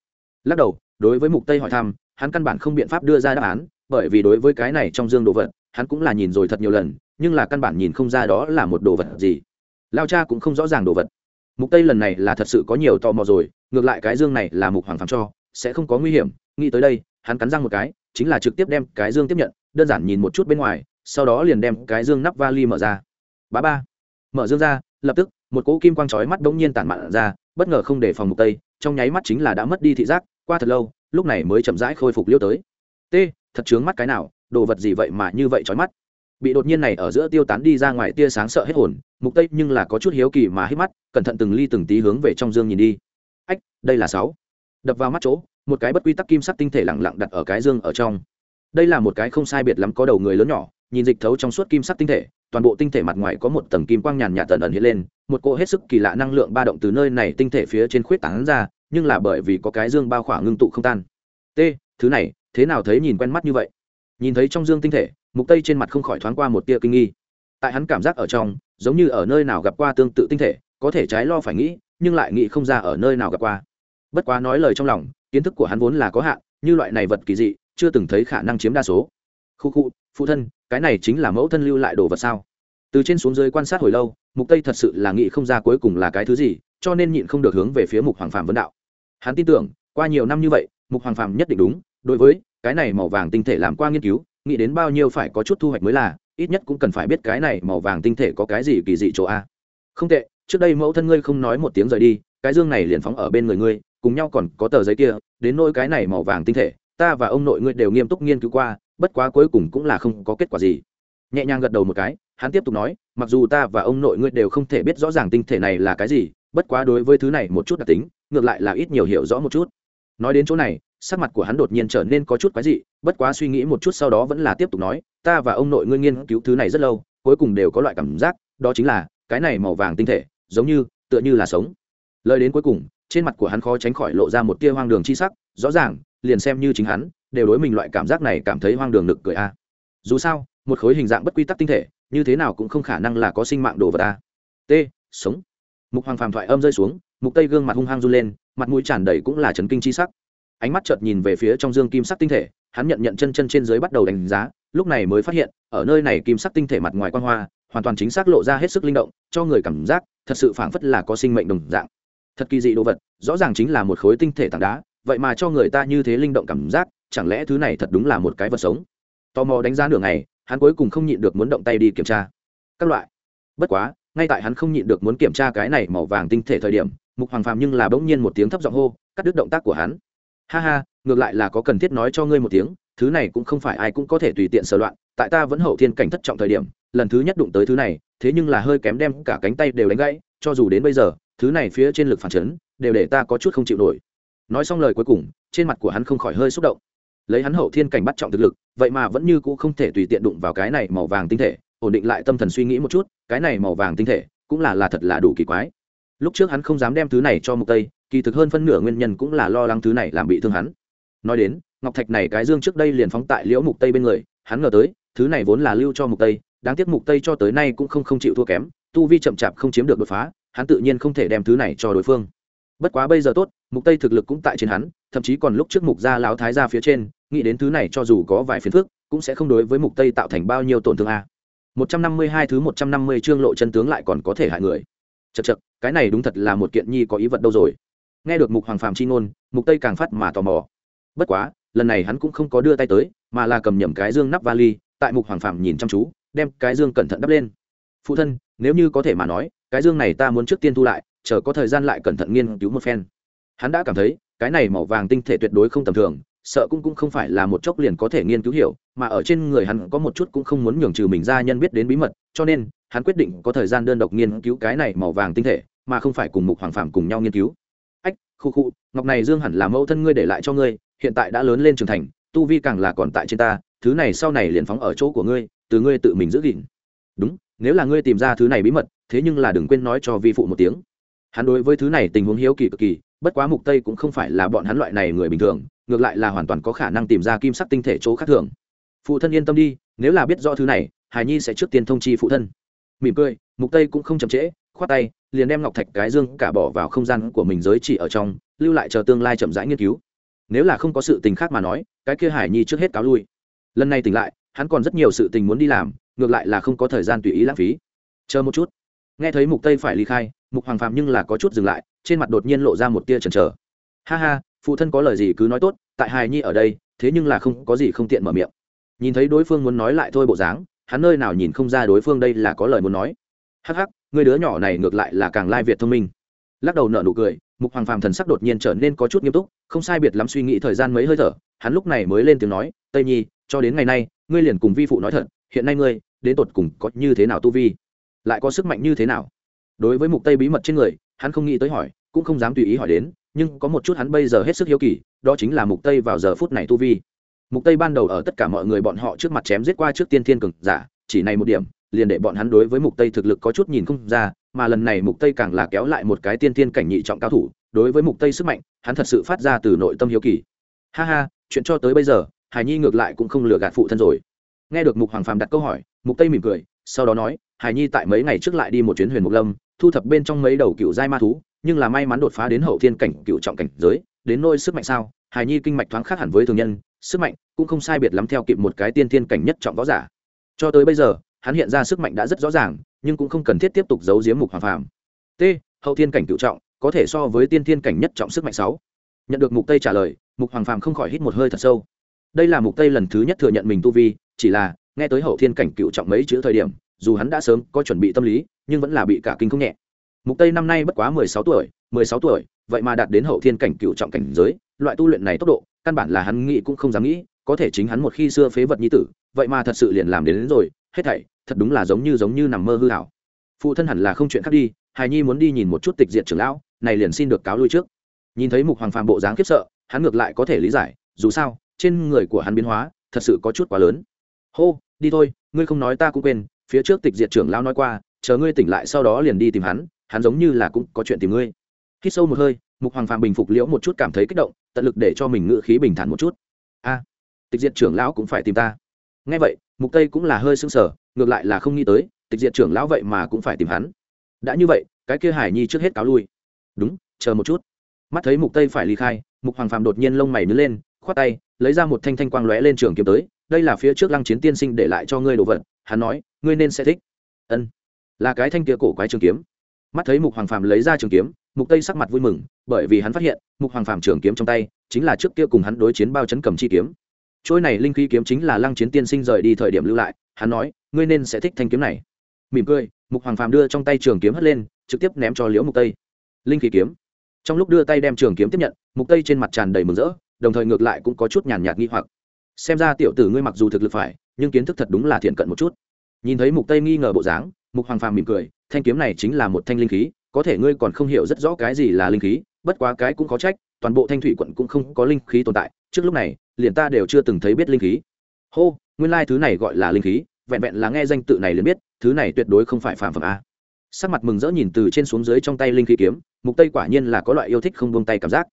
Lắc đầu, đối với mục tây hỏi thăm, hắn căn bản không biện pháp đưa ra đáp án, bởi vì đối với cái này trong dương đồ vật, hắn cũng là nhìn rồi thật nhiều lần, nhưng là căn bản nhìn không ra đó là một đồ vật gì. Lao cha cũng không rõ ràng đồ vật mục tây lần này là thật sự có nhiều tò mò rồi, ngược lại cái dương này là mục hoàng phàm cho, sẽ không có nguy hiểm. Nghĩ tới đây, hắn cắn răng một cái, chính là trực tiếp đem cái dương tiếp nhận, đơn giản nhìn một chút bên ngoài, sau đó liền đem cái dương nắp vali mở ra. Bá ba. Mở dương ra, lập tức, một cỗ kim quang chói mắt bỗng nhiên tản mạn ra, bất ngờ không để phòng mục tây, trong nháy mắt chính là đã mất đi thị giác, qua thật lâu, lúc này mới chậm rãi khôi phục liêu tới. T, thật chướng mắt cái nào, đồ vật gì vậy mà như vậy chói mắt? Bị đột nhiên này ở giữa tiêu tán đi ra ngoài tia sáng sợ hết hồn, mục tây nhưng là có chút hiếu kỳ mà hít mắt, cẩn thận từng ly từng tí hướng về trong dương nhìn đi. Ách, đây là sáu. Đập vào mắt chỗ, một cái bất quy tắc kim sắc tinh thể lặng lặng đặt ở cái dương ở trong. Đây là một cái không sai biệt lắm có đầu người lớn nhỏ, nhìn dịch thấu trong suốt kim sắc tinh thể, toàn bộ tinh thể mặt ngoài có một tầng kim quang nhàn nhạt tần ẩn hiện lên, một cỗ hết sức kỳ lạ năng lượng ba động từ nơi này tinh thể phía trên khuyết tán ra, nhưng là bởi vì có cái dương bao khoảng ngưng tụ không tan. T, thứ này, thế nào thấy nhìn quen mắt như vậy? Nhìn thấy trong dương tinh thể mục tây trên mặt không khỏi thoáng qua một tia kinh nghi. Tại hắn cảm giác ở trong, giống như ở nơi nào gặp qua tương tự tinh thể, có thể trái lo phải nghĩ, nhưng lại nghĩ không ra ở nơi nào gặp qua. Bất quá nói lời trong lòng, kiến thức của hắn vốn là có hạn, như loại này vật kỳ dị, chưa từng thấy khả năng chiếm đa số. Khu khu, phụ thân, cái này chính là mẫu thân lưu lại đồ vật sao? Từ trên xuống dưới quan sát hồi lâu, mục tây thật sự là nghĩ không ra cuối cùng là cái thứ gì, cho nên nhịn không được hướng về phía mục hoàng phạm vấn đạo. Hắn tin tưởng, qua nhiều năm như vậy, mục hoàng phạm nhất định đúng, đối với cái này màu vàng tinh thể làm qua nghiên cứu nghĩ đến bao nhiêu phải có chút thu hoạch mới là, ít nhất cũng cần phải biết cái này màu vàng tinh thể có cái gì kỳ dị chỗ a. Không tệ, trước đây mẫu thân ngươi không nói một tiếng rời đi, cái dương này liền phóng ở bên người ngươi, cùng nhau còn có tờ giấy kia, đến nỗi cái này màu vàng tinh thể, ta và ông nội ngươi đều nghiêm túc nghiên cứu qua, bất quá cuối cùng cũng là không có kết quả gì. Nhẹ nhàng gật đầu một cái, hắn tiếp tục nói, mặc dù ta và ông nội ngươi đều không thể biết rõ ràng tinh thể này là cái gì, bất quá đối với thứ này một chút đặc tính, ngược lại là ít nhiều hiểu rõ một chút. Nói đến chỗ này sắc mặt của hắn đột nhiên trở nên có chút quái dị, bất quá suy nghĩ một chút sau đó vẫn là tiếp tục nói, ta và ông nội ngươi nghiên cứu thứ này rất lâu, cuối cùng đều có loại cảm giác, đó chính là, cái này màu vàng tinh thể, giống như, tựa như là sống. Lời đến cuối cùng, trên mặt của hắn khó tránh khỏi lộ ra một tia hoang đường chi sắc, rõ ràng, liền xem như chính hắn, đều đối mình loại cảm giác này cảm thấy hoang đường nực cười a. Dù sao, một khối hình dạng bất quy tắc tinh thể, như thế nào cũng không khả năng là có sinh mạng đồ vật a. T, sống. Mục hoàng phàm thoại âm rơi xuống, mục tây gương mặt hung hăng run lên, mặt mũi tràn đầy cũng là chấn kinh chi sắc ánh mắt chợt nhìn về phía trong dương kim sắc tinh thể, hắn nhận nhận chân chân trên dưới bắt đầu đánh giá, lúc này mới phát hiện, ở nơi này kim sắc tinh thể mặt ngoài quan hoa, hoàn toàn chính xác lộ ra hết sức linh động, cho người cảm giác thật sự phảng phất là có sinh mệnh đồng dạng. Thật kỳ dị đồ vật, rõ ràng chính là một khối tinh thể tảng đá, vậy mà cho người ta như thế linh động cảm giác, chẳng lẽ thứ này thật đúng là một cái vật sống? Tò mò đánh giá nửa ngày, hắn cuối cùng không nhịn được muốn động tay đi kiểm tra. Các loại. Bất quá, ngay tại hắn không nhịn được muốn kiểm tra cái này màu vàng tinh thể thời điểm, mục hoàng phàm nhưng là bỗng nhiên một tiếng thấp giọng hô, cắt đứt động tác của hắn ha ha, ngược lại là có cần thiết nói cho ngươi một tiếng, thứ này cũng không phải ai cũng có thể tùy tiện sờ loạn, tại ta vẫn hậu thiên cảnh thất trọng thời điểm, lần thứ nhất đụng tới thứ này, thế nhưng là hơi kém đem cả cánh tay đều đánh gãy, cho dù đến bây giờ, thứ này phía trên lực phản chấn, đều để ta có chút không chịu nổi. Nói xong lời cuối cùng, trên mặt của hắn không khỏi hơi xúc động. Lấy hắn hậu thiên cảnh bắt trọng thực lực, vậy mà vẫn như cũ không thể tùy tiện đụng vào cái này màu vàng tinh thể, ổn định lại tâm thần suy nghĩ một chút, cái này màu vàng tinh thể, cũng là là thật là đủ kỳ quái. Lúc trước hắn không dám đem thứ này cho mục tây kỳ thực hơn phân nửa nguyên nhân cũng là lo lắng thứ này làm bị thương hắn. Nói đến, ngọc thạch này cái dương trước đây liền phóng tại liễu mục tây bên người, hắn ngờ tới, thứ này vốn là lưu cho mục tây, đáng tiếc mục tây cho tới nay cũng không không chịu thua kém, tu vi chậm chạp không chiếm được đột phá, hắn tự nhiên không thể đem thứ này cho đối phương. Bất quá bây giờ tốt, mục tây thực lực cũng tại trên hắn, thậm chí còn lúc trước mục gia lão thái gia phía trên, nghĩ đến thứ này cho dù có vài phiền phức, cũng sẽ không đối với mục tây tạo thành bao nhiêu tổn thương a. 152 thứ 150 chương lộ chân tướng lại còn có thể hại người. Chật chật cái này đúng thật là một kiện nhi có ý vật đâu rồi nghe được mục hoàng phàm chi ngôn, mục tây càng phát mà tò mò. Bất quá, lần này hắn cũng không có đưa tay tới, mà là cầm nhầm cái dương nắp vali, tại mục hoàng phàm nhìn chăm chú, đem cái dương cẩn thận đắp lên. Phụ thân, nếu như có thể mà nói, cái dương này ta muốn trước tiên thu lại, chờ có thời gian lại cẩn thận nghiên cứu một phen. Hắn đã cảm thấy, cái này màu vàng tinh thể tuyệt đối không tầm thường, sợ cũng cũng không phải là một chốc liền có thể nghiên cứu hiểu, mà ở trên người hắn có một chút cũng không muốn nhường trừ mình ra nhân biết đến bí mật, cho nên, hắn quyết định có thời gian đơn độc nghiên cứu cái này màu vàng tinh thể, mà không phải cùng mục hoàng phàm cùng nhau nghiên cứu khu khu ngọc này dương hẳn là mẫu thân ngươi để lại cho ngươi, hiện tại đã lớn lên trưởng thành, tu vi càng là còn tại trên ta, thứ này sau này liền phóng ở chỗ của ngươi, từ ngươi tự mình giữ gìn. Đúng, nếu là ngươi tìm ra thứ này bí mật, thế nhưng là đừng quên nói cho vi phụ một tiếng. Hắn đối với thứ này tình huống hiếu kỳ cực kỳ, bất quá mục tây cũng không phải là bọn hắn loại này người bình thường, ngược lại là hoàn toàn có khả năng tìm ra kim sắc tinh thể chỗ khác thường. Phụ thân yên tâm đi, nếu là biết rõ thứ này, hải nhi sẽ trước tiên thông chi phụ thân. Mỉm cười, mục tây cũng không chậm trễ khoát tay, liền đem ngọc thạch cái dương cả bỏ vào không gian của mình giới chỉ ở trong, lưu lại chờ tương lai chậm rãi nghiên cứu. Nếu là không có sự tình khác mà nói, cái kia hải nhi trước hết cáo lui. Lần này tỉnh lại, hắn còn rất nhiều sự tình muốn đi làm, ngược lại là không có thời gian tùy ý lãng phí. Chờ một chút. Nghe thấy mục tây phải ly khai, mục hoàng phạm nhưng là có chút dừng lại, trên mặt đột nhiên lộ ra một tia chần chờ. Ha ha, phụ thân có lời gì cứ nói tốt, tại hài nhi ở đây, thế nhưng là không có gì không tiện mở miệng. Nhìn thấy đối phương muốn nói lại thôi bộ dáng, hắn nơi nào nhìn không ra đối phương đây là có lời muốn nói hắc hắc, người đứa nhỏ này ngược lại là càng lai việt thông minh. Lắc đầu nợ nụ cười, mục hoàng phàm thần sắc đột nhiên trở nên có chút nghiêm túc, không sai biệt lắm suy nghĩ thời gian mấy hơi thở, hắn lúc này mới lên tiếng nói, tây nhi, cho đến ngày nay, ngươi liền cùng vi phụ nói thật, hiện nay ngươi, đến tột cùng có như thế nào tu vi? Lại có sức mạnh như thế nào? Đối với mục tây bí mật trên người, hắn không nghĩ tới hỏi, cũng không dám tùy ý hỏi đến, nhưng có một chút hắn bây giờ hết sức hiếu kỳ, đó chính là mục tây vào giờ phút này tu vi. Mục tây ban đầu ở tất cả mọi người bọn họ trước mặt chém giết qua trước tiên thiên cường giả, chỉ này một điểm liền để bọn hắn đối với mục tây thực lực có chút nhìn không ra, mà lần này mục tây càng là kéo lại một cái tiên thiên cảnh nhị trọng cao thủ, đối với mục tây sức mạnh, hắn thật sự phát ra từ nội tâm hiếu kỳ. Ha ha, chuyện cho tới bây giờ, hải nhi ngược lại cũng không lừa gạt phụ thân rồi. Nghe được mục hoàng phàm đặt câu hỏi, mục tây mỉm cười, sau đó nói, hải nhi tại mấy ngày trước lại đi một chuyến huyền mục lâm, thu thập bên trong mấy đầu cựu giai ma thú, nhưng là may mắn đột phá đến hậu thiên cảnh, cựu trọng cảnh giới, đến nôi sức mạnh sao? Hải nhi kinh mạch thoáng khác hẳn với thường nhân, sức mạnh cũng không sai biệt lắm theo kịp một cái tiên thiên cảnh nhất trọng võ giả. Cho tới bây giờ hắn hiện ra sức mạnh đã rất rõ ràng nhưng cũng không cần thiết tiếp tục giấu giếm mục hoàng phàm. T hậu thiên cảnh cựu trọng có thể so với tiên thiên cảnh nhất trọng sức mạnh sáu. Nhận được mục tây trả lời mục hoàng phàm không khỏi hít một hơi thật sâu. Đây là mục tây lần thứ nhất thừa nhận mình tu vi chỉ là nghe tới hậu thiên cảnh cựu trọng mấy chữ thời điểm dù hắn đã sớm có chuẩn bị tâm lý nhưng vẫn là bị cả kinh không nhẹ. Mục tây năm nay bất quá 16 tuổi 16 tuổi vậy mà đạt đến hậu thiên cảnh cựu trọng cảnh giới loại tu luyện này tốc độ căn bản là hắn nghĩ cũng không dám nghĩ có thể chính hắn một khi xưa phế vật nhi tử vậy mà thật sự liền làm đến, đến rồi hết thảy thật đúng là giống như giống như nằm mơ hư hảo. Phụ thân hẳn là không chuyện khác đi, hài nhi muốn đi nhìn một chút tịch diện trưởng lão, này liền xin được cáo lui trước. Nhìn thấy mục hoàng phàm bộ dáng khiếp sợ, hắn ngược lại có thể lý giải, dù sao, trên người của hắn biến hóa, thật sự có chút quá lớn. Hô, đi thôi, ngươi không nói ta cũng quên, phía trước tịch diệt trưởng lão nói qua, chờ ngươi tỉnh lại sau đó liền đi tìm hắn hắn giống như là cũng có chuyện tìm ngươi. Hít sâu một hơi, mục hoàng phàm bình phục liễu một chút cảm thấy kích động, tận lực để cho mình ngự khí bình thản một chút. A, tịch diệt trưởng lão cũng phải tìm ta. Ngay vậy, mục tây cũng là hơi sưng sở ngược lại là không nghĩ tới, tịch diệt trưởng lão vậy mà cũng phải tìm hắn. Đã như vậy, cái kia hải nhi trước hết cáo lui. Đúng, chờ một chút. Mắt thấy mục tây phải ly khai, mục hoàng phàm đột nhiên lông mày nứt lên, khoát tay, lấy ra một thanh thanh quang lóe lên trường kiếm tới, đây là phía trước lăng chiến tiên sinh để lại cho ngươi đồ vật, hắn nói, ngươi nên sẽ thích. Ân. Là cái thanh kia cổ quái trường kiếm. Mắt thấy mục hoàng phàm lấy ra trường kiếm, mục tây sắc mặt vui mừng, bởi vì hắn phát hiện, mục hoàng phàm trường kiếm trong tay, chính là trước kia cùng hắn đối chiến bao chấn cầm chi kiếm. Trôi này linh khí kiếm chính là lăng chiến tiên sinh rời đi thời điểm lưu lại hắn nói, ngươi nên sẽ thích thanh kiếm này. Mỉm cười, mục hoàng phàm đưa trong tay trường kiếm hất lên, trực tiếp ném cho liễu mục tây. Linh khí kiếm. Trong lúc đưa tay đem trường kiếm tiếp nhận, mục tây trên mặt tràn đầy mừng rỡ, đồng thời ngược lại cũng có chút nhàn nhạt nghi hoặc. Xem ra tiểu tử ngươi mặc dù thực lực phải, nhưng kiến thức thật đúng là thiện cận một chút. Nhìn thấy mục tây nghi ngờ bộ dáng, mục hoàng phàm mỉm cười, thanh kiếm này chính là một thanh linh khí, có thể ngươi còn không hiểu rất rõ cái gì là linh khí, bất quá cái cũng có trách, toàn bộ thanh thủy quận cũng không có linh khí tồn tại, trước lúc này, liền ta đều chưa từng thấy biết linh khí. Hô nguyên lai thứ này gọi là linh khí, vẹn vẹn là nghe danh tự này liền biết, thứ này tuyệt đối không phải phàm phẩm a. Sắc mặt mừng rỡ nhìn từ trên xuống dưới trong tay linh khí kiếm, mục tây quả nhiên là có loại yêu thích không buông tay cảm giác.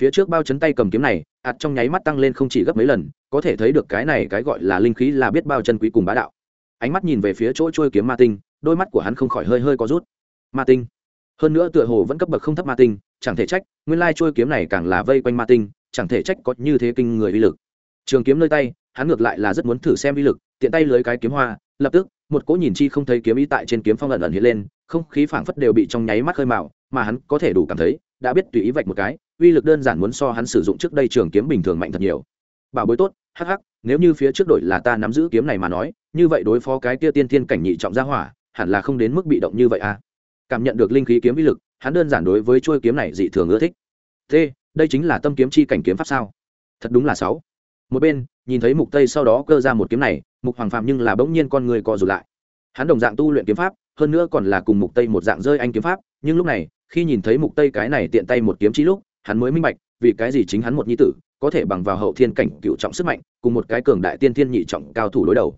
Phía trước bao chấn tay cầm kiếm này, ạt trong nháy mắt tăng lên không chỉ gấp mấy lần, có thể thấy được cái này cái gọi là linh khí là biết bao chân quý cùng bá đạo. Ánh mắt nhìn về phía chỗ trôi kiếm ma tinh, đôi mắt của hắn không khỏi hơi hơi có rút. Ma tinh. Hơn nữa tựa hồ vẫn cấp bậc không thấp ma tinh, chẳng thể trách, nguyên lai trôi kiếm này càng là vây quanh ma tinh, chẳng thể trách có như thế kinh người uy lực. Trường kiếm nơi tay hắn ngược lại là rất muốn thử xem uy lực tiện tay lưới cái kiếm hoa lập tức một cỗ nhìn chi không thấy kiếm ý tại trên kiếm phong ẩn ẩn hiện lên không khí phảng phất đều bị trong nháy mắt khơi mạo mà hắn có thể đủ cảm thấy đã biết tùy ý vạch một cái uy lực đơn giản muốn so hắn sử dụng trước đây trường kiếm bình thường mạnh thật nhiều. Bảo bối tốt hắc hắc nếu như phía trước đội là ta nắm giữ kiếm này mà nói như vậy đối phó cái kia tiên thiên cảnh nhị trọng gia hỏa hẳn là không đến mức bị động như vậy à. Cảm nhận được linh khí kiếm uy lực hắn đơn giản đối với chuôi kiếm này dị thường ưa thích. Thế, đây chính là tâm kiếm chi cảnh kiếm pháp sao? Thật đúng là sáu một bên, nhìn thấy mục tây sau đó cơ ra một kiếm này, mục hoàng phạm nhưng là bỗng nhiên con người co rụt lại. Hắn đồng dạng tu luyện kiếm pháp, hơn nữa còn là cùng mục tây một dạng rơi anh kiếm pháp, nhưng lúc này, khi nhìn thấy mục tây cái này tiện tay một kiếm chi lúc, hắn mới minh bạch, vì cái gì chính hắn một nhi tử, có thể bằng vào hậu thiên cảnh cựu trọng sức mạnh, cùng một cái cường đại tiên thiên nhị trọng cao thủ đối đầu.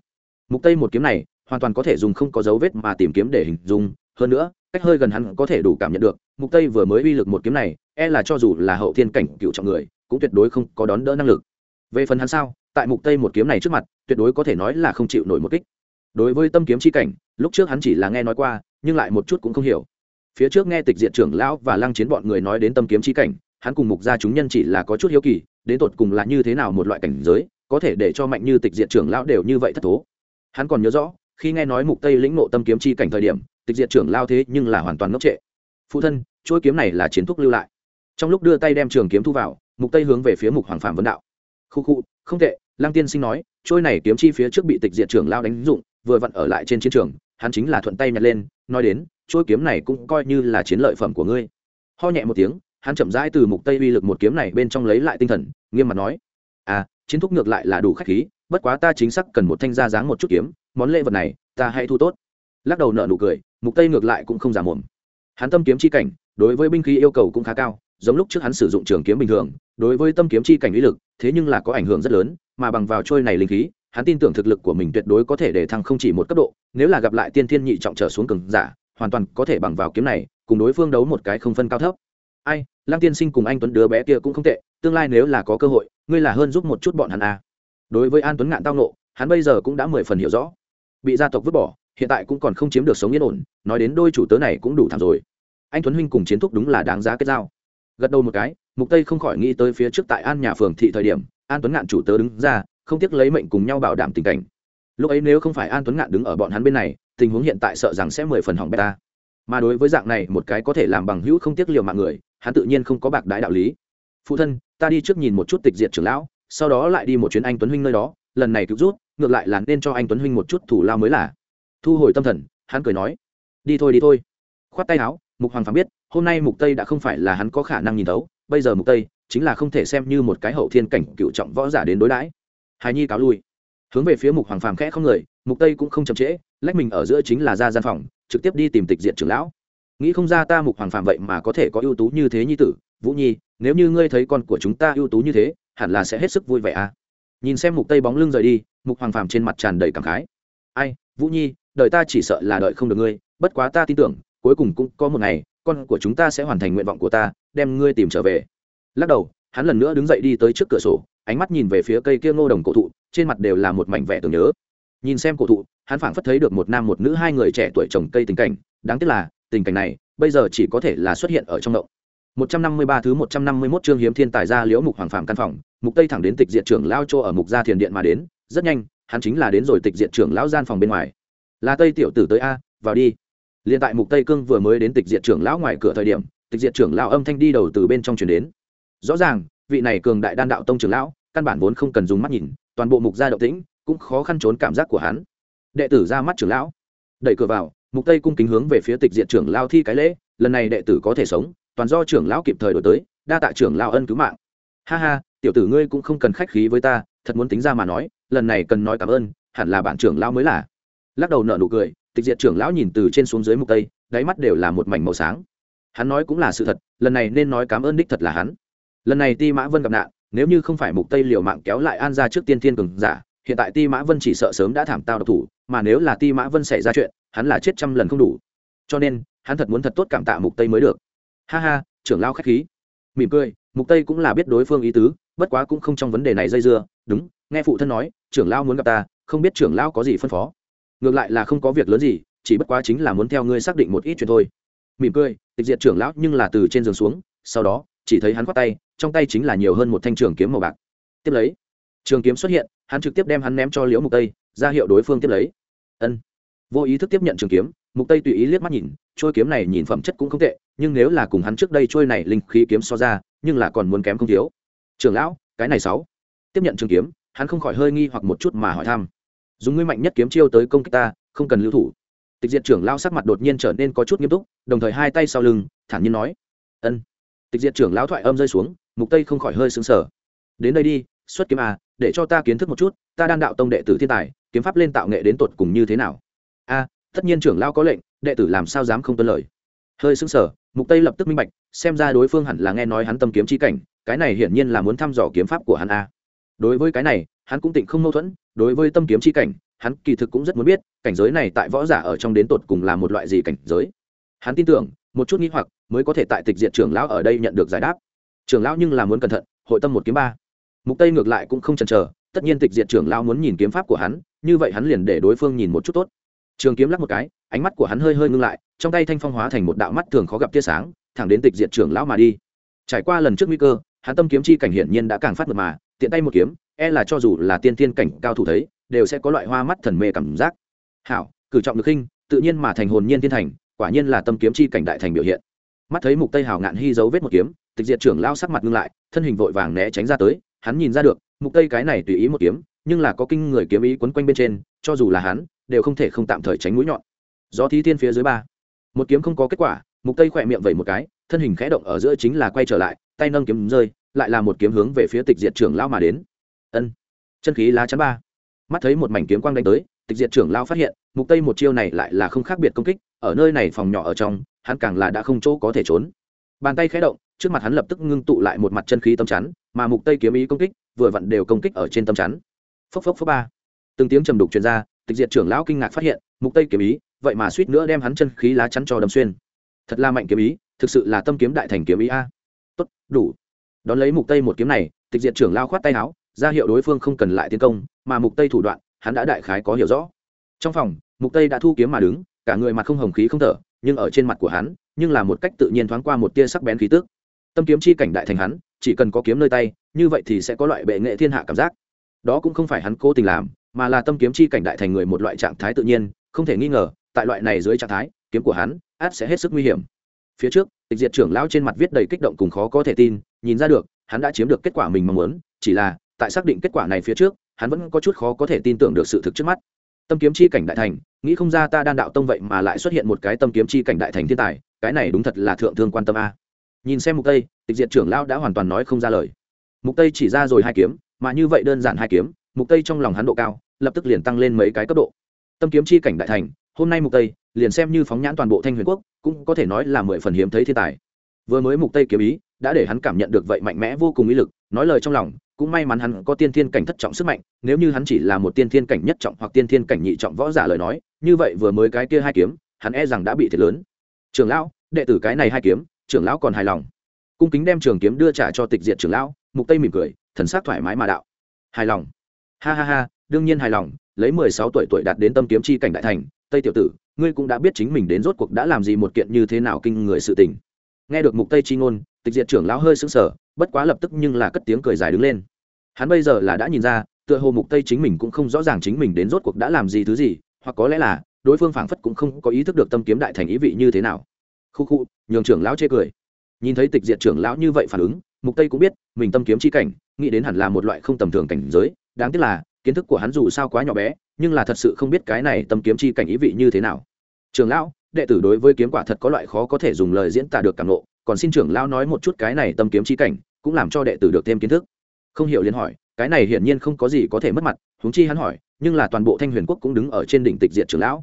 Mục tây một kiếm này, hoàn toàn có thể dùng không có dấu vết mà tìm kiếm để hình dung, hơn nữa, cách hơi gần hắn có thể đủ cảm nhận được, mục tây vừa mới uy lực một kiếm này e là cho dù là hậu thiên cảnh cựu trọng người, cũng tuyệt đối không có đón đỡ năng lực về phần hắn sao, tại mục tây một kiếm này trước mặt, tuyệt đối có thể nói là không chịu nổi một kích. Đối với tâm kiếm chi cảnh, lúc trước hắn chỉ là nghe nói qua, nhưng lại một chút cũng không hiểu. Phía trước nghe tịch diện trưởng lão và lăng chiến bọn người nói đến tâm kiếm chi cảnh, hắn cùng mục gia chúng nhân chỉ là có chút hiếu kỳ, đến tột cùng là như thế nào một loại cảnh giới, có thể để cho mạnh như tịch diện trưởng lão đều như vậy thất thố. Hắn còn nhớ rõ, khi nghe nói mục tây lĩnh nộ tâm kiếm chi cảnh thời điểm, tịch diện trưởng lao thế nhưng là hoàn toàn ngốc trệ. Phụ thân chuỗi kiếm này là chiến thuốc lưu lại. Trong lúc đưa tay đem trường kiếm thu vào, mục tây hướng về phía mục hoàng phạm vấn đạo khu khu không tệ, lăng tiên sinh nói, trôi này kiếm chi phía trước bị tịch diệt trưởng lao đánh dụng, vừa vặn ở lại trên chiến trường, hắn chính là thuận tay nhặt lên, nói đến, trôi kiếm này cũng coi như là chiến lợi phẩm của ngươi. Ho nhẹ một tiếng, hắn chậm rãi từ mục tây uy lực một kiếm này bên trong lấy lại tinh thần, nghiêm mặt nói à chiến thúc ngược lại là đủ khách khí, bất quá ta chính xác cần một thanh gia dáng một chút kiếm, món lễ vật này, ta hãy thu tốt. Lắc đầu nợ nụ cười, mục tây ngược lại cũng không giả mồm. Hắn tâm kiếm chi cảnh, đối với binh khí yêu cầu cũng khá cao giống lúc trước hắn sử dụng trường kiếm bình thường, đối với tâm kiếm chi cảnh uy lực, thế nhưng là có ảnh hưởng rất lớn, mà bằng vào trôi này linh khí, hắn tin tưởng thực lực của mình tuyệt đối có thể để thăng không chỉ một cấp độ, nếu là gặp lại tiên thiên nhị trọng trở xuống cường giả, hoàn toàn có thể bằng vào kiếm này, cùng đối phương đấu một cái không phân cao thấp. Ai, lăng tiên sinh cùng anh tuấn đứa bé kia cũng không tệ, tương lai nếu là có cơ hội, ngươi là hơn giúp một chút bọn hắn à. đối với an tuấn ngạn tao nộ, hắn bây giờ cũng đã mười phần hiểu rõ. Bị gia tộc vứt bỏ, hiện tại cũng còn không chiếm được sống yên ổn, nói đến đôi chủ tớ này cũng đủ thảm rồi. Anh tuấn huynh cùng chiến thúc đúng là đáng giá kết giao gật đầu một cái, mục tây không khỏi nghĩ tới phía trước tại an nhà phường thị thời điểm, an tuấn ngạn chủ tớ đứng ra, không tiếc lấy mệnh cùng nhau bảo đảm tình cảnh. Lúc ấy nếu không phải an tuấn ngạn đứng ở bọn hắn bên này, tình huống hiện tại sợ rằng sẽ mười phần hỏng beta mà đối với dạng này, một cái có thể làm bằng hữu không tiếc liều mạng người, hắn tự nhiên không có bạc đái đạo lý. Phụ thân, ta đi trước nhìn một chút tịch diệt trưởng lão, sau đó lại đi một chuyến anh tuấn huynh nơi đó, lần này cứu rút, ngược lại là nên cho anh tuấn huynh một chút thủ lao mới là. Thu hồi tâm thần, hắn cười nói, đi thôi đi thôi. Khoát tay áo, mục hoàng phàm biết hôm nay mục tây đã không phải là hắn có khả năng nhìn thấu, bây giờ mục tây chính là không thể xem như một cái hậu thiên cảnh cựu trọng võ giả đến đối đãi. Hài nhi cáo lui. Hướng về phía mục hoàng phàm khẽ không người, mục tây cũng không chậm trễ, lách mình ở giữa chính là ra gian phòng, trực tiếp đi tìm tịch diện trưởng lão. Nghĩ không ra ta mục hoàng phàm vậy mà có thể có ưu tú như thế nhi tử. Vũ nhi, nếu như ngươi thấy con của chúng ta ưu tú như thế, hẳn là sẽ hết sức vui vẻ à? Nhìn xem mục tây bóng lưng rời đi, mục hoàng phàm trên mặt tràn đầy cảm khái. Ai, vũ nhi đợi ta chỉ sợ là đợi không được ngươi, bất quá ta tin tưởng, cuối cùng cũng có một ngày con của chúng ta sẽ hoàn thành nguyện vọng của ta, đem ngươi tìm trở về. Lắc đầu, hắn lần nữa đứng dậy đi tới trước cửa sổ, ánh mắt nhìn về phía cây kia ngô đồng cổ thụ, trên mặt đều là một mảnh vẻ tưởng nhớ. Nhìn xem cổ thụ, hắn phảng phất thấy được một nam một nữ hai người trẻ tuổi trồng cây tình cảnh. Đáng tiếc là, tình cảnh này, bây giờ chỉ có thể là xuất hiện ở trong động. 153 thứ 151 chương hiếm thiên tài gia liễu mục hoàng phàm căn phòng, mục tây thẳng đến tịch diệt trưởng lao chỗ ở mục gia thiền điện mà đến. Rất nhanh, hắn chính là đến rồi tịch diệt trưởng lão gian phòng bên ngoài. Là tây tiểu tử tới a, vào đi liền tại mục tây cương vừa mới đến tịch diệt trưởng lão ngoài cửa thời điểm, tịch diệt trưởng lão âm thanh đi đầu từ bên trong truyền đến. Rõ ràng, vị này cường đại đan đạo tông trưởng lão, căn bản vốn không cần dùng mắt nhìn, toàn bộ mục gia động tĩnh, cũng khó khăn trốn cảm giác của hắn. Đệ tử ra mắt trưởng lão. Đẩy cửa vào, mục tây cung kính hướng về phía tịch diệt trưởng lão thi cái lễ, lần này đệ tử có thể sống, toàn do trưởng lão kịp thời đổi tới, đa tạ trưởng lão ân cứu mạng. Ha ha, tiểu tử ngươi cũng không cần khách khí với ta, thật muốn tính ra mà nói, lần này cần nói cảm ơn, hẳn là bản trưởng lão mới là. Lắc đầu nợ nụ cười tịch diệt trưởng lão nhìn từ trên xuống dưới mục tây, đáy mắt đều là một mảnh màu sáng. Hắn nói cũng là sự thật, lần này nên nói cảm ơn đích thật là hắn. Lần này ti mã vân gặp nạn, nếu như không phải mục tây liều mạng kéo lại an ra trước tiên thiên cường giả, hiện tại ti mã vân chỉ sợ sớm đã thảm tao độc thủ, mà nếu là ti mã vân xảy ra chuyện, hắn là chết trăm lần không đủ. Cho nên, hắn thật muốn thật tốt cảm tạ mục tây mới được. Ha ha, trưởng lao khách khí. Mỉm cười, mục tây cũng là biết đối phương ý tứ, bất quá cũng không trong vấn đề này dây dưa. Đúng, nghe phụ thân nói, trưởng lao muốn gặp ta, không biết trưởng lao có gì phân phó ngược lại là không có việc lớn gì, chỉ bất quá chính là muốn theo ngươi xác định một ít chuyện thôi. Mỉm cười, tịch diệt trưởng lão nhưng là từ trên giường xuống, sau đó, chỉ thấy hắn khoác tay, trong tay chính là nhiều hơn một thanh trường kiếm màu bạc. Tiếp lấy. Trường kiếm xuất hiện, hắn trực tiếp đem hắn ném cho liễu mục tây, ra hiệu đối phương tiếp lấy. Ân. Vô ý thức tiếp nhận trường kiếm, mục tây tùy ý liếc mắt nhìn, trôi kiếm này nhìn phẩm chất cũng không tệ, nhưng nếu là cùng hắn trước đây trôi này linh khí kiếm so ra, nhưng là còn muốn kém không thiếu. Trưởng lão, cái này sáu. Tiếp nhận trường kiếm, hắn không khỏi hơi nghi hoặc một chút mà hỏi thăm dùng ngươi mạnh nhất kiếm chiêu tới công kích ta không cần lưu thủ. Tịch diệt trưởng lao sắc mặt đột nhiên trở nên có chút nghiêm túc đồng thời hai tay sau lưng thản nhiên nói ân. Tịch diệt trưởng lão thoại âm rơi xuống mục tây không khỏi hơi sững sờ. Đến đây đi xuất kiếm à, để cho ta kiến thức một chút ta đan đạo tông đệ tử thiên tài kiếm pháp lên tạo nghệ đến tột cùng như thế nào? A tất nhiên trưởng lao có lệnh đệ tử làm sao dám không tuân lời. Hơi sững sờ mục tây lập tức minh bạch xem ra đối phương hẳn là nghe nói hắn tâm kiếm chi cảnh cái này hiển nhiên là muốn thăm dò kiếm pháp của hắn a. Đối với cái này hắn cũng tịnh không mâu thuẫn đối với tâm kiếm chi cảnh, hắn kỳ thực cũng rất muốn biết, cảnh giới này tại võ giả ở trong đến tột cùng là một loại gì cảnh giới. Hắn tin tưởng, một chút nghĩ hoặc mới có thể tại tịch diệt trưởng lão ở đây nhận được giải đáp. Trưởng lão nhưng là muốn cẩn thận, hội tâm một kiếm ba. Mục tây ngược lại cũng không chần chờ, tất nhiên tịch diệt trưởng lão muốn nhìn kiếm pháp của hắn, như vậy hắn liền để đối phương nhìn một chút tốt. Trường kiếm lắc một cái, ánh mắt của hắn hơi hơi ngưng lại, trong tay thanh phong hóa thành một đạo mắt thường khó gặp tia sáng, thẳng đến tịch diệt trưởng lão mà đi. Trải qua lần trước nguy cơ, hắn tâm kiếm chi cảnh hiển nhiên đã càng phát mật mà tiện tay một kiếm e là cho dù là tiên thiên cảnh cao thủ thấy, đều sẽ có loại hoa mắt thần mê cảm giác. Hảo, cử trọng được khinh, tự nhiên mà thành hồn nhiên thiên thành, quả nhiên là tâm kiếm chi cảnh đại thành biểu hiện. Mắt thấy mục tây hào ngạn hy dấu vết một kiếm, tịch diệt trưởng lao sắc mặt ngưng lại, thân hình vội vàng né tránh ra tới, hắn nhìn ra được, mục tây cái này tùy ý một kiếm, nhưng là có kinh người kiếm ý quấn quanh bên trên, cho dù là hắn, đều không thể không tạm thời tránh mũi nhọn. Do thí thiên phía dưới ba. Một kiếm không có kết quả, mục tây khỏe miệng vẩy một cái, thân hình khẽ động ở giữa chính là quay trở lại, tay nâng kiếm rơi lại là một kiếm hướng về phía tịch diệt trưởng lão mà đến. Ân, chân khí lá chắn ba. Mắt thấy một mảnh kiếm quang đánh tới, tịch diệt trưởng lão phát hiện, mục tây một chiêu này lại là không khác biệt công kích, ở nơi này phòng nhỏ ở trong, hắn càng là đã không chỗ có thể trốn. Bàn tay khẽ động, trước mặt hắn lập tức ngưng tụ lại một mặt chân khí tâm chắn, mà mục tây kiếm ý công kích, vừa vặn đều công kích ở trên tâm chắn. Phốc phốc phốc ba. Từng tiếng trầm đục truyền ra, tịch diệt trưởng lão kinh ngạc phát hiện, mục tây kiếm ý, vậy mà suýt nữa đem hắn chân khí lá chắn cho đâm xuyên. Thật là mạnh kiếm ý, thực sự là tâm kiếm đại thành kiếm ý a. Tốt, đủ đón lấy mục tây một kiếm này, tịch diệt trưởng lao khoát tay áo, ra hiệu đối phương không cần lại tiến công, mà mục tây thủ đoạn, hắn đã đại khái có hiểu rõ. Trong phòng, mục tây đã thu kiếm mà đứng, cả người mặt không hồng khí không thở, nhưng ở trên mặt của hắn, nhưng là một cách tự nhiên thoáng qua một tia sắc bén khí tức. Tâm kiếm chi cảnh đại thành hắn, chỉ cần có kiếm nơi tay, như vậy thì sẽ có loại bệ nghệ thiên hạ cảm giác. Đó cũng không phải hắn cố tình làm, mà là tâm kiếm chi cảnh đại thành người một loại trạng thái tự nhiên, không thể nghi ngờ, tại loại này dưới trạng thái, kiếm của hắn át sẽ hết sức nguy hiểm phía trước, tịch diệt trưởng lão trên mặt viết đầy kích động cùng khó có thể tin, nhìn ra được, hắn đã chiếm được kết quả mình mong muốn, chỉ là, tại xác định kết quả này phía trước, hắn vẫn có chút khó có thể tin tưởng được sự thực trước mắt. Tâm kiếm chi cảnh đại thành, nghĩ không ra ta đan đạo tông vậy mà lại xuất hiện một cái tâm kiếm chi cảnh đại thành thiên tài, cái này đúng thật là thượng thương quan tâm a. Nhìn xem mục tây, tịch diệt trưởng lão đã hoàn toàn nói không ra lời. Mục tây chỉ ra rồi hai kiếm, mà như vậy đơn giản hai kiếm, mục tây trong lòng hắn độ cao, lập tức liền tăng lên mấy cái cấp độ. Tâm kiếm chi cảnh đại thành, hôm nay mục tây liền xem như phóng nhãn toàn bộ thanh huyền quốc, cũng có thể nói là mười phần hiếm thấy thiên tài. Vừa mới mục tây kiếm ý, đã để hắn cảm nhận được vậy mạnh mẽ vô cùng ý lực, nói lời trong lòng, cũng may mắn hắn có tiên thiên cảnh thất trọng sức mạnh, nếu như hắn chỉ là một tiên thiên cảnh nhất trọng hoặc tiên thiên cảnh nhị trọng võ giả lời nói, như vậy vừa mới cái kia hai kiếm, hắn e rằng đã bị thiệt lớn. Trưởng lão, đệ tử cái này hai kiếm trưởng lão còn hài lòng. Cung kính đem trường kiếm đưa trả cho tịch diệt trưởng lão, mục tây mỉm cười, thần sắc thoải mái mà đạo. Hài lòng. Ha ha ha, đương nhiên hài lòng, lấy 16 tuổi tuổi đạt đến tâm kiếm chi cảnh đại thành, tây tiểu tử ngươi cũng đã biết chính mình đến rốt cuộc đã làm gì một kiện như thế nào kinh người sự tình. Nghe được mục tây chi ngôn, tịch diệt trưởng lão hơi sững sờ, bất quá lập tức nhưng là cất tiếng cười dài đứng lên. Hắn bây giờ là đã nhìn ra, tựa hồ mục tây chính mình cũng không rõ ràng chính mình đến rốt cuộc đã làm gì thứ gì, hoặc có lẽ là đối phương phảng phất cũng không có ý thức được tâm kiếm đại thành ý vị như thế nào. Khu khu, nhường trưởng lão chê cười. Nhìn thấy tịch diệt trưởng lão như vậy phản ứng, mục tây cũng biết, mình tâm kiếm chi cảnh, nghĩ đến hẳn là một loại không tầm thường cảnh giới, đáng tiếc là, kiến thức của hắn dù sao quá nhỏ bé, nhưng là thật sự không biết cái này tâm kiếm chi cảnh ý vị như thế nào trưởng lão, đệ tử đối với kiếm quả thật có loại khó có thể dùng lời diễn tả được cảm ngộ, còn xin trưởng lão nói một chút cái này tâm kiếm chi cảnh, cũng làm cho đệ tử được thêm kiến thức. Không hiểu liền hỏi, cái này hiển nhiên không có gì có thể mất mặt, huống chi hắn hỏi, nhưng là toàn bộ thanh huyền quốc cũng đứng ở trên đỉnh tịch diệt trưởng lão.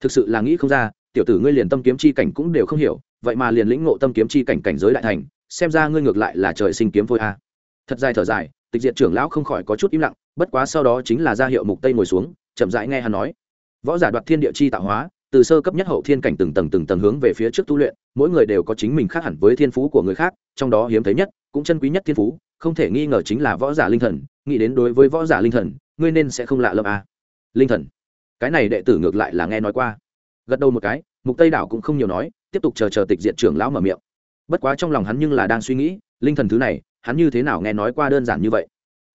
Thực sự là nghĩ không ra, tiểu tử ngươi liền tâm kiếm chi cảnh cũng đều không hiểu, vậy mà liền lĩnh ngộ tâm kiếm chi cảnh cảnh giới đại thành, xem ra ngươi ngược lại là trời sinh kiếm phôi a. Thật dài thở dài, tịch diệt trưởng lão không khỏi có chút im lặng, bất quá sau đó chính là ra hiệu mục tây ngồi xuống, chậm rãi nghe hắn nói. Võ giả đoạt thiên địa chi tạo hóa từ sơ cấp nhất hậu thiên cảnh từng tầng từng tầng hướng về phía trước tu luyện, mỗi người đều có chính mình khác hẳn với thiên phú của người khác, trong đó hiếm thấy nhất, cũng chân quý nhất thiên phú, không thể nghi ngờ chính là võ giả linh thần, nghĩ đến đối với võ giả linh thần, ngươi nên sẽ không lạ lâm à. linh thần. Cái này đệ tử ngược lại là nghe nói qua. Gật đầu một cái, mục tây đảo cũng không nhiều nói, tiếp tục chờ chờ tịch diện trưởng lão mở miệng. Bất quá trong lòng hắn nhưng là đang suy nghĩ, linh thần thứ này, hắn như thế nào nghe nói qua đơn giản như vậy?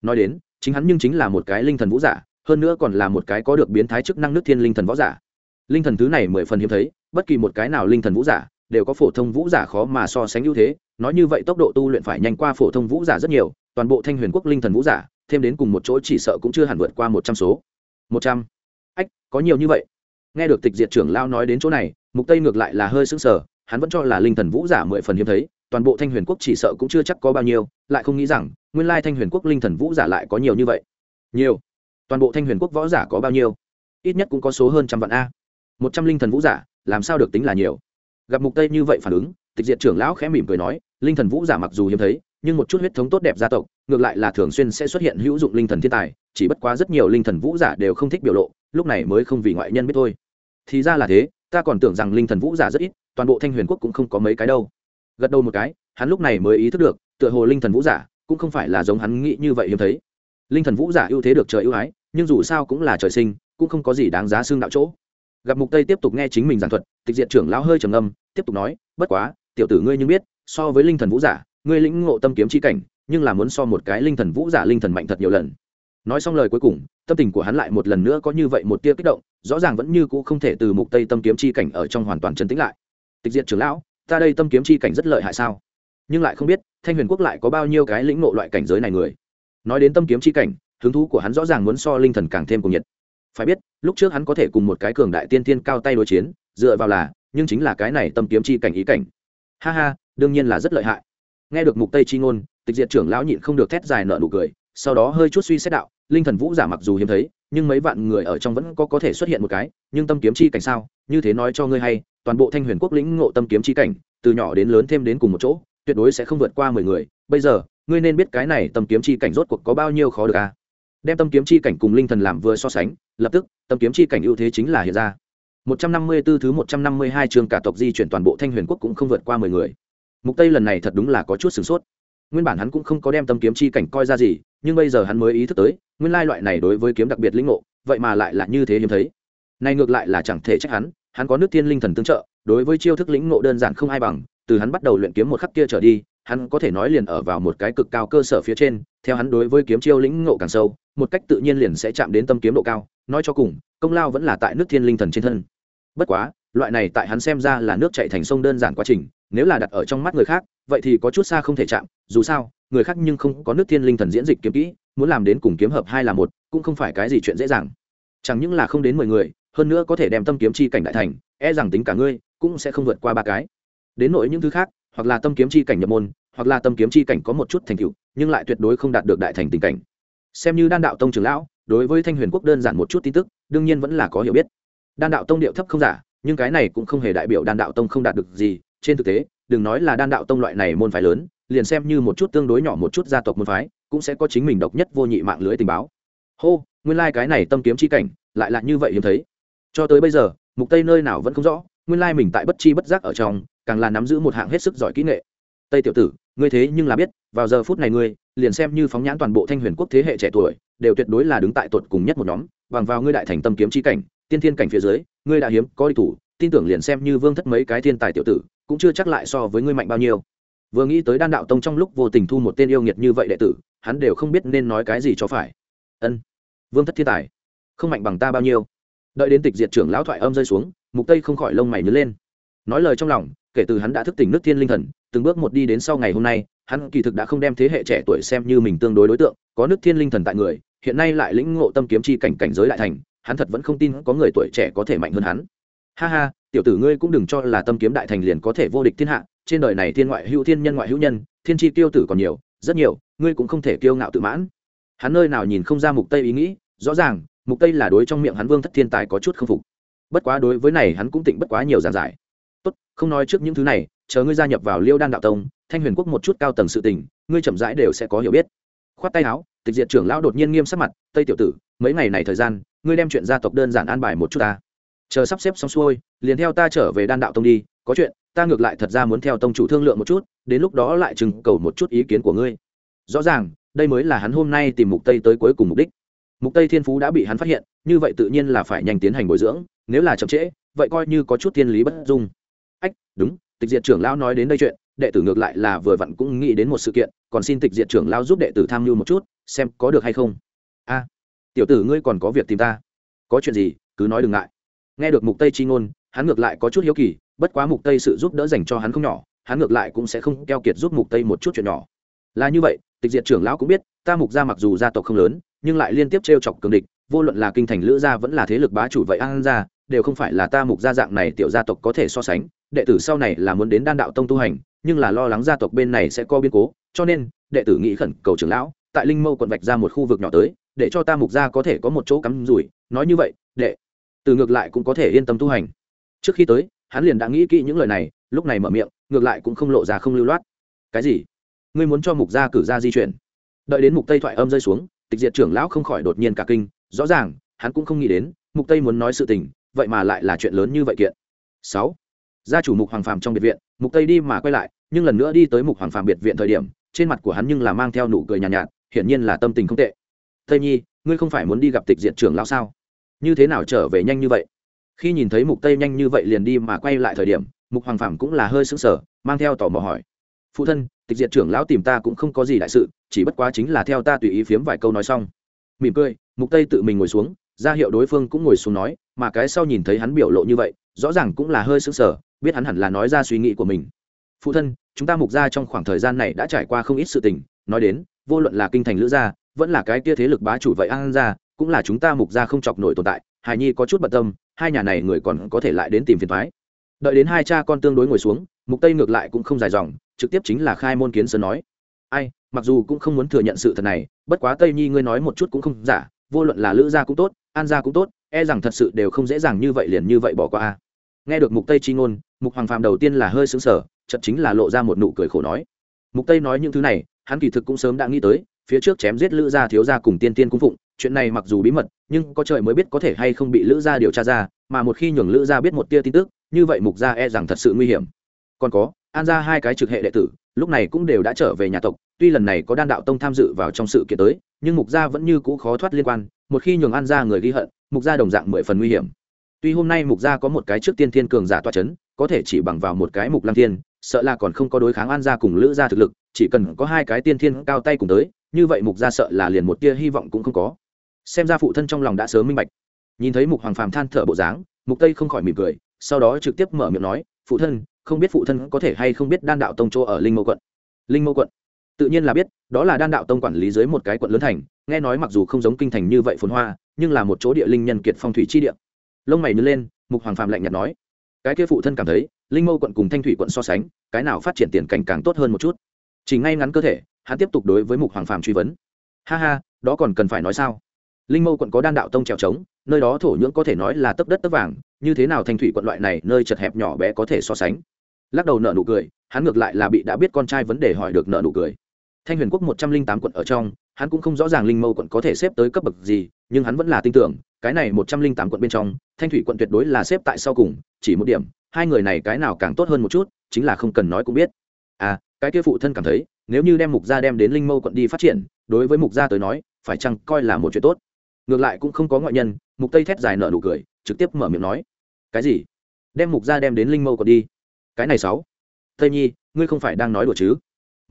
Nói đến, chính hắn nhưng chính là một cái linh thần vũ giả, hơn nữa còn là một cái có được biến thái chức năng nước thiên linh thần võ giả linh thần thứ này mười phần hiếm thấy, bất kỳ một cái nào linh thần vũ giả đều có phổ thông vũ giả khó mà so sánh ưu thế. Nói như vậy tốc độ tu luyện phải nhanh qua phổ thông vũ giả rất nhiều, toàn bộ thanh huyền quốc linh thần vũ giả, thêm đến cùng một chỗ chỉ sợ cũng chưa hẳn vượt qua một trăm số. Một trăm. Ách, có nhiều như vậy. Nghe được tịch diệt trưởng lao nói đến chỗ này, mục tây ngược lại là hơi sững sờ, hắn vẫn cho là linh thần vũ giả mười phần hiếm thấy, toàn bộ thanh huyền quốc chỉ sợ cũng chưa chắc có bao nhiêu, lại không nghĩ rằng, nguyên lai thanh huyền quốc linh thần vũ giả lại có nhiều như vậy. Nhiều. Toàn bộ thanh huyền quốc võ giả có bao nhiêu? Ít nhất cũng có số hơn trăm vạn a một trăm linh thần vũ giả, làm sao được tính là nhiều? Gặp mục tây như vậy phản ứng, tịch diệt trưởng lão khẽ mỉm cười nói, linh thần vũ giả mặc dù hiếm thấy, nhưng một chút huyết thống tốt đẹp gia tộc, ngược lại là thường xuyên sẽ xuất hiện hữu dụng linh thần thiên tài, chỉ bất quá rất nhiều linh thần vũ giả đều không thích biểu lộ, lúc này mới không vì ngoại nhân biết thôi. Thì ra là thế, ta còn tưởng rằng linh thần vũ giả rất ít, toàn bộ thanh huyền quốc cũng không có mấy cái đâu. Gật đầu một cái, hắn lúc này mới ý thức được, tựa hồ linh thần vũ giả cũng không phải là giống hắn nghĩ như vậy hiếm thấy. Linh thần vũ giả ưu thế được trời ưu ái, nhưng dù sao cũng là trời sinh, cũng không có gì đáng giá xương đạo chỗ gặp mục tây tiếp tục nghe chính mình giảng thuật, tịch diện trưởng lão hơi trầm âm tiếp tục nói, bất quá, tiểu tử ngươi nhưng biết, so với linh thần vũ giả, ngươi lĩnh ngộ tâm kiếm chi cảnh, nhưng là muốn so một cái linh thần vũ giả linh thần mạnh thật nhiều lần. Nói xong lời cuối cùng, tâm tình của hắn lại một lần nữa có như vậy một tia kích động, rõ ràng vẫn như cũ không thể từ mục tây tâm kiếm chi cảnh ở trong hoàn toàn chấn tĩnh lại. Tịch diện trưởng lão, ta đây tâm kiếm chi cảnh rất lợi hại sao? Nhưng lại không biết, thanh huyền quốc lại có bao nhiêu cái lĩnh ngộ loại cảnh giới này người? Nói đến tâm kiếm chi cảnh, hứng thú của hắn rõ ràng muốn so linh thần càng thêm cùng nhiệt. Phải biết lúc trước hắn có thể cùng một cái cường đại tiên tiên cao tay đối chiến, dựa vào là, nhưng chính là cái này tâm kiếm chi cảnh ý cảnh. Ha ha, đương nhiên là rất lợi hại. Nghe được mục tây chi ngôn, tịch diệt trưởng lão nhịn không được thét dài nợ nụ cười, sau đó hơi chút suy xét đạo, linh thần vũ giả mặc dù hiếm thấy, nhưng mấy vạn người ở trong vẫn có có thể xuất hiện một cái, nhưng tâm kiếm chi cảnh sao? Như thế nói cho ngươi hay, toàn bộ thanh huyền quốc lĩnh ngộ tâm kiếm chi cảnh, từ nhỏ đến lớn thêm đến cùng một chỗ, tuyệt đối sẽ không vượt qua mười người. Bây giờ, ngươi nên biết cái này tâm kiếm chi cảnh rốt cuộc có bao nhiêu khó được à? Đem tâm kiếm chi cảnh cùng linh thần làm vừa so sánh lập tức tâm kiếm chi cảnh ưu thế chính là hiện ra 154 thứ 152 chương cả tộc di chuyển toàn bộ Thanh Huyền quốc cũng không vượt qua 10 người. Mục Tây lần này thật đúng là có chút sửng sốt. Nguyên bản hắn cũng không có đem tâm kiếm chi cảnh coi ra gì, nhưng bây giờ hắn mới ý thức tới, nguyên lai loại này đối với kiếm đặc biệt linh ngộ, vậy mà lại là như thế hiếm thấy. Này ngược lại là chẳng thể trách hắn, hắn có nước thiên linh thần tương trợ, đối với chiêu thức lĩnh ngộ đơn giản không ai bằng, từ hắn bắt đầu luyện kiếm một khắc kia trở đi, hắn có thể nói liền ở vào một cái cực cao cơ sở phía trên, theo hắn đối với kiếm chiêu lĩnh ngộ càng sâu, một cách tự nhiên liền sẽ chạm đến tâm kiếm độ cao, nói cho cùng, công lao vẫn là tại nước thiên linh thần trên thân. Bất quá loại này tại hắn xem ra là nước chạy thành sông đơn giản quá trình nếu là đặt ở trong mắt người khác vậy thì có chút xa không thể chạm dù sao người khác nhưng không có nước thiên linh thần diễn dịch kiếm kỹ muốn làm đến cùng kiếm hợp hai là một cũng không phải cái gì chuyện dễ dàng. Chẳng những là không đến mười người hơn nữa có thể đem tâm kiếm chi cảnh đại thành e rằng tính cả ngươi cũng sẽ không vượt qua ba cái. Đến nỗi những thứ khác hoặc là tâm kiếm chi cảnh nhập môn hoặc là tâm kiếm chi cảnh có một chút thành tựu nhưng lại tuyệt đối không đạt được đại thành tình cảnh xem như đan đạo tông trưởng lão, đối với thanh huyền quốc đơn giản một chút tin tức, đương nhiên vẫn là có hiểu biết. Đan đạo tông điệu thấp không giả, nhưng cái này cũng không hề đại biểu đan đạo tông không đạt được gì. Trên thực tế, đừng nói là đan đạo tông loại này môn phái lớn, liền xem như một chút tương đối nhỏ một chút gia tộc môn phái, cũng sẽ có chính mình độc nhất vô nhị mạng lưới tình báo. Hô, nguyên lai、like、cái này tâm kiếm chi cảnh, lại là như vậy hiếm thấy. Cho tới bây giờ, mục tây nơi nào vẫn không rõ, nguyên lai mình tại bất chi bất giác ở trong, càng là nắm giữ một hạng hết sức giỏi kỹ nghệ. Tây tiểu tử ngươi thế nhưng là biết, vào giờ phút này ngươi, liền xem như phóng nhãn toàn bộ thanh huyền quốc thế hệ trẻ tuổi, đều tuyệt đối là đứng tại tột cùng nhất một nhóm, bằng vào ngươi đại thành tâm kiếm chi cảnh, tiên thiên cảnh phía dưới, ngươi đã hiếm, có đi thủ, tin tưởng liền xem như vương thất mấy cái thiên tài tiểu tử, cũng chưa chắc lại so với ngươi mạnh bao nhiêu. Vừa nghĩ tới đan đạo tông trong lúc vô tình thu một tên yêu nghiệt như vậy đệ tử, hắn đều không biết nên nói cái gì cho phải. Ân, vương thất thiên tài, không mạnh bằng ta bao nhiêu? Đợi đến tịch diệt trưởng lão thoại âm rơi xuống, mục tây không khỏi lông mày nhớ lên. Nói lời trong lòng, kể từ hắn đã thức tỉnh nước thiên linh thần từng bước một đi đến sau ngày hôm nay, hắn kỳ thực đã không đem thế hệ trẻ tuổi xem như mình tương đối đối tượng, có nước thiên linh thần tại người, hiện nay lại lĩnh ngộ tâm kiếm chi cảnh cảnh giới lại thành, hắn thật vẫn không tin có người tuổi trẻ có thể mạnh hơn hắn. Ha ha, tiểu tử ngươi cũng đừng cho là tâm kiếm đại thành liền có thể vô địch thiên hạ, trên đời này thiên ngoại hữu thiên nhân ngoại hữu nhân, thiên chi tiêu tử còn nhiều, rất nhiều, ngươi cũng không thể kiêu ngạo tự mãn. Hắn nơi nào nhìn không ra mục tây ý nghĩ, rõ ràng, mục tây là đối trong miệng hắn vương thất thiên tài có chút không phục. Bất quá đối với này hắn cũng tịnh bất quá nhiều giảng giải. Tốt, không nói trước những thứ này chờ ngươi gia nhập vào liêu đan đạo tông, thanh huyền quốc một chút cao tầng sự tình, ngươi chậm rãi đều sẽ có hiểu biết. Khoát tay áo, tịch diệt trưởng lão đột nhiên nghiêm sắc mặt, tây tiểu tử, mấy ngày này thời gian, ngươi đem chuyện gia tộc đơn giản an bài một chút ta. Chờ sắp xếp xong xuôi, liền theo ta trở về đan đạo tông đi, có chuyện, ta ngược lại thật ra muốn theo tông chủ thương lượng một chút, đến lúc đó lại chừng cầu một chút ý kiến của ngươi. Rõ ràng, đây mới là hắn hôm nay tìm mục tây tới cuối cùng mục đích. Mục tây thiên phú đã bị hắn phát hiện, như vậy tự nhiên là phải nhanh tiến hành bồi dưỡng, nếu là chậm trễ, vậy coi như có chút thiên lý bất dung. Ách, đúng tịch diệt trưởng lão nói đến đây chuyện, đệ tử ngược lại là vừa vặn cũng nghĩ đến một sự kiện, còn xin tịch diệt trưởng lão giúp đệ tử tham mưu một chút, xem có được hay không. A, tiểu tử ngươi còn có việc tìm ta. Có chuyện gì, cứ nói đừng ngại. Nghe được mục tây chi ngôn, hắn ngược lại có chút hiếu kỳ, bất quá mục tây sự giúp đỡ dành cho hắn không nhỏ, hắn ngược lại cũng sẽ không keo kiệt giúp mục tây một chút chuyện nhỏ. Là như vậy, tịch diệt trưởng lão cũng biết, ta mục gia mặc dù gia tộc không lớn, nhưng lại liên tiếp trêu chọc cường địch, vô luận là kinh thành lữ gia vẫn là thế lực bá chủ vậy an gia đều không phải là ta mục gia dạng này tiểu gia tộc có thể so sánh đệ tử sau này là muốn đến đan đạo tông tu hành, nhưng là lo lắng gia tộc bên này sẽ có biến cố, cho nên, đệ tử nghĩ khẩn cầu trưởng lão, tại linh mâu quận vạch ra một khu vực nhỏ tới, để cho ta mục gia có thể có một chỗ cắm rủi. Nói như vậy, đệ tử ngược lại cũng có thể yên tâm tu hành. Trước khi tới, hắn liền đã nghĩ kỹ những lời này, lúc này mở miệng, ngược lại cũng không lộ ra không lưu loát. Cái gì? Ngươi muốn cho mục gia cử ra di chuyển? Đợi đến mục tây thoại âm rơi xuống, tịch diệt trưởng lão không khỏi đột nhiên cả kinh, rõ ràng, hắn cũng không nghĩ đến, mục tây muốn nói sự tình, vậy mà lại là chuyện lớn như vậy kiện. 6 gia chủ mục hoàng phàm trong biệt viện mục tây đi mà quay lại nhưng lần nữa đi tới mục hoàng phàm biệt viện thời điểm trên mặt của hắn nhưng là mang theo nụ cười nhàn nhạt, nhạt hiển nhiên là tâm tình không tệ. Tây nhi ngươi không phải muốn đi gặp tịch diệt trưởng lão sao? Như thế nào trở về nhanh như vậy? Khi nhìn thấy mục tây nhanh như vậy liền đi mà quay lại thời điểm mục hoàng phàm cũng là hơi sững sờ mang theo tò mò hỏi. Phụ thân tịch diệt trưởng lão tìm ta cũng không có gì đại sự chỉ bất quá chính là theo ta tùy ý phiếm vài câu nói xong. Mỉm cười mục tây tự mình ngồi xuống ra hiệu đối phương cũng ngồi xuống nói mà cái sau nhìn thấy hắn biểu lộ như vậy rõ ràng cũng là hơi sững sờ, biết hắn hẳn là nói ra suy nghĩ của mình. Phụ thân, chúng ta mục gia trong khoảng thời gian này đã trải qua không ít sự tình, nói đến, vô luận là kinh thành lữ gia, vẫn là cái kia thế lực bá chủ vậy an gia cũng là chúng ta mục gia không chọc nổi tồn tại hài nhi có chút bận tâm, hai nhà này người còn có thể lại đến tìm phiền thoái đợi đến hai cha con tương đối ngồi xuống, mục tây ngược lại cũng không dài dòng, trực tiếp chính là khai môn kiến sơn nói. Ai, mặc dù cũng không muốn thừa nhận sự thật này, bất quá tây nhi ngươi nói một chút cũng không giả, vô luận là lữ gia cũng tốt, an gia cũng tốt e rằng thật sự đều không dễ dàng như vậy liền như vậy bỏ qua nghe được mục tây chi ngôn, mục hoàng phàm đầu tiên là hơi sững sờ chật chính là lộ ra một nụ cười khổ nói. Mục tây nói những thứ này, hắn kỳ thực cũng sớm đã nghĩ tới, phía trước chém giết lữ gia thiếu gia cùng tiên tiên cung phụng, chuyện này mặc dù bí mật, nhưng có trời mới biết có thể hay không bị lữ gia điều tra ra, mà một khi nhường lữ gia biết một tia tin tức, như vậy mục gia e rằng thật sự nguy hiểm. Còn có, an gia hai cái trực hệ đệ tử, lúc này cũng đều đã trở về nhà tộc, tuy lần này có đan đạo tông tham dự vào trong sự kiện tới, nhưng mục gia vẫn như cũ khó thoát liên quan, một khi nhường an gia người ghi hận mục gia đồng dạng mười phần nguy hiểm. Tuy hôm nay mục gia có một cái trước tiên thiên cường giả toa c h ấ n có thể chỉ bằng vào một cái mục lăng thiên, sợ là còn không có đối kháng an gia cùng lữ gia thực lực, chỉ cần có hai cái tiên thiên cao tay cùng tới, như vậy mục gia sợ là liền một tia hy vọng cũng không có. Xem ra phụ thân trong lòng đã sớm minh bạch. Nhìn thấy mục hoàng phàm than thở bộ dáng, mục tây không khỏi mỉm cười, sau đó trực tiếp mở miệng nói, phụ thân, không biết phụ thân có thể hay không biết đan đạo tông chỗ ở linh mâu quận? Linh mâu quận? Tự nhiên là biết, đó là đan đạo tông quản lý dưới một cái quận lớn thành, nghe nói mặc dù không giống kinh thành như vậy phồn hoa nhưng là một chỗ địa linh nhân kiệt phong thủy chi địa. Lông mày nhướng lên, mục hoàng phạm lạnh nhạt nói, cái kia phụ thân cảm thấy, linh mâu quận cùng thanh thủy quận so sánh, cái nào phát triển tiền cảnh càng tốt hơn một chút. Chỉ ngay ngắn cơ thể, hắn tiếp tục đối với mục hoàng phạm truy vấn. Ha ha, đó còn cần phải nói sao? Linh mâu quận có đan đạo tông trèo trống, nơi đó thổ nhưỡng có thể nói là tấp đất tấp vàng, như thế nào thanh thủy quận loại này nơi chật hẹp nhỏ bé có thể so sánh? Lắc đầu nợ nụ cười, hắn ngược lại là bị đã biết con trai vấn đề hỏi được nợ nụ cười thanh huyền quốc một trăm linh tám quận ở trong, hắn cũng không rõ ràng linh mâu quận có thể xếp tới cấp bậc gì, nhưng hắn vẫn là tin tưởng, cái này một trăm linh tám quận bên trong, thanh thủy quận tuyệt đối là xếp tại sau cùng, chỉ một điểm, hai người này cái nào càng tốt hơn một chút, chính là không cần nói cũng biết. À cái kia phụ thân cảm thấy, nếu như đem mục gia đem đến linh mâu quận đi phát triển, đối với mục gia tới nói, phải chăng coi là một chuyện tốt? Ngược lại cũng không có ngoại nhân, mục tây thét dài nở nụ cười, trực tiếp mở miệng nói. Cái gì? Đem mục gia đem đến linh mâu quận đi? Cái này sáu. Tây nhi, ngươi không phải đang nói đùa chứ?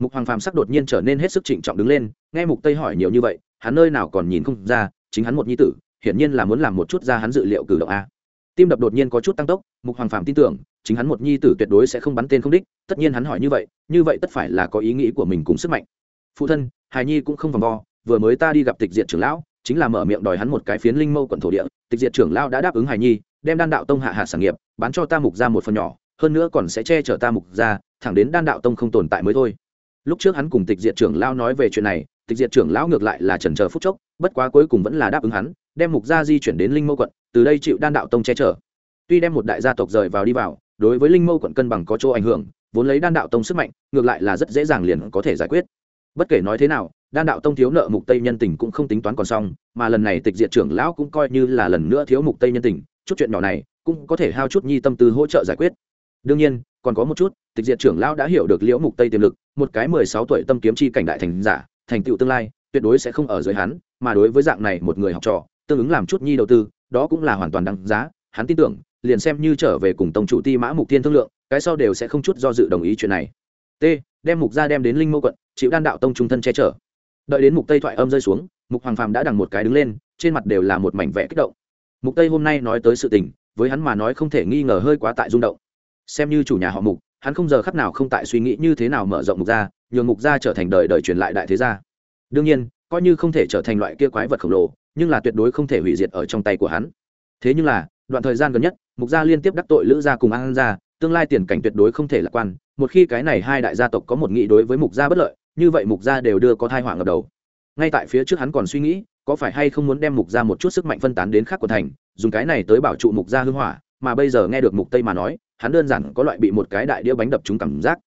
Mục hoàng phàm sắc đột nhiên trở nên hết sức trịnh trọng đứng lên, nghe mục tây hỏi nhiều như vậy, hắn nơi nào còn nhìn không ra, chính hắn một nhi tử, hiển nhiên là muốn làm một chút ra hắn dự liệu cử động a. Tim đập đột nhiên có chút tăng tốc, mục hoàng phàm tin tưởng, chính hắn một nhi tử tuyệt đối sẽ không bắn tên không đích, tất nhiên hắn hỏi như vậy như vậy tất phải là có ý nghĩ của mình cùng sức mạnh. Phụ thân, hài nhi cũng không vòng vo, vừa mới ta đi gặp tịch diện trưởng lão, chính là mở miệng đòi hắn một cái phiến linh mâu quận thổ địa, tịch diện trưởng lão đã đáp ứng hài nhi, đem đan đạo tông hạ hạ sản nghiệp, bán cho ta mục ra một phần nhỏ, hơn nữa còn sẽ che chở ta mục ra thẳng đến đan đạo tông không tồn tại mới thôi lúc trước hắn cùng tịch diệt trưởng lão nói về chuyện này, tịch diệt trưởng lão ngược lại là trần chờ phút chốc, bất quá cuối cùng vẫn là đáp ứng hắn, đem mục gia di chuyển đến linh mâu quận, từ đây chịu đan đạo tông che chở. Tuy đem một đại gia tộc rời vào đi vào, đối với linh mâu quận cân bằng có chỗ ảnh hưởng, vốn lấy đan đạo tông sức mạnh, ngược lại là rất dễ dàng liền có thể giải quyết. Bất kể nói thế nào, đan đạo tông thiếu nợ mục tây nhân tình cũng không tính toán còn xong, mà lần này tịch diệt trưởng lão cũng coi như là lần nữa thiếu mục tây nhân tình, chút chuyện nhỏ này cũng có thể hao chút nhi tâm tư hỗ trợ giải quyết. Đương nhiên, còn có một chút, tịch diệt trưởng lão đã hiểu được liễu mục tây tiềm lực một cái mười sáu tuổi tâm kiếm chi cảnh đại thành giả, thành tựu tương lai, tuyệt đối sẽ không ở dưới hắn, mà đối với dạng này một người học trò, tương ứng làm chút nhi đầu tư, đó cũng là hoàn toàn đáng giá. Hắn tin tưởng, liền xem như trở về cùng tông chủ ti mã mục tiên thương lượng, cái sau đều sẽ không chút do dự đồng ý chuyện này. T, đem mục ra đem đến linh mâu quận, chịu đan đạo tông trung thân che chở. Đợi đến mục tây thoại âm rơi xuống, mục hoàng phàm đã đằng một cái đứng lên, trên mặt đều là một mảnh vẽ kích động. Mục tây hôm nay nói tới sự tình, với hắn mà nói không thể nghi ngờ hơi quá tại rung động. Xem như chủ nhà họ mục hắn không giờ khắc nào không tại suy nghĩ như thế nào mở rộng mục gia, nhường mục gia trở thành đời đời truyền lại đại thế gia. Đương nhiên, coi như không thể trở thành loại kia quái vật khổng lồ, nhưng là tuyệt đối không thể hủy diệt ở trong tay của hắn. Thế nhưng là, đoạn thời gian gần nhất, mục gia liên tiếp đắc tội lữ gia cùng an gia, tương lai tiền cảnh tuyệt đối không thể lạc quan, một khi cái này hai đại gia tộc có một nghị đối với mục gia bất lợi, như vậy mục gia đều đưa có thai hoảng ở đầu. Ngay tại phía trước hắn còn suy nghĩ, có phải hay không muốn đem mục gia một chút sức mạnh phân tán đến khác của thành, dùng cái này tới bảo trụ mục gia hưng hỏa, mà bây giờ nghe được mục tây mà nói hắn đơn giản có loại bị một cái đại đĩa bánh đập trúng cảm giác.